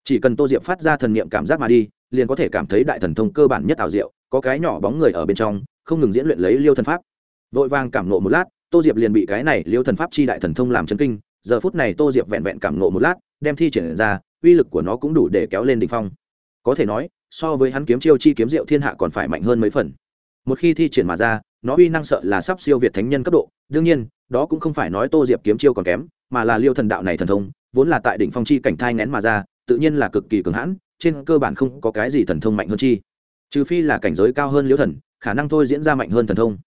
chỉ cần tô diệp phát ra thần niệm cảm giác mà đi, liền có thể cảm thấy đại thần thông cơ bản nhất ảo diệu, có cái nhỏ bóng người ở bên trong, không ngừng diễn luyện lấy liêu thần pháp. Vội vàng cảm nộ một lát, tô diệp liền bị cái này liêu thần pháp chi đại thần thông làm chấn kinh, giờ phút này tô diệp vẹn vẹn cảm nộ một lát, đem thi triển ra, uy lực của nó cũng đủ để kéo lên đ ỉ n h phong. Có thể nói, so với hắn kiếm chiêu chi kiếm diệu thiên hạ còn phải mạnh hơn mấy phần. Một khi thi triển mà ra, nó uy năng sợ là sắp siêu việt thánh nhân cấp độ, đương nhiên, đó cũng không phải nói tô diệp kiếm chiêu còn kém, mà là liêu thần đạo này thần thông, vốn là tại đỉnh phong chi cảnh thai ngén mà ra tự nhiên là cực kỳ cường hãn, trên cơ bản không có cái gì thần thông mạnh hơn chi. Trừ phi là cảnh giới cao hơn liễu thần, khả năng thôi diễn ra mạnh hơn thần thông.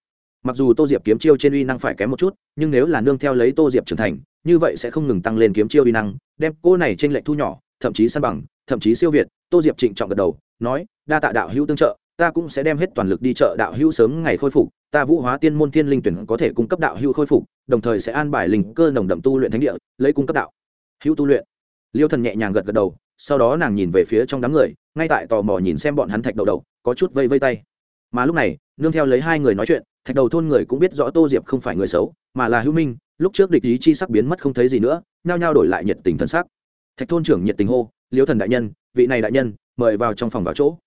Mặc dù tô diệp kiếm chiêu trên uy năng phải kém một chút, nhưng nếu là nương theo lấy tô diệp trưởng thành, như vậy sẽ không ngừng tăng lên kiếm chiêu uy năng, đem cô này trên lệnh thu nhỏ, thậm chí săn bằng, thậm chí siêu việt, tô diệp trịnh trọng gật đầu, nói, đa tạ đạo hữu tương trợ, ta cũng sẽ đem hết toàn lực đi chợ đạo hữu sớm ngày khôi phục, ta vũ hóa tiên môn thiên linh tuyển có thể cung cấp đạo hữu khôi phục, đồng thời sẽ an bài linh cơ nồng đậm tu luyện thánh địa, lấy cung cấp đạo hữu tu luyện liêu thần nhẹ nhàng gật gật đầu, sau đó nàng nhìn về phía trong đám người, ngay tại tò mò nhìn xem bọn hắn thạch đầu đầu, có chút vây vây tay. Mà lúc này, nương theo lấy hai người nói chuyện, thạch đầu thôn người cũng biết rõ tô diệp không phải người xấu, mà là hữu minh, lúc trước địch ý chi sắc biến mất không thấy gì nữa, nhao nhao đổi lại nhiệt tình thân sắc. Thạch thôn trưởng nhiệt tình hô, liêu thần đại nhân, vị này đại nhân, mời vào trong phòng vào chỗ.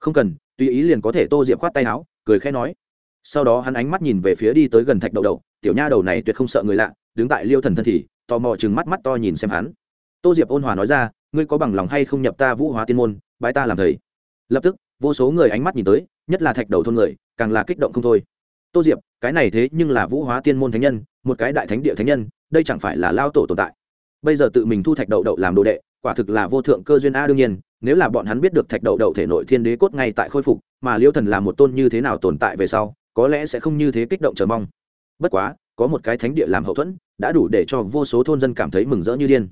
Không cần, tùy ý liền có thể. Tô diệp khoát tay áo, cười khẽ nói. Sau đó hắn ánh mắt nhìn về phía đi tới gần thạch đầu đầu, tiểu nha đầu này tuyệt không sợ người lạ, đứng tại liêu thần thân thì, tò mò chừng mắt mắt to nhìn xem hắn tô diệp ôn hòa nói ra, ngươi có bằng lòng hay không nhập ta vũ hóa tiên môn, bái ta làm thầy? Lập tức, vô số người ánh mắt nhìn tới, nhất là thạch đầu thôn người, càng là kích động không thôi. Tô diệp, cái này thế nhưng là vũ hóa tiên môn thánh nhân, một cái đại thánh địa thánh nhân, đây chẳng phải là lao tổ tồn tại. Bây giờ tự mình thu thạch đậu đậu làm đồ đệ, quả thực là vô thượng cơ duyên a đương nhiên, nếu là bọn hắn biết được thạch đậu đậu thể nội thiên đế cốt ngay tại khôi phục, mà liêu thần là một tôn như thế nào tồn tại về sau, có lẽ sẽ không như thế kích động chờ mong. Bất quá, có một cái thánh địa làm hậu thuẫn, đã đủ để cho vô số thôn dân cảm thấy mừng rỡ như điên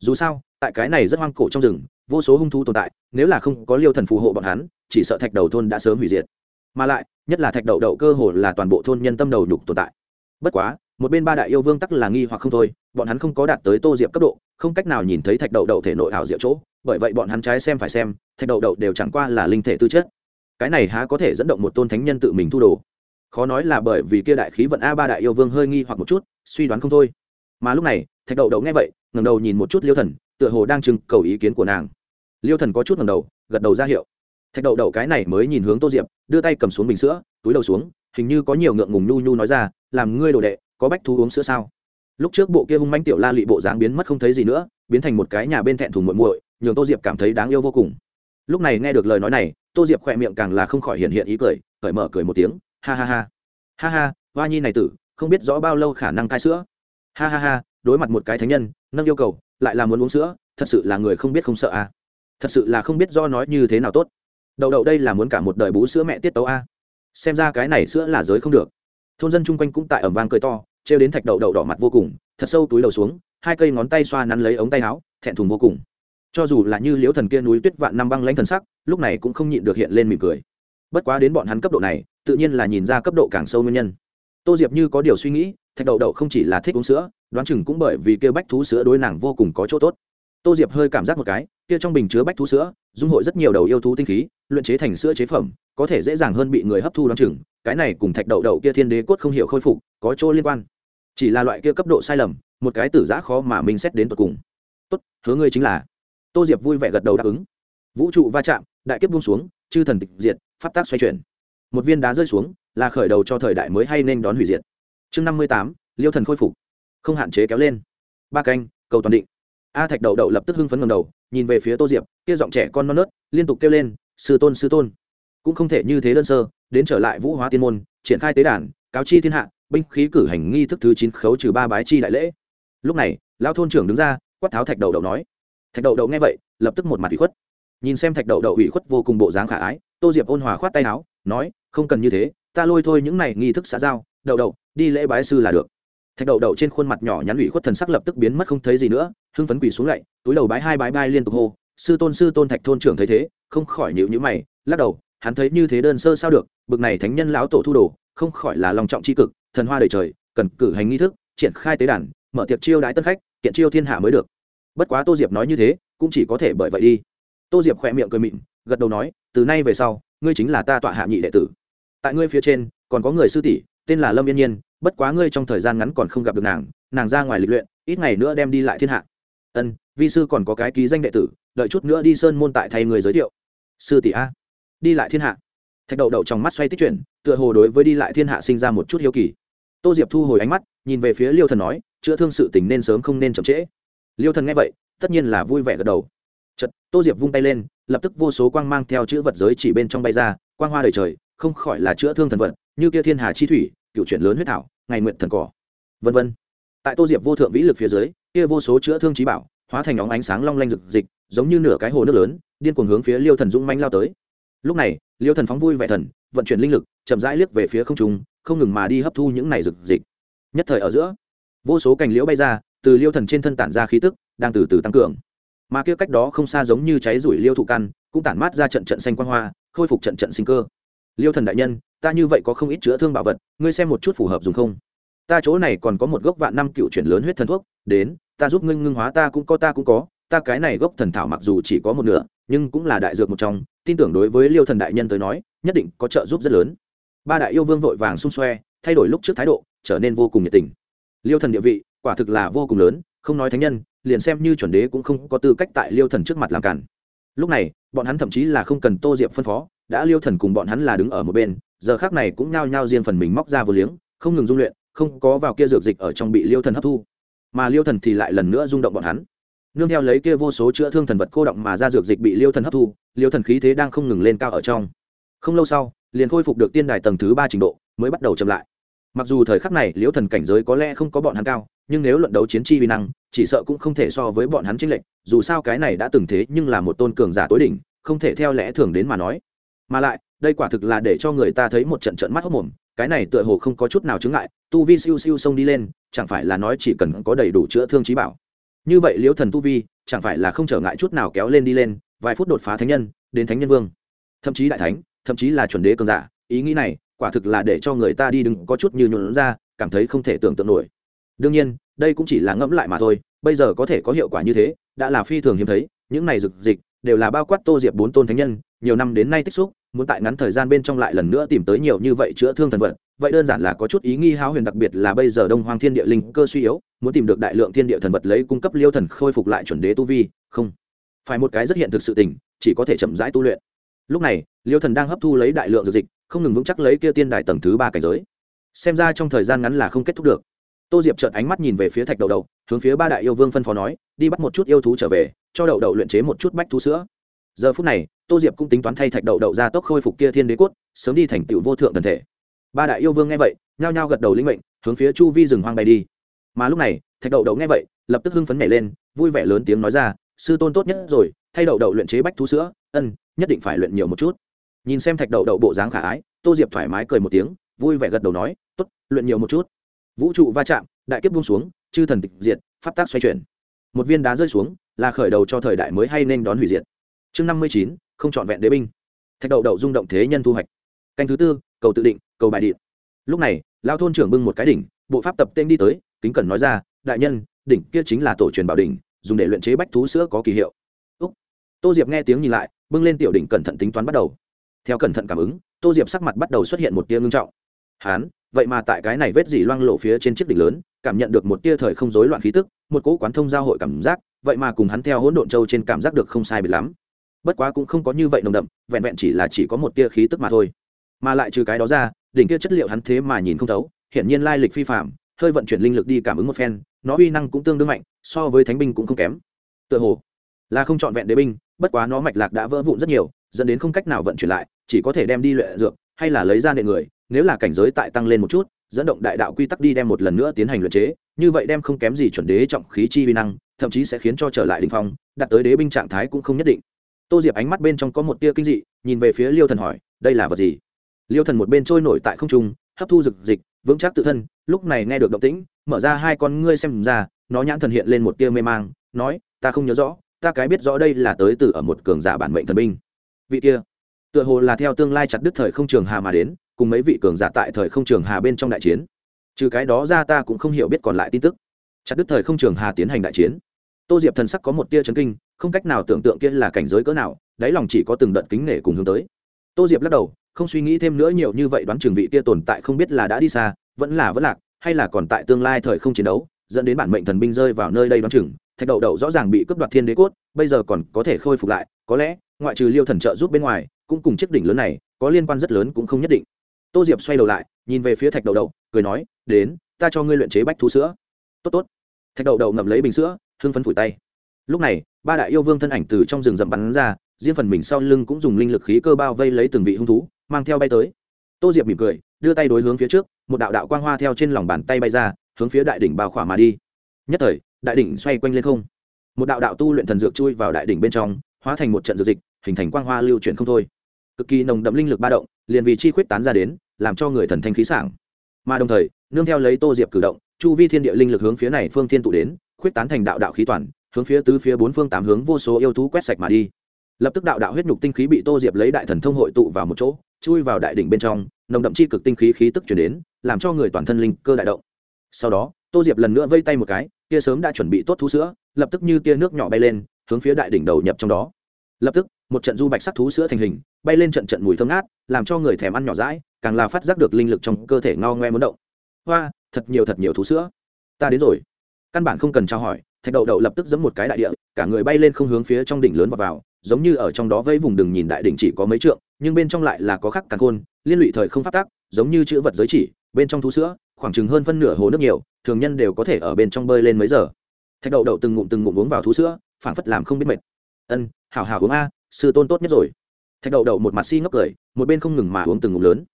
dù sao, tại cái này rất hoang cổ trong rừng, vô số hung thú tồn tại, nếu là không có liêu thần phù hộ bọn hắn, chỉ sợ thạch đầu thôn đã sớm hủy diệt. Mà lại, nhất là thạch đậu đậu cơ hồ là toàn bộ thôn nhân tâm đầu nhục tồn tại. Bất quá, một bên ba đại yêu vương tắc là nghi hoặc không thôi, bọn hắn không có đạt tới tô diệp cấp độ, không cách nào nhìn thấy thạch đậu đậu thể nội ảo diệu chỗ, bởi vậy bọn hắn trái xem phải xem, thạch đậu đậu đều chẳng qua là linh thể tư chất. Cái này há có thể dẫn động một tôn thánh nhân tự mình thu đồ. Khó nói là bởi vì kia đại khí vận a ba đại yêu vương hơi nghi hoặc một chút, suy đoán không thôi. Mà lúc này, thạch đậu đậu nghe vậy ngẩng đầu nhìn một chút liêu thần, tựa hồ đang trưng cầu ý kiến của nàng. Liêu thần có chút ngẩng đầu, gật đầu ra hiệu. Thạch đậu đậu cái này mới nhìn hướng tô diệp, đưa tay cầm xuống bình sữa, túi đầu xuống, hình như có nhiều ngượng ngùng nhu nhu nói ra, làm ngươi đồ đệ, có bách thú uống sữa sao? Lúc trước bộ kia hung manh tiểu la lị bộ dáng biến mất không thấy gì nữa, biến thành một cái nhà bên thẹn thùng muội muội, nhường tô diệp cảm thấy đáng yêu vô cùng. Lúc này nghe được lời nói này, tô diệp khỏe miệng càng là không khỏi hiện hiện ý cười, cởi mở cười một tiếng, ha ha ha. Ha ha, hoa nhi này tử, không biết rõ bao lâu khả năng cai sữa. Ha ha ha đối mặt một cái thánh nhân, nâng yêu cầu, lại là muốn uống sữa, thật sự là người không biết không sợ à thật sự là không biết do nói như thế nào tốt. Đậu đậu đây là muốn cả một đời bú sữa mẹ tiết tấu a. Xem ra cái này sữa là giới không được. Thôn dân chung quanh cũng tại ẩm vang cười to, trêu đến thạch đậu đậu đỏ mặt vô cùng, thật sâu túi đầu xuống, hai cây ngón tay xoa nắn lấy ống tay áo, thẹn thùng vô cùng. Cho dù là như liễu thần kia núi tuyết vạn năm băng lãnh thần sắc, lúc này cũng không nhịn được hiện lên mỉm cười. Bất quá đến bọn hắn cấp độ này, tự nhiên là nhìn ra cấp độ càng sâu nguyên nhân. Tô diệp như có điều suy nghĩ thạch đậu đậu không chỉ là thích uống sữa, đoán chừng cũng bởi vì kia bách thú sữa đối nàng vô cùng có chỗ tốt. Tô diệp hơi cảm giác một cái, kia trong bình chứa bách thú sữa, dung hội rất nhiều đầu yêu thú tinh khí, luyện chế thành sữa chế phẩm, có thể dễ dàng hơn bị người hấp thu đoán chừng, cái này cùng thạch đậu đậu kia thiên đế cốt không hiểu khôi phục, có chỗ liên quan. Chỉ là loại kia cấp độ sai lầm, một cái tử giã khó mà mình xét đến tột cùng. Tốt, hứa ngươi chính là. Tô diệp vui vẻ gật đầu đáp ứng. Vũ trụ va chạm, đại kiếp buông xuống, chư thần tịch diệt, pháp tác xoay chuyển. Một viên đá rơi xuống, là khởi đầu cho thời đại mới hay nên đón hủy diệt chương năm mươi tám, liêu thần khôi phục. Không hạn chế kéo lên. Ba canh, cầu toàn định. A thạch đậu đậu lập tức hưng phấn ngầm đầu, nhìn về phía tô diệp, kia giọng trẻ con non nớt, liên tục kêu lên, sư tôn sư tôn. Cũng không thể như thế đơn sơ, đến trở lại vũ hóa tiên môn, triển khai tế đàn, cáo chi thiên hạ, binh khí cử hành nghi thức thứ chín khấu trừ ba bái chi đại lễ. Lúc này lao thôn trưởng đứng ra, quát tháo thạch đậu đậu nói. Thạch đậu đậu nghe vậy, lập tức một mặt ủy khuất. Nhìn xem thạch đậu đậu ủy khuất vô cùng bộ dáng khả ái, tô diệp ôn hòa khoát tay áo, nói, không cần như thế ta lôi thôi những này nghi thức xã giao, đậu đậu, đi lễ bái sư là được. Thạch đậu đậu trên khuôn mặt nhỏ nhắn ủy khuất thần sắc lập tức biến mất không thấy gì nữa, hưng phấn quỳ xuống lạy túi đầu bái hai bái bai liên tục hô, sư tôn sư tôn thạch thôn trưởng thấy thế, không khỏi nhịu nhữ mày, lắc đầu, hắn thấy như thế đơn sơ sao được, bực này thánh nhân lão tổ thu đồ, không khỏi là lòng trọng c cực, thần hoa đầy trời, cần cử hành nghi thức, triển khai tế đàn, mở tiệc chiêu đái tân khách, kiện chiêu thiên hạ mới được. Bất quá tô diệp nói như thế, cũng chỉ có thể bởi vậy đi. Tô diệp khỏe miệng cười mịn gật đầu nói, từ nay về sau, ngươi chính là ta tọa hạ nhị đệ tử tại ngươi phía trên, còn có người sư tỷ, tên là lâm yên nhiên, bất quá ngươi trong thời gian ngắn còn không gặp được nàng nàng ra ngoài lịch luyện, ít ngày nữa đem đi lại thiên hạ. Ân, vi sư còn có cái ký danh đệ tử, đợi chút nữa đi sơn môn tại thay người giới thiệu. Sư tỷ a, đi lại thiên hạ. Thạch đậu đậu trong mắt xoay tích chuyển, tựa hồ đối với đi lại thiên hạ sinh ra một chút hiếu kỳ. Tô diệp thu hồi ánh mắt, nhìn về phía liêu thần nói, chữa thương sự tình nên sớm không nên chậm trễ. Liêu thần nghe vậy, tất nhiên là vui vẻ gật đầu. Chật tô diệp vung tay lên, lập tức vô số quang mang theo chữ vật giới chỉ bên trong bay ra, quang hoa đầy trời không khỏi là chữa thương thần vật, như kia thiên hà chi thủy, cựu chuyển lớn huyết thảo, ngày nguyện thần cỏ, vân vân. Tại tô diệp vô thượng vĩ lực phía dưới, kia vô số chữa thương trí bảo, hóa thành óng ánh sáng long lanh rực dịch giống như nửa cái hồ nước lớn, điên cuồng hướng phía liêu thần dũng manh lao tới. Lúc này, liêu thần phóng vui vẻ thần, vận chuyển linh lực, chậm rãi liếc về phía không trung, không ngừng mà đi hấp thu những này rực dịch nhất thời ở giữa, vô số cành liễu bay ra, từ liêu thần trên thân tản ra khí tức, đang từ từ tăng cường. Mà kia cách đó không xa giống như cháy rủi liêu thụ căn, cũng tản mát ra trận trận xanh quang hoa, khôi phục trận trận sinh cơ liêu thần đại nhân, ta như vậy có không ít chữa thương bảo vật, ngươi xem một chút phù hợp dùng không? Ta chỗ này còn có một gốc vạn năm cựu chuyển lớn huyết thần thuốc, đến, ta giúp ngưng ngưng hóa, ta cũng có, ta cũng có. Ta cái này gốc thần thảo mặc dù chỉ có một nửa, nhưng cũng là đại dược một trong. Tin tưởng đối với liêu thần đại nhân tới nói, nhất định có trợ giúp rất lớn. Ba đại yêu vương vội vàng xung xoe, thay đổi lúc trước thái độ, trở nên vô cùng nhiệt tình. Liêu thần địa vị, quả thực là vô cùng lớn, không nói thánh nhân, liền xem như chuẩn đế cũng không có tư cách tại liêu thần trước mặt làm cản. Lúc này, bọn hắn thậm chí là không cần tô diệp phân phó đã liêu thần cùng bọn hắn là đứng ở một bên, giờ khác này cũng nhao nhao riêng phần mình móc ra vô liếng, không ngừng dung luyện, không có vào kia dược dịch ở trong bị liêu thần hấp thu. Mà liêu thần thì lại lần nữa rung động bọn hắn. Nương theo lấy kia vô số chữa thương thần vật cô động mà ra dược dịch bị liêu thần hấp thu, liêu thần khí thế đang không ngừng lên cao ở trong. Không lâu sau, liền khôi phục được tiên đài tầng thứ ba trình độ, mới bắt đầu chậm lại. Mặc dù thời khắc này liêu thần cảnh giới có lẽ không có bọn hắn cao, nhưng nếu luận đấu chiến chi vi năng, chỉ sợ cũng không thể so với bọn hắn chính lệnh dù sao cái này đã từng thế nhưng là một tôn cường giả tối đỉnh, không thể theo lẽ thường đến mà nói mà lại, đây quả thực là để cho người ta thấy một trận trận mắt hốc mồm, cái này tựa hồ không có chút nào chứng ngại, tu vi siêu siêu xông đi lên, chẳng phải là nói chỉ cần có đầy đủ chữa thương trí bảo. Như vậy liễu thần tu vi, chẳng phải là không trở ngại chút nào kéo lên đi lên, vài phút đột phá thánh nhân, đến thánh nhân vương. Thậm chí đại thánh, thậm chí là chuẩn đế cường giả, ý nghĩ này, quả thực là để cho người ta đi đừng có chút như nhuận ra, cảm thấy không thể tưởng tượng nổi. Đương nhiên, đây cũng chỉ là ngẫm lại mà thôi, bây giờ có thể có hiệu quả như thế, đã là phi thường hiếm thấy, những này rực dịch đều là bao quát tô diệp bốn tôn thánh nhân nhiều năm đến nay tích xúc, muốn tại ngắn thời gian bên trong lại lần nữa tìm tới nhiều như vậy chữa thương thần vật, vậy đơn giản là có chút ý nghi háo huyền đặc biệt là bây giờ đông hoàng thiên địa linh cơ suy yếu, muốn tìm được đại lượng thiên địa thần vật lấy cung cấp liêu thần khôi phục lại chuẩn đế tu vi, không. Phải một cái rất hiện thực sự tình, chỉ có thể chậm rãi tu luyện. Lúc này, liêu thần đang hấp thu lấy đại lượng dược dịch, không ngừng vững chắc lấy kia tiên đài tầng thứ ba cảnh giới. Xem ra trong thời gian ngắn là không kết thúc được. Tô diệp trợn ánh mắt nhìn về phía thạch đậu đậu, hướng phía ba đại yêu vương phân phó nói, đi bắt một chút yêu thú trở về, cho đậu đậu luyện chế một chút bách thú sữa. Giờ phút này tô diệp cũng tính toán thay thạch đậu đậu ra tốc khôi phục kia thiên đế cốt, sớm đi thành tựu vô thượng thần thể. Ba đại yêu vương nghe vậy, nhao nhao gật đầu linh mệnh, hướng phía chu vi rừng hoang bay đi. Mà lúc này, thạch đậu đậu nghe vậy, lập tức hưng phấn nhảy lên, vui vẻ lớn tiếng nói ra, sư tôn tốt nhất rồi, thay đậu đậu luyện chế bách thú sữa, ân, nhất định phải luyện nhiều một chút. Nhìn xem thạch đậu đậu bộ dáng khả ái, tô diệp thoải mái cười một tiếng, vui vẻ gật đầu nói t ố t luyện nhiều một chút. Vũ trụ va chạm, đại kiếp buông xuống, chư thần tịch diệt, pháp tác xoay chuyển. Một viên đá rơi xuống, là khởi đầu cho thời đại mới hay nên đón hủy diệt. Chương năm mươi chín không trọn vẹn đế binh. Thạch đậu đậu rung động thế nhân thu hoạch. Canh thứ tư, cầu tự định, cầu bài điện. Lúc này, lao thôn trưởng bưng một cái đỉnh, bộ pháp tập tên đi tới, kính cẩn nói ra, đại nhân, đỉnh kia chính là tổ truyền bảo đỉnh, dùng để luyện chế bách thú sữa có kỳ hiệu. Úc. tô diệp nghe tiếng nhìn lại, bưng lên tiểu đỉnh cẩn thận tính toán bắt đầu. Theo cẩn thận cảm ứng, tô diệp sắc mặt bắt đầu xuất hiện một tia ngưng trọng. Hán, vậy mà tại cái này vết dỉ loang lộ phía trên chiếc đỉnh lớn, cảm nhận được một tia thời không rối loạn khí tức, một cỗ quán thông giao hội cảm giác, vậy mà cùng hắn theo hỗn độn châu trên cảm giác được không sai biệt lắm bất quá cũng không có như vậy nồng đậm, vẹn vẹn chỉ là chỉ có một tia khí tức mà thôi. Mà lại trừ cái đó ra, đỉnh kia chất liệu hắn thế mà nhìn không thấu, hiển nhiên lai lịch phi phạm hơi vận chuyển linh lực đi cảm ứng một phen, nó uy năng cũng tương đương mạnh, so với thánh binh cũng không kém. Tựa hồ là không chọn vẹn đế binh, bất quá nó mạch lạc đã vỡ vụn rất nhiều, dẫn đến không cách nào vận chuyển lại, chỉ có thể đem đi luyện dược, hay là lấy ra nệ người, nếu là cảnh giới tại tăng lên một chút, dẫn động đại đạo quy tắc đi đem một lần nữa tiến hành luyện chế, như vậy đem không kém gì chuẩn đế trọng khí chi vi năng, thậm chí sẽ khiến cho trở lại đ ỉ n h phong, đạt tới đế binh trạng thái cũng không nhất định tô diệp ánh mắt bên trong có một tia kinh dị, nhìn về phía liêu thần hỏi, đây là vật gì? Liêu thần một bên trôi nổi tại không trung, hấp thu rực dịch, vững chắc tự thân, lúc này nghe được động tĩnh, mở ra hai con ngươi xem ra, nó nhãn thần hiện lên một tia mê mang, nói, ta không nhớ rõ, ta cái biết rõ đây là tới từ ở một cường giả bản mệnh thần binh. Vị kia, tựa hồ là theo tương lai chặt đứt thời không trường hà mà đến, cùng mấy vị cường giả tại thời không trường hà bên trong đại chiến. Trừ cái đó ra ta cũng không hiểu biết còn lại tin tức. Chặt đứt thời không trường hà tiến hành đại chiến tô diệp thần sắc có một tia chấn kinh, không cách nào tưởng tượng kia là cảnh giới cỡ nào, đáy lòng chỉ có từng đợt kính nể cùng hướng tới. Tô diệp lắc đầu, không suy nghĩ thêm nữa nhiều như vậy đoán trường vị kia tồn tại không biết là đã đi xa, vẫn là vẫn lạc, hay là còn tại tương lai thời không chiến đấu, dẫn đến bản mệnh thần binh rơi vào nơi đây đoán chừng, thạch đậu đậu rõ ràng bị cướp đoạt thiên đế cốt, bây giờ còn có thể khôi phục lại, có lẽ, ngoại trừ liêu thần trợ giúp bên ngoài, cũng cùng chiếc đỉnh lớn này, có liên quan rất lớn cũng không nhất định. Tô diệp xoay đầu lại, nhìn về phía thạch đầu đầu cười nói, đến, ta cho ngươi luyện chế bách thú sữa. Tốt tốt. Thạch đầu đầu ngậm lấy bình sữa hưng phấn phủi tay. Lúc này, ba đại yêu vương thân ảnh từ trong rừng rậm bắn ra, riêng phần mình sau lưng cũng dùng linh lực khí cơ bao vây lấy từng vị hung thú, mang theo bay tới. Tô diệp mỉm cười, đưa tay đối hướng phía trước, một đạo đạo quang hoa theo trên lòng bàn tay bay ra, hướng phía đại đỉnh bao khỏa mà đi. Nhất thời, đại đỉnh xoay quanh lên không. Một đạo đạo tu luyện thần dược chui vào đại đỉnh bên trong, hóa thành một trận dược dịch, hình thành quang hoa lưu chuyển không thôi. Cực kỳ nồng đậm linh lực ba động, liền vì chi khuyết tán ra đến, làm cho người thần thanh khí sảng. Mà đồng thời, nương theo lấy tô diệp cử động, chu vi thiên địa linh lực hướng phía này phương thiên tụ đến khuyết tán thành đạo đạo khí toàn, hướng phía tứ phía bốn phương tám hướng vô số yêu thú quét sạch mà đi. Lập tức đạo đạo huyết nhục tinh khí bị tô diệp lấy đại thần thông hội tụ vào một chỗ, chui vào đại đỉnh bên trong, nồng đậm chi cực tinh khí khí tức chuyển đến, làm cho người toàn thân linh cơ đại động. Sau đó, tô diệp lần nữa vây tay một cái tia sớm đã chuẩn bị tốt thú sữa, lập tức như tia nước nhỏ bay lên, hướng phía đại đỉnh đầu nhập trong đó. Lập tức, một trận du bạch sắc thú sữa thành hình, bay lên trận trận mùi thơm ngát, làm cho người thèm ăn nhỏ rãi càng là phát giác được linh lực trong cơ thể ngao ngoe muốn động. Hoa, thật nhiều thật nhiều thú sữa. Ta đến rồi căn bản không cần trao hỏi, thạch đậu đậu lập tức giẫm một cái đại địa, cả người bay lên không hướng phía trong đỉnh lớn và vào, giống như ở trong đó vây vùng đừng nhìn đại đỉnh chỉ có mấy trượng, nhưng bên trong lại là có khắc càng khôn, liên lụy thời không phát tác giống như chữ vật giới chỉ, bên trong thú sữa, khoảng chừng hơn phân nửa hồ nước nhiều, thường nhân đều có thể ở bên trong bơi lên mấy giờ. Thạch đậu đậu từng ngụm từng ngụm uống vào thú sữa, phảng phất làm không biết mệt. Ân, hảo hảo uống a, sư tôn tốt nhất rồi. Thạch đậu đậu một mặt si ngốc cười, một bên không ngừng mà uống từng ngụm lớn.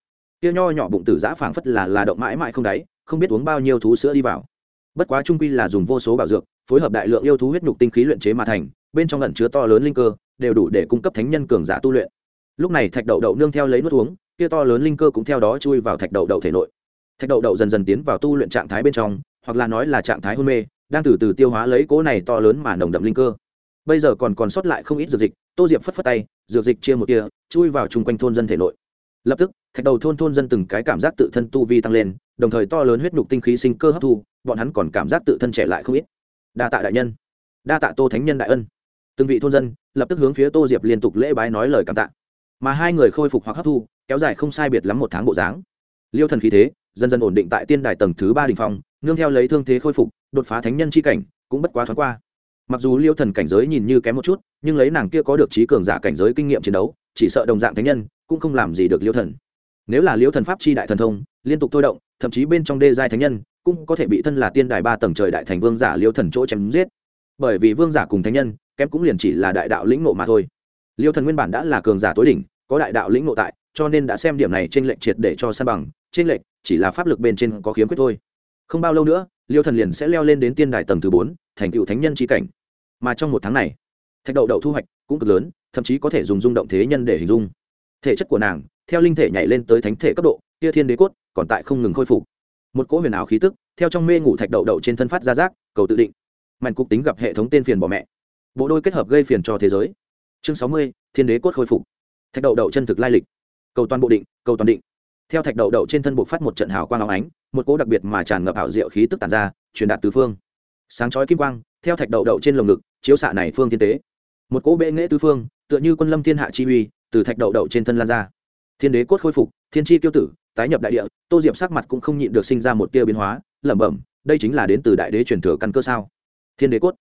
Kia nho nhỏ bụng tử giã phảng phất là là động mãi mãi không đáy, không biết uống bao nhiêu thú sữa đi vào bất quá trung quy là dùng vô số bảo dược, phối hợp đại lượng yêu thú huyết nhục tinh khí luyện chế mà thành, bên trong lẩn chứa to lớn linh cơ, đều đủ để cung cấp thánh nhân cường giả tu luyện. Lúc này thạch đậu đậu nương theo lấy nuốt uống, kia to lớn linh cơ cũng theo đó chui vào thạch đậu đậu thể nội. Thạch đậu đậu dần dần tiến vào tu luyện trạng thái bên trong, hoặc là nói là trạng thái hôn mê, đang từ từ tiêu hóa lấy cỗ này to lớn mà nồng đậm linh cơ. Bây giờ còn còn sót lại không ít dược dịch, tô diệp phất phất tay, dược dịch chia một tia, chui vào chung quanh thôn dân thể nội. Lập tức, thạch đầu thôn thôn dân từng cái cảm giác tự thân tu vi tăng lên, đồng thời to lớn huyết nhục tinh khí sinh cơ hấp thu bọn hắn còn cảm giác tự thân trẻ lại không ít. Đa tạ đại nhân. Đa tạ tô thánh nhân đại ân. Từng vị thôn dân lập tức hướng phía tô diệp liên tục lễ bái nói lời cảm tạ. Mà hai người khôi phục hoặc hấp thu, kéo dài không sai biệt lắm một tháng bộ dáng. Liêu thần khí thế, dần dần ổn định tại tiên đài tầng thứ ba đình phong, nương theo lấy thương thế khôi phục, đột phá thánh nhân c h i cảnh, cũng bất quá thoáng qua. Mặc dù liêu thần cảnh giới nhìn như kém một chút, nhưng lấy nàng kia có được trí cường giả cảnh giới kinh nghiệm chiến đấu, chỉ sợ đồng dạng thánh nhân, cũng không làm gì được liêu thần. Nếu là liêu thần pháp chi đại thần thông, liên tục thôi động thậm chí bên trong đê giai thánh nhân cũng có thể bị thân là tiên đài ba tầng trời đại thành vương giả liêu thần chỗ chém giết. Bởi vì vương giả cùng thánh nhân, kém cũng liền chỉ là đại đạo lĩnh nộ mà thôi. Liêu thần nguyên bản đã là cường giả tối đỉnh, có đại đạo lĩnh nộ tại, cho nên đã xem điểm này trên lệnh triệt để cho san bằng, trên lệnh chỉ là pháp lực bên trên có khiếm khuyết thôi. Không bao lâu nữa, liêu thần liền sẽ leo lên đến tiên đài tầng thứ bốn, thành cựu thánh nhân trí cảnh. Mà trong một tháng này, thạch đậu đậu thu hoạch cũng cực lớn, thậm chí có thể dùng rung động thế nhân để hình dung. Thể chất của nàng, theo linh thể nhảy lên tới thánh thể cấp độ kia thiên đế cốt còn tại không ngừng khôi phục. Một cỗ huyền ảo khí tức theo trong mê ngủ thạch đậu đậu trên thân phát ra rác, cầu tự định. Mạnh cục tính gặp hệ thống tên phiền bỏ mẹ. Bộ đôi kết hợp gây phiền cho thế giới. Chương sáu mươi, thiên đế cốt khôi phục. Thạch đậu đậu chân thực lai lịch. Cầu toàn bộ định, cầu toàn định. Theo thạch đậu đậu trên thân bộ phát một trận hào quang áo ánh, một cỗ đặc biệt mà tràn ngập ảo diệu khí tức tàn ra, truyền đạt tứ phương. Sáng chói kim quang, theo thạch đậu đậu trên lồng ngực, chiếu xạ này phương thiên tế. Một cỗ bệ nghệ tứ phương, tựa như quân lâm thiên hạ chi uy, từ thạch đậu đậu trên thân lan ra. Thiên đế cốt khôi phục, thiên chi tiêu tử tái nhập đại địa, tô diệp sắc mặt cũng không nhịn được sinh ra một tia biến hóa, lẩm bẩm, đây chính là đến từ đại đế truyền thừa căn cơ sao? Thiên đế cốt.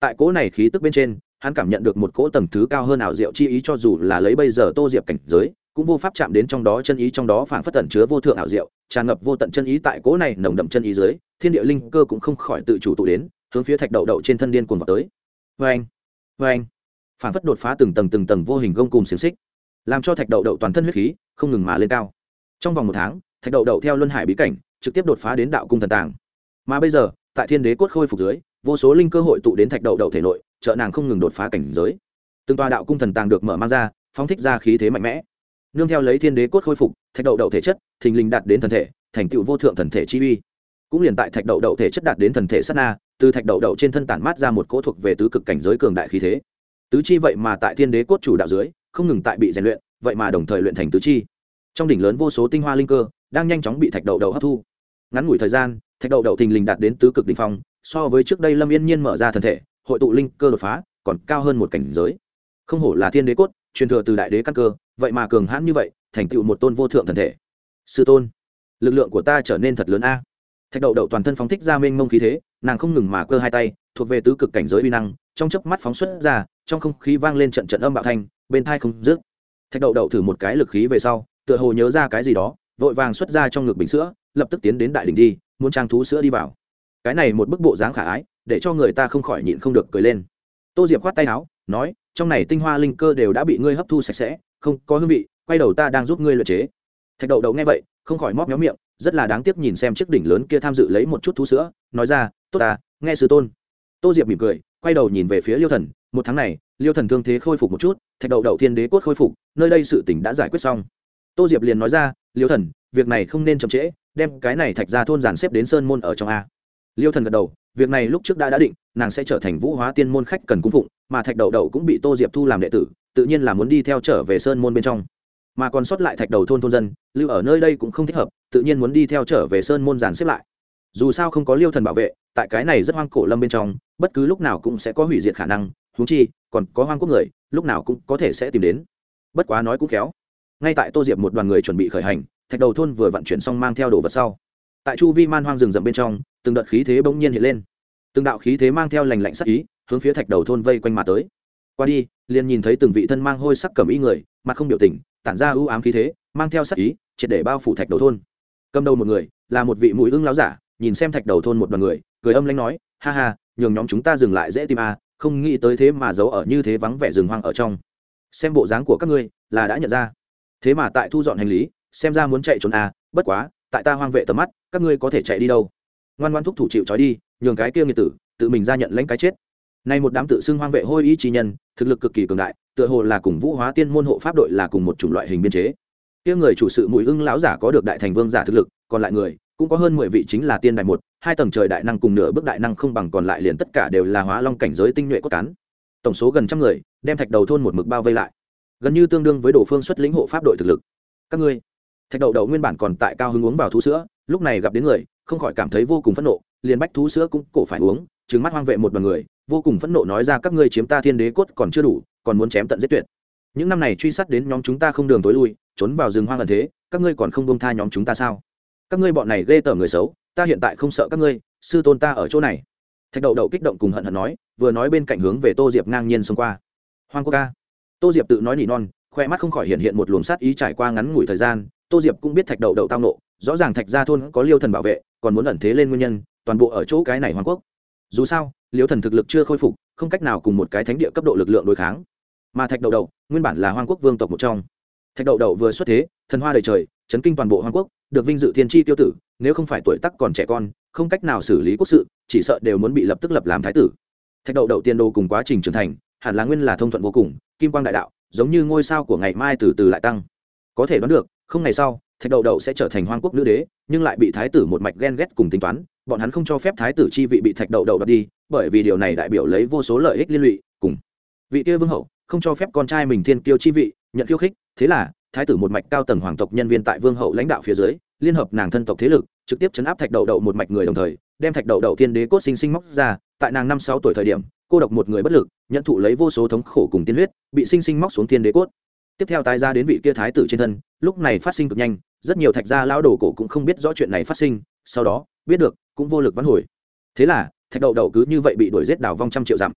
Tại cỗ này khí tức bên trên, hắn cảm nhận được một cỗ tầng thứ cao hơn ảo diệu chi ý cho dù là lấy bây giờ tô diệp cảnh giới, cũng vô pháp chạm đến trong đó chân ý trong đó phảng phất tẩn chứa vô thượng ảo diệu, tràn ngập vô tận chân ý tại cỗ này nồng đậm chân ý dưới, thiên địa linh cơ cũng không khỏi tự chủ tụ đến, hướng phía thạch đậu đậu trên thân điên cuồng vào tới. Vê anh vê anh phảng phất đột phá từng tầng từng tầng vô hình gông cùng xiềng xích, làm cho thạch đậu đậu toàn thân huyết khí không ngừng mà lên cao trong vòng một tháng, thạch đậu đậu theo luân hải bí cảnh, trực tiếp đột phá đến đạo cung thần tàng. Mà bây giờ, tại thiên đế cốt khôi phục dưới, vô số linh cơ hội tụ đến thạch đậu đậu thể nội, trợ nàng không ngừng đột phá cảnh giới. Từng tòa đạo cung thần tàng được mở mang ra, phóng thích ra khí thế mạnh mẽ. Nương theo lấy thiên đế cốt khôi phục, thạch đậu đậu thể chất, thình lình đạt đến thần thể, thành tựu vô thượng thần thể chi uy. Cũng liền tại thạch đậu đậu thể chất đạt đến thần thể sát na, từ thạch đậu đậu trên thân tản mát ra một cỗ thuộc về tứ cực cảnh giới cường đại khí thế. Tứ chi vậy mà tại thiên đế cốt chủ đạo dưới, không ngừng tại bị rèn luyện, vậy mà đồng thời luyện thành tứ chi trong đỉnh lớn vô số tinh hoa linh cơ, đang nhanh chóng bị thạch đậu đậu hấp thu. Ngắn ngủi thời gian, thạch đậu đậu thình lình đạt đến tứ cực đỉnh phong, so với trước đây lâm yên nhiên mở ra thần thể, hội tụ linh cơ đột phá, còn cao hơn một cảnh giới. Không hổ là thiên đế cốt, truyền thừa từ đại đế căn cơ, vậy mà cường hãn như vậy, thành tựu một tôn vô thượng thần thể. Sư tôn, lực lượng của ta trở nên thật lớn a. Thạch đậu đậu toàn thân phóng thích ra mênh mông khí thế, nàng không ngừng mà cơ hai tay, thuộc về tứ cực cảnh giới uy năng, trong chớp mắt phóng xuất ra, trong không khí vang lên trận trận âm bạo thanh, bên thai không dứt. Thạch đậu đậu thử một cái lực khí về sau tựa hồ nhớ ra cái gì đó, vội vàng xuất ra trong ngực bình sữa, lập tức tiến đến đại đỉnh đi, muốn trang thú sữa đi vào. Cái này một bức bộ dáng khả ái, để cho người ta không khỏi nhịn không được cười lên. Tô diệp khoát tay áo, nói, trong này tinh hoa linh cơ đều đã bị ngươi hấp thu sạch sẽ, không có hương vị, quay đầu ta đang giúp ngươi luyện chế. Thạch đậu đậu nghe vậy, không khỏi móc méo miệng, rất là đáng tiếc nhìn xem chiếc đỉnh lớn kia tham dự lấy một chút thú sữa, nói ra, tốt ta, nghe sư tôn. Tô diệp mỉm cười, quay đầu nhìn về phía liêu thần, một tháng này, liêu thần thương thế khôi phục một chút, thạch đậu đậu thiên đế cốt khôi phục, nơi đây sự tỉnh đã giải quyết xong tô diệp liền nói ra, liêu thần, việc này không nên chậm trễ, đem cái này thạch ra thôn giàn xếp đến sơn môn ở trong a. Liêu thần gật đầu, việc này lúc trước đã đã định, nàng sẽ trở thành vũ hóa tiên môn khách cần cung phụng, mà thạch đậu đậu cũng bị tô diệp thu làm đệ tử, tự nhiên là muốn đi theo trở về sơn môn bên trong. Mà còn sót lại thạch đầu thôn thôn dân, lưu ở nơi đây cũng không thích hợp, tự nhiên muốn đi theo trở về sơn môn giàn xếp lại. Dù sao không có liêu thần bảo vệ, tại cái này rất hoang cổ lâm bên trong, bất cứ lúc nào cũng sẽ có hủy diệt khả năng húng chi, còn có hoang quốc người, lúc nào cũng có thể sẽ tìm đến. Bất quá nói cũng khéo ngay tại tô diệp một đoàn người chuẩn bị khởi hành, thạch đầu thôn vừa vận chuyển xong mang theo đồ vật sau. Tại chu vi man hoang rừng rậm bên trong, từng đợt khí thế bỗng nhiên hiện lên. Từng đạo khí thế mang theo lành lạnh sắc ý, hướng phía thạch đầu thôn vây quanh mà tới. Qua đi, liền nhìn thấy từng vị thân mang hôi sắc cầm ý người, mặt không biểu tình, tản ra ưu ám khí thế, mang theo sắc ý, triệt để bao phủ thạch đầu thôn. Cầm đầu một người, là một vị mũi ưng láo giả, nhìn xem thạch đầu thôn một đoàn người, cười âm lanh nói, ha ha, nhường nhóm chúng ta dừng lại dễ tìm à không nghĩ tới thế mà giấu ở như thế vắng vẻ rừng hoang ở trong. Xem bộ dáng của các ngươi, là đã nhận ra thế mà tại thu dọn hành lý, xem ra muốn chạy trốn à bất quá, tại ta hoang vệ tầm mắt, các ngươi có thể chạy đi đâu? Ngoan ngoan thúc thủ chịu trói đi, nhường cái kia nghiệt tử, tự mình ra nhận lãnh cái chết. Nay một đám tự xưng hoang vệ hôi ý chi nhân, thực lực cực kỳ cường đại, tựa hồ là cùng vũ hóa tiên môn hộ pháp đội là cùng một chủng loại hình biên chế. Kia người chủ sự mũi ưng lão giả có được đại thành vương giả thực lực, còn lại người, cũng có hơn mười vị chính là tiên đại một, hai tầng trời đại năng cùng nửa bước đại năng không bằng còn lại liền tất cả đều là hóa long cảnh giới tinh nhuệ cốt cán. Tổng số gần trăm người, đem thạch đầu thôn một mực bao vây lại gần như tương đương với đổ phương xuất lĩnh hộ pháp đội thực lực. Các ngươi, thạch đậu đậu nguyên bản còn tại cao hứng uống vào thú sữa, lúc này gặp đến người, không khỏi cảm thấy vô cùng phẫn nộ, liền bách thú sữa cũng cổ phải uống trứng mắt hoang vệ một đoàn người, vô cùng phẫn nộ nói ra các ngươi chiếm ta thiên đế cốt còn chưa đủ, còn muốn chém tận giết tuyệt. Những năm này truy sát đến nhóm chúng ta không đường tối lui, trốn vào rừng hoang ẩn thế, các ngươi còn không bông tha nhóm chúng ta sao? Các ngươi bọn này ghê tởm người xấu, ta hiện tại không sợ các ngươi, sư tôn ta ở chỗ này. Thạch đậu đậu kích động cùng hận hận nói, vừa nói bên cạnh hướng về tô diệp ngang nhiên xông qua. Hoang quốc ca tô diệp tự nói nỉ non, khoe mắt không khỏi hiện hiện một luồng sát ý trải qua ngắn ngủi thời gian, tô diệp cũng biết thạch đậu đậu tao nộ, rõ ràng thạch gia thôn có liêu thần bảo vệ, còn muốn ẩn thế lên nguyên nhân, toàn bộ ở chỗ cái này hoàng quốc. Dù sao, liêu thần thực lực chưa khôi phục, không cách nào cùng một cái thánh địa cấp độ lực lượng đối kháng. Mà thạch đậu đậu nguyên bản là hoàng quốc vương tộc một trong. Thạch đậu đậu vừa xuất thế, thần hoa đầy trời, chấn kinh toàn bộ hoàng quốc, được vinh dự thiên tri tiêu tử, nếu không phải tuổi tắc còn trẻ con, không cách nào xử lý quốc sự, chỉ sợ đều muốn bị lập tức lập làm thái tử. Thạch đậu đậu tiên đồ cùng quá trình trưởng thành, hẳn là nguyên là thông thuận vô cùng kim quang đại đạo, giống như ngôi sao của ngày mai từ từ lại tăng. Có thể đoán được, không ngày sau, thạch đậu đậu sẽ trở thành hoang quốc nữ đế, nhưng lại bị thái tử một mạch ghen ghét cùng tính toán, bọn hắn không cho phép thái tử chi vị bị thạch đậu đậu đoạt đi, bởi vì điều này đại biểu lấy vô số lợi ích liên lụy, cùng vị kia vương hậu, không cho phép con trai mình thiên kiêu chi vị, nhận khiêu khích, thế là, thái tử một mạch cao tầng hoàng tộc nhân viên tại vương hậu lãnh đạo phía dưới, liên hợp nàng thân tộc thế lực, trực tiếp chấn áp thạch đậu đậu một mạch người đồng thời, đem thạch đậu đậu thiên đế cốt sinh sinh móc ra, tại nàng năm sáu tuổi thời điểm cô độc một người bất lực, nhận thụ lấy vô số thống khổ cùng tiên huyết, bị sinh sinh móc xuống thiên đế cốt. Tiếp theo tái ra đến vị kia thái tử trên thân, lúc này phát sinh cực nhanh, rất nhiều thạch gia lão đồ cổ cũng không biết rõ chuyện này phát sinh, sau đó, biết được, cũng vô lực vãn hồi. Thế là, thạch đậu đậu cứ như vậy bị đuổi giết đào vong trăm triệu dặm.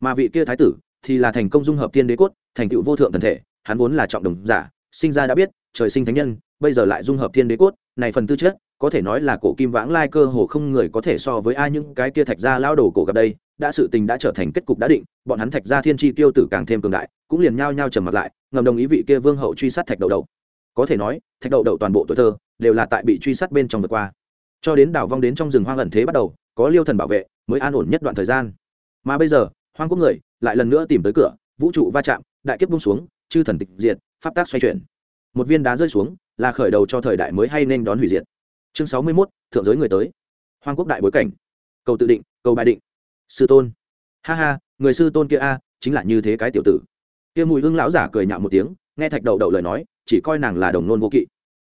Mà vị kia thái tử thì là thành công dung hợp thiên đế cốt, thành tựu vô thượng thần thể, hắn vốn là trọng đồng giả, sinh ra đã biết, trời sinh thánh nhân, bây giờ lại dung hợp thiên đế cốt, này phần tư chất, có thể nói là cổ kim vãng lai cơ hồ không người có thể so với ai những cái kia thạch gia lao đồ cổ gặp đây đã sự tình đã trở thành kết cục đã định bọn hắn thạch gia thiên tri tiêu tử càng thêm cường đại cũng liền nhao nhao trầm mặt lại ngầm đồng ý vị kia vương hậu truy sát thạch đậu đậu. Có thể nói thạch đậu đậu toàn bộ tuổi thơ đều là tại bị truy sát bên trong vượt qua. Cho đến đảo vong đến trong rừng hoang ẩn thế bắt đầu có liêu thần bảo vệ mới an ổn nhất đoạn thời gian. Mà bây giờ hoang quốc người lại lần nữa tìm tới cửa vũ trụ va chạm đại kiếp bung xuống chư thần tịch diệt pháp tác xoay chuyển. Một viên đá rơi xuống là khởi đầu cho thời đại mới hay nên đón hủy diệt. Chương sáu mươi 61, thượng giới người tới. Hoang quốc đại bối cảnh. Cầu tự định cầu bài định sư tôn. Ha ha, người sư tôn kia a, chính là như thế cái tiểu tử. Kia mùi hương lão giả cười nhạo một tiếng, nghe thạch đậu đậu lời nói, chỉ coi nàng là đồng nôn vô kỵ.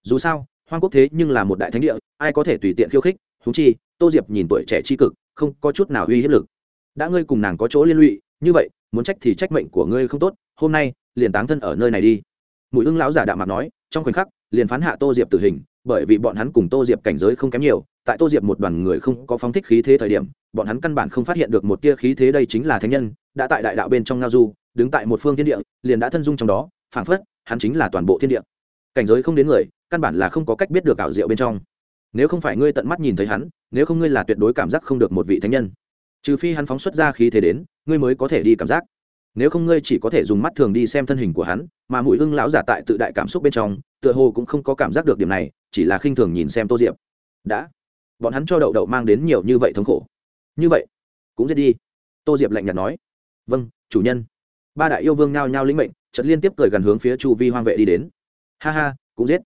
Dù sao, hoang quốc thế nhưng là một đại thánh địa, ai có thể tùy tiện khiêu khích thú chi, tô diệp nhìn tuổi trẻ tri cực, không có chút nào uy hiếp lực. Đã ngươi cùng nàng có chỗ liên lụy, như vậy, muốn trách thì trách mệnh của ngươi không tốt, hôm nay, liền táng thân ở nơi này đi. Mùi hương lão giả đạo mặt nói, trong khoảnh khắc, liền phán hạ tô diệp tử hình bởi vì bọn hắn cùng tô diệp cảnh giới không kém nhiều, tại tô diệp một đoàn người không có phóng thích khí thế thời điểm, bọn hắn căn bản không phát hiện được một tia khí thế đây chính là thánh nhân, đã tại đại đạo bên trong ngao du, đứng tại một phương thiên địa, liền đã thân dung trong đó, phảng phất, hắn chính là toàn bộ thiên địa. Cảnh giới không đến người, căn bản là không có cách biết được ảo diệu bên trong. Nếu không phải ngươi tận mắt nhìn thấy hắn, nếu không ngươi là tuyệt đối cảm giác không được một vị thánh nhân. Trừ phi hắn phóng xuất ra khí thế đến, ngươi mới có thể đi cảm giác. Nếu không ngươi chỉ có thể dùng mắt thường đi xem thân hình của hắn, mà mũi hưng lão giả tại tự đại cảm xúc bên trong, tựa hồ cũng không có cảm giác được điểm này chỉ là khinh thường nhìn xem tô diệp. Đã. Bọn hắn cho đậu đậu mang đến nhiều như vậy thống khổ. Như vậy, cũng giết đi. Tô diệp lạnh nhạt nói. Vâng chủ nhân. Ba đại yêu vương nao nhao lĩnh mệnh chật liên tiếp cười gần hướng phía chu vi hoang vệ đi đến. Ha ha, cũng giết.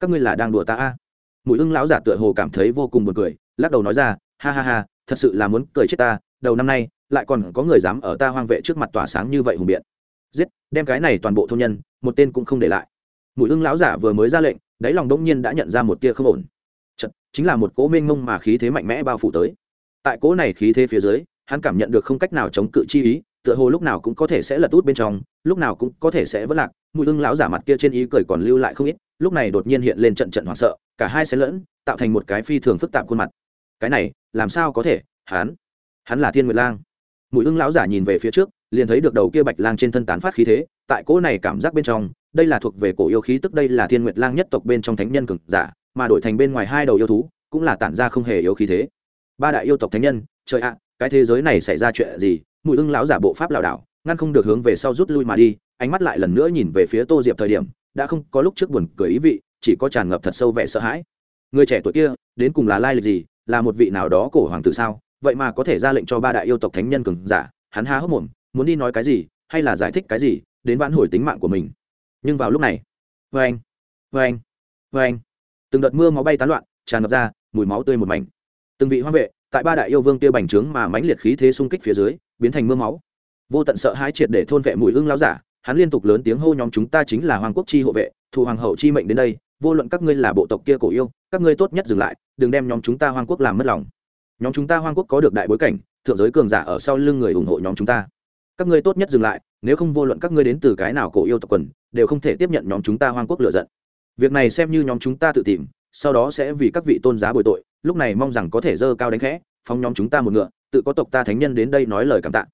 Các ngươi là đang đùa ta a? À. mũi ưng lão giả tựa hồ cảm thấy vô cùng buồn cười, lắc đầu nói ra, ha ha ha, thật sự là muốn cười chết ta, đầu năm nay, lại còn có người dám ở ta hoang vệ trước mặt tỏa sáng như vậy hùng biện. Giết, đem cái này toàn bộ thôn nhân, một tên cũng không để lại. Mũi ưng lão giả vừa mới ra lệnh đáy lòng đông nhiên đã nhận ra một tia không ổn. Chật, chính là một cỗ mênh mông mà khí thế mạnh mẽ bao phủ tới. Tại cỗ này khí thế phía dưới hắn cảm nhận được không cách nào chống cự chi ý tựa hồ lúc nào cũng có thể sẽ lật út bên trong lúc nào cũng có thể sẽ vỡ lạc. Mùi hưng lão giả mặt kia trên ý cười còn lưu lại không ít lúc này đột nhiên hiện lên trận trận hoảng sợ cả hai sẽ lẫn tạo thành một cái phi thường phức tạp khuôn mặt. Cái này làm sao có thể? Hắn hắn là thiên nguyệt lang. Mùi hưng lão giả nhìn về phía trước liền thấy được đầu kia bạch lang trên thân tán phát khí thế tại cỗ này cảm giác bên trong đây là thuộc về cổ yêu khí, tức đây là thiên nguyệt lang nhất tộc bên trong thánh nhân cực giả, mà đổi thành bên ngoài hai đầu yêu thú, cũng là tản ra không hề yếu khí thế. Ba đại yêu tộc thánh nhân, trời ạ, cái thế giới này xảy ra chuyện gì? Mùi ưng lão giả bộ pháp lảo đảo, ngăn không được hướng về sau rút lui mà đi, ánh mắt lại lần nữa nhìn về phía tô diệp thời điểm, đã không có lúc trước buồn cười ý vị, chỉ có tràn ngập thật sâu vẻ sợ hãi. Người trẻ tuổi kia, đến cùng là lai lịch gì? Là một vị nào đó cổ hoàng tử sao? Vậy mà có thể ra lệnh cho ba đại yêu tộc thánh nhân cường giả, hắn há hốc mồm, muốn đi nói cái gì, hay là giải thích cái gì, đến vãn hồi tính mạng của mình nhưng vào lúc này vê anh vê anh vê anh. Từng đợt mưa máu bay tán loạn, tràn ngập ra, mùi máu tươi một mảnh. Từng vị hoa vệ, tại ba đại yêu vương kia bành trướng mà mãnh liệt khí thế xung kích phía dưới, biến thành mưa máu. Vô tận sợ hãi triệt để thôn vệ mùi hương lao giả, hắn liên tục lớn tiếng hô nhóm chúng ta chính là hoàng quốc chi hộ vệ thủ hoàng hậu chi mệnh đến đây, vô luận các ngươi là bộ tộc kia cổ yêu, các ngươi tốt nhất dừng lại, đừng đem nhóm chúng ta hoàng quốc làm mất lòng. Nhóm chúng ta hoàng quốc có được đại bối cảnh, thượng giới cường giả ở sau lưng người ủng hộ nhóm chúng ta các ngươi tốt nhất dừng lại, nếu không vô luận các ngươi đến từ cái nào cổ yêu tộc quần, đều không thể tiếp nhận nhóm chúng ta hoang quốc lựa giận. Việc này xem như nhóm chúng ta tự tìm, sau đó sẽ vì các vị tôn giá bồi tội, lúc này mong rằng có thể dơ cao đánh khẽ, phóng nhóm chúng ta một ngựa, tự có tộc ta thánh nhân đến đây nói lời cảm tạ.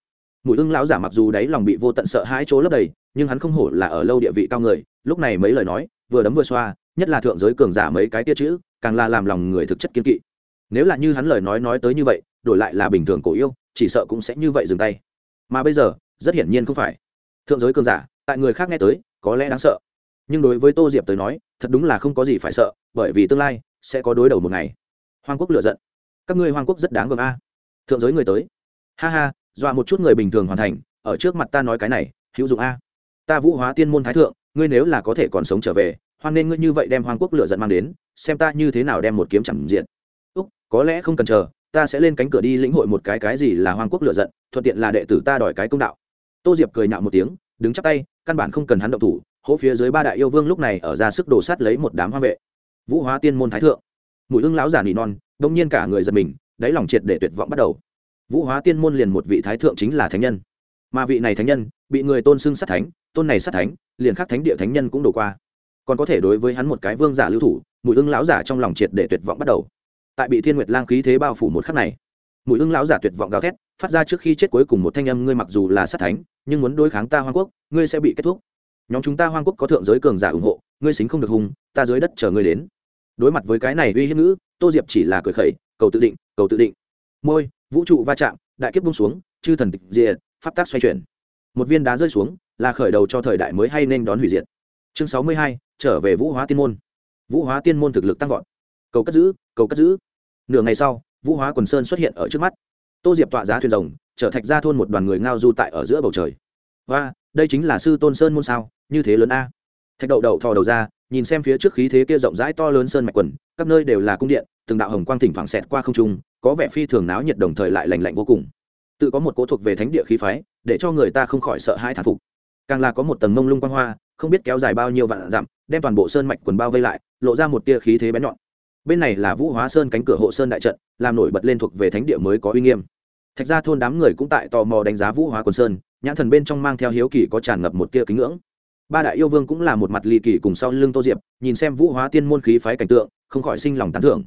Mùi ưng lão giả mặc dù đáy lòng bị vô tận sợ hãi chỗ lấp đầy, nhưng hắn không hổ là ở lâu địa vị cao người, lúc này mấy lời nói, vừa đấm vừa xoa, nhất là thượng giới cường giả mấy cái tia chữ, càng là làm lòng người thực chất kiên kỵ. Nếu là như hắn lời nói nói tới như vậy, đổi lại là bình thường cổ yêu, chỉ sợ cũng sẽ như vậy dừng tay mà bây giờ, rất hiển nhiên không phải. Thượng giới cường giả, tại người khác nghe tới, có lẽ đáng sợ. Nhưng đối với tô diệp tới nói, thật đúng là không có gì phải sợ, bởi vì tương lai sẽ có đối đầu một ngày. Hoàng quốc lựa giận. Các ngươi hoàng quốc rất đáng gờm a. Thượng giới người tới. Ha ha, dọa một chút người bình thường hoàn thành, ở trước mặt ta nói cái này, hữu dụng a. Ta vũ hóa tiên môn thái thượng, ngươi nếu là có thể còn sống trở về, hoan nên ngươi như vậy đem hoàng quốc lựa giận mang đến, xem ta như thế nào đem một kiếm chẳng diện. Úc, có lẽ không cần chờ ta sẽ lên cánh cửa đi lĩnh hội một cái cái gì là hoàng quốc lựa giận, thuận tiện là đệ tử ta đòi cái công đạo. Tô diệp cười nhạo một tiếng, đứng chắp tay, căn bản không cần hắn động thủ hỗ phía dưới ba đại yêu vương lúc này ở ra sức đổ sát lấy một đám hoa vệ. Vũ hóa tiên môn thái thượng, mùi ưng lão giả nỉ non, đông nhiên cả người giật mình, đáy lòng triệt để tuyệt vọng bắt đầu. Vũ hóa tiên môn liền một vị thái thượng chính là thánh nhân. Mà vị này thánh nhân, bị người tôn xưng sát thánh, tôn này sát thánh, liền khắc thánh địa thánh nhân cũng đổ qua. Còn có thể đối với hắn một cái vương giả lưu thủ, mùi ưng lão giả trong lòng triệt để tuyệt vọng bắt đầu tại bị thiên nguyệt lang khí thế bao phủ một khắc này, mùi ưng lão giả tuyệt vọng gào thét, phát ra trước khi chết cuối cùng một thanh âm, ngươi mặc dù là sát thánh, nhưng muốn đối kháng ta hoang quốc, ngươi sẽ bị kết thúc. Nhóm chúng ta hoang quốc có thượng giới cường giả ủng hộ, ngươi xính không được hùng, ta dưới đất chờ ngươi đến. Đối mặt với cái này uy hiếp ngữ tô diệp chỉ là cười khẩy, cầu tự định, cầu tự định. Môi, vũ trụ va chạm, đại kiếp bung xuống, chư thần tịch diệt, pháp tác xoay chuyển. Một viên đá rơi xuống, là khởi đầu cho thời đại mới hay nên đón hủy diệt. Chương sáu mươi hai, trở về vũ hóa tiên môn. Vũ hóa tiên môn thực lực tăng vọt cầu cất giữ, cầu cất giữ. Nửa ngày sau, vũ hóa quần sơn xuất hiện ở trước mắt. Tô diệp tọa giá thuyền rồng, trở thạch ra thôn một đoàn người ngao du tại ở giữa bầu trời. Và đây chính là sư tôn sơn môn sao? Như thế lớn a. Thạch đậu đậu thò đầu ra, nhìn xem phía trước khí thế kia rộng rãi to lớn sơn mạch quần các nơi đều là cung điện, từng đạo hồng quang thỉnh thoảng xẹt qua không trung, có vẻ phi thường náo nhiệt đồng thời lại lành lạnh vô cùng. Tự có một cỗ thuộc về thánh địa khí phái, để cho người ta không khỏi sợ hãi thản phục. Càng là có một tầng mông lung quang hoa, không biết kéo dài bao nhiêu vạn dặm, đem toàn bộ sơn mạch quần bao vây lại, lộ ra một tia khí thế bén nhọn bên này là vũ hóa sơn cánh cửa hộ sơn đại trận, làm nổi bật lên thuộc về thánh địa mới có uy nghiêm. Thạch ra thôn đám người cũng tại tò mò đánh giá vũ hóa quân sơn, nhãn thần bên trong mang theo hiếu kỳ có tràn ngập một tia kính ngưỡng. Ba đại yêu vương cũng là một mặt ly kỳ cùng sau lưng tô diệp, nhìn xem vũ hóa tiên môn khí phái cảnh tượng, không khỏi sinh lòng tán thưởng.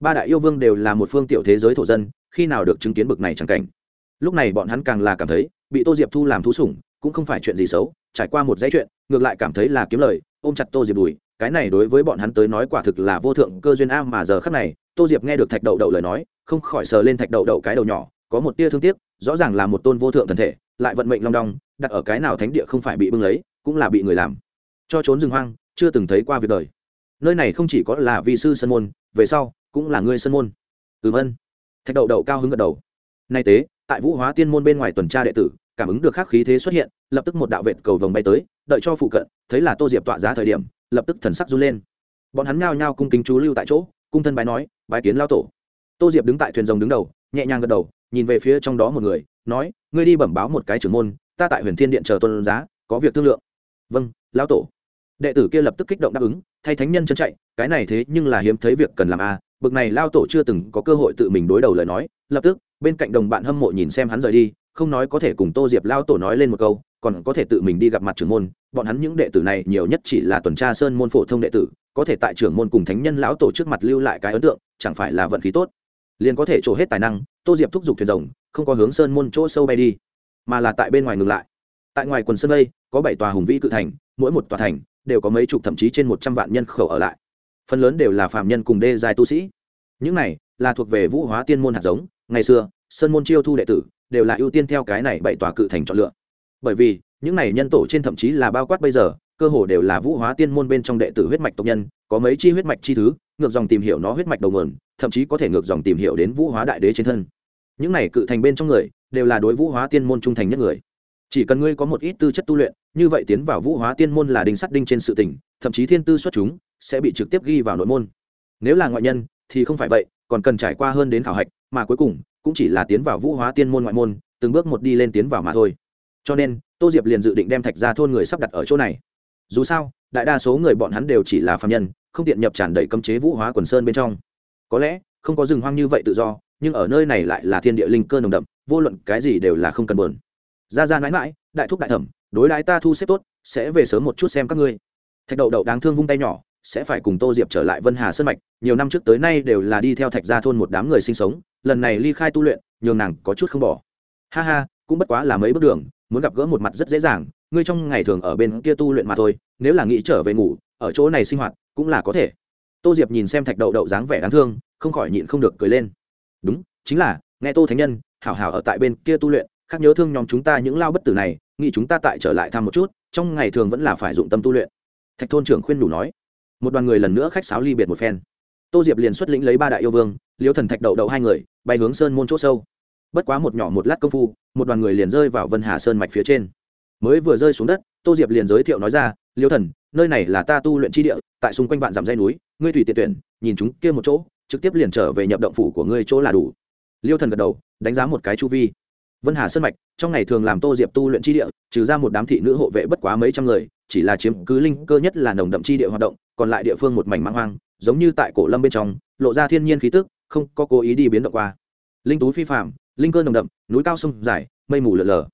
Ba đại yêu vương đều là một phương tiểu thế giới thổ dân, khi nào được chứng kiến bực này chẳng cảnh. Lúc này bọn hắn càng là cảm thấy, bị tô diệp thu làm thú sủng, cũng không phải chuyện gì xấu, trải qua một dãy chuyện, ngược lại cảm thấy là kiếm lời, ôm chặt tô diệp đùi cái này đối với bọn hắn tới nói quả thực là vô thượng cơ duyên a mà giờ khắc này, tô diệp nghe được thạch đậu đậu lời nói, không khỏi sờ lên thạch đậu đậu cái đầu nhỏ, có một tia thương tiếc, rõ ràng là một tôn vô thượng thần thể, lại vận mệnh long đong, đặt ở cái nào thánh địa không phải bị bưng lấy, cũng là bị người làm. Cho trốn rừng hoang, chưa từng thấy qua việc đời. Nơi này không chỉ có là vi sư sân môn, về sau, cũng là ngươi sân môn. Ừm ân. Thạch đậu đậu cao hứng gật đầu. Nay tế, tại vũ hóa tiên môn bên ngoài tuần tra đệ tử, cảm ứng được khắc khí thế xuất hiện, lập tức một đạo vệt cầu vồng bay tới, đợi cho phụ cận, thấy là tô diệp tọa giá thời điểm lập tức thần sắc run lên. Bọn hắn nhao nhao cung kính chú lưu tại chỗ, cung thân bái nói, bái kiến lao tổ. Tô diệp đứng tại thuyền rồng đứng đầu, nhẹ nhàng gật đầu, nhìn về phía trong đó một người, nói, ngươi đi bẩm báo một cái trưởng môn, ta tại huyền thiên điện chờ tôn giá, có việc thương lượng. Vâng lão tổ. Đệ tử kia lập tức kích động đáp ứng, thay thánh nhân chân chạy, cái này thế nhưng là hiếm thấy việc cần làm a à. bực này lao tổ chưa từng có cơ hội tự mình đối đầu lời nói. Lập tức, bên cạnh đồng bạn hâm mộ nhìn xem hắn rời đi, không nói có thể cùng tô diệp lao tổ nói lên một câu còn có thể tự mình đi gặp mặt trưởng môn, bọn hắn những đệ tử này nhiều nhất chỉ là tuần tra sơn môn phổ thông đệ tử, có thể tại trưởng môn cùng thánh nhân lão tổ trước mặt lưu lại cái ấn tượng, chẳng phải là vận khí tốt. Liền có thể trổ hết tài năng, tô diệp thúc giục thuyền rồng, không có hướng sơn môn chỗ sâu bay đi, mà là tại bên ngoài ngừng lại. Tại ngoài quần sân bay có bảy tòa hùng vĩ cự thành, mỗi một tòa thành đều có mấy chục thậm chí trên một trăm vạn nhân khẩu ở lại. Phần lớn đều là phạm nhân cùng đê dài tu sĩ. Những này là thuộc về vũ hóa tiên môn hạt giống. Ngày xưa, sơn môn chiêu thu đệ tử đều là ưu tiên theo cái này bảy tòa cự thành chọn lựa bởi vì, những này nhân tổ trên thậm chí là bao quát bây giờ, cơ hồ đều là vũ hóa tiên môn bên trong đệ tử huyết mạch tộc nhân, có mấy chi huyết mạch chi thứ, ngược dòng tìm hiểu nó huyết mạch đầu nguồn, thậm chí có thể ngược dòng tìm hiểu đến vũ hóa đại đế trên thân. Những này cự thành bên trong người, đều là đối vũ hóa tiên môn trung thành nhất người. Chỉ cần ngươi có một ít tư chất tu luyện, như vậy tiến vào vũ hóa tiên môn là đinh sắt đinh trên sự tỉnh thậm chí thiên tư xuất chúng, sẽ bị trực tiếp ghi vào nội môn. Nếu là ngoại nhân, thì không phải vậy, còn cần trải qua hơn đến khảo hạch, mà cuối cùng, cũng chỉ là tiến vào vũ hóa tiên môn ngoại môn, từng bước một đi lên tiến vào mà thôi cho nên tô diệp liền dự định đem thạch ra thôn người sắp đặt ở chỗ này dù sao đại đa số người bọn hắn đều chỉ là phạm nhân không tiện nhập tràn đầy cấm chế vũ hóa quần sơn bên trong có lẽ không có rừng hoang như vậy tự do nhưng ở nơi này lại là thiên địa linh cơ nồng đậm vô luận cái gì đều là không cần buồn ra ra mãi mãi đại thúc đại thẩm đối đãi ta thu xếp tốt sẽ về sớm một chút xem các ngươi thạch đậu đậu đáng thương vung tay nhỏ sẽ phải cùng tô diệp trở lại vân hà sơn mạch nhiều năm trước tới nay đều là đi theo thạch gia thôn một đám người sinh sống lần này ly khai tu luyện nhường nàng có chút không bỏ ha ha cũng bất quá là mấy bước đường muốn gặp gỡ một mặt rất dễ dàng, ngươi trong ngày thường ở bên kia tu luyện mà thôi, nếu là nghĩ trở về ngủ, ở chỗ này sinh hoạt cũng là có thể. Tô diệp nhìn xem thạch đậu đậu dáng vẻ đáng thương, không khỏi nhịn không được cười lên. Đúng, chính là, nghe tô thánh nhân, hảo hảo ở tại bên kia tu luyện, khác nhớ thương nhóm chúng ta những lao bất tử này, nghĩ chúng ta tại trở lại thăm một chút, trong ngày thường vẫn là phải dụng tâm tu luyện. Thạch thôn trưởng khuyên đủ nói. Một đoàn người lần nữa khách sáo ly biệt một phen. Tô diệp liền xuất lĩnh lấy ba đại yêu vương, liêu thần thạch đậu đậu hai người, bay hướng sơn môn chỗ sâu bất quá một nhỏ một lát công phu, một đoàn người liền rơi vào vân hà sơn mạch phía trên. Mới vừa rơi xuống đất, tô diệp liền giới thiệu nói ra, liêu thần, nơi này là ta tu luyện tri địa, tại xung quanh vạn dặm dây núi, ngươi tùy tiện tuyển, nhìn chúng kia một chỗ, trực tiếp liền trở về nhập động phủ của ngươi chỗ là đủ. Liêu thần gật đầu, đánh giá một cái chu vi. Vân hà sơn mạch, trong ngày thường làm tô diệp tu luyện tri địa, trừ ra một đám thị nữ hộ vệ bất quá mấy trăm người, chỉ là chiếm cứ linh cơ nhất là nồng đậm tri địa hoạt động, còn lại địa phương một mảnh mang hoang, giống như tại cổ lâm bên trong, lộ ra thiên nhiên khí tức, không có cố ý đi biến động qua. Linh tú phi phạm linh cơ nồng đậm, núi cao sông dài, mây mù lượn lờ.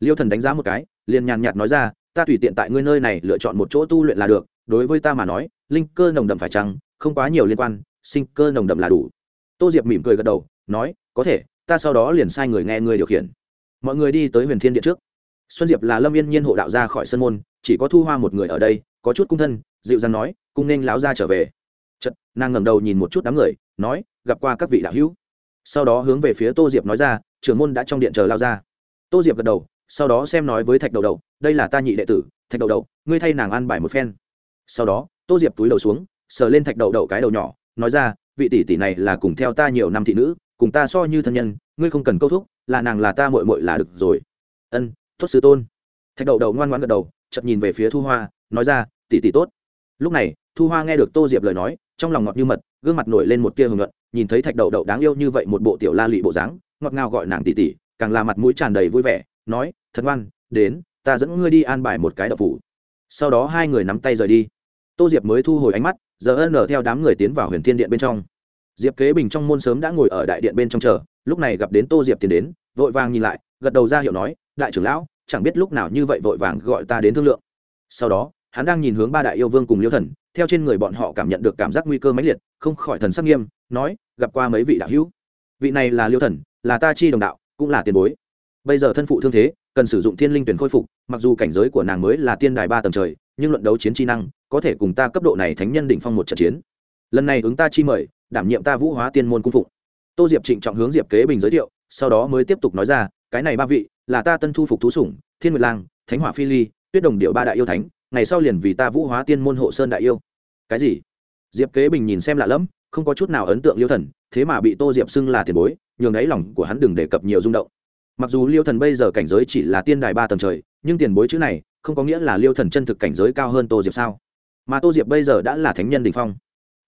Liêu thần đánh giá một cái, liền nhàn nhạt nói ra, ta tùy tiện tại ngươi nơi này lựa chọn một chỗ tu luyện là được, đối với ta mà nói, linh cơ nồng đậm phải chăng, không quá nhiều liên quan, sinh cơ nồng đậm là đủ. Tô diệp mỉm cười gật đầu, nói, có thể, ta sau đó liền sai người nghe ngươi điều khiển. Mọi người đi tới huyền thiên điện trước. Xuân diệp là lâm yên nhiên hộ đạo ra khỏi sân môn, chỉ có thu hoa một người ở đây, có chút cung thân, dịu dàng nói, cung nên láo ra trở về. Chật nàng ngẩng đầu nhìn một chút đám người, nói, gặp qua các vị đạo hữu sau đó hướng về phía tô diệp nói ra, trưởng môn đã trong điện chờ lao ra. Tô diệp gật đầu, sau đó xem nói với thạch đầu đầu, đây là ta nhị đệ tử, thạch đầu đầu, ngươi thay nàng ăn bài một phen. Sau đó, tô diệp túi đầu xuống, sờ lên thạch đầu đầu cái đầu nhỏ, nói ra, vị tỷ tỷ này là cùng theo ta nhiều năm thị nữ, cùng ta so như thân nhân, ngươi không cần câu thúc, là nàng là ta mội mội là được rồi. Ân tốt sư tôn. Thạch đầu đầu ngoan ngoan gật đầu chậm nhìn về phía thu hoa, nói ra, tỷ tỷ tốt. Lúc này, thu hoa nghe được tô diệp lời nói, trong lòng ngọt như mật, gương mặt nổi lên một tia hưởng luận nhìn thấy thạch đầu đầu đáng yêu như vậy một bộ tiểu la lị bộ dáng, ngọt ngào gọi nàng tỷ tỷ càng là mặt mũi tràn đầy vui vẻ, nói, thật ngoan, đến, ta dẫn ngươi đi an bài một cái đậu phủ. Sau đó hai người nắm tay rời đi. Tô diệp mới thu hồi ánh mắt, giờ ân lờ theo đám người tiến vào huyền thiên điện bên trong. Diệp kế bình trong môn sớm đã ngồi ở đại điện bên trong chờ, lúc này gặp đến tô diệp tiến đến, vội vàng nhìn lại, gật đầu ra hiệu nói, đại trưởng lão, chẳng biết lúc nào như vậy vội vàng gọi ta đến thương lượng. Sau đó hắn đang nhìn hướng ba đại yêu vương cùng liêu thần, theo trên người bọn họ cảm nhận được cảm giác nguy cơ mãnh liệt, không khỏi thần sắc nghiêm, nói, gặp qua mấy vị đạo hữu. Vị này là liêu thần, là ta chi đồng đạo, cũng là tiền bối. Bây giờ thân phụ thương thế, cần sử dụng thiên linh tuyển khôi phục, mặc dù cảnh giới của nàng mới là tiên đài ba tầng trời, nhưng luận đấu chiến chi năng, có thể cùng ta cấp độ này thánh nhân đỉnh phong một trận chiến. Lần này ứng ta chi mời, đảm nhiệm ta vũ hóa tiên môn cung phụng. Tô diệp trịnh trọng hướng diệp kế bình giới thiệu, sau đó mới tiếp tục nói ra, cái này ba vị, là ta tân thu phục thú sủng, thiên nguyệt lang, thánh hỏa phi ly, tuyết đồng điệu ba đại yêu thánh ngày sau liền vì ta vũ hóa tiên môn hộ sơn đại yêu. Cái gì? Diệp kế bình nhìn xem lạ lẫm, không có chút nào ấn tượng liêu thần, thế mà bị tô diệp xưng là tiền bối, nhường đáy lòng của hắn đừng đề cập nhiều rung động. Mặc dù liêu thần bây giờ cảnh giới chỉ là tiên đài ba tầng trời, nhưng tiền bối chữ này không có nghĩa là liêu thần chân thực cảnh giới cao hơn tô diệp sao? Mà tô diệp bây giờ đã là thánh nhân đình phong.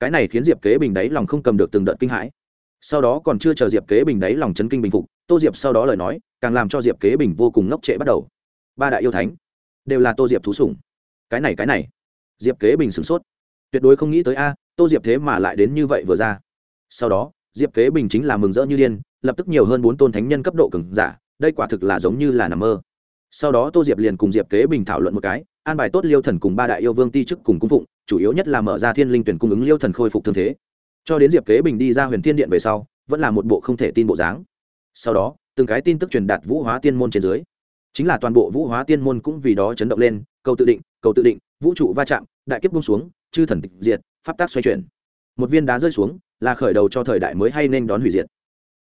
Cái này khiến diệp kế bình đáy lòng không cầm được từng đợt kinh hãi. Sau đó còn chưa chờ diệp kế bình đáy lòng chấn kinh bình phục, tô diệp sau đó lời nói, càng làm cho diệp kế bình vô cùng ngốc trệ bắt đầu. Ba đại yêu thánh đều là tô diệp thú sủng cái này cái này. Diệp kế bình sửng sốt. Tuyệt đối không nghĩ tới a, tô diệp thế mà lại đến như vậy vừa ra. Sau đó, diệp kế bình chính là mừng rỡ như điên, lập tức nhiều hơn bốn tôn thánh nhân cấp độ cứng giả, đây quả thực là giống như là nằm mơ. Sau đó tô diệp liền cùng diệp kế bình thảo luận một cái, an bài tốt liêu thần cùng ba đại yêu vương ti chức cùng cung phụng, chủ yếu nhất là mở ra thiên linh tuyển cung ứng liêu thần khôi phục thương thế. Cho đến diệp kế bình đi ra huyền thiên điện về sau, vẫn là một bộ không thể tin bộ dáng. Sau đó, từng cái tin tức truyền đạt vũ hóa tiên môn trên dưới. Chính là toàn bộ vũ hóa tiên môn cũng vì đó chấn động lên câu tự định cầu tự định, vũ trụ va chạm, đại kiếp bung xuống, chư thần tịch diệt, pháp tác xoay chuyển. Một viên đá rơi xuống, là khởi đầu cho thời đại mới hay nên đón hủy diệt.